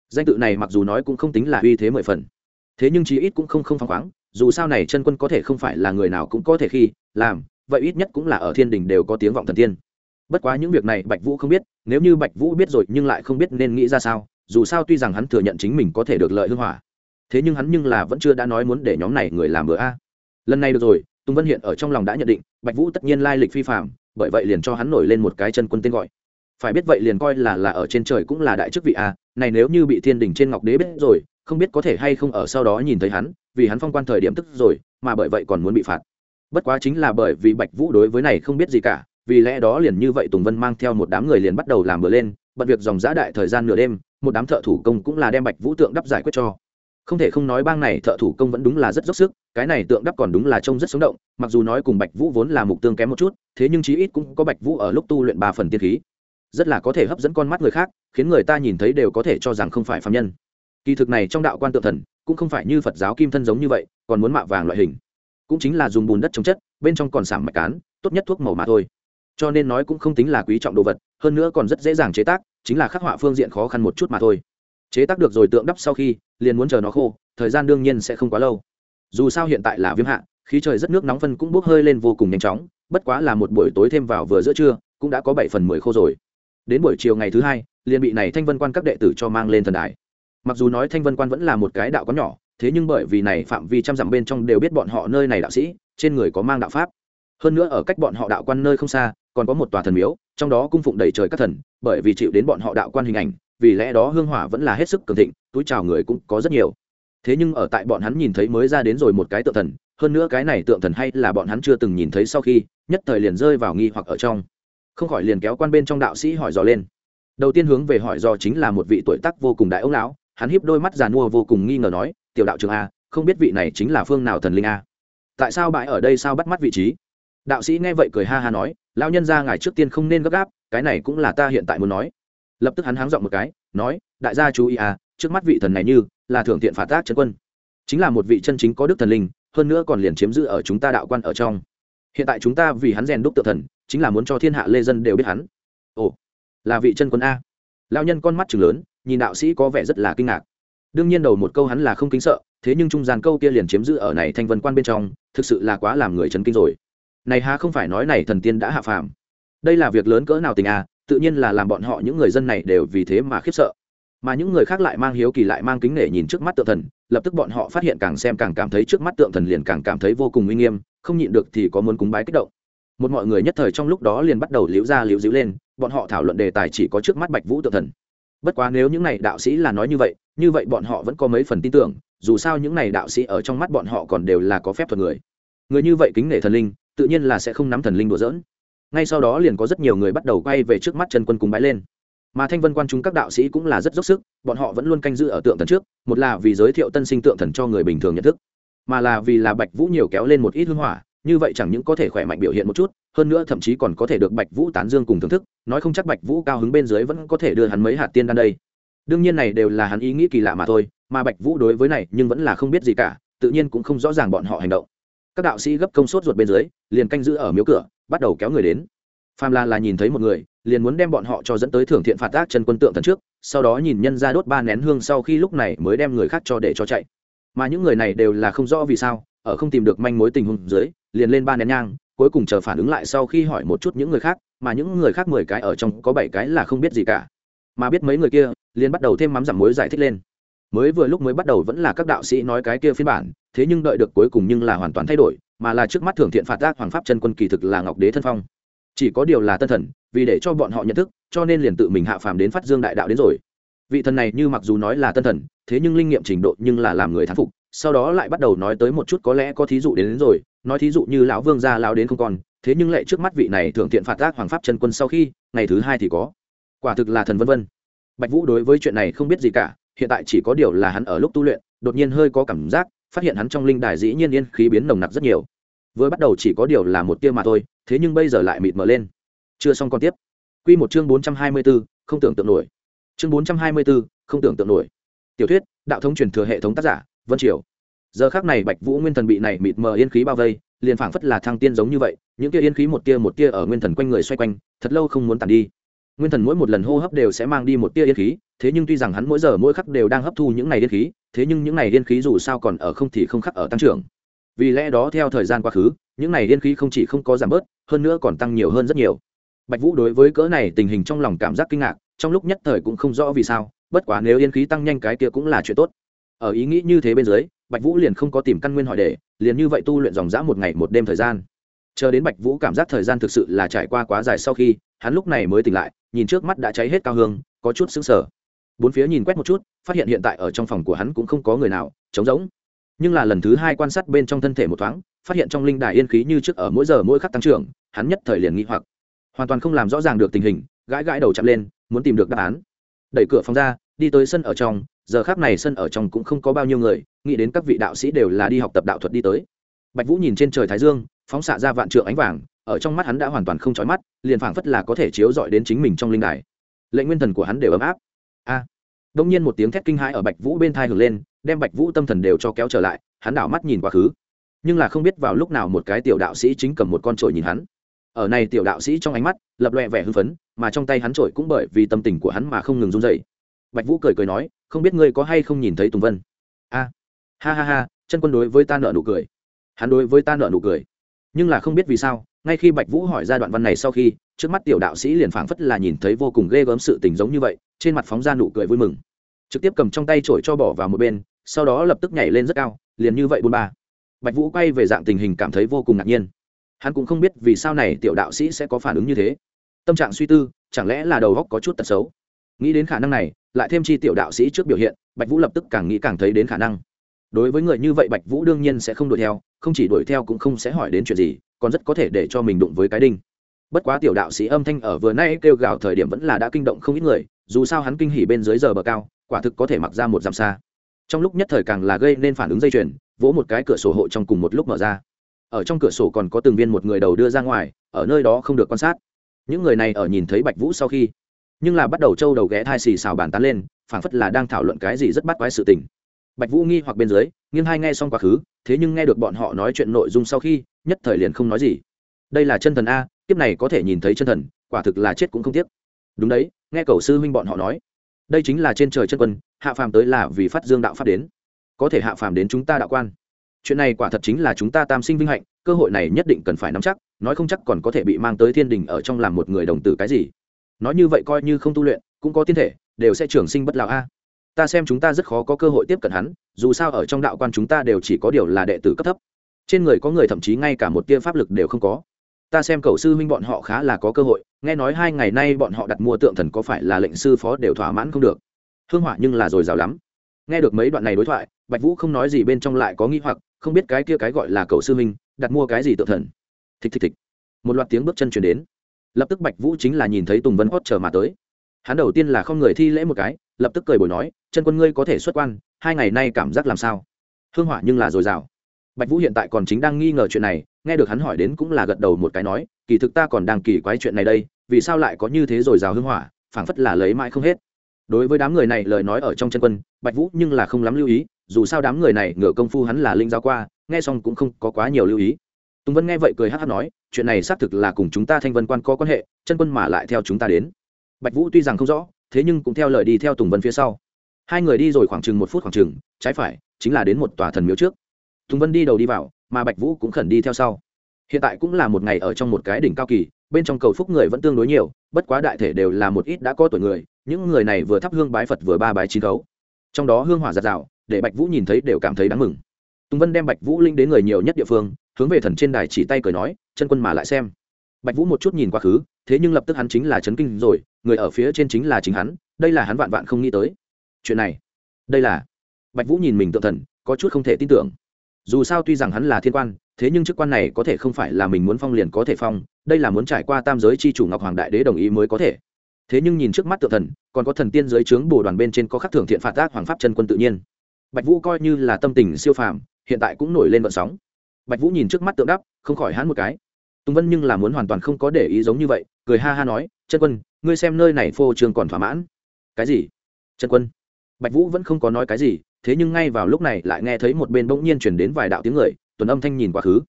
Danh tự này mặc dù nói cũng không tính là uy thế mười phần, thế nhưng chí ít cũng không không phăng khoáng, dù sao này chân quân có thể không phải là người nào cũng có thể khi, làm, vậy ít nhất cũng là ở thiên đình đều có tiếng vọng thần tiên bất quá những việc này bạch vũ không biết, nếu như bạch vũ biết rồi nhưng lại không biết nên nghĩ ra sao, dù sao tuy rằng hắn thừa nhận chính mình có thể được lợi hưng hỏa, thế nhưng hắn nhưng là vẫn chưa đã nói muốn để nhóm này người làm bữa a. Lần này được rồi, tùng vân hiện ở trong lòng đã nhận định, bạch vũ tất nhiên lai lịch phi phạm bởi vậy liền cho hắn nổi lên một cái chân quân tên gọi. Phải biết vậy liền coi là là ở trên trời cũng là đại chức vị a, này nếu như bị thiên đình trên ngọc đế biết rồi, không biết có thể hay không ở sau đó nhìn thấy hắn, vì hắn phong quan thời điểm tức rồi, mà bởi vậy còn muốn bị phạt. Bất quá chính là bởi vì bạch vũ đối với này không biết gì cả vì lẽ đó liền như vậy tùng vân mang theo một đám người liền bắt đầu làm bữa lên, bận việc dòng giã đại thời gian nửa đêm, một đám thợ thủ công cũng là đem bạch vũ tượng đắp giải quyết cho. Không thể không nói bang này thợ thủ công vẫn đúng là rất dốc sức, cái này tượng đắp còn đúng là trông rất sống động, mặc dù nói cùng bạch vũ vốn là mục tương kém một chút, thế nhưng chí ít cũng có bạch vũ ở lúc tu luyện ba phần tiên khí. Rất là có thể hấp dẫn con mắt người khác, khiến người ta nhìn thấy đều có thể cho rằng không phải phạm nhân. Kỳ thực này trong đạo quan tượng thần, cũng không phải như phật giáo kim thân giống như vậy, còn muốn mạ vàng loại hình. Cũng chính là dùng bùn đất chống chất, bên trong còn sảm mạch cán, tốt nhất thuốc màu mà thôi cho nên nói cũng không tính là quý trọng đồ vật, hơn nữa còn rất dễ dàng chế tác, chính là khắc họa phương diện khó khăn một chút mà thôi. Chế tác được rồi tượng đắp sau khi, liền muốn chờ nó khô, thời gian đương nhiên sẽ không quá lâu. Dù sao hiện tại là viêm hạ, khí trời rất nước nóng phân cũng bốc hơi lên vô cùng nhanh chóng, bất quá là một buổi tối thêm vào vừa giữa trưa, cũng đã có bảy phần mười khô rồi. Đến buổi chiều ngày thứ hai, liền bị này thanh vân quan các đệ tử cho mang lên thần đài. Mặc dù nói thanh vân quan vẫn là một cái đạo có nhỏ, thế nhưng bởi vì này phạm vi trăm dặm bên trong đều biết bọn họ nơi này đạo sĩ, trên người có mang đạo pháp. Hơn nữa ở cách bọn họ đạo quan nơi không xa còn có một tòa thần miếu, trong đó cung phụng đầy trời các thần, bởi vì chịu đến bọn họ đạo quan hình ảnh, vì lẽ đó hương hỏa vẫn là hết sức cường thịnh, túi chào người cũng có rất nhiều. Thế nhưng ở tại bọn hắn nhìn thấy mới ra đến rồi một cái tượng thần, hơn nữa cái này tượng thần hay là bọn hắn chưa từng nhìn thấy sau khi, nhất thời liền rơi vào nghi hoặc ở trong. Không khỏi liền kéo quan bên trong đạo sĩ hỏi dò lên. Đầu tiên hướng về hỏi dò chính là một vị tuổi tác vô cùng đại ông lão, hắn híp đôi mắt giàn mua vô cùng nghi ngờ nói, tiểu đạo trường a, không biết vị này chính là phương nào thần linh a? Tại sao bãi ở đây sao bắt mắt vị trí? Đạo sĩ nghe vậy cười ha ha nói lão nhân ra ngài trước tiên không nên gấp gáp, cái này cũng là ta hiện tại muốn nói. Lập tức hắn háng dọn một cái, nói, đại gia chú ý à trước mắt vị thần này như là thượng thiện phạt tác chân quân. Chính là một vị chân chính có đức thần linh, hơn nữa còn liền chiếm giữ ở chúng ta đạo quan ở trong. Hiện tại chúng ta vì hắn rèn đúc tự thần, chính là muốn cho thiên hạ lê dân đều biết hắn. Ồ, là vị chân quân a. Lao nhân con mắt chừng lớn, nhìn đạo sĩ có vẻ rất là kinh ngạc. Đương nhiên đầu một câu hắn là không kính sợ, thế nhưng trung gian câu kia liền chiếm giữ ở này thanh vân quan bên trong, thực sự là quá làm người chấn kinh rồi này ha không phải nói này thần tiên đã hạ phàm. Đây là việc lớn cỡ nào tình à tự nhiên là làm bọn họ những người dân này đều vì thế mà khiếp sợ. Mà những người khác lại mang hiếu kỳ lại mang kính nể nhìn trước mắt tượng thần, lập tức bọn họ phát hiện càng xem càng cảm thấy trước mắt tượng thần liền càng cảm thấy vô cùng uy nghiêm, không nhịn được thì có muốn cúng bái kích động. Một mọi người nhất thời trong lúc đó liền bắt đầu liễu ra liễu díu lên, bọn họ thảo luận đề tài chỉ có trước mắt bạch vũ tượng thần. Bất quá nếu những này đạo sĩ là nói như vậy như vậy bọn họ vẫn có mấy phần tin tưởng, dù sao những này đạo sĩ ở trong mắt bọn họ còn đều là có phép thuật người. Người như vậy kính nể thần linh tự nhiên là sẽ không nắm thần linh đùa dỡn ngay sau đó liền có rất nhiều người bắt đầu quay về trước mắt chân quân cùng bái lên. Mà thanh vân quan chúng các đạo sĩ cũng là rất dốc sức, bọn họ vẫn luôn canh giữ ở tượng thần trước, một là vì giới thiệu tân sinh tượng thần cho người bình thường nhận thức, mà là vì là bạch vũ nhiều kéo lên một ít hương hỏa, như vậy chẳng những có thể khỏe mạnh biểu hiện một chút, hơn nữa thậm chí còn có thể được bạch vũ tán dương cùng thưởng thức, nói không chắc bạch vũ cao hứng bên dưới vẫn có thể đưa hắn mấy hạt tiên đan đây. Đương nhiên này đều là hắn ý nghĩ kỳ lạ mà thôi, mà bạch vũ đối với này nhưng vẫn là không biết gì cả, tự nhiên cũng không rõ ràng bọn họ hành động các đạo sĩ gấp công sốt ruột bên dưới, liền canh giữ ở miếu cửa, bắt đầu kéo người đến. Phàm là là nhìn thấy một người, liền muốn đem bọn họ cho dẫn tới thưởng thiện phạt tác chân quân tượng thần trước, sau đó nhìn nhân ra đốt ba nén hương sau khi lúc này mới đem người khác cho để cho chạy. Mà những người này đều là không rõ vì sao, ở không tìm được manh mối tình huống dưới, liền lên ba nén nhang, cuối cùng chờ phản ứng lại sau khi hỏi một chút những người khác, mà những người khác mười cái ở trong có bảy cái là không biết gì cả. Mà biết mấy người kia, liền bắt đầu thêm mắm giảm muối giải thích lên. Mới vừa lúc mới bắt đầu vẫn là các đạo sĩ nói cái kia phiên bản thế nhưng đợi được cuối cùng nhưng là hoàn toàn thay đổi mà là trước mắt thưởng thiện phạt giác hoàng pháp chân quân kỳ thực là ngọc đế thân phong. Chỉ có điều là tân thần vì để cho bọn họ nhận thức cho nên liền tự mình hạ phàm đến phát dương đại đạo đến rồi. Vị thần này như mặc dù nói là tân thần thế nhưng linh nghiệm trình độ nhưng là làm người thán phục sau đó lại bắt đầu nói tới một chút có lẽ có thí dụ đến, đến rồi nói thí dụ như lão vương gia lão đến không còn thế nhưng lệ trước mắt vị này thưởng thiện phạt giác hoàng pháp chân quân sau khi ngày thứ hai thì có. Quả thực là thần vân vân. Bạch vũ đối với chuyện này không biết gì cả hiện tại chỉ có điều là hắn ở lúc tu luyện đột nhiên hơi có cảm giác phát hiện hắn trong linh đài dĩ nhiên yên khí biến nồng nặc rất nhiều. Vừa bắt đầu chỉ có điều là một tia mà thôi, thế nhưng bây giờ lại mịt mờ lên. Chưa xong còn tiếp. Q một chương bốn trăm hai mươi b ố không tưởng tượng nổi. Chương bốn trăm hai mươi b ố không tưởng tượng nổi. Tiểu thuyết, đạo thống truyền thừa hệ thống tác giả, vân triều. Giờ khác này bạch vũ nguyên thần bị này mịt mờ yên khí bao vây, liền phảng phất là thăng tiên giống như vậy, những tia yên khí một tia một tia ở nguyên thần quanh người xoay quanh, thật lâu không muốn tàn đi. Nguyên thần mỗi một lần hô hấp đều sẽ mang đi một tia yên khí, thế nhưng tuy rằng hắn mỗi giờ mỗi khắc đều đang hấp thu những này yên khí thế nhưng những này điên khí dù sao còn ở không thì không khắc ở tăng trưởng. Vì lẽ đó theo thời gian quá khứ, những này điên khí không chỉ không có giảm bớt, hơn nữa còn tăng nhiều hơn rất nhiều. Bạch vũ đối với cỡ này tình hình trong lòng cảm giác kinh ngạc, trong lúc nhất thời cũng không rõ vì sao, bất quá nếu yên khí tăng nhanh cái kia cũng là chuyện tốt. Ở ý nghĩ như thế bên dưới, bạch vũ liền không có tìm căn nguyên hỏi để, liền như vậy tu luyện dòng dã một ngày một đêm thời gian. Chờ đến bạch vũ cảm giác thời gian thực sự là trải qua quá dài sau khi, hắn lúc này mới tỉnh lại, nhìn trước mắt đã cháy hết cao hương, có chút xứng sở bốn phía nhìn quét một chút, phát hiện hiện tại ở trong phòng của hắn cũng không có người nào, trống rỗng. Nhưng là lần thứ hai quan sát bên trong thân thể một thoáng, phát hiện trong linh đài yên khí như trước ở mỗi giờ mỗi khắc tăng trưởng, hắn nhất thời liền nghĩ hoặc. Hoàn toàn không làm rõ ràng được tình hình, gãi gãi đầu chạm lên, muốn tìm được đáp án. Đẩy cửa phòng ra, đi tới sân ở trong, giờ khác này sân ở trong cũng không có bao nhiêu người, nghĩ đến các vị đạo sĩ đều là đi học tập đạo thuật đi tới. Bạch vũ nhìn trên trời thái dương, phóng xạ ra vạn trượng ánh vàng, ở trong mắt hắn đã hoàn toàn không chói mắt, liền phảng phất là có thể chiếu dọi đến chính mình trong linh đài. Lệnh nguyên thần của hắn đều ấm áp a. Đông nhiên một tiếng thét kinh hãi ở bạch vũ bên thai hưởng lên, đem bạch vũ tâm thần đều cho kéo trở lại, hắn đảo mắt nhìn quá khứ. Nhưng là không biết vào lúc nào một cái tiểu đạo sĩ chính cầm một con trội nhìn hắn. Ở này tiểu đạo sĩ trong ánh mắt, lập loẹ vẻ hưng phấn, mà trong tay hắn trội cũng bởi vì tâm tình của hắn mà không ngừng run dậy bạch vũ cười cười nói, không biết ngươi có hay không nhìn thấy tùng vân? A. Ha ha ha, chân quân đối với ta nợ nụ cười. Hắn đối với ta nợ nụ cười. Nhưng là không biết vì sao, ngay khi bạch vũ hỏi ra đoạn văn này sau khi, trước mắt tiểu đạo sĩ liền phảng phất là nhìn thấy vô cùng ghê gớm sự tình giống như vậy trên mặt phóng ra nụ cười vui mừng. Trực tiếp cầm trong tay trổi cho bỏ vào một bên, sau đó lập tức nhảy lên rất cao, liền như vậy bôn ba. Bạch vũ quay về dạng tình hình cảm thấy vô cùng ngạc nhiên. Hắn cũng không biết vì sao này tiểu đạo sĩ sẽ có phản ứng như thế. Tâm trạng suy tư, chẳng lẽ là đầu góc có chút tật xấu? Nghĩ đến khả năng này, lại thêm chi tiểu đạo sĩ trước biểu hiện, bạch vũ lập tức càng nghĩ càng thấy đến khả năng. Đối với người như vậy bạch vũ đương nhiên sẽ không đuổi theo, không chỉ đuổi theo cũng không sẽ hỏi đến chuyện gì, còn rất có thể để cho mình đụng với cái đinh bất quá tiểu đạo sĩ âm thanh ở vừa nay kêu gào thời điểm vẫn là đã kinh động không ít người, dù sao hắn kinh hỉ bên dưới giờ bờ cao, quả thực có thể mặc ra một dặm xa. Trong lúc nhất thời càng là gây nên phản ứng dây chuyền, vỗ một cái cửa sổ hộ trong cùng một lúc mở ra. Ở trong cửa sổ còn có từng viên một người đầu đưa ra ngoài, ở nơi đó không được quan sát. Những người này ở nhìn thấy bạch vũ sau khi, nhưng là bắt đầu trâu đầu ghé thai xì xào bàn tán lên, phảng phất là đang thảo luận cái gì rất bắt quái sự tình. Bạch vũ nghi hoặc bên dưới, nghiêng hai nghe xong quá khứ, thế nhưng nghe được bọn họ nói chuyện nội dung sau khi, nhất thời liền không nói gì. Đây là chân thần a tiếp này có thể nhìn thấy chân thần, quả thực là chết cũng không tiếc. Đúng đấy, nghe cầu sư huynh bọn họ nói, đây chính là trên trời chân quân, hạ phàm tới là vì phát dương đạo pháp đến. Có thể hạ phàm đến chúng ta đạo quan. Chuyện này quả thật chính là chúng ta tam sinh vinh hạnh, cơ hội này nhất định cần phải nắm chắc, nói không chắc còn có thể bị mang tới thiên đình ở trong làm một người đồng tử cái gì. Nói như vậy coi như không tu luyện, cũng có tiên thể, đều sẽ trường sinh bất lão a. Ta xem chúng ta rất khó có cơ hội tiếp cận hắn, dù sao ở trong đạo quan chúng ta đều chỉ có điều là đệ tử cấp thấp. Trên người có người thậm chí ngay cả một tia pháp lực đều không có ta xem cầu sư huynh bọn họ khá là có cơ hội, nghe nói hai ngày nay bọn họ đặt mua tượng thần có phải là lệnh sư phó đều thỏa mãn không được. Hương hỏa nhưng là dồi dào lắm. Nghe được mấy đoạn này đối thoại, bạch vũ không nói gì bên trong lại có nghi hoặc, không biết cái kia cái gọi là cầu sư huynh, đặt mua cái gì tượng thần. Thịch thịch thịch. Một loạt tiếng bước chân chuyển đến. Lập tức bạch vũ chính là nhìn thấy tùng vân hót chờ mà tới. Hắn đầu tiên là không người thi lễ một cái, lập tức cười bồi nói, chân quân ngươi có thể xuất quan, hai ngày nay cảm giác làm sao? Hương hỏa nhưng là dồi dào bạch vũ hiện tại còn chính đang nghi ngờ chuyện này, nghe được hắn hỏi đến cũng là gật đầu một cái nói, kỳ thực ta còn đang kỳ quái chuyện này đây, vì sao lại có như thế rồi rào hương hỏa, phảng phất là lấy mãi không hết. Đối với đám người này lời nói ở trong chân quân, bạch vũ nhưng là không lắm lưu ý, dù sao đám người này ngựa công phu hắn là linh giáo qua, nghe xong cũng không có quá nhiều lưu ý. Tùng vân nghe vậy cười hát hát nói, chuyện này xác thực là cùng chúng ta thanh vân quan có quan hệ, chân quân mà lại theo chúng ta đến. Bạch vũ tuy rằng không rõ, thế nhưng cũng theo lời đi theo tùng vân phía sau. Hai người đi rồi khoảng chừng một phút khoảng chừng, trái phải, chính là đến một tòa thần miếu trước tùng vân đi đầu đi vào, mà bạch vũ cũng khẩn đi theo sau. Hiện tại cũng là một ngày ở trong một cái đỉnh cao kỳ, bên trong cầu phúc người vẫn tương đối nhiều, bất quá đại thể đều là một ít đã có tuổi người, những người này vừa thắp hương bái phật vừa ba bái chín khấu. Trong đó hương hỏa giạt rào, để bạch vũ nhìn thấy đều cảm thấy đáng mừng. Tùng vân đem bạch vũ linh đến người nhiều nhất địa phương, hướng về thần trên đài chỉ tay cười nói, chân quân mà lại xem. Bạch vũ một chút nhìn quá khứ, thế nhưng lập tức hắn chính là chấn kinh rồi, người ở phía trên chính là chính hắn, đây là hắn vạn vạn không nghĩ tới. Chuyện này, đây là bạch vũ nhìn mình tự thần, có chút không thể tin tưởng dù sao tuy rằng hắn là thiên quan, thế nhưng chức quan này có thể không phải là mình muốn phong liền có thể phong, đây là muốn trải qua tam giới c h i chủ ngọc hoàng đại đế đồng ý mới có thể. Thế nhưng nhìn trước mắt tự thần, còn có thần tiên giới trướng bồ đoàn bên trên có khắc thưởng thiện phạt tác hoàng pháp chân quân tự nhiên. Bạch vũ coi như là tâm tình siêu phàm, hiện tại cũng nổi lên vận sóng. Bạch vũ nhìn trước mắt tượng đắp, không khỏi hắn một cái. Tùng vân nhưng là muốn hoàn toàn không có để ý giống như vậy, cười ha ha nói, chân quân, ngươi xem nơi này phô trường còn thỏa mãn. Cái gì? Chân quân. Bạch vũ vẫn không có nói cái gì thế nhưng ngay vào lúc này lại nghe thấy một bên bỗng nhiên chuyển đến vài đạo tiếng người, tuần âm thanh nhìn quá khứ.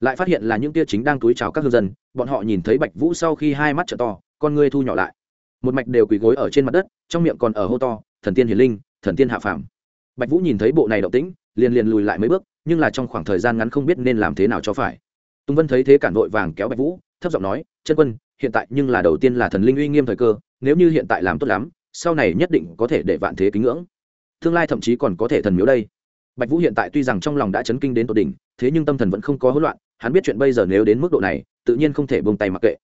Lại phát hiện là những tia chính đang túi chào các hương dân, bọn họ nhìn thấy bạch vũ sau khi hai mắt t to, con ngươi thu nhỏ lại. Một mạch đều quỳ gối ở trên mặt đất, trong miệng còn ở hô to, thần tiên hiền linh, thần tiên hạ phàm. Bạch vũ nhìn thấy bộ này động tĩnh, liền liền lùi lại mấy bước, nhưng là trong khoảng thời gian ngắn không biết nên làm thế nào cho phải. Tùng vân thấy thế cản vội vàng kéo bạch vũ, thấp giọng nói, chân quân, hiện tại nhưng là đầu tiên là thần linh uy nghiêm thời cơ, nếu như hiện tại làm tốt lắm, sau này nhất định có thể để vạn thế kính ngưỡng tương lai thậm chí còn có thể thần miếu đây. Bạch vũ hiện tại tuy rằng trong lòng đã chấn kinh đến tột đỉnh, thế nhưng tâm thần vẫn không có hỗn loạn, hắn biết chuyện bây giờ nếu đến mức độ này, tự nhiên không thể buông tay mặc kệ.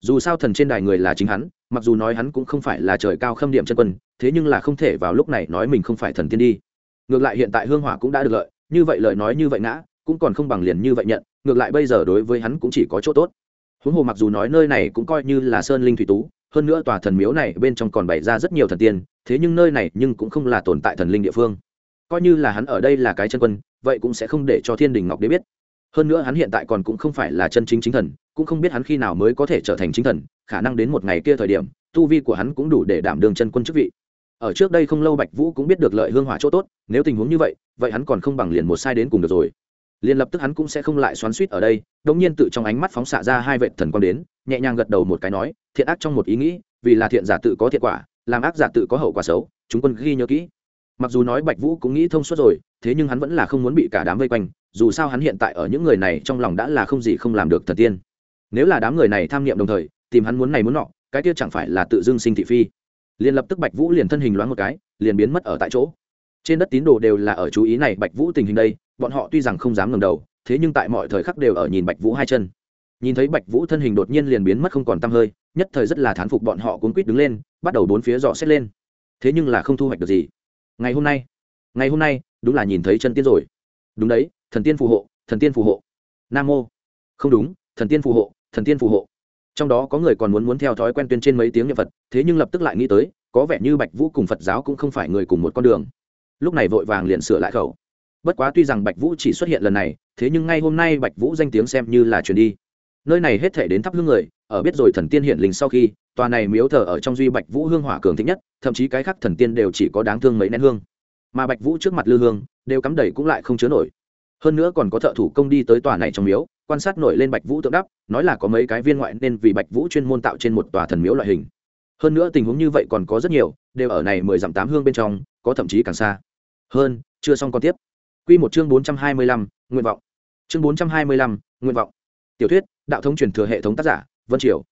Dù sao thần trên đài người là chính hắn, mặc dù nói hắn cũng không phải là trời cao khâm điểm chân quân, thế nhưng là không thể vào lúc này nói mình không phải thần tiên đi. Ngược lại hiện tại hương hỏa cũng đã được lợi, như vậy lời nói như vậy ngã, cũng còn không bằng liền như vậy nhận, ngược lại bây giờ đối với hắn cũng chỉ có chỗ tốt. Huống hồ mặc dù nói nơi này cũng coi như là sơn linh thủy tú, hơn nữa tòa thần miếu này bên trong còn bày ra rất nhiều thần tiên thế nhưng nơi này nhưng cũng không là tồn tại thần linh địa phương. Coi như là hắn ở đây là cái chân quân, vậy cũng sẽ không để cho thiên đình ngọc đế biết. Hơn nữa hắn hiện tại còn cũng không phải là chân chính chính thần, cũng không biết hắn khi nào mới có thể trở thành chính thần, khả năng đến một ngày kia thời điểm, tu vi của hắn cũng đủ để đảm đương chân quân chức vị. Ở trước đây không lâu bạch vũ cũng biết được lợi hương hỏa chỗ tốt, nếu tình huống như vậy vậy hắn còn không bằng liền một sai đến cùng được rồi. Liền lập tức hắn cũng sẽ không lại xoắn suýt ở đây, đống nhiên tự trong ánh mắt phóng xạ ra hai vệ thần quang đến, nhẹ nhàng gật đầu một cái nói, thiện ác trong một ý nghĩ, vì là thiện giả tự có thiện quả làm ác giả tự có hậu quả xấu, chúng quân ghi nhớ kỹ. Mặc dù nói bạch vũ cũng nghĩ thông suốt rồi, thế nhưng hắn vẫn là không muốn bị cả đám vây quanh, dù sao hắn hiện tại ở những người này trong lòng đã là không gì không làm được thần tiên. Nếu là đám người này tham niệm đồng thời, tìm hắn muốn này muốn nọ, cái kia chẳng phải là tự dưng sinh thị phi. Liền lập tức bạch vũ liền thân hình loáng một cái, liền biến mất ở tại chỗ. Trên đất tín đồ đều là ở chú ý này bạch vũ tình hình đây, bọn họ tuy rằng không dám ngẩng đầu, thế nhưng tại mọi thời khắc đều ở nhìn bạch vũ hai chân. Nhìn thấy bạch vũ thân hình đột nhiên liền biến mất không còn t hơi, nhất thời rất là thán phục bọn họ cuốn quýt đứng lên bắt đầu bốn phía dò xét lên. Thế nhưng là không thu hoạch được gì. Ngày hôm nay, ngày hôm nay, đúng là nhìn thấy chân tiên rồi. Đúng đấy, thần tiên phù hộ, thần tiên phù hộ. Nam mô. Không đúng, thần tiên phù hộ, thần tiên phù hộ. Trong đó có người còn muốn muốn theo thói quen tuyên trên mấy tiếng nhật phật, thế nhưng lập tức lại nghĩ tới, có vẻ như bạch vũ cùng phật giáo cũng không phải người cùng một con đường. Lúc này vội vàng liền sửa lại khẩu. Bất quá tuy rằng bạch vũ chỉ xuất hiện lần này, thế nhưng ngay hôm nay bạch vũ danh tiếng xem như là truyền đi. Nơi này hết thể đến thắp hương người, ở biết rồi thần tiên hiện linh sau khi tòa này miếu thờ ở trong duy bạch vũ hương hỏa cường thích nhất, thậm chí cái khác thần tiên đều chỉ có đáng thương mấy nén hương. Mà bạch vũ trước mặt lư hương, đều cắm đầy cũng lại không chứa nổi. Hơn nữa còn có thợ thủ công đi tới tòa này trong miếu, quan sát nổi lên bạch vũ tượng đắp, nói là có mấy cái viên ngoại nên vì bạch vũ chuyên môn tạo trên một tòa thần miếu loại hình. Hơn nữa tình huống như vậy còn có rất nhiều, đều ở này mười dặm tám hương bên trong, có thậm chí càng xa. Hơn, chưa xong còn tiếp. Q một chương bốn trăm hai mươi lăm, nguyện vọng. Chương bốn trăm hai mươi lăm, nguyện vọng. Tiểu thuyết, đạo thống truyền thừa hệ thống tác giả, vân triều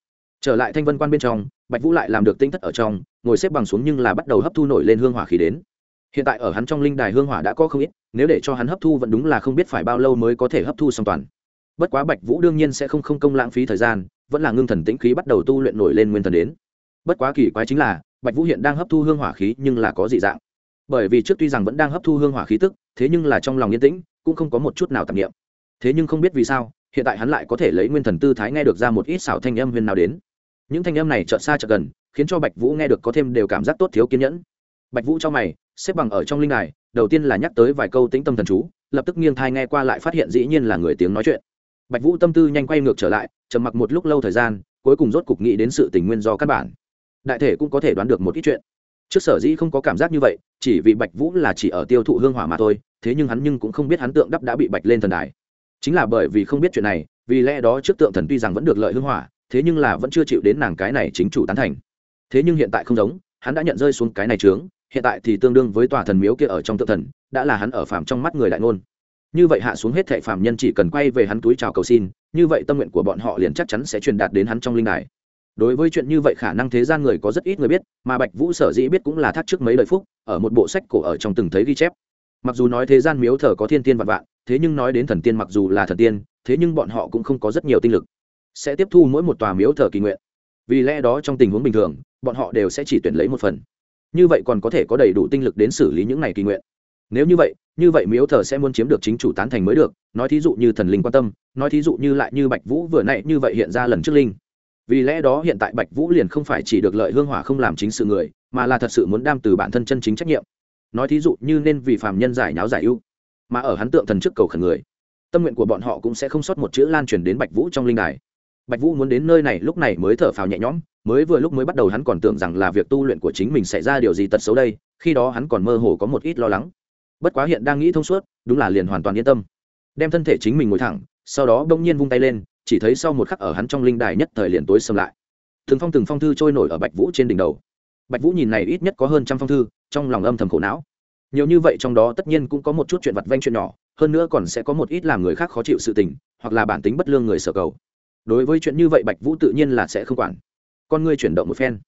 trở lại thanh vân quan bên trong, bạch vũ lại làm được tinh thất ở trong, ngồi xếp bằng xuống nhưng là bắt đầu hấp thu nổi lên hương hỏa khí đến. Hiện tại ở hắn trong linh đài hương hỏa đã có không ít, nếu để cho hắn hấp thu vẫn đúng là không biết phải bao lâu mới có thể hấp thu xong toàn. Bất quá bạch vũ đương nhiên sẽ không không công lãng phí thời gian, vẫn là ngưng thần tĩnh khí bắt đầu tu luyện nổi lên nguyên thần đến. Bất quá kỳ quái chính là, bạch vũ hiện đang hấp thu hương hỏa khí nhưng là có dị dạng. Bởi vì trước tuy rằng vẫn đang hấp thu hương hỏa khí tức, thế nhưng là trong lòng yên tĩnh, cũng không có một chút nào tạp nghiệm thế nhưng không biết vì sao, hiện tại hắn lại có thể lấy nguyên thần tư thái nghe được ra một ít xảo thanh âm huyền nào đến những thanh âm này chợt xa chợt gần, khiến cho bạch vũ nghe được có thêm đều cảm giác tốt thiếu kiên nhẫn. Bạch vũ cho mày, xếp bằng ở trong linh đài, đầu tiên là nhắc tới vài câu tĩnh tâm thần chú, lập tức nghiêng thai nghe qua lại phát hiện dĩ nhiên là người tiếng nói chuyện. Bạch vũ tâm tư nhanh quay ngược trở lại, trầm mặc một lúc lâu thời gian, cuối cùng rốt cục nghĩ đến sự tình nguyên do căn bản. Đại thể cũng có thể đoán được một ít chuyện. Trước sở dĩ không có cảm giác như vậy, chỉ vì bạch vũ là chỉ ở tiêu thụ hương hỏa mà thôi, thế nhưng hắn nhưng cũng không biết hắn tượng đắp đã bị bạch lên thần đài. Chính là bởi vì không biết chuyện này, vì lẽ đó trước tượng thần tuy rằng vẫn được lợi hương hỏa thế nhưng là vẫn chưa chịu đến nàng cái này chính chủ tán thành. Thế nhưng hiện tại không giống, hắn đã nhận rơi xuống cái này trướng, hiện tại thì tương đương với tòa thần miếu kia ở trong tự thần, đã là hắn ở phàm trong mắt người đại ngôn. Như vậy hạ xuống hết thệ phàm nhân chỉ cần quay về hắn túi chào cầu xin, như vậy tâm nguyện của bọn họ liền chắc chắn sẽ truyền đạt đến hắn trong linh đài. Đối với chuyện như vậy khả năng thế gian người có rất ít người biết, mà bạch vũ sở dĩ biết cũng là thắt trước mấy đời phúc, ở một bộ sách cổ ở trong từng thấy ghi chép. Mặc dù nói thế gian miếu thờ có thiên tiên vạn vạn, thế nhưng nói đến thần tiên mặc dù là thần tiên, thế nhưng bọn họ cũng không có rất nhiều tinh lực sẽ tiếp thu mỗi một tòa miếu thờ kỳ nguyện. Vì lẽ đó trong tình huống bình thường, bọn họ đều sẽ chỉ tuyển lấy một phần. Như vậy còn có thể có đầy đủ tinh lực đến xử lý những này kỳ nguyện. Nếu như vậy như vậy miếu thờ sẽ muốn chiếm được chính chủ tán thành mới được. Nói thí dụ như thần linh quan tâm, nói thí dụ như lại như bạch vũ vừa nãy như vậy hiện ra lần trước linh. Vì lẽ đó hiện tại bạch vũ liền không phải chỉ được lợi hương hỏa không làm chính sự người, mà là thật sự muốn đam từ bản thân chân chính trách nhiệm. Nói thí dụ như nên vì phàm nhân giải nháo giải ưu, mà ở hắn tượng thần trước cầu khẩn người, tâm nguyện của bọn họ cũng sẽ không sót một chữ lan truyền đến bạch vũ trong linh đài bạch vũ muốn đến nơi này lúc này mới thở phào nhẹ nhõm, mới vừa lúc mới bắt đầu hắn còn tưởng rằng là việc tu luyện của chính mình xảy ra điều gì tật xấu đây, khi đó hắn còn mơ hồ có một ít lo lắng. Bất quá hiện đang nghĩ thông suốt, đúng là liền hoàn toàn yên tâm. Đem thân thể chính mình ngồi thẳng, sau đó bỗng nhiên vung tay lên, chỉ thấy sau một khắc ở hắn trong linh đài nhất thời liền tối xâm lại. Từng phong từng phong thư trôi nổi ở bạch vũ trên đỉnh đầu. Bạch vũ nhìn này ít nhất có hơn trăm phong thư, trong lòng âm thầm khổ não. Nhiều như vậy trong đó tất nhiên cũng có một chút chuyện vặt vanh chuyện nhỏ, hơn nữa còn sẽ có một ít làm người khác khó chịu sự tình, hoặc là bản tính bất lương người sở cầu đối với chuyện như vậy bạch vũ tự nhiên là sẽ không quản. Con ngươi chuyển động một phen.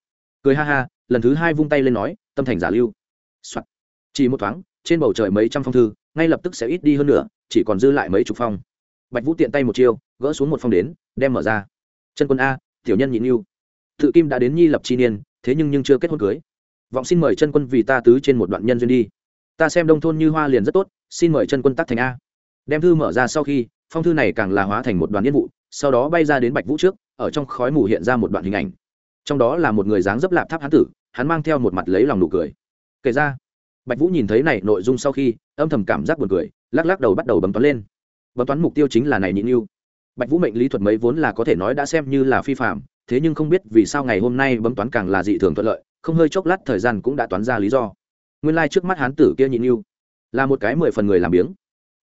Cười ha ha, lần thứ hai vung tay lên nói, tâm thành giả lưu、Soạn. chỉ một thoáng, trên bầu trời mấy trăm phong thư, ngay lập tức sẽ ít đi hơn nữa, chỉ còn dư lại mấy chục phong. Bạch vũ tiện tay một chiêu, gỡ xuống một phong đến, đem mở ra. Chân quân a, tiểu nhân nhịn yêu tự kim đã đến nhi lập chi niên, thế nhưng nhưng chưa kết hôn cưới. Vọng xin mời chân quân vì ta tứ trên một đoạn nhân duyên đi. Ta xem đông thôn như hoa liền rất tốt, xin mời chân quân tắc thành a. Đem thư mở ra sau khi, phong thư này càng là hóa thành một đoàn yên vụ sau đó bay ra đến bạch vũ trước, ở trong khói mù hiện ra một đoạn hình ảnh. Trong đó là một người dáng dấp lạp tháp hán tử, hắn mang theo một mặt lấy lòng nụ cười. Kể ra, bạch vũ nhìn thấy này nội dung sau khi, âm thầm cảm giác buồn cười, lắc lắc đầu bắt đầu bấm toán lên. Bấm toán mục tiêu chính là này nhịn yêu bạch vũ mệnh lý thuật mấy vốn là có thể nói đã xem như là phi phạm, thế nhưng không biết vì sao ngày hôm nay bấm toán càng là dị thường thuận lợi, không hơi chốc lát thời gian cũng đã toán ra lý do. Nguyên lai trước mắt hán tử kia nhịn yêu là một cái mười phần người làm biếng.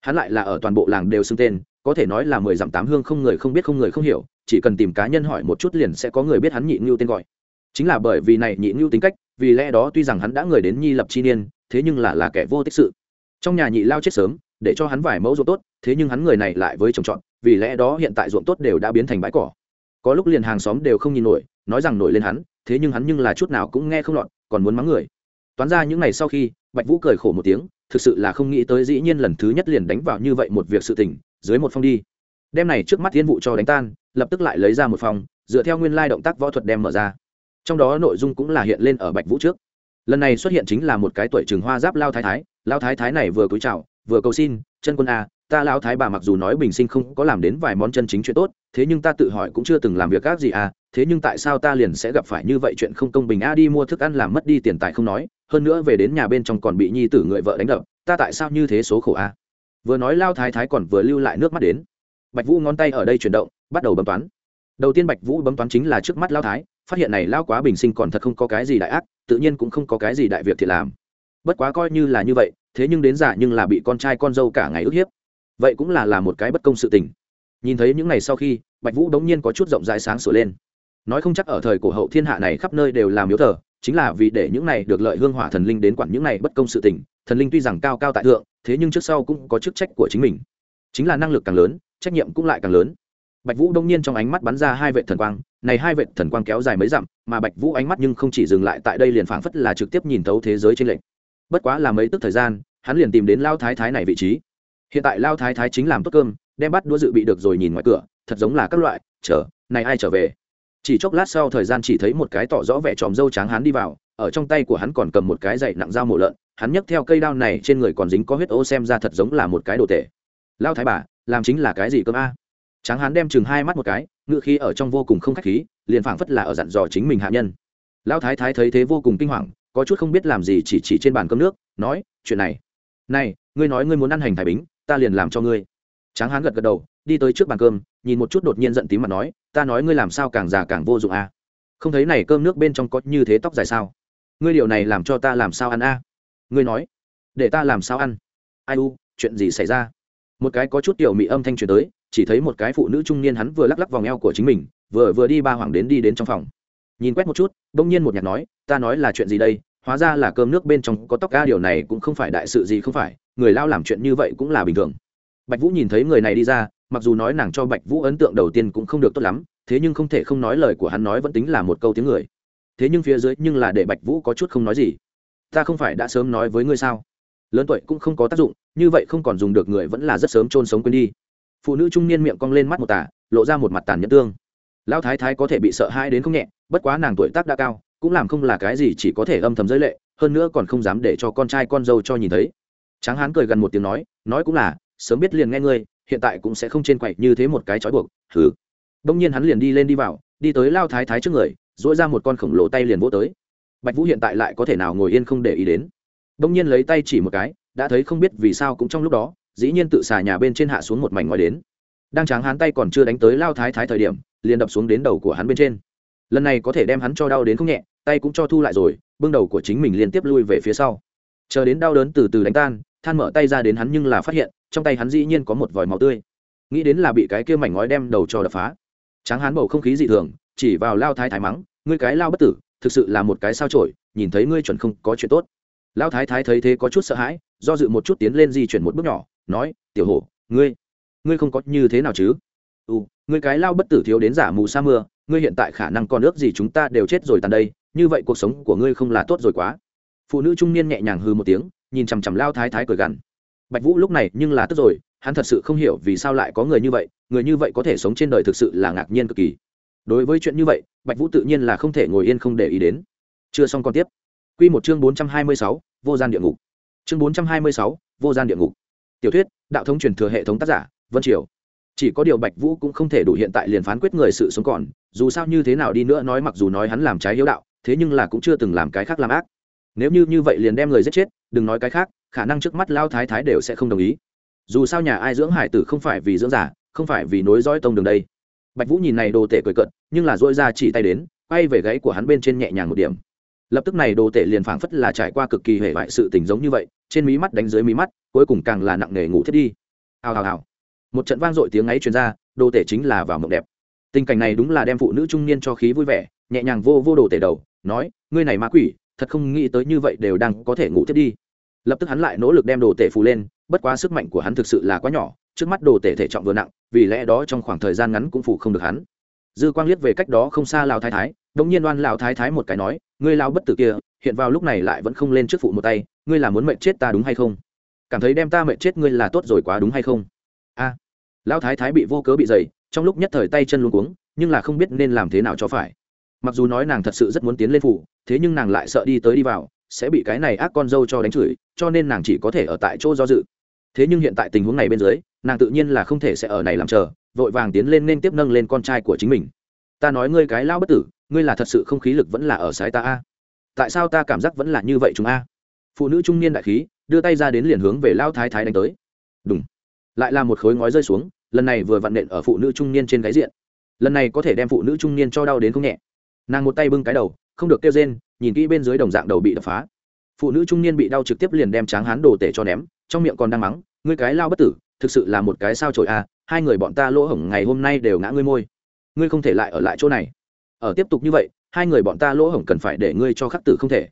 Hắn lại là ở toàn bộ làng đều xưng tên có thể nói là mười dặm tám hương không người không biết không người không hiểu, chỉ cần tìm cá nhân hỏi một chút liền sẽ có người biết hắn nhị ngưu tên gọi. Chính là bởi vì này nhị ngưu tính cách, vì lẽ đó tuy rằng hắn đã người đến nhi lập chi niên, thế nhưng là là kẻ vô tích sự. Trong nhà nhị lao chết sớm, để cho hắn vài mẫu ruộng tốt, thế nhưng hắn người này lại với trồng trọt vì lẽ đó hiện tại ruộng tốt đều đã biến thành bãi cỏ. Có lúc liền hàng xóm đều không nhìn nổi, nói rằng nổi lên hắn, thế nhưng hắn nhưng là chút nào cũng nghe không lọt, còn muốn mắng người. Toán ra những ngày sau khi, bạch vũ cười khổ một tiếng, thực sự là không nghĩ tới dĩ nhiên lần thứ nhất liền đánh vào như vậy một việc sự tình dưới một phong đi. Đem này trước mắt thiên vụ cho đánh tan, lập tức lại lấy ra một phòng dựa theo nguyên lai động tác võ thuật đem mở ra. Trong đó nội dung cũng là hiện lên ở bạch vũ trước. Lần này xuất hiện chính là một cái tuổi trường hoa giáp lao thái thái, lao thái thái này vừa cúi chào, vừa cầu xin, chân quân a, ta lao thái bà mặc dù nói bình sinh không có làm đến vài món chân chính chuyện tốt, thế nhưng ta tự hỏi cũng chưa từng làm việc các gì à thế nhưng tại sao ta liền sẽ gặp phải như vậy chuyện không công bình a, đi mua thức ăn làm mất đi tiền tài không nói, hơn nữa về đến nhà bên trong còn bị nhi tử người vợ đánh đập, ta tại sao như thế số khổ a? Vừa nói lao thái thái còn vừa lưu lại nước mắt đến. Bạch vũ ngón tay ở đây chuyển động, bắt đầu bấm toán. Đầu tiên bạch vũ bấm toán chính là trước mắt lao thái, phát hiện này lao quá bình sinh còn thật không có cái gì đại ác, tự nhiên cũng không có cái gì đại việc thì làm. Bất quá coi như là như vậy, thế nhưng đến giả nhưng là bị con trai con dâu cả ngày ức hiếp. Vậy cũng là là một cái bất công sự tình. Nhìn thấy những ngày sau khi, bạch vũ đống nhiên có chút rộng rãi sáng sửa lên. Nói không chắc ở thời cổ hậu thiên hạ này khắp nơi đều làm miếu thờ, chính là vì để những này được lợi hương hỏa thần linh đến quản những này bất công sự tình, thần linh tuy rằng cao cao tại thượng thế nhưng trước sau cũng có chức trách của chính mình. Chính là năng lực càng lớn, trách nhiệm cũng lại càng lớn. Bạch vũ đông nhiên trong ánh mắt bắn ra hai vệ thần quang, này hai vệ thần quang kéo dài mấy dặm, mà bạch vũ ánh mắt nhưng không chỉ dừng lại tại đây liền phảng phất là trực tiếp nhìn thấu thế giới trên lệnh bất quá là mấy tức thời gian, hắn liền tìm đến lao thái thái này vị trí. Hiện tại lao thái thái chính làm tốt cơm, đem bắt đũa dự bị được rồi nhìn ngoài cửa, thật giống là các loại, chờ, này ai trở về? Chỉ chốc lát sau thời gian chỉ thấy một cái tỏ rõ vẻ tròm dâu trắng hắn đi vào, ở trong tay của hắn còn cầm một cái dậy nặng dao mổ lợn hắn nhấc theo cây đao này trên người còn dính có huyết ô xem ra thật giống là một cái đồ tể. Lao thái bà, làm chính là cái gì cơm a? Tráng hắn đem chừng hai mắt một cái ngự khí ở trong vô cùng không khách khí, liền phảng phất là ở dặn dò chính mình hạ nhân. Lao thái thái thấy thế vô cùng kinh hoàng, có chút không biết làm gì chỉ chỉ trên bàn cơm nước, nói, chuyện này này, ngươi nói ngươi muốn ăn hành thái bính, ta liền làm cho ngươi. Tráng hán gật gật đầu, đi tới trước bàn cơm, nhìn một chút đột nhiên giận tím mặt nói, ta nói ngươi làm sao càng già càng vô dụng a? Không thấy này cơm nước bên trong có như thế tóc dài sao? Ngươi điều này làm cho ta làm sao ăn a? Ngươi nói, để ta làm sao ăn? Ai u, chuyện gì xảy ra? Một cái có chút tiểu mị âm thanh truyền tới, chỉ thấy một cái phụ nữ trung niên hắn vừa lắc lắc vòng eo của chính mình, vừa vừa đi ba hoàng đến đi đến trong phòng. Nhìn quét một chút, bỗng nhiên một nhạc nói, ta nói là chuyện gì đây? Hóa ra là cơm nước bên trong có tóc ga, điều này cũng không phải đại sự gì không phải, người lao làm chuyện như vậy cũng là bình thường. Bạch vũ nhìn thấy người này đi ra, mặc dù nói nàng cho bạch vũ ấn tượng đầu tiên cũng không được tốt lắm, thế nhưng không thể không nói lời của hắn nói vẫn tính là một câu tiếng người. Thế nhưng phía dưới nhưng là để bạch vũ có chút không nói gì ta không phải đã sớm nói với ngươi sao? Lớn tuổi cũng không có tác dụng, như vậy không còn dùng được người vẫn là rất sớm chôn sống quên đi. Phụ nữ trung niên miệng cong lên mắt một tả lộ ra một mặt tàn nhẫn tương. Lão thái thái có thể bị sợ hãi đến không nhẹ, bất quá nàng tuổi tác đã cao, cũng làm không là cái gì chỉ có thể âm thầm giới lệ, hơn nữa còn không dám để cho con trai con dâu cho nhìn thấy. Tráng hán cười gần một tiếng nói nói cũng là, sớm biết liền nghe ngươi, hiện tại cũng sẽ không trên quậy như thế một cái trói buộc thử đông nhiên hắn liền đi lên đi vào, đi tới lao thái thái trước người dỗi ra một con khổng lồ tay liền vỗ tới bạch vũ hiện tại lại có thể nào ngồi yên không để ý đến? Đông nhiên lấy tay chỉ một cái, đã thấy không biết vì sao cũng trong lúc đó, dĩ nhiên tự xà nhà bên trên hạ xuống một mảnh ngoài đến. Đang tráng hắn tay còn chưa đánh tới lao thái thái thời điểm, liền đập xuống đến đầu của hắn bên trên. Lần này có thể đem hắn cho đau đến không nhẹ, tay cũng cho thu lại rồi, bưng đầu của chính mình liên tiếp lui về phía sau. Chờ đến đau đớn từ từ đánh tan, than mở tay ra đến hắn nhưng là phát hiện, trong tay hắn dĩ nhiên có một vòi máu tươi. Nghĩ đến là bị cái kia mảnh ngói đem đầu cho đập phá. Tráng hắn bầu không khí dị thường, chỉ vào lao thái thái mắng, ngươi cái lao bất tử thực sự là một cái sao trổi nhìn thấy ngươi chuẩn không có chuyện tốt. Lão thái thái thấy thế có chút sợ hãi, do dự một chút tiến lên di chuyển một bước nhỏ, nói, tiểu hổ, ngươi ngươi không có như thế nào chứ? Ừ ngươi cái lao bất tử thiếu đến giả mù sa mưa, ngươi hiện tại khả năng còn ước gì chúng ta đều chết rồi tàn đây, như vậy cuộc sống của ngươi không là tốt rồi quá. Phụ nữ trung niên nhẹ nhàng hư một tiếng, nhìn chằm chằm lao thái thái cười gằn. Bạch vũ lúc này nhưng là tức rồi, hắn thật sự không hiểu vì sao lại có người như vậy, người như vậy có thể sống trên đời thực sự là ngạc nhiên cực kỳ đối với chuyện như vậy, bạch vũ tự nhiên là không thể ngồi yên không để ý đến. Chưa xong còn tiếp. Q một chương bốn trăm hai mươi sáu, vô gian địa ngục. Chương bốn trăm hai mươi sáu, vô gian địa ngục. Tiểu thuyết, đạo thống truyền thừa hệ thống tác giả, vân triều. Chỉ có điều bạch vũ cũng không thể đủ hiện tại liền phán quyết người sự sống còn, dù sao như thế nào đi nữa nói mặc dù nói hắn làm trái hiếu đạo, thế nhưng là cũng chưa từng làm cái khác làm ác. Nếu như như vậy liền đem người giết chết, đừng nói cái khác, khả năng trước mắt lao thái thái đều sẽ không đồng ý. Dù sao nhà ai dưỡng hải tử không phải vì dưỡng giả không phải vì nối dõi tông đường đây bạch vũ nhìn này đồ tể cười cợt, nhưng là dỗi ra chỉ tay đến quay về gáy của hắn bên trên nhẹ nhàng một điểm. Lập tức này đồ tể liền phảng phất là trải qua cực kỳ hệ vại sự tình giống như vậy trên mí mắt đánh dưới mí mắt cuối cùng càng là nặng nề ngủ thiết đi. Hào hào hào. Một trận vang dội tiếng ấy truyền ra đồ tể chính là vào mộng đẹp. Tình cảnh này đúng là đem phụ nữ trung niên cho khí vui vẻ nhẹ nhàng vô vô đồ tể đầu nói ngươi này ma quỷ thật không nghĩ tới như vậy đều đang có thể ngủ thiết đi. Lập tức hắn lại nỗ lực đem đồ tể phù lên bất quá sức mạnh của hắn thực sự là quá nhỏ trước mắt đồ tể thể trọng vừa nặng vì lẽ đó trong khoảng thời gian ngắn cũng phủ không được hắn. Dư quang liếc về cách đó không xa lào thái thái đống nhiên oan lào thái thái một cái nói ngươi lao bất tử kia hiện vào lúc này lại vẫn không lên trước phụ một tay ngươi là muốn mệnh chết ta đúng hay không? Cảm thấy đem ta mệnh chết ngươi là tốt rồi quá đúng hay không? A. À, lão thái thái bị vô cớ bị dày trong lúc nhất thời tay chân luôn cuống nhưng là không biết nên làm thế nào cho phải. Mặc dù nói nàng thật sự rất muốn tiến lên phủ thế nhưng nàng lại sợ đi tới đi vào sẽ bị cái này ác con dâu cho đánh chửi cho nên nàng chỉ có thể ở tại chỗ do dự thế nhưng hiện tại tình huống này bên dưới, nàng tự nhiên là không thể sẽ ở này làm chờ, vội vàng tiến lên nên tiếp nâng lên con trai của chính mình. Ta nói ngươi cái lao bất tử, ngươi là thật sự không khí lực vẫn là ở sái ta a. Tại sao ta cảm giác vẫn là như vậy chúng a? Phụ nữ trung niên đại khí, đưa tay ra đến liền hướng về lao thái thái đánh tới. Đúng lại là một khối ngói rơi xuống, lần này vừa vặn nện ở phụ nữ trung niên trên gáy diện. Lần này có thể đem phụ nữ trung niên cho đau đến không nhẹ. Nàng một tay bưng cái đầu, không được kêu rên, nhìn kỹ bên dưới đồng dạng đầu bị đập phá. Phụ nữ trung niên bị đau trực tiếp liền đem tráng hán đồ tể cho ném trong miệng còn đang mắng, ngươi cái lao bất tử, thực sự là một cái sao trội à hai người bọn ta lỗ hổng ngày hôm nay đều ngã ngươi môi. Ngươi không thể lại ở lại chỗ này. Ở tiếp tục như vậy, hai người bọn ta lỗ hổng cần phải để ngươi cho khắc tử không thể.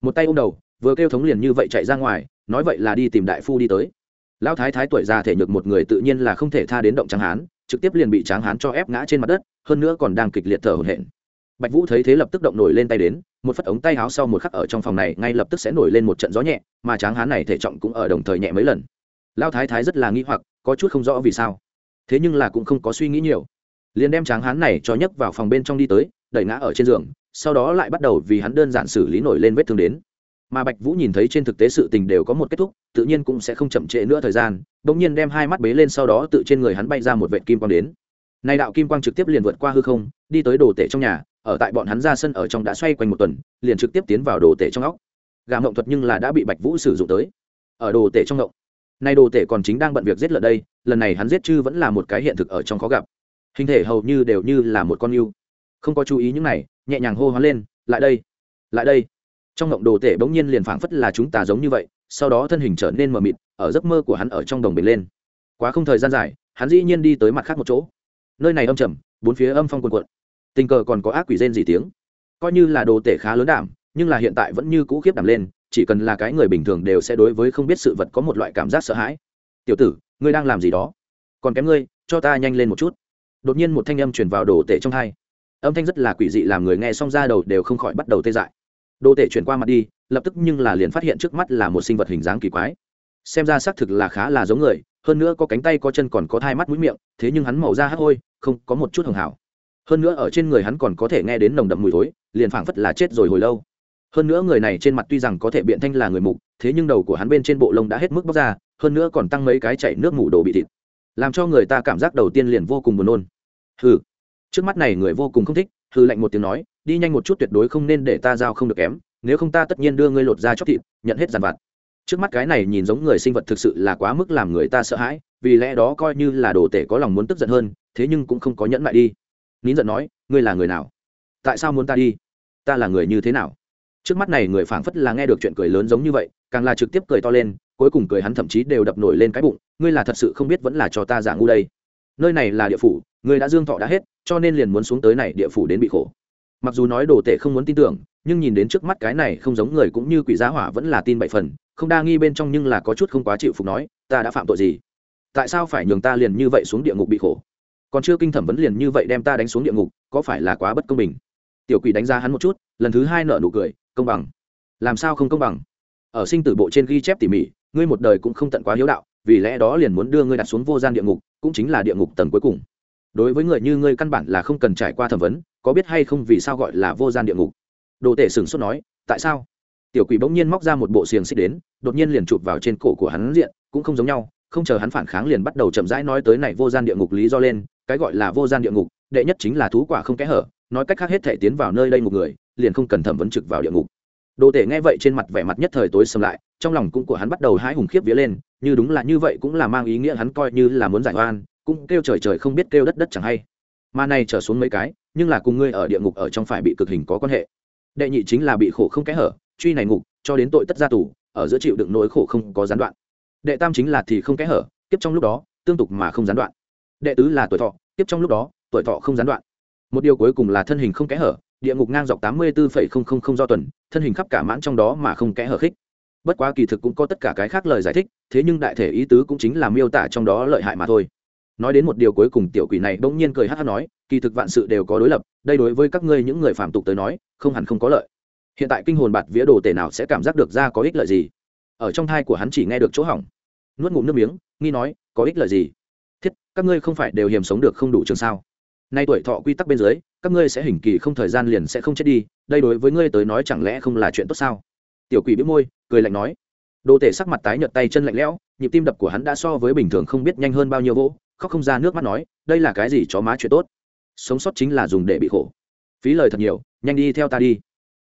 Một tay ôm đầu, vừa kêu thống liền như vậy chạy ra ngoài, nói vậy là đi tìm đại phu đi tới. Lão thái thái tuổi già thể nhược một người tự nhiên là không thể tha đến động tráng hán, trực tiếp liền bị tráng hán cho ép ngã trên mặt đất, hơn nữa còn đang kịch liệt thở hổn hển. Bạch vũ thấy thế lập tức động nổi lên tay đến một phất ống tay áo sau một khắc ở trong phòng này ngay lập tức sẽ nổi lên một trận gió nhẹ, mà tráng hán này thể trọng cũng ở đồng thời nhẹ mấy lần. Lão thái thái rất là nghi hoặc, có chút không rõ vì sao. Thế nhưng là cũng không có suy nghĩ nhiều. Liền đem tráng hán này cho nhấc vào phòng bên trong đi tới, đẩy ngã ở trên giường, sau đó lại bắt đầu vì hắn đơn giản xử lý nổi lên vết thương đến. Mà bạch vũ nhìn thấy trên thực tế sự tình đều có một kết thúc, tự nhiên cũng sẽ không chậm trễ nữa thời gian đ ỗ n g nhiên đem hai mắt bế lên sau đó tự trên người hắn bay ra một vệ kim quang đến. Nay đạo kim quang trực tiếp liền vượt qua hư không, đi tới đồ tể trong nhà ở tại bọn hắn ra sân ở trong đã xoay quanh một tuần, liền trực tiếp tiến vào đồ tể trong óc. Gà mộng thuật nhưng là đã bị bạch vũ sử dụng tới. Ở đồ tể trong ngộng, nay đồ tể còn chính đang bận việc giết lợn đây, lần này hắn giết chư vẫn là một cái hiện thực ở trong khó gặp. Hình thể hầu như đều như là một con yêu. Không có chú ý những này, nhẹ nhàng hô hoán lên, lại đây lại đây. Trong ngộng đồ tể bỗng nhiên liền phảng phất là chúng ta giống như vậy, sau đó thân hình trở nên mờ mịt, ở giấc mơ của hắn ở trong đồng bể lên. Quá không thời gian dài, hắn dĩ nhiên đi tới mặt khác một chỗ. Nơi này âm trầm, bốn phía âm phong quần quận tình cờ còn có ác quỷ rên gì tiếng. Coi như là đồ tể khá lớn đảm, nhưng là hiện tại vẫn như cũ khiếp đảm lên, chỉ cần là cái người bình thường đều sẽ đối với không biết sự vật có một loại cảm giác sợ hãi. Tiểu tử, ngươi đang làm gì đó? Còn kém ngươi, cho ta nhanh lên một chút. Đột nhiên một thanh âm chuyển vào đồ tể trong hai. Âm thanh rất là quỷ dị làm người nghe xong ra đầu đều không khỏi bắt đầu tê dại. Đồ tể chuyển qua mặt đi, lập tức nhưng là liền phát hiện trước mắt là một sinh vật hình dáng kỳ quái. Xem ra xác thực là khá là giống người, hơn nữa có cánh tay có chân còn có thai mắt mũi miệng, thế nhưng hắn màu da hắc hôi, không có một chút hưởng hảo hơn nữa ở trên người hắn còn có thể nghe đến nồng đậm mùi thối, liền phảng phất là chết rồi hồi lâu. Hơn nữa người này trên mặt tuy rằng có thể biện thanh là người mục, thế nhưng đầu của hắn bên trên bộ lông đã hết mức bóc ra, hơn nữa còn tăng mấy cái chảy nước mủ đồ bị thịt. Làm cho người ta cảm giác đầu tiên liền vô cùng buồn nôn. Hừ. Trước mắt này người vô cùng không thích, hừ lạnh một tiếng nói, đi nhanh một chút tuyệt đối không nên để ta giao không được kém, nếu không ta tất nhiên đưa ngươi lột ra chóc thịt, nhận hết giàn vặt. Trước mắt cái này nhìn giống người sinh vật thực sự là quá mức làm người ta sợ hãi, vì lẽ đó coi như là đồ tể có lòng muốn tức giận hơn, thế nhưng cũng không có nhẫn lại đi nín giận nói, ngươi là người nào? Tại sao muốn ta đi? Ta là người như thế nào? Trước mắt này người phảng phất là nghe được chuyện cười lớn giống như vậy, càng là trực tiếp cười to lên, cuối cùng cười hắn thậm chí đều đập nổi lên cái bụng, ngươi là thật sự không biết vẫn là cho ta giả ngu đây. Nơi này là địa phủ, ngươi đã dương thọ đã hết, cho nên liền muốn xuống tới này địa phủ đến bị khổ. Mặc dù nói đồ tể không muốn tin tưởng, nhưng nhìn đến trước mắt cái này không giống người cũng như quỷ giá hỏa vẫn là tin bảy phần, không đa nghi bên trong nhưng là có chút không quá chịu phục nói, ta đã phạm tội gì? Tại sao phải nhường ta liền như vậy xuống địa ngục bị khổ? Còn chưa kinh thẩm vấn liền như vậy đem ta đánh xuống địa ngục, có phải là quá bất công bình? Tiểu quỷ đánh giá hắn một chút, lần thứ hai nợ nụ cười, công bằng. Làm sao không công bằng? Ở sinh tử bộ trên ghi chép tỉ mỉ, ngươi một đời cũng không tận quá hiếu đạo, vì lẽ đó liền muốn đưa ngươi đặt xuống vô gian địa ngục, cũng chính là địa ngục tầng cuối cùng. Đối với người như ngươi căn bản là không cần trải qua thẩm vấn, có biết hay không vì sao gọi là vô gian địa ngục? Đồ tể sửng sốt nói, tại sao? Tiểu quỷ bỗng nhiên móc ra một bộ xiềng xích đến, đột nhiên liền chụp vào trên cổ của hắn diện, cũng không giống nhau, không chờ hắn phản kháng liền bắt đầu chậm rãi nói tới này vô gian địa ngục lý do lên cái gọi là vô gian địa ngục, đệ nhất chính là thú quả không kẽ hở, nói cách khác hết thể tiến vào nơi đây một người, liền không cần thẩm vấn trực vào địa ngục. Đồ tể nghe vậy trên mặt vẻ mặt nhất thời tối xâm lại, trong lòng cũng của hắn bắt đầu hái hùng khiếp vía lên, như đúng là như vậy cũng là mang ý nghĩa hắn coi như là muốn giải oan, cũng kêu trời trời không biết kêu đất đất chẳng hay. Mà này trở xuống mấy cái, nhưng là cùng ngươi ở địa ngục ở trong phải bị cực hình có quan hệ. Đệ nhị chính là bị khổ không kẽ hở, truy này ngục, cho đến tội tất gia tù, ở giữa chịu đựng nỗi khổ không có gián đoạn. Đệ tam chính là thì không kẽ hở tiếp trong lúc đó, tương tục mà không gián đoạn đệ tứ là tuổi thọ, tiếp trong lúc đó, tuổi thọ không gián đoạn. Một điều cuối cùng là thân hình không kẽ hở, địa ngục ngang dọc tám mươi bốn do tuần, thân hình khắp cả mãn trong đó mà không kẽ hở khích. Bất quá kỳ thực cũng có tất cả cái khác lời giải thích, thế nhưng đại thể ý tứ cũng chính là miêu tả trong đó lợi hại mà thôi. Nói đến một điều cuối cùng, tiểu quỷ này bỗng nhiên cười hát hát nói, kỳ thực vạn sự đều có đối lập, đây đối với các ngươi những người phạm tục tới nói, không hẳn không có lợi. Hiện tại kinh hồn bạt vía đồ tể nào sẽ cảm giác được ra có ích lợi gì? Ở trong thai của hắn chỉ nghe được chỗ hỏng. Nuốt ngụm nước miếng, nghi nói, có ích lợi gì? Các ngươi không phải đều hiểm sống được không đủ trường sao? Nay tuổi thọ quy tắc bên dưới, các ngươi sẽ hình kỳ không thời gian liền sẽ không chết đi, đây đối với ngươi tới nói chẳng lẽ không là chuyện tốt sao? Tiểu quỷ biết môi, cười lạnh nói. Đồ tể sắc mặt tái nhợt tay chân lạnh lẽo, nhịp tim đập của hắn đã so với bình thường không biết nhanh hơn bao nhiêu vỗ, khóc không ra nước mắt nói, đây là cái gì chó má chuyện tốt? Sống sót chính là dùng để bị khổ. Phí lời thật nhiều, nhanh đi theo ta đi.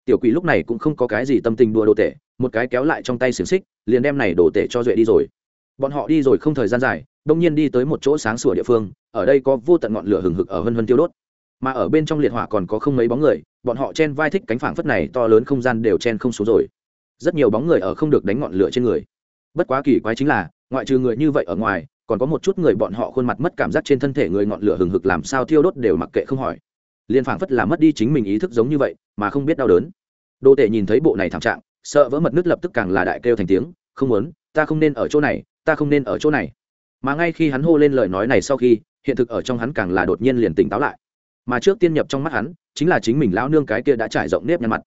Tiểu quỷ lúc này cũng không có cái gì tâm tình đùa đồ tể, một cái kéo lại trong tay xiềng xích, liền đem này đồ tể cho duệ đi rồi bọn họ đi rồi không thời gian dài, đông nhiên đi tới một chỗ sáng sủa địa phương, ở đây có vô tận ngọn lửa hừng hực ở hân hân tiêu đốt. Mà ở bên trong liệt hỏa còn có không mấy bóng người, bọn họ chen vai thích cánh phảng phất này to lớn không gian đều chen không xuống rồi. Rất nhiều bóng người ở không được đánh ngọn lửa trên người. Bất quá kỳ quái chính là, ngoại trừ người như vậy ở ngoài, còn có một chút người bọn họ khuôn mặt mất cảm giác trên thân thể người ngọn lửa hừng hực làm sao thiêu đốt đều mặc kệ không hỏi. Liền phảng phất là mất đi chính mình ý thức giống như vậy, mà không biết đau đớn. Đô tệ nhìn thấy bộ này thảm trạng, sợ vỡ mật nước lập tức càng là đại kêu thành tiếng, không muốn, ta không nên ở chỗ này ta không nên ở chỗ này. Mà ngay khi hắn hô lên lời nói này sau khi hiện thực ở trong hắn càng là đột nhiên liền tỉnh táo lại. Mà trước tiên nhập trong mắt hắn chính là chính mình lão nương cái kia đã trải rộng nếp nhăn mặt.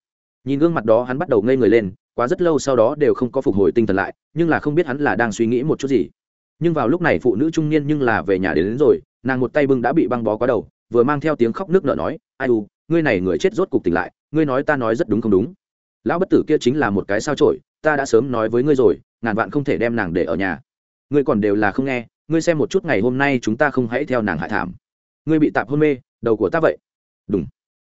Nhìn gương mặt đó hắn bắt đầu ngây người lên quá rất lâu sau đó đều không có phục hồi tinh thần lại nhưng là không biết hắn là đang suy nghĩ một chút gì. Nhưng vào lúc này phụ nữ trung niên nhưng là về nhà đến, đến rồi nàng một tay bưng đã bị băng bó quá đầu vừa mang theo tiếng khóc nước nở nói ai u ngươi này người chết rốt cục tỉnh lại ngươi nói ta nói rất đúng không đúng. Lão bất tử kia chính là một cái sao trổi ta đã sớm nói với ngươi rồi ngàn vạn không thể đem nàng để ở nhà. Ngươi còn đều là không nghe, ngươi xem một chút ngày hôm nay chúng ta không hãy theo nàng hại thảm. Ngươi bị tạp hôn mê, đầu của ta vậy. Đúng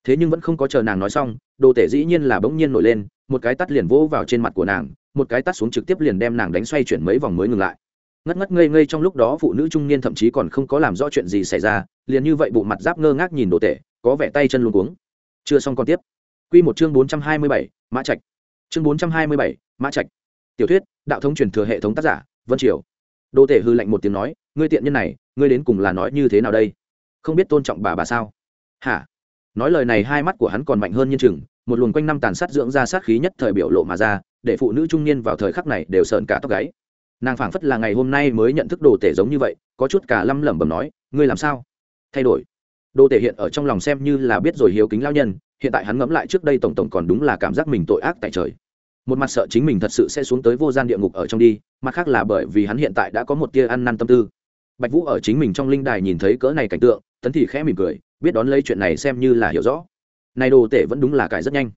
thế nhưng vẫn không có chờ nàng nói xong, đồ tể dĩ nhiên là bỗng nhiên nổi lên, một cái tắt liền vỗ vào trên mặt của nàng, một cái tắt xuống trực tiếp liền đem nàng đánh xoay chuyển mấy vòng mới ngừng lại. Ngất ngất ngây ngây trong lúc đó phụ nữ trung niên thậm chí còn không có làm rõ chuyện gì xảy ra, liền như vậy bộ mặt giáp ngơ ngác nhìn đồ tể, có vẻ tay chân luôn cuống. Chưa xong còn tiếp. Q một chương bốn trăm hai mươi bảy, mã trạch. Chương bốn trăm hai mươi bảy, mã trạch tiểu thuyết, đạo thống truyền thừa hệ thống tác giả, vân triều. Đô tể hư lạnh một tiếng nói, ngươi tiện nhân này, ngươi đến cùng là nói như thế nào đây? Không biết tôn trọng bà bà sao? Hả? Nói lời này hai mắt của hắn còn mạnh hơn nhân chừng, một luồng quanh năm tàn sát dưỡng ra sát khí nhất thời biểu lộ mà ra, để phụ nữ trung niên vào thời khắc này đều sợn cả tóc gáy. Nàng phảng phất là ngày hôm nay mới nhận thức đồ tể giống như vậy, có chút cả lăm lẩm bẩm nói, ngươi làm sao? Thay đổi. Đồ tể hiện ở trong lòng xem như là biết rồi hiếu kính lao nhân, hiện tại hắn ngẫm lại trước đây tổng tổng còn đúng là cảm giác mình tội ác tại trời một mặt sợ chính mình thật sự sẽ xuống tới vô gian địa ngục ở trong đi, mặt khác là bởi vì hắn hiện tại đã có một tia ăn năn tâm tư. Bạch vũ ở chính mình trong linh đài nhìn thấy cỡ này cảnh tượng, tấn thì khẽ mỉm cười, biết đón lấy chuyện này xem như là hiểu rõ. Này đồ tể vẫn đúng là cải rất nhanh.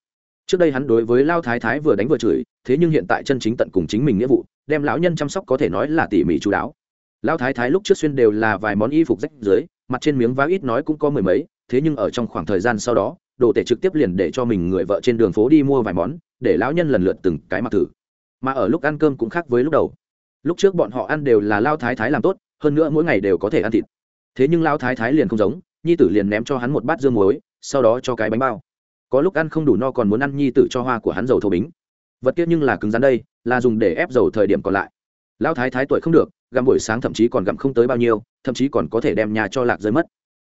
Trước đây hắn đối với lao thái thái vừa đánh vừa chửi, thế nhưng hiện tại chân chính tận cùng chính mình nghĩa vụ, đem lão nhân chăm sóc có thể nói là tỉ mỉ chú đáo. Lao thái thái lúc trước xuyên đều là vài món y phục rách dưới, mặt trên miếng vá ít nói cũng có mười mấy, thế nhưng ở trong khoảng thời gian sau đó đồ tể trực tiếp liền để cho mình người vợ trên đường phố đi mua vài món, để lão nhân lần lượt từng cái mặc thử. Mà ở lúc ăn cơm cũng khác với lúc đầu. Lúc trước bọn họ ăn đều là lao thái thái làm tốt, hơn nữa mỗi ngày đều có thể ăn thịt. Thế nhưng lao thái thái liền không giống, nhi tử liền ném cho hắn một bát dương muối, sau đó cho cái bánh bao. Có lúc ăn không đủ no còn muốn ăn nhi tử cho hoa của hắn dầu thô bính. Vật tiết nhưng là cứng rắn đây, là dùng để ép dầu thời điểm còn lại. Lão thái thái tuổi không được, gặm buổi sáng thậm chí còn gặm không tới bao nhiêu, thậm chí còn có thể đem nhà cho lạc rơi mất.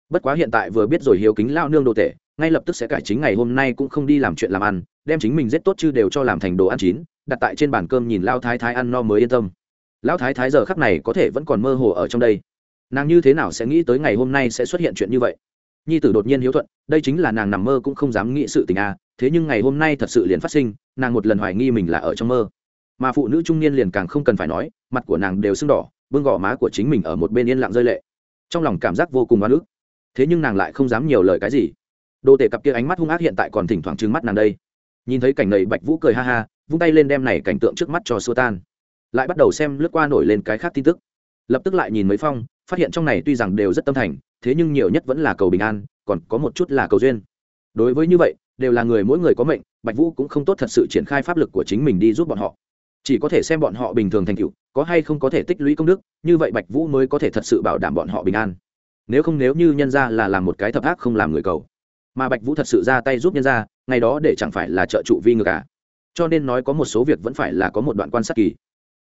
Bất quá hiện tại vừa biết rồi hiếu kính lao nương đồ tể ngay lập tức sẽ cải chính ngày hôm nay cũng không đi làm chuyện làm ăn, đem chính mình rất tốt chứ đều cho làm thành đồ ăn chín, đặt tại trên bàn cơm nhìn lao thái thái ăn no mới yên tâm. Lão thái thái giờ khắc này có thể vẫn còn mơ hồ ở trong đây. Nàng như thế nào sẽ nghĩ tới ngày hôm nay sẽ xuất hiện chuyện như vậy? Nhi tử đột nhiên hiếu thuận, đây chính là nàng nằm mơ cũng không dám nghĩ sự tình a thế nhưng ngày hôm nay thật sự liền phát sinh, nàng một lần hoài nghi mình là ở trong mơ. Mà phụ nữ trung niên liền càng không cần phải nói, mặt của nàng đều sưng đỏ, bưng gò má của chính mình ở một bên yên lặng rơi lệ. Trong lòng cảm giác vô cùng oan ức. Thế nhưng nàng lại không dám nhiều lời cái gì đồ tể cặp kia ánh mắt hung ác hiện tại còn thỉnh thoảng trừng mắt nàng đây. Nhìn thấy cảnh này, bạch vũ cười ha ha, vung tay lên đem này cảnh tượng trước mắt cho xua tan. Lại bắt đầu xem lướt qua nổi lên cái khác tin tức. Lập tức lại nhìn mấy phong, phát hiện trong này tuy rằng đều rất tâm thành, thế nhưng nhiều nhất vẫn là cầu bình an, còn có một chút là cầu duyên. Đối với như vậy, đều là người mỗi người có mệnh, bạch vũ cũng không tốt thật sự triển khai pháp lực của chính mình đi giúp bọn họ. Chỉ có thể xem bọn họ bình thường thành tựu, có hay không có thể tích lũy công đức, như vậy bạch vũ mới có thể thật sự bảo đảm bọn họ bình an. Nếu không, nếu như nhân ra là làm một cái thập ác không làm người cầu mà bạch vũ thật sự ra tay giúp nhân ra ngày đó để chẳng phải là trợ trụ vi ngược cả cho nên nói có một số việc vẫn phải là có một đoạn quan sát kỳ.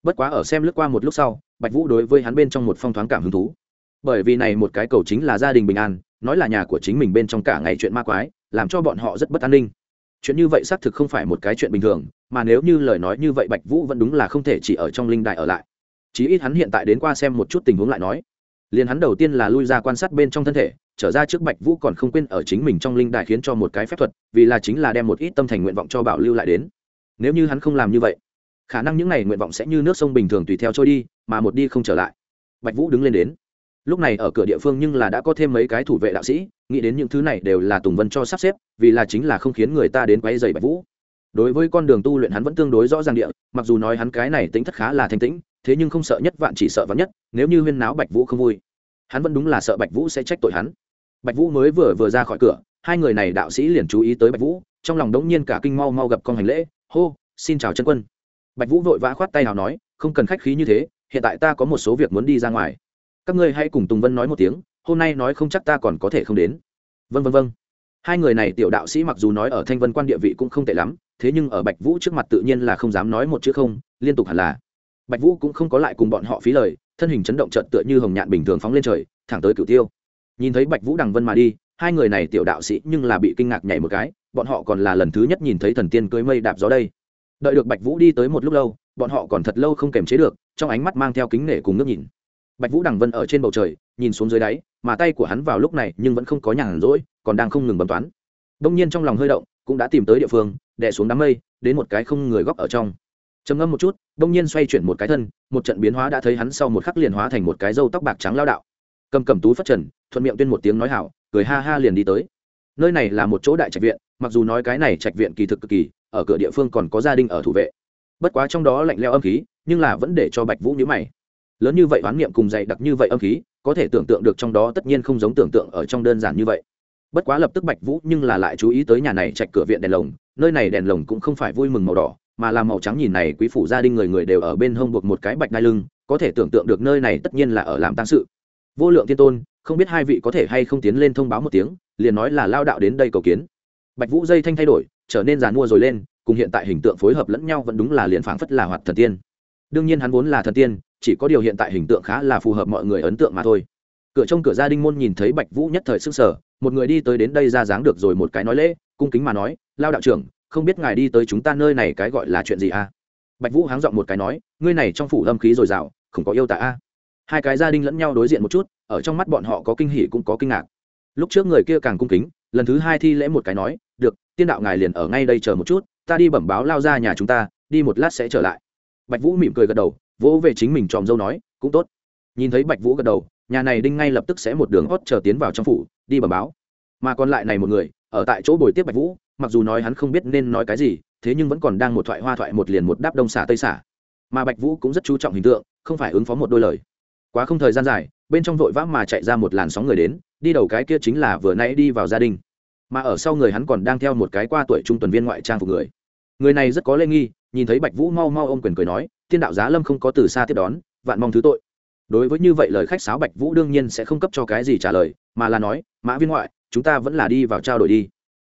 Bất quá ở xem lướt qua một lúc sau, bạch vũ đối với hắn bên trong một phong thoáng cảm hứng thú. Bởi vì này một cái cầu chính là gia đình bình an, nói là nhà của chính mình bên trong cả ngày chuyện ma quái, làm cho bọn họ rất bất an ninh. Chuyện như vậy xác thực không phải một cái chuyện bình thường, mà nếu như lời nói như vậy bạch vũ vẫn đúng là không thể chỉ ở trong linh đại ở lại. Chí ít hắn hiện tại đến qua xem một chút tình huống lại nói. Liền hắn đầu tiên là lui ra quan sát bên trong thân thể trở ra trước bạch vũ còn không quên ở chính mình trong linh đại khiến cho một cái phép thuật, vì là chính là đem một ít tâm thành nguyện vọng cho bảo lưu lại đến. Nếu như hắn không làm như vậy, khả năng những n à y nguyện vọng sẽ như nước sông bình thường tùy theo trôi đi, mà một đi không trở lại. Bạch vũ đứng lên đến. Lúc này ở cửa địa phương nhưng là đã có thêm mấy cái thủ vệ đạo sĩ, nghĩ đến những thứ này đều là tùng vân cho sắp xếp, vì là chính là không khiến người ta đến quay dày bạch vũ. Đối với con đường tu luyện hắn vẫn tương đối rõ ràng địa, mặc dù nói hắn cái này tính thất khá là thanh tĩnh, thế nhưng không sợ nhất vạn chỉ sợ vắn nhất, nếu như huyên náo bạch vũ không vui, hắn vẫn đúng là sợ bạch vũ sẽ trách tội hắn bạch vũ mới vừa vừa ra khỏi cửa, hai người này đạo sĩ liền chú ý tới bạch vũ, trong lòng đống nhiên cả kinh mau mau gặp con hành lễ, hô, xin chào chân quân. Bạch vũ vội vã khoát tay nào nói, không cần khách khí như thế, hiện tại ta có một số việc muốn đi ra ngoài. Các ngươi hãy cùng tùng vân nói một tiếng, hôm nay nói không chắc ta còn có thể không đến. Vân vân vân hai người này tiểu đạo sĩ mặc dù nói ở thanh vân quan địa vị cũng không tệ lắm, thế nhưng ở bạch vũ trước mặt tự nhiên là không dám nói một chữ không, liên tục hẳn là. Bạch vũ cũng không có lại cùng bọn họ phí lời, thân hình chấn động trận tựa như hồng nhạn bình thường phóng lên trời, thẳng tới cửu tiêu nhìn thấy bạch vũ đằng vân mà đi, hai người này tiểu đạo sĩ nhưng là bị kinh ngạc nhảy một cái, bọn họ còn là lần thứ nhất nhìn thấy thần tiên cưới mây đạp gió đây. Đợi được bạch vũ đi tới một lúc lâu, bọn họ còn thật lâu không kềm chế được, trong ánh mắt mang theo kính nể cùng ngước nhìn. Bạch vũ đằng vân ở trên bầu trời, nhìn xuống dưới đáy, mà tay của hắn vào lúc này nhưng vẫn không có nhàn rỗi, còn đang không ngừng bấm toán. Đông nhiên trong lòng hơi động, cũng đã tìm tới địa phương, đè xuống đám mây, đến một cái không người góc ở trong. Trầm ngâm một chút, đông nhiên xoay chuyển một cái thân, một trận biến hóa đã thấy hắn sau một khắc liền hóa thành một cái râu tóc bạc trắng lao đạo cầm cầm tú phát trần, thuận miệng tuyên một tiếng nói hảo, cười ha ha liền đi tới. Nơi này là một chỗ đại trạch viện, mặc dù nói cái này trạch viện kỳ thực cực kỳ, ở cửa địa phương còn có gia đình ở thủ vệ. Bất quá trong đó lạnh leo âm khí, nhưng là vẫn để cho bạch vũ nhữ mày. Lớn như vậy oán niệm cùng dày đặc như vậy âm khí, có thể tưởng tượng được trong đó tất nhiên không giống tưởng tượng ở trong đơn giản như vậy. Bất quá lập tức bạch vũ nhưng là lại chú ý tới nhà này chạch cửa viện đèn lồng, nơi này đèn lồng cũng không phải vui mừng màu đỏ, mà là màu trắng nhìn này quý phủ gia đình người người đều ở bên hông buộc một cái bạch ngai lưng, có thể tưởng tượng được nơi này tất nhiên là ở làm tăng sự vô lượng thiên tôn, không biết hai vị có thể hay không tiến lên thông báo một tiếng, liền nói là lao đạo đến đây cầu kiến. Bạch vũ dây thanh thay đổi, trở nên giàn mua rồi lên, cùng hiện tại hình tượng phối hợp lẫn nhau vẫn đúng là liền phảng phất là hoạt thần tiên. Đương nhiên hắn vốn là thần tiên, chỉ có điều hiện tại hình tượng khá là phù hợp mọi người ấn tượng mà thôi. Cửa trong cửa gia Đinh môn nhìn thấy bạch vũ nhất thời sức sở một người đi tới đến đây ra dáng được rồi một cái nói lễ, cung kính mà nói, lao đạo trưởng, không biết ngài đi tới chúng ta nơi này cái gọi là chuyện gì à? Bạch vũ háng giọng một cái nói, ngươi này trong phủ âm khí dồi dào, không có yêu tạ a hai cái gia đình lẫn nhau đối diện một chút, ở trong mắt bọn họ có kinh hỉ cũng có kinh ngạc. Lúc trước người kia càng cung kính, lần thứ hai thi lễ một cái nói, được, tiên đạo ngài liền ở ngay đây chờ một chút, ta đi bẩm báo lao ra nhà chúng ta, đi một lát sẽ trở lại. Bạch vũ mỉm cười gật đầu, vỗ về chính mình tròm dâu nói, cũng tốt. Nhìn thấy bạch vũ gật đầu, nhà này đinh ngay lập tức sẽ một đường hót chờ tiến vào trong phủ, đi bẩm báo. Mà còn lại này một người, ở tại chỗ bồi tiếp bạch vũ, mặc dù nói hắn không biết nên nói cái gì, thế nhưng vẫn còn đang một thoại hoa thoại một liền một đáp đông xả tây xả. Mà bạch vũ cũng rất chú trọng hình tượng, không phải ứng phó một đôi lời quá không thời gian dài, bên trong vội vã mà chạy ra một làn sóng người đến, đi đầu cái kia chính là vừa nãy đi vào gia đình. Mà ở sau người hắn còn đang theo một cái qua tuổi trung tuần viên ngoại trang phục người. Người này rất có lê nghi, nhìn thấy bạch vũ mau mau ôm quyền cười nói, tiên đạo giá lâm không có từ xa tiếp đón, vạn mong thứ tội. Đối với như vậy lời khách sáo bạch vũ đương nhiên sẽ không cấp cho cái gì trả lời, mà là nói, mã viên ngoại, chúng ta vẫn là đi vào trao đổi đi.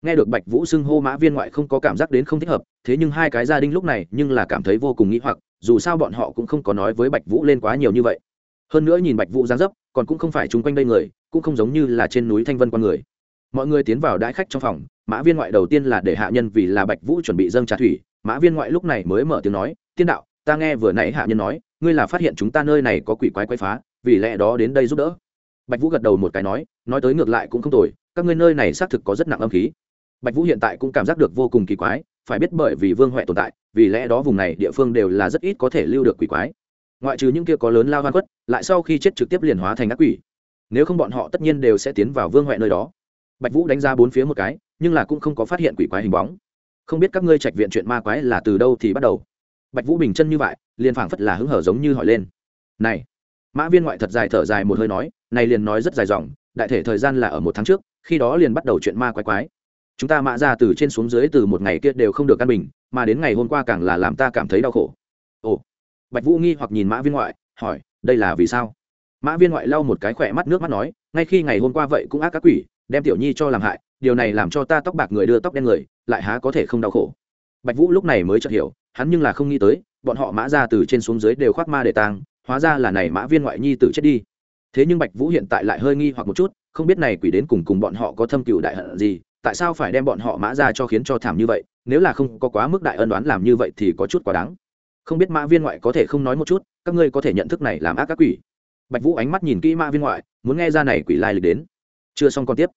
Nghe được bạch vũ xưng hô mã viên ngoại không có cảm giác đến không thích hợp, thế nhưng hai cái gia đình lúc này nhưng là cảm thấy vô cùng nghĩ hoặc, dù sao bọn họ cũng không có nói với bạch vũ lên quá nhiều như vậy hơn nữa nhìn bạch vũ giáng dấp, còn cũng không phải chung quanh đây người, cũng không giống như là trên núi thanh vân con người. Mọi người tiến vào đãi khách trong phòng, mã viên ngoại đầu tiên là để hạ nhân vì là bạch vũ chuẩn bị dâng trà thủy, mã viên ngoại lúc này mới mở tiếng nói, tiên đạo, ta nghe vừa nãy hạ nhân nói, ngươi là phát hiện chúng ta nơi này có quỷ quái quái phá, vì lẽ đó đến đây giúp đỡ. Bạch vũ gật đầu một cái nói nói tới ngược lại cũng không tồi, các ngươi nơi này xác thực có rất nặng âm khí. Bạch vũ hiện tại cũng cảm giác được vô cùng kỳ quái, phải biết bởi vì vương huệ tồn tại, vì lẽ đó vùng này địa phương đều là rất ít có thể lưu được quỷ quái ngoại trừ những kia có lớn lao van quất lại sau khi chết trực tiếp liền hóa thành ác quỷ. Nếu không bọn họ tất nhiên đều sẽ tiến vào vương huệ nơi đó. Bạch vũ đánh ra bốn phía một cái, nhưng là cũng không có phát hiện quỷ quái hình bóng. Không biết các ngươi trạch viện chuyện ma quái là từ đâu thì bắt đầu. Bạch vũ bình chân như vậy, liền phảng phất là hứng hở giống như hỏi lên. Này, mã viên ngoại thật dài thở dài một hơi nói, này liền nói rất dài dòng, đại thể thời gian là ở một tháng trước, khi đó liền bắt đầu chuyện ma quái quái. Chúng ta mã ra từ trên xuống dưới từ một ngày kia đều không được căn bình, mà đến ngày hôm qua càng là làm ta cảm thấy đau khổ bạch vũ nghi hoặc nhìn mã viên ngoại, hỏi, đây là vì sao? Mã viên ngoại lau một cái khỏe mắt nước mắt nói, ngay khi ngày hôm qua vậy cũng ác các quỷ, đem tiểu nhi cho làm hại, điều này làm cho ta tóc bạc người đưa tóc đen người, lại há có thể không đau khổ. Bạch vũ lúc này mới chợt hiểu, hắn nhưng là không nghĩ tới, bọn họ mã ra từ trên xuống dưới đều khoác ma để tang, hóa ra là này mã viên ngoại nhi tử chết đi. Thế nhưng bạch vũ hiện tại lại hơi nghi hoặc một chút, không biết này quỷ đến cùng cùng bọn họ có thâm cựu đại hận gì, tại sao phải đem bọn họ mã ra cho khiến cho thảm như vậy, nếu là không có quá mức đại ân đoán làm như vậy thì có chút quá đáng không biết mã viên ngoại có thể không nói một chút, các ngươi có thể nhận thức này làm ác các quỷ. Bạch vũ ánh mắt nhìn kỹ mã viên ngoại, muốn nghe ra này quỷ lai lịch đến. Chưa xong còn tiếp.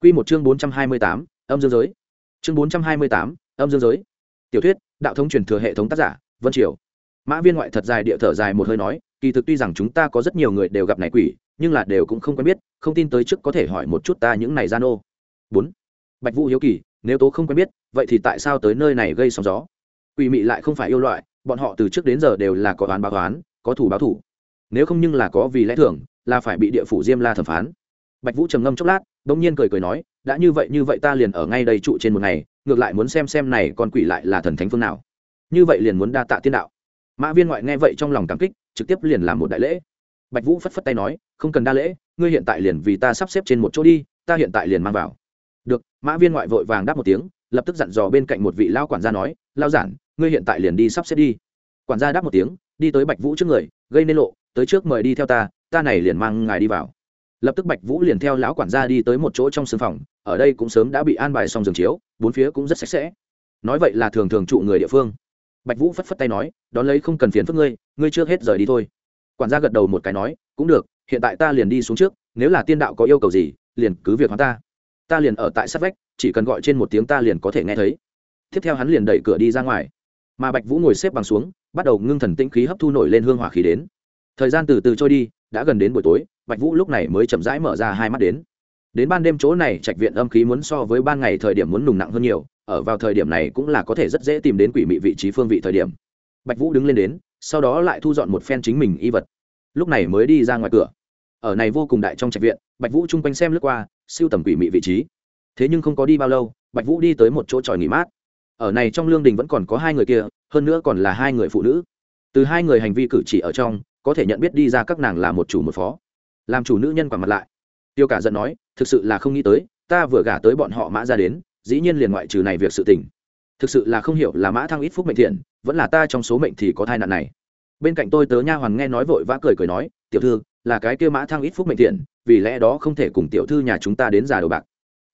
Q một chương bốn trăm hai mươi tám, âm dương giới. Chương bốn trăm hai mươi tám, âm dương giới. Tiểu thuyết, đạo thống truyền thừa hệ thống tác giả, vân triều. Mã viên ngoại thật dài địa thở dài một hơi nói, kỳ thực tuy rằng chúng ta có rất nhiều người đều gặp này quỷ, nhưng là đều cũng không quen biết, không tin tới trước có thể hỏi một chút ta những này gian ô. Bốn. Bạch vũ hiếu kỳ, nếu tố không quen biết, vậy thì tại sao tới nơi này gây sóng gió? Quỷ mị lại không phải yêu loại bọn họ từ trước đến giờ đều là có oán báo oán, có thủ báo thủ. Nếu không nhưng là có vì lẽ thường, là phải bị địa phủ diêm la thẩm phán. Bạch vũ trầm ngâm chốc lát đ ỗ n g nhiên cười cười nói, đã như vậy như vậy ta liền ở ngay đây trụ trên một ngày, ngược lại muốn xem xem này con quỷ lại là thần thánh phương nào. Như vậy liền muốn đa tạ tiên đạo. Mã viên ngoại nghe vậy trong lòng cảm kích, trực tiếp liền làm một đại lễ. Bạch vũ phất phất tay nói, không cần đa lễ, ngươi hiện tại liền vì ta sắp xếp trên một chỗ đi, ta hiện tại liền mang vào. Được, mã viên ngoại vội vàng đáp một tiếng, lập tức dặn dò bên cạnh một vị lao quản gia nói lao giản ngươi hiện tại liền đi sắp xếp đi. Quản gia đáp một tiếng, đi tới bạch vũ trước người, gây nên lộ, tới trước mời đi theo ta ta này liền mang ngài đi vào. Lập tức bạch vũ liền theo lão quản gia đi tới một chỗ trong sương phòng, ở đây cũng sớm đã bị an bài xong giường chiếu, bốn phía cũng rất sạch sẽ. Nói vậy là thường thường trụ người địa phương. Bạch vũ phất phất tay nói, đón lấy không cần phiền phức ngươi ngươi chưa hết rời đi thôi. Quản gia gật đầu một cái nói, cũng được, hiện tại ta liền đi xuống trước, nếu là tiên đạo có yêu cầu gì, liền cứ việc hóa ta. Ta liền ở tại sát vách, chỉ cần gọi trên một tiếng ta liền có thể nghe thấy. Tiếp theo hắn liền đẩy cửa đi ra ngoài mà bạch vũ ngồi xếp bằng xuống, bắt đầu ngưng thần tĩnh khí hấp thu nổi lên hương hỏa khí đến. Thời gian từ từ trôi đi, đã gần đến buổi tối, bạch vũ lúc này mới chậm rãi mở ra hai mắt đến. Đến ban đêm chỗ này, trạch viện âm khí muốn so với ban ngày thời điểm muốn nùng nặng hơn nhiều, ở vào thời điểm này cũng là có thể rất dễ tìm đến quỷ mị vị trí phương vị thời điểm. Bạch vũ đứng lên đến, sau đó lại thu dọn một phen chính mình y vật. Lúc này mới đi ra ngoài cửa. Ở này vô cùng đại trong trạch viện, bạch vũ chung quanh xem lướt qua, siêu tầm quỷ mị vị trí. Thế nhưng không có đi bao lâu, bạch vũ đi tới một chỗ tròi nghỉ mát ở này trong lương đình vẫn còn có hai người kia, hơn nữa còn là hai người phụ nữ. Từ hai người hành vi cử chỉ ở trong, có thể nhận biết đi ra các nàng là một chủ một phó. Làm chủ nữ nhân quả mặt lại. Tiêu cả giận nói, thực sự là không nghĩ tới, ta vừa gả tới bọn họ mã ra đến, dĩ nhiên liền ngoại trừ này việc sự tình. Thực sự là không hiểu là mã thăng ít phúc mệnh thiện, vẫn là ta trong số mệnh thì có thai nạn này. Bên cạnh tôi tớ nha hoàn nghe nói vội vã cười cười nói, tiểu thư, là cái kia mã thăng ít phúc mệnh thiện, vì lẽ đó không thể cùng tiểu thư nhà chúng ta đến già đồ bạc.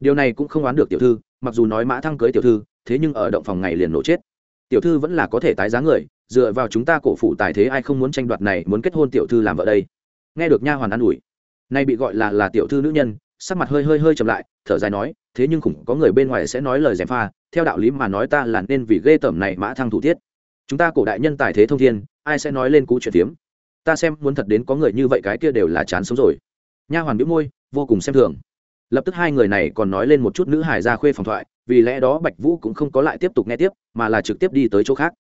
Điều này cũng không oán được tiểu thư, mặc dù nói mã thăng cưới tiểu thư thế nhưng ở động phòng ngày liền nổ chết. Tiểu thư vẫn là có thể tái giá người, dựa vào chúng ta cổ phụ tài thế ai không muốn tranh đoạt này, muốn kết hôn tiểu thư làm vợ đây. Nghe được nha hoàn an ủi, nay bị gọi là là tiểu thư nữ nhân, sắc mặt hơi hơi hơi chậm lại, thở dài nói, thế nhưng khủng, có người bên ngoài sẽ nói lời dèm pha, theo đạo lý mà nói ta là nên vì ghê tởm này mã thăng thủ tiết. Chúng ta cổ đại nhân tài thế thông thiên, ai sẽ nói lên cú chuyện tiếm ta xem muốn thật đến có người như vậy cái kia đều là chán sống rồi. Nha hoàn bĩu môi, vô cùng xem thường. Lập tức hai người này còn nói lên một chút nữ hải ra khuê phòng thoại vì lẽ đó bạch vũ cũng không có lại tiếp tục nghe tiếp, mà là trực tiếp đi tới chỗ khác.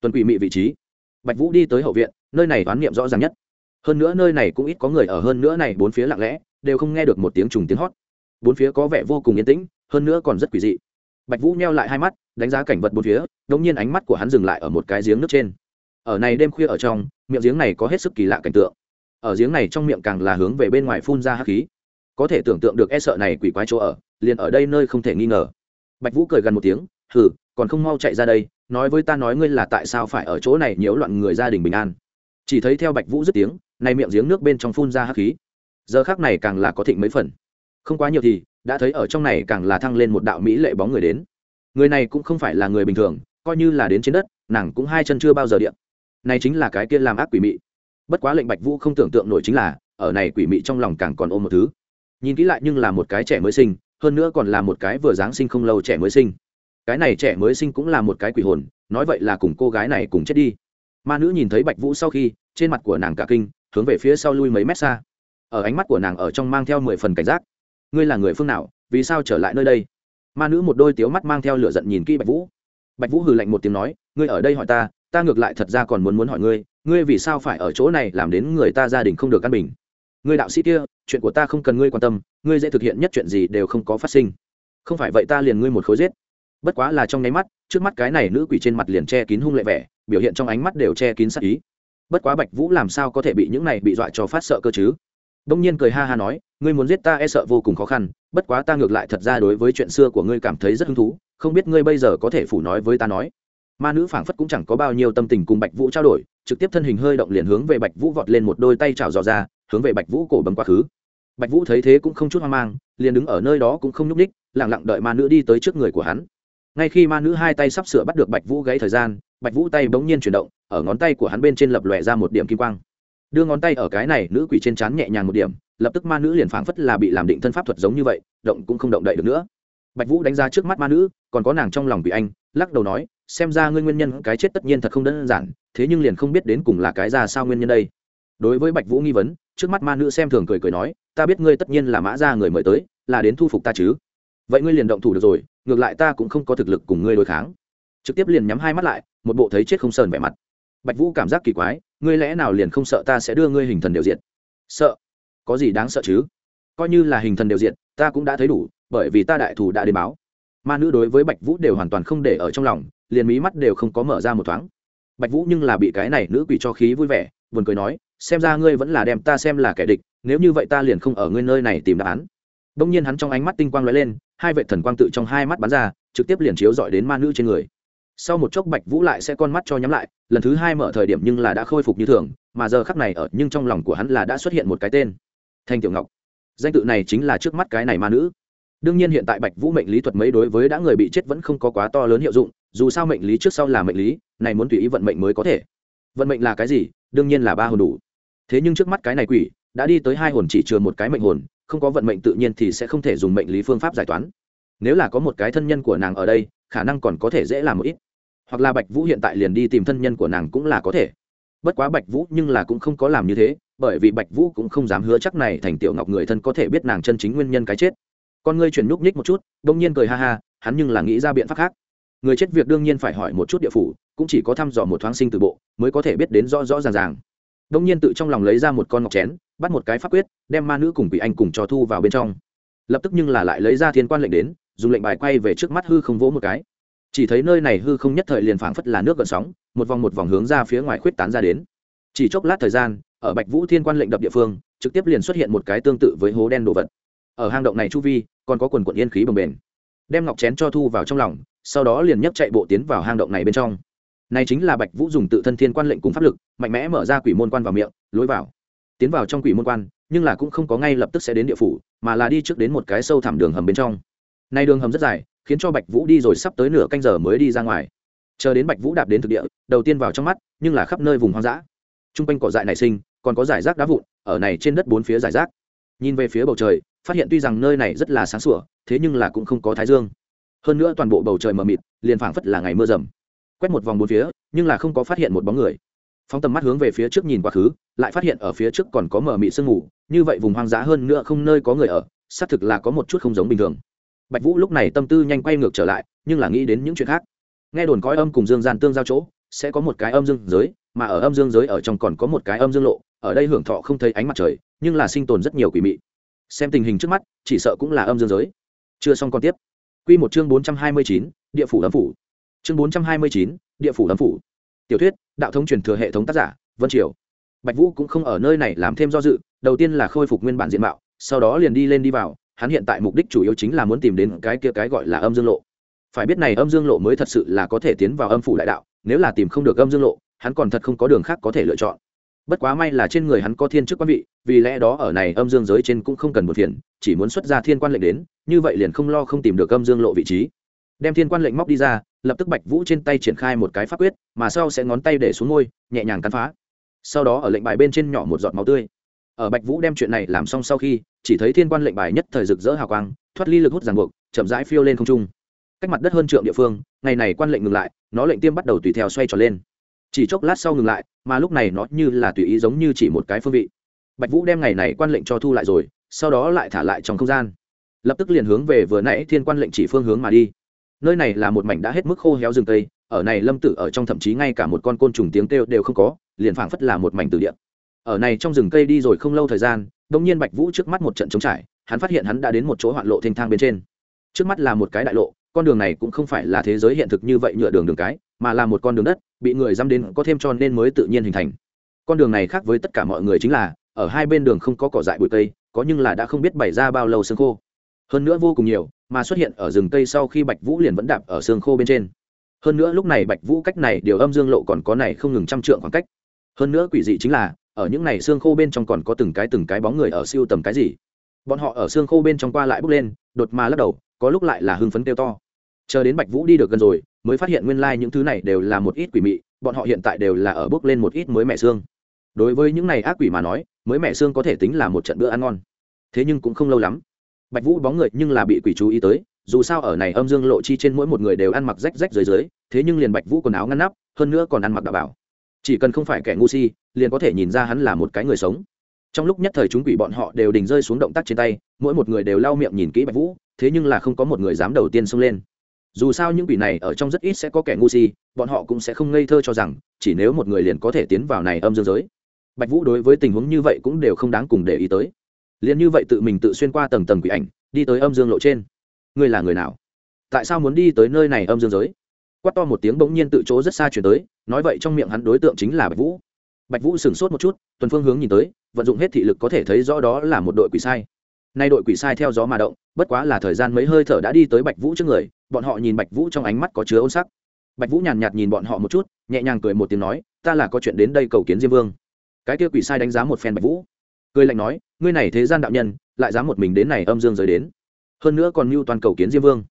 Tuần quỷ mị vị trí. Bạch vũ đi tới hậu viện, nơi này toán niệm rõ ràng nhất. Hơn nữa nơi này cũng ít có người ở, hơn nữa này bốn phía lặng lẽ, đều không nghe được một tiếng trùng tiếng hót. Bốn phía có vẻ vô cùng yên tĩnh, hơn nữa còn rất quỷ dị. Bạch vũ neo lại hai mắt, đánh giá cảnh vật bốn phía đ nhiên ánh mắt của hắn dừng lại ở một cái giếng nước trên. Ở này đêm khuya ở trong, miệng giếng này có hết sức kỳ lạ cảnh tượng. Ở giếng này trong miệng càng là hướng về bên ngoài phun ra hắc khí. Có thể tưởng tượng được e sợ này quỷ quái chỗ ở, liền ở đây nơi không thể nghi ngờ bạch vũ cười gần một tiếng, hừ, còn không mau chạy ra đây, nói với ta nói ngươi là tại sao phải ở chỗ này nhiễu loạn người gia đình bình an. Chỉ thấy theo bạch vũ dứt tiếng này miệng giếng nước bên trong phun ra hắc khí. Giờ khác này càng là có thịnh mấy phần. Không quá nhiều thì, đã thấy ở trong này càng là thăng lên một đạo mỹ lệ bóng người đến. Người này cũng không phải là người bình thường, coi như là đến trên đất, nàng cũng hai chân chưa bao giờ điện. Này chính là cái kia làm ác quỷ mị. Bất quá lệnh bạch vũ không tưởng tượng nổi chính là, ở này quỷ mị trong lòng càng còn ôm một thứ. Nhìn kỹ lại nhưng là một cái trẻ mới sinh hơn nữa còn là một cái vừa giáng sinh không lâu trẻ mới sinh. Cái này trẻ mới sinh cũng là một cái quỷ hồn, nói vậy là cùng cô gái này cùng chết đi. Ma nữ nhìn thấy bạch vũ sau khi, trên mặt của nàng cả kinh, hướng về phía sau lui mấy mét xa. Ở ánh mắt của nàng ở trong mang theo mười phần cảnh giác. Ngươi là người phương nào, vì sao trở lại nơi đây? Ma nữ một đôi tiếu mắt mang theo lửa giận nhìn kỹ bạch vũ. Bạch vũ hừ lạnh một tiếng nói, ngươi ở đây hỏi ta ta ngược lại thật ra còn muốn muốn hỏi ngươi ngươi vì sao phải ở chỗ này làm đến người ta gia đình không được căn bình? Ngươi đạo sĩ kia, chuyện của ta không cần ngươi quan tâm, ngươi dễ thực hiện nhất chuyện gì đều không có phát sinh. Không phải vậy ta liền ngươi một khối giết. Bất quá là trong nháy mắt, trước mắt cái này nữ quỷ trên mặt liền che kín hung lệ vẻ, biểu hiện trong ánh mắt đều che kín sắc ý. Bất quá bạch vũ làm sao có thể bị những này bị dọa cho phát sợ cơ chứ? Đông nhiên cười ha ha nói, ngươi muốn giết ta e sợ vô cùng khó khăn, bất quá ta ngược lại thật ra đối với chuyện xưa của ngươi cảm thấy rất hứng thú, không biết ngươi bây giờ có thể phủ nói với ta nói. Ma nữ phảng phất cũng chẳng có bao nhiêu tâm tình cùng bạch vũ trao đổi, trực tiếp thân hình hơi động liền hướng về bạch vũ vọt lên một đôi tay chảo dò ra hướng về bạch vũ cổ bấm quá khứ. Bạch vũ thấy thế cũng không chút hoang mang, liền đứng ở nơi đó cũng không nhúc ních lẳng lặng đợi ma nữ đi tới trước người của hắn. Ngay khi ma nữ hai tay sắp sửa bắt được bạch vũ gãy thời gian, bạch vũ tay bỗng nhiên chuyển động, ở ngón tay của hắn bên trên lập lòe ra một điểm kim quang. Đưa ngón tay ở cái này nữ quỷ trên trán nhẹ nhàng một điểm, lập tức ma nữ liền phảng phất là bị làm định thân pháp thuật giống như vậy, động cũng không động đậy được nữa. Bạch vũ đánh ra trước mắt ma nữ, còn có nàng trong lòng bị anh, lắc đầu nói, xem ra ngươi nguyên nhân cái chết tất nhiên thật không đơn giản, thế nhưng liền không biết đến cùng là cái ra sao nguyên nhân đây. Đối với bạch vũ nghi vấn trước mắt ma nữ xem thường cười cười nói, ta biết ngươi tất nhiên là mã ra người mời tới, là đến thu phục ta chứ. Vậy ngươi liền động thủ được rồi, ngược lại ta cũng không có thực lực cùng ngươi đối kháng. Trực tiếp liền nhắm hai mắt lại, một bộ thấy chết không sờn vẻ mặt. Bạch vũ cảm giác kỳ quái, ngươi lẽ nào liền không sợ ta sẽ đưa ngươi hình thần đều diện sợ? Có gì đáng sợ chứ? Coi như là hình thần đều diện ta cũng đã thấy đủ, bởi vì ta đại thù đã đến báo. Ma nữ đối với bạch vũ đều hoàn toàn không để ở trong lòng, liền mí mắt đều không có mở ra một thoáng. Bạch vũ nhưng là bị cái này nữ quỷ cho khí vui vẻ, buồn cười nói xem ra ngươi vẫn là đem ta xem là kẻ địch, nếu như vậy ta liền không ở ngươi nơi này tìm đáp án. Đông nhiên hắn trong ánh mắt tinh quang lóe lên, hai vệ thần quang tự trong hai mắt bắn ra, trực tiếp liền chiếu dọi đến ma nữ trên người. Sau một chốc bạch vũ lại sẽ con mắt cho nhắm lại, lần thứ hai mở thời điểm nhưng là đã khôi phục như thường, mà giờ khắc này ở, nhưng trong lòng của hắn là đã xuất hiện một cái tên, thanh tiểu ngọc. Danh tự này chính là trước mắt cái này ma nữ. Đương nhiên hiện tại bạch vũ mệnh lý thuật mấy đối với đã người bị chết vẫn không có quá to lớn hiệu dụng, dù sao mệnh lý trước sau là mệnh lý, này muốn tùy ý vận mệnh mới có thể. Vận mệnh là cái gì? Đương nhiên là ba hồn đủ thế nhưng trước mắt cái này quỷ, đã đi tới hai hồn chỉ chừa một cái mệnh hồn, không có vận mệnh tự nhiên thì sẽ không thể dùng mệnh lý phương pháp giải toán. Nếu là có một cái thân nhân của nàng ở đây, khả năng còn có thể dễ làm một ít. Hoặc là bạch vũ hiện tại liền đi tìm thân nhân của nàng cũng là có thể. Bất quá bạch vũ nhưng là cũng không có làm như thế, bởi vì bạch vũ cũng không dám hứa chắc này thành tiểu ngọc người thân có thể biết nàng chân chính nguyên nhân cái chết. Con ngươi chuyển núp nhích một chút đông nhiên cười ha ha, hắn nhưng là nghĩ ra biện pháp khác. Người chết việc đương nhiên phải hỏi một chút địa phủ, cũng chỉ có thăm dò một thoáng sinh từ bộ, mới có thể biết đến rõ rõ ràng ràng đông nhiên tự trong lòng lấy ra một con ngọc chén, bắt một cái pháp quyết, đem ma nữ cùng quỷ anh cùng cho thu vào bên trong. Lập tức nhưng là lại lấy ra thiên quan lệnh đến, dùng lệnh bài quay về trước mắt hư không vỗ một cái. Chỉ thấy nơi này hư không nhất thời liền phảng phất là nước gợn sóng, một vòng một vòng hướng ra phía ngoài khuyết tán ra đến. Chỉ chốc lát thời gian, ở bạch vũ thiên quan lệnh đập địa phương, trực tiếp liền xuất hiện một cái tương tự với hố đen đồ vật. Ở hang động này chu vi, còn có quần quận yên khí bồng bềnh. Đem ngọc chén cho thu vào trong lòng, sau đó liền nhấc chạy bộ tiến vào hang động này bên trong này chính là bạch vũ dùng tự thân thiên quan lệnh cùng pháp lực, mạnh mẽ mở ra quỷ môn quan vào miệng, lối vào. Tiến vào trong quỷ môn quan, nhưng là cũng không có ngay lập tức sẽ đến địa phủ, mà là đi trước đến một cái sâu thẳm đường hầm bên trong. Nay đường hầm rất dài, khiến cho bạch vũ đi rồi sắp tới nửa canh giờ mới đi ra ngoài. Chờ đến bạch vũ đạp đến thực địa, đầu tiên vào trong mắt, nhưng là khắp nơi vùng hoang dã. T r u n g quanh cỏ dại nảy sinh, còn có giải rác đá vụn, ở này trên đất bốn phía giải rác. Nhìn về phía bầu trời, phát hiện tuy rằng nơi này rất là sáng sủa, thế nhưng là cũng không có thái dương. Hơn nữa toàn bộ bầu trời mờ mịt, liền phảng phất là ngày mưa rầm quét một vòng bốn phía, nhưng là không có phát hiện một bóng người. Phóng tầm mắt hướng về phía trước nhìn quá khứ, lại phát hiện ở phía trước còn có mờ mị sương mù, như vậy vùng hoang dã hơn nữa không nơi có người ở, xác thực là có một chút không giống bình thường. Bạch vũ lúc này tâm tư nhanh quay ngược trở lại, nhưng là nghĩ đến những chuyện khác. Nghe đồn cõi âm cùng dương gian tương giao chỗ, sẽ có một cái âm dương giới, mà ở âm dương giới ở trong còn có một cái âm dương lộ, ở đây hưởng thọ không thấy ánh mặt trời, nhưng là sinh tồn rất nhiều quỷ mị. Xem tình hình trước mắt, chỉ sợ cũng là âm dương giới. Chưa xong còn tiếp. Quy một chương bốn trăm hai mươi chín, địa phủ âm phủ chương bốn trăm hai mươi chín, địa phủ âm phủ. Tiểu thuyết, đạo thống truyền thừa hệ thống tác giả, vân triều. Bạch vũ cũng không ở nơi này làm thêm do dự, đầu tiên là khôi phục nguyên bản diện mạo, sau đó liền đi lên đi vào, hắn hiện tại mục đích chủ yếu chính là muốn tìm đến cái kia cái gọi là âm dương lộ. Phải biết này âm dương lộ mới thật sự là có thể tiến vào âm phủ đại đạo, nếu là tìm không được âm dương lộ, hắn còn thật không có đường khác có thể lựa chọn. Bất quá may là trên người hắn có thiên chức quan vị, vì lẽ đó ở này âm dương giới trên cũng không cần một phiền, chỉ muốn xuất ra thiên quan lệnh đến, như vậy liền không lo không tìm được âm dương lộ vị trí. Đem thiên quan lệnh móc đi ra lập tức bạch vũ trên tay triển khai một cái pháp quyết, mà sau sẽ ngón tay để xuống môi, nhẹ nhàng cắn phá. Sau đó ở lệnh bài bên trên nhỏ một giọt máu tươi. Ở bạch vũ đem chuyện này làm xong sau khi, chỉ thấy thiên quan lệnh bài nhất thời rực rỡ hào quang, thoát ly lực hút ràng buộc, chậm rãi phiêu lên không trung. Cách mặt đất hơn trượng địa phương, ngày này quan lệnh ngừng lại, nó lệnh tiêm bắt đầu tùy theo xoay tròn lên. Chỉ chốc lát sau ngừng lại, mà lúc này nó như là tùy ý giống như chỉ một cái phương vị. Bạch vũ đem ngày này quan lệnh cho thu lại rồi, sau đó lại thả lại trong không gian. Lập tức liền hướng về vừa nãy thiên quan lệnh chỉ phương hướng mà đi nơi này là một mảnh đã hết mức khô héo rừng tây, ở này lâm tử ở trong thậm chí ngay cả một con côn trùng tiếng kêu đều không có, liền phảng phất là một mảnh từ địa. Ở này trong rừng cây đi rồi không lâu thời gian đông nhiên bạch vũ trước mắt một trận trống trải, hắn phát hiện hắn đã đến một chỗ hoạn lộ thênh thang bên trên. Trước mắt là một cái đại lộ, con đường này cũng không phải là thế giới hiện thực như vậy nhựa đường đường cái, mà là một con đường đất, bị người dăm đến có thêm cho nên mới tự nhiên hình thành. Con đường này khác với tất cả mọi người chính là, ở hai bên đường không có cỏ dại bụi cây, có nhưng là đã không biết bày ra bao lâu sương khô. Hơn nữa vô cùng nhiều mà xuất hiện ở rừng cây sau khi bạch vũ liền vẫn đạp ở xương khô bên trên. Hơn nữa lúc này bạch vũ cách này điều âm dương lộ còn có này không ngừng trăm trượng khoảng cách. Hơn nữa quỷ dị chính là, ở những này xương khô bên trong còn có từng cái từng cái bóng người ở siêu tầm cái gì. Bọn họ ở xương khô bên trong qua lại bước lên, đột mà lắc đầu, có lúc lại là hưng phấn kêu to. Chờ đến bạch vũ đi được gần rồi, mới phát hiện nguyên lai những thứ này đều là một ít quỷ mị, bọn họ hiện tại đều là ở bước lên một ít mới mẻ xương. Đối với những này ác quỷ mà nói, mới mẻ xương có thể tính là một trận bữa ăn ngon. Thế nhưng cũng không lâu lắm bạch vũ bóng người nhưng là bị quỷ chú ý tới, dù sao ở này âm dương lộ chi trên mỗi một người đều ăn mặc rách rách dưới dưới, thế nhưng liền bạch vũ quần áo ngăn nắp, hơn nữa còn ăn mặc đạo bảo. Chỉ cần không phải kẻ ngu si, liền có thể nhìn ra hắn là một cái người sống. Trong lúc nhất thời chúng quỷ bọn họ đều đình rơi xuống động tác trên tay, mỗi một người đều lau miệng nhìn kỹ bạch vũ, thế nhưng là không có một người dám đầu tiên xông lên. Dù sao những quỷ này ở trong rất ít sẽ có kẻ ngu si, bọn họ cũng sẽ không ngây thơ cho rằng, chỉ nếu một người liền có thể tiến vào này âm dương giới. Bạch vũ đối với tình huống như vậy cũng đều không đáng cùng để ý tới liền như vậy tự mình tự xuyên qua tầng tầng quỷ ảnh, đi tới âm dương lộ trên. Ngươi là người nào? Tại sao muốn đi tới nơi này âm dương giới? Quát to một tiếng bỗng nhiên tự chỗ rất xa chuyển tới, nói vậy trong miệng hắn đối tượng chính là bạch vũ. Bạch vũ sửng sốt một chút, tuần phương hướng nhìn tới, vận dụng hết thị lực có thể thấy rõ đó là một đội quỷ sai. Nay đội quỷ sai theo gió mà động, bất quá là thời gian mấy hơi thở đã đi tới bạch vũ trước người, bọn họ nhìn bạch vũ trong ánh mắt có chứa ôn sắc. Bạch vũ nhàn nhạt nhìn bọn họ một chút, nhẹ nhàng cười một tiếng nói, ta là có chuyện đến đây cầu kiến diêm vương. Cái kia quỷ sai đánh giá một phen bạch vũ cười lạnh nói, ngươi này thế gian đạo nhân, lại dám một mình đến này âm dương giới đến. Hơn nữa còn mưu toàn cầu kiến diêm vương.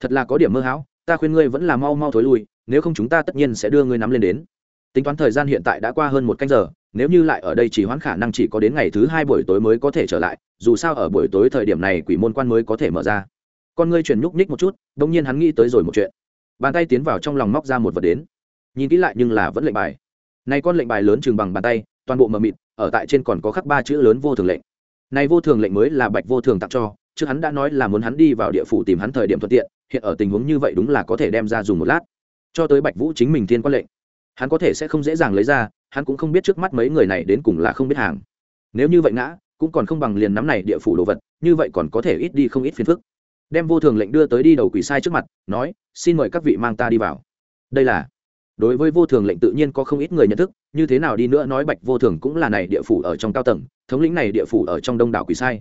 Thật là có điểm mơ hão, ta khuyên ngươi vẫn là mau mau thối lui, nếu không chúng ta tất nhiên sẽ đưa ngươi nắm lên đến. Tính toán thời gian hiện tại đã qua hơn một canh giờ, nếu như lại ở đây chỉ hoãn khả năng chỉ có đến ngày thứ hai buổi tối mới có thể trở lại, dù sao ở buổi tối thời điểm này quỷ môn quan mới có thể mở ra. Con ngươi chuyển nhúc nhích một chút đ ỗ n g nhiên hắn nghĩ tới rồi một chuyện. Bàn tay tiến vào trong lòng móc ra một vật đến. Nhìn kỹ lại nhưng là vẫn lệnh bài. Này con lệnh bài lớn chừng bằng bàn tay toàn bộ mờ mịt, ở tại trên còn có khắc ba chữ lớn vô thường lệnh. Này vô thường lệnh mới là bạch vô thường tặng cho, chứ hắn đã nói là muốn hắn đi vào địa phủ tìm hắn thời điểm thuận tiện, hiện ở tình huống như vậy đúng là có thể đem ra dùng một lát. Cho tới bạch vũ chính mình thiên quan lệnh, hắn có thể sẽ không dễ dàng lấy ra, hắn cũng không biết trước mắt mấy người này đến cùng là không biết hàng. Nếu như vậy ngã, cũng còn không bằng liền nắm này địa phủ đồ vật, như vậy còn có thể ít đi không ít phiền phức. Đem vô thường lệnh đưa tới đi đầu quỷ sai trước mặt, nói, xin mời các vị mang ta đi vào. Đây là đối với vô thường lệnh tự nhiên có không ít người nhận thức, như thế nào đi nữa nói bạch vô thường cũng là này địa phủ ở trong cao tầng, thống lĩnh này địa phủ ở trong đông đảo quỷ sai.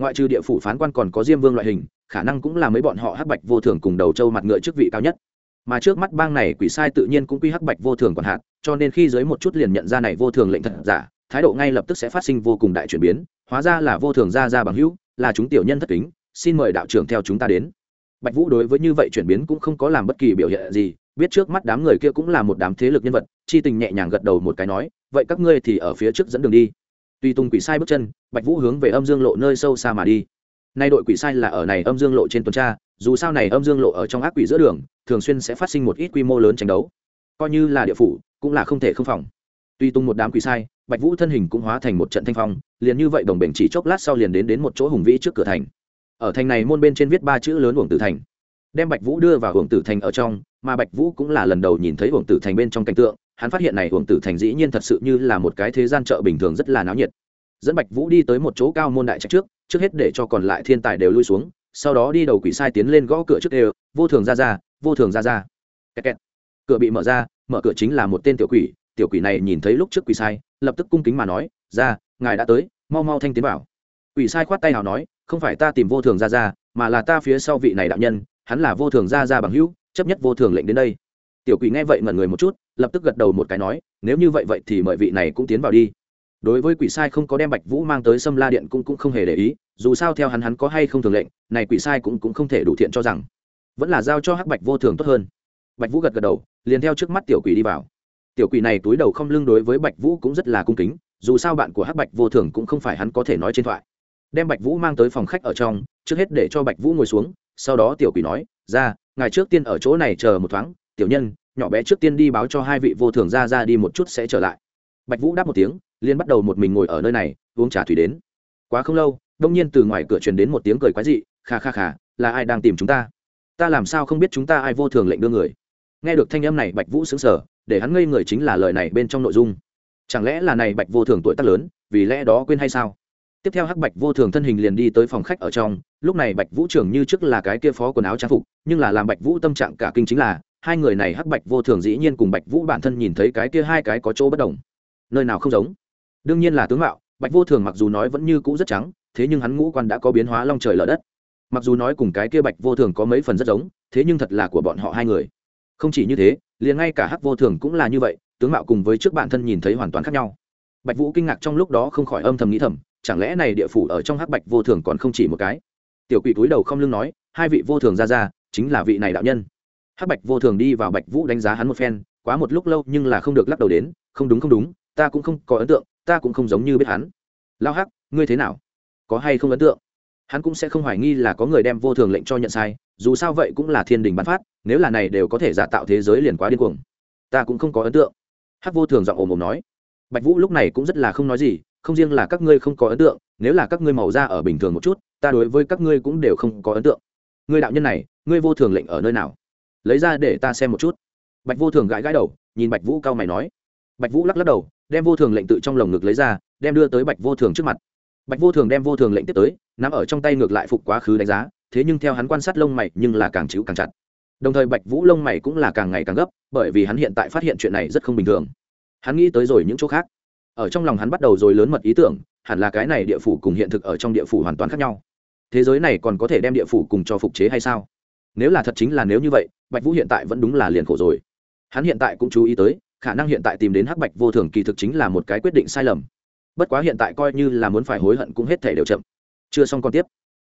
Ngoại trừ địa phủ phán quan còn có diêm vương loại hình, khả năng cũng là mấy bọn họ hắc bạch vô thường cùng đầu châu mặt ngựa chức vị cao nhất. Mà trước mắt bang này quỷ sai tự nhiên cũng quy hắc bạch vô thường còn hạn, cho nên khi dưới một chút liền nhận ra này vô thường lệnh thật giả, thái độ ngay lập tức sẽ phát sinh vô cùng đại chuyển biến, hóa ra là vô thường ra ra bằng hữu, là chúng tiểu nhân thất kính, xin mời đạo trưởng theo chúng ta đến. Bạch vũ đối với như vậy chuyển biến cũng không có làm bất kỳ biểu hiện gì biết trước mắt đám người kia cũng là một đám thế lực nhân vật, chi tình nhẹ nhàng gật đầu một cái nói, vậy các ngươi thì ở phía trước dẫn đường đi. Tuy tung quỷ sai bước chân, bạch vũ hướng về âm dương lộ nơi sâu xa mà đi. Nay đội quỷ sai là ở này âm dương lộ trên tuần tra, dù sao này âm dương lộ ở trong ác quỷ giữa đường, thường xuyên sẽ phát sinh một ít quy mô lớn tranh đấu. Coi như là địa phủ, cũng là không thể không phòng. Tuy tung một đám quỷ sai, bạch vũ thân hình cũng hóa thành một trận thanh phong, liền như vậy đồng bền chỉ chốc lát sau liền đến đến một chỗ hùng vĩ trước cửa thành. Ở thành này môn bên trên viết ba chữ lớn uổng tử thành. Đem bạch vũ đưa vào uổng tử thành ở trong mà bạch vũ cũng là lần đầu nhìn thấy uổng tử thành bên trong cảnh tượng, hắn phát hiện này uổng tử thành dĩ nhiên thật sự như là một cái thế gian chợ bình thường rất là náo nhiệt. Dẫn bạch vũ đi tới một chỗ cao môn đại trạch trước trước hết để cho còn lại thiên tài đều lui xuống, sau đó đi đầu quỷ sai tiến lên gõ cửa trước đều, vô thường ra ra, vô thường ra ra. Kẹt kẹt. cửa bị mở ra, mở cửa chính là một tên tiểu quỷ tiểu quỷ này nhìn thấy lúc trước quỷ sai, lập tức cung kính mà nói, ra, ngài đã tới, mau mau thanh tiến vào. Quỷ sai khoát tay nào nói, không phải ta tìm vô thường ra ra, mà là ta phía sau vị này đạo nhân, hắn là vô thường ra ra bằng hữu chấp nhất vô thường lệnh đến đây. Tiểu quỷ nghe vậy ngẩn người một chút, lập tức gật đầu một cái nói, nếu như vậy vậy thì mời vị này cũng tiến vào đi. Đối với quỷ sai không có đem bạch vũ mang tới sâm la điện cũng cũng không hề để ý, dù sao theo hắn hắn có hay không thường lệnh, này quỷ sai cũng cũng không thể đủ thiện cho rằng. Vẫn là giao cho hắc bạch vô thường tốt hơn. Bạch vũ gật gật đầu, liền theo trước mắt tiểu quỷ đi vào. Tiểu quỷ này túi đầu không lưng đối với bạch vũ cũng rất là cung kính, dù sao bạn của hắc bạch vô thường cũng không phải hắn có thể nói trên thoại. Đem bạch vũ mang tới phòng khách ở trong, trước hết để cho bạch vũ ngồi xuống, sau đó tiểu quỷ nói, ra ngài trước tiên ở chỗ này chờ một thoáng, tiểu nhân, nhỏ bé trước tiên đi báo cho hai vị vô thường ra ra đi một chút sẽ trở lại. Bạch vũ đáp một tiếng liên bắt đầu một mình ngồi ở nơi này, uống trà thủy đến. Quá không lâu, đông nhiên từ ngoài cửa truyền đến một tiếng cười quái dị, kha kha kha, là ai đang tìm chúng ta? Ta làm sao không biết chúng ta ai vô thường lệnh đưa người? Nghe được thanh âm này, bạch vũ xứng sở để hắn ngây người chính là lời này bên trong nội dung. Chẳng lẽ là này bạch vô thường tuổi tác lớn, vì lẽ đó quên hay sao? Tiếp theo hắc bạch vô thường thân hình liền đi tới phòng khách ở trong, lúc này bạch vũ trưởng như trước là cái kia phó quần áo trang phục, nhưng là làm bạch vũ tâm trạng cả kinh chính là, hai người này hắc bạch vô thường dĩ nhiên cùng bạch vũ bản thân nhìn thấy cái kia hai cái có chỗ bất đồng. Nơi nào không giống? Đương nhiên là tướng mạo, bạch vô thường mặc dù nói vẫn như cũ rất trắng, thế nhưng hắn ngũ quan đã có biến hóa long trời lở đất. Mặc dù nói cùng cái kia bạch vô thường có mấy phần rất giống, thế nhưng thật là của bọn họ hai người. Không chỉ như thế, liền ngay cả hắc vô thường cũng là như vậy, tướng mạo cùng với trước bản thân nhìn thấy hoàn toàn khác nhau. Bạch vũ kinh ngạc trong lúc đó không khỏi âm thầm nghĩ thầm chẳng lẽ này địa phủ ở trong hắc bạch vô thường còn không chỉ một cái? Tiểu quỷ túi đầu không lưng nói, hai vị vô thường ra ra, chính là vị này đạo nhân. Hắc bạch vô thường đi vào bạch vũ đánh giá hắn một phen, quá một lúc lâu nhưng là không được lắc đầu đến, không đúng không đúng, ta cũng không có ấn tượng, ta cũng không giống như biết hắn. Lao hắc, ngươi thế nào? Có hay không ấn tượng? Hắn cũng sẽ không hoài nghi là có người đem vô thường lệnh cho nhận sai, dù sao vậy cũng là thiên đình bắn phát, nếu là này đều có thể giả tạo thế giới liền quá điên cuồng. Ta cũng không có ấn tượng. Hắc vô thường giọng ồm ồm nói. Bạch vũ lúc này cũng rất là không nói gì không riêng là các ngươi không có ấn tượng, nếu là các ngươi màu da ở bình thường một chút, ta đối với các ngươi cũng đều không có ấn tượng. Ngươi đạo nhân này, ngươi vô thường lệnh ở nơi nào? Lấy ra để ta xem một chút. Bạch vô thường gãi gãi đầu, nhìn bạch vũ cao mày nói. Bạch vũ lắc lắc đầu, đem vô thường lệnh tự trong lồng ngực lấy ra, đem đưa tới bạch vô thường trước mặt. Bạch vô thường đem vô thường lệnh tiếp tới nằm ở trong tay ngược lại phục quá khứ đánh giá, thế nhưng theo hắn quan sát lông mày nhưng là càng chịu càng chặt. Đồng thời bạch vũ lông mày cũng là càng ngày càng gấp, bởi vì hắn hiện tại phát hiện chuyện này rất không bình thường. Hắn nghĩ tới rồi những chỗ khác ở trong lòng hắn bắt đầu rồi lớn mật ý tưởng, hẳn là cái này địa phủ cùng hiện thực ở trong địa phủ hoàn toàn khác nhau. Thế giới này còn có thể đem địa phủ cùng cho phục chế hay sao? Nếu là thật chính là nếu như vậy, bạch vũ hiện tại vẫn đúng là liền khổ rồi. Hắn hiện tại cũng chú ý tới, khả năng hiện tại tìm đến hắc bạch vô thường kỳ thực chính là một cái quyết định sai lầm. Bất quá hiện tại coi như là muốn phải hối hận cũng hết thể đều chậm. Chưa xong còn tiếp.